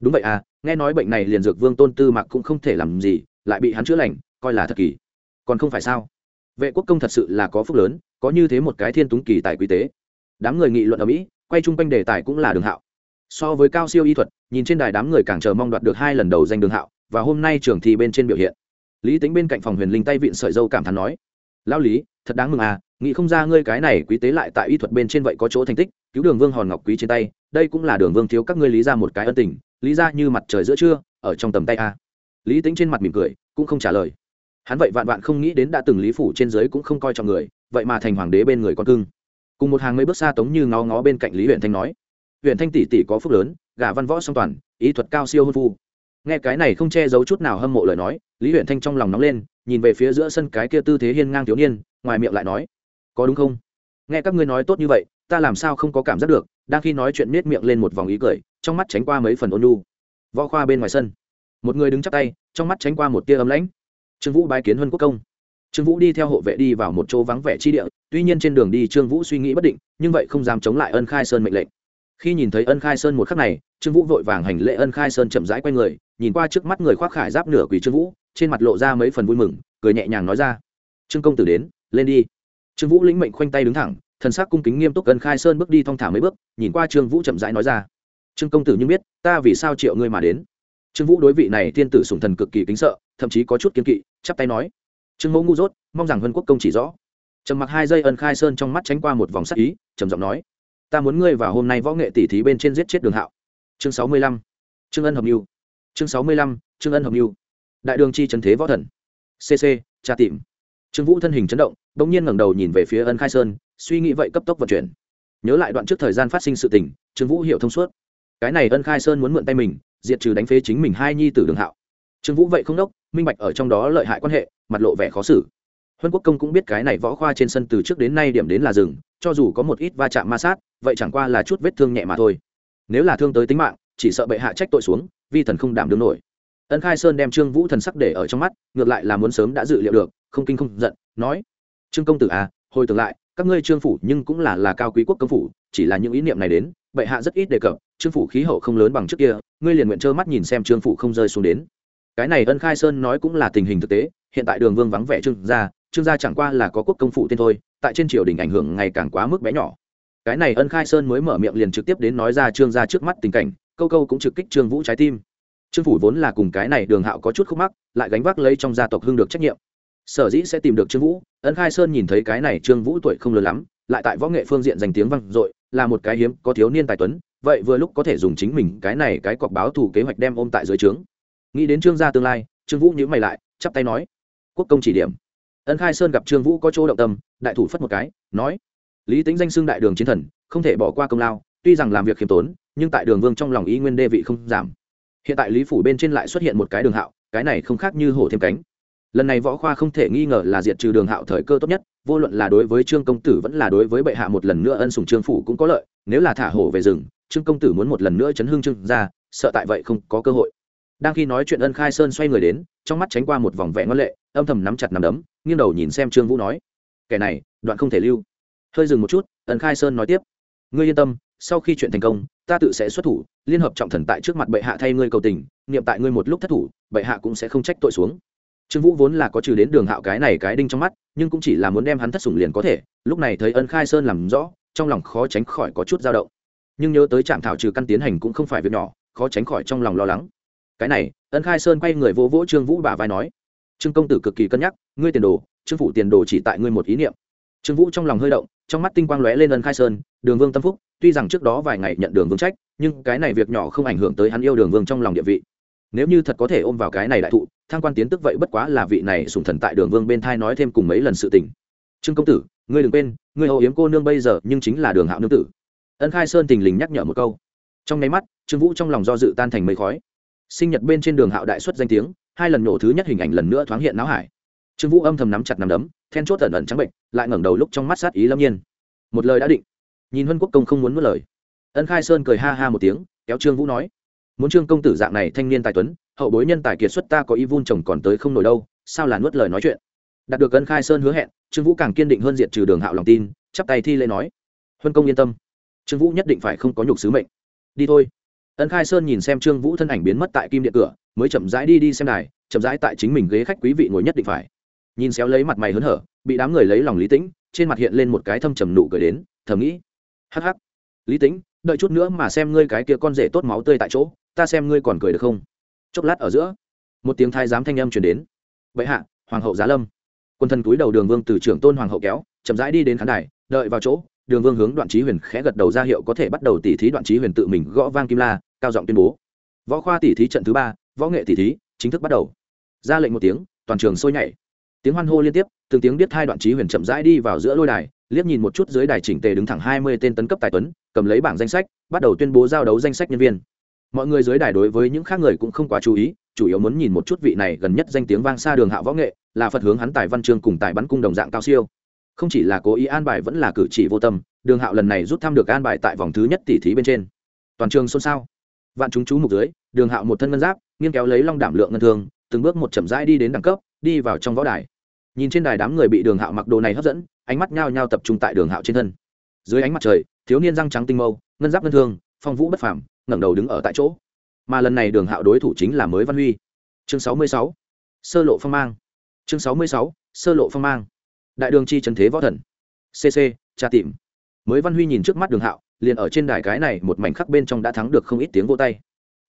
Đúng vậy à nghe nói bệnh này liền dược vương tôn tư mặc cũng không thể làm gì, lại bị hắn chữa lành, coi là thật kỳ. Còn không phải sao? Vệ quốc công thật sự là có phúc lớn, có như thế một cái thiên túng kỳ tài quý tế. Đám người nghị luận ở mỹ, quay chung quanh đề tài cũng là đường hạo. So với cao siêu y thuật, nhìn trên đài đám người càng chờ mong đoạt được hai lần đầu danh đường hạo, và hôm nay trường thi bên trên biểu hiện. Lý tính bên cạnh phòng huyền linh tay vịn sợi dâu cảm thán nói lao lý, thật đáng mừng à nghĩ không ra ngươi cái này quý tế lại tại y thuật bên trên vậy có chỗ thành tích, cứu đường vương hòn ngọc quý trên tay, đây cũng là đường vương thiếu các ngươi lý ra một cái ân tình, lý ra như mặt trời giữa trưa, ở trong tầm tay a. Lý tính trên mặt mỉm cười, cũng không trả lời hắn vậy vạn vạn không nghĩ đến đã từng lý phủ trên giới cũng không coi trọng người, vậy mà thành hoàng đế bên người con cưng. Cùng một hàng mấy bước xa tống như ngó ngó bên cạnh lý huyện thanh nói huyện thanh tỷ tỷ có phúc lớn, gả văn võ song toàn, ý thuật cao siêu hôn phu. Nghe cái này không che giấu chút nào hâm mộ lời nói, lý huyện thanh trong lòng nóng lên, nhìn về phía giữa sân cái kia tư thế hiên ngang thiếu niên, ngoài miệng lại nói, có đúng không? Nghe các ngươi nói tốt như vậy, ta làm sao không có cảm giác được? Đang khi nói chuyện nết miệng lên một vòng ý cười, trong mắt tránh qua mấy phần ôn nhu. Võ khoa bên ngoài sân, một người đứng chắp tay, trong mắt tránh qua một tia ấm lãnh trương vũ bái kiến huân quốc công. Trương vũ đi theo hộ vệ đi vào một chỗ vắng vẻ chi địa, tuy nhiên trên đường đi trương vũ suy nghĩ bất định, nhưng vậy không dám chống lại ân khai sơn mệnh lệnh. Khi nhìn thấy ân khai sơn một khắc này, trương vũ vội vàng hành lễ ân khai sơn chậm rãi q u a y người, nhìn qua trước mắt người khoác khải giáp nửa quỳ trương vũ, trên mặt lộ ra mấy phần vui mừng, cười nhẹ nhàng nói ra, trương công tử đến, lên đi. Trương vũ lĩnh mệnh khoanh tay đứng thẳng, thần sắc cung kính nghiêm túc ân khai sơn bước đi thong thả mấy bước, nhìn qua trương vũ chậm rãi nói ra, trương công tử nhưng biết, ta vì sao triệu ngươi mà đến? Trương vũ đối vị này thiên tử sùng thần cực kỳ kính sợ thậm chí có chút kiên kỵ, chắp tay nói. Trương mẫu ngu dốt, mong rằng vân quốc công chỉ rõ. Trầm mặc hai giây ân khai sơn trong mắt tránh qua một vòng sắc ý, trầm giọng nói. Ta muốn ngươi vào hôm nay võ nghệ tỷ thí bên trên giết chết đường hạo. Chương sáu mươi lăm. Trương ân hợp mưu. Chương sáu mươi lăm, trương ân hợp mưu. Đại đường chi trần thế võ thần. Cc tra tìm. Trương vũ thân hình chấn động đ ỗ n g nhiên ngẩng đầu nhìn về phía ân khai sơn, suy nghĩ vậy cấp tốc vận chuyển. Nhớ lại đoạn trước thời gian phát sinh sự tình, trương vũ hiểu thông suốt. Cái này ân khai sơn muốn mượn tay mình, diệt trừ đánh phế chính mình hai nhi tử đường hạo trương vũ vậy không đốc, minh bạch ở trong đó lợi hại quan hệ, mặt lộ vẻ khó xử. Huân quốc công cũng biết cái này võ khoa trên sân từ trước đến nay điểm đến là rừng cho dù có một ít va chạm ma sát, vậy chẳng qua là chút vết thương nhẹ mà thôi. Nếu là thương tới tính mạng, chỉ sợ bệ hạ trách tội xuống, vi thần không đảm đương nổi. Ân khai sơn đem trương vũ thần sắc để ở trong mắt, ngược lại là muốn sớm đã dự liệu được, không kinh không giận, nói trương công tử à hồi tưởng lại, các ngươi trương phủ nhưng cũng là là cao quý quốc công phủ, chỉ là những ý niệm này đến, bệ hạ rất ít đề cập, trương phủ khí hậu không lớn bằng trước kia, ngươi liền nguyện trơ mắt nhìn xem trương phủ không rơi xuống đến cái này ân khai sơn nói cũng là tình hình thực tế, hiện tại đường vương vắng vẻ trương gia trương gia chẳng qua là có quốc công phụ tên thôi, tại trên triều đình ảnh hưởng ngày càng quá mức bé nhỏ. Cái này ân khai sơn mới mở miệng liền trực tiếp đến nói ra trương gia trước mắt tình cảnh, câu câu cũng trực kích trương vũ trái tim. Trương phủ vốn là cùng cái này đường hạo có chút khúc mắc, lại gánh vác lấy trong gia tộc hưng được trách nhiệm. Sở dĩ sẽ tìm được trương vũ, ân khai sơn nhìn thấy cái này trương vũ tuổi không lớn lắm, lại tại võ nghệ phương diện danh tiếng vang dội, là một cái hiếm có thiếu niên tài tuấn, vậy vừa lúc có thể dùng chính mình cái này cái cọc báo thủ kế hoạch đem ôm tại dưới trướng nghĩ đến trương gia tương lai, trương vũ nhữ mày lại, chắp tay nói, quốc công chỉ điểm. Ân khai sơn gặp trương vũ có chỗ động tâm, đại thủ phất một cái, nói, lý tính danh xưng đại đường chiến thần, không thể bỏ qua công lao, tuy rằng làm việc khiêm tốn, nhưng tại đường vương trong lòng ý nguyên đê vị không giảm. Hiện tại lý phủ bên trên lại xuất hiện một cái đường hạo, cái này không khác như hổ thêm cánh. Lần này võ khoa không thể nghi ngờ là diệt trừ đường hạo thời cơ tốt nhất, vô luận là đối với trương công tử vẫn là đối với bệ hạ một lần nữa ân sủng trương phủ cũng có lợi, nếu là thả hổ về rừng, trương công tử muốn một lần nữa chấn hương trương ra sợ tại vậy không có cơ hội đang khi nói chuyện ân khai sơn xoay người đến, trong mắt tránh qua một vòng vẽ ngân lệ, âm thầm nắm chặt nắm đấm, nghiêng đầu nhìn xem trương vũ nói, kẻ này, đoạn không thể lưu. Hơi dừng một chút, ân khai sơn nói tiếp, ngươi yên tâm, sau khi chuyện thành công, ta tự sẽ xuất thủ, liên hợp trọng thần tại trước mặt bệ hạ thay ngươi cầu tình, niệm tại ngươi một lúc thất thủ, bệ hạ cũng sẽ không trách tội xuống. Trương vũ vốn là có trừ đến đường hạo cái này cái đinh trong mắt, nhưng cũng chỉ là muốn đem hắn thất sủng liền có thể, lúc này thấy ân khai sơn làm rõ, trong lòng khó tránh khỏi có chút dao động. Nhưng nhớ tới trạm thảo trừ căn tiến hành cũng không phải việc nhỏ, khó tránh khỏi trong lòng lo lắng cái này, ân khai sơn quay người vỗ vỗ trương vũ bà vai nói, trương công tử cực kỳ cân nhắc, ngươi tiền đồ, trương phủ tiền đồ chỉ tại ngươi một ý niệm. Trương vũ trong lòng hơi động, trong mắt tinh quang lóe lên ân khai sơn, đường vương tâm phúc, tuy rằng trước đó vài ngày nhận đường vương trách, nhưng cái này việc nhỏ không ảnh hưởng tới hắn yêu đường vương trong lòng địa vị. Nếu như thật có thể ôm vào cái này đại thụ thang quan tiến tức vậy bất quá là vị này sùng thần tại đường vương bên thai nói thêm cùng mấy lần sự tình. Trương công tử, ngươi đừng quên, ngươi hậu yếm cô nương bây giờ nhưng chính là đường hạo nương tử. Ân khai sơn tình lình nhắc nhở một câu. Trong nháy mắt, trương vũ trong lòng do dự tan thành mây khói sinh nhật bên trên đường hạo đại xuất danh tiếng, hai lần nổ thứ nhất hình ảnh lần nữa thoáng hiện não hải. Trương vũ âm thầm nắm chặt nắm đấm, then chốt ẩn ẩn trắng bệnh, lại ngẩng đầu lúc trong mắt sát ý lâm nhiên. Một lời đã định. Nhìn huân quốc công không muốn mất lời. Ân khai sơn cười ha ha một tiếng, kéo trương vũ nói, muốn trương công tử dạng này thanh niên tài tuấn, hậu bối nhân tài kiệt xuất ta có y vun chồng còn tới không nổi đâu, sao là nuốt lời nói chuyện? Đạt được ân khai sơn hứa hẹn, trương vũ càng kiên định hơn diện trừ đường hạo lòng tin, chắp tay thi lễ nói, huân công yên tâm. Trương vũ nhất định phải không có nhục sứ mệnh. Đi thôi ân khai sơn nhìn xem trương vũ thân ảnh biến mất tại kim điện cửa, mới chậm rãi đi đi xem đài, chậm rãi tại chính mình ghế khách quý vị ngồi nhất định phải. Nhìn xéo lấy mặt mày hớn hở, bị đám người lấy lòng lý tĩnh, trên mặt hiện lên một cái thâm trầm nụ cười đến, thầm nghĩ, hắc hắc, lý tĩnh, đợi chút nữa mà xem ngươi cái kia con rể tốt máu tươi tại chỗ, ta xem ngươi còn cười được không? Chốc lát ở giữa, một tiếng thai giám thanh âm truyền đến. Vậy hạ, hoàng hậu giá lâm. Quân thần túi đầu đường vương từ trưởng tôn hoàng hậu kéo, chậm rãi đi đến khán đài, đợi vào chỗ, đường vương hướng đoạn trí huyền khẽ gật đầu ra hiệu có thể bắt đầu tỉ thí đoạn trí huyền tự mình gõ vang kim la cao giọng tuyên bố. Võ khoa tỉ thí trận thứ ba, võ nghệ tỉ thí, chính thức bắt đầu. Ra lệnh một tiếng, toàn trường sôi nhảy. Tiếng hoan hô liên tiếp, từng tiếng biết hai đoạn trí huyền chậm rãi đi vào giữa lôi đài, liếc nhìn một chút dưới đài chỉnh tề đứng thẳng hai mươi tên tấn cấp tài tuấn, cầm lấy bảng danh sách, bắt đầu tuyên bố giao đấu danh sách nhân viên. Mọi người dưới đài đối với những khác người cũng không quá chú ý, chủ yếu muốn nhìn một chút vị này gần nhất danh tiếng vang xa đường hạ võ nghệ, là phật hướng hắn tài văn chương cùng tài bắn cung đồng dạng cao siêu. Không chỉ là cố ý an bài vẫn là cử chỉ vô tâm, đường hạo lần này rút thăm được an bài tại vòng thứ nhất tỷ thí bên trên. Toàn trường xôn xao vạn chúng chú mục dưới, đường hạo một thân ngân giáp nghiên kéo lấy long đảm lượng ngân thương, từng bước một chậm rãi đi đến đẳng cấp, đi vào trong võ đài. Nhìn trên đài đám người bị đường hạo mặc đồ này hấp dẫn, ánh mắt nhao nhao tập trung tại đường hạo trên thân. Dưới ánh mặt trời, thiếu niên răng trắng tinh mâu, ngân giáp ngân thương, phong vũ bất phàm, ngẩng đầu đứng ở tại chỗ. Mà lần này đường hạo đối thủ chính là mới văn huy. Chương sáu mươi sáu, sơ lộ phong mang. Chương sáu mươi sáu, sơ lộ phong mang. Đại đường chi trần thế võ thần. Cc tra tìm. Mới văn huy nhìn trước mắt đường hạo liền ở trên đài cái này một mảnh khắc bên trong đã thắng được không ít tiếng vô tay.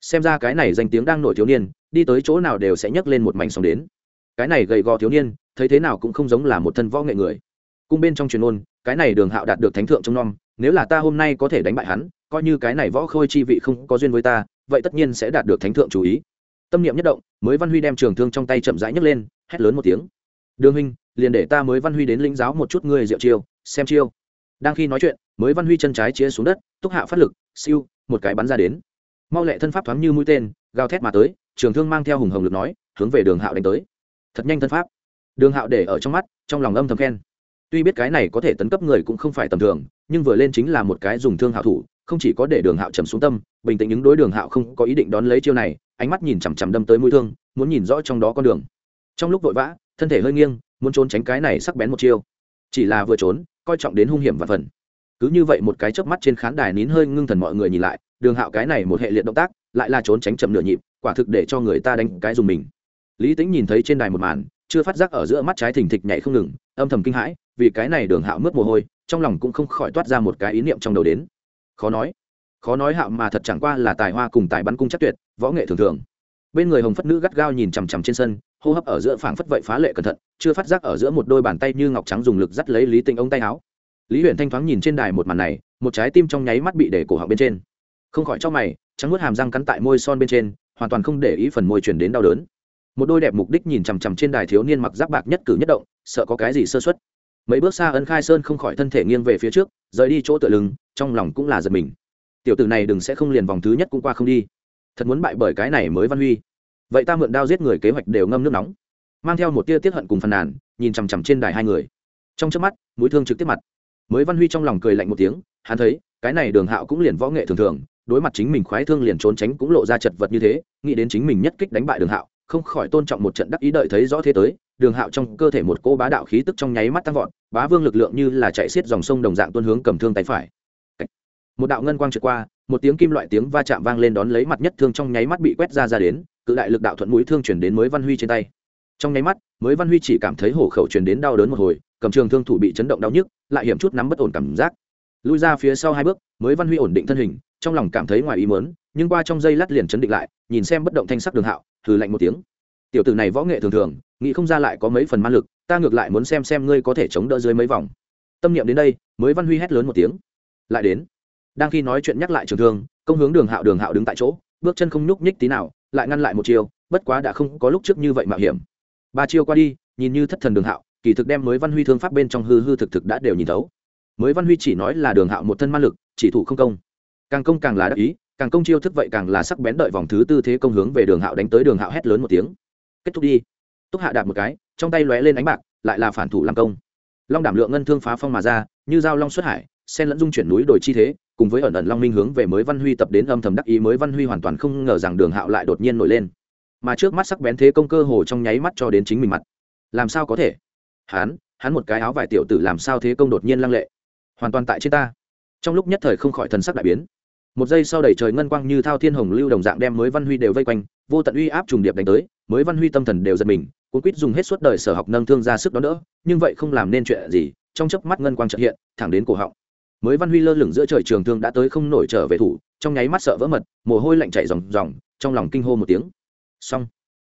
Xem ra cái này danh tiếng đang nổi thiếu niên, đi tới chỗ nào đều sẽ nhấc lên một mảnh sóng đến. Cái này gầy gò thiếu niên, thấy thế nào cũng không giống là một thân võ nghệ người. Cung bên trong truyền ôn, cái này đường hạo đạt được thánh thượng trong nom, nếu là ta hôm nay có thể đánh bại hắn, coi như cái này võ khôi chi vị không có duyên với ta, vậy tất nhiên sẽ đạt được thánh thượng chú ý. Tâm niệm nhất động, mới văn huy đem trường thương trong tay chậm rãi nhấc lên, hét lớn một tiếng. Đường huynh, liền để ta mới văn huy đến lĩnh giáo một chút ngươi diệu chiêu, xem chiêu. Đang khi nói chuyện mới văn huy chân trái chia xuống đất, túc hạ phát lực, siêu, một cái bắn ra đến. Mau lẹ thân pháp thoáng như mũi tên, gào thét mà tới, trường thương mang theo hùng hồng lực nói, hướng về đường hạo đánh tới. Thật nhanh thân pháp. Đường hạo để ở trong mắt, trong lòng âm thầm khen. Tuy biết cái này có thể tấn cấp người cũng không phải tầm thường, nhưng vừa lên chính là một cái dùng thương hạo thủ, không chỉ có để đường hạo trầm xuống tâm, bình tĩnh những đối đường hạo không có ý định đón lấy chiêu này, ánh mắt nhìn chằm chằm đâm tới mũi thương, muốn nhìn rõ trong đó con đường. Trong lúc vội vã, thân thể hơi nghiêng, muốn trốn tránh cái này sắc bén một chiêu. Chỉ là vừa trốn, coi trọng đến hung hiểm và phần cứ như vậy một cái chớp mắt trên khán đài nín hơi ngưng thần mọi người nhìn lại, đường hạo cái này một hệ liệt động tác, lại là trốn tránh chậm nửa nhịp, quả thực để cho người ta đánh cái dùng mình. Lý tính nhìn thấy trên đài một màn, chưa phát giác ở giữa mắt trái thình thịch nhảy không ngừng, âm thầm kinh hãi, vì cái này đường hạo mướt mồ hôi, trong lòng cũng không khỏi toát ra một cái ý niệm trong đầu đến. Khó nói khó nói hạo mà thật chẳng qua là tài hoa cùng tài bắn cung chắc tuyệt, võ nghệ thường thường. Bên người hồng phất nữ gắt gao nhìn chằm chằm trên sân, hô hấp ở giữa phảng phất vậy phá lệ cẩn thận, chưa phát giác ở giữa một đôi bàn tay như ngọc trắng dùng lực dắt lấy lý tĩnh ống tay áo lý huyện thanh thoáng nhìn trên đài một màn này, một trái tim trong nháy mắt bị để cổ họng bên trên. Không khỏi cho mày, trắng nuốt hàm răng cắn tại môi son bên trên, hoàn toàn không để ý phần môi chuyển đến đau đớn. Một đôi đẹp mục đích nhìn chằm chằm trên đài thiếu niên mặc giáp bạc nhất cử nhất động, sợ có cái gì sơ xuất mấy bước xa ân khai sơn không khỏi thân thể nghiêng về phía trước, rời đi chỗ tựa lưng, trong lòng cũng là giật mình. Tiểu tử này đừng sẽ không liền vòng thứ nhất cũng qua không đi. Thật muốn bại bởi cái này mới văn huy. Vậy ta mượn đao giết người kế hoạch đều ngâm nước nóng. Mang theo một tia tiết hận cùng phàn nàn, nhìn chằm chằm trên đài hai người. Trong trước mắt, mũi thương trực tiếp mặt mới văn huy trong lòng cười lạnh một tiếng, hắn thấy, cái này đường hạo cũng liền võ nghệ thường thường, đối mặt chính mình khoái thương liền trốn tránh cũng lộ ra chật vật như thế, nghĩ đến chính mình nhất kích đánh bại đường hạo, không khỏi tôn trọng một trận đắc ý đợi thấy rõ thế tới, đường hạo trong cơ thể một cô bá đạo khí tức trong nháy mắt tăng vọt, bá vương lực lượng như là chạy xiết dòng sông đồng dạng tuân hướng cầm thương tay phải. Một đạo ngân quang trượt qua, một tiếng kim loại tiếng va chạm vang lên đón lấy mặt nhất thương trong nháy mắt bị quét ra ra đến, cự đại lực đạo thuận mũi thương chuyển đến mới văn huy trên tay. Trong nháy mắt, mới văn huy chỉ cảm thấy hổ khẩu chuyển đến đau đớn một hồi cầm trường thương thủ bị chấn động đau nhức, lại hiểm chút nắm bất ổn cảm giác. Lui ra phía sau hai bước, mới văn huy ổn định thân hình, trong lòng cảm thấy ngoài ý mớn nhưng qua trong giây lát liền chấn định lại, nhìn xem bất động thanh sắc đường hạo thử lạnh một tiếng. Tiểu tử này võ nghệ thường thường, nghĩ không ra lại có mấy phần man lực, ta ngược lại muốn xem xem ngươi có thể chống đỡ dưới mấy vòng. Tâm niệm đến đây, mới văn huy hét lớn một tiếng. Lại đến. Đang khi nói chuyện nhắc lại trường thương, công hướng đường hạo đường hạo đứng tại chỗ, bước chân không nhúc nhích tí nào, lại ngăn lại một chiều bất quá đã không có lúc trước như vậy mạo hiểm. Ba chiêu qua đi, nhìn như thất thần đường hạo kỳ thực đem mới văn huy thương pháp bên trong hư hư thực thực đã đều nhìn thấu. Mới văn huy chỉ nói là đường hạo một thân ma lực, chỉ thủ không công. Càng công càng là đắc ý, càng công chiêu thức vậy càng là sắc bén đợi vòng thứ tư thế công hướng về đường hạo đánh tới đường hạo hét lớn một tiếng. Kết thúc đi. Túc hạ đạp một cái, trong tay lóe lên ánh bạc, lại là phản thủ làm công. Long đảm lượng ngân thương phá phong mà ra, như dao long xuất hải sen lẫn dung chuyển núi đồi chi thế, cùng với ẩn ẩn long minh hướng về mới văn huy tập đến âm thầm đắc ý mới văn huy hoàn toàn không ngờ rằng đường hạo lại đột nhiên nổi lên. Mà trước mắt sắc bén thế công cơ hồ trong nháy mắt cho đến chính mình mặt. Làm sao có thể? Hắn hắn một cái áo vải tiểu tử làm sao thế công đột nhiên lăng lệ? Hoàn toàn tại trên ta. Trong lúc nhất thời không khỏi thần sắc đại biến. Một giây sau đẩy trời ngân quang như thao thiên hồng lưu đồng dạng đem mới văn huy đều vây quanh, vô tận uy áp trùng điệp đánh tới, mới văn huy tâm thần đều giật mình, cuốn quýt dùng hết suốt đời sở học nâng thương ra sức đó đỡ, nhưng vậy không làm nên chuyện gì, trong chớp mắt ngân quang trợ hiện, thẳng đến cổ họng. Mới văn huy lơ lửng giữa trời trường thương đã tới không nổi trở về thủ, trong nháy mắt sợ vỡ mật, mồ hôi lạnh chảy ròng ròng, trong lòng kinh hô một tiếng. Xong.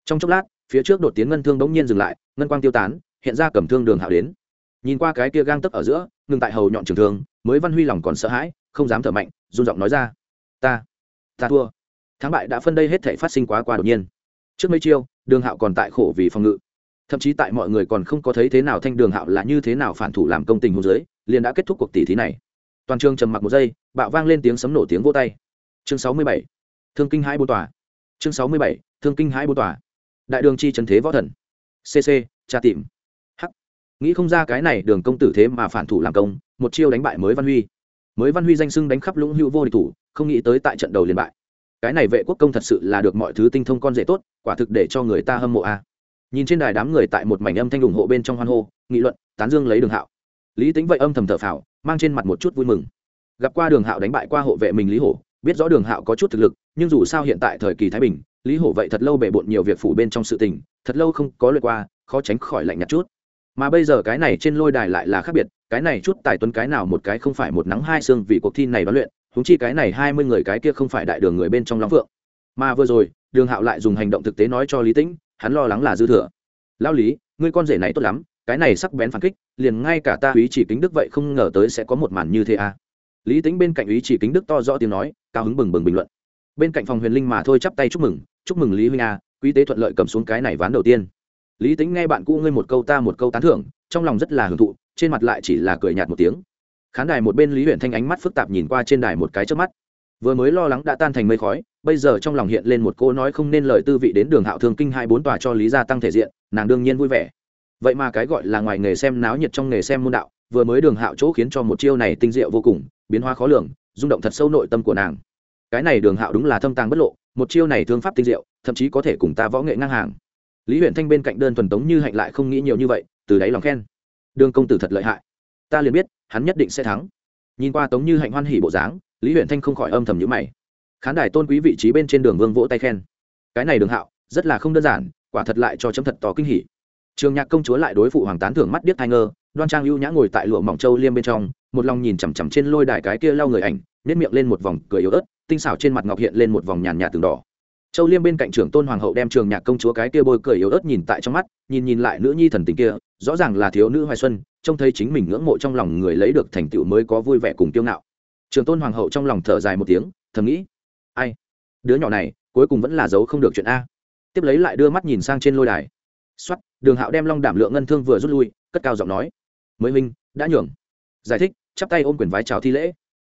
Trong chốc lát, phía trước đột tiến ngân thương đống nhiên dừng lại, ngân quang tiêu tán hiện ra cầm thương đường hạo đến. Nhìn qua cái kia gang tấp ở giữa, ngừng tại hầu nhọn trường thương, mới văn huy lòng còn sợ hãi, không dám thở mạnh, run giọng nói ra, ta ta thua. Thắng bại đã phân đây hết thể phát sinh quá qua đột nhiên. Trước mấy chiêu, đường hạo còn tại khổ vì phòng ngự. Thậm chí tại mọi người còn không có thấy thế nào thanh đường hạo là như thế nào phản thủ làm công tình hồ dưới liền đã kết thúc cuộc tỷ thí này. Toàn trường trầm mặc một giây, bạo vang lên tiếng sấm nổ tiếng vô tay. Chương sáu mươi bảy, thương kinh hai bô tòa. Chương sáu mươi bảy, thương kinh hai bô tòa. Đại đường chi trần thế võ thần. Cc tra tìm nghĩ không ra cái này đường công tử thế mà phản thủ làm công, một chiêu đánh bại mới văn huy. Mới văn huy danh sưng đánh khắp lũng hữu vô địch thủ, không nghĩ tới tại trận đầu liền bại. Cái này vệ quốc công thật sự là được mọi thứ tinh thông con rể tốt, quả thực để cho người ta hâm mộ a. Nhìn trên đài đám người tại một mảnh âm thanh ủng hộ bên trong hoan hô, nghị luận, tán dương lấy đường hạo. Lý tính vậy âm thầm thở phào, mang trên mặt một chút vui mừng. Gặp qua đường hạo đánh bại qua hộ vệ mình lý hổ, biết rõ đường hạo có chút thực lực, nhưng dù sao hiện tại thời kỳ thái bình, lý hổ vậy thật lâu bề bộn nhiều việc phủ bên trong sự tình, thật lâu không có lời qua, khó tránh khỏi lạnh nhạt chút mà bây giờ cái này trên lôi đài lại là khác biệt, cái này chút tài tuấn cái nào một cái không phải một nắng hai xương vì cuộc thi này đoán luyện húng chi cái này hai mươi người cái kia không phải đại đường người bên trong long phượng. Mà vừa rồi, đường hạo lại dùng hành động thực tế nói cho lý tĩnh, hắn lo lắng là dư thừa. Lao lý, ngươi con rể này tốt lắm, cái này sắc bén phản kích, liền ngay cả ta ý chỉ kính đức vậy không ngờ tới sẽ có một màn như thế à? Lý tính bên cạnh ý chỉ kính đức to rõ tiếng nói, cao hứng bừng bừng bình luận. Bên cạnh phòng huyền linh mà thôi chắp tay chúc mừng chúc mừng lý huynh a quý tế thuận lợi cầm xuống cái này ván đầu tiên lý tính nghe bạn cũ ngươi một câu ta một câu tán thưởng, trong lòng rất là hưởng thụ, trên mặt lại chỉ là cười nhạt một tiếng. Khán đài một bên lý huyện thanh ánh mắt phức tạp nhìn qua trên đài một cái trước mắt. Vừa mới lo lắng đã tan thành mây khói, bây giờ trong lòng hiện lên một cô nói không nên lời tư vị đến đường hạo thương kinh hai bốn tòa cho lý gia tăng thể diện, nàng đương nhiên vui vẻ. Vậy mà cái gọi là ngoài nghề xem náo nhiệt trong nghề xem môn đạo, vừa mới đường hạo chỗ khiến cho một chiêu này tinh diệu vô cùng, biến hóa khó lường, rung động thật sâu nội tâm của nàng. Cái này đường hạo đúng là thâm tàng bất lộ, một chiêu này thương pháp tinh diệu, thậm chí có thể cùng ta võ nghệ ngang hàng lý huyện thanh bên cạnh đơn thuần tống như hạnh lại không nghĩ nhiều như vậy, từ đáy lòng khen. Đường công tử thật lợi hại. Ta liền biết, hắn nhất định sẽ thắng. Nhìn qua tống như hạnh hoan hỉ bộ dáng, lý huyện thanh không khỏi âm thầm nhữ mày. Khán đài tôn quý vị trí bên trên đường vương vỗ tay khen. Cái này đường hạo, rất là không đơn giản, quả thật lại cho chấm thật to kinh hỉ. Trường nhạc công chúa lại đối phụ hoàng tán thưởng mắt điếc thai ngơ, đoan trang ưu nhã ngồi tại lụa mỏng châu liêm bên trong, một lòng nhìn chằm chằm trên lôi đài cái kia lau người ảnh nếp miệng lên một vòng cười yếu ớt, tinh xảo trên mặt ngọc hiện lên một vòng nhàn nhạt từng đỏ châu liêm bên cạnh trưởng tôn hoàng hậu đem trường nhạc công chúa cái kia bôi cười yếu ớt nhìn tại trong mắt, nhìn nhìn lại nữ nhi thần tình kia, rõ ràng là thiếu nữ hoài xuân, trông thấy chính mình ngưỡng mộ trong lòng người lấy được thành tựu mới có vui vẻ cùng kiêu ngạo. Trường tôn hoàng hậu trong lòng thở dài một tiếng, thầm nghĩ, ai, đứa nhỏ này, cuối cùng vẫn là giấu không được chuyện a. Tiếp lấy lại đưa mắt nhìn sang trên lôi đài. Xuất đường hạo đem long đảm lượng ngân thương vừa rút lui, cất cao giọng nói, mới minh đã nhường. Giải thích, chắp tay ôm quyền vái chào thi lễ.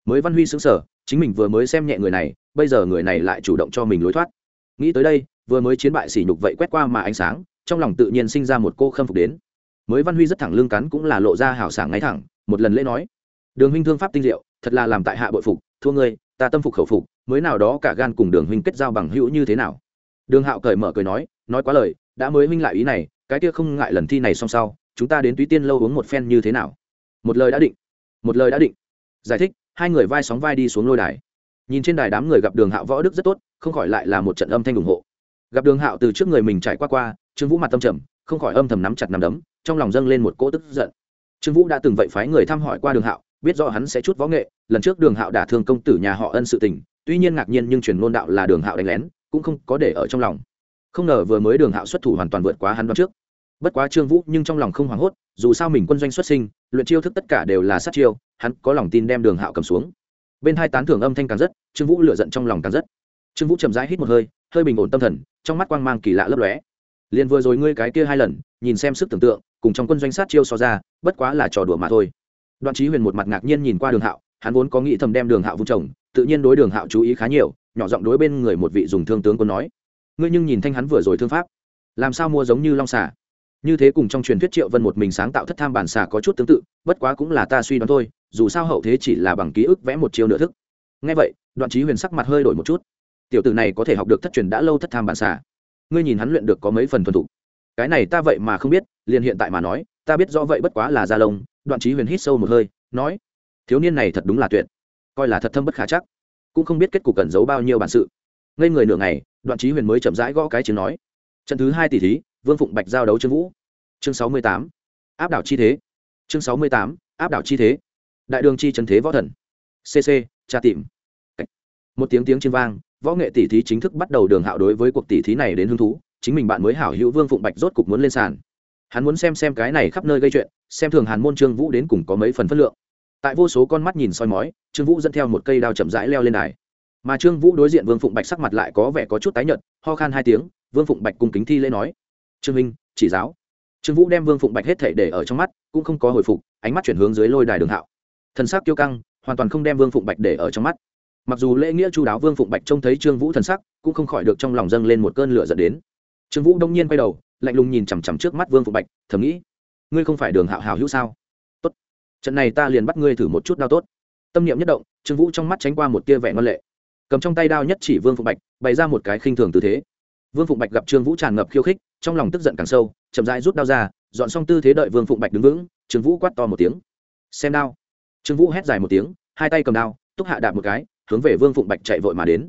Mới văn huy xứng sở chính mình vừa mới xem nhẹ người này, bây giờ người này lại chủ động cho mình lối thoát nghĩ tới đây, vừa mới chiến bại sỉ nhục vậy quét qua mà ánh sáng, trong lòng tự nhiên sinh ra một cô khâm phục đến. Mới văn huy rất thẳng lương cắn cũng là lộ ra hào sảng ngay thẳng, một lần lễ nói, đường huynh thương pháp tinh diệu, thật là làm tại hạ bội phục, thua ngươi, ta tâm phục khẩu phục, mới nào đó cả gan cùng đường huynh kết giao bằng hữu như thế nào? Đường hạo cởi mở cười nói nói quá lời, đã mới huynh lại ý này, cái kia không ngại lần thi này xong sau, chúng ta đến túy tiên lâu uống một phen như thế nào? Một lời đã định, một lời đã định. Giải thích, hai người vai sóng vai đi xuống lôi đài. Nhìn trên đài đám người gặp đường hạo võ đức rất tốt không khỏi lại là một trận âm thanh ủng hộ. Gặp đường hạo từ trước người mình trải qua qua, trương vũ mặt tâm trầm, không khỏi âm thầm nắm chặt nắm đấm, trong lòng dâng lên một cỗ tức giận. Trương vũ đã từng vậy phái người thăm hỏi qua đường hạo, biết rõ hắn sẽ chút võ nghệ, lần trước đường hạo đả thương công tử nhà họ ân sự tình, tuy nhiên ngạc nhiên nhưng truyền ngôn đạo là đường hạo đánh lén, cũng không có để ở trong lòng. Không ngờ vừa mới đường hạo xuất thủ hoàn toàn vượt quá hắn đoán trước. Bất quá trương vũ nhưng trong lòng không hoảng hốt, dù sao mình quân doanh xuất sinh, luyện chiêu thức tất cả đều là sát chiêu, hắn có lòng tin đem đường hạo cầm xuống. Bên hai tán thưởng âm thanh càng rất, trương vũ lựa giận trong lòng càng rất trương vũ chậm rãi hít một hơi hơi bình ổn tâm thần, trong mắt quang mang kỳ lạ lấp lóe. Liền vừa rồi ngươi cái kia hai lần, nhìn xem sức tưởng tượng, cùng trong quân doanh sát chiêu so ra, bất quá là trò đùa mà thôi. Đoạn trí huyền một mặt ngạc nhiên nhìn qua đường hạo, hắn vốn có nghĩ thầm đem đường hạo vung chồng tự nhiên đối đường hạo chú ý khá nhiều, nhỏ giọng đối bên người một vị dùng thương tướng quân nói, ngươi nhưng nhìn thanh hắn vừa rồi thương pháp, làm sao mua giống như long xà? Như thế cùng trong truyền thuyết triệu vân một mình sáng tạo thất tham bản xà có chút tương tự, bất quá cũng là ta suy đoán thôi, dù sao hậu thế chỉ là bằng ký ức vẽ một chiêu nửa thức. Nghe vậy, đoạn trí huyền sắc mặt hơi đổi một chút tiểu tử này có thể học được thất truyền đã lâu thất tham bản xà. Ngươi nhìn hắn luyện được có mấy phần thuần thục. Cái này ta vậy mà không biết, liền hiện tại mà nói, ta biết rõ vậy bất quá là da lông, đoạn trí huyền hít sâu một hơi, nói, thiếu niên này thật đúng là tuyệt, coi là thật thâm bất khả chắc, cũng không biết kết cục cần giấu bao nhiêu bản sự. Ngây người nửa ngày, đoạn trí huyền mới chậm rãi gõ cái tiếng nói, trận thứ hai tỷ thí, vương phụng bạch giao đấu trương vũ. Chương sáu mươi tám, áp đảo chi thế. Chương sáu mươi tám, áp đảo chi thế. Đại đường chi trần thế võ thần. Cc tra tìm. Một tiếng tiếng trên vang võ nghệ tỷ thí chính thức bắt đầu đường hạo đối với cuộc tỷ thí này đến hứng thú, chính mình bạn mới hảo hữu vương phụng bạch rốt cục muốn lên sàn. Hắn muốn xem xem cái này khắp nơi gây chuyện, xem thường hàn môn trương vũ đến cùng có mấy phần phất lượng. Tại vô số con mắt nhìn soi mói, trương vũ dẫn theo một cây đao chậm rãi leo lên đài. Mà trương vũ đối diện vương phụng bạch sắc mặt lại có vẻ có chút tái nhợt, ho khan hai tiếng, vương phụng bạch cùng kính thi lễ nói, trương minh, chỉ giáo. Trương vũ đem vương phụng bạch hết thể để ở trong mắt, cũng không có hồi phục, ánh mắt chuyển hướng dưới lôi đài đường hạo. Thần sắc kiêu căng, hoàn toàn không đem vương phụng bạch để ở trong mắt mặc dù lễ nghĩa chu đáo vương phụng bạch trông thấy trương vũ thần sắc, cũng không khỏi được trong lòng dâng lên một cơn lửa dẫn đến. Trương vũ đông nhiên quay đầu, lạnh lùng nhìn chằm chằm trước mắt vương phụng bạch, thầm nghĩ, ngươi không phải đường hạo hào hữu sao? Tốt, trận này ta liền bắt ngươi thử một chút đao tốt. Tâm niệm nhất động, trương vũ trong mắt tránh qua một tia vẻ ngân lệ. Cầm trong tay đao nhất chỉ vương phụng bạch, bày ra một cái khinh thường tư thế. Vương phụng bạch gặp trương vũ tràn ngập khiêu khích, trong lòng tức giận càng sâu, chậm rãi rút đao ra, dọn xong tư thế đợi vương phụng bạch đứng vững, trương vũ quát to một tiếng. Xem đao. Trương vũ hét dài một tiếng, hai tay cầm đao, túc hạ đạp một cái hướng về vương phụng bạch chạy vội mà đến.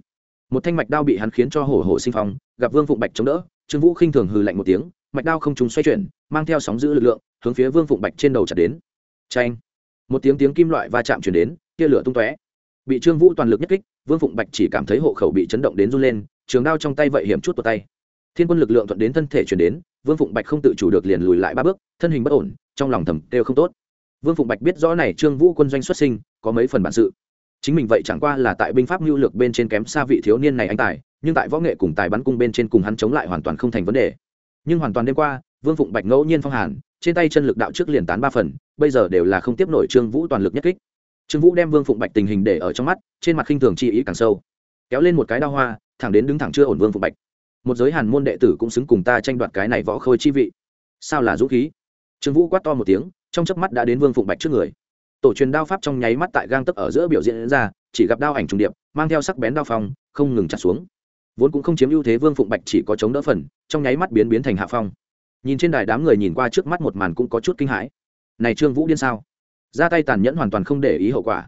Một thanh mạch đao bị hắn khiến cho hổ hổ sinh phong, gặp vương phụng bạch chống đỡ, trương vũ khinh thường hừ lạnh một tiếng, mạch đao không trùng xoay chuyển, mang theo sóng giữ lực lượng, hướng phía vương phụng bạch trên đầu chặt đến. Tranh một tiếng tiếng kim loại va chạm chuyển đến, tia lửa tung tóe. Bị trương vũ toàn lực nhất kích, vương phụng bạch chỉ cảm thấy hộ khẩu bị chấn động đến run lên, trường đao trong tay vậy hiểm chút vào tay. Thiên quân lực lượng thuận đến thân thể chuyển đến, vương phụng bạch không tự chủ được liền lùi lại ba bước, thân hình bất ổn, trong lòng thầm đều không tốt. Vương phụng bạch biết rõ này trương vũ quân doanh xuất sinh, có mấy phần bản sự chính mình vậy chẳng qua là tại binh pháp mưu lược bên trên kém xa vị thiếu niên này anh tài, nhưng tại võ nghệ cùng tài bắn cung bên trên cùng hắn chống lại hoàn toàn không thành vấn đề. Nhưng hoàn toàn đêm qua, vương phụng bạch ngẫu nhiên phong hàn, trên tay chân lực đạo trước liền tán ba phần, bây giờ đều là không tiếp nổi trương vũ toàn lực nhất kích. Trương vũ đem vương phụng bạch tình hình để ở trong mắt, trên mặt khinh thường chi ý càng sâu. Kéo lên một cái đao hoa, thẳng đến đứng thẳng chưa ổn vương phụng bạch. Một giới hàn môn đệ tử cũng xứng cùng ta tranh đoạt cái này võ khôi chi vị. Sao là dũng khí? Trương vũ quát to một tiếng, trong chớp mắt đã đến vương phụng bạch trước người tổ truyền đao pháp trong nháy mắt tại gang tấc ở giữa biểu diễn ra, chỉ gặp đao ảnh trùng điệp, mang theo sắc bén đao phong, không ngừng chặt xuống. Vốn cũng không chiếm ưu thế vương phụng bạch chỉ có chống đỡ phần, trong nháy mắt biến biến thành hạ phong. Nhìn trên đài đám người nhìn qua trước mắt một màn cũng có chút kinh hãi. Này trương vũ điên sao? Ra tay tàn nhẫn hoàn toàn không để ý hậu quả.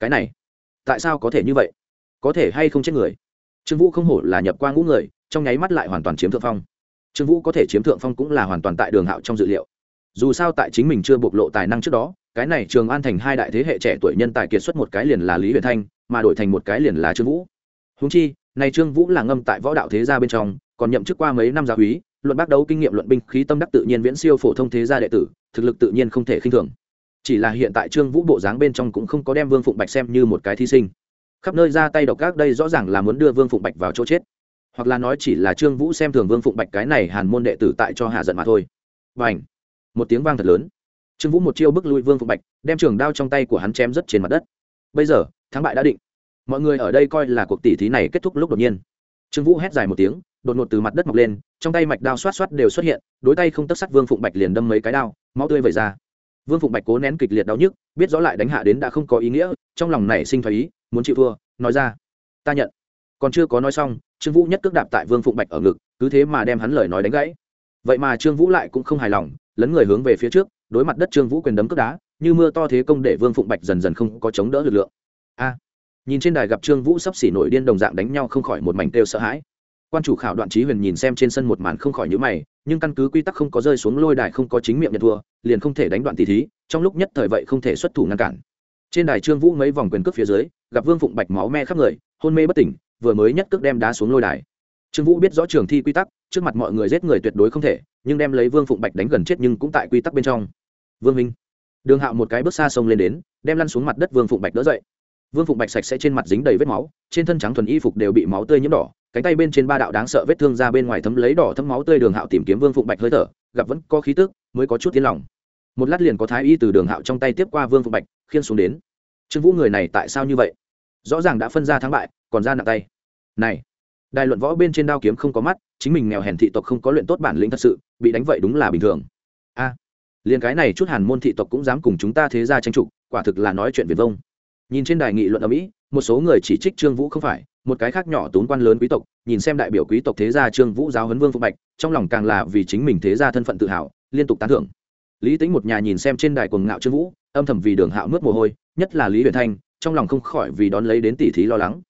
Cái này, tại sao có thể như vậy? Có thể hay không chết người? Trương vũ không hổ là nhập qua ngũ người, trong nháy mắt lại hoàn toàn chiếm thượng phong. Trương vũ có thể chiếm thượng phong cũng là hoàn toàn tại đường hạo trong dự liệu. Dù sao tại chính mình chưa bộc lộ tài năng trước đó cái này trường an thành hai đại thế hệ trẻ tuổi nhân tài kiệt xuất một cái liền là lý huyền thanh, mà đổi thành một cái liền là trương vũ. Húng chi, này trương vũ là ngâm tại võ đạo thế gia bên trong, còn nhậm chức qua mấy năm gia quý luận bác đấu kinh nghiệm luận binh, khí tâm đắc tự nhiên viễn siêu phổ thông thế gia đệ tử, thực lực tự nhiên không thể khinh thường. Chỉ là hiện tại trương vũ bộ dáng bên trong cũng không có đem vương phụng bạch xem như một cái thí sinh. Khắp nơi ra tay độc các đây rõ ràng là muốn đưa vương phụng bạch vào chỗ chết. Hoặc là nói chỉ là trương vũ xem thường vương phụng bạch cái này hàn môn đệ tử tại cho hạ giận mà thôi. Và ảnh một tiếng vang thật lớn trương vũ một chiêu bước lui vương phụng bạch, đem trường đao trong tay của hắn chém rất trên mặt đất. Bây giờ, thắng bại đã định. Mọi người ở đây coi là cuộc tỉ thí này kết thúc lúc đột nhiên. Trương vũ hét dài một tiếng, đột ngột từ mặt đất mọc lên, trong tay mạch đao xoát xoát đều xuất hiện, đối tay không tất sắt vương phụng bạch liền đâm mấy cái đao, máu tươi vẩy ra. Vương phụng bạch cố nén kịch liệt đau nhức, biết rõ lại đánh hạ đến đã không có ý nghĩa, trong lòng nảy sinh thoái ý, muốn chịu thua, nói ra, ta nhận. Còn chưa có nói xong, trương vũ nhất cước đạp tại vương phụng bạch ở ngực, cứ thế mà đem hắn lời nói đánh gãy. Vậy mà trương vũ lại cũng không hài lòng, lấn người hướng về phía trước đối mặt đất trương vũ quyền đấm cướp đá, như mưa to thế công để vương phụng bạch dần dần không có chống đỡ lực lượng. A! Nhìn trên đài gặp trương vũ sắp xỉ nổi điên đồng dạng đánh nhau không khỏi một mảnh kêu sợ hãi. Quan chủ khảo đoạn trí huyền nhìn xem trên sân một màn không khỏi nhữ mày, nhưng căn cứ quy tắc không có rơi xuống lôi đài không có chính miệng nhận thua, liền không thể đánh đoạn tỷ thí, trong lúc nhất thời vậy không thể xuất thủ ngăn cản. Trên đài trương vũ mấy vòng quyền cướp phía dưới, gặp vương phụng bạch máu me khắp người, hôn mê bất tỉnh, vừa mới nhất cước đem đá xuống lôi đài. Trương vũ biết rõ trường thi quy tắc, trước mặt mọi người giết người tuyệt đối không thể, nhưng đem lấy vương phụng bạch đánh gần chết nhưng cũng tại quy tắc bên trong vương minh. Đường hạo một cái bước xa sông lên đến đem lăn xuống mặt đất vương phụng bạch đỡ dậy. Vương phụng bạch sạch sẽ trên mặt dính đầy vết máu trên thân trắng thuần y phục đều bị máu tươi nhiễm đỏ cánh tay bên trên ba đạo đáng sợ vết thương ra bên ngoài thấm lấy đỏ thấm máu tươi. Đường hạo tìm kiếm vương phụng bạch hơi thở gặp vẫn có khí tức mới có chút tiến lòng. Một lát liền có thái y từ đường hạo trong tay tiếp qua vương phụng bạch khiên xuống đến. Trương vũ người này tại sao như vậy? Rõ ràng đã phân ra thắng bại còn ra nặng tay. Này đài luận võ bên trên đao kiếm không có mắt chính mình nghèo hèn thị tộc không có luyện tốt bản lĩnh thật sự bị đánh vậy đúng là bình thường. A. à, liền cái này chút hàn môn thị tộc cũng dám cùng chúng ta thế ra tranh trục quả thực là nói chuyện việt vông. Nhìn trên đài nghị luận ở mỹ, một số người chỉ trích trương vũ không phải, một cái khác nhỏ tốn quan lớn quý tộc, nhìn xem đại biểu quý tộc thế gia trương vũ giáo huấn vương phụng bạch, trong lòng càng là vì chính mình thế gia thân phận tự hào, liên tục tán thưởng. Lý tính một nhà nhìn xem trên đài quần ngạo trương vũ, âm thầm vì đường hạo mướt mồ hôi, nhất là lý huyền thanh, trong lòng không khỏi vì đón lấy đến tỷ thí lo lắng.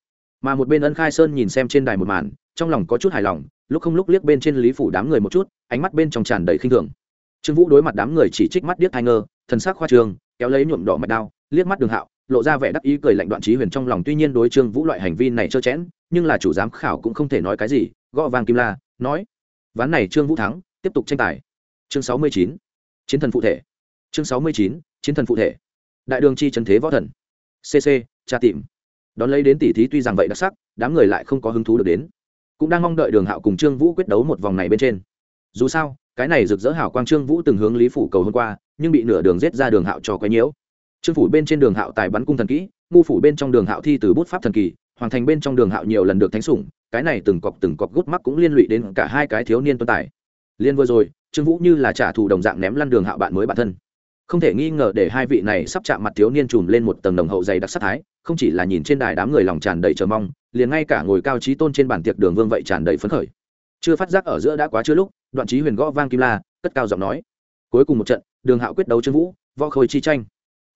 Mà một bên ân khai sơn nhìn xem trên đài một màn, trong lòng có chút hài lòng, lúc không lúc liếc bên trên lý phủ đám người một chút, ánh mắt bên trong tràn đầy khinh thường trương vũ đối mặt đám người chỉ trích mắt điếc hai ngơ thần sắc khoa trường kéo lấy nhuộm đỏ mạch đao, liếc mắt đường hạo, lộ ra vẻ đắc ý cười lạnh đoạn trí huyền trong lòng. Tuy nhiên đối trương vũ loại hành vi này trơ chẽn, nhưng là chủ giám khảo cũng không thể nói cái gì, gõ vàng kim la, nói, ván này trương vũ thắng, tiếp tục tranh tài. Chương sáu mươi chín, chiến thần phụ thể. Chương sáu mươi chín, chiến thần phụ thể. Đại đường chi trần thế võ thần. Cc tra tìm. Đón lấy đến tỷ thí tuy rằng vậy đặc sắc, đám người lại không có hứng thú được đến. Cũng đang mong đợi đường hạo cùng trương vũ quyết đấu một vòng này bên trên. Dù sao cái này rực rỡ hảo quang trương vũ từng hướng lý phủ cầu hôm qua, nhưng bị nửa đường rết ra đường hạo cho quấy nhiễu. Trương phủ bên trên đường hạo tài bắn cung thần kỹ, ngu phủ bên trong đường hạo thi từ bút pháp thần kỳ, hoàng thành bên trong đường hạo nhiều lần được thánh sủng, cái này từng cọc từng cọc gút mắc cũng liên lụy đến cả hai cái thiếu niên tuân tài. Liên vừa rồi, trương vũ như là trả thù đồng dạng ném lăn đường hạo bạn mới bản thân. Không thể nghi ngờ để hai vị này sắp chạm mặt thiếu niên trùm lên một tầng đồng hậu dày đặc sắc thái, không chỉ là nhìn trên đài đám người lòng tràn đầy chờ mong, liền ngay cả ngồi cao trí tôn trên bàn tiệc đường vương vậy tràn đầy phấn khởi. Chưa phát giác ở giữa đã quá chưa lúc đoạn trí huyền gõ vang kim la, cất cao giọng nói. Cuối cùng một trận, đường hạo quyết đấu trương vũ, võ khôi chi tranh.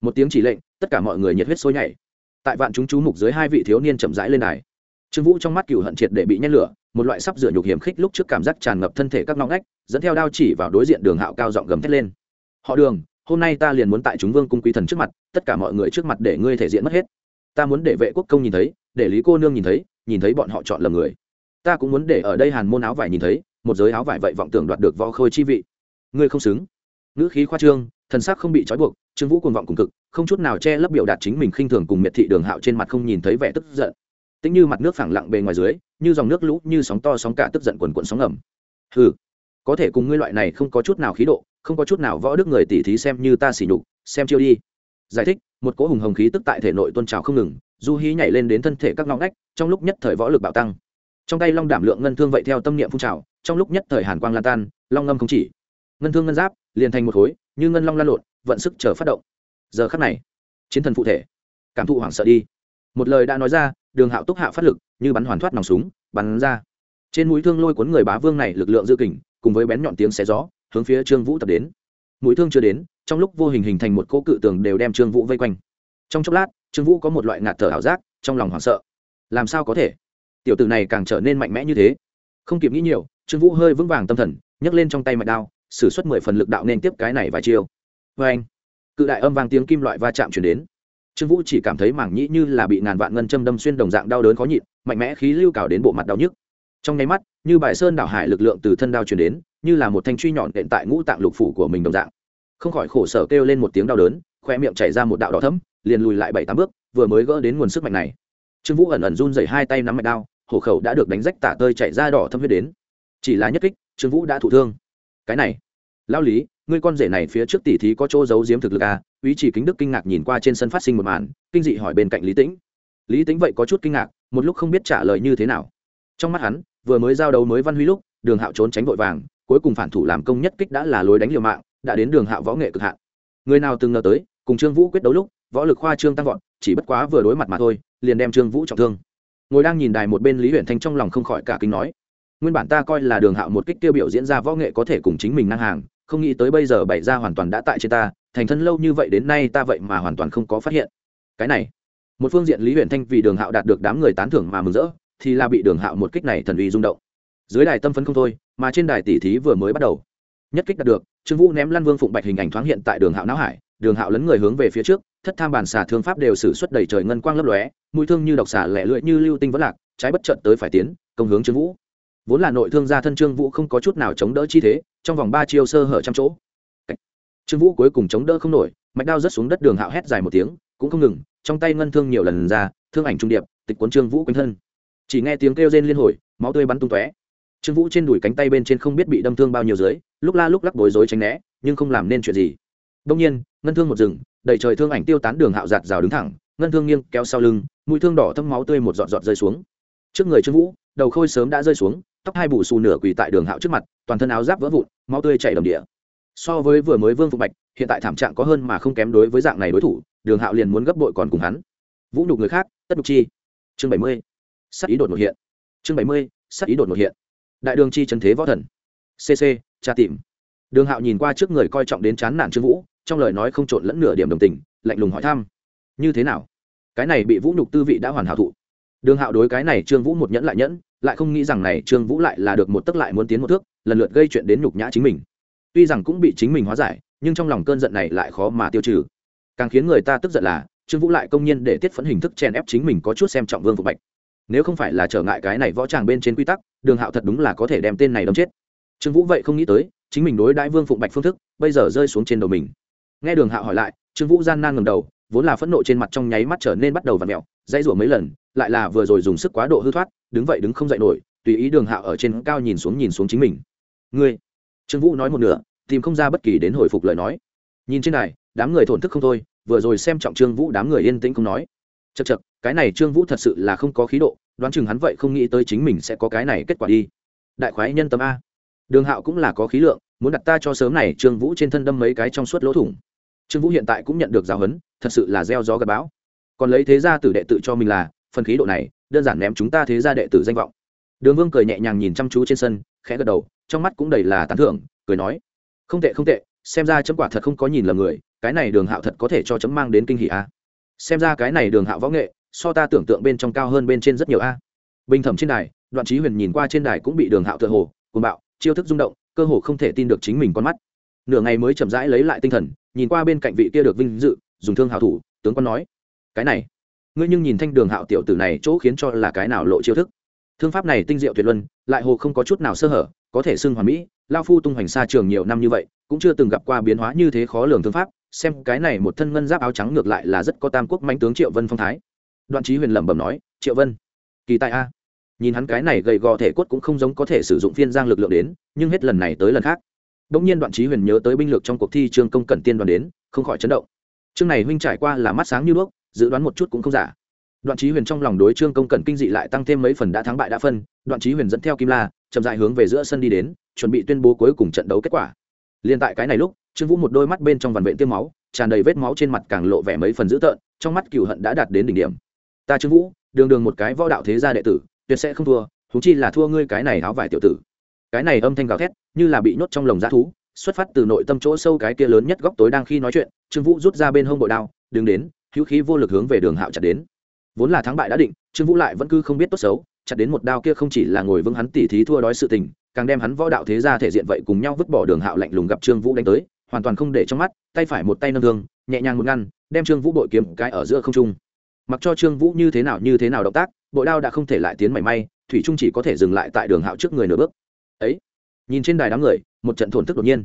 Một tiếng chỉ lệnh, tất cả mọi người nhiệt huyết sôi nhảy. Tại vạn chúng chú mục dưới hai vị thiếu niên chậm rãi lên đài. Trương vũ trong mắt cựu hận triệt để bị nhét lửa, một loại sắp rửa nhục hiểm khích lúc trước cảm giác tràn ngập thân thể các ngõ ngách, dẫn theo đao chỉ vào đối diện đường hạo cao giọng gầm thét lên. Họ đường, hôm nay ta liền muốn tại chúng vương cung quý thần trước mặt, tất cả mọi người trước mặt để ngươi thể diện mất hết. Ta muốn để vệ quốc công nhìn thấy, để lý cô nương nhìn thấy nhìn thấy bọn họ chọn lầm người. Ta cũng muốn để ở đây hàn môn áo vải nhìn thấy một giới áo vải vậy vọng tưởng đoạt được võ khôi chi vị. Ngươi không xứng. Ngữ khí khoa trương, thần sắc không bị trói buộc, trương vũ cuồng vọng cùng cực, không chút nào che lấp biểu đạt chính mình khinh thường cùng miệt thị đường hạo trên mặt không nhìn thấy vẻ tức giận. Tính như mặt nước phẳng lặng bề ngoài dưới, như dòng nước lũ, như sóng to sóng cả tức giận quần quận sóng ngầm. Ừ có thể cùng ngươi loại này không có chút nào khí độ, không có chút nào võ đức người tỉ thí xem như ta xỉ nhục, xem chiêu đi. Giải thích, một cỗ hùng hồng khí tức tại thể nội tôn trào không ngừng, du hí nhảy lên đến thân thể các ngõ ngách, trong lúc nhất thời võ lực bạo tăng. Trong tay long đảm lượng ngân thương vậy theo tâm niệm phun trào trong lúc nhất thời hàn quang lan tan, long ngâm không chỉ. Ngân thương ngân giáp liền thành một khối, như ngân long lan lộn, vận sức chờ phát động. Giờ khắc này, chiến thần phụ thể, cảm thụ hoảng sợ đi. Một lời đã nói ra, đường hạo túc hạ phát lực, như bắn hoàn thoát nòng súng, bắn ra. Trên mũi thương lôi cuốn người bá vương này lực lượng dư kình, cùng với bén nhọn tiếng xé gió, hướng phía trương vũ tập đến. Mũi thương chưa đến, trong lúc vô hình hình thành một cỗ cự tường đều đem trương vũ vây quanh. Trong chốc lát, trương vũ có một loại ngạt thở ảo giác, trong lòng hoảng sợ. Làm sao có thể? Tiểu tử này càng trở nên mạnh mẽ như thế. Không kịp nghĩ nhiều trương vũ hơi vững vàng tâm thần, nhấc lên trong tay mạch đao, sử xuất mười phần lực đạo nên tiếp cái này vài chiêu. Vê anh, cự đại âm vang tiếng kim loại va chạm chuyển đến. Trương vũ chỉ cảm thấy mảng nhĩ như là bị ngàn vạn ngân châm đâm xuyên đồng dạng đau đớn khó nhịn, mạnh mẽ khí lưu cào đến bộ mặt đau nhức. Trong nháy mắt, như bài sơn đảo hải lực lượng từ thân đao chuyển đến, như là một thanh truy nhọn đệm tại ngũ tạng lục phủ của mình đồng dạng. Không khỏi khổ sở kêu lên một tiếng đau đớn khoe miệng chảy ra một đạo đỏ thấm liền lùi lại bảy tám bước, vừa mới gỡ đến nguồn sức mạnh này. Trương vũ ẩn ẩn run dày hai tay nắm mạch đao, hổ khẩu đã được đánh rách tả tơi chảy ra đỏ thâm huyết đến chỉ là nhất kích, trương vũ đã thụ thương. Cái này lao lý, ngươi con rể này phía trước tỷ thí có chỗ giấu giếm thực lực à? Ý chỉ kính đức kinh ngạc nhìn qua trên sân phát sinh một màn, kinh dị hỏi bên cạnh lý tĩnh. Lý tĩnh vậy có chút kinh ngạc, một lúc không biết trả lời như thế nào. Trong mắt hắn, vừa mới giao đấu mới văn huy lúc, đường hạo trốn tránh vội vàng, cuối cùng phản thủ làm công nhất kích đã là lối đánh liều mạng, đã đến đường hạo võ nghệ cực hạn. Người nào từng ngờ tới, cùng trương vũ quyết đấu lúc, võ lực khoa trương tăng vọt, chỉ bất quá vừa đối mặt mà thôi, liền đem trương vũ trọng thương. Ngồi đang nhìn đài một bên lý huyện thanh trong lòng không khỏi cả kinh nói nguyên bản ta coi là đường hạo một kích tiêu biểu diễn ra võ nghệ có thể cùng chính mình ngang hàng, không nghĩ tới bây giờ bày ra hoàn toàn đã tại trên ta, thành thân lâu như vậy đến nay ta vậy mà hoàn toàn không có phát hiện. Cái này, một phương diện lý huyện thanh vì đường hạo đạt được đám người tán thưởng mà mừng rỡ, thì là bị đường hạo một kích này thần uy rung động. Dưới đài tâm phấn không thôi, mà trên đài tỷ thí vừa mới bắt đầu. Nhất kích đạt được, trương vũ ném lăn vương phụng bạch hình ảnh thoáng hiện tại đường hạo não hải, đường hạo lấn người hướng về phía trước, thất tham bản xà thương pháp đều xử suất đầy trời ngân quang lấp lóe, mũi thương như độc xà lẻ lưỡi như lưu tinh vẫn lạc, trái bất trận tới phải tiến, công hướng trương vũ vốn là nội thương gia thân trương vũ không có chút nào chống đỡ chi thế, trong vòng ba chiêu sơ hở trăm chỗ. Trương vũ cuối cùng chống đỡ không nổi, mạch đao rớt xuống đất đường hạo hét dài một tiếng, cũng không ngừng, trong tay ngân thương nhiều lần ra, thương ảnh trung điệp, tịch cuốn trương vũ quanh thân. Chỉ nghe tiếng kêu rên liên hồi, máu tươi bắn tung tóe. Trương vũ trên đùi cánh tay bên trên không biết bị đâm thương bao nhiêu dưới, lúc la lúc lắc bối rối tránh né, nhưng không làm nên chuyện gì. Đông nhiên, ngân thương một rừng đầy trời thương ảnh tiêu tán đường hạo giạt rào đứng thẳng, ngân thương nghiêng kéo sau lưng, mũi thương đỏ thâm máu tươi một giọt giọt rơi xuống. Trước người trương vũ, đầu khôi sớm đã rơi xuống tóc hai bù xù nửa quỳ tại đường hạo trước mặt, toàn thân áo giáp vỡ vụn, máu tươi chảy đầm địa. So với vừa mới vương phục bạch, hiện tại thảm trạng có hơn mà không kém đối với dạng này đối thủ, đường hạo liền muốn gấp bội còn cùng hắn. Vũ nhục người khác, tất nhục chi. Chương bảy mươi sắc ý đột một hiện. Chương bảy mươi sắc ý đột một hiện. Đại đường chi trần thế võ thần. Cc tra tìm. Đường hạo nhìn qua trước người coi trọng đến chán nản trương vũ, trong lời nói không trộn lẫn nửa điểm đồng tình, lạnh lùng hỏi thăm. Như thế nào? Cái này bị vũ nhục tư vị đã hoàn hảo thụ. Đường hạo đối cái này trương vũ một nhẫn lại nhẫn lại không nghĩ rằng này trương vũ lại là được một tức lại muốn tiến một thước, lần lượt gây chuyện đến nhục nhã chính mình. Tuy rằng cũng bị chính mình hóa giải, nhưng trong lòng cơn giận này lại khó mà tiêu trừ. Càng khiến người ta tức giận là, trương vũ lại công nhiên để tiết phẫn hình thức chèn ép chính mình có chút xem trọng vương phục bạch. Nếu không phải là trở ngại cái này võ tràng bên trên quy tắc, đường hạo thật đúng là có thể đem tên này đâm chết. Trương vũ vậy không nghĩ tới, chính mình đối đãi vương phụng bạch phương thức, bây giờ rơi xuống trên đầu mình. Nghe đường hạo hỏi lại, trương vũ gian nan ngầm đầu, vốn là phẫn nộ trên mặt trong nháy mắt trở nên bắt đầu v ặ mẹo, dãy rủa mấy lần lại là vừa rồi dùng sức quá độ hư thoát, đứng vậy đứng không dậy nổi, tùy ý đường hạo ở trên cao nhìn xuống nhìn xuống chính mình. Ngươi, trương vũ nói một nửa, tìm không ra bất kỳ đến hồi phục lời nói. Nhìn trên này, đám người thổn thức không thôi, vừa rồi xem trọng trương vũ đám người yên tĩnh không nói. Chật chật cái này trương vũ thật sự là không có khí độ, đoán chừng hắn vậy không nghĩ tới chính mình sẽ có cái này kết quả đi. Đại khoái nhân tâm a. Đường hạo cũng là có khí lượng, muốn đặt ta cho sớm này trương vũ trên thân đâm mấy cái trong suốt lỗ thủng. Trương vũ hiện tại cũng nhận được giáo huấn, thật sự là gieo gió gặp bão. Còn lấy thế gia tử đệ tự cho mình là phần khí độ này, đơn giản ném chúng ta thế ra đệ tử danh vọng. Đường vương cười nhẹ nhàng nhìn chăm chú trên sân, khẽ gật đầu, trong mắt cũng đầy là tán thưởng, cười nói, không tệ không tệ, xem ra chấm quả thật không có nhìn lầm người, cái này đường hạo thật có thể cho chấm mang đến kinh hỷ a. Xem ra cái này đường hạo võ nghệ, so ta tưởng tượng bên trong cao hơn bên trên rất nhiều a. Bình thẩm trên đài, đoạn trí huyền nhìn qua trên đài cũng bị đường hạo tựa hồ, cuồng bạo, chiêu thức rung động, cơ hồ không thể tin được chính mình con mắt. Nửa ngày mới chậm rãi lấy lại tinh thần, nhìn qua bên cạnh vị kia được vinh dự, dùng thương hảo thủ, tướng quân nói, cái này ngươi nhưng nhìn thanh đường hạo tiểu tử này chỗ khiến cho là cái nào lộ chiêu thức. Thương pháp này tinh diệu tuyệt luân lại hồ không có chút nào sơ hở có thể xưng hoàn mỹ lao phu tung hoành xa trường nhiều năm như vậy cũng chưa từng gặp qua biến hóa như thế khó lường thương pháp xem cái này một thân ngân giáp áo trắng ngược lại là rất có tam quốc mãnh tướng triệu vân phong thái. Đoạn trí huyền lẩm bẩm nói triệu vân kỳ tài a. Nhìn hắn cái này gầy gò thể quất cũng không giống có thể sử dụng phiên giang lực lượng đến nhưng hết lần này tới lần khác. Đống nhiên Đoạn trí Huyền nhớ tới binh lược trong cuộc thi Trương Công Cẩn Tiên đoàn đến, không khỏi chấn động. Chương này huynh trải qua là mắt sáng như đuốc, dự đoán một chút cũng không giả. Đoạn Chí Huyền trong lòng đối Trương Công Cẩn kinh dị lại tăng thêm mấy phần đã thắng bại đã phân, Đoạn Chí Huyền dẫn theo Kim La, chậm rãi hướng về giữa sân đi đến, chuẩn bị tuyên bố cuối cùng trận đấu kết quả. Liên tại cái này lúc, Trương Vũ một đôi mắt bên trong vằn vện tiêm máu, tràn đầy vết máu trên mặt càng lộ vẻ mấy phần dữ tợn, trong mắt cừu hận đã đạt đến đỉnh điểm. Ta Trương Vũ, đường đường một cái võ đạo thế gia đệ tử, tuyệt sẽ không thua, huống chi là thua ngươi cái này áo vải tiểu tử. Cái này âm thanh gào thét, như là bị nhốt trong lồng dã thú, xuất phát từ nội tâm chỗ sâu cái kia lớn nhất góc tối đang khi nói chuyện trương vũ rút ra bên hông bội đao đứng đến hữu khí vô lực hướng về đường hạo chặt đến. Vốn là thắng bại đã định, trương vũ lại vẫn cứ không biết tốt xấu, chặt đến một đao kia không chỉ là ngồi vững hắn tỉ thí thua đói sự tình, càng đem hắn võ đạo thế ra thể diện vậy cùng nhau vứt bỏ đường hạo lạnh lùng gặp trương vũ đánh tới, hoàn toàn không để trong mắt, tay phải một tay nâng thương, nhẹ nhàng một ngăn, đem trương vũ bội kiếm cái ở giữa không trung. Mặc cho trương vũ như thế nào như thế nào động tác, bội đao đã không thể lại tiến mảy may, thủy trung chỉ có thể dừng lại tại đường hạo trước người nửa bước. Ấy, nhìn trên đài đám người, một trận thổn thức đột nhiên.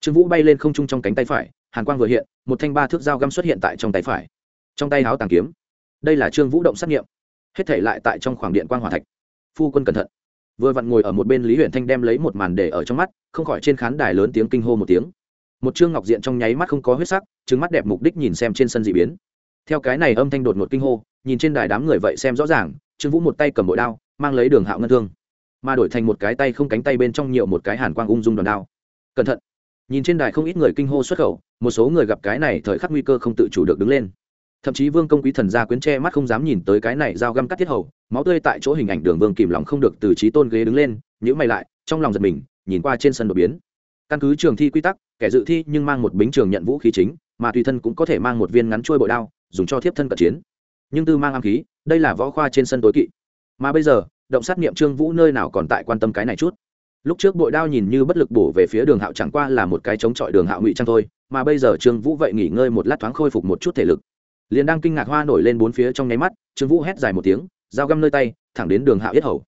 Trương vũ bay lên không trung trong cánh tay phải, hàn quang vừa hiện, một thanh ba thước dao găm xuất hiện tại trong tay phải trong tay háo tàng kiếm. Đây là trương vũ động xác nghiệm. Hết thể lại tại trong khoảng điện quang hòa thạch. Phu quân cẩn thận. Vừa vặn ngồi ở một bên lý huyện thanh đem lấy một màn để ở trong mắt, không khỏi trên khán đài lớn tiếng kinh hô một tiếng. Một trương ngọc diện trong nháy mắt không có huyết sắc trứng mắt đẹp mục đích nhìn xem trên sân d ị biến. Theo cái này âm thanh đột ngột kinh hô, nhìn trên đài đám người vậy xem rõ ràng, trương vũ một tay cầm bội đao, mang lấy đường hạo ngân thương. Mà đổi thành một cái tay không cánh tay bên trong nhiều một cái hàn quang ung dung đòn đao. Cẩn thận. Nhìn trên đài không ít người kinh hô xuất khẩu, một số người gặp cái này thời khắc nguy cơ không tự chủ được đứng lên thậm chí vương công quý thần gia quyến che mắt không dám nhìn tới cái này dao găm cắt thiết hầu, máu tươi tại chỗ hình ảnh đường vương kìm lòng không được từ trí tôn ghế đứng lên nhữ mày lại, trong lòng giật mình, nhìn qua trên sân đột biến. Căn cứ trường thi quy tắc, kẻ dự thi nhưng mang một bính trường nhận vũ khí chính, mà tùy thân cũng có thể mang một viên ngắn trôi bội đao, dùng cho thiếp thân cận chiến. Nhưng tư mang am khí, đây là võ khoa trên sân tối kỵ. Mà bây giờ, động sát niệm trương vũ nơi nào còn tại quan tâm cái này chút? Lúc trước bội đao nhìn như bất lực bổ về phía đường hạo chẳng qua là một cái chống chọi đường hạo ngụy trang thôi, mà bây giờ trương vũ vậy nghỉ ngơi một lát thoáng khôi phục một chút thể lực liền đang kinh ngạc hoa nổi lên bốn phía trong nháy mắt, trương vũ hét dài một tiếng, dao găm nơi tay, thẳng đến đường hạo yết hầu.